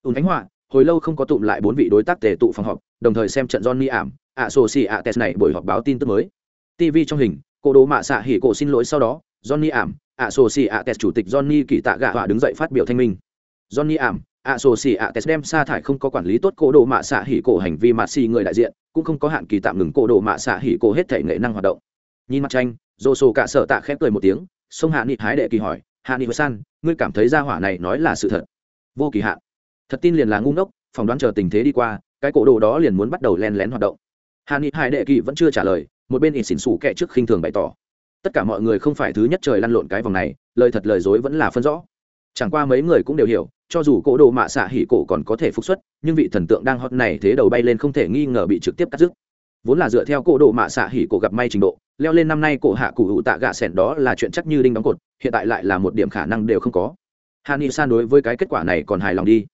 Ùn ánh họa hồi lâu không có tụm lại bốn vị đối tác tề tụ phòng họp, đồng thời xem trận johnny ảm, ạ sổ xì ạ tes này buổi họp báo tin tức mới. Tv trong hình, cô đồ mạ xạ hỉ cổ xin lỗi sau đó, johnny ảm, ạ sổ xì ạ tes chủ tịch johnny kỳ tạ gạ họa đứng dậy phát biểu thanh minh. Johnny ảm, ạ sổ xì ạ tes đem sa thải không có quản lý tốt cô đồ mạ xạ hỉ cổ hành vi mạ xì người đại diện, cũng không có hạn kỳ tạm ngừng cô đồ mạ xạ hỉ cổ hết thể nghệ năng hoạt động. Nhìn mặt tranh dô sổ cả sở tạ khép cười một tiếng, sông hạ nghị hái đệ kỳ hỏi, hạ nghị san, ngươi cảm thấy gia hỏa này nói là sự thật? Vô kỳ hạn thật tin liền là ngu ngốc, phỏng đoán chờ tình thế đi qua, cái cổ đồ đó liền muốn bắt đầu len lén hoạt động. Hà ni hải đệ kỳ vẫn chưa trả lời, một bên in xỉn xủ kẹ trước khinh thường bày tỏ. Tất cả mọi người không phải thứ nhất trời lăn lộn cái vòng này, lời thật lời dối vẫn là phân rõ. Chẳng qua mấy người cũng đều hiểu, cho dù cổ đồ mạ xạ hỉ cổ còn có thể phục xuất, nhưng vị thần tượng đang hot này thế đầu bay lên không thể nghi ngờ bị trực tiếp cắt dứt vốn là dựa theo cổ đồ mạ xạ hỉ cổ gặp may trình độ, leo lên năm nay cổ hạ cụ hữu tạ gạ sẻn đó là chuyện chắc như đinh đóng cột, hiện tại lại là một điểm khả năng đều không có. Hạ nghị san đối với cái kết quả này còn hài lòng đi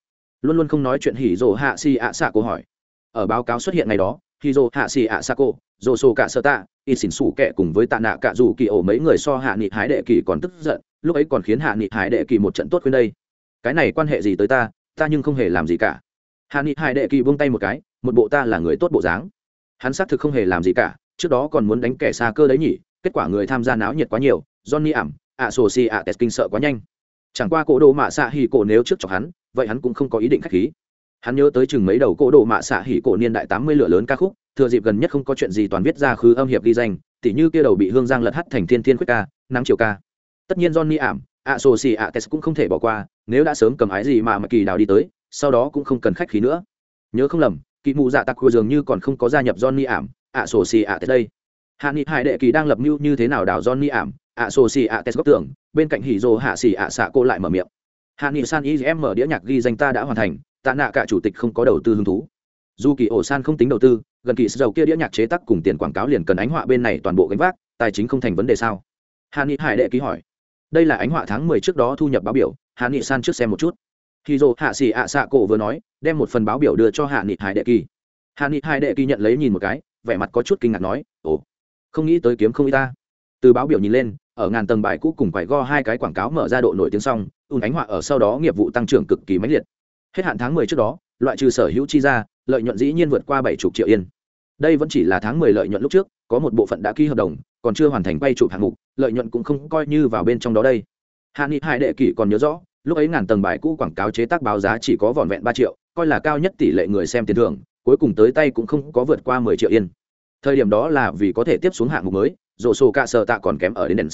luôn luôn không nói chuyện hỉ rồ hạ si ạ xạ cô hỏi. Ở báo cáo xuất hiện ngày đó, hỉ rồ hạ si ạ xạ cô, rồ sổ cả sơ tạ, y xỉn xủ kẻ cùng với tạ nạ cả dù kỳ ổ mấy người so hạ nghị hái đệ kỳ còn tức giận, lúc ấy còn khiến hạ nghị hái đệ kỳ một trận tốt khuyên đây. Cái này quan hệ gì tới ta ta nhưng không hề làm gì cả. Hạ nghị hải đệ kỳ buông tay một cái, một bộ ta là người tốt bộ dáng. Hắn xác thực không hề làm gì cả, trước đó còn muốn đánh kẻ xa cơ đấy nhỉ, kết quả người tham gia náo nhiệt quá nhiều, johnny ảm ạ sổ xì ạ tes kinh sợ quá nhanh. Chẳng qua cổ đồ mạ xạ hỉ cổ nếu trước chọc hắn vậy hắn cũng không có ý định khách khí. Hắn nhớ tới chừng mấy đầu cổ đồ mạ xạ hỉ cổ niên đại tám mươi lửa lớn ca khúc, thừa dịp gần nhất không có chuyện gì toàn viết ra khứ âm hiệp ghi danh, tỉ như kia đầu bị hương giang lật hắt thành thiên thiên khuyết ca, nắng chiều ca. Tất nhiên johnny ảm ạ sổ xì ạ tes cũng không thể bỏ qua, nếu đã sớm cầm ái gì mà mà kỳ đào đi tới, sau đó cũng không cần khách khí nữa. Nhớ không lầm kỳ mụ dạ tặc khua dường như còn không có gia nhập johnny ảm ạ sổ xì ạ tes đây. Hạ nghị hải đệ kỳ đang lập mưu như thế nào đào johnny ảm ạ sổ xì ạ tes góc tưởng, bên cạnh hỉ rồ hạ xì ạ xạ cô lại mở miệng hạ nghị san im mở đĩa nhạc ghi danh ta đã hoàn thành, tạ nạ cả chủ tịch không có đầu tư hứng thú. Dù kỳ ổ san không tính đầu tư, gần kỳ dầu kia đĩa nhạc chế tác cùng tiền quảng cáo liền cần ánh họa bên này toàn bộ gánh vác, tài chính không thành vấn đề sao? Hạ nghị hải đệ ký hỏi. Đây là ánh họa tháng mười trước đó thu nhập báo biểu, hạ nghị san trước xem một chút. Khi dồ hạ xì ạ xạ cổ vừa nói, đem một phần báo biểu đưa cho hạ nghị hải đệ kỳ hạ nghị hải đệ kỳ nhận lấy nhìn một cái, vẻ mặt có chút kinh ngạc nói, ồ, không nghĩ tới kiếm không y ta. Từ báo biểu nhìn lên, ở ngàn tầng bài cũ cùng quải go hai cái quảng cáo mở ra độ nổi tiếng xong ùn ánh họa ở sau đó nghiệp vụ tăng trưởng cực kỳ mãnh liệt. Hết hạn tháng mười trước đó, loại trừ sở hữu chi ra, lợi nhuận dĩ nhiên vượt qua bảy chục triệu yên. Đây vẫn chỉ là tháng mười lợi nhuận lúc trước, có một bộ phận đã ký hợp đồng, còn chưa hoàn thành quay chụp hạng mục, lợi nhuận cũng không coi như vào bên trong đó đây. Hạ nghị hai đệ kỷ còn nhớ rõ, lúc ấy ngàn tầng bài cũ quảng cáo chế tác báo giá chỉ có vỏn vẹn ba triệu, coi là cao nhất tỷ lệ người xem tiền thưởng, cuối cùng tới tay cũng không có vượt qua mười triệu yên. Thời điểm đó là vì có thể tiếp xuống hạng mục mới rổ sổ cạ sợ tạ còn kém ở đến đèn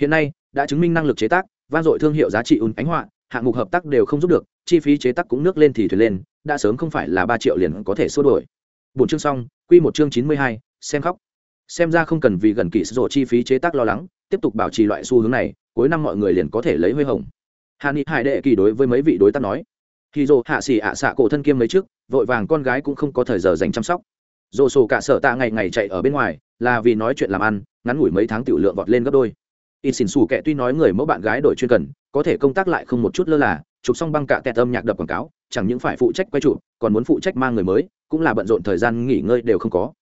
hiện nay, đã chứng minh năng lực chế tác van dội thương hiệu giá trị ùn ánh họa, hạng mục hợp tác đều không giúp được, chi phí chế tác cũng nước lên thì thuyền lên, đã sớm không phải là ba triệu liền có thể xua đổi bốn chương xong, quy một chương chín mươi hai, xem khóc. Xem ra không cần vì gần kỳ rổ chi phí chế tác lo lắng, tiếp tục bảo trì loại xu hướng này, cuối năm mọi người liền có thể lấy huê hồng. Hà ni hải đệ kỳ đối với mấy vị đối tác nói khi dồ hạ xỉ ạ xạ cổ thân kiêm mấy trước, vội vàng con gái cũng không có thời giờ dành chăm sóc. Dồ sổ cả sở tạ ngày ngày chạy ở bên ngoài, là vì nói chuyện làm ăn, ngắn ngủi mấy tháng tiểu lượng vọt lên gấp đôi in xỉn xù kệ tuy nói người mẫu bạn gái đổi chuyên cần, có thể công tác lại không một chút lơ là, chụp xong băng cả tẹt âm nhạc đập quảng cáo, chẳng những phải phụ trách quay trụ còn muốn phụ trách mang người mới, cũng là bận rộn thời gian nghỉ ngơi đều không có.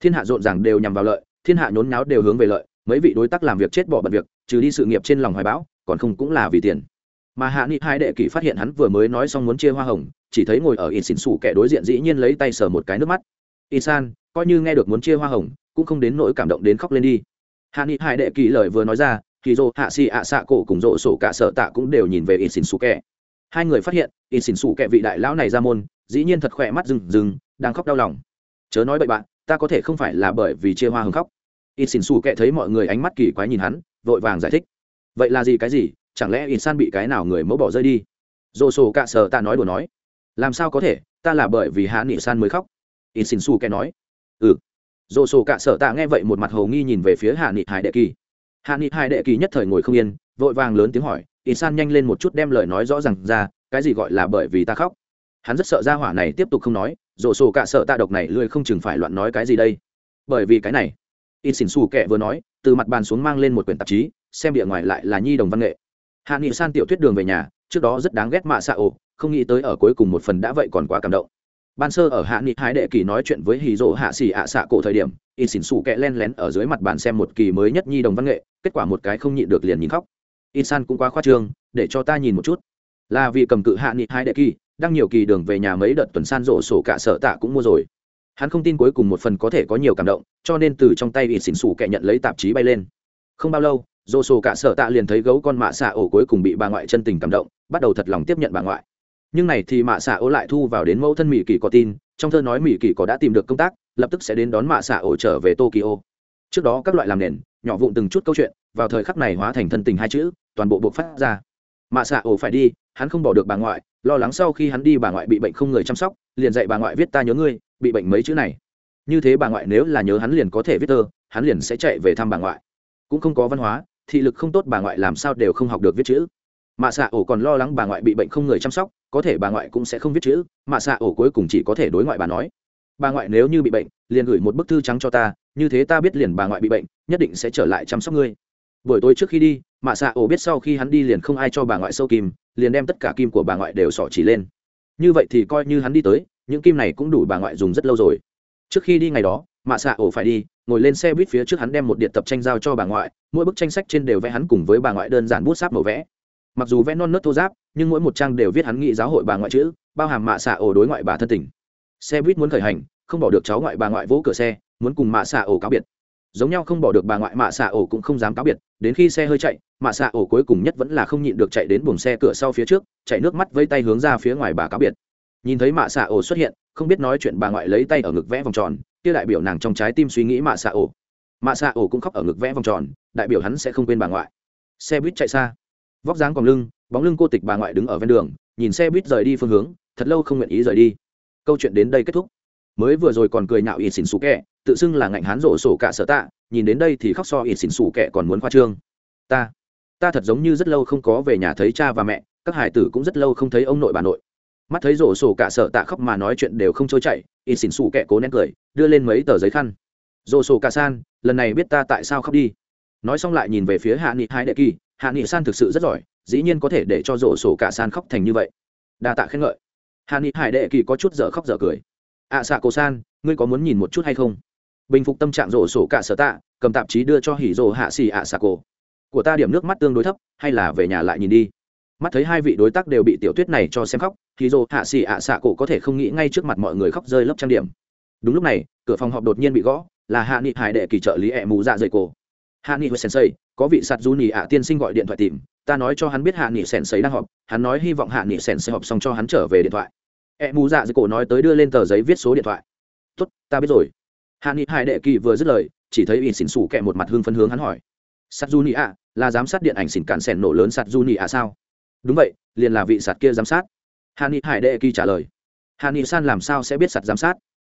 Thiên hạ rộn ràng đều nhằm vào lợi, thiên hạ nhốn nháo đều hướng về lợi, mấy vị đối tác làm việc chết bỏ bận việc, trừ đi sự nghiệp trên lòng hoài bão, còn không cũng là vì tiền. Mà hạ nghị hai đệ kỷ phát hiện hắn vừa mới nói xong muốn chia hoa hồng, chỉ thấy ngồi ở in xỉn xù kẻ đối diện dĩ nhiên lấy tay sờ một cái nước mắt. In san, coi như nghe được muốn chia hoa hồng, cũng không đến nỗi cảm động đến khóc lên đi. Hạ nghị hai đệ kỷ lời vừa nói ra thì dô hạ xì ạ xạ cổ cùng rộ sổ cả sợ tạ cũng đều nhìn về ít xỉn xù kẹ hai người phát hiện ít xỉn xù kẹ vị đại lão này ra môn, dĩ nhiên thật khỏe mắt rừng rừng, đang khóc đau lòng. Chớ nói bậy bạn, ta có thể không phải là bởi vì chia hoa hứng khóc. Ít xỉn xù kẹ thấy mọi người ánh mắt kỳ quái nhìn hắn, vội vàng giải thích. Vậy là gì cái gì? Chẳng lẽ in san bị cái nào người mẫu bỏ rơi đi? Dồ sổ cả sợ tạ nói đùa nói. Làm sao có thể? Ta là bởi vì hạ nghị san mới khóc. Ít xin xù kẹ nói. Ừ. Dồ sổ cả sở tạ nghe vậy một mặt hầu nghi nhìn về phía hạ nghị hải đệ kỳ hạ nghị hai đệ kỳ nhất thời ngồi không yên, vội vàng lớn tiếng hỏi Y san nhanh lên một chút đem lời nói rõ r à n g ra, cái gì gọi là bởi vì ta khóc? Hắn rất sợ ra hỏa này tiếp tục không nói rổ sổ cả sợ ta độc này lười không chừng phải loạn nói cái gì đây. Bởi vì cái này Y xỉn xù kệ vừa nói, từ mặt bàn xuống mang lên một quyển tạp chí, xem địa ngoài lại là nhi đồng văn nghệ. Hạ nghị san tiểu thuyết đường về nhà, trước đó rất đáng ghét mạ xạ ổ, không nghĩ tới ở cuối cùng một phần đã vậy còn quá cảm động. Ban sơ ở hạ nghị hái đệ kỳ nói chuyện với hì rỗ hạ xì ạ xạ cổ thời điểm y xỉn xù kẹ len lén ở dưới mặt bàn xem một kỳ mới nhất nhi đồng văn nghệ, kết quả một cái không nhịn được liền nhìn khóc. Y san cũng quá khoa trương, để cho ta nhìn một chút. Là vì cầm cự hạ nghị hai đệ kỳ, đăng nhiều kỳ đường về nhà mấy đợt tuần san rổ sổ cả sở tạ cũng mua rồi. Hắn không tin cuối cùng một phần có thể có nhiều cảm động, cho nên từ trong tay y xỉn xù kẹ nhận lấy tạp chí bay lên. Không bao lâu rổ sổ cả sở tạ liền thấy gấu con mạ xạ ổ cuối cùng bị bà ngoại chân tình cảm động, bắt đầu thật lòng tiếp nhận bà ngoại. Nhưng này thì mạ xạ ổ lại thu vào đến mẫu thân mỹ kỳ có tin, trong thơ nói mỹ kỳ có đã tìm được công tác lập tức sẽ đến đón mạ xạ ổ trở về tokyo. Trước đó các loại làm nền, nhỏ vụn từng chút câu chuyện, vào thời khắc này hóa thành thân tình hai chữ, toàn bộ buộc phát ra. Mạ xạ ổ phải đi, hắn không bỏ được bà ngoại, lo lắng sau khi hắn đi bà ngoại bị bệnh không người chăm sóc, liền dạy bà ngoại viết ta nhớ ngươi bị bệnh mấy chữ này. Như thế bà ngoại nếu là nhớ hắn liền có thể viết tơ hắn liền sẽ chạy về thăm bà ngoại. Cũng không có văn hóa, thị lực không tốt bà ngoại làm sao đều không học được viết chữ. Mạ xạ ổ còn lo lắng bà ngoại bị bệnh không người chăm sóc, có thể bà ngoại cũng sẽ không viết chữ, mạ xạ ổ cuối cùng chỉ có thể đối ngoại bà nói bà ngoại nếu như bị bệnh, liền gửi một bức thư trắng cho ta, như thế ta biết liền bà ngoại bị bệnh, nhất định sẽ trở lại chăm sóc ngươi. Buổi tối trước khi đi, mạ xạ ổ biết sau khi hắn đi liền không ai cho bà ngoại sâu kim, liền đem tất cả kim của bà ngoại đều sỏ chỉ lên. Như vậy thì coi như hắn đi tới, những kim này cũng đủ bà ngoại dùng rất lâu rồi. Trước khi đi ngày đó, mạ xạ ổ phải đi, ngồi lên xe buýt phía trước hắn đem một điện tập tranh giao cho bà ngoại, mỗi bức tranh sách trên đều vẽ hắn cùng với bà ngoại đơn giản bút sáp màu vẽ. Mặc dù vẽ non nớt thô giáp, nhưng mỗi một trang đều viết hắn nghị giáo hội bà ngoại chữ, bao hàm mạ xạ ổ đối ngoại bà thân tình xe buýt muốn khởi hành, không bỏ được cháu ngoại bà ngoại vỗ cửa xe, muốn cùng mạ xạ ổ cáo biệt. Giống nhau không bỏ được bà ngoại, mạ xạ ổ cũng không dám cáo biệt, đến khi xe hơi chạy, mạ xạ ổ cuối cùng nhất vẫn là không nhịn được chạy đến buồng xe cửa sau phía trước, chạy nước mắt vây tay hướng ra phía ngoài bà cáo biệt. Nhìn thấy mạ xạ ổ xuất hiện, không biết nói chuyện bà ngoại lấy tay ở ngực vẽ vòng tròn, kia đại biểu nàng trong trái tim suy nghĩ mạ xạ ổ. Mạ xạ ổ cũng khóc ở ngực vẽ vòng tròn, đại biểu hắn sẽ không quên bà ngoại. Xe buýt chạy xa. Vóc dáng còn lưng, bóng lưng cô tịch bà ngoại đứng ở ven đường, nhìn xe buýt rời đi phương hướng, thật lâu không nguyện ý rời đi câu chuyện đến đây kết thúc. Mới vừa rồi còn cười nhạo ít xỉn xù kẹ tự xưng là ngạnh hán rổ sổ cả sở tạ, nhìn đến đây thì khóc so ít xỉn xù kẹ còn muốn khoa trương. Ta ta thật giống như rất lâu không có về nhà thấy cha và mẹ, các hải tử cũng rất lâu không thấy ông nội bà nội. Mắt thấy rổ sổ cả sở tạ khóc mà nói chuyện đều không trôi chảy ít xỉn xù kẹ cố nén cười, đưa lên mấy tờ giấy khăn. Rổ sổ cả san, lần này biết ta tại sao khóc đi. Nói xong lại nhìn về phía hạ nghị hai đệ kỳ, hạ nghị san thực sự rất giỏi, dĩ nhiên có thể để cho rổ sổ cả san khóc thành như vậy. Đa tạ khen ngợi hạ ni hải đệ kỳ có chút dở khóc dở cười. Ạ à, xạ cổ san ngươi có muốn nhìn một chút hay không? Bình phục tâm trạng rổ sổ cả sở tạ cầm tạp chí đưa cho hỉ rổ hạ xì ạ xạ cổ. Của ta điểm nước mắt tương đối thấp hay là về nhà lại nhìn đi? Mắt thấy hai vị đối tác đều bị tiểu tuyết này cho xem khóc hỉ rổ hạ xì ạ xạ cổ có thể không nghĩ ngay trước mặt mọi người khóc rơi lớp trang điểm. Đúng lúc này cửa phòng họp đột nhiên bị gõ là hạ nghị hải đệ kỳ trợ lý ẹ mù dạ dày cổ. Hạ nghị hồi sensei có vị sạt du nhì ạ tiên sinh gọi điện thoại tìm ta nói cho hắn biết hạ nghị Sấy đang họp, hắn nói hy vọng hạ nghị sensei họp xong cho hắn trở về điện thoại. E mù dạ dưới cổ nói tới đưa lên tờ giấy viết số điện thoại. Tốt, ta biết rồi. Hạ nghị hải đệ kỳ vừa dứt lời, chỉ thấy ỷ xỉn xủ kẹ một mặt hương phân hướng hắn hỏi. Sạt du nị ạ, là giám sát điện ảnh xỉn cản sẻn nổ lớn sạt du nị ạ sao? Đúng vậy, liền là vị sạt kia giám sát. Hạ nghị hải đệ kỳ trả lời. Hạ nghị san làm sao sẽ biết sạt giám sát?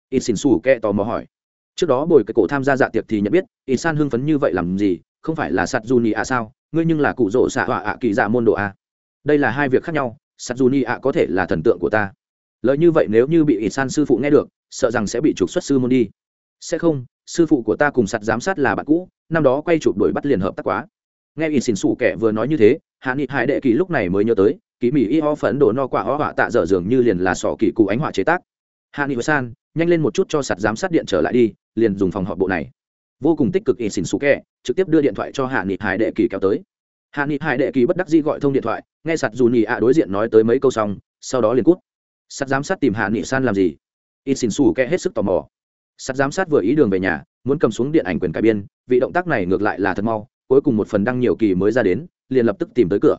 Ỷ xỉn xủ kẹ tò mò hỏi. Trước đó bồi cái cổ tham gia dạ tiệc thì nhận biết ỷ san hưng phấn như vậy làm gì, không phải là sạt du nị ạ sao? Ngươi nhưng là cụ rỗ xạ họa ạ kỳ dạ môn đồ a. Đây là hai việc khác nhau sắt dù ni ạ có thể là thần tượng của ta. Lời như vậy nếu như bị ỷ san sư phụ nghe được, sợ rằng sẽ bị trục xuất sư môn đi. Sẽ không, sư phụ của ta cùng sạt giám sát là bạn cũ, năm đó quay chụp đuổi bắt liền hợp tác quá. Nghe ỷ xỉn xù kẻ vừa nói như thế, hạ nghị hải đệ kỳ lúc này mới nhớ tới, ký mỹ y ho phấn đồ no quả ho họa tạ dở dường như liền là sỏ kỳ cụ ánh họa chế tác. Hạ nghị san, nhanh lên một chút cho sạt giám sát điện trở lại đi, liền dùng phòng họp bộ này vô cùng tích cực ỷ xỉn xù kẹ, trực tiếp đưa điện thoại cho hạ nghị hải đệ kỳ kéo tới. Hạ nghị hải đệ kỳ bất đắc dĩ gọi thông điện thoại, nghe sạt dù nhị ạ đối diện nói tới mấy câu xong, sau đó liền cút. Sắt giám sát tìm hạ nghị san làm gì? Ít xin xù kẽ hết sức tò mò. Sắt giám sát vừa ý đường về nhà, muốn cầm xuống điện ảnh quyền cải biên vị động tác này ngược lại là thật mau, cuối cùng một phần đăng nhiều kỳ mới ra đến, liền lập tức tìm tới cửa.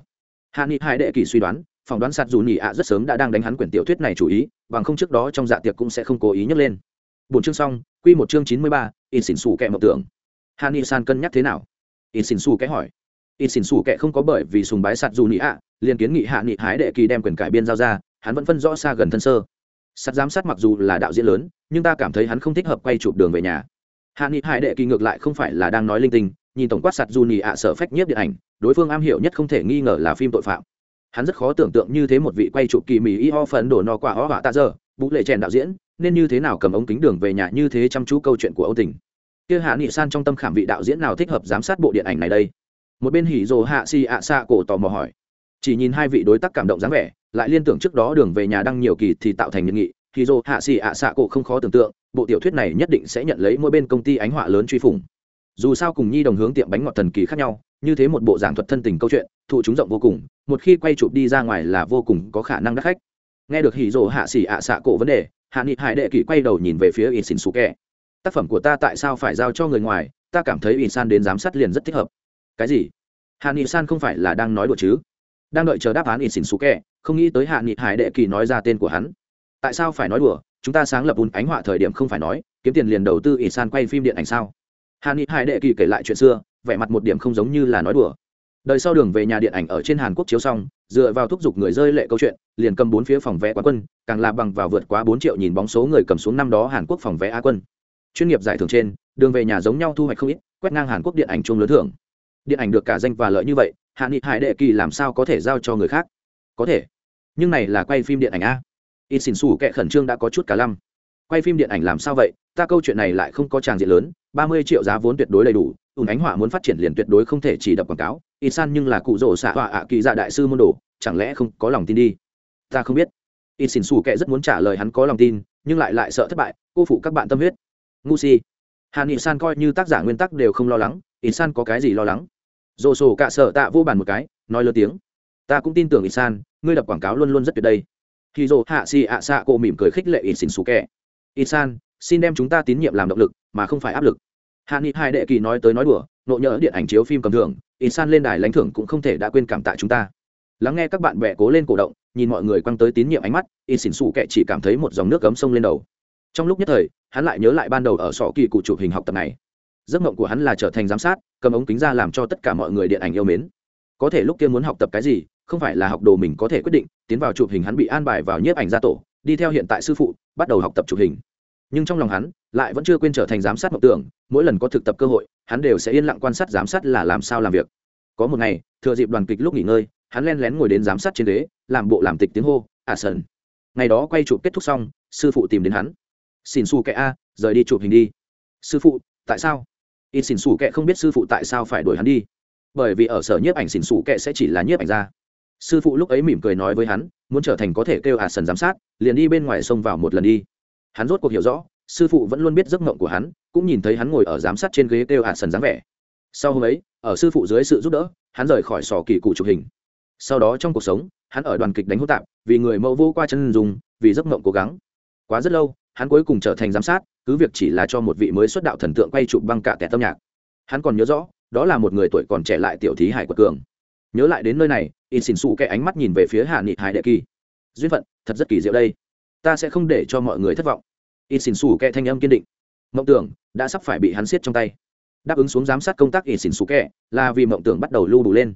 Hạ nghị Hải đệ kỳ suy đoán, phỏng đoán sạt dù nhị ạ rất sớm đã đang đánh hắn quyển tiểu thuyết này chủ ý, bằng không trước đó trong dạ tiệc cũng sẽ không cố ý nhắc lên. Bốn chương xong, quy một chương chín mươi ba in xỉn xù kẹ mộng tưởng. Hàn y san cân nhắc thế nào? In xỉn xù kẽ hỏi. In xỉn xù kẹ không có bởi vì sùng bái sạt dù nhị ạ, liền kiến nghị hạ nghị hái đệ kỳ đem quyền cải biên giao ra, hắn vẫn phân rõ xa gần thân sơ. Sắt giám sát mặc dù là đạo diễn lớn, nhưng ta cảm thấy hắn không thích hợp quay chụp đường về nhà. Hạ nghị hải đệ kỳ ngược lại không phải là đang nói linh tinh, nhìn tổng quát sạt dù nị ạ sở phách nhiếp điện ảnh, đối phương am hiểu nhất không thể nghi ngờ là phim tội phạm. Hắn rất khó tưởng tượng như thế một vị quay chụp kỳ mỹ y ho phấn đổ no quả ho họa ta giờ bú lệ chèn đạo diễn, nên như thế nào cầm ống kính đường về nhà như thế chăm chú câu chuyện của âu tình? Kia hạ nghị san trong tâm khảm vị đạo diễn nào thích hợp giám sát bộ điện ảnh này đây? Một bên hỉ rồ hạ xì ạ xạ cổ tò mò hỏi. Chỉ nhìn hai vị đối tác cảm động dáng vẻ, lại liên tưởng trước đó đường về nhà đăng nhiều kỳ thì tạo thành nhân nghị. Hỉ rồ hạ xì ạ xạ cổ không khó tưởng tượng, bộ tiểu thuyết này nhất định sẽ nhận lấy mỗi bên công ty ánh họa lớn truy phủng. Dù sao cùng nhi đồng hướng tiệm bánh ngọt thần kỳ khác nhau, như thế một bộ giảng thuật thân tình câu chuyện, thụ chúng rộng vô cùng, một khi quay chụp đi ra ngoài là vô cùng có khả năng đắt khách nghe được hỉ rồ hạ xỉ ạ xạ cổ vấn đề, hạ nghị hải đệ kỳ quay đầu nhìn về phía in xin xù kẹ tác phẩm của ta tại sao phải giao cho người ngoài? Ta cảm thấy in san đến giám sát liền rất thích hợp. Cái gì? Hạ nghị san không phải là đang nói đùa chứ? Đang đợi chờ đáp án in xin xù kẹ không nghĩ tới hạ nghị hải đệ kỳ nói ra tên của hắn. Tại sao phải nói đùa? Chúng ta sáng lập bùn ánh họa thời điểm không phải nói, kiếm tiền liền đầu tư in san quay phim điện ảnh sao? Hạ nghị hải đệ kỳ kể lại chuyện xưa, vẻ mặt một điểm không giống như là nói đùa. Đời sau đường về nhà điện ảnh ở trên hàn quốc chiếu xong, dựa vào thúc giục người rơi lệ câu chuyện liền cầm bốn phía phòng vé quán quân, càng là bằng vào vượt quá bốn triệu nhìn bóng số người cầm xuống năm đó hàn quốc phòng vé á quân. Chuyên nghiệp giải thưởng trên, đường về nhà giống nhau thu hoạch không ít, quét ngang hàn quốc điện ảnh chung lớn thưởng. Điện ảnh được cả danh và lợi như vậy, hạ nghị hải đệ kỳ làm sao có thể giao cho người khác? Có thể. Nhưng này là quay phim điện ảnh a. In xỉn xù kệ khẩn trương đã có chút cả lăm. Quay phim điện ảnh làm sao vậy? Ta câu chuyện này lại không có tràng diện lớn, ba mươi triệu giá vốn tuyệt đối đầy đủ, ùn ánh họa muốn phát triển liền tuyệt đối không thể chỉ đập quảng cáo. Ít san nhưng là cụ rỗ xạ họa ạ kỳ dạ đại sư môn đồ, chẳng lẽ không có lòng tin đi? Ta không biết. Ít xỉn xù kệ rất muốn trả lời hắn có lòng tin, nhưng lại lại sợ thất bại, cô phụ các bạn tâm huyết. Ngu si. Hà nghị san coi như tác giả nguyên tắc đều không lo lắng, ít san có cái gì lo lắng? Dồ sổ cạ sợ tạ vô bàn một cái, nói lớn tiếng. Ta cũng tin tưởng ít san, ngươi đập quảng cáo luôn luôn rất tuyệt đây. Khi dồ hạ si ạ xạ cô mỉm cười khích lệ ít xỉn xù kệ ít san, xin đem chúng ta tín nhiệm làm động lực, mà không phải áp lực. Hàn nghị hai đệ kỳ nói tới nói đùa, nộ nhỡ điện ảnh chiếu phim cầm thưởng insan lên đài lãnh thưởng cũng không thể đã quên cảm tạ chúng ta lắng nghe các bạn bè cố lên cổ động, nhìn mọi người quăng tới tín nhiệm ánh mắt, Y xỉn xù kệ chỉ cảm thấy một dòng nước cấm sông lên đầu. Trong lúc nhất thời, hắn lại nhớ lại ban đầu ở sọ kỳ cụ chụp hình học tập này. Giấc mộng của hắn là trở thành giám sát, cầm ống kính ra làm cho tất cả mọi người điện ảnh yêu mến. Có thể lúc kia muốn học tập cái gì, không phải là học đồ mình có thể quyết định, tiến vào chụp hình hắn bị an bài vào nhiếp ảnh gia tổ, đi theo hiện tại sư phụ, bắt đầu học tập chụp hình. Nhưng trong lòng hắn, lại vẫn chưa quên trở thành giám sát mộng tưởng, mỗi lần có thực tập cơ hội, hắn đều sẽ yên lặng quan sát giám sát là làm sao làm việc. Có một ngày, thừa dịp đoàn kịch lúc nghỉ ngơi hắn len lén ngồi đến giám sát trên ghế, làm bộ làm tịch tiếng hô à sần. Ngày đó quay chụp kết thúc xong, sư phụ tìm đến hắn. Xin xù kệ a, rời đi chụp hình đi. Sư phụ, tại sao? In xin xù kệ không biết sư phụ tại sao phải đuổi hắn đi. Bởi vì ở sở nhiếp ảnh xin xù kệ sẽ chỉ là nhiếp ảnh ra. Sư phụ lúc ấy mỉm cười nói với hắn, muốn trở thành có thể kêu à sần giám sát, liền đi bên ngoài sông vào một lần đi. Hắn rốt cuộc hiểu rõ, sư phụ vẫn luôn biết giấc mộng của hắn, cũng nhìn thấy hắn ngồi ở giám sát trên ghế kêu ả sần dáng vẻ. Sau hôm ấy, ở sư phụ dưới sự giúp đỡ, hắn rời khỏi sò kỳ cụ chụp hình sau đó trong cuộc sống, hắn ở đoàn kịch đánh hô tạp, vì người mẫu vô qua chân dùng vì giấc mộng cố gắng. Quá rất lâu, hắn cuối cùng trở thành giám sát, cứ việc chỉ là cho một vị mới xuất đạo thần tượng quay chụp băng cả tẻ tâm nhạc. Hắn còn nhớ rõ, đó là một người tuổi còn trẻ lại tiểu thí hải quật cường. Nhớ lại đến nơi này, in xin xù cái ánh mắt nhìn về phía hạ nghị hải đệ kỳ. Duyên phận, thật rất kỳ diệu đây. Ta sẽ không để cho mọi người thất vọng. In xin xù kẹ thanh âm kiên định. Mộng tưởng đã sắp phải bị hắn siết trong tay. Đáp ứng xuống giám sát công tác in xin xù kẹ là vì mộng tưởng bắt đầu lưu đủ lên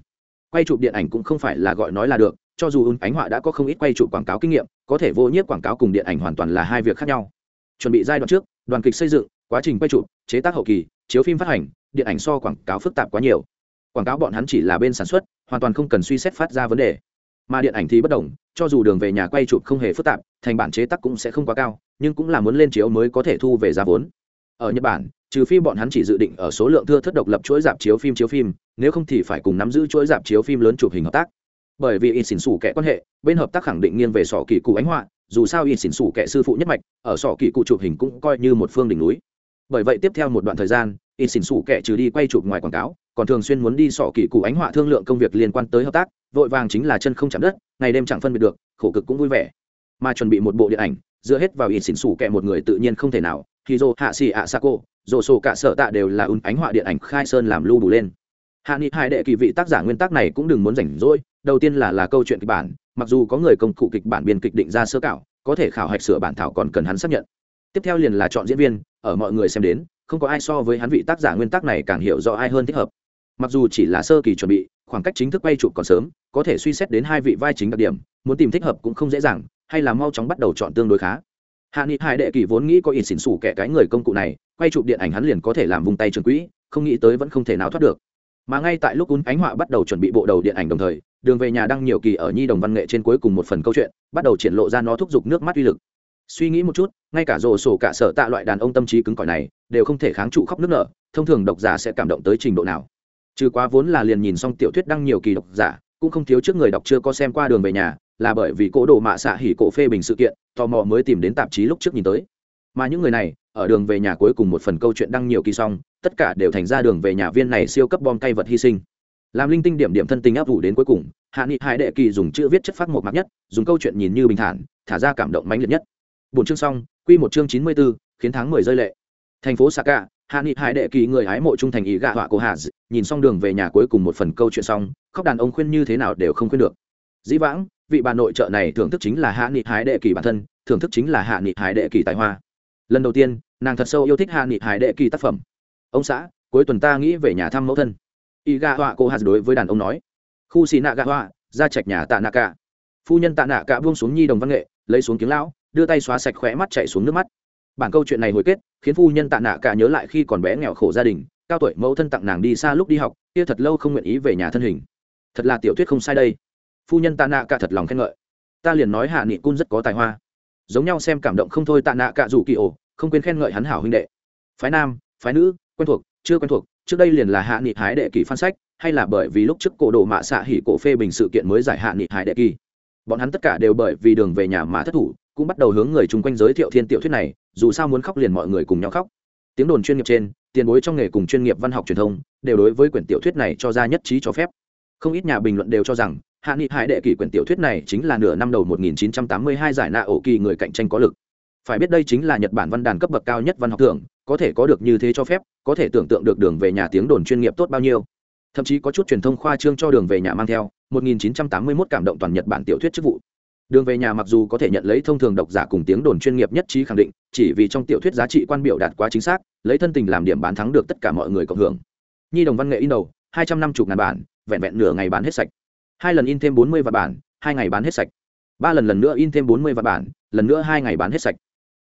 quay chụp điện ảnh cũng không phải là gọi nói là được, cho dù ứng ánh họa đã có không ít quay chụp quảng cáo kinh nghiệm, có thể vô nhiếp quảng cáo cùng điện ảnh hoàn toàn là hai việc khác nhau. Chuẩn bị giai đoạn trước, đoàn kịch xây dựng, quá trình quay chụp, chế tác hậu kỳ, chiếu phim phát hành, điện ảnh so quảng cáo phức tạp quá nhiều. Quảng cáo bọn hắn chỉ là bên sản xuất, hoàn toàn không cần suy xét phát ra vấn đề. Mà điện ảnh thì bất đồng, cho dù đường về nhà quay chụp không hề phức tạp, thành bản chế tác cũng sẽ không quá cao, nhưng cũng là muốn lên chiếu mới có thể thu về giá vốn. Ở nhật bản trừ phi bọn hắn chỉ dự định ở số lượng thưa thất độc lập chuỗi dạp chiếu phim chiếu phim, nếu không thì phải cùng nắm giữ chuỗi dạp chiếu phim lớn chụp hình hợp tác. Bởi vì in xỉn xủ kẻ quan hệ, bên hợp tác khẳng định nghiêng về sỏ kỳ cụ ánh họa, dù sao in xỉn xủ kẻ sư phụ nhất mạch, ở sỏ kỳ cụ chụp hình cũng coi như một phương đỉnh núi. Bởi vậy tiếp theo một đoạn thời gian in xỉn xủ kẻ trừ đi quay chụp ngoài quảng cáo, còn thường xuyên muốn đi sỏ kỳ cụ ánh họa thương lượng công việc liên quan tới hợp tác, vội vàng chính là chân không chạm đất, ngày đêm chẳng phân biệt được, khổ cực cũng vui vẻ. Mà chuẩn bị một bộ điện ảnh, dựa hết vào in xỉn xủ kẻ một người tự nhiên không thể nào khi dô hạ xì ạ sa cô dồ sổ cả sở tạ đều là ứng ánh họa điện ảnh khai sơn làm lưu đủ lên. Hạ nghị hai đệ kỳ vị tác giả nguyên tắc này cũng đừng muốn rảnh rỗi, đầu tiên là là câu chuyện kịch bản, mặc dù có người công cụ kịch bản biên kịch định ra sơ cảo, có thể khảo hạch sửa bản thảo còn cần hắn xác nhận. Tiếp theo liền là chọn diễn viên, ở mọi người xem đến, không có ai so với hắn vị tác giả nguyên tắc này càng hiểu rõ ai hơn thích hợp. Mặc dù chỉ là sơ kỳ chuẩn bị, khoảng cách chính thức quay chụp còn sớm, có thể suy xét đến hai vị vai chính đặc điểm, muốn tìm thích hợp cũng không dễ dàng, hay là mau chóng bắt đầu chọn tương đối khá hạ nghị hai đệ kỳ vốn nghĩ có ít xỉn xủ kẻ cái người công cụ này, quay chụp điện ảnh hắn liền có thể làm vùng tay trường quỹ, không nghĩ tới vẫn không thể nào thoát được. Mà ngay tại lúc ún ánh họa bắt đầu chuẩn bị bộ đầu điện ảnh đồng thời, đường về nhà đăng nhiều kỳ ở nhi đồng văn nghệ trên cuối cùng một phần câu chuyện, bắt đầu triển lộ ra nó thúc giục nước mắt uy lực. Suy nghĩ một chút, ngay cả rồ sổ cả sở tạ loại đàn ông tâm trí cứng cỏi này, đều không thể kháng trụ khóc nước nở, thông thường độc giả sẽ cảm động tới trình độ nào. Trừ quá vốn là liền nhìn xong tiểu thuyết đăng nhiều kỳ độc giả, cũng không thiếu trước người đọc chưa có xem qua đường về nhà là bởi vì cố đồ mạ xạ hỉ cổ phê bình sự kiện tò mò mới tìm đến tạp chí lúc trước nhìn tới. Mà những người này ở đường về nhà cuối cùng một phần câu chuyện đăng nhiều kỳ xong tất cả đều thành ra đường về nhà viên này siêu cấp bom cay vật hy sinh. Làm linh tinh điểm điểm thân tình áp vụ đến cuối cùng hạ nghị hải đệ kỳ dùng chữ viết chất phát một mặt nhất dùng câu chuyện nhìn như bình thản thả ra cảm động mãnh liệt nhất. Bốn chương xong quy một chương chín mươi 94, khiến tháng mười rơi lệ. Thành phố saka hạ nghị hải đệ kỳ người hái mộ trung thành ý gạ họa của hà nhìn xong đường về nhà cuối cùng một phần câu chuyện xong khóc đàn ông khuyên như thế nào đều không khuyên được. Dĩ vãng vị bà nội trợ này thưởng thức chính là hạ nghị hải đệ kỳ bản thân, thưởng thức chính là hạ nghị hải đệ kỳ tài hoa. Lần đầu tiên, nàng thật sâu yêu thích hạ nghị hải đệ kỳ tác phẩm. Ông xã, cuối tuần ta nghĩ về nhà thăm mẫu thân. Y gạ họa cô hạt đối với đàn ông nói. Khu xì nạ gạ họa ra trạch nhà tạ nạ cả. Phu nhân tạ nạ cả buông xuống nhi đồng văn nghệ, lấy xuống kiếng lão, đưa tay xóa sạch khỏe mắt chạy xuống nước mắt. Bản câu chuyện này hồi kết, khiến phu nhân tạ nạ cả nhớ lại khi còn bé nghèo khổ gia đình, cao tuổi mẫu thân tặng nàng đi xa lúc đi học, kia thật lâu không nguyện ý về nhà thân hình. Thật là tiểu thuyết không sai đây phu nhân tạ nạ cả thật lòng khen ngợi. Ta liền nói hạ nghị cun rất có tài hoa. Giống nhau xem cảm động không thôi tạ nạ cả dù kỳ ổ, không quên khen ngợi hắn hảo huynh đệ. Phái nam, phái nữ, quen thuộc, chưa quen thuộc, trước đây liền là hạ nghị hái đệ kỳ phan sách, hay là bởi vì lúc trước cổ đồ mạ xạ hỉ cổ phê bình sự kiện mới giải hạ nghị Hải đệ kỳ. Bọn hắn tất cả đều bởi vì đường về nhà mà thất thủ, cũng bắt đầu hướng người chung quanh giới thiệu thiên tiểu thuyết này, dù sao muốn khóc liền mọi người cùng nhau khóc. Tiếng đồn chuyên nghiệp trên, tiền bối trong nghề cùng chuyên nghiệp văn học truyền thông, đều đối với quyển tiểu thuyết này cho ra nhất trí cho phép. Không ít nhà bình luận đều cho rằng hạ nghị hải đệ kỷ quyển tiểu thuyết này chính là nửa năm đầu 1982 giải nạ ổ kỳ người cạnh tranh có lực. Phải biết đây chính là nhật bản văn đàn cấp bậc cao nhất văn học thưởng, có thể có được như thế cho phép, có thể tưởng tượng được đường về nhà tiếng đồn chuyên nghiệp tốt bao nhiêu. Thậm chí có chút truyền thông khoa trương cho đường về nhà mang theo 1981 cảm động toàn nhật bản tiểu thuyết chức vụ. Đường về nhà mặc dù có thể nhận lấy thông thường độc giả cùng tiếng đồn chuyên nghiệp nhất trí khẳng định, chỉ vì trong tiểu thuyết giá trị quan biểu đạt quá chính xác, lấy thân tình làm điểm bán thắng được tất cả mọi người cộng hưởng. Nhi đồng văn nghệ in đầu, hai trăm năm chục ngàn bản, vẹn vẹn nửa ngày bán hết sạch hai lần in thêm bốn mươi vạn bản, hai ngày bán hết sạch. Ba lần lần nữa in thêm bốn mươi vạn bản, lần nữa hai ngày bán hết sạch.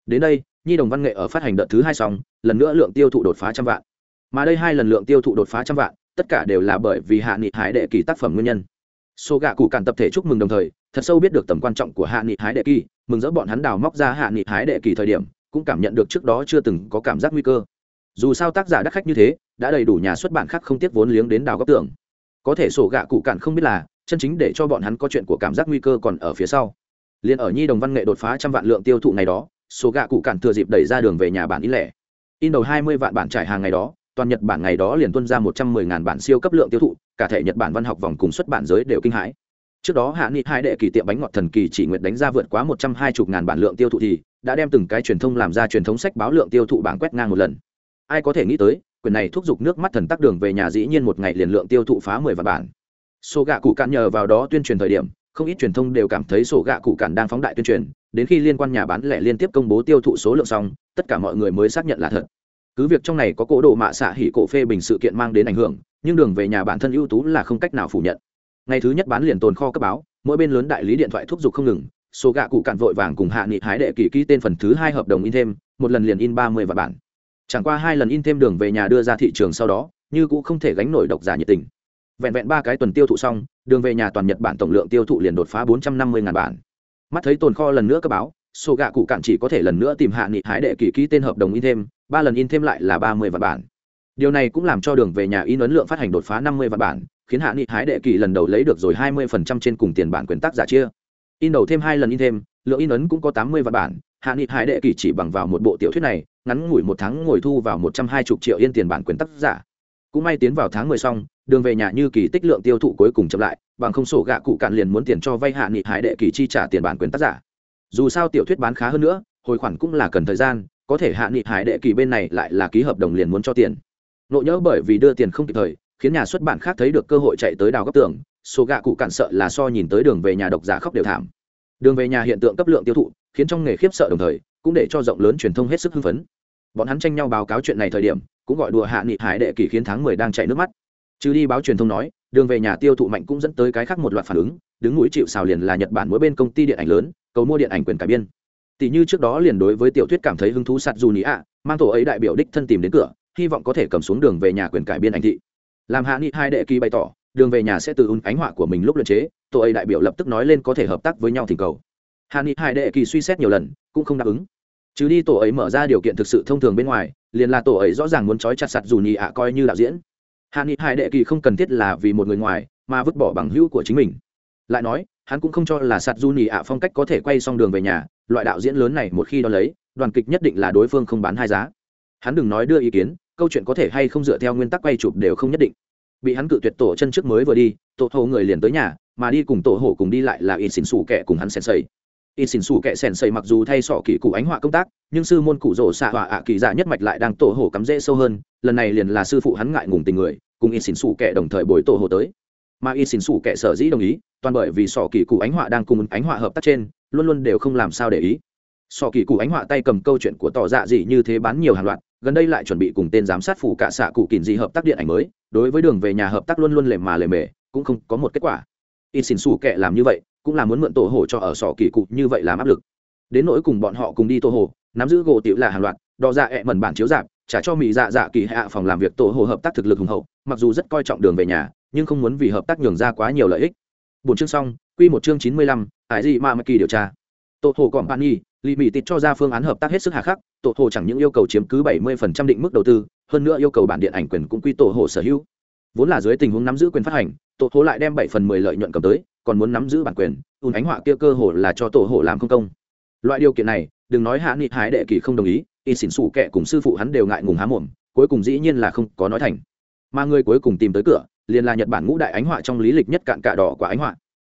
Đến đây, nhi đồng văn nghệ ở phát hành đợt thứ hai xong, lần nữa lượng tiêu thụ đột phá trăm vạn. Mà đây hai lần lượng tiêu thụ đột phá trăm vạn, tất cả đều là bởi vì hạ nghị hải đệ kỳ tác phẩm nguyên nhân. Số gạ cụ cản tập thể chúc mừng đồng thời, thật sâu biết được tầm quan trọng của hạ nghị hái đệ kỳ, mừng rỡ bọn hắn đào móc ra hạ nghị hái đệ kỳ thời điểm, cũng cảm nhận được trước đó chưa từng có cảm giác nguy cơ. Dù sao tác giả đắc khách như thế, đã đầy đủ nhà xuất bản khác không tiếc vốn liếng đến đào góc tưởng. Có thể sổ gạ cụ cản không biết là chân chính để cho bọn hắn có chuyện của cảm giác nguy cơ còn ở phía sau. Liền ở nhi đồng văn nghệ đột phá trăm vạn lượng tiêu thụ ngày đó, số gạ cụ cản thừa dịp đẩy ra đường về nhà bản in lẻ. In đầu hai mươi vạn bản trải hàng ngày đó, toàn nhật bản ngày đó liền tuân ra một trăm mười ngàn bản siêu cấp lượng tiêu thụ, cả thể nhật bản văn học vòng cùng xuất bản giới đều kinh hãi. Trước đó hạ nghị hai đệ kỳ tiệm bánh ngọt thần kỳ chỉ nguyện đánh ra vượt quá một trăm hai mươi ngàn bản lượng tiêu thụ thì đã đem từng cái truyền thông làm ra truyền thống sách báo lượng tiêu thụ bảng quét ngang một lần. Ai có thể nghĩ tới, quyền này thúc giục nước mắt thần tắc đường về nhà dĩ nhiên một ngày liền lượng tiêu thụ phá mười vạn bản số gạ cụ cạn nhờ vào đó tuyên truyền thời điểm, không ít truyền thông đều cảm thấy sổ gạ cụ cạn đang phóng đại tuyên truyền. Đến khi liên quan nhà bán lẻ liên tiếp công bố tiêu thụ số lượng xong, tất cả mọi người mới xác nhận là thật. Cứ việc trong này có cỗ đồ mạ xạ hỉ cổ phê bình sự kiện mang đến ảnh hưởng, nhưng đường về nhà bản thân ưu tú là không cách nào phủ nhận. Ngày thứ nhất bán liền tồn kho cấp báo, mỗi bên lớn đại lý điện thoại thúc giục không ngừng. Số gạ cụ cạn vội vàng cùng hạ nghị hái đệ kỳ ký tên phần thứ hai hợp đồng in thêm, một lần liền in ba mươi vạn bản. Chẳng qua hai lần in thêm đường về nhà đưa ra thị trường sau đó, như cũng không thể gánh nổi độc giả nhiệt tình vẹn vẹn ba cái tuần tiêu thụ xong, đường về nhà toàn nhật bản tổng lượng tiêu thụ liền đột phá bốn trăm năm mươi ngàn bản. Mắt thấy tồn kho lần nữa cấp báo số gạ cụ cạn chỉ có thể lần nữa tìm hạ nghị hái đệ kỳ ký tên hợp đồng in thêm, ba lần in thêm lại là ba mươi vạn bản. Điều này cũng làm cho đường về nhà in ấn lượng phát hành đột phá năm mươi vạn bản, khiến hạ nghị hái đệ kỳ lần đầu lấy được rồi hai mươi phần trăm trên cùng tiền bản quyền tác giả chia. In đầu thêm hai lần in thêm, lượng in ấn cũng có tám mươi vạn bản, hạ nghị hái đệ kỳ chỉ bằng vào một bộ tiểu thuyết này, ngắn ngủi một tháng ngồi thu vào một trăm hai mươi triệu yên tiền bản quyền tác giả. Cũng may tiến vào tháng mười xong đường về nhà như kỳ tích lượng tiêu thụ cuối cùng chậm lại, bằng không sổ gạ cụ cạn liền muốn tiền cho vay hạ nghị hải đệ kỳ chi trả tiền bản quyền tác giả. Dù sao tiểu thuyết bán khá hơn nữa, hồi khoản cũng là cần thời gian, có thể hạ nghị hải đệ kỳ bên này lại là ký hợp đồng liền muốn cho tiền. Nộ nhỡ bởi vì đưa tiền không kịp thời, khiến nhà xuất bản khác thấy được cơ hội chạy tới đào góc tường số gạ cụ cạn sợ là so nhìn tới đường về nhà độc giả khóc đều thảm. Đường về nhà hiện tượng cấp lượng tiêu thụ, khiến trong nghề khiếp sợ đồng thời, cũng để cho rộng lớn truyền thông hết sức hưng phấn. Bọn hắn tranh nhau báo cáo chuyện này thời điểm, cũng gọi đùa hạ nghị hải đệ kỳ khiến tháng mười đang chạy nước mắt chứ đi báo truyền thông nói, đường về nhà tiêu thụ mạnh cũng dẫn tới cái khác một loạt phản ứng, đứng mũi chịu xào liền là nhật bản mỗi bên công ty điện ảnh lớn, cầu mua điện ảnh quyền cải biên. Tỷ như trước đó liền đối với tiểu thuyết cảm thấy hứng thú sạt dù nị ạ, mang tổ ấy đại biểu đích thân tìm đến cửa, hy vọng có thể cầm xuống đường về nhà quyền cải biên ảnh thị. Làm hạ nghị hai đệ kỳ bày tỏ, đường về nhà sẽ từ ứng ánh họa của mình lúc luận chế, tổ ấy đại biểu lập tức nói lên có thể hợp tác với nhau thỉnh cầu. Hạ nghị hai đệ kỳ suy xét nhiều lần, cũng không đáp ứng. Chứ đi tổ ấy mở ra điều kiện thực sự thông thường bên ngoài, liền là tổ ấy rõ ràng muốn trói chặt sạt dù nhị ạ coi như đạo diễn hạ nghị hải đệ kỳ không cần thiết là vì một người ngoài mà vứt bỏ bằng hữu của chính mình. Lại nói, hắn cũng không cho là sạt Du nhị ạ phong cách có thể quay xong đường về nhà, loại đạo diễn lớn này một khi đo lấy, đoàn kịch nhất định là đối phương không bán hai giá. Hắn đừng nói đưa ý kiến, câu chuyện có thể hay không dựa theo nguyên tắc quay chụp đều không nhất định. Bị hắn cự tuyệt tổ chân trước mới vừa đi, tổ thổ người liền tới nhà, mà đi cùng tổ hổ cùng đi lại là ít xỉn xù kẻ cùng hắn sen xây y xỉn xù kệ sen xây mặc dù thay sọ kỳ cụ ánh họa công tác, nhưng sư môn cụ rổ xạ họa ạ kỳ dạ nhất mạch lại đang tổ hồ cắm rễ sâu hơn, lần này liền là sư phụ hắn ngại ngùng tình người, cùng y xỉn xù kệ đồng thời bồi tổ hồ tới. Mà y xỉn xù kệ sở dĩ đồng ý, toàn bởi vì sọ kỳ cụ ánh họa đang cùng ánh họa hợp tác trên, luôn luôn đều không làm sao để ý. Sọ kỳ cụ ánh họa tay cầm câu chuyện của tỏ dạ gì như thế bán nhiều hàng loạt, gần đây lại chuẩn bị cùng tên giám sát phủ cả xạ cụ kỳn dị hợp tác điện ảnh mới, đối với đường về nhà hợp tác luôn luôn lề mà lề mề, cũng không có một kết quả. Y xin xù kệ làm như vậy cũng là muốn mượn tổ hồ cho ở sọ kỳ cục như vậy làm áp lực. Đến nỗi cùng bọn họ cùng đi tổ hồ nắm giữ gỗ tiểu là hàng loạt đò dạ ẹ mẩn bản chiếu giảm, trả cho mỹ dạ dạ kỳ hạ phòng làm việc tổ hồ hợp tác thực lực hùng hậu mặc dù rất coi trọng đường về nhà nhưng không muốn vì hợp tác nhường ra quá nhiều lợi ích. Bốn chương xong quy một chương chín mươi lăm ải gì mà mắc kỳ điều tra. Tổ hồ còn bạn nhi lì mỹ tịt cho ra phương án hợp tác hết sức hà khắc tổ hồ chẳng những yêu cầu chiếm cứ 70% định mức đầu tư hơn nữa yêu cầu bản điện ảnh quyền cũng quy tổ hồ sở hữu. Vốn là dưới tình huống nắm giữ quyền phát hành tổ hồ lại đem bảy phần mười lợi nhuận cầm tới còn muốn nắm giữ bản quyền ùn ánh họa kia cơ hồ là cho tổ hồ làm không công. Loại điều kiện này đừng nói hạ nghị hái đệ kỳ không đồng ý y xỉn xủ kệ cùng sư phụ hắn đều ngại ngùng há mồm cuối cùng dĩ nhiên là không có nói thành. Mà người cuối cùng tìm tới cửa liền là nhật bản ngũ đại ánh họa trong lý lịch nhất cạn cả đỏ quả ánh họa.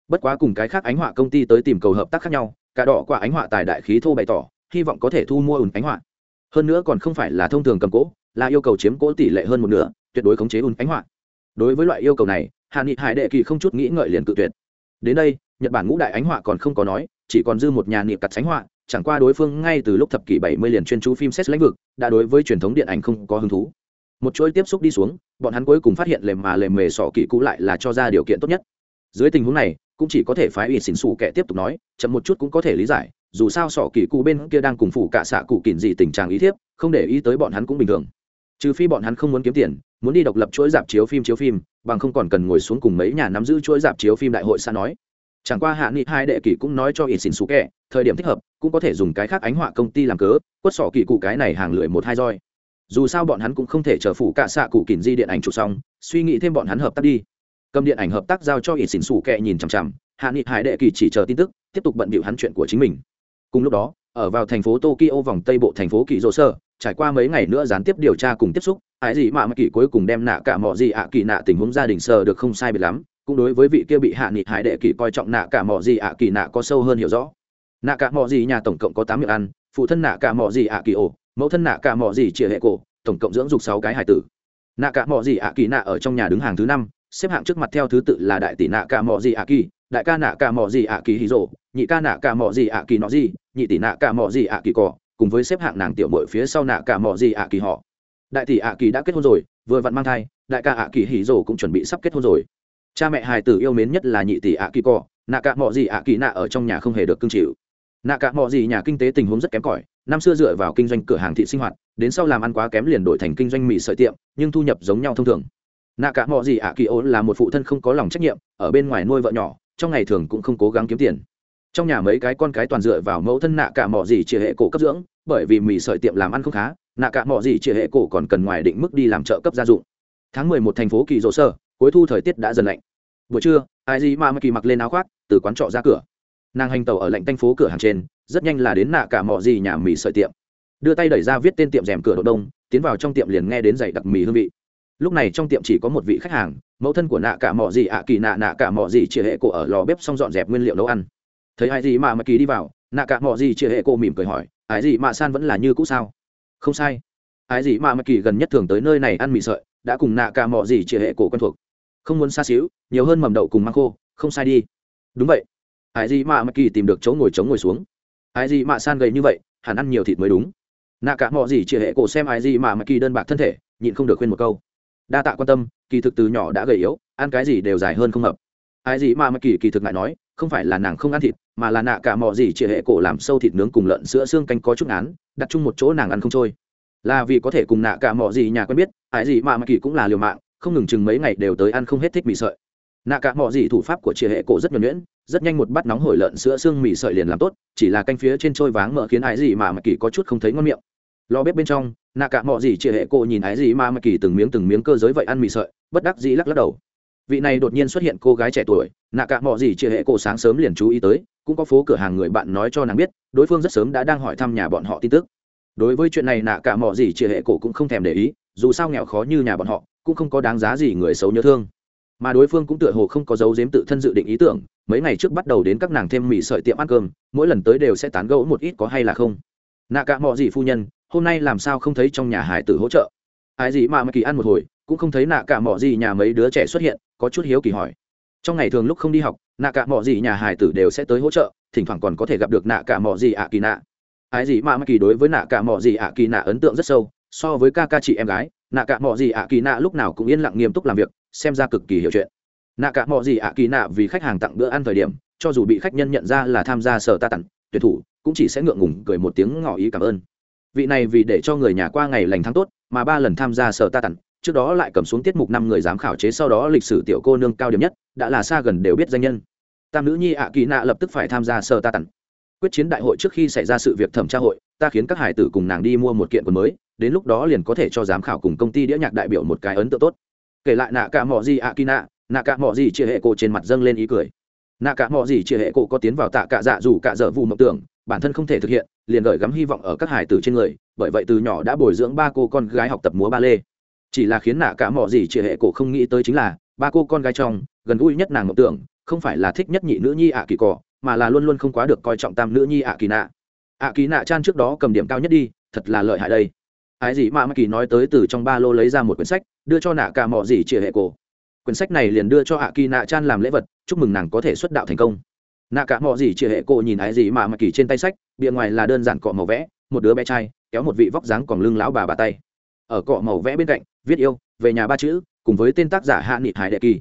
Bất quá cùng cái khác ánh họa công ty tới tìm cầu hợp tác khác nhau cả đỏ quả ánh họa tài đại khí thô bày tỏ hy vọng có thể thu mua ùn ánh họa. Hơn nữa còn không phải là thông thường cầm cố, là yêu cầu chiếm cố tỷ lệ hơn một nửa tuyệt đối khống chế ùn ánh họa. Đối với loại yêu cầu này hạ nghị hải đệ kỳ không chút nghĩ ngợi liền cự tuyệt đến đây, nhật bản ngũ đại ánh họa còn không có nói, chỉ còn dư một nhà niệm cặt ánh họa, chẳng qua đối phương ngay từ lúc thập kỷ bảy mươi liền chuyên chú phim xét lĩnh vực, đã đối với truyền thống điện ảnh không có hứng thú. Một chuỗi tiếp xúc đi xuống, bọn hắn cuối cùng phát hiện lềm mà lềm mề sỏ kỹ cũ lại là cho ra điều kiện tốt nhất. Dưới tình huống này, cũng chỉ có thể phái ủy xỉn xù kẻ tiếp tục nói, chậm một chút cũng có thể lý giải, dù sao sỏ kỳ cũ bên kia đang cùng phủ cả xạ cụ kỉn gì tình trạng ý thiếp, không để ý tới bọn hắn cũng bình thường. Trừ phi bọn hắn không muốn kiếm tiền muốn đi độc lập chuỗi dạp chiếu phim chiếu phim, bằng không còn cần ngồi xuống cùng mấy nhà nắm giữ chuỗi dạp chiếu phim đại hội xa nói. Chẳng qua hạ nghị hai đệ kỷ cũng nói cho ít xỉn xù kẹ thời điểm thích hợp, cũng có thể dùng cái khác ánh họa công ty làm cớ, quất sỏ kỳ cụ cái này hàng lưỡi một hai roi. Dù sao bọn hắn cũng không thể chờ phủ cả xạ cụ kỉn di điện ảnh chụp xong, suy nghĩ thêm bọn hắn hợp tác đi. Cầm điện ảnh hợp tác giao cho ít xỉn xù kẹ nhìn chằm chằm, hạ nghị hải đệ kỳ chỉ chờ tin tức, tiếp tục bận bịu hắn chuyện của chính mình. Cùng lúc đó, ở vào thành phố tokyo vòng tây bộ thành phố kỳ dỗ sơ trải qua mấy ngày nữa gián tiếp điều tra cùng tiếp xúc ái gì mà kỳ cuối cùng đem nạ cả mọi gì ạ kỳ nạ tình huống gia đình sờ được không sai biệt lắm cũng đối với vị kia bị hạ nghị hải đệ kỳ coi trọng nạ cả mọi gì ạ kỳ nạ có sâu hơn hiểu rõ nạ cả mọi gì nhà tổng cộng có tám miệng ăn phụ thân nạ cả mọi gì ạ kỳ ổ mẫu thân nạ cả mọi gì chia hệ cổ tổng cộng dưỡng dục sáu cái hải tử nạ cả mọi gì ạ kỳ nạ ở trong nhà đứng hàng thứ năm xếp hạng trước mặt theo thứ tự là đại tỷ nạ cả mò gì ạ kỳ đại ca nạ cả mò gì ạ kỳ hì rồ nhị ca nạ cả mò gì ạ kỳ nọ gì nhị tỷ nạ cả mò gì ạ kỳ cỏ cùng với xếp hạng nàng tiểu mội phía sau nạ cả mò gì ạ kỳ họ. Đại tỷ ạ kỳ đã kết hôn rồi, vừa vặn mang thai, đại ca ạ kỳ hỉ rồ cũng chuẩn bị sắp kết hôn rồi. Cha mẹ hài tử yêu mến nhất là nhị tỷ ạ kỳ cỏ nạ cả mò gì ạ kỳ nạ ở trong nhà không hề được cưng chịu. Nạ cả mò gì nhà kinh tế tình huống rất kém cỏi, năm xưa dựa vào kinh doanh cửa hàng thị sinh hoạt, đến sau làm ăn quá kém liền đổi thành kinh doanh mì sợi tiệm, nhưng thu nhập giống nhau thông thường. Nạ cả mọi gì ạ kỳ ố là một phụ thân không có lòng trách nhiệm, ở bên ngoài nuôi vợ nhỏ, trong ngày thường cũng không cố gắng kiếm tiền trong nhà mấy cái con cái toàn dựa vào mẫu thân nạ cả mỏ gì chia hệ cổ cấp dưỡng, bởi vì mì sợi tiệm làm ăn không khá, nạ cả mỏ gì chia hệ cổ còn cần ngoài định mức đi làm trợ cấp gia dụng. Tháng mười một thành phố kỳ rộ sơ, cuối thu thời tiết đã dần lạnh. Buổi trưa, ai gì mà kỳ mặc lên áo khoác, từ quán trọ ra cửa. Nàng hành tàu ở lạnh tanh phố cửa hàng trên, rất nhanh là đến nạ cả mỏ gì nhà mì sợi tiệm. Đưa tay đẩy ra viết tên tiệm rèm cửa độ đông, tiến vào trong tiệm liền nghe đến giày đặc mì hương vị. Lúc này trong tiệm chỉ có một vị khách hàng, mẫu thân của nạ cả mỏ gì ạ, kỳ nạ nạ cả mỏ gì chia hệ cổ ở lò bếp xong dọn dẹp nguyên liệu nấu ăn thấy ai gì mà mà kỳ đi vào, nạ cả mọi gì chia hệ cô mỉm cười hỏi, ai gì mà san vẫn là như cũ sao? Không sai. Ai gì mà mà kỳ gần nhất thường tới nơi này ăn mì sợi, đã cùng nạ cả mọi gì chia hệ cổ quen thuộc. Không muốn xa xíu, nhiều hơn mầm đậu cùng mang khô, không sai đi. Đúng vậy. Ai gì mà mà kỳ tìm được chỗ ngồi chống ngồi xuống. Ai gì mà san gầy như vậy, hẳn ăn nhiều thịt mới đúng. Nạ cả mọi gì chia hệ cổ xem ai gì mà mà kỳ đơn bạc thân thể, nhịn không được khuyên một câu. Đa tạ quan tâm, kỳ thực từ nhỏ đã gầy yếu, ăn cái gì đều dài hơn không hợp. Ai gì mà mà kỳ kỳ thực lại nói không phải là nàng không ăn thịt, mà là nạ cả mò gì chỉ hệ cổ làm sâu thịt nướng cùng lợn sữa xương canh có chút án đặt chung một chỗ nàng ăn không trôi. Là vì có thể cùng nạ cả mò gì nhà quen biết, ải gì mà mà kỳ cũng là liều mạng, không ngừng chừng mấy ngày đều tới ăn không hết thích mì sợi. Nạ cả mò gì thủ pháp của chia hệ cổ rất nhuẩn nhuyễn, rất nhanh một bát nóng hổi lợn sữa xương mì sợi liền làm tốt, chỉ là canh phía trên trôi váng mỡ khiến ái gì mà mà kỳ có chút không thấy ngon miệng. Lò bếp bên trong, nạ cả mò gì chia hệ cổ nhìn ái gì mà mà kỳ từng miếng từng miếng cơ giới vậy ăn mì sợi, bất đắc dĩ lắc lắc đầu vị này đột nhiên xuất hiện cô gái trẻ tuổi, nạ cả mọi gì chia hệ cổ sáng sớm liền chú ý tới, cũng có phố cửa hàng người bạn nói cho nàng biết, đối phương rất sớm đã đang hỏi thăm nhà bọn họ tin tức. Đối với chuyện này nạ cả mọi gì chia hệ cổ cũng không thèm để ý, dù sao nghèo khó như nhà bọn họ, cũng không có đáng giá gì người xấu nhớ thương. Mà đối phương cũng tựa hồ không có dấu giếm tự thân dự định ý tưởng, mấy ngày trước bắt đầu đến các nàng thêm mì sợi tiệm ăn cơm, mỗi lần tới đều sẽ tán gẫu một ít có hay là không. Nạ cả mọi gì phu nhân, hôm nay làm sao không thấy trong nhà hải tử hỗ trợ? Ai gì mà mà kỳ ăn một hồi, cũng không thấy nạ cả mọi gì nhà mấy đứa trẻ xuất hiện có chút hiếu kỳ hỏi. Trong ngày thường lúc không đi học, nạ cả mọi gì nhà hải tử đều sẽ tới hỗ trợ, thỉnh thoảng còn có thể gặp được nạ cả mọi gì ạ kỳ nạ. Ai gì mà mà kỳ đối với nạ cả mọi gì ạ kỳ nạ ấn tượng rất sâu, so với ca ca chị em gái, nạ cả mọi gì ạ kỳ nạ lúc nào cũng yên lặng nghiêm túc làm việc, xem ra cực kỳ hiểu chuyện. Nạ cả mọi gì ạ kỳ nạ vì khách hàng tặng bữa ăn thời điểm, cho dù bị khách nhân nhận ra là tham gia sở ta tặng tuyệt thủ, cũng chỉ sẽ ngượng ngùng cười một tiếng ngỏ ý cảm ơn. Vị này vì để cho người nhà qua ngày lành tháng tốt, mà ba lần tham gia sở ta tặng trước đó lại cầm xuống tiết mục năm người giám khảo chế, sau đó lịch sử tiểu cô nương cao điểm nhất, đã là xa gần đều biết danh nhân. Tam nữ nhi ạ, kỳ nạ lập tức phải tham gia sơ ta tặng. Quyết chiến đại hội trước khi xảy ra sự việc thẩm tra hội, ta khiến các hải tử cùng nàng đi mua một kiện quần mới, đến lúc đó liền có thể cho giám khảo cùng công ty đĩa nhạc đại biểu một cái ấn tượng tốt. Kể lại nạ cả mò gì ạ, kỳ nạ nạ cả mỏ gì chia hệ cổ trên mặt dâng lên ý cười. Nạ cả mò gì chia hệ cổ có tiến vào tạ cả dạ dù cả dở vụ mộng tưởng, bản thân không thể thực hiện, liền gửi gắm hy vọng ở các hải tử trên người, bởi vậy từ nhỏ đã bồi dưỡng ba cô con gái học tập múa ba lê chỉ là khiến nạ cả mỏ gì chia hệ cổ không nghĩ tới chính là, ba cô con gái trong, gần gũi nhất nàng mộng tưởng, không phải là thích nhất nhị nữ nhi ạ kỳ cỏ mà là luôn luôn không quá được coi trọng tam nữ nhi ạ kỳ nạ. Ạ kỳ nạ chan trước đó cầm điểm cao nhất đi, thật là lợi hại đây. Ái gì mà kỳ nói tới từ trong ba lô lấy ra một quyển sách, đưa cho nạ cả mỏ gì chia hệ cổ. Quyển sách này liền đưa cho ạ kỳ nạ chan làm lễ vật, chúc mừng nàng có thể xuất đạo thành công. Nạ cả mỏ gì chia hệ cổ nhìn ái gì mà kỳ trên tay sách, bìa ngoài là đơn giản cọ màu vẽ, một đứa bé trai, kéo một vị vóc dáng còn lưng lão bà bà tay. Ở cọ màu vẽ bên cạnh viết yêu, về nhà ba chữ, cùng với tên tác giả hạ nghị hải đệ kỳ.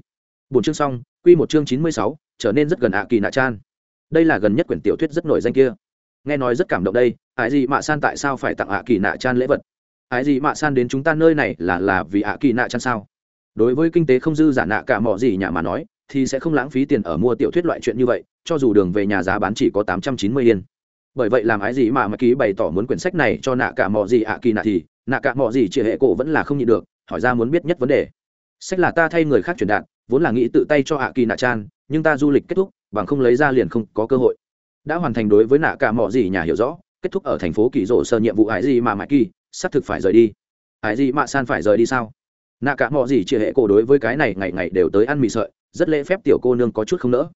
Bốn chương xong, quy một chương chín mươi sáu, trở nên rất gần ạ kỳ nạ chan. Đây là gần nhất quyển tiểu thuyết rất nổi danh kia. Nghe nói rất cảm động đây, ái gì mạ san tại sao phải tặng ạ kỳ nạ chan lễ vật? Ái gì mạ san đến chúng ta nơi này là là vì ạ kỳ nạ chan sao? Đối với kinh tế không dư giả nạ cả mỏ gì nhà mà nói, thì sẽ không lãng phí tiền ở mua tiểu thuyết loại chuyện như vậy, cho dù đường về nhà giá bán chỉ có tám trăm chín mươi yên. Bởi vậy làm ái gì mà mà ký bày tỏ muốn quyển sách này cho nạ cả mỏ gì ạ kỳ nạ thì, nạ cả mỏ gì chị hệ cổ vẫn là không nhịn được hỏi ra muốn biết nhất vấn đề. Sách là ta thay người khác truyền đạt, vốn là nghĩ tự tay cho Hạ kỳ nạ chan, nhưng ta du lịch kết thúc, bằng không lấy ra liền không có cơ hội. Đã hoàn thành đối với nạ cả mỏ gì nhà hiểu rõ, kết thúc ở thành phố kỳ rộ sơ nhiệm vụ ái gì mà mãi kỳ, xác thực phải rời đi. Ái gì mà san phải rời đi sao? Nạ cả mỏ gì chia hệ cổ đối với cái này ngày ngày đều tới ăn mì sợi, rất lễ phép tiểu cô nương có chút không nỡ.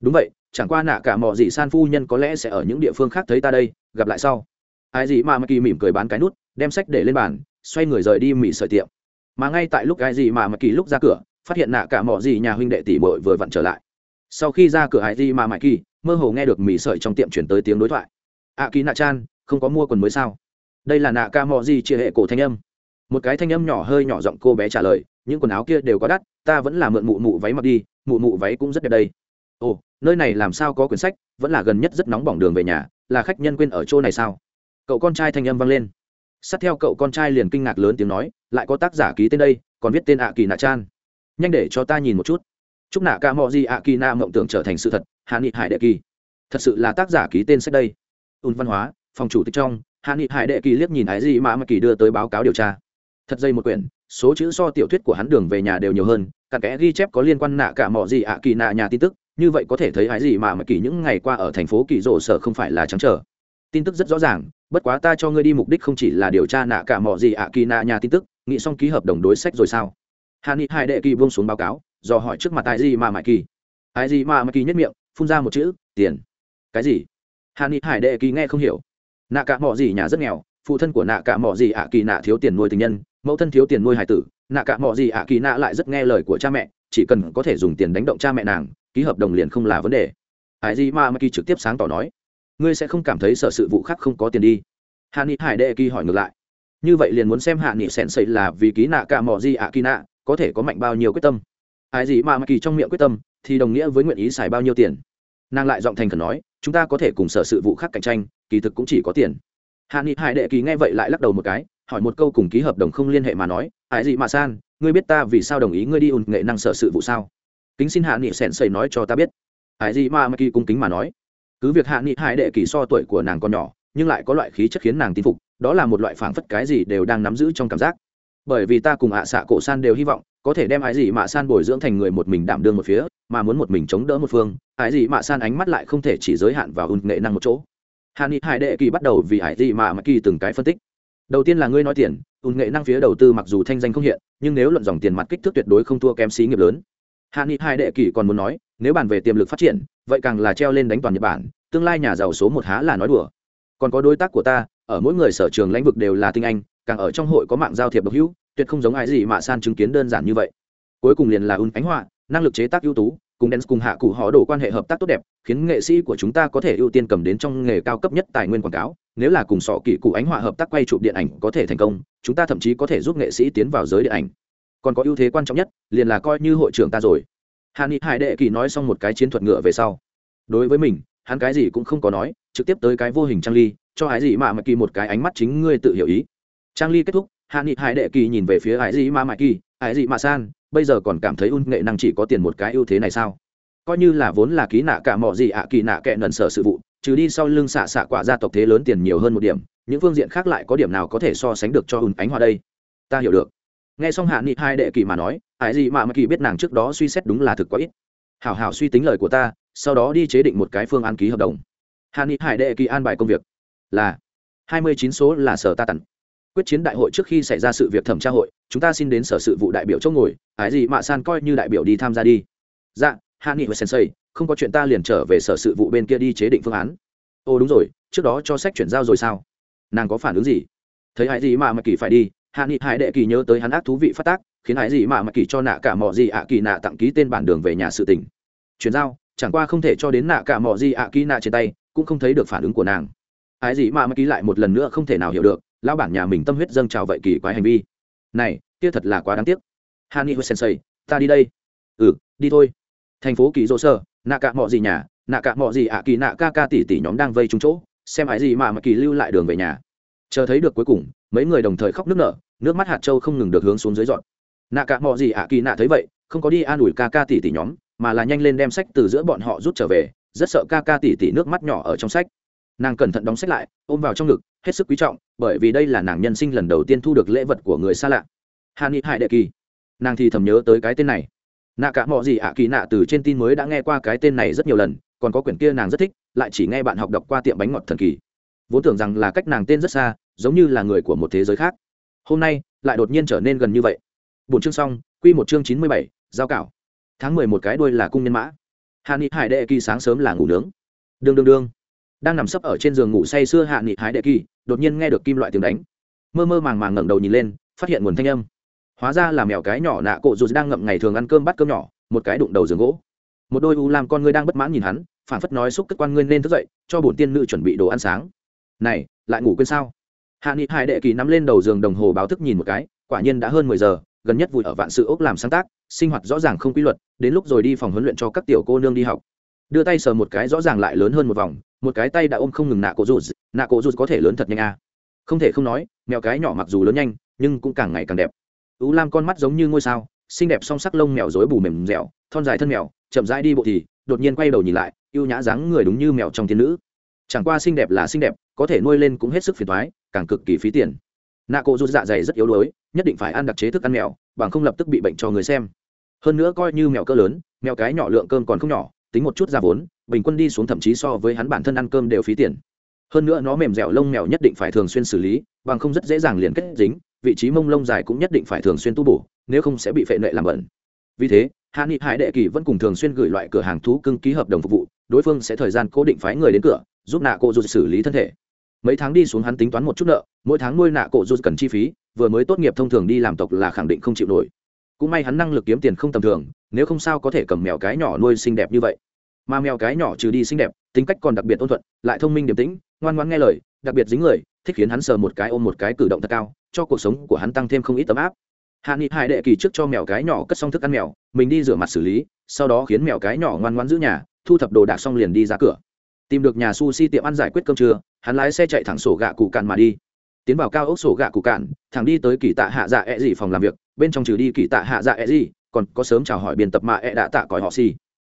Đúng vậy, chẳng qua nạ cả mỏ gì san phu nhân có lẽ sẽ ở những địa phương khác thấy ta đây, gặp lại sau. Ai gì mà mãi kỳ mỉm cười bán cái nút, đem sách để lên bàn, xoay người rời đi mì sợi tiệm mà ngay tại lúc ai gì mà mà kỳ lúc ra cửa phát hiện nạ cả mỏ gì nhà huynh đệ tỷ bội vừa vặn trở lại. Sau khi ra cửa ai gì mà mà kỳ mơ hồ nghe được mì sợi trong tiệm chuyển tới tiếng đối thoại. Ạ à, kỳ nạ chan không có mua quần mới sao? Đây là nạ ca mò gì chia hệ cổ thanh âm. Một cái thanh âm nhỏ hơi nhỏ giọng cô bé trả lời những quần áo kia đều có đắt ta vẫn là mượn mụ mụ váy mặc đi mụ mụ váy cũng rất đẹp đây. Ồ nơi này làm sao có quyển sách vẫn là gần nhất rất nóng bỏng đường về nhà là khách nhân quên ở chỗ này sao? Cậu con trai thanh âm vang lên sát theo cậu con trai liền kinh ngạc lớn tiếng nói, lại có tác giả ký tên đây, còn viết tên ạ kỳ nạ chan nhanh để cho ta nhìn một chút. Chúc nạ ca mò di ạ kỳ na mộng tưởng trở thành sự thật, hạ nghị hải đệ kỳ. Thật sự là tác giả ký tên sách đây. Ùn văn hóa, phòng chủ tịch trong, hạ nghị hải đệ kỳ liếc nhìn ái gì mà mà kỳ đưa tới báo cáo điều tra. Thật dây một quyển, số chữ so tiểu thuyết của hắn đường về nhà đều nhiều hơn cả kẽ ghi chép có liên quan nạ cả mò di ạ kỳ nạ nhà tin tức, như vậy có thể thấy ái gì mà mà kỳ những ngày qua ở thành phố kỳ rộ sở không phải là trắng trở tin tức rất rõ ràng, bất quá ta cho ngươi đi mục đích không chỉ là điều tra nạ cả mỏ gì ạ kỳ nạ nhà tin tức, nghĩ xong ký hợp đồng đối sách rồi sao? Hà ni hải đệ kỳ buông xuống báo cáo do hỏi trước mặt ai gì mà mãi kỳ. Ai gì mà mãi kỳ nhất miệng, phun ra một chữ, tiền. Cái gì? Hà ni hải đệ kỳ nghe không hiểu. Nạ cả mỏ gì nhà rất nghèo, phụ thân của nạ cả mỏ gì ạ kỳ nạ thiếu tiền nuôi tình nhân, mẫu thân thiếu tiền nuôi hải tử, nạ cả mỏ gì ạ kỳ nạ lại rất nghe lời của cha mẹ, chỉ cần có thể dùng tiền đánh động cha mẹ nàng, ký hợp đồng liền không là vấn đề. Hải gì mà mãi kỳ trực tiếp sáng tỏ nói ngươi sẽ không cảm thấy sợ sự vụ khác không có tiền đi. Hạ nghị hải đệ kỳ hỏi ngược lại. Như vậy liền muốn xem hạ nghị sèn xây là vì ký nạ cả mò gì ạ kỳ nạ, có thể có mạnh bao nhiêu quyết tâm. Ai gì mà mà kỳ trong miệng quyết tâm, thì đồng nghĩa với nguyện ý xài bao nhiêu tiền. Nàng lại giọng thành khẩn nói, chúng ta có thể cùng sở sự vụ khác cạnh tranh, kỳ thực cũng chỉ có tiền. Hạ nghị hải đệ kỳ nghe vậy lại lắc đầu một cái, hỏi một câu cùng ký hợp đồng không liên hệ mà nói, ai gì mà san, ngươi biết ta vì sao đồng ý ngươi đi ùn nghệ năng sở sự vụ sao? Kính xin hạ nghị sèn xây nói cho ta biết. Ai gì mà mà kỳ cung kính mà nói cứ việc hạ nghị hải đệ kỳ so tuổi của nàng còn nhỏ, nhưng lại có loại khí chất khiến nàng tin phục, đó là một loại phảng phất cái gì đều đang nắm giữ trong cảm giác. Bởi vì ta cùng ạ xạ cổ san đều hy vọng, có thể đem ái gì mạ san bồi dưỡng thành người một mình đảm đương một phía, mà muốn một mình chống đỡ một phương, ái gì mạ san ánh mắt lại không thể chỉ giới hạn vào ùn nghệ năng một chỗ. Hạ nghị hải đệ kỳ bắt đầu vì ái gì mạ mà kỳ từng cái phân tích. Đầu tiên là ngươi nói tiền ùn nghệ năng phía đầu tư mặc dù thanh danh không hiện, nhưng nếu luận dòng tiền mặt kích thước tuyệt đối không thua kém xí nghiệp lớn. Hạ nghị hải đệ kỳ còn muốn nói, nếu bàn về tiềm lực phát triển vậy càng là treo lên đánh toàn nhật bản, tương lai nhà giàu số một há là nói đùa. Còn có đối tác của ta, ở mỗi người sở trường lãnh vực đều là tinh anh, càng ở trong hội có mạng giao thiệp độc hữu, tuyệt không giống ai gì mà san chứng kiến đơn giản như vậy. Cuối cùng liền là un ánh họa, năng lực chế tác ưu tú, cùng đen cùng hạ cụ họ đổ quan hệ hợp tác tốt đẹp, khiến nghệ sĩ của chúng ta có thể ưu tiên cầm đến trong nghề cao cấp nhất tài nguyên quảng cáo, nếu là cùng sọ kỹ cụ ánh họa hợp tác quay chụp điện ảnh có thể thành công, chúng ta thậm chí có thể giúp nghệ sĩ tiến vào giới điện ảnh. Còn có ưu thế quan trọng nhất, liền là coi như hội trưởng ta rồi hạ nghị hải đệ kỳ nói xong một cái chiến thuật ngựa về sau. Đối với mình, hắn cái gì cũng không có nói, trực tiếp tới cái vô hình trang ly, cho hải dị mà mạ kỳ một cái ánh mắt chính ngươi tự hiểu ý. Trang ly kết thúc hạ nghị hải đệ kỳ nhìn về phía hải dị mà mạ kỳ, hải dị mà san, bây giờ còn cảm thấy un nghệ năng chỉ có tiền một cái ưu thế này sao? Coi như là vốn là ký nạ cả mỏ gì ạ kỳ nạ kệ nần sở sự vụ, trừ đi sau lưng xạ xạ quả gia tộc thế lớn tiền nhiều hơn một điểm, những phương diện khác lại có điểm nào có thể so sánh được cho un ánh hoa đây? Ta hiểu được nghe xong hạ nghị hai đệ kỳ mà nói ải gì mà mà kỳ biết nàng trước đó suy xét đúng là thực quá ít. Hảo hảo suy tính lời của ta, sau đó đi chế định một cái phương án ký hợp đồng. Hạ nghị hải đệ kỳ an bài công việc là hai mươi chín số là sở ta tặng quyết chiến đại hội trước khi xảy ra sự việc thẩm tra hội, chúng ta xin đến sở sự vụ đại biểu chỗ ngồi ải gì mạ san coi như đại biểu đi tham gia đi. Dạ hạ nghị và sensei, không có chuyện ta liền trở về sở sự vụ bên kia đi chế định phương án. Ồ đúng rồi, trước đó cho sách chuyển giao rồi sao? Nàng có phản ứng gì? Thấy hải gì mà mà kỳ phải đi hạ nghị hải đệ kỳ nhớ tới hắn ác thú vị phát tác, khiến hải gì mà mặc kỳ cho nạ cả mò gì ạ kỳ nạ tặng ký tên bản đường về nhà sự tỉnh chuyển giao, chẳng qua không thể cho đến nạ cả mò gì ạ kỳ nạ trên tay, cũng không thấy được phản ứng của nàng. Hải gì mà mặc kỳ lại một lần nữa không thể nào hiểu được, lão bản nhà mình tâm huyết dâng trào vậy kỳ quái hành vi. Này, kia thật là quá đáng tiếc. Hani sensei, ta đi đây. Ừ đi thôi. Thành phố kỳ dỗ sơ, nạ cả mò gì nhà, nạ cả mò gì ạ kỳ nạ ca ca tỷ tỷ nhóm đang vây trúng chỗ, xem hải gì mà mặc kỳ lưu lại đường về nhà chờ thấy được cuối cùng, mấy người đồng thời khóc nước nở, nước mắt hạt châu không ngừng được hướng xuống dưới dọn. Nạ cả mò gì ạ kỳ nạ thấy vậy, không có đi an ủi ca ca tỷ tỷ nhóm, mà là nhanh lên đem sách từ giữa bọn họ rút trở về, rất sợ ca ca tỷ tỷ nước mắt nhỏ ở trong sách. Nàng cẩn thận đóng sách lại, ôm vào trong ngực, hết sức quý trọng, bởi vì đây là nàng nhân sinh lần đầu tiên thu được lễ vật của người xa lạ. Hà ni hải đệ kỳ. Nàng thì thầm nhớ tới cái tên này. Nạ cả mò gì ạ kỳ nạ từ trên tin mới đã nghe qua cái tên này rất nhiều lần, còn có quyển kia nàng rất thích, lại chỉ nghe bạn học đọc qua tiệm bánh ngọt thần kỳ vốn tưởng rằng là cách nàng tên rất xa, giống như là người của một thế giới khác. Hôm nay, lại đột nhiên trở nên gần như vậy. Bốn chương xong, quy một chương chín mươi bảy, giao cảo. Tháng mười một cái đuôi là cung nhân mã. Hạ nghị hải đệ kỳ sáng sớm là ngủ nướng. Đương đương đương. Đang nằm sấp ở trên giường ngủ say sưa hạ nghị hải đệ kỳ, đột nhiên nghe được kim loại tiếng đánh. Mơ mơ màng màng ngẩng đầu nhìn lên, phát hiện nguồn thanh âm. Hóa ra là mèo cái nhỏ nạ cộ dù đang ngậm ngày thường ăn cơm bắt cơm nhỏ, một cái đụng đầu giường gỗ. Một đôi u làm con ngươi đang bất mãn nhìn hắn phản phất nói xúc cất quan ngươi nên thức dậy, cho bổn tiên nữ chuẩn bị đồ ăn sáng này, lại ngủ quên sao? Hạ nghị hải đệ kỳ nắm lên đầu giường đồng hồ báo thức nhìn một cái, quả nhiên đã hơn mười giờ, gần nhất vùi ở vạn sự ốc làm sáng tác, sinh hoạt rõ ràng không quy luật, đến lúc rồi đi phòng huấn luyện cho các tiểu cô nương đi học. Đưa tay sờ một cái rõ ràng lại lớn hơn một vòng, một cái tay đã ôm không ngừng nạ cổ rụt, nạ cổ rụt có thể lớn thật nhanh à. không thể không nói, mèo cái nhỏ mặc dù lớn nhanh, nhưng cũng càng ngày càng đẹp. Ú lam con mắt giống như ngôi sao, xinh đẹp song sắc lông mèo rối bù mềm dẻo, thon dài thân mèo, chậm rãi đi bộ thì, đột nhiên quay đầu nhìn lại, ưu nhã dáng người đúng như mèo trong thiên nữ. Chẳng qua xinh đẹp là xinh đẹp có thể nuôi lên cũng hết sức phiền thoái, càng cực kỳ phí tiền. Nạ cổ rụt dạ dày rất yếu đuối, nhất định phải ăn đặc chế thức ăn mèo, bằng không lập tức bị bệnh cho người xem. Hơn nữa coi như mèo cỡ lớn, mèo cái nhỏ lượng cơm còn không nhỏ, tính một chút ra vốn, bình quân đi xuống thậm chí so với hắn bản thân ăn cơm đều phí tiền. Hơn nữa nó mềm dẻo lông mèo nhất định phải thường xuyên xử lý, bằng không rất dễ dàng liền kết dính, vị trí mông lông dài cũng nhất định phải thường xuyên tu bổ, nếu không sẽ bị phệ nệ làm bẩn. Vì thế hạ nghị hải đệ kỳ vẫn cùng thường xuyên gửi loại cửa hàng thú cưng ký hợp đồng phục vụ, đối phương sẽ thời gian cố định phái người đến cửa, giúp nạ cô rụt xử lý thân thể mấy tháng đi xuống hắn tính toán một chút nợ, mỗi tháng nuôi nạ cổ rút cần chi phí, vừa mới tốt nghiệp thông thường đi làm tộc là khẳng định không chịu nổi. Cũng may hắn năng lực kiếm tiền không tầm thường, nếu không sao có thể cầm mèo cái nhỏ nuôi xinh đẹp như vậy. Mà mèo cái nhỏ trừ đi xinh đẹp, tính cách còn đặc biệt ôn thuận, lại thông minh điềm tĩnh, ngoan ngoãn nghe lời, đặc biệt dính người, thích khiến hắn sờ một cái ôm một cái cử động thật cao, cho cuộc sống của hắn tăng thêm không ít tấm áp. Hạ nghị hải đệ kỳ trước cho mèo cái nhỏ cất xong thức ăn mèo, mình đi rửa mặt xử lý, sau đó khiến mèo cái nhỏ ngoan ngoãn giữ nhà, thu thập đồ đạc xong liền đi ra cửa tìm được nhà sushi tiệm ăn giải quyết cơm trưa, hắn lái xe chạy thẳng sổ gạ cụ cạn mà đi. Tiến vào cao ốc sổ gạ cụ cạn, thẳng đi tới kỳ tạ hạ dạ ẹ、e、gì phòng làm việc, bên trong trừ đi kỳ tạ hạ dạ ẹ、e、gì, còn có sớm chào hỏi biên tập mạ e ẹ、e、đã tạ còi họ xì.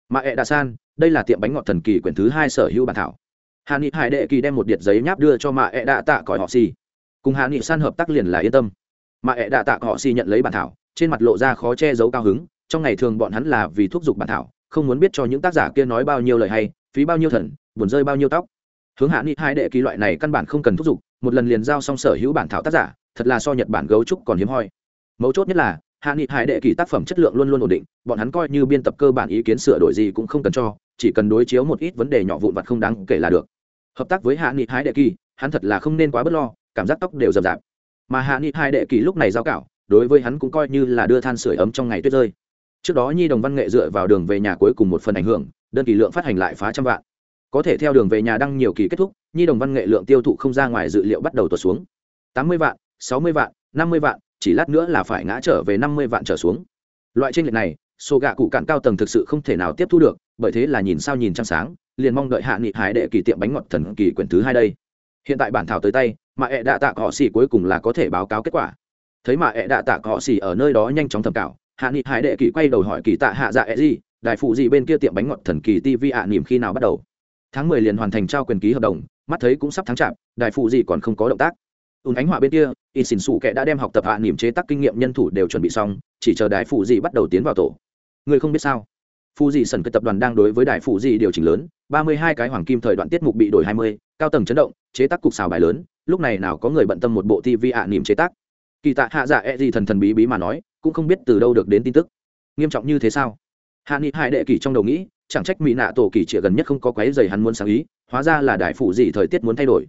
Mạ e ẹ、e、đã san, đây là tiệm bánh ngọt thần kỳ quyển thứ hai sở hữu bản thảo. Hà nghị hải đệ kỳ đem một điện giấy nháp đưa cho mạ e ẹ、e、đã tạ còi họ xì. Cùng Hà nghị san hợp tác liền là yên tâm. Mạ ẹ、e、đã tạ họ xì nhận lấy bản thảo, trên mặt lộ ra khó che giấu cao hứng, trong ngày thường bọn hắn là vì thúc giục bản thảo, không muốn biết cho những tác giả kia nói bao nhiêu lời hay, phí bao nhiêu thần buồn rơi bao nhiêu tóc. Hướng hạ nghị hai đệ kỳ loại này căn bản không cần thúc giục, một lần liền giao xong sở hữu bản thảo tác giả, thật là so nhật bản gấu trúc còn hiếm hoi. Mấu chốt nhất là, hạ nghị hải đệ kỳ tác phẩm chất lượng luôn luôn ổn định, bọn hắn coi như biên tập cơ bản ý kiến sửa đổi gì cũng không cần cho, chỉ cần đối chiếu một ít vấn đề nhỏ vụn vặt không đáng kể là được. Hợp tác với hạ nghị hải đệ kỳ hắn thật là không nên quá b ấ t lo, cảm giác tóc đều rậm rạp. Mà hạ nghị hải đệ kỳ lúc này giao cảo, đối với hắn cũng coi như là đưa than sửa ấm trong ngày tuyết rơi. Trước đó nhi đồng văn nghệ dựa vào đường về nhà cuối cùng một phần ảnh hưởng, đơn kỳ lượng phát hành lại phá trăm vạn có thể theo đường về nhà đăng nhiều kỳ kết thúc, nhi đồng văn nghệ lượng tiêu thụ không ra ngoài dự liệu bắt đầu tuột xuống. Tám mươi vạn, sáu mươi vạn, năm mươi vạn, chỉ lát nữa là phải ngã trở về năm mươi vạn trở xuống. Loại tranh lệch này sổ gạ cụ cạn cao tầng thực sự không thể nào tiếp thu được, bởi thế là nhìn sao nhìn trăng sáng, liền mong đợi hạ nghị hải đệ kỳ tiệm bánh ngọt thần kỳ quyển thứ hai đây. Hiện tại bản thảo tới tay, mà ẹ đạ tạ họ xỉ cuối cùng là có thể báo cáo kết quả. Thấy mà ẹ đạ tạ họ xỉ ở nơi đó nhanh chóng thẩm cảo, hạ nghị hải đệ kỳ quay đầu hỏi kỳ tạ hạ dạ ẹ gì đại phụ gì bên kia tiệm bánh ngọt thần kỳ tv ạ, niềm khi nào bắt đầu? Tháng mười liền hoàn thành trao quyền ký hợp đồng, mắt thấy cũng sắp tháng chạp đại phụ gì còn không có động tác. Ùn ánh họa bên kia in xỉn xù kệ đã đem học tập hạ niềm chế tác kinh nghiệm nhân thủ đều chuẩn bị xong, chỉ chờ đại phụ gì bắt đầu tiến vào tổ. Người không biết sao? Phụ gì sẩn cái tập đoàn đang đối với đại phụ gì điều chỉnh lớn, ba mươi hai cái hoàng kim thời đoạn tiết mục bị đổi hai mươi, cao tầng chấn động, chế tác cục xào bài lớn, lúc này nào có người bận tâm một bộ tv ạ niềm chế tác. Kỳ tạ hạ dạ e gì thần thần bí bí mà nói, cũng không biết từ đâu được đến tin tức. Nghiêm trọng như thế sao? Hạ nghị hai đệ kỳ trong đầu nghĩ, chẳng trách mỹ nạ tổ kỳ trịa gần nhất không có quái dày hắn muốn sáng ý, hóa ra là đại phụ gì thời tiết muốn thay đổi.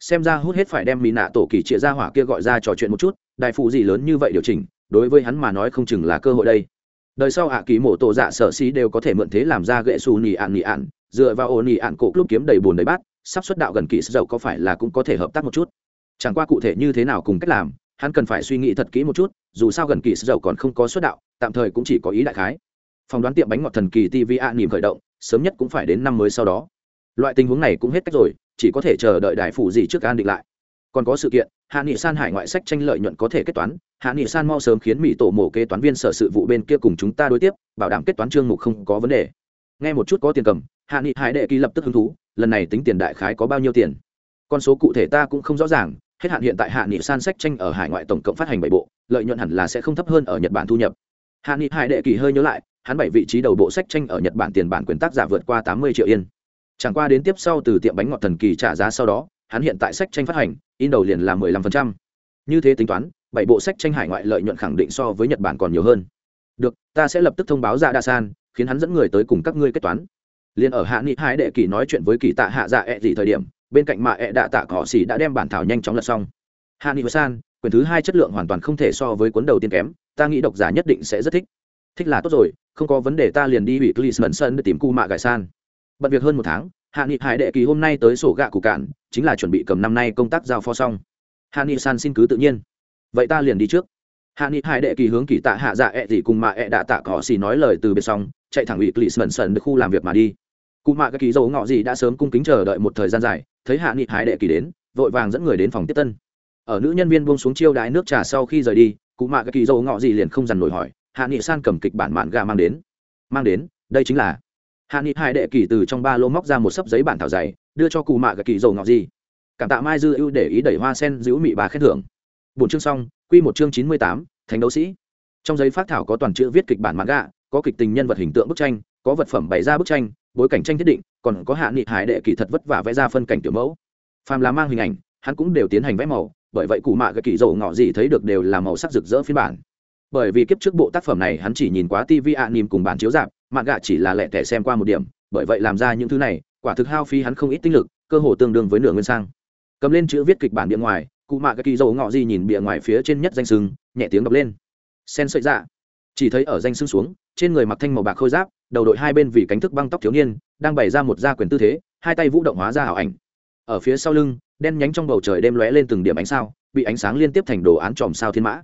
Xem ra hút hết phải đem mỹ nạ tổ kỳ trịa ra hỏa kia gọi ra trò chuyện một chút, đại phụ gì lớn như vậy điều chỉnh, đối với hắn mà nói không chừng là cơ hội đây. Đời sau hạ kỳ mộ tổ dạ sở xí đều có thể mượn thế làm ra gậy xù nỉ ạn nỉ ạn, dựa vào ổ nỉ ạn cổ lúc kiếm đầy bùn đầy bát, sắp xuất đạo gần kỳ dầu có phải là cũng có thể hợp tác một chút? Chẳng qua cụ thể như thế nào cùng cách làm, hắn cần phải suy nghĩ thật kỹ một chút, dù sao gần kỳ dầu còn không có xuất đạo, tạm thời cũng chỉ có ý đại khái phỏng đoán tiệm bánh ngọt thần kỳ tv a nỉm khởi động, sớm nhất cũng phải đến năm mới sau đó. Loại tình huống này cũng hết cách rồi, chỉ có thể chờ đợi đại phủ gì trước an định lại. Còn có sự kiện, hạ nghị san hải ngoại sách tranh lợi nhuận có thể kết toán, hạ nghị san mau sớm khiến mỹ tổ mổ kế toán viên sở sự vụ bên kia cùng chúng ta đối tiếp, bảo đảm kết toán chương mục không có vấn đề. Nghe một chút có tiền cầm, hạ nghị hải đệ ký lập tức hứng thú, lần này tính tiền đại khái có bao nhiêu tiền? Con số cụ thể ta cũng không rõ ràng, hết hạn hiện tại hạ nghị san sách tranh ở hải ngoại tổng cộng phát hành bảy bộ, lợi nhuận hẳn là sẽ không thấp hơn ở nhật bản thu nhập. Hạ nghị hải đệ kỳ hơi nhớ lại hắn bảy vị trí đầu bộ sách tranh ở nhật bản tiền bản quyền tác giả vượt qua tám mươi triệu yên. Chẳng qua đến tiếp sau từ tiệm bánh ngọt thần kỳ trả giá sau đó, hắn hiện tại sách tranh phát hành, in đầu liền là mười lăm phần trăm. Như thế tính toán, bảy bộ sách tranh hải ngoại lợi nhuận khẳng định so với nhật bản còn nhiều hơn. Được, ta sẽ lập tức thông báo ra đa san, khiến hắn dẫn người tới cùng các ngươi kết toán. Liền ở hạ nghị hai đệ kỳ nói chuyện với kỳ tạ hạ dạ ẹ、e、gì thời điểm, bên cạnh mạ ẹ、e、đạ tạ cỏ xỉ đã đem bản thảo nhanh chóng lật xong. Hạ nghị san quyền thứ hai chất lượng hoàn toàn không thể so với cuốn đầu tiên kém, ta nghĩ độc giả nhất định sẽ rất thích thích là tốt rồi, không có vấn đề ta liền đi ủy clisman sân để tìm cu mạ gài san. Bận việc hơn một tháng, hạ nghị hải đệ kỳ hôm nay tới sổ gạ cụ cạn, chính là chuẩn bị cầm năm nay công tác giao phó xong. Hạ nghị san xin cứ tự nhiên. Vậy ta liền đi trước. Hạ nghị hải đệ kỳ hướng kỳ tạ hạ dạ ẹ、e、gì cùng mạ ẹ、e、đạ tạ cỏ xì nói lời từ biệt xong, chạy thẳng ủy clisman sân được khu làm việc mà đi. Cụ mạ cái kỳ dấu ngọ gì đã sớm cung kính chờ đợi một thời gian dài, thấy hạ nghị hải đệ kỳ đến, vội vàng dẫn người đến phòng tiếp tân. Ở nữ nhân viên buông xuống chiêu đái nước trà sau khi rời đi cụ mạ cái kỳ dấu ngọ gì liền không dằn nổi hỏi hạ nghị san cầm kịch bản mạn gà mang đến. Mang đến, đây chính là. Hạ nghị hai đệ kỳ từ trong ba lô móc ra một sấp giấy bản thảo dày, đưa cho cụ mạ gà kỳ dầu ngọc gì cảm tạ mai dư ưu để ý đẩy hoa sen giữ mị bà khen thưởng. Bốn chương xong, quy một chương chín mươi tám, Thánh đấu sĩ. Trong giấy phát thảo có toàn chữ viết kịch bản mạn gà, có kịch tình nhân vật hình tượng bức tranh, có vật phẩm bày ra bức tranh, bối cảnh tranh thiết định, còn có hạ nghị hải đệ kỳ thật vất vả vẽ ra phân cảnh tiểu mẫu. Phàm là mang hình ảnh, hắn cũng đều tiến hành vẽ màu, bởi vậy cụ mạ gà kỳ dầu ngọ gì thấy được đều là màu sắc rực rỡ phiên bản bởi vì kiếp trước bộ tác phẩm này hắn chỉ nhìn quá tv ạ nìm cùng bản chiếu giảm, mạng gạ chỉ là lẹ tẻ xem qua một điểm bởi vậy làm ra những thứ này quả thực hao phí hắn không ít tinh lực cơ hồ tương đương với nửa nguyên sang. Cầm lên chữ viết kịch bản bìa ngoài cụ mạ cái kỳ dầu ngọ gì nhìn bìa ngoài phía trên nhất danh sưng nhẹ tiếng đọc lên. Sen sợi dạ. Chỉ thấy ở danh sưng xuống trên người mặc thanh màu bạc khôi giáp đầu đội hai bên vì cánh thức băng tóc thiếu niên đang bày ra một gia quyền tư thế hai tay vũ động hóa ra ảo ảnh. Ở phía sau lưng đen nhánh trong bầu trời đêm lóe lên từng điểm ánh sao bị ánh sáng liên tiếp thành đồ án tròm sao thiên mã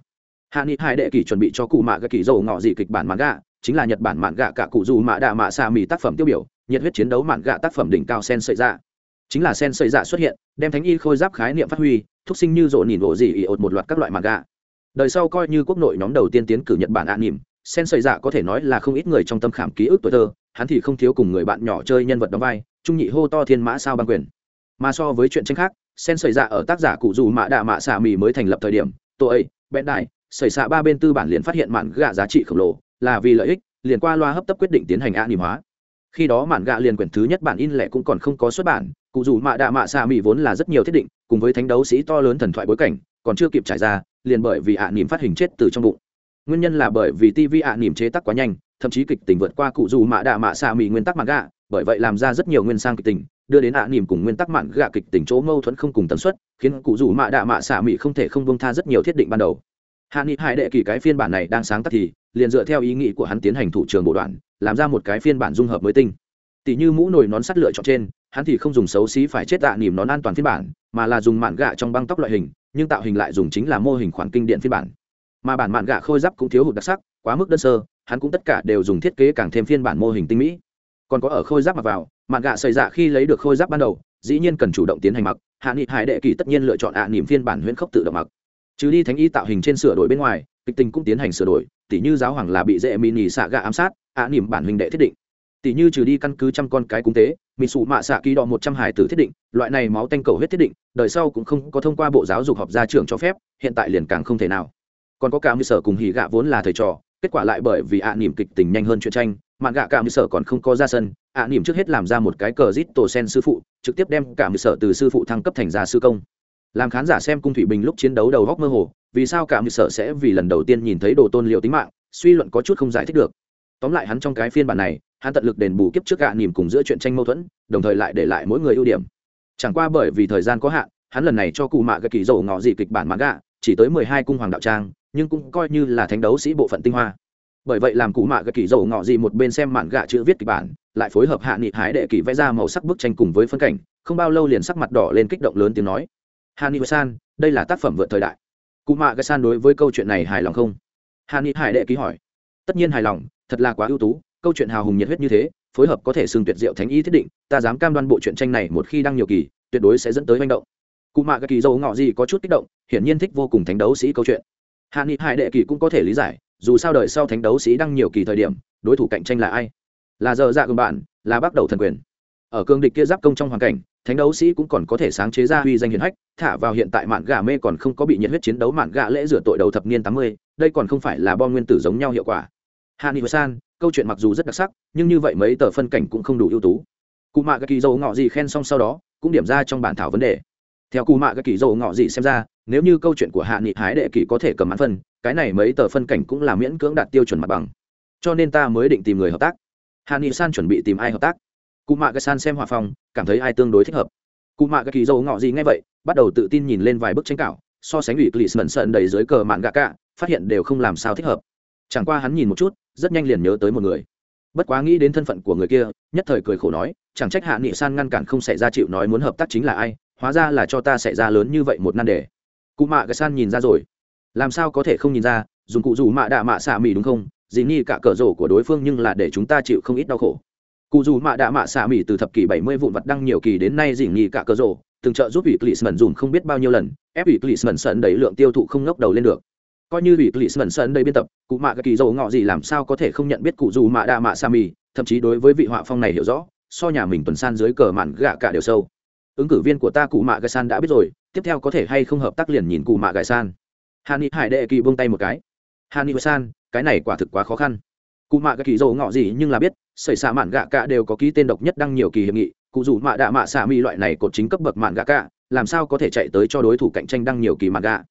hạ nghị hai đệ kỳ chuẩn bị cho cụ mạ gạ kỳ dầu ngọ dị kịch bản mạn gạ chính là nhật bản mạn gạ cả cụ dù mạ đạ mạ xà mì tác phẩm tiêu biểu, nhiệt huyết chiến đấu mạn gạ tác phẩm đỉnh cao sen sợi dạ. Chính là sen sợi dạ xuất hiện, đem thánh y khôi giáp khái niệm phát huy, thúc sinh như rộ nhìn ổ dị ị ột một loạt các loại mạn gạ đời sau coi như quốc nội nhóm đầu tiên tiến cử nhật bản an nỉm sen sợi dạ có thể nói là không ít người trong tâm khảm ký ức tuổi thơ, hắn thì không thiếu cùng người bạn nhỏ chơi nhân vật đóng vai, trung nhị hô to thiên mã sao băng quyền. Mà so với chuyện tranh khác sen sợi dạ ở tác giả cụ dù mạ đạ mạ xà mì mới thành lập thời điểm tội ấy bẽn đại xảy xạ ba bên tư bản liền phát hiện mạn gạ giá trị khổng lồ, là vì lợi ích, liền qua loa hấp tấp quyết định tiến hành a nỉm hóa. Khi đó mạn gạ liền quyển thứ nhất bản in lẻ cũng còn không có xuất bản, cụ dù mạ đạ mạ xạ mỹ vốn là rất nhiều thiết định, cùng với thánh đấu sĩ to lớn thần thoại bối cảnh, còn chưa kịp trải ra, liền bởi vì ạ nỉm phát hình chết từ trong bụng. Nguyên nhân là bởi vì tv ạ nỉm chế tác quá nhanh, thậm chí kịch tình vượt qua cụ dù mạ đạ mạ xạ mỹ nguyên tắc mạn gạ, bởi vậy làm ra rất nhiều nguyên sang kịch tình đưa đến ạ nỉm cùng nguyên tắc mạn gạ kịch tình chỗ mâu thuẫn không cùng tần suất, khiến cụ dù mạ đạ mạ xạ mỹ không thể không bông tha rất nhiều thiết định ban đầu hạ nghị hải đệ kỳ cái phiên bản này đang sáng tác thì, liền dựa theo ý nghĩ của hắn tiến hành thủ trường bộ đoạn, làm ra một cái phiên bản dung hợp mới tinh. Tỷ như mũ nồi nón sắt lựa chọn trên, hắn thì không dùng xấu xí phải chết tạ nỉm nón an toàn phiên bản, mà là dùng mạn gạ trong băng tóc loại hình, nhưng tạo hình lại dùng chính là mô hình khoản kinh điện phiên bản. Mà bản mạn gạ khôi giáp cũng thiếu hụt đặc sắc, quá mức đơn sơ, hắn cũng tất cả đều dùng thiết kế càng thêm phiên bản mô hình tinh mỹ. Còn có ở khôi giáp mặc vào, mạn gạ xảy dạ khi lấy được khôi giáp ban đầu, dĩ nhiên cần chủ động tiến hành mặc. Hạ nghị hải đệ kỳ tất nhiên lựa chọn ạ à phiên bản huyễn khốc tự động mặc trừ đi thánh y tạo hình trên sửa đổi bên ngoài, kịch tình cũng tiến hành sửa đổi tỷ như giáo hoàng là bị dễ mini xạ gạ ám sát, ạ à bản huynh đệ thiết định. Tỷ như trừ đi căn cứ trăm con cái cúng tế mỹ sụ mạ xạ ký đo một trăm hải tử thiết định, loại này máu tanh cầu huyết thiết định, đời sau cũng không có thông qua bộ giáo dục học gia trưởng cho phép, hiện tại liền càng không thể nào. Còn có cả mưu sở cùng hỉ gạ vốn là thầy trò, kết quả lại bởi vì ạ à kịch tình nhanh hơn chuyện tranh mạn gạ cả mưu sở còn không có ra sân, ạ à trước hết làm ra một cái cờ rít tổ sen sư phụ, trực tiếp đem cả mưu sở từ sư phụ thăng cấp thành gia sư công làm khán giả xem cung thủy bình lúc chiến đấu đầu góc mơ hồ, vì sao cả mười sở sẽ vì lần đầu tiên nhìn thấy đồ tôn liệu tính mạng, suy luận có chút không giải thích được. Tóm lại hắn trong cái phiên bản này, hắn tận lực đền bù kiếp trước gạ nỉm cùng giữa chuyện tranh mâu thuẫn, đồng thời lại để lại mỗi người ưu điểm. Chẳng qua bởi vì thời gian có hạn, hắn lần này cho cụ mạ gạ kỳ dầu ngọ dị kịch bản mãn gạ, chỉ tới mười hai cung hoàng đạo trang, nhưng cũng coi như là thánh đấu sĩ bộ phận tinh hoa. Bởi vậy làm cụ mạ gạ kỳ dầu ngọ dị một bên xem mạn gạ chữ viết kịch bản, lại phối hợp hạ nghị hái đệ kỳ vẽ ra màu sắc bức tranh cùng với phân cảnh, không bao lâu liền sắc mặt đỏ lên kích động lớn tiếng nói hani ni san đây là tác phẩm vượt thời đại. Cụ mạ gai san đối với câu chuyện này hài lòng không? Hani hải đệ ký hỏi. Tất nhiên hài lòng, thật là quá ưu tú, câu chuyện hào hùng nhiệt huyết như thế, phối hợp có thể xưng tuyệt diệu thánh y thiết định, ta dám cam đoan bộ truyện tranh này một khi đăng nhiều kỳ, tuyệt đối sẽ dẫn tới manh động. Cụ mạ gạ kỳ dầu ngọ gì có chút kích động, hiển nhiên thích vô cùng thánh đấu sĩ câu chuyện. Hạ nghị hải đệ kỳ cũng có thể lý giải, dù sao đời sau thánh đấu sĩ đăng nhiều kỳ thời điểm, đối thủ cạnh tranh là ai? Là giờ dạ cùng bạn, là bắt đầu thần quyền. Ở cương địch kia giáp công trong hoàn cảnh thánh đấu sĩ cũng còn có thể sáng chế ra uy danh hiển hách, thả vào hiện tại mạn gà mê còn không có bị nhiệt huyết chiến đấu mạn gà lễ rửa tội đầu thập niên tám mươi, đây còn không phải là bom nguyên tử giống nhau hiệu quả. Hạ nghị san, câu chuyện mặc dù rất đặc sắc, nhưng như vậy mấy tờ phân cảnh cũng không đủ ưu tú. Cụ mạ gà kỳ dầu ngọ gì khen xong sau đó, cũng điểm ra trong bản thảo vấn đề. Theo cụ mạ gà kỳ dầu ngọ gì xem ra, nếu như câu chuyện của hạ nghị hái đệ kỳ có thể cầm mãn phân, cái này mấy tờ phân cảnh cũng là miễn cưỡng đạt tiêu chuẩn mặt bằng. Cho nên ta mới định tìm người hợp tác. Hạ nghị san chuẩn bị tìm ai hợp tác? Cụ mạ gà san xem hòa phong cảm thấy ai tương đối thích hợp. Cụ mạ gà kỳ dầu ngọ gì ngay vậy, bắt đầu tự tin nhìn lên vài bức tranh cạo, so sánh ủy clip mẩn sợn đầy dưới cờ mạn gà cả, phát hiện đều không làm sao thích hợp. Chẳng qua hắn nhìn một chút, rất nhanh liền nhớ tới một người. Bất quá nghĩ đến thân phận của người kia, nhất thời cười khổ nói, chẳng trách hạ nghị san ngăn cản không xảy ra chịu nói muốn hợp tác chính là ai, hóa ra là cho ta xảy ra lớn như vậy một nan đề. Cụ mạ cái san nhìn ra rồi. Làm sao có thể không nhìn ra, dùng cụ dù mạ đạ mạ xạ mì đúng không? Dì nghi cả cờ rổ của đối phương nhưng là để chúng ta chịu không ít đau khổ cụ dù mạ đạ mạ xạ mì từ thập kỷ bảy mươi vụn vặt đăng nhiều kỳ đến nay dỉ nghỉ cả cơ rổ từng trợ giúp ủy clisman dùng không biết bao nhiêu lần, ép ủy clisman sân đẩy lượng tiêu thụ không ngốc đầu lên được. Coi như ủy clisman sân đây biên tập, cụ mạ cái kỳ dầu ngọ gì làm sao có thể không nhận biết cụ dù mạ đạ mạ xạ mì thậm chí đối với vị họa phong này hiểu rõ, so nhà mình tuần san dưới cờ mạn gạ cả đều sâu. Ứng cử viên của ta cụ mạ gai san đã biết rồi, tiếp theo có thể hay không hợp tác liền nhìn cụ mạ gai san. Hà ni hải đệ kỳ buông tay một cái. Hà ni san, cái này quả thực quá khó khăn cụ mạ gai kỳ dầu ngọ gì nhưng là biết xảy xạ mạn gạ cả đều có ký tên độc nhất đăng nhiều kỳ hiệp nghị, cụ dù mạ đạ mạ xạ mi loại này cột chính cấp bậc mạn gạ cả, làm sao có thể chạy tới cho đối thủ cạnh tranh đăng nhiều kỳ mạn gạ?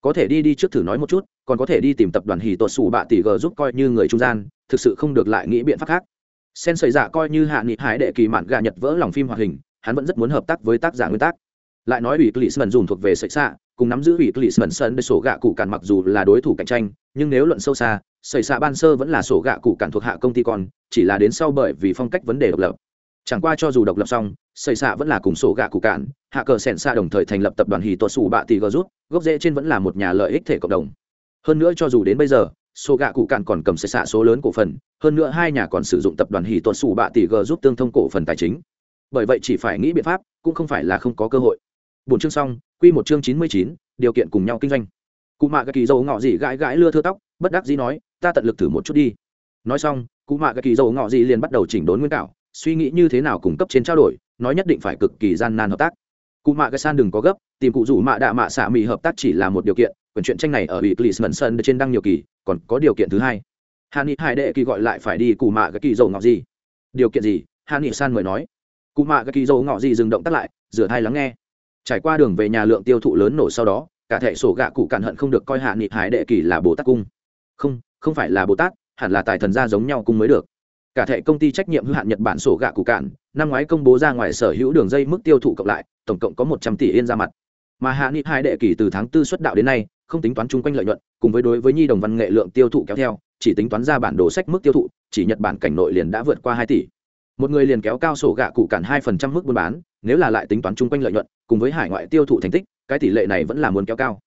Có thể đi đi trước thử nói một chút, còn có thể đi tìm tập đoàn hì tuột xù bạ tỷ g giúp coi như người trung gian, thực sự không được lại nghĩ biện pháp khác. Sen xảy dạ coi như hạ nghị hải đệ kỳ mạn gạ nhật vỡ lòng phim hoạt hình, hắn vẫn rất muốn hợp tác với tác giả nguyên tác lại nói ủy Clisman dùng thuộc về sợi xạ, cùng nắm giữ ủy Clisman sân để sổ gạ cụ cản mặc dù là đối thủ cạnh tranh, nhưng nếu luận sâu xa, sợi xạ ban sơ vẫn là sổ gạ cụ cản thuộc hạ công ty con, chỉ là đến sau bởi vì phong cách vấn đề độc lập. Chẳng qua cho dù độc lập xong, sợi xạ vẫn là cùng sổ gạ cụ cản, hạ cờ sẻn xạ đồng thời thành lập tập đoàn hì tuột sủ bạ tì gờ rút, gốc rễ trên vẫn là một nhà lợi ích thể cộng đồng. Hơn nữa cho dù đến bây giờ, sổ gạ cụ cản còn cầm sợi xạ số lớn cổ phần, hơn nữa hai nhà còn sử dụng tập đoàn hì tuột sủ bạ tì gờ rút tương thông cổ phần tài chính. Bởi vậy chỉ phải nghĩ biện pháp, cũng không phải là không có cơ hội bốn chương xong, quy một chương chín mươi chín, điều kiện cùng nhau kinh doanh. Cụ mạ cái kỳ dầu ngọ gì gãi gãi lưa thưa tóc, bất đắc dĩ nói, ta tận lực thử một chút đi. Nói xong, cụ mạ cái kỳ dầu ngọ gì liền bắt đầu chỉnh đốn nguyên cảo, suy nghĩ như thế nào cung cấp trên trao đổi, nói nhất định phải cực kỳ gian nan hợp tác. Cụ mạ cái san đừng có gấp, tìm cụ rủ mạ đạ mạ xạ mỹ hợp tác chỉ là một điều kiện, quyển truyện tranh này ở ủy clisman sơn trên đăng nhiều kỳ, còn có điều kiện thứ hai. Hàn ni hai đệ kỳ gọi lại phải đi cụ mạ cái kỳ dầu ngọ gì điều kiện gì? Hàn ni san mới nói. Cụ mạ cái kỳ dầu ngọ gì dừng động tác lại, rửa thai lắng nghe trải qua đường về nhà lượng tiêu thụ lớn nổ sau đó, cả thẻ sổ gạ cụ cạn hận không được coi hạ nghị hải đệ kỳ là bồ tát cung. Không không phải là bồ tát, hẳn là tài thần gia giống nhau cung mới được. Cả thẻ công ty trách nhiệm hữu hạn nhật bản sổ gạ cụ cạn, năm ngoái công bố ra ngoài sở hữu đường dây mức tiêu thụ cộng lại, tổng cộng có một trăm tỷ yên ra mặt. Mà hạ nghị hải đệ kỳ từ tháng tư xuất đạo đến nay, không tính toán chung quanh lợi nhuận, cùng với đối với nhi đồng văn nghệ lượng tiêu thụ kéo theo, chỉ tính toán ra bản đồ sách mức tiêu thụ, chỉ nhật bản cảnh nội liền đã vượt qua hai tỷ một người liền kéo cao sổ gạ cụ cản hai phần trăm mức buôn bán, nếu là lại tính toán chung quanh lợi nhuận, cùng với hải ngoại tiêu thụ thành tích, cái tỷ lệ này vẫn là muốn kéo cao.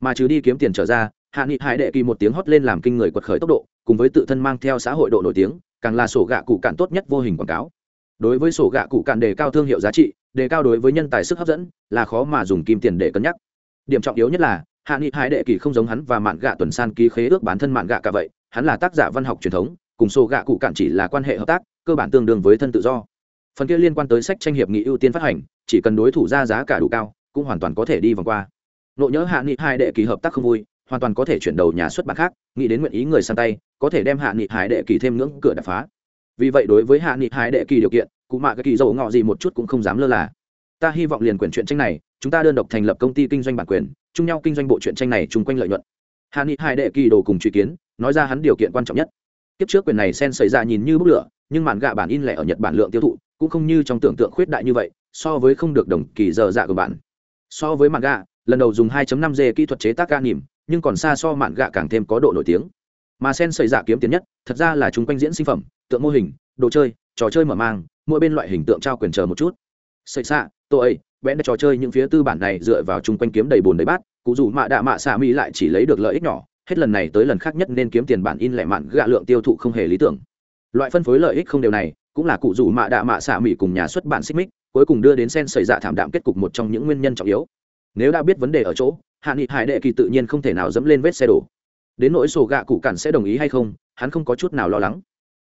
Mà trừ đi kiếm tiền trở ra, hạ nghị hải đệ kỳ một tiếng hót lên làm kinh người quật khởi tốc độ, cùng với tự thân mang theo xã hội độ nổi tiếng, càng là sổ gạ cụ cản tốt nhất vô hình quảng cáo. Đối với sổ gạ cụ cản đề cao thương hiệu giá trị, đề cao đối với nhân tài sức hấp dẫn, là khó mà dùng kim tiền để cân nhắc. Điểm trọng yếu nhất là, hạ nghị hải đệ kỳ không giống hắn và mạn gạ tuần san ký khế ước bản thân mạn gạ cả vậy, hắn là tác giả văn học truyền thống, cùng sổ gạ cụ cản chỉ là quan hệ hợp tác cơ bản tương đương với thân tự do. Phần kia liên quan tới sách tranh hiệp nghị ưu tiên phát hành, chỉ cần đối thủ ra giá cả đủ cao, cũng hoàn toàn có thể đi vòng qua. Nộ nhớ hạ nghị hai đệ kỳ hợp tác không vui, hoàn toàn có thể chuyển đầu nhà xuất bản khác, nghĩ đến nguyện ý người sang tay, có thể đem hạ nghị hải đệ kỳ thêm ngưỡng cửa đập phá. Vì vậy đối với hạ nghị hải đệ kỳ điều kiện, cụ mạ cái kỳ dầu ngọ gì một chút cũng không dám lơ là. Ta hy vọng liền quyền chuyện tranh này, chúng ta đơn độc thành lập công ty kinh doanh bản quyền, chung nhau kinh doanh bộ truyện tranh này chung quanh lợi nhuận. Hạ nghị hải đệ kỳ đồ cùng truy kiến, nói ra hắn điều kiện quan trọng nhất. Kiếp trước quyền này sen xảy ra nhìn như bức lửa nhưng màn gạ bản in lẻ ở nhật bản lượng tiêu thụ cũng không như trong tưởng tượng khuyết đại như vậy, so với không được đồng kỳ giờ dạ của bạn. So với màn gạ, lần đầu dùng 2.5 d kỹ thuật chế tác ca nỉm, nhưng còn xa so mạn gạ càng thêm có độ nổi tiếng. Mà sen xảy dạ kiếm tiền nhất, thật ra là chúng quanh diễn sinh phẩm, tượng mô hình, đồ chơi, trò chơi mở mang, mỗi bên loại hình tượng trao quyền chờ một chút. Xảy xạ tôi vẽ trò chơi những phía tư bản này dựa vào chung quanh kiếm đầy bồn đầy bát, cụ dù mạ đạ mạ xạ mỹ lại chỉ lấy được lợi ích nhỏ, hết lần này tới lần khác nhất nên kiếm tiền bản in lẻ mạn gạ lượng tiêu thụ không hề lý tưởng loại phân phối lợi ích không đều này, cũng là cụ rủ mạ đạ mạ xạ mỹ cùng nhà xuất bản xích mích cuối cùng đưa đến sen xảy ra thảm đạm kết cục một trong những nguyên nhân trọng yếu. Nếu đã biết vấn đề ở chỗ, hạ nghị hải đệ kỳ tự nhiên không thể nào dẫm lên vết xe đổ. Đến nỗi sổ gạ cụ cản sẽ đồng ý hay không, hắn không có chút nào lo lắng.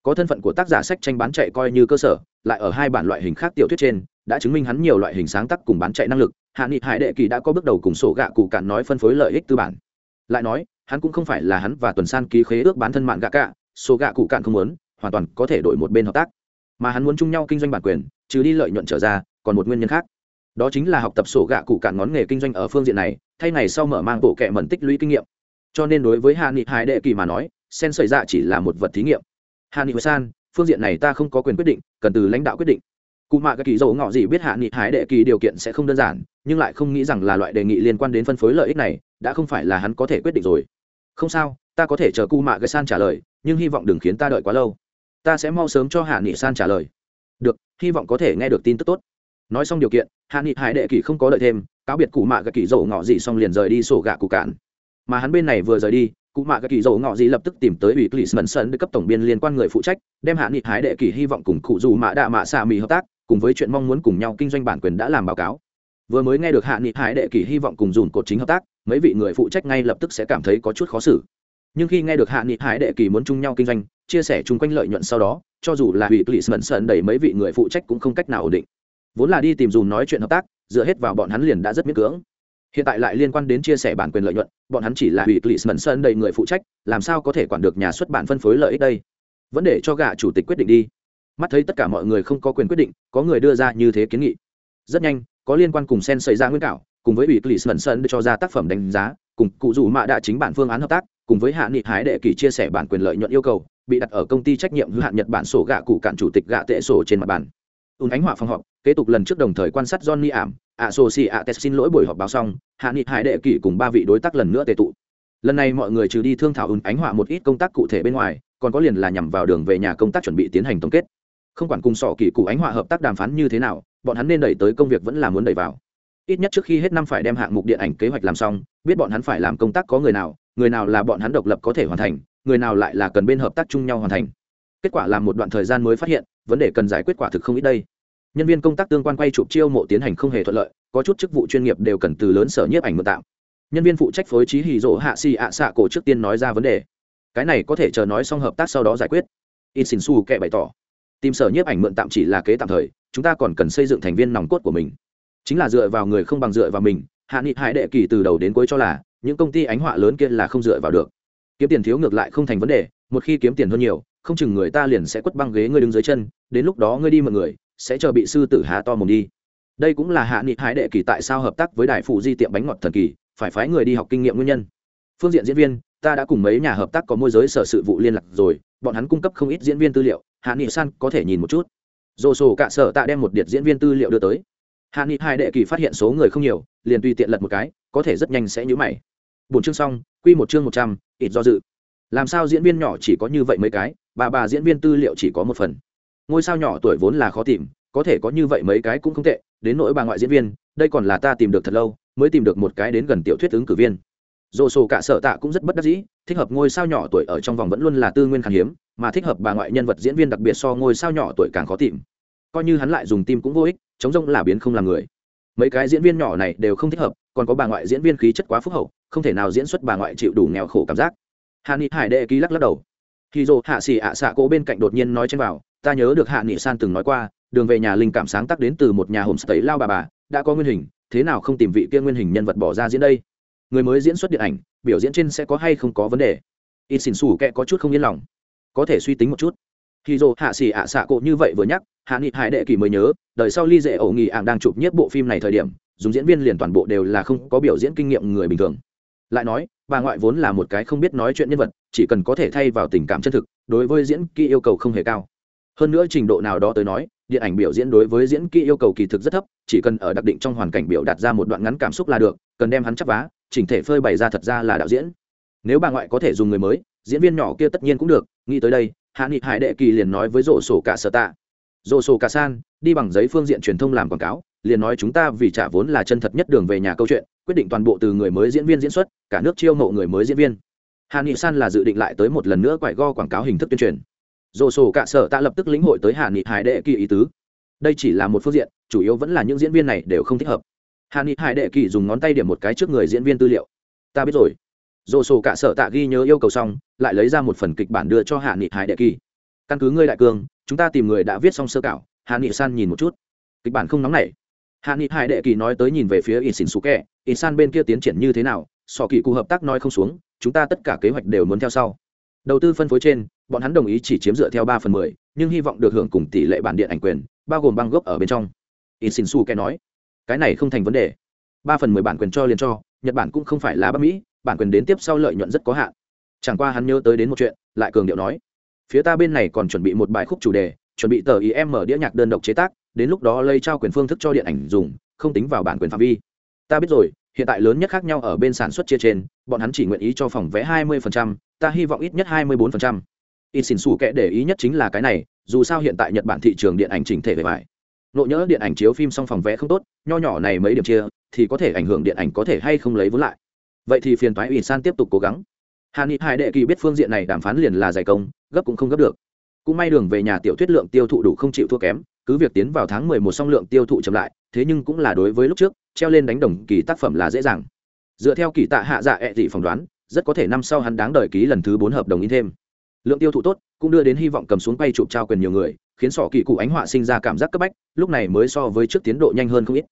Có thân phận của tác giả sách tranh bán chạy coi như cơ sở, lại ở hai bản loại hình khác tiểu thuyết trên, đã chứng minh hắn nhiều loại hình sáng tác cùng bán chạy năng lực. Hạ nghị hải đệ kỳ đã có bước đầu cùng sổ gạ cụ cản nói phân phối lợi ích tư bản. Lại nói, hắn cũng không phải là hắn và tuần san ký khế ước bán thân mạng gạ cả sổ gạ cụ cản không muốn hoàn toàn có thể đổi một bên hợp tác. Mà hắn muốn chung nhau kinh doanh bản quyền, trừ đi lợi nhuận trở ra, còn một nguyên nhân khác. Đó chính là học tập sổ gạ cụ cạn ngón nghề kinh doanh ở phương diện này, thay ngày sau mở mang bộ kệ mẩn tích lũy kinh nghiệm. Cho nên đối với hạ nghị hải đệ kỳ mà nói, sen xảy ra dạ chỉ là một vật thí nghiệm. Hạ nghị san, phương diện này ta không có quyền quyết định, cần từ lãnh đạo quyết định. Cụ mạ các kỳ dầu ngọ gì biết hạ nghị hải đệ kỳ điều kiện sẽ không đơn giản, nhưng lại không nghĩ rằng là loại đề nghị liên quan đến phân phối lợi ích này, đã không phải là hắn có thể quyết định rồi. Không sao, ta có thể chờ cụ mạ cái san trả lời, nhưng hy vọng đừng khiến ta đợi quá lâu ta sẽ mau sớm cho hạ nghị san trả lời. Được, hy vọng có thể nghe được tin tức tốt. Nói xong điều kiện, hạ nghị hải đệ kỳ không có đợi thêm, cáo biệt cụ mạ gạ kỳ dầu ngọ gì xong liền rời đi sổ gạ cụ cản mà hắn bên này vừa rời đi, cụ mạ gạ kỳ dầu ngọ gì lập tức tìm tới ủy clis mần sơn cấp tổng biên liên quan người phụ trách, đem hạ nghị hải đệ kỳ hy vọng cùng cụ dù mạ đạ mạ xạ Mỹ hợp tác, cùng với chuyện mong muốn cùng nhau kinh doanh bản quyền đã làm báo cáo. Vừa mới nghe được hạ nghị hải đệ kỳ hy vọng cùng dùn cột chính hợp tác, mấy vị người phụ trách ngay lập tức sẽ cảm thấy có chút khó xử. Nhưng khi nghe được hạ nghị hải đệ kỳ muốn chung nhau kinh doanh chia sẻ chung quanh lợi nhuận sau đó, cho dù là ủy clip mẩn sơn đẩy mấy vị người phụ trách cũng không cách nào ổn định. Vốn là đi tìm dùm nói chuyện hợp tác, dựa hết vào bọn hắn liền đã rất miễn cưỡng. Hiện tại lại liên quan đến chia sẻ bản quyền lợi nhuận, bọn hắn chỉ là hủy clip mẩn sơn đầy người phụ trách, làm sao có thể quản được nhà xuất bản phân phối lợi ích đây? Vẫn để cho gạ chủ tịch quyết định đi. Mắt thấy tất cả mọi người không có quyền quyết định, có người đưa ra như thế kiến nghị. Rất nhanh, có liên quan cùng sen xảy ra nguyên cảo, cùng với ủy clip mẩn sơn cho ra tác phẩm đánh giá, cùng cụ dù mạ đã chính bản phương án hợp tác, cùng với hạ nghị hái đệ kỳ chia sẻ bản quyền lợi nhuận yêu cầu bị đặt ở công ty trách nhiệm hữu hạn nhật bản sổ gạ cụ cạn chủ tịch gạ tệ sổ trên mặt bàn. Ùn ánh họa phòng họp, kế tục lần trước đồng thời quan sát johnny ảm ạ sô si ạ tes xin lỗi buổi họp báo xong, hạ nghị hải đệ kỷ cùng ba vị đối tác lần nữa tệ tụ. Lần này mọi người trừ đi thương thảo ùn ánh họa một ít công tác cụ thể bên ngoài, còn có liền là nhằm vào đường về nhà công tác chuẩn bị tiến hành tổng kết. Không quản cùng sọ kỳ cụ ánh họa hợp tác đàm phán như thế nào, bọn hắn nên đẩy tới công việc vẫn là muốn đẩy vào. Ít nhất trước khi hết năm phải đem hạng mục điện ảnh kế hoạch làm xong, biết bọn hắn phải làm công tác có người nào người nào là bọn hắn độc lập có thể hoàn thành người nào lại là cần bên hợp tác chung nhau hoàn thành. Kết quả làm một đoạn thời gian mới phát hiện, vấn đề cần giải quyết quả thực không ít đây. Nhân viên công tác tương quan quay chụp chiêu mộ tiến hành không hề thuận lợi, có chút chức vụ chuyên nghiệp đều cần từ lớn sở nhiếp ảnh mượn tạo nhân viên phụ trách phối trí hì rỗ hạ xì ạ xạ cổ trước tiên nói ra vấn đề. Cái này có thể chờ nói xong hợp tác sau đó giải quyết. In xin su kệ bày tỏ. Tìm sở nhiếp ảnh mượn tạm chỉ là kế tạm thời, chúng ta còn cần xây dựng thành viên nòng cốt của mình. Chính là dựa vào người không bằng dựa vào mình, hạ nghị hải đệ kỳ từ đầu đến cuối cho là, những công ty ánh họa lớn kia là không dựa vào được kiếm tiền thiếu ngược lại không thành vấn đề, một khi kiếm tiền hơn nhiều, không chừng người ta liền sẽ quất băng ghế ngươi đứng dưới chân, đến lúc đó ngươi đi mọi người, sẽ chờ bị sư tử há to mồm đi. Đây cũng là hạ nghị hải đệ kỳ tại sao hợp tác với đại phụ di tiệm bánh ngọt thần kỳ, phải phái người đi học kinh nghiệm nguyên nhân. Phương diện diễn viên, ta đã cùng mấy nhà hợp tác có môi giới sở sự vụ liên lạc rồi, bọn hắn cung cấp không ít diễn viên tư liệu, hạ nghị san có thể nhìn một chút. Dồ sổ cả sở tạ đem một điện diễn viên tư liệu đưa tới. Hạ nghị hai đệ kỳ phát hiện số người không nhiều, liền tùy tiện lật một cái, có thể rất nhanh sẽ nhũ mày. Bốn chương xong quy một chương một trăm, ít do dự. Làm sao diễn viên nhỏ chỉ có như vậy mấy cái, bà bà diễn viên tư liệu chỉ có một phần. Ngôi sao nhỏ tuổi vốn là khó tìm, có thể có như vậy mấy cái cũng không tệ, đến nỗi bà ngoại diễn viên, đây còn là ta tìm được thật lâu, mới tìm được một cái đến gần tiểu thuyết ứng cử viên. Dồ sổ cả sở tạ cũng rất bất đắc dĩ, thích hợp ngôi sao nhỏ tuổi ở trong vòng vẫn luôn là tư nguyên khan hiếm, mà thích hợp bà ngoại nhân vật diễn viên đặc biệt so ngôi sao nhỏ tuổi càng khó tìm. Coi như hắn lại dùng tim cũng vô ích, chống rông là biến không làm người. Mấy cái diễn viên nhỏ này đều không thích hợp, còn có bà ngoại diễn viên khí chất quá phúc hậu không thể nào diễn xuất bà ngoại chịu đủ nghèo khổ cảm giác. Hạ nghị hải đệ ký lắc lắc đầu. Khi dồ hạ xì ạ xạ cỗ bên cạnh đột nhiên nói trên vào ta nhớ được hạ nghị san từng nói qua, đường về nhà linh cảm sáng tác đến từ một nhà homestay lao bà bà, đã có nguyên hình, thế nào không tìm vị kia nguyên hình nhân vật bỏ ra diễn đây? Người mới diễn xuất điện ảnh, biểu diễn trên sẽ có hay không có vấn đề? Ít xỉn xù kệ có chút không yên lòng. Có thể suy tính một chút. Khi dồ hạ xỉ ạ xạ cộ như vậy vừa nhắc, hạ nghị hải đệ kỳ mới nhớ, đời sau ly dễ ổ nghị ảng đang chụp nhất bộ phim này thời điểm, dùng diễn viên liền toàn bộ đều là không có biểu diễn kinh nghiệm người bình thường lại nói, bà ngoại vốn là một cái không biết nói chuyện nhân vật, chỉ cần có thể thay vào tình cảm chân thực, đối với diễn kỹ yêu cầu không hề cao. Hơn nữa trình độ nào đó tới nói, điện ảnh biểu diễn đối với diễn kỹ yêu cầu kỳ thực rất thấp, chỉ cần ở đặc định trong hoàn cảnh biểu đạt ra một đoạn ngắn cảm xúc là được, cần đem hắn chấp vá, chỉnh thể phơi bày ra thật ra là đạo diễn. Nếu bà ngoại có thể dùng người mới, diễn viên nhỏ kia tất nhiên cũng được, nghĩ tới đây, hạ nghị hải đệ kỳ liền nói với rổ sổ cả sở tạ. Rổ sổ cả san, đi bằng giấy phương diện truyền thông làm quảng cáo liền nói chúng ta vì trả vốn là chân thật nhất đường về nhà câu chuyện, quyết định toàn bộ từ người mới diễn viên diễn xuất, cả nước chiêu mộ người mới diễn viên. Hàn nghị san là dự định lại tới một lần nữa quải go quảng cáo hình thức tuyên truyền. Dồ sổ cả sở tạ lập tức lĩnh hội tới Hàn nghị hải đệ kỳ ý tứ. Đây chỉ là một phương diện, chủ yếu vẫn là những diễn viên này đều không thích hợp. Hàn nghị hải đệ kỳ dùng ngón tay điểm một cái trước người diễn viên tư liệu. Ta biết rồi. Dồ sổ cả sở tạ ghi nhớ yêu cầu xong, lại lấy ra một phần kịch bản đưa cho hạ nghị hải đệ kỳ. Căn cứ ngươi đại cương chúng ta tìm người đã viết xong sơ cảo hạ nghị san nhìn một chút. Kịch bản không nóng này hạ nghị hải đệ kỳ nói tới nhìn về phía in xin su kẹ in san bên kia tiến triển như thế nào sọ kỳ cụ hợp tác nói không xuống, chúng ta tất cả kế hoạch đều muốn theo sau. Đầu tư phân phối trên, bọn hắn đồng ý chỉ chiếm dựa theo ba phần mười, nhưng hy vọng được hưởng cùng tỷ lệ bản điện ảnh quyền, bao gồm băng gốc ở bên trong. In xin su kẹ nói, cái này không thành vấn đề. Ba phần mười bản quyền cho liền cho, nhật bản cũng không phải là bắc mỹ, bản quyền đến tiếp sau lợi nhuận rất có hạn. Chẳng qua hắn nhớ tới đến một chuyện, lại cường điệu nói, phía ta bên này còn chuẩn bị một bài khúc chủ đề, chuẩn bị tờ ý em mở đĩa nhạc đơn độc chế tác đến lúc đó lây trao quyền phương thức cho điện ảnh dùng không tính vào bản quyền phạm vi. Ta biết rồi hiện tại lớn nhất khác nhau ở bên sản xuất chia trên bọn hắn chỉ nguyện ý cho phòng vé 20%, ta hy vọng ít nhất 24%. ít xin xù kệ để ý nhất chính là cái này dù sao hiện tại nhật bản thị trường điện ảnh chỉnh thể về vải nộ nhỡ điện ảnh chiếu phim xong phòng vé không tốt nho nhỏ này mấy điểm chia thì có thể ảnh hưởng điện ảnh có thể hay không lấy vốn lại. Vậy thì phiền toái ủy san tiếp tục cố gắng. Hà nghị hai đệ kỳ biết phương diện này đàm phán liền là giải công gấp cũng không gấp được. Cũng may đường về nhà tiểu thuyết lượng tiêu thụ đủ không chịu thua kém cứ việc tiến vào tháng mười một song lượng tiêu thụ chậm lại, thế nhưng cũng là đối với lúc trước, treo lên đánh đồng kỳ tác phẩm là dễ dàng. Dựa theo kỳ tạ hạ dạ e dị phỏng đoán, rất có thể năm sau hắn đáng đợi ký lần thứ bốn hợp đồng in thêm. Lượng tiêu thụ tốt, cũng đưa đến hy vọng cầm xuống quay chụp trao quyền nhiều người, khiến sọ kỳ cụ ánh họa sinh ra cảm giác cấp bách, lúc này mới so với trước tiến độ nhanh hơn không ít.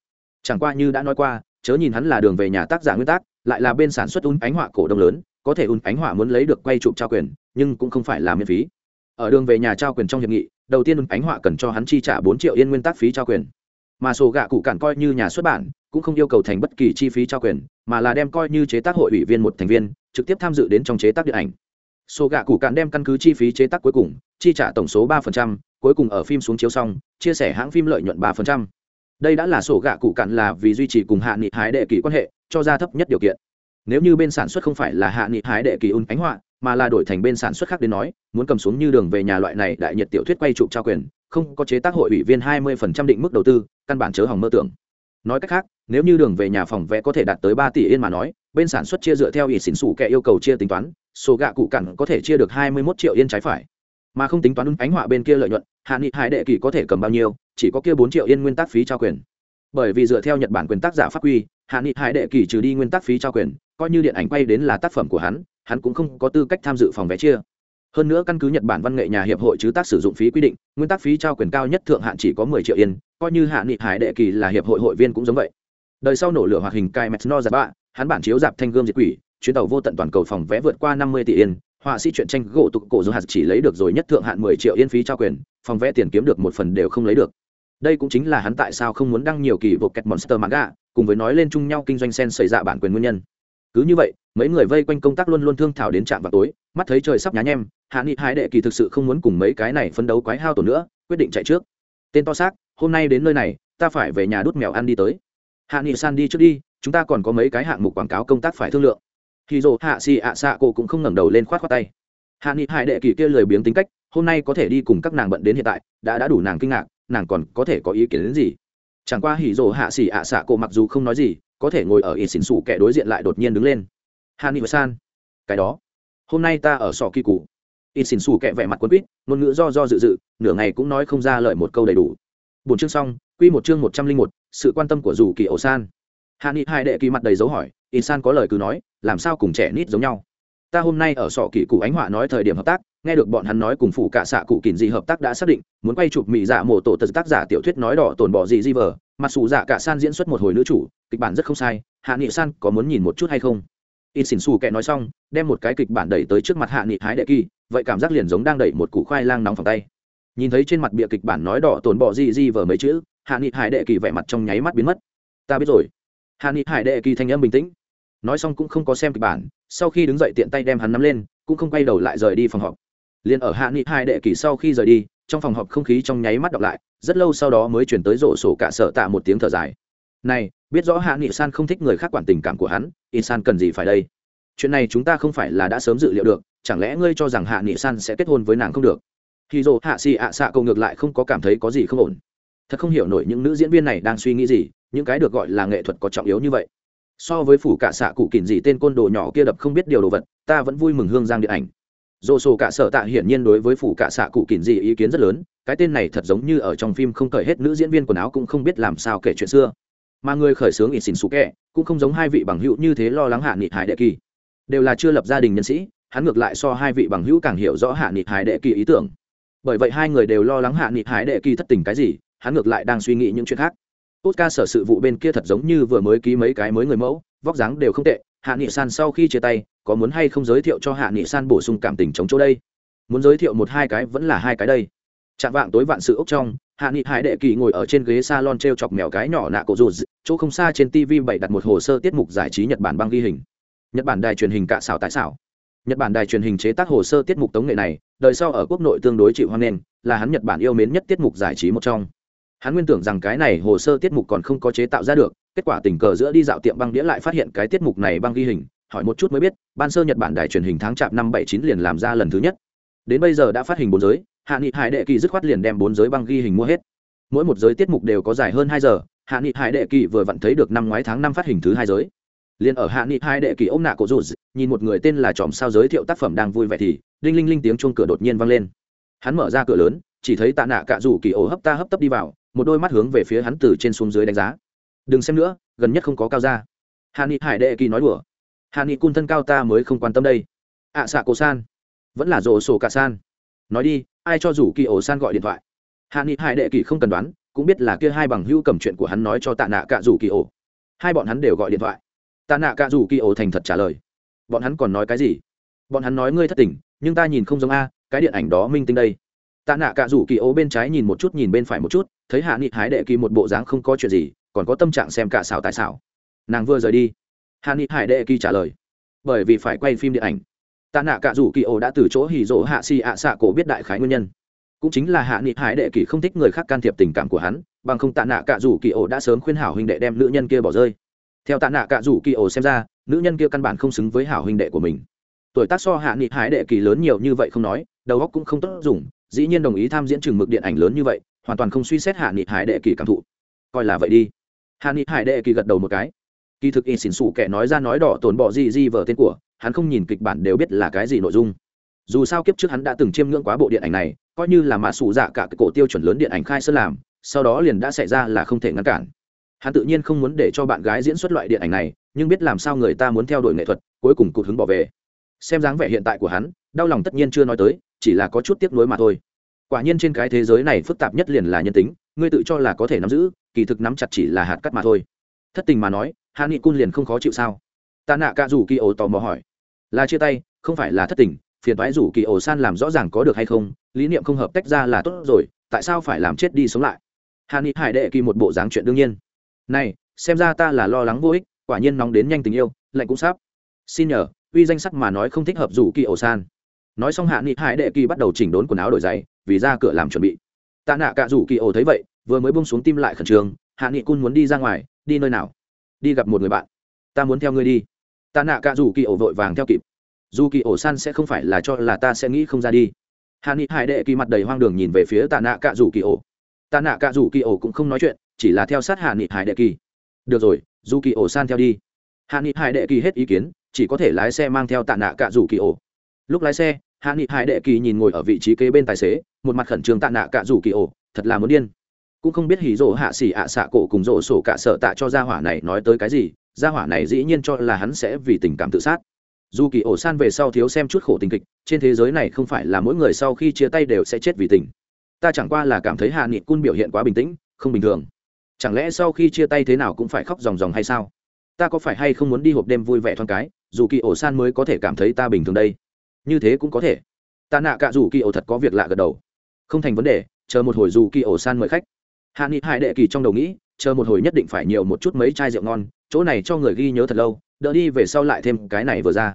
Chẳng qua như đã nói qua, chớ nhìn hắn là đường về nhà tác giả nguyên tác, lại là bên sản xuất un ánh họa cổ đông lớn, có thể un ánh họa muốn lấy được quay chụp trao quyền, nhưng cũng không phải là miễn phí ở đường về nhà trao quyền trong hiệp nghị, đầu tiên un ánh họa cần cho hắn chi trả bốn triệu yên nguyên tác phí trao quyền. Mà sổ gạ cụ cản coi như nhà xuất bản, cũng không yêu cầu thành bất kỳ chi phí trao quyền, mà là đem coi như chế tác hội ủy viên một thành viên, trực tiếp tham dự đến trong chế tác điện ảnh. Sổ gạ cụ cản đem căn cứ chi phí chế tác cuối cùng, chi trả tổng số ba cuối cùng ở phim xuống chiếu xong, chia sẻ hãng phim lợi nhuận ba đây đã là sổ gạ cụ cản là vì duy trì cùng hạ nghị hái đệ kỳ quan hệ, cho ra thấp nhất điều kiện. Nếu như bên sản xuất không phải là hạ nghị hái đệ kỳ un ánh họa mà là đổi thành bên sản xuất khác đến nói, muốn cầm xuống như đường về nhà loại này, đại nhiệt tiểu thuyết quay trụ trao quyền, không có chế tác hội ủy viên hai mươi phần trăm định mức đầu tư, căn bản chớ hỏng mơ tưởng. Nói cách khác, nếu như đường về nhà phòng vẽ có thể đạt tới ba tỷ yên mà nói, bên sản xuất chia dựa theo ỷ xỉn xủ kẻ yêu cầu chia tính toán, số gạ cụ cặn có thể chia được hai mươi 21 triệu yên trái phải. Mà không tính toán ánh họa bên kia lợi nhuận, hạ nghị hải đệ kỳ có thể cầm bao nhiêu, chỉ có kia bốn triệu yên nguyên tắc phí trao quyền. Bởi vì dựa theo nhật bản quyền tác giả pháp quy hạ nghị hải đệ kỳ trừ đi nguyên tắc phí trao quyền, coi như điện ảnh quay đến là tác phẩm của hắn hắn cũng không có tư cách tham dự phòng vé chia. Hơn nữa căn cứ nhật bản văn nghệ nhà hiệp hội chứ tác sử dụng phí quy định, nguyên tắc phí trao quyền cao nhất thượng hạn chỉ có mười triệu yên, coi như hạ nghị hải đệ kỳ là hiệp hội hội viên cũng giống vậy. Đời sau nổ lửa hoạt hình cai metsno giặt bạ, hắn bản chiếu dạp thanh gươm diệt quỷ, chuyến tàu vô tận toàn cầu phòng vé vượt qua năm mươi tỷ yên, họa sĩ truyện tranh gỗ tục cổ dù hạt chỉ lấy được rồi nhất thượng hạn mười triệu yên phí trao quyền, phòng vé tiền kiếm được một phần đều không lấy được đây cũng chính là hắn tại sao không muốn đăng nhiều kỳ bộ kẹt monster manga, cùng với nói lên chung nhau kinh doanh sen xảy ra dạ bản quyền nguyên nhân. Cứ như vậy, mấy người vây quanh công tác luôn luôn thương thảo đến trạm vào tối, mắt thấy trời sắp nhá nhem, hạ nghị hai đệ kỳ thực sự không muốn cùng mấy cái này phấn đấu quái hao tổn nữa, quyết định chạy trước. Tên to xác, hôm nay đến nơi này, ta phải về nhà đút mèo ăn đi tới. Hạ nghị san đi trước đi, chúng ta còn có mấy cái hạng mục quảng cáo công tác phải thương lượng. Khi dồ hạ xì ạ xạ cô cũng không ngẩng đầu lên khoát khoát tay. Hạ nghị hai đệ kỳ kia lười biếng tính cách, hôm nay có thể đi cùng các nàng bận đến hiện tại, đã đã đủ nàng kinh ngạc nàng còn có thể có ý kiến đến gì? Chẳng qua hỉ dồ hạ xỉ ạ xạ cô mặc dù không nói gì, có thể ngồi ở ít xỉn xủ kẻ đối diện lại đột nhiên đứng lên. Hạ nghị san, cái đó. Hôm nay ta ở sọ kỳ cụ ít xỉn xù kẹ vẻ mặt quân quýt, ngôn ngữ do do dự dự, nửa ngày cũng nói không ra lời một câu đầy đủ. Bốn chương xong, quy một chương một trăm linh một, sự quan tâm của dù kỳ ổ san. Hạ nghị hai đệ kỳ mặt đầy dấu hỏi ít san có lời cứ nói, làm sao cùng trẻ nít giống nhau? Ta hôm nay ở sọ kỳ cụ ánh họa nói thời điểm hợp tác nghe được bọn hắn nói cùng phủ cả xạ cụ kỳn gì hợp tác đã xác định, muốn quay chụp mỹ dạ mổ tổ tật tác giả tiểu thuyết nói đỏ tồn bỏ gì di vờ mặc dù dạ cả san diễn xuất một hồi nữ chủ, kịch bản rất không sai, hạ nghị san có muốn nhìn một chút hay không? In xỉn xù kệ nói xong, đem một cái kịch bản đẩy tới trước mặt hạ nghị hái đệ kỳ, vậy cảm giác liền giống đang đẩy một củ khoai lang nóng phòng tay. Nhìn thấy trên mặt bịa kịch bản nói đỏ tồn bỏ gì di vờ mấy chữ, hạ nghị hải đệ kỳ vẻ mặt trong nháy mắt biến mất. Ta biết rồi. Hạ nghị hải đệ kỳ thanh âm bình tĩnh. Nói xong cũng không có xem kịch bản, sau khi đứng dậy tiện tay đem hắn nắm lên, cũng không quay đầu lại rời đi phòng họp liền ở hạ nghị hai đệ kỳ sau khi rời đi, trong phòng họp không khí trong nháy mắt đọc lại, rất lâu sau đó mới chuyển tới rổ sổ cả sợ tạ một tiếng thở dài. Này, biết rõ hạ nghị san không thích người khác quản tình cảm của hắn in san cần gì phải đây? Chuyện này chúng ta không phải là đã sớm dự liệu được, chẳng lẽ ngươi cho rằng hạ nghị san sẽ kết hôn với nàng không được? Khi dồ hạ xì ạ xạ câu ngược lại không có cảm thấy có gì không ổn. Thật không hiểu nổi những nữ diễn viên này đang suy nghĩ gì, những cái được gọi là nghệ thuật có trọng yếu như vậy. So với phủ cả xạ cụ kỉn gì tên côn đồ nhỏ kia đập không biết điều đồ vật, ta vẫn vui mừng hương giang điện ảnh dồ sổ cả sở tạ hiển nhiên đối với phủ cả xạ cụ kỉn gì ý kiến rất lớn, cái tên này thật giống như ở trong phim không cởi hết nữ diễn viên quần áo cũng không biết làm sao kể chuyện xưa. Mà người khởi xướng ít xin xú kẹ cũng không giống hai vị bằng hữu như thế lo lắng hạ nghị hải đệ kỳ. Đều là chưa lập gia đình nhân sĩ, hắn ngược lại so hai vị bằng hữu càng hiểu rõ hạ nghị hải đệ kỳ ý tưởng. Bởi vậy hai người đều lo lắng hạ nghị hải đệ kỳ thất tình cái gì, hắn ngược lại đang suy nghĩ những chuyện khác. Tốt ca sở sự vụ bên kia thật giống như vừa mới ký mấy cái mới người mẫu, vóc dáng đều không tệ hạ nghị san sau khi chia tay, có muốn hay không giới thiệu cho hạ nghị san bổ sung cảm tình chống chỗ đây? Muốn giới thiệu một hai cái vẫn là hai cái đây. Chạm vạng tối vạn sự ốc trong, hạ nghị hải đệ kỳ ngồi ở trên ghế salon t r e o chọc mèo cái nhỏ nạ cổ dù chỗ không xa trên tv bảy đặt một hồ sơ tiết mục giải trí nhật bản băng ghi hình. Nhật bản đài truyền hình cạ xảo tại xảo nhật bản đài truyền hình chế tác hồ sơ tiết mục tống nghệ này, đời sau ở quốc nội tương đối chịu hoan nghênh, là hắn nhật bản yêu mến nhất tiết mục giải trí một trong. Hắn nguyên tưởng rằng cái này hồ sơ tiết mục còn không có chế tạo ra được kết quả tình cờ giữa đi dạo tiệm băng đĩa lại phát hiện cái tiết mục này băng ghi hình, hỏi một chút mới biết, ban sơ nhật bản đài truyền hình tháng chạp năm bảy chín liền làm ra lần thứ nhất. Đến bây giờ đã phát hình bốn giới, hạ nghị hải đệ kỳ dứt khoát liền đem bốn giới băng ghi hình mua hết. Mỗi một giới tiết mục đều có dài hơn hai giờ, hạ nghị hải đệ kỳ vừa vặn thấy được năm ngoái tháng năm phát hình thứ hai giới. Liền ở hạ nghị hải đệ kỳ ôm nạ cổ dù nhìn một người tên là tròm sao giới thiệu tác phẩm đang vui vẻ thì, đinh linh linh tiếng chuông cửa đột nhiên vang lên. Hắn mở ra cửa lớn, chỉ thấy tạ nạ cạ rủ kỳ ổ hấp ta hấp tấp đi vào, một đôi mắt hướng về phía hắn từ trên xuống dưới đánh giá đừng xem nữa gần nhất không có cao ra hà ni hải đệ kỳ nói đùa. Hà ni cun thân cao ta mới không quan tâm đây. Ạ à, xạ cổ san. Vẫn là rổ sổ cả san. Nói đi ai cho rủ kỳ ổ san gọi điện thoại? Hạ nghị hải đệ kỳ không cần đoán cũng biết là kia hai bằng hữu cầm chuyện của hắn nói cho tạ nạ cạ rủ kỳ ổ. Hai bọn hắn đều gọi điện thoại. Tạ nạ cạ rủ kỳ ổ thành thật trả lời. Bọn hắn còn nói cái gì? Bọn hắn nói ngươi thất tình nhưng ta nhìn không giống a cái điện ảnh đó minh tinh đây. Tạ nạ cạ rủ kỳ ổ bên trái nhìn một chút nhìn bên phải một chút thấy hạ nghị hải đệ kỳ một bộ dáng không có chuyện gì còn có tâm trạng xem cả xảo tại xảo. Nàng vừa rời đi hạ ni hải đệ kỳ trả lời, bởi vì phải quay phim điện ảnh. Tạ nạ cả rủ kỳ ổ đã từ chỗ hỉ rỗ hạ xì ạ xạ cổ biết đại khái nguyên nhân. Cũng chính là hạ nghị hải đệ kỳ không thích người khác can thiệp tình cảm của hắn, bằng không tạ nạ cả rủ kỳ ổ đã sớm khuyên hảo huynh đệ đem nữ nhân kia bỏ rơi. Theo tạ nạ cả rủ kỳ ổ xem ra, nữ nhân kia căn bản không xứng với hảo huynh đệ của mình. Tuổi tác so hạ nghị hải đệ kỳ lớn nhiều như vậy không nói, đầu óc cũng không tốt dùng, dĩ nhiên đồng ý tham diễn chừng mực điện ảnh lớn như vậy, hoàn toàn không suy xét hạ nghị hải đệ kỳ cảm thụ. Coi là vậy đi hà ni hải đệ kỳ gật đầu một cái. Kỳ thực in xỉn xủ kẻ nói ra nói đỏ tổn bọ gì gì vở tên của, hắn không nhìn kịch bản đều biết là cái gì nội dung. Dù sao kiếp trước hắn đã từng chiêm ngưỡng quá bộ điện ảnh này, coi như là mạ sủ dạ cả cái cổ tiêu chuẩn lớn điện ảnh khai sơn làm, sau đó liền đã xảy ra là không thể ngăn cản. Hắn tự nhiên không muốn để cho bạn gái diễn xuất loại điện ảnh này, nhưng biết làm sao người ta muốn theo đuổi nghệ thuật, cuối cùng cụt hứng bỏ về. Xem dáng vẻ hiện tại của hắn, đau lòng tất nhiên chưa nói tới, chỉ là có chút tiếc nuối mà thôi. Quả nhiên trên cái thế giới này phức tạp nhất liền là nhân tính ngươi tự cho là có thể nắm giữ, kỳ thực nắm chặt chỉ là hạt cắt mà thôi. Thất tình mà nói, hạ nghị cun liền không khó chịu sao? Tạ nạ cả rủ kỳ ổ tò mò hỏi. Là chia tay, không phải là thất tình, phiền thoái rủ kỳ ổ san làm rõ ràng có được hay không, lý niệm không hợp tách ra là tốt rồi, tại sao phải làm chết đi sống lại? Hạ nghị hải đệ kỳ một bộ dáng chuyện đương nhiên. Này, xem ra ta là lo lắng vô ích, quả nhiên nóng đến nhanh tình yêu, lạnh cũng sắp. Xin nhờ, uy danh sắc mà nói không thích hợp rủ kỳ ổ san. Nói xong hạ nghị hải đệ kỳ bắt đầu chỉnh đốn quần áo đổi giày, vì ra cửa làm chuẩn bị tạ nạ cả rủ kỳ ổ thấy vậy, vừa mới bông xuống tim lại khẩn trương, hạ nghị cun muốn đi ra ngoài, đi nơi nào? Đi gặp một người bạn. Ta muốn theo ngươi đi. Tạ nạ cả rủ kỳ ổ vội vàng theo kịp. Dù kỳ ổ san sẽ không phải là cho là ta sẽ nghĩ không ra đi. Hạ nghị hải đệ kỳ mặt đầy hoang đường nhìn về phía tạ nạ cả rủ kỳ ổ. Tạ nạ cả rủ kỳ ổ cũng không nói chuyện, chỉ là theo sát hạ nghị hải đệ kỳ. Được rồi, dù kỳ ổ san theo đi. Hạ nghị hải đệ kỳ hết ý kiến, chỉ có thể lái xe mang theo tạ nạ cả rủ kỳ ổ. Lúc lái xe hạ nghị hải đệ kỳ nhìn ngồi ở vị trí kế bên tài xế, một mặt khẩn trương tạ nạ cả rủ kỳ ổ, thật là muốn điên. Cũng không biết hỉ rỗ hạ xỉ ạ xạ cổ cùng rỗ sổ cả sợ tạ cho gia hỏa này nói tới cái gì, gia hỏa này dĩ nhiên cho là hắn sẽ vì tình cảm tự sát. Dù kỳ ổ san về sau thiếu xem chút khổ tình kịch, trên thế giới này không phải là mỗi người sau khi chia tay đều sẽ chết vì tình. Ta chẳng qua là cảm thấy hạ nghị cun biểu hiện quá bình tĩnh, không bình thường. Chẳng lẽ sau khi chia tay thế nào cũng phải khóc ròng ròng hay sao? Ta có phải hay không muốn đi hộp đêm vui vẻ thoáng cái, dù kỳ ổ san mới có thể cảm thấy ta bình thường đây? Như thế cũng có thể. Ta nạ cả dù kỳ ổ thật có việc lạ gật đầu. Không thành vấn đề, chờ một hồi dù kỳ ổ san mời khách. Hạ nghị hải đệ kỳ trong đầu nghĩ, chờ một hồi nhất định phải nhiều một chút mấy chai rượu ngon, chỗ này cho người ghi nhớ thật lâu, đỡ đi về sau lại thêm cái này vừa ra.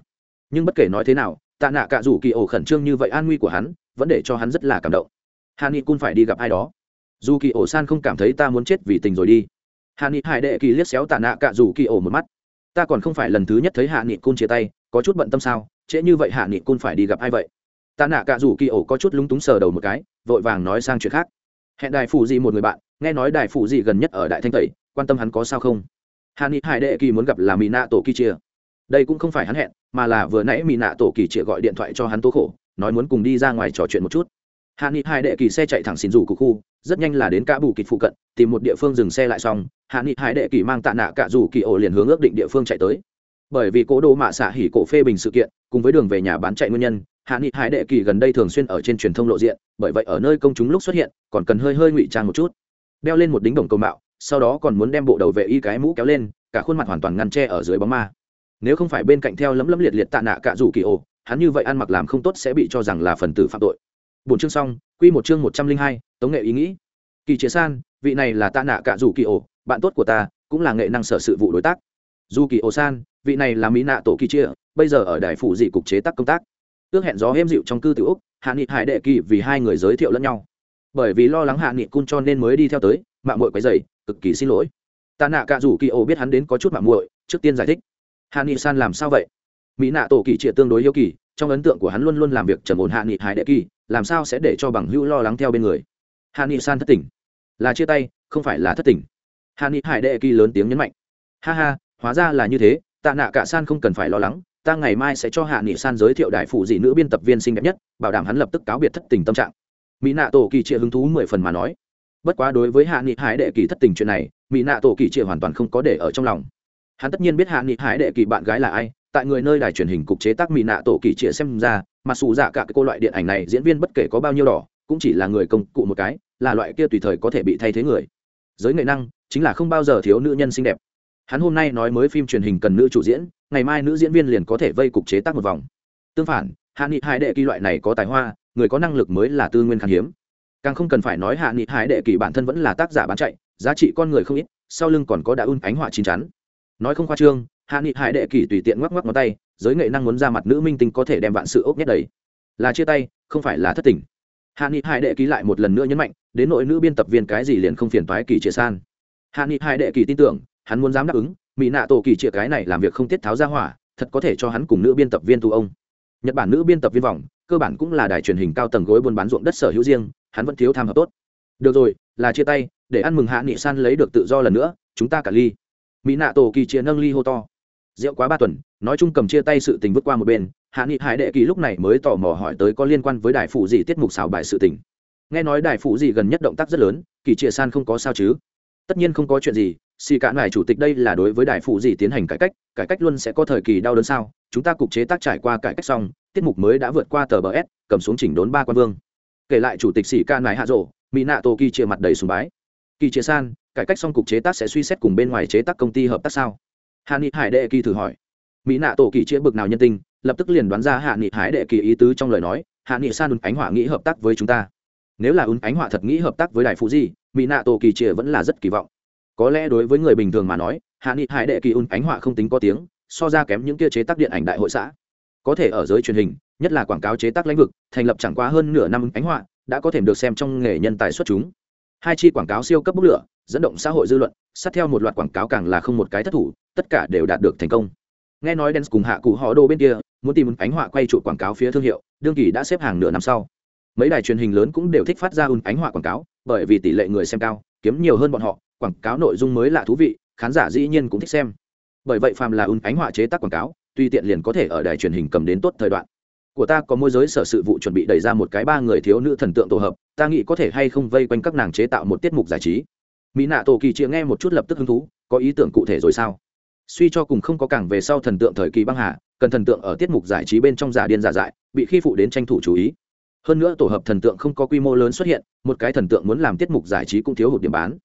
Nhưng bất kể nói thế nào tạ nạ cả dù kỳ ổ khẩn trương như vậy an nguy của hắn, vẫn để cho hắn rất là cảm động. Hạ nghị cun phải đi gặp ai đó. Dù kỳ ổ san không cảm thấy ta muốn chết vì tình rồi đi. Hạ nghị hải đệ kỳ liếc xéo tạ nạ cả dù kỳ ổ một mắt. Ta còn không phải lần thứ nhất thấy hạ nghị cun chia tay có chút bận tâm sao? Trễ như vậy hạ nghị cun phải đi gặp ai vậy? Tạ nạ cả rủ kỳ ổ có chút lúng túng sờ đầu một cái, vội vàng nói sang chuyện khác. Hẹn đài phụ gì một người bạn, nghe nói đài phụ gì gần nhất ở đại thanh tẩy, quan tâm hắn có sao không? Hạ nghị hải đệ kỳ muốn gặp là mỹ nạ tổ kỳ chia đây cũng không phải hắn hẹn, mà là vừa nãy mỹ nạ tổ kỳ chia gọi điện thoại cho hắn tố khổ, nói muốn cùng đi ra ngoài trò chuyện một chút. Hạ nghị hải đệ kỳ xe chạy thẳng xin rủ của khu rất nhanh là đến cả bù kịch phụ cận, tìm một địa phương dừng xe lại xong. Hạ nghị hải đệ kỳ mang tạ nạ cả rủ kỳ ổ liền hướng ước định địa phương chạy tới bởi vì cố đồ mạ xạ hỉ cổ phê bình sự kiện, cùng với đường về nhà bán chạy nguyên nhân, hạ nghị hải đệ kỳ gần đây thường xuyên ở trên truyền thông lộ diện, bởi vậy ở nơi công chúng lúc xuất hiện, còn cần hơi hơi ngụy trang một chút. Đeo lên một đính đồng cầu mạo, sau đó còn muốn đem bộ đầu vệ y cái mũ kéo lên, cả khuôn mặt hoàn toàn ngăn tre ở dưới bóng ma. Nếu không phải bên cạnh theo lấm lấm liệt liệt tạ nạ cả rủ kỳ ồ, hắn như vậy ăn mặc làm không tốt sẽ bị cho rằng là phần tử phạm tội. Bốn chương xong, quy một chương một trăm linh hai, tống nghệ ý nghĩ. Kỳ chế san, vị này là tạ nạ cả rủ kỳ ồ, bạn tốt của ta, cũng là nghệ năng sở sự vụ đối tác dù kỳ ô san vị này là mỹ nạ tổ kỳ chia bây giờ ở đài phủ dị cục chế tác công tác. Ước hẹn gió êm dịu trong cư tiểu úc, hạ nghị hải đệ kỳ vì hai người giới thiệu lẫn nhau. Bởi vì lo lắng hạ nghị cun cho nên mới đi theo tới, mạng muội quấy dày cực kỳ xin lỗi. Tạ nạ cả rủ kỳ ô biết hắn đến có chút mạng muội, trước tiên giải thích. Hạ nghị san làm sao vậy? Mỹ nạ tổ kỳ chia tương đối yêu kỳ, trong ấn tượng của hắn luôn luôn làm việc trầm ổn hạ nghị hải đệ kỳ, làm sao sẽ để cho bằng hữu lo lắng theo bên người? Hạ nghị san thất tỉnh. Là chia tay, không phải là thất tỉnh. Hạ nghị hải đệ kỳ lớn tiếng nhấn mạnh. Ha ha hóa ra là như thế, tạ nạ cả san không cần phải lo lắng, ta ngày mai sẽ cho hạ nghị san giới thiệu đại phụ dị nữ biên tập viên xinh đẹp nhất, bảo đảm hắn lập tức cáo biệt thất tình tâm trạng. Mỹ nạ tổ kỳ trịa hứng thú mười phần mà nói. Bất quá đối với hạ nghị hải đệ kỳ thất tình chuyện này, mỹ nạ tổ kỳ trịa hoàn toàn không có để ở trong lòng. Hắn tất nhiên biết hạ nghị hải đệ kỳ bạn gái là ai, tại người nơi đài truyền hình cục chế tác mỹ nạ tổ kỳ trịa xem ra, mặc dù giả cả cái cô loại điện ảnh này diễn viên bất kể có bao nhiêu đỏ, cũng chỉ là người công cụ một cái, là loại kia tùy thời có thể bị thay thế người. Giới nghệ năng chính là không bao giờ thiếu nữ nhân xinh đẹp hắn hôm nay nói mới phim truyền hình cần nữ chủ diễn, ngày mai nữ diễn viên liền có thể vây cục chế tác một vòng. Tương phản, hạ nghị Hải đệ kỳ loại này có tài hoa, người có năng lực mới là tư nguyên khan hiếm. Càng không cần phải nói hạ nghị Hải đệ kỳ bản thân vẫn là tác giả bán chạy, giá trị con người không ít, sau lưng còn có đã un ánh họa chín chắn. Nói không khoa trương, hạ nghị hải đệ kỳ tùy tiện ngoắc ngoắc ngón tay, giới nghệ năng muốn ra mặt nữ minh tinh có thể đem vạn sự ốc nhét đầy. Là chia tay, không phải là thất tình. Hạ nghị hải đệ ký lại một lần nữa nhấn mạnh, đến nội nữ biên tập viên cái gì liền không phiền toái kỳ chia san. Hạ nghị hải đệ kỳ tin tưởng hắn muốn dám đáp ứng, mỹ nạ tổ kỳ chĩa cái này làm việc không tiết tháo ra hỏa, thật có thể cho hắn cùng nữ biên tập viên tu ông. Nhật bản nữ biên tập viên vòng cơ bản cũng là đài truyền hình cao tầng gối buôn bán ruộng đất sở hữu riêng, hắn vẫn thiếu tham hợp tốt. Được rồi, là chia tay, để ăn mừng hạ nghị san lấy được tự do lần nữa, chúng ta cả ly. Mỹ nạ tổ kỳ chia nâng ly hô to. Rượu quá ba tuần, nói chung cầm chia tay sự tình vứt qua một bên, hạ nghị hải đệ kỳ lúc này mới tò mò hỏi tới có liên quan với đài phụ gì tiết mục xào bài sự tình. Nghe nói đài phụ gì gần nhất động tác rất lớn, kỳ chia san không có sao chứ? Tất nhiên không có chuyện gì, xì cả ngài chủ tịch đây là đối với đài phụ gì tiến hành cải cách cải cách luôn sẽ có thời kỳ đau đớn sao? Chúng ta cục chế tác trải qua cải cách xong, tiết mục mới đã vượt qua tờ bờ s, cầm xuống chỉnh đốn ba quan vương. Kể lại chủ tịch sĩ ca ngài hạ rộ mỹ nạ tô kỳ chia mặt đầy sùng bái. Kỳ chia san, cải cách xong cục chế tác sẽ suy xét cùng bên ngoài chế tác công ty hợp tác sao? Hạ nghị hải đệ kỳ thử hỏi. Mỹ nạ tổ kỳ chia bực nào nhân tình, lập tức liền đoán ra hạ nghị hải đệ kỳ ý tứ trong lời nói. Hạ nghị san ánh hỏa nghĩ hợp tác với chúng ta nếu là ùn ánh họa thật nghĩ hợp tác với đại phụ di mỹ nạ tổ kỳ chia vẫn là rất kỳ vọng. Có lẽ đối với người bình thường mà nói, hạ nghị hải đệ kỳ ùn ánh họa không tính có tiếng, so ra kém những kia chế tác điện ảnh đại hội xã. Có thể ở giới truyền hình, nhất là quảng cáo chế tác lãnh vực, thành lập chẳng qua hơn nửa năm ánh họa, đã có thể được xem trong nghề nhân tài xuất chúng. Hai chi quảng cáo siêu cấp bốc lửa, dẫn động xã hội dư luận, sát theo một loạt quảng cáo càng là không một cái thất thủ, tất cả đều đạt được thành công. Nghe nói đen cùng hạ cụ họ đô bên kia, muốn tìm ánh họa quay trụ quảng cáo phía thương hiệu, đương kỳ đã xếp hàng nửa năm sau mấy đài truyền hình lớn cũng đều thích phát ra ùn ánh họa quảng cáo, bởi vì tỷ lệ người xem cao, kiếm nhiều hơn bọn họ, quảng cáo nội dung mới lạ thú vị, khán giả dĩ nhiên cũng thích xem. Bởi vậy phàm là ùn ánh họa chế tác quảng cáo tuy tiện liền có thể ở đài truyền hình cầm đến tốt thời đoạn. Của ta có môi giới sở sự vụ chuẩn bị đẩy ra một cái ba người thiếu nữ thần tượng tổ hợp, ta nghĩ có thể hay không vây quanh các nàng chế tạo một tiết mục giải trí. Mỹ nạ tổ kỳ chịa nghe một chút lập tức hứng thú, có ý tưởng cụ thể rồi sao? Suy cho cùng không có càng về sau thần tượng thời kỳ băng hà, cần thần tượng ở tiết mục giải trí bên trong giả điên giả dại, bị khi phụ đến tranh thủ chú ý hơn nữa tổ hợp thần tượng không có quy mô lớn xuất hiện, một cái thần tượng muốn làm tiết mục giải trí cũng thiếu hụt điểm bán.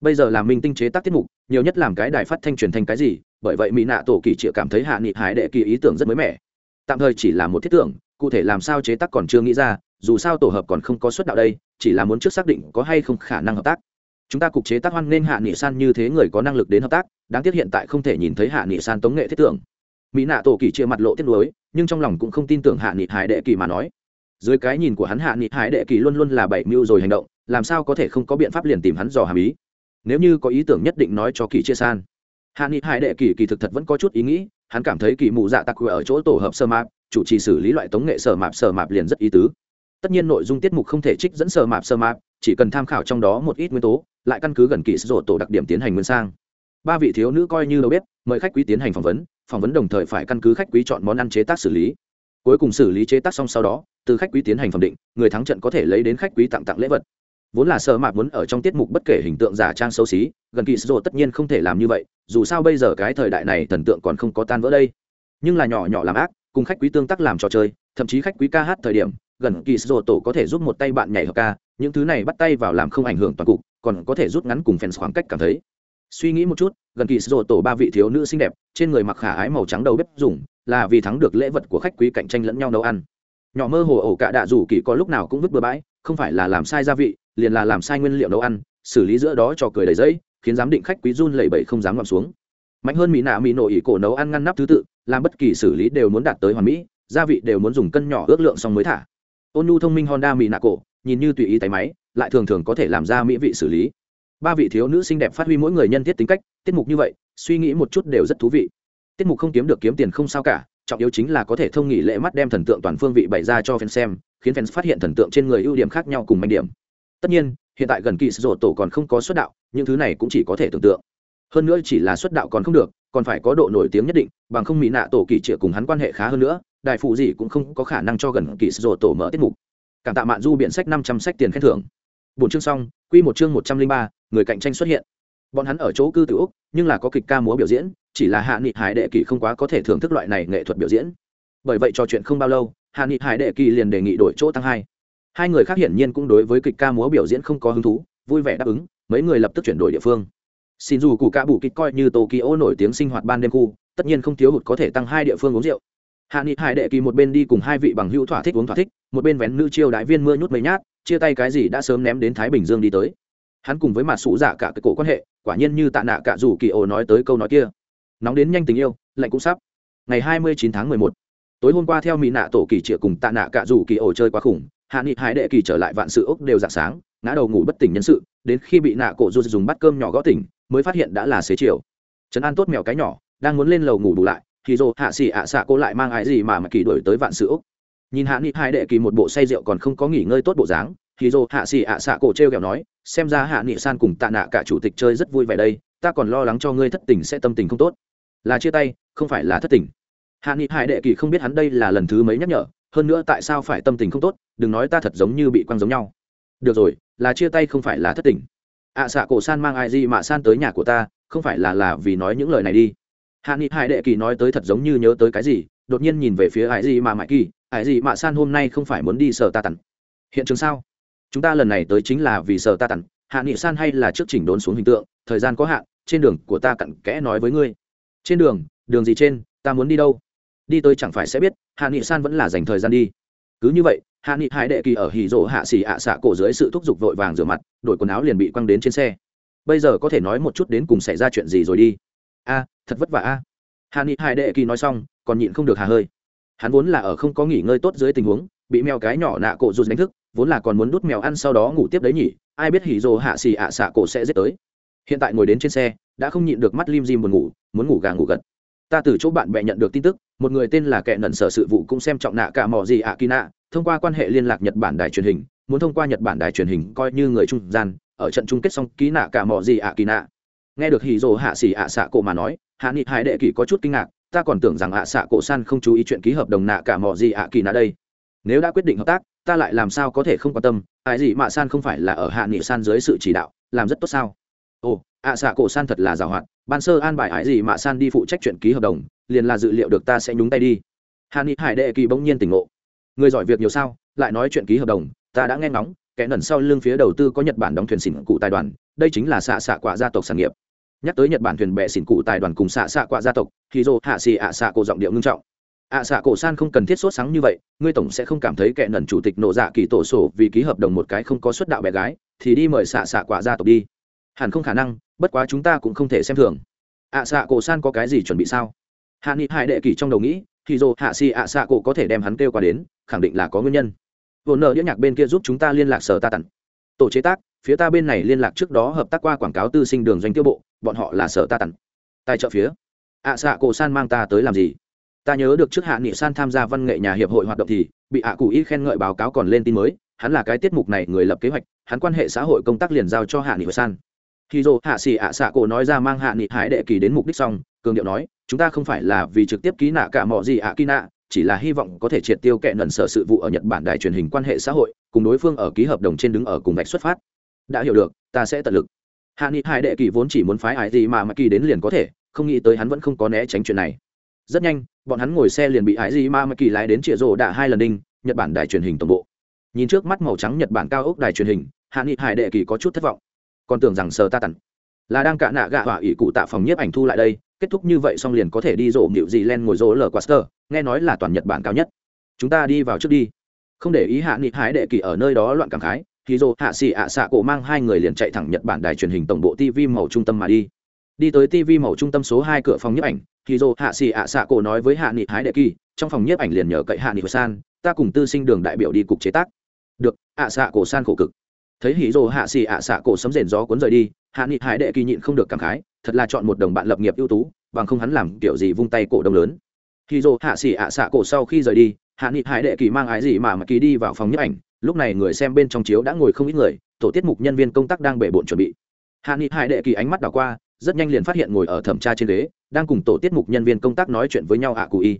Bây giờ làm minh tinh chế tác tiết mục, nhiều nhất làm cái đài phát thanh truyền thanh cái gì, bởi vậy mỹ nạ tổ kỳ triệu cảm thấy hạ nghị hải đệ kỳ ý tưởng rất mới mẻ. Tạm thời chỉ là một thiết tưởng, cụ thể làm sao chế tác còn chưa nghĩ ra, dù sao tổ hợp còn không có xuất đạo đây, chỉ là muốn trước xác định có hay không khả năng hợp tác. Chúng ta cục chế tác hoan nên hạ nghị san như thế người có năng lực đến hợp tác, đáng tiếc hiện tại không thể nhìn thấy hạ nghị san tống nghệ thiết tưởng. Mỹ nạ tổ kỳ chia mặt lộ tiết lối nhưng trong lòng cũng không tin tưởng hạ nghị hải đệ kỳ mà nói dưới cái nhìn của hắn hạ nghị hải đệ kỳ luôn luôn là bảy mưu rồi hành động, làm sao có thể không có biện pháp liền tìm hắn dò hàm ý? Nếu như có ý tưởng nhất định nói cho kỳ chia san. Hạ nghị hải đệ kỳ kỳ thực thật vẫn có chút ý nghĩ, hắn cảm thấy kỳ mù dạ tặc ở chỗ tổ hợp sơ mạp, chủ trì xử lý loại tống nghệ sơ mạp sơ mạp liền rất ý tứ. Tất nhiên nội dung tiết mục không thể trích dẫn sơ mạp sơ mạp, chỉ cần tham khảo trong đó một ít nguyên tố, lại căn cứ gần kỳ sổ tổ đặc điểm tiến hành nguyên sang. Ba vị thiếu nữ coi như đâu biết mời khách quý tiến hành phỏng vấn phỏng vấn đồng thời phải căn cứ khách quý chọn món ăn chế tác xử lý. Cuối cùng xử lý chế tác xong sau đó từ khách quý tiến hành phẩm định, người thắng trận có thể lấy đến khách quý tặng tặng lễ vật. Vốn là sợ mạc muốn ở trong tiết mục bất kể hình tượng giả trang xấu xí, gần kỳ sổ tất nhiên không thể làm như vậy, dù sao bây giờ cái thời đại này thần tượng còn không có tan vỡ đây. Nhưng là nhỏ nhỏ làm ác, cùng khách quý tương tác làm trò chơi, thậm chí khách quý ca hát thời điểm, gần kỳ sổ tổ có thể giúp một tay bạn nhảy hợp ca, những thứ này bắt tay vào làm không ảnh hưởng toàn cục, còn có thể rút ngắn cùng fans khoảng cách cảm thấy. Suy nghĩ một chút, gần kỳ sổ tổ ba vị thiếu nữ xinh đẹp, trên người mặc khả ái màu trắng đầu bếp dùng, là vì thắng được lễ vật của khách quý cạnh tranh lẫn nhau nấu ăn nhỏ mơ hồ ổ cả đạ rủ kỳ có lúc nào cũng vứt bừa bãi, không phải là làm sai gia vị, liền là làm sai nguyên liệu nấu ăn, xử lý giữa đó cho cười đầy giấy khiến giám định khách quý run lẩy bẩy không dám ngậm xuống. Mạnh hơn mỹ nạ mỹ nổ ỉ cổ nấu ăn ngăn nắp thứ tự, làm bất kỳ xử lý đều muốn đạt tới hoàn mỹ, gia vị đều muốn dùng cân nhỏ ước lượng xong mới thả. Ôn nhu thông minh honda mỹ nạ cổ, nhìn như tùy ý tay máy, lại thường thường có thể làm ra mỹ vị xử lý. Ba vị thiếu nữ xinh đẹp phát huy mỗi người nhân thiết tính cách, tiết mục như vậy, suy nghĩ một chút đều rất thú vị. Tiết mục không kiếm được kiếm tiền không sao cả trọng yếu chính là có thể thông nghị lễ mắt đem thần tượng toàn phương vị bày ra cho fan xem, khiến fans phát hiện thần tượng trên người ưu điểm khác nhau cùng manh điểm. Tất nhiên, hiện tại gần kỳ sổ tổ còn không có xuất đạo, những thứ này cũng chỉ có thể tưởng tượng. Hơn nữa chỉ là xuất đạo còn không được, còn phải có độ nổi tiếng nhất định, bằng không mỹ nạ tổ kỳ trịa cùng hắn quan hệ khá hơn nữa, đại phụ gì cũng không có khả năng cho gần kỳ sổ tổ mở tiết mục. Cảm tạ mạn du biện sách năm trăm sách tiền khen thưởng. Bốn chương xong, quy một chương một trăm linh ba, người cạnh tranh xuất hiện. Bọn hắn ở chỗ cư tử úc, nhưng là có kịch ca múa biểu diễn chỉ là hạ nghị hải đệ kỳ không quá có thể thưởng thức loại này nghệ thuật biểu diễn. Bởi vậy trò chuyện không bao lâu, hạ nghị hải đệ kỳ liền đề nghị đổi chỗ tăng hai. Hai người khác hiển nhiên cũng đối với kịch ca múa biểu diễn không có hứng thú, vui vẻ đáp ứng, mấy người lập tức chuyển đổi địa phương. Xin dù cụ ca bù kịch coi như tokyo nổi tiếng sinh hoạt ban đêm khu, tất nhiên không thiếu hụt có thể tăng hai địa phương uống rượu. Hạ nghị hải đệ kỳ một bên đi cùng hai vị bằng hữu thỏa thích uống thỏa thích, một bên vén nữ chiêu đại viên mưa nhút mấy nhát, chia tay cái gì đã sớm ném đến thái bình dương đi tới. Hắn cùng với mặt sủ giả cả cái cổ quan hệ, quả nhiên như tạ nạ cả dù kỳ ồ nói tới câu nói kia nóng đến nhanh tình yêu, lạnh cũng sắp. Ngày hai mươi chín tháng mười một, tối hôm qua theo mỹ nạ tổ kỳ triệu cùng tạ nạ cả rủ kỳ ổ chơi quá khủng, hạ nghị hải đệ kỳ trở lại vạn sự ốc đều dạng sáng, ngã đầu ngủ bất tỉnh nhân sự, đến khi bị nạ cổ rút dùng bát cơm nhỏ gõ tỉnh, mới phát hiện đã là xế chiều. Trấn an tốt mèo cái nhỏ, đang muốn lên lầu ngủ bù lại, thì dồ hạ xỉ ạ xạ cô lại mang ái gì mà mà kỳ đổi tới vạn sự ốc. Nhìn hạ nghị hải đệ kỳ một bộ say rượu còn không có nghỉ ngơi tốt bộ dáng, thì dồ hạ xỉ ạ xạ cổ t r kẹo nói, xem ra hạ nghị san cùng tạ nạ cả chủ tịch chơi rất vui vẻ đây, ta còn lo lắng cho ngươi thất tình sẽ tâm tình không tốt là chia tay không phải là thất tình. Hạ nghị hải đệ kỳ không biết hắn đây là lần thứ mấy nhắc nhở hơn nữa tại sao phải tâm tình không tốt đừng nói ta thật giống như bị quăng giống nhau. Được rồi là chia tay không phải là thất tình. Ạ à, xạ cổ san mang ai gì mà san tới nhà của ta không phải là là vì nói những lời này đi. Hạ nghị hải đệ kỳ nói tới thật giống như nhớ tới cái gì đột nhiên nhìn về phía Ai gì mà mãi kỳ Ai gì mà san hôm nay không phải muốn đi sở ta tặng. Hiện trường sao? Chúng ta lần này tới chính là vì sở ta tặng hạ nghị san hay là trước chỉnh đốn xuống hình tượng thời gian có hạn trên đường của ta cặn kẽ nói với ngươi trên đường đường gì trên, ta muốn đi đâu? Đi tới chẳng phải sẽ biết, hạ nghị san vẫn là dành thời gian đi. Cứ như vậy, hạ nghị hải đệ kỳ ở hì rỗ hạ xỉ ạ xạ cổ dưới sự thúc giục vội vàng rửa mặt, đổi quần áo liền bị quăng đến trên xe. Bây giờ có thể nói một chút đến cùng xảy ra chuyện gì rồi đi? A, thật vất vả a. Hạ nghị hải đệ kỳ nói xong, còn nhịn không được hà hơi. Hắn vốn là ở không có nghỉ ngơi tốt dưới tình huống, bị mèo cái nhỏ nạ cổ rụt đánh thức, vốn là còn muốn đút mèo ăn sau đó ngủ tiếp đấy nhỉ, ai biết hỉ rỗ hạ xỉ ạ xạ cổ sẽ giết tới. Hiện tại ngồi đến trên xe đã không nhịn được mắt lim dim buồn ngủ, muốn ngủ gà ngủ gật. Ta từ chỗ bạn bè nhận được tin tức, một người tên là kẻ nẩn sở sự vụ cũng xem trọng nạ cả mò gì ạ kỳ nạ, thông qua quan hệ liên lạc nhật bản đài truyền hình, muốn thông qua nhật bản đài truyền hình coi như người trung gian, ở trận chung kết xong ký nạ cả mò gì ạ kỳ nạ. Nghe được hì rồ hạ xỉ ạ xạ cổ mà nói, hạ nghị hải đệ kỳ có chút kinh ngạc, ta còn tưởng rằng ạ xạ cổ san không chú ý chuyện ký hợp đồng nạ cả mò gì ạ kỳ nạ đây. Nếu đã quyết định hợp tác, ta lại làm sao có thể không quan tâm, ai gì mà san không phải là ở hạ nghị san dưới sự chỉ đạo, làm rất tốt sao? Ồ ạ xạ cổ san thật là giàu hoạt ban sơ an bài hải gì mà san đi phụ trách chuyện ký hợp đồng, liền là dự liệu được ta sẽ nhúng tay đi. Hàn ni hải đệ kỳ bỗng nhiên tỉnh ngộ. Người giỏi việc nhiều sao, lại nói chuyện ký hợp đồng, ta đã nghe ngóng, kẻ nần sau lưng phía đầu tư có nhật bản đóng thuyền xỉn cụ tài đoàn, đây chính là xạ xạ quả gia tộc sản nghiệp. Nhắc tới nhật bản thuyền bè xỉn cụ tài đoàn cùng xạ xạ quả gia tộc, thì dô hạ xì ạ xạ cổ giọng điệu ngưng trọng. Ạ xạ cổ san không cần thiết sốt sáng như vậy, ngươi tổng sẽ không cảm thấy kẻ nần chủ tịch nộ dạ kỳ tổ sổ vì ký hợp đồng một cái không có xuất đạo bé gái, thì đi mời xạ xạ quả gia tộc đi hẳn không khả năng, bất quá chúng ta cũng không thể xem thường. Ạ xạ cổ san có cái gì chuẩn bị sao? Hạ nghị hải đệ kỳ trong đầu nghĩ, thì dồ hạ xì ạ xạ cổ có thể đem hắn kêu qua đến, khẳng định là có nguyên nhân. Vồn nợ đĩa nhạc bên kia giúp chúng ta liên lạc sở ta tặng. Tổ chế tác, phía ta bên này liên lạc trước đó hợp tác qua quảng cáo tư sinh đường doanh tiêu bộ, bọn họ là sở ta tặng. Tài trợ phía, ạ xạ cổ san mang ta tới làm gì? Ta nhớ được trước hạ nghị san tham gia văn nghệ nhà hiệp hội hoạt động thì, bị ạ cụ y khen ngợi báo cáo còn lên tin mới, hắn là cái tiết mục này người lập kế hoạch, hắn quan hệ xã hội công tác liền giao cho hạ nghị san khi dô hạ xì ạ xạ cổ nói ra mang hạ nghị hải đệ kỳ đến mục đích xong, cường điệu nói, chúng ta không phải là vì trực tiếp ký nạ cả mọi gì ạ kỳ nạ, chỉ là hy vọng có thể triệt tiêu kệ nần sở sự vụ ở nhật bản đài truyền hình quan hệ xã hội, cùng đối phương ở ký hợp đồng trên đứng ở cùng vạch xuất phát. Đã hiểu được, ta sẽ tận lực. Hạ nghị hải đệ kỳ vốn chỉ muốn phái ải gì mà mà kỳ đến liền có thể, không nghĩ tới hắn vẫn không có né tránh chuyện này. Rất nhanh, bọn hắn ngồi xe liền bị ải gì mà mà kỳ lái đến chĩa rồ đã hai lần đinh, nhật bản đài truyền hình tổng bộ. Nhìn trước mắt màu trắng nhật bản cao ốc đài truyền hình, hạ nghị hải đệ kỳ có chút thất vọng còn tưởng rằng sờ ta tặn là đang cạ nạ gạ hỏa ỷ cụ tạ phòng nhiếp ảnh thu lại đây, kết thúc như vậy xong liền có thể đi rộ nịu gì len ngồi rỗ lờ quaster, nghe nói là toàn nhật bản cao nhất. Chúng ta đi vào trước đi. Không để ý hạ nghị hái đệ kỳ ở nơi đó loạn cảm khái, thì rộ hạ xì ạ xạ cổ mang hai người liền chạy thẳng nhật bản đài truyền hình tổng bộ tv màu trung tâm mà đi. Đi tới tv màu trung tâm số hai cửa phòng nhiếp ảnh, thì rộ hạ xì ạ xạ cổ nói với hạ nghị hái đệ kỳ trong phòng nhiếp ảnh liền nhờ cậy hạ nghị san ta cùng tư sinh đường đại biểu đi cục chế tác. Được, ạ xạ cổ san khổ cực thấy hỉ rồ hạ xì ạ xạ cổ sấm rền gió cuốn rời đi, hạ nghị hải đệ kỳ nhịn không được cảm khái, thật là chọn một đồng bạn lập nghiệp ưu tú, bằng không hắn làm kiểu gì vung tay cổ đông lớn. Hỉ rồ hạ xì ạ xạ cổ sau khi rời đi, hạ nghị hải đệ kỳ mang ái gì mà mà kỳ đi vào phòng nhấp ảnh, lúc này người xem bên trong chiếu đã ngồi không ít người, tổ tiết mục nhân viên công tác đang bể bộn chuẩn bị. Hạ nghị hải đệ kỳ ánh mắt đảo qua, rất nhanh liền phát hiện ngồi ở thẩm tra trên ghế, đang cùng tổ tiết mục nhân viên công tác nói chuyện với nhau ạ cụ y.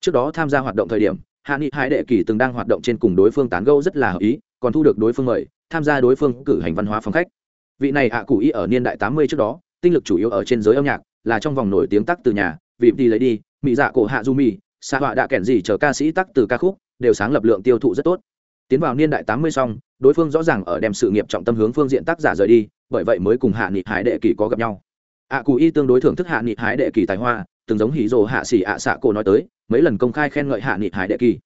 Trước đó tham gia hoạt động thời điểm, hạ nghị hải đệ kỳ từng đang hoạt động trên cùng đối phương tán gâu rất là hợp ý, còn thu được đối phương mời tham gia đối phương cử hành văn hóa phong khách. Vị này ạ cụ ý ở niên đại tám mươi trước đó, tinh lực chủ yếu ở trên giới âm nhạc, là trong vòng nổi tiếng tắc từ nhà, vị đi lấy đi mỹ dạ cổ hạ du mì xạ họa đã kẻn gì chờ ca sĩ tắc từ ca khúc, đều sáng lập lượng tiêu thụ rất tốt. Tiến vào niên đại tám mươi xong, đối phương rõ ràng ở đem sự nghiệp trọng tâm hướng phương diện tác giả rời đi, bởi vậy mới cùng hạ nghị hải đệ kỳ có gặp nhau. Ạ cụ y tương đối thưởng thức hạ nghị hải đệ kỳ tài hoa, từng giống hí rồ hạ xỉ ạ xạ cổ nói tới, mấy lần công khai khen ngợi hạ nghị hải đệ kỳ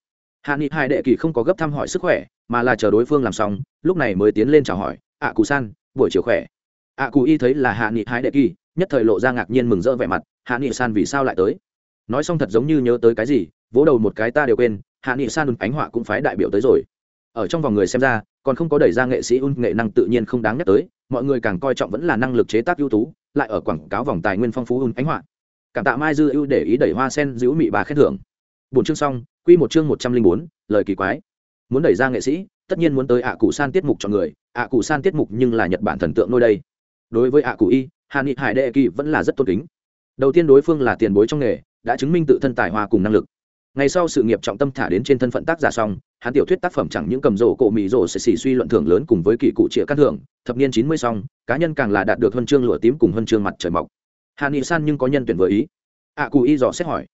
hạ nghị hai đệ kỳ không có gấp thăm hỏi sức khỏe, mà là chờ đối phương làm xong, lúc này mới tiến lên chào hỏi, ạ cụ san, buổi chiều khỏe. Ạ cụ y thấy là hạ nghị hai đệ kỳ, nhất thời lộ ra ngạc nhiên mừng rỡ vẻ mặt, hạ nghị san vì sao lại tới? Nói xong thật giống như nhớ tới cái gì, vỗ đầu một cái ta đều quên, hạ nghị san ánh họa cũng phái đại biểu tới rồi. Ở trong vòng người xem ra, còn không có đẩy ra nghệ sĩ un nghệ năng tự nhiên không đáng nhắc tới, mọi người càng coi trọng vẫn là năng lực chế tác ưu tú, lại ở quảng cáo vòng tài nguyên phong phú un ánh họa. Cảm tạ mai dư ưu để ý đẩy hoa sen giữ mị bà khen thưởng. Bốn chương xong quy một chương một trăm linh bốn, lời kỳ quái. Muốn đẩy ra nghệ sĩ, tất nhiên muốn tới ạ cụ san tiết mục cho người. Ạ cụ san tiết mục nhưng là nhật bản thần tượng nơi đây. Đối với ạ cụ y Hàn nghị hải đệ kỳ vẫn là rất tôn kính. Đầu tiên đối phương là tiền bối trong nghề, đã chứng minh tự thân tài hoa cùng năng lực. Ngày sau sự nghiệp trọng tâm thả đến trên thân phận tác giả xong, hắn tiểu thuyết tác phẩm chẳng những cầm rổ cổ mì rổ sẽ xỉ suy luận thưởng lớn cùng với kỳ cụ trịa căn thưởng, thập niên chín mươi xong, cá nhân càng là đạt được huân chương lụa tím cùng huân chương mặt trời mọc. Hàn nghị san nhưng có nhân tuyển vừa ý. Ạ cụ y dò xét hỏi.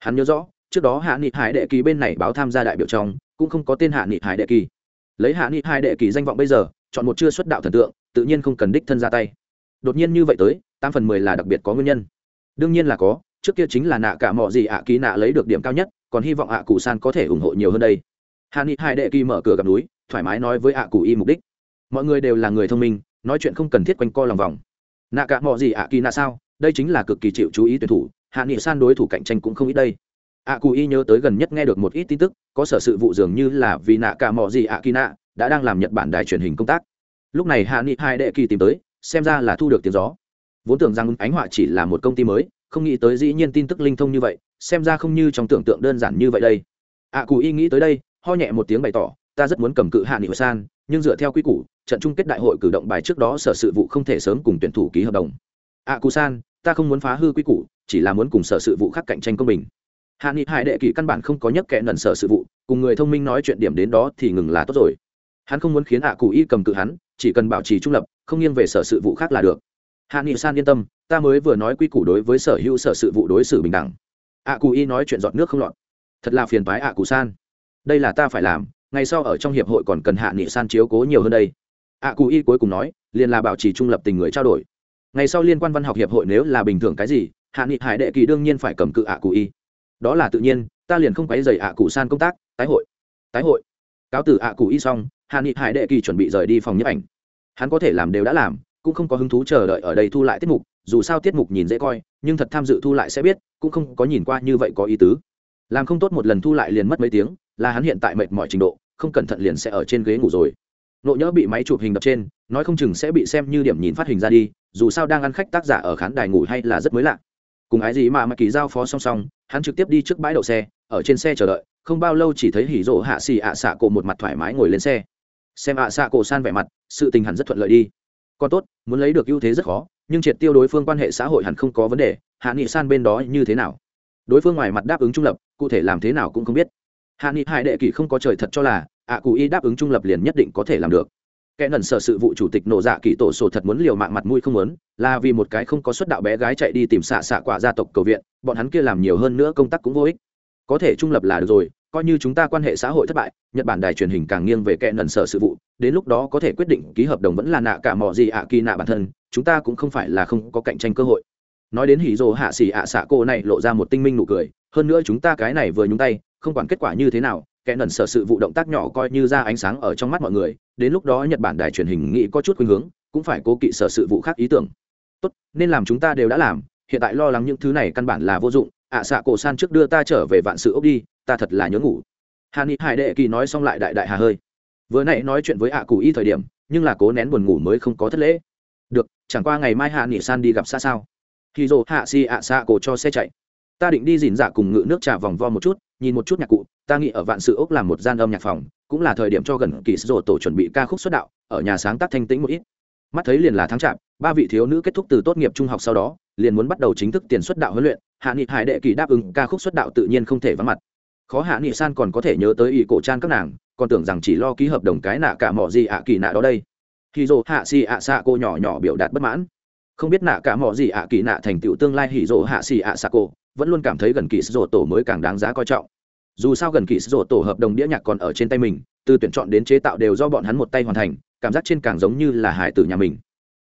Hắn nhớ rõ trước đó hạ nghị hải đệ kỳ bên này báo tham gia đại biểu trong, cũng không có tên hạ nghị hải đệ kỳ. Lấy hạ nghị hải đệ kỳ danh vọng bây giờ, chọn một chưa xuất đạo thần tượng, tự nhiên không cần đích thân ra tay. Đột nhiên như vậy tới, tám phần mười là đặc biệt có nguyên nhân. Đương nhiên là có, trước kia chính là nạ cả mọi gì ạ kỳ nạ lấy được điểm cao nhất, còn hy vọng ạ cụ san có thể ủng hộ nhiều hơn đây. Hạ nghị hải đệ kỳ mở cửa gặp núi, thoải mái nói với ạ cụ y mục đích. Mọi người đều là người thông minh, nói chuyện không cần thiết quanh co lòng vòng. Nạ cả mọi gì ạ kỳ nạ sao? Đây chính là cực kỳ chịu chú ý tuyển thủ, hạ nghị san đối thủ cạnh tranh cũng không ít đây ạ cụ y nhớ tới gần nhất nghe được một ít tin tức, có sở sự vụ dường như là vì nạ cả mọi gì ạ kỳ nạ đã đang làm nhật bản đài truyền hình công tác. Lúc này hạ nghị hai đệ kỳ tìm tới, xem ra là thu được tiếng gió. Vốn tưởng rằng ánh họa chỉ là một công ty mới, không nghĩ tới dĩ nhiên tin tức linh thông như vậy, xem ra không như trong tưởng tượng đơn giản như vậy đây. Ạ cụ y nghĩ tới đây, ho nhẹ một tiếng bày tỏ, ta rất muốn cầm cự hạ nghị san, nhưng dựa theo quy củ, trận chung kết đại hội cử động bài trước đó sở sự vụ không thể sớm cùng tuyển thủ ký hợp đồng. Ạ cụ san, ta không muốn phá hư quy củ, chỉ là muốn cùng sở sự vụ khác cạnh tranh công bình hạ nghị hải đệ kỳ căn bản không có nhấc kẽ nần sở sự vụ, cùng người thông minh nói chuyện điểm đến đó thì ngừng là tốt rồi. Hắn không muốn khiến Hạ cụ y cầm cự hắn, chỉ cần bảo trì trung lập, không nghiêng về sở sự vụ khác là được. Hạ nghị san yên tâm, ta mới vừa nói quy củ đối với sở hữu sở sự vụ đối xử bình đẳng. Ạ cụ y nói chuyện dọn nước không lọt. Thật là phiền phái ạ cụ san. Đây là ta phải làm, ngày sau ở trong hiệp hội còn cần hạ nghị san chiếu cố nhiều hơn đây. Ạ cụ y cuối cùng nói, liền là bảo trì trung lập tình người trao đổi. Ngày sau liên quan văn học hiệp hội nếu là bình thường cái gì, hạ nghị hải đệ kỳ đương nhiên phải cầm cự ạ cụ y đó là tự nhiên, ta liền không quấy dày ạ cụ san công tác, tái hội tái hội. Cáo từ ạ cụ y xong hà nghị hải đệ kỳ chuẩn bị rời đi phòng nhấp ảnh. Hắn có thể làm đều đã làm, cũng không có hứng thú chờ đợi ở đây thu lại tiết mục, dù sao tiết mục nhìn dễ coi, nhưng thật tham dự thu lại sẽ biết, cũng không có nhìn qua như vậy có ý tứ. Làm không tốt một lần thu lại liền mất mấy tiếng, là hắn hiện tại mệt mọi trình độ, không cẩn thận liền sẽ ở trên ghế ngủ rồi. Nộ nhỡ bị máy chụp hình đập trên, nói không chừng sẽ bị xem như điểm nhìn phát hình ra đi, dù sao đang ăn khách tác giả ở khán đài ngủ hay là rất mới lạ cùng ái gì mà mà kỳ giao phó song song, hắn trực tiếp đi trước bãi đậu xe, ở trên xe chờ đợi, không bao lâu chỉ thấy hỉ rỗ hạ xì ạ xạ cổ một mặt thoải mái ngồi lên xe. Xem ạ xạ cổ san vẻ mặt, sự tình hẳn rất thuận lợi đi. Còn tốt, muốn lấy được ưu thế rất khó, nhưng triệt tiêu đối phương quan hệ xã hội hẳn không có vấn đề, hạ nghị san bên đó như thế nào? Đối phương ngoài mặt đáp ứng trung lập, cụ thể làm thế nào cũng không biết. Hạ nghị hải đệ kỳ không có trời thật cho là, ạ cụ y đáp ứng trung lập liền nhất định có thể làm được kẻ nần sở sự vụ chủ tịch nổ dạ kỳ tổ sổ thật muốn liều mạng mặt mũi không muốn, là vì một cái không có suất đạo bé gái chạy đi tìm xạ xạ quả gia tộc cầu viện, bọn hắn kia làm nhiều hơn nữa công tác cũng vô ích. Có thể trung lập là được rồi, coi như chúng ta quan hệ xã hội thất bại, nhật bản đài truyền hình càng nghiêng về kẻ nần sở sự vụ, đến lúc đó có thể quyết định ký hợp đồng vẫn là nạ cả mò gì ạ kỳ nạ bản thân, chúng ta cũng không phải là không có cạnh tranh cơ hội. Nói đến hỉ rồ hạ xỉ ạ xạ cô này lộ ra một tinh minh nụ cười, hơn nữa chúng ta cái này vừa nhúng tay, không quản kết quả như thế nào kẻ nần sở sự vụ động tác nhỏ coi như ra ánh sáng ở trong mắt mọi người đến lúc đó nhật bản đài truyền hình nghĩ có chút khuynh hướng cũng phải cố kỵ sở sự vụ khác ý tưởng. Tốt nên làm chúng ta đều đã làm hiện tại lo lắng những thứ này căn bản là vô dụng ạ à, xạ cổ san trước đưa ta trở về vạn sự ốc đi ta thật là nhớ ngủ. Hà ni hải đệ kỳ nói xong lại đại đại hà hơi. Vừa nãy nói chuyện với ạ cụ y thời điểm nhưng là cố nén buồn ngủ mới không có thất lễ. Được chẳng qua ngày mai hạ nghỉ san đi gặp xa sao. Khi dồ hạ si ạ xạ cổ cho xe chạy. Ta định đi dìn dạ cùng ngự nước trà vòng vo một chút nhìn một chút nhạc cụ, ta nghĩ ở vạn sự ốc làm một gian âm nhạc phòng, cũng là thời điểm cho gần kỳ sổ tổ chuẩn bị ca khúc xuất đạo, ở nhà sáng tác thanh tĩnh một ít. Mắt thấy liền là tháng chạp, ba vị thiếu nữ kết thúc từ tốt nghiệp trung học sau đó, liền muốn bắt đầu chính thức tiền xuất đạo huấn luyện, hạ nghị hải đệ kỳ đáp ứng ca khúc xuất đạo tự nhiên không thể vắng mặt. Khó hạ nghị san còn có thể nhớ tới ý cổ trang các nàng, còn tưởng rằng chỉ lo ký hợp đồng cái nạ cả mỏ gì ạ kỳ nạ đó đây. Khi dồ hạ xì ạ xạ cô nhỏ nhỏ biểu đạt bất mãn. Không biết nạ cả mỏ gì ạ kỳ nạ thành tựu tương lai hỉ dồ hạ xì ạ xạ cô vẫn luôn cảm thấy gần kỳ sổ tổ mới càng đáng giá coi trọng. Dù sao gần kỳ sổ tổ hợp đồng đĩa nhạc còn ở trên tay mình, từ tuyển chọn đến chế tạo đều do bọn hắn một tay hoàn thành, cảm giác trên càng giống như là hải tử nhà mình.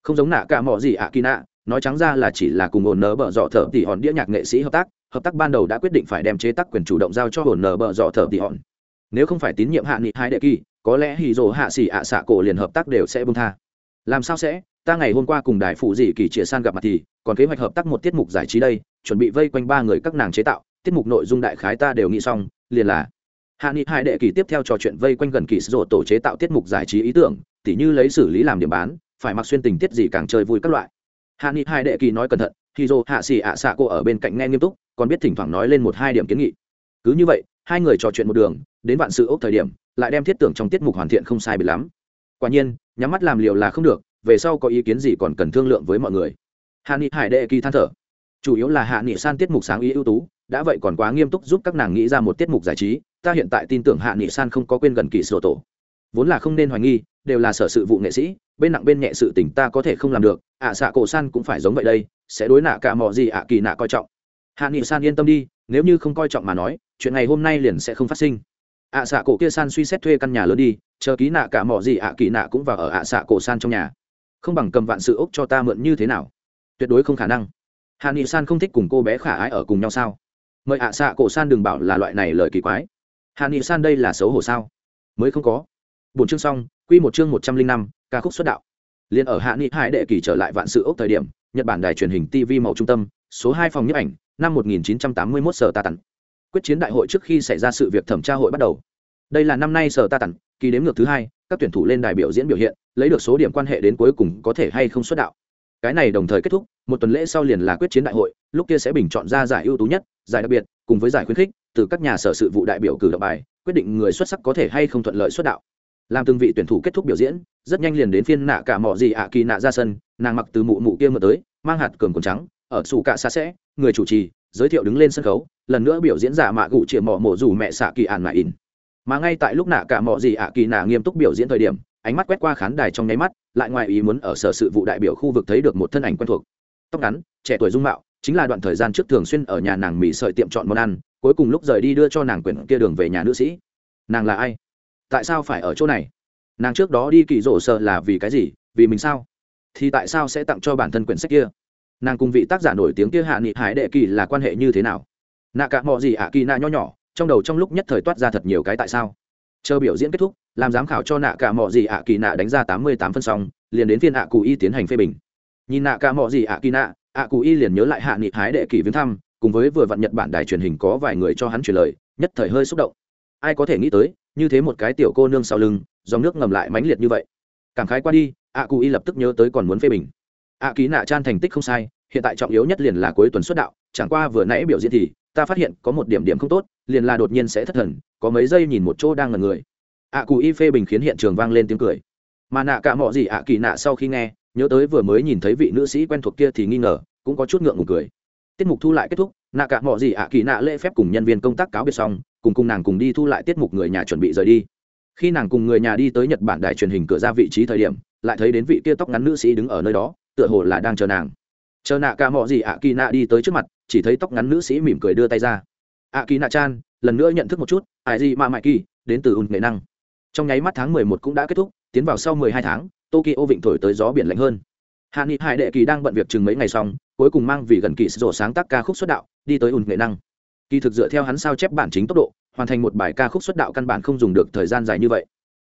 Không giống nạ cả mỏ gì ạ kỳ nạ, nói trắng ra là chỉ là cùng ổn nở bợ dọ thở tỉ hòn đĩa nhạc nghệ sĩ hợp tác hợp tác ban đầu đã quyết định phải đem chế tác quyền chủ động giao cho ổn nở bợ dọ thở tỉ hòn. Nếu không phải tín nhiệm hạ nghị hai đệ kỳ, có lẽ hì rồ hạ xỉ ạ xạ cổ liền hợp tác đều sẽ bông tha. Làm sao sẽ? Ta ngày hôm qua cùng đài phụ dị kỳ chia san gặp mặt thì, còn kế hoạch hợp tác một tiết mục giải trí đây chuẩn bị vây quanh ba người các nàng chế tạo, tiết mục nội dung đại khái ta đều nghĩ xong, liền là hạ nghị hai đệ kỳ tiếp theo trò chuyện vây quanh gần kỳ rồ tổ chế tạo tiết mục giải trí ý tưởng, tỉ như lấy xử lý làm điểm bán, phải mặc xuyên tình tiết gì càng chơi vui các loại. Hạ nghị hai đệ kỳ nói cẩn thận thì dô hạ xì ạ xạ cô ở bên cạnh nghe nghiêm túc, còn biết thỉnh thoảng nói lên một hai điểm kiến nghị. Cứ như vậy, hai người trò chuyện một đường, đến vạn sự ốc thời điểm, lại đem thiết tưởng trong tiết mục hoàn thiện không sai bị lắm. Quả nhiên, nhắm mắt làm liều là không được, về sau có ý kiến gì còn cần thương lượng với mọi người. Hạ nghị hải đệ kỳ than thở chủ yếu là hạ nghị san tiết mục sáng ý ưu tú đã vậy còn quá nghiêm túc giúp các nàng nghĩ ra một tiết mục giải trí ta hiện tại tin tưởng hạ nghị san không có quên gần kỳ sửa tổ. Vốn là không nên hoài nghi đều là sở sự vụ nghệ sĩ bên nặng bên nhẹ sự tình ta có thể không làm được ạ à, xạ cổ san cũng phải giống vậy đây sẽ đối nạ cả mò gì ạ kỳ nạ coi trọng. Hạ nghị san yên tâm đi nếu như không coi trọng mà nói chuyện ngày hôm nay liền sẽ không phát sinh. Ạ xạ cổ kia san suy xét thuê căn nhà lớn đi chờ ký nạ cả mọi gì ạ kỳ nạ cũng vào ở ạ xạ cổ san trong nhà. Không bằng cầm vạn sự ốc cho ta mượn như thế nào? Tuyệt đối không khả năng hạ nghị san không thích cùng cô bé khả ái ở cùng nhau sao? Mời ạ xạ cổ san đừng bảo là loại này lời kỳ quái. Hạ nghị san đây là xấu hổ sao? Mới không có. Bốn chương xong, quy một chương một trăm linh năm, ca khúc xuất đạo. Liền ở hạ nghị hải đệ kỳ trở lại vạn sự ốc thời điểm, nhật bản đài truyền hình tv màu trung tâm, số hai phòng nhiếp ảnh, năm 1981 sở ta tặng quyết chiến đại hội trước khi xảy ra sự việc thẩm tra hội bắt đầu. Đây là năm nay sở ta tặng kỳ đếm ngược thứ hai, các tuyển thủ lên đài biểu diễn biểu hiện, lấy được số điểm quan hệ đến cuối cùng có thể hay không xuất đạo cái này đồng thời kết thúc, một tuần lễ sau liền là quyết chiến đại hội, lúc kia sẽ bình chọn ra giải ưu tú nhất, giải đặc biệt, cùng với giải khuyến khích, từ các nhà sở sự vụ đại biểu cử động bài, quyết định người xuất sắc có thể hay không thuận lợi xuất đạo. Làm từng vị tuyển thủ kết thúc biểu diễn, rất nhanh liền đến phiên nạ cả mỏ gì ạ kỳ nạ ra sân, nàng mặc từ mụ mụ kia ngờ tới, mang hạt cường quần trắng, ở xù cả xa sẽ, người chủ trì, giới thiệu đứng lên sân khấu, lần nữa biểu diễn giả mạ gụ chĩa mỏ mổ dù mẹ xạ kỳ ản mạ in mà ngay tại lúc nạ cả mỏ gì ạ kỳ nạ nghiêm túc biểu diễn thời điểm, ánh mắt quét qua khán đài trong nháy mắt, lại ngoài ý muốn ở sở sự vụ đại biểu khu vực thấy được một thân ảnh quen thuộc. Tóc ngắn, trẻ tuổi dung mạo, chính là đoạn thời gian trước thường xuyên ở nhà nàng mỹ sợi tiệm chọn món ăn, cuối cùng lúc rời đi đưa cho nàng quyển kia đường về nhà nữ sĩ. Nàng là ai? Tại sao phải ở chỗ này? Nàng trước đó đi kỳ rổ sợ là vì cái gì? Vì mình sao? Thì tại sao sẽ tặng cho bản thân quyển sách kia? Nàng cùng vị tác giả nổi tiếng kia hạ nghị hải đệ kỳ là quan hệ như thế nào? Nạ cả mọi gì ạ kỳ nạ nho nhỏ trong đầu trong lúc nhất thời toát ra thật nhiều cái tại sao. Chờ biểu diễn kết thúc, làm giám khảo cho nạ cả mọi gì ạ kỳ nạ đánh ra tám mươi tám phân xong, liền đến phiên ạ cụ y tiến hành phê bình. Nhìn nạ cả mọi gì ạ kỳ nạ, ạ cụ y liền nhớ lại hạ nghị hái đệ kỳ viếng thăm, cùng với vừa vặn nhật bản đài truyền hình có vài người cho hắn truyền lời, nhất thời hơi xúc động. Ai có thể nghĩ tới, như thế một cái tiểu cô nương sau lưng, dòng nước ngầm lại mãnh liệt như vậy. Cảm khái qua đi, ạ cụ y lập tức nhớ tới còn muốn phê bình. Ạ ký nạ chan thành tích không sai, hiện tại trọng yếu nhất liền là cuối tuần xuất đạo, chẳng qua vừa nãy biểu diễn thì ta phát hiện có một điểm điểm không tốt, liền là đột nhiên sẽ thất thần, có mấy giây nhìn một chỗ đang ngần người. Ạ cụ y phê bình khiến hiện trường vang lên tiếng cười. Mà nạ cả mọi gì ạ kỳ nạ sau khi nghe, nhớ tới vừa mới nhìn thấy vị nữ sĩ quen thuộc kia thì nghi ngờ, cũng có chút ngượng ngùng cười. Tiết mục thu lại kết thúc, nạ cả mọi gì ạ kỳ nạ lễ phép cùng nhân viên công tác cáo biệt xong, cùng cùng nàng cùng đi thu lại tiết mục người nhà chuẩn bị rời đi. Khi nàng cùng người nhà đi tới nhật bản đài truyền hình cửa ra vị trí thời điểm, lại thấy đến vị kia tóc ngắn nữ sĩ đứng ở nơi đó, tựa hồ là đang chờ nàng chờ nạ ca mò gì ạ kỳ nạ đi tới trước mặt, chỉ thấy tóc ngắn nữ sĩ mỉm cười đưa tay ra. Ạ kỳ nạ chan, lần nữa nhận thức một chút, ai gì mà mãi kỳ, đến từ ùn nghệ năng. Trong nháy mắt tháng mười một cũng đã kết thúc, tiến vào sau mười hai tháng, tokyo vịnh thổi tới gió biển lạnh hơn. Hạ nghị hải đệ kỳ đang bận việc chừng mấy ngày xong, cuối cùng mang vì gần kỳ sổ sáng tác ca khúc xuất đạo, đi tới ùn nghệ năng. Kỳ thực dựa theo hắn sao chép bản chính tốc độ, hoàn thành một bài ca khúc xuất đạo căn bản không dùng được thời gian dài như vậy.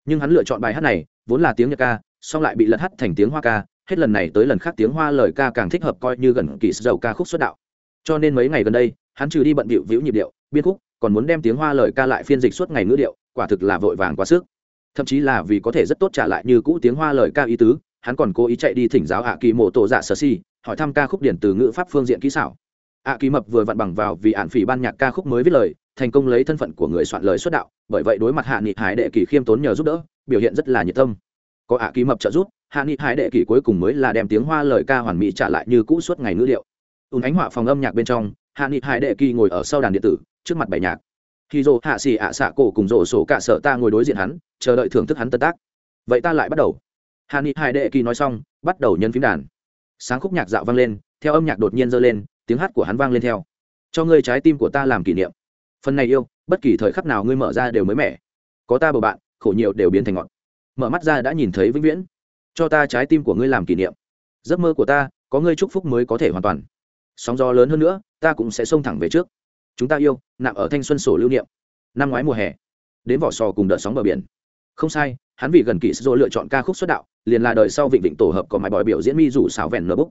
Nhưng hắn lựa chọn bài hát này, vốn là tiếng nhật ca, song lại bị lật hát thành tiếng hoa ca hết lần này tới lần khác tiếng hoa lời ca càng thích hợp coi như gần kỳ dầu ca khúc xuất đạo. Cho nên mấy ngày gần đây, hắn trừ đi bận bịu vĩu nhịp điệu, biên khúc, còn muốn đem tiếng hoa lời ca lại phiên dịch suốt ngày ngữ điệu, quả thực là vội vàng quá sức. Thậm chí là vì có thể rất tốt trả lại như cũ tiếng hoa lời ca ý tứ, hắn còn cố ý chạy đi thỉnh giáo ạ kỳ mộ tổ dạ sở si, hỏi thăm ca khúc điển từ ngữ pháp phương diện kỹ xảo. Ạ kỳ mập vừa vặn bằng vào vì ạn phỉ ban nhạc ca khúc mới viết lời, thành công lấy thân phận của người soạn lời xuất đạo, bởi vậy đối mặt hạ nghị hải đệ kỳ khiêm tốn nhờ giúp đỡ, biểu hiện rất là nhiệt tâm. Có ạ kỳ mập trợ giúp hạ nghị hải đệ kỳ cuối cùng mới là đem tiếng hoa lời ca hoàn mỹ trả lại như cũ suốt ngày ngữ liệu. ùn ánh họa phòng âm nhạc bên trong, hạ nghị hải đệ kỳ ngồi ở sau đàn điện tử, trước mặt bài nhạc. Khi dồ hạ xì ạ xạ cổ cùng rổ sổ cả sợ ta ngồi đối diện hắn, chờ đợi thưởng thức hắn tân tác. Vậy ta lại bắt đầu. Hạ nghị hải đệ kỳ nói xong, bắt đầu nhân phím đàn. Sáng khúc nhạc dạo vang lên, theo âm nhạc đột nhiên dơ lên, tiếng hát của hắn vang lên theo. Cho ngươi trái tim của ta làm kỷ niệm. Phần này yêu, bất kỳ thời khắc nào ngươi mở ra đều mới mẻ. Có ta bầu bạn, khổ nhiều đều biến thành ngọt mở mắt ra đã nhìn thấy vĩnh viễn cho ta trái tim của ngươi làm kỷ niệm. Giấc mơ của ta, có ngươi chúc phúc mới có thể hoàn toàn. Sóng gió lớn hơn nữa, ta cũng sẽ xông thẳng về trước. Chúng ta yêu, nặng ở thanh xuân sổ lưu niệm. Năm ngoái mùa hè, đến vỏ sò cùng đợt sóng bờ biển. Không sai, hắn vì gần kỳ sô lựa chọn ca khúc xuất đạo, liền là đời sau vịnh vịnh tổ hợp có mái bòi biểu diễn mi rủ xảo vẹn nở búc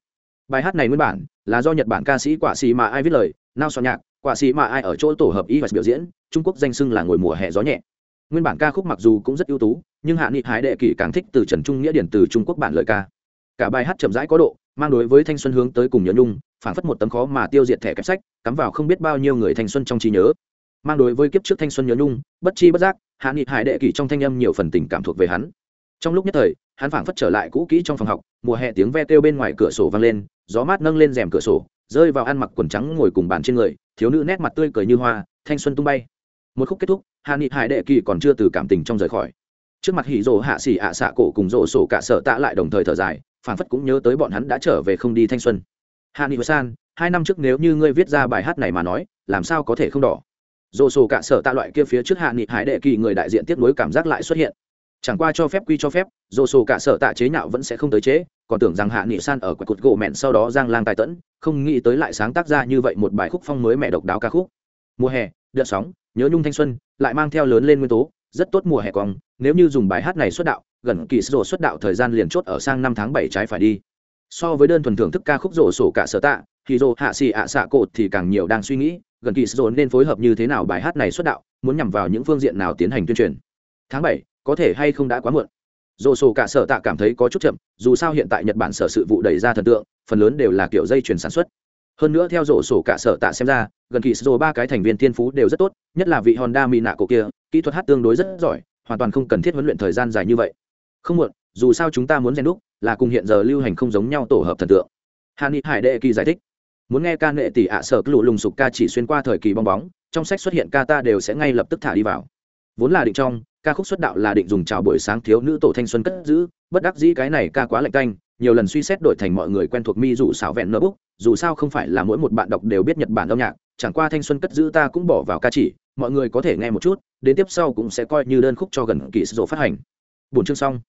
bài hát này nguyên bản là do nhật bản ca sĩ quả xì mà ai viết lời, nao soạn nhạc, quả xì mà ai ở chỗ tổ hợp y và biểu diễn, trung quốc danh xưng là ngồi mùa hè gió nhẹ. Nguyên bản ca khúc mặc dù cũng rất ưu tú nhưng hạ nghị hái đệ kỷ càng thích từ trần trung nghĩa điển từ trung quốc bản lợi ca. Cả bài hát chậm rãi có độ, mang đối với thanh xuân hướng tới cùng nhớ nhung phản phất một tấm khó mà tiêu diệt thẻ kẹp sách, cắm vào không biết bao nhiêu người thanh xuân trong trí nhớ. Mang đối với kiếp trước thanh xuân nhớ nhung, bất chi bất giác, hạ nghị hải đệ kỷ trong thanh âm nhiều phần tình cảm thuộc về hắn. Trong lúc nhất thời, hắn phảng phất trở lại cũ kỹ trong phòng học, mùa hè tiếng ve kêu bên ngoài cửa sổ vang lên, gió mát nâng lên rèm cửa sổ, rơi vào ăn mặc quần trắng ngồi cùng bàn trên người, thiếu nữ nét mặt tươi cười như hoa, thanh xuân tung bay. Một khúc kết thúc, hạ nghị hải đệ kỳ còn chưa từ cảm tình trong rời khỏi trước mặt hỉ rồ hạ xỉ ạ xạ cổ cùng rồ sổ cả sợ tạ lại đồng thời thở dài phản phất cũng nhớ tới bọn hắn đã trở về không đi thanh xuân. Hạ nghị san, hai năm trước nếu như ngươi viết ra bài hát này mà nói, làm sao có thể không đỏ? Rồ sổ cả sở tạ loại kia phía trước hạ nghị hải đệ kỳ người đại diện tiếp nối cảm giác lại xuất hiện. Chẳng qua cho phép quy cho phép dồ sổ cả sở tạ chế nhạo vẫn sẽ không tới chế, còn tưởng rằng hạ nghị san ở quạch cột gỗ mẹn sau đó giang lang tài tẫn, không nghĩ tới lại sáng tác ra như vậy một bài khúc phong mới mẹ độc đáo ca khúc. Mùa hè, đợt sóng, nhớ nhung thanh xuân, lại mang theo lớn lên nguyên tố rất tốt mùa hè cong, nếu như dùng bài hát này xuất đạo, gần kỳ sổ xuất đạo thời gian liền chốt ở sang năm tháng bảy trái phải đi. So với đơn thuần thưởng thức ca khúc rổ sổ cả sở tạ, thì rổ hạ xì ạ xạ cột thì càng nhiều đang suy nghĩ, gần kỳ sổ nên phối hợp như thế nào bài hát này xuất đạo, muốn nhằm vào những phương diện nào tiến hành tuyên truyền. Tháng bảy, có thể hay không đã quá muộn. Rổ sổ cả sở tạ cảm thấy có chút chậm, dù sao hiện tại nhật bản sở sự vụ đẩy ra thần tượng, phần lớn đều là kiểu dây chuyển sản xuất. Hơn nữa theo rổ sổ cả sở tạ xem ra, gần kỳ sổ ba cái thành viên thiên phú đều rất tốt, nhất là vị honda mỹ nạ cổ kia kỹ thuật hát tương đối rất giỏi, hoàn toàn không cần thiết huấn luyện thời gian dài như vậy. Không muộn, dù sao chúng ta muốn rèn đúc, là cùng hiện giờ lưu hành không giống nhau tổ hợp thần tượng. Hà ni hải đệ kỳ giải thích. Muốn nghe ca nghệ tỷ ạ sở lụ lùng sục ca chỉ xuyên qua thời kỳ bong bóng, trong sách xuất hiện ca ta đều sẽ ngay lập tức thả đi vào. Vốn là định trong, ca khúc xuất đạo là định dùng chào buổi sáng thiếu nữ tổ thanh xuân cất giữ, bất đắc dĩ cái này ca quá lạnh canh, nhiều lần suy xét đổi thành mọi người quen thuộc mi dù xảo vẹn nơ búc dù sao không phải là mỗi một bạn đọc đều biết nhật bản âm nhạc, chẳng qua thanh xuân cất giữ ta cũng bỏ vào ca chỉ, mọi người có thể nghe một chút đến tiếp sau cũng sẽ coi như đơn khúc cho gần kỳ sổ phát hành. Buổi chương xong.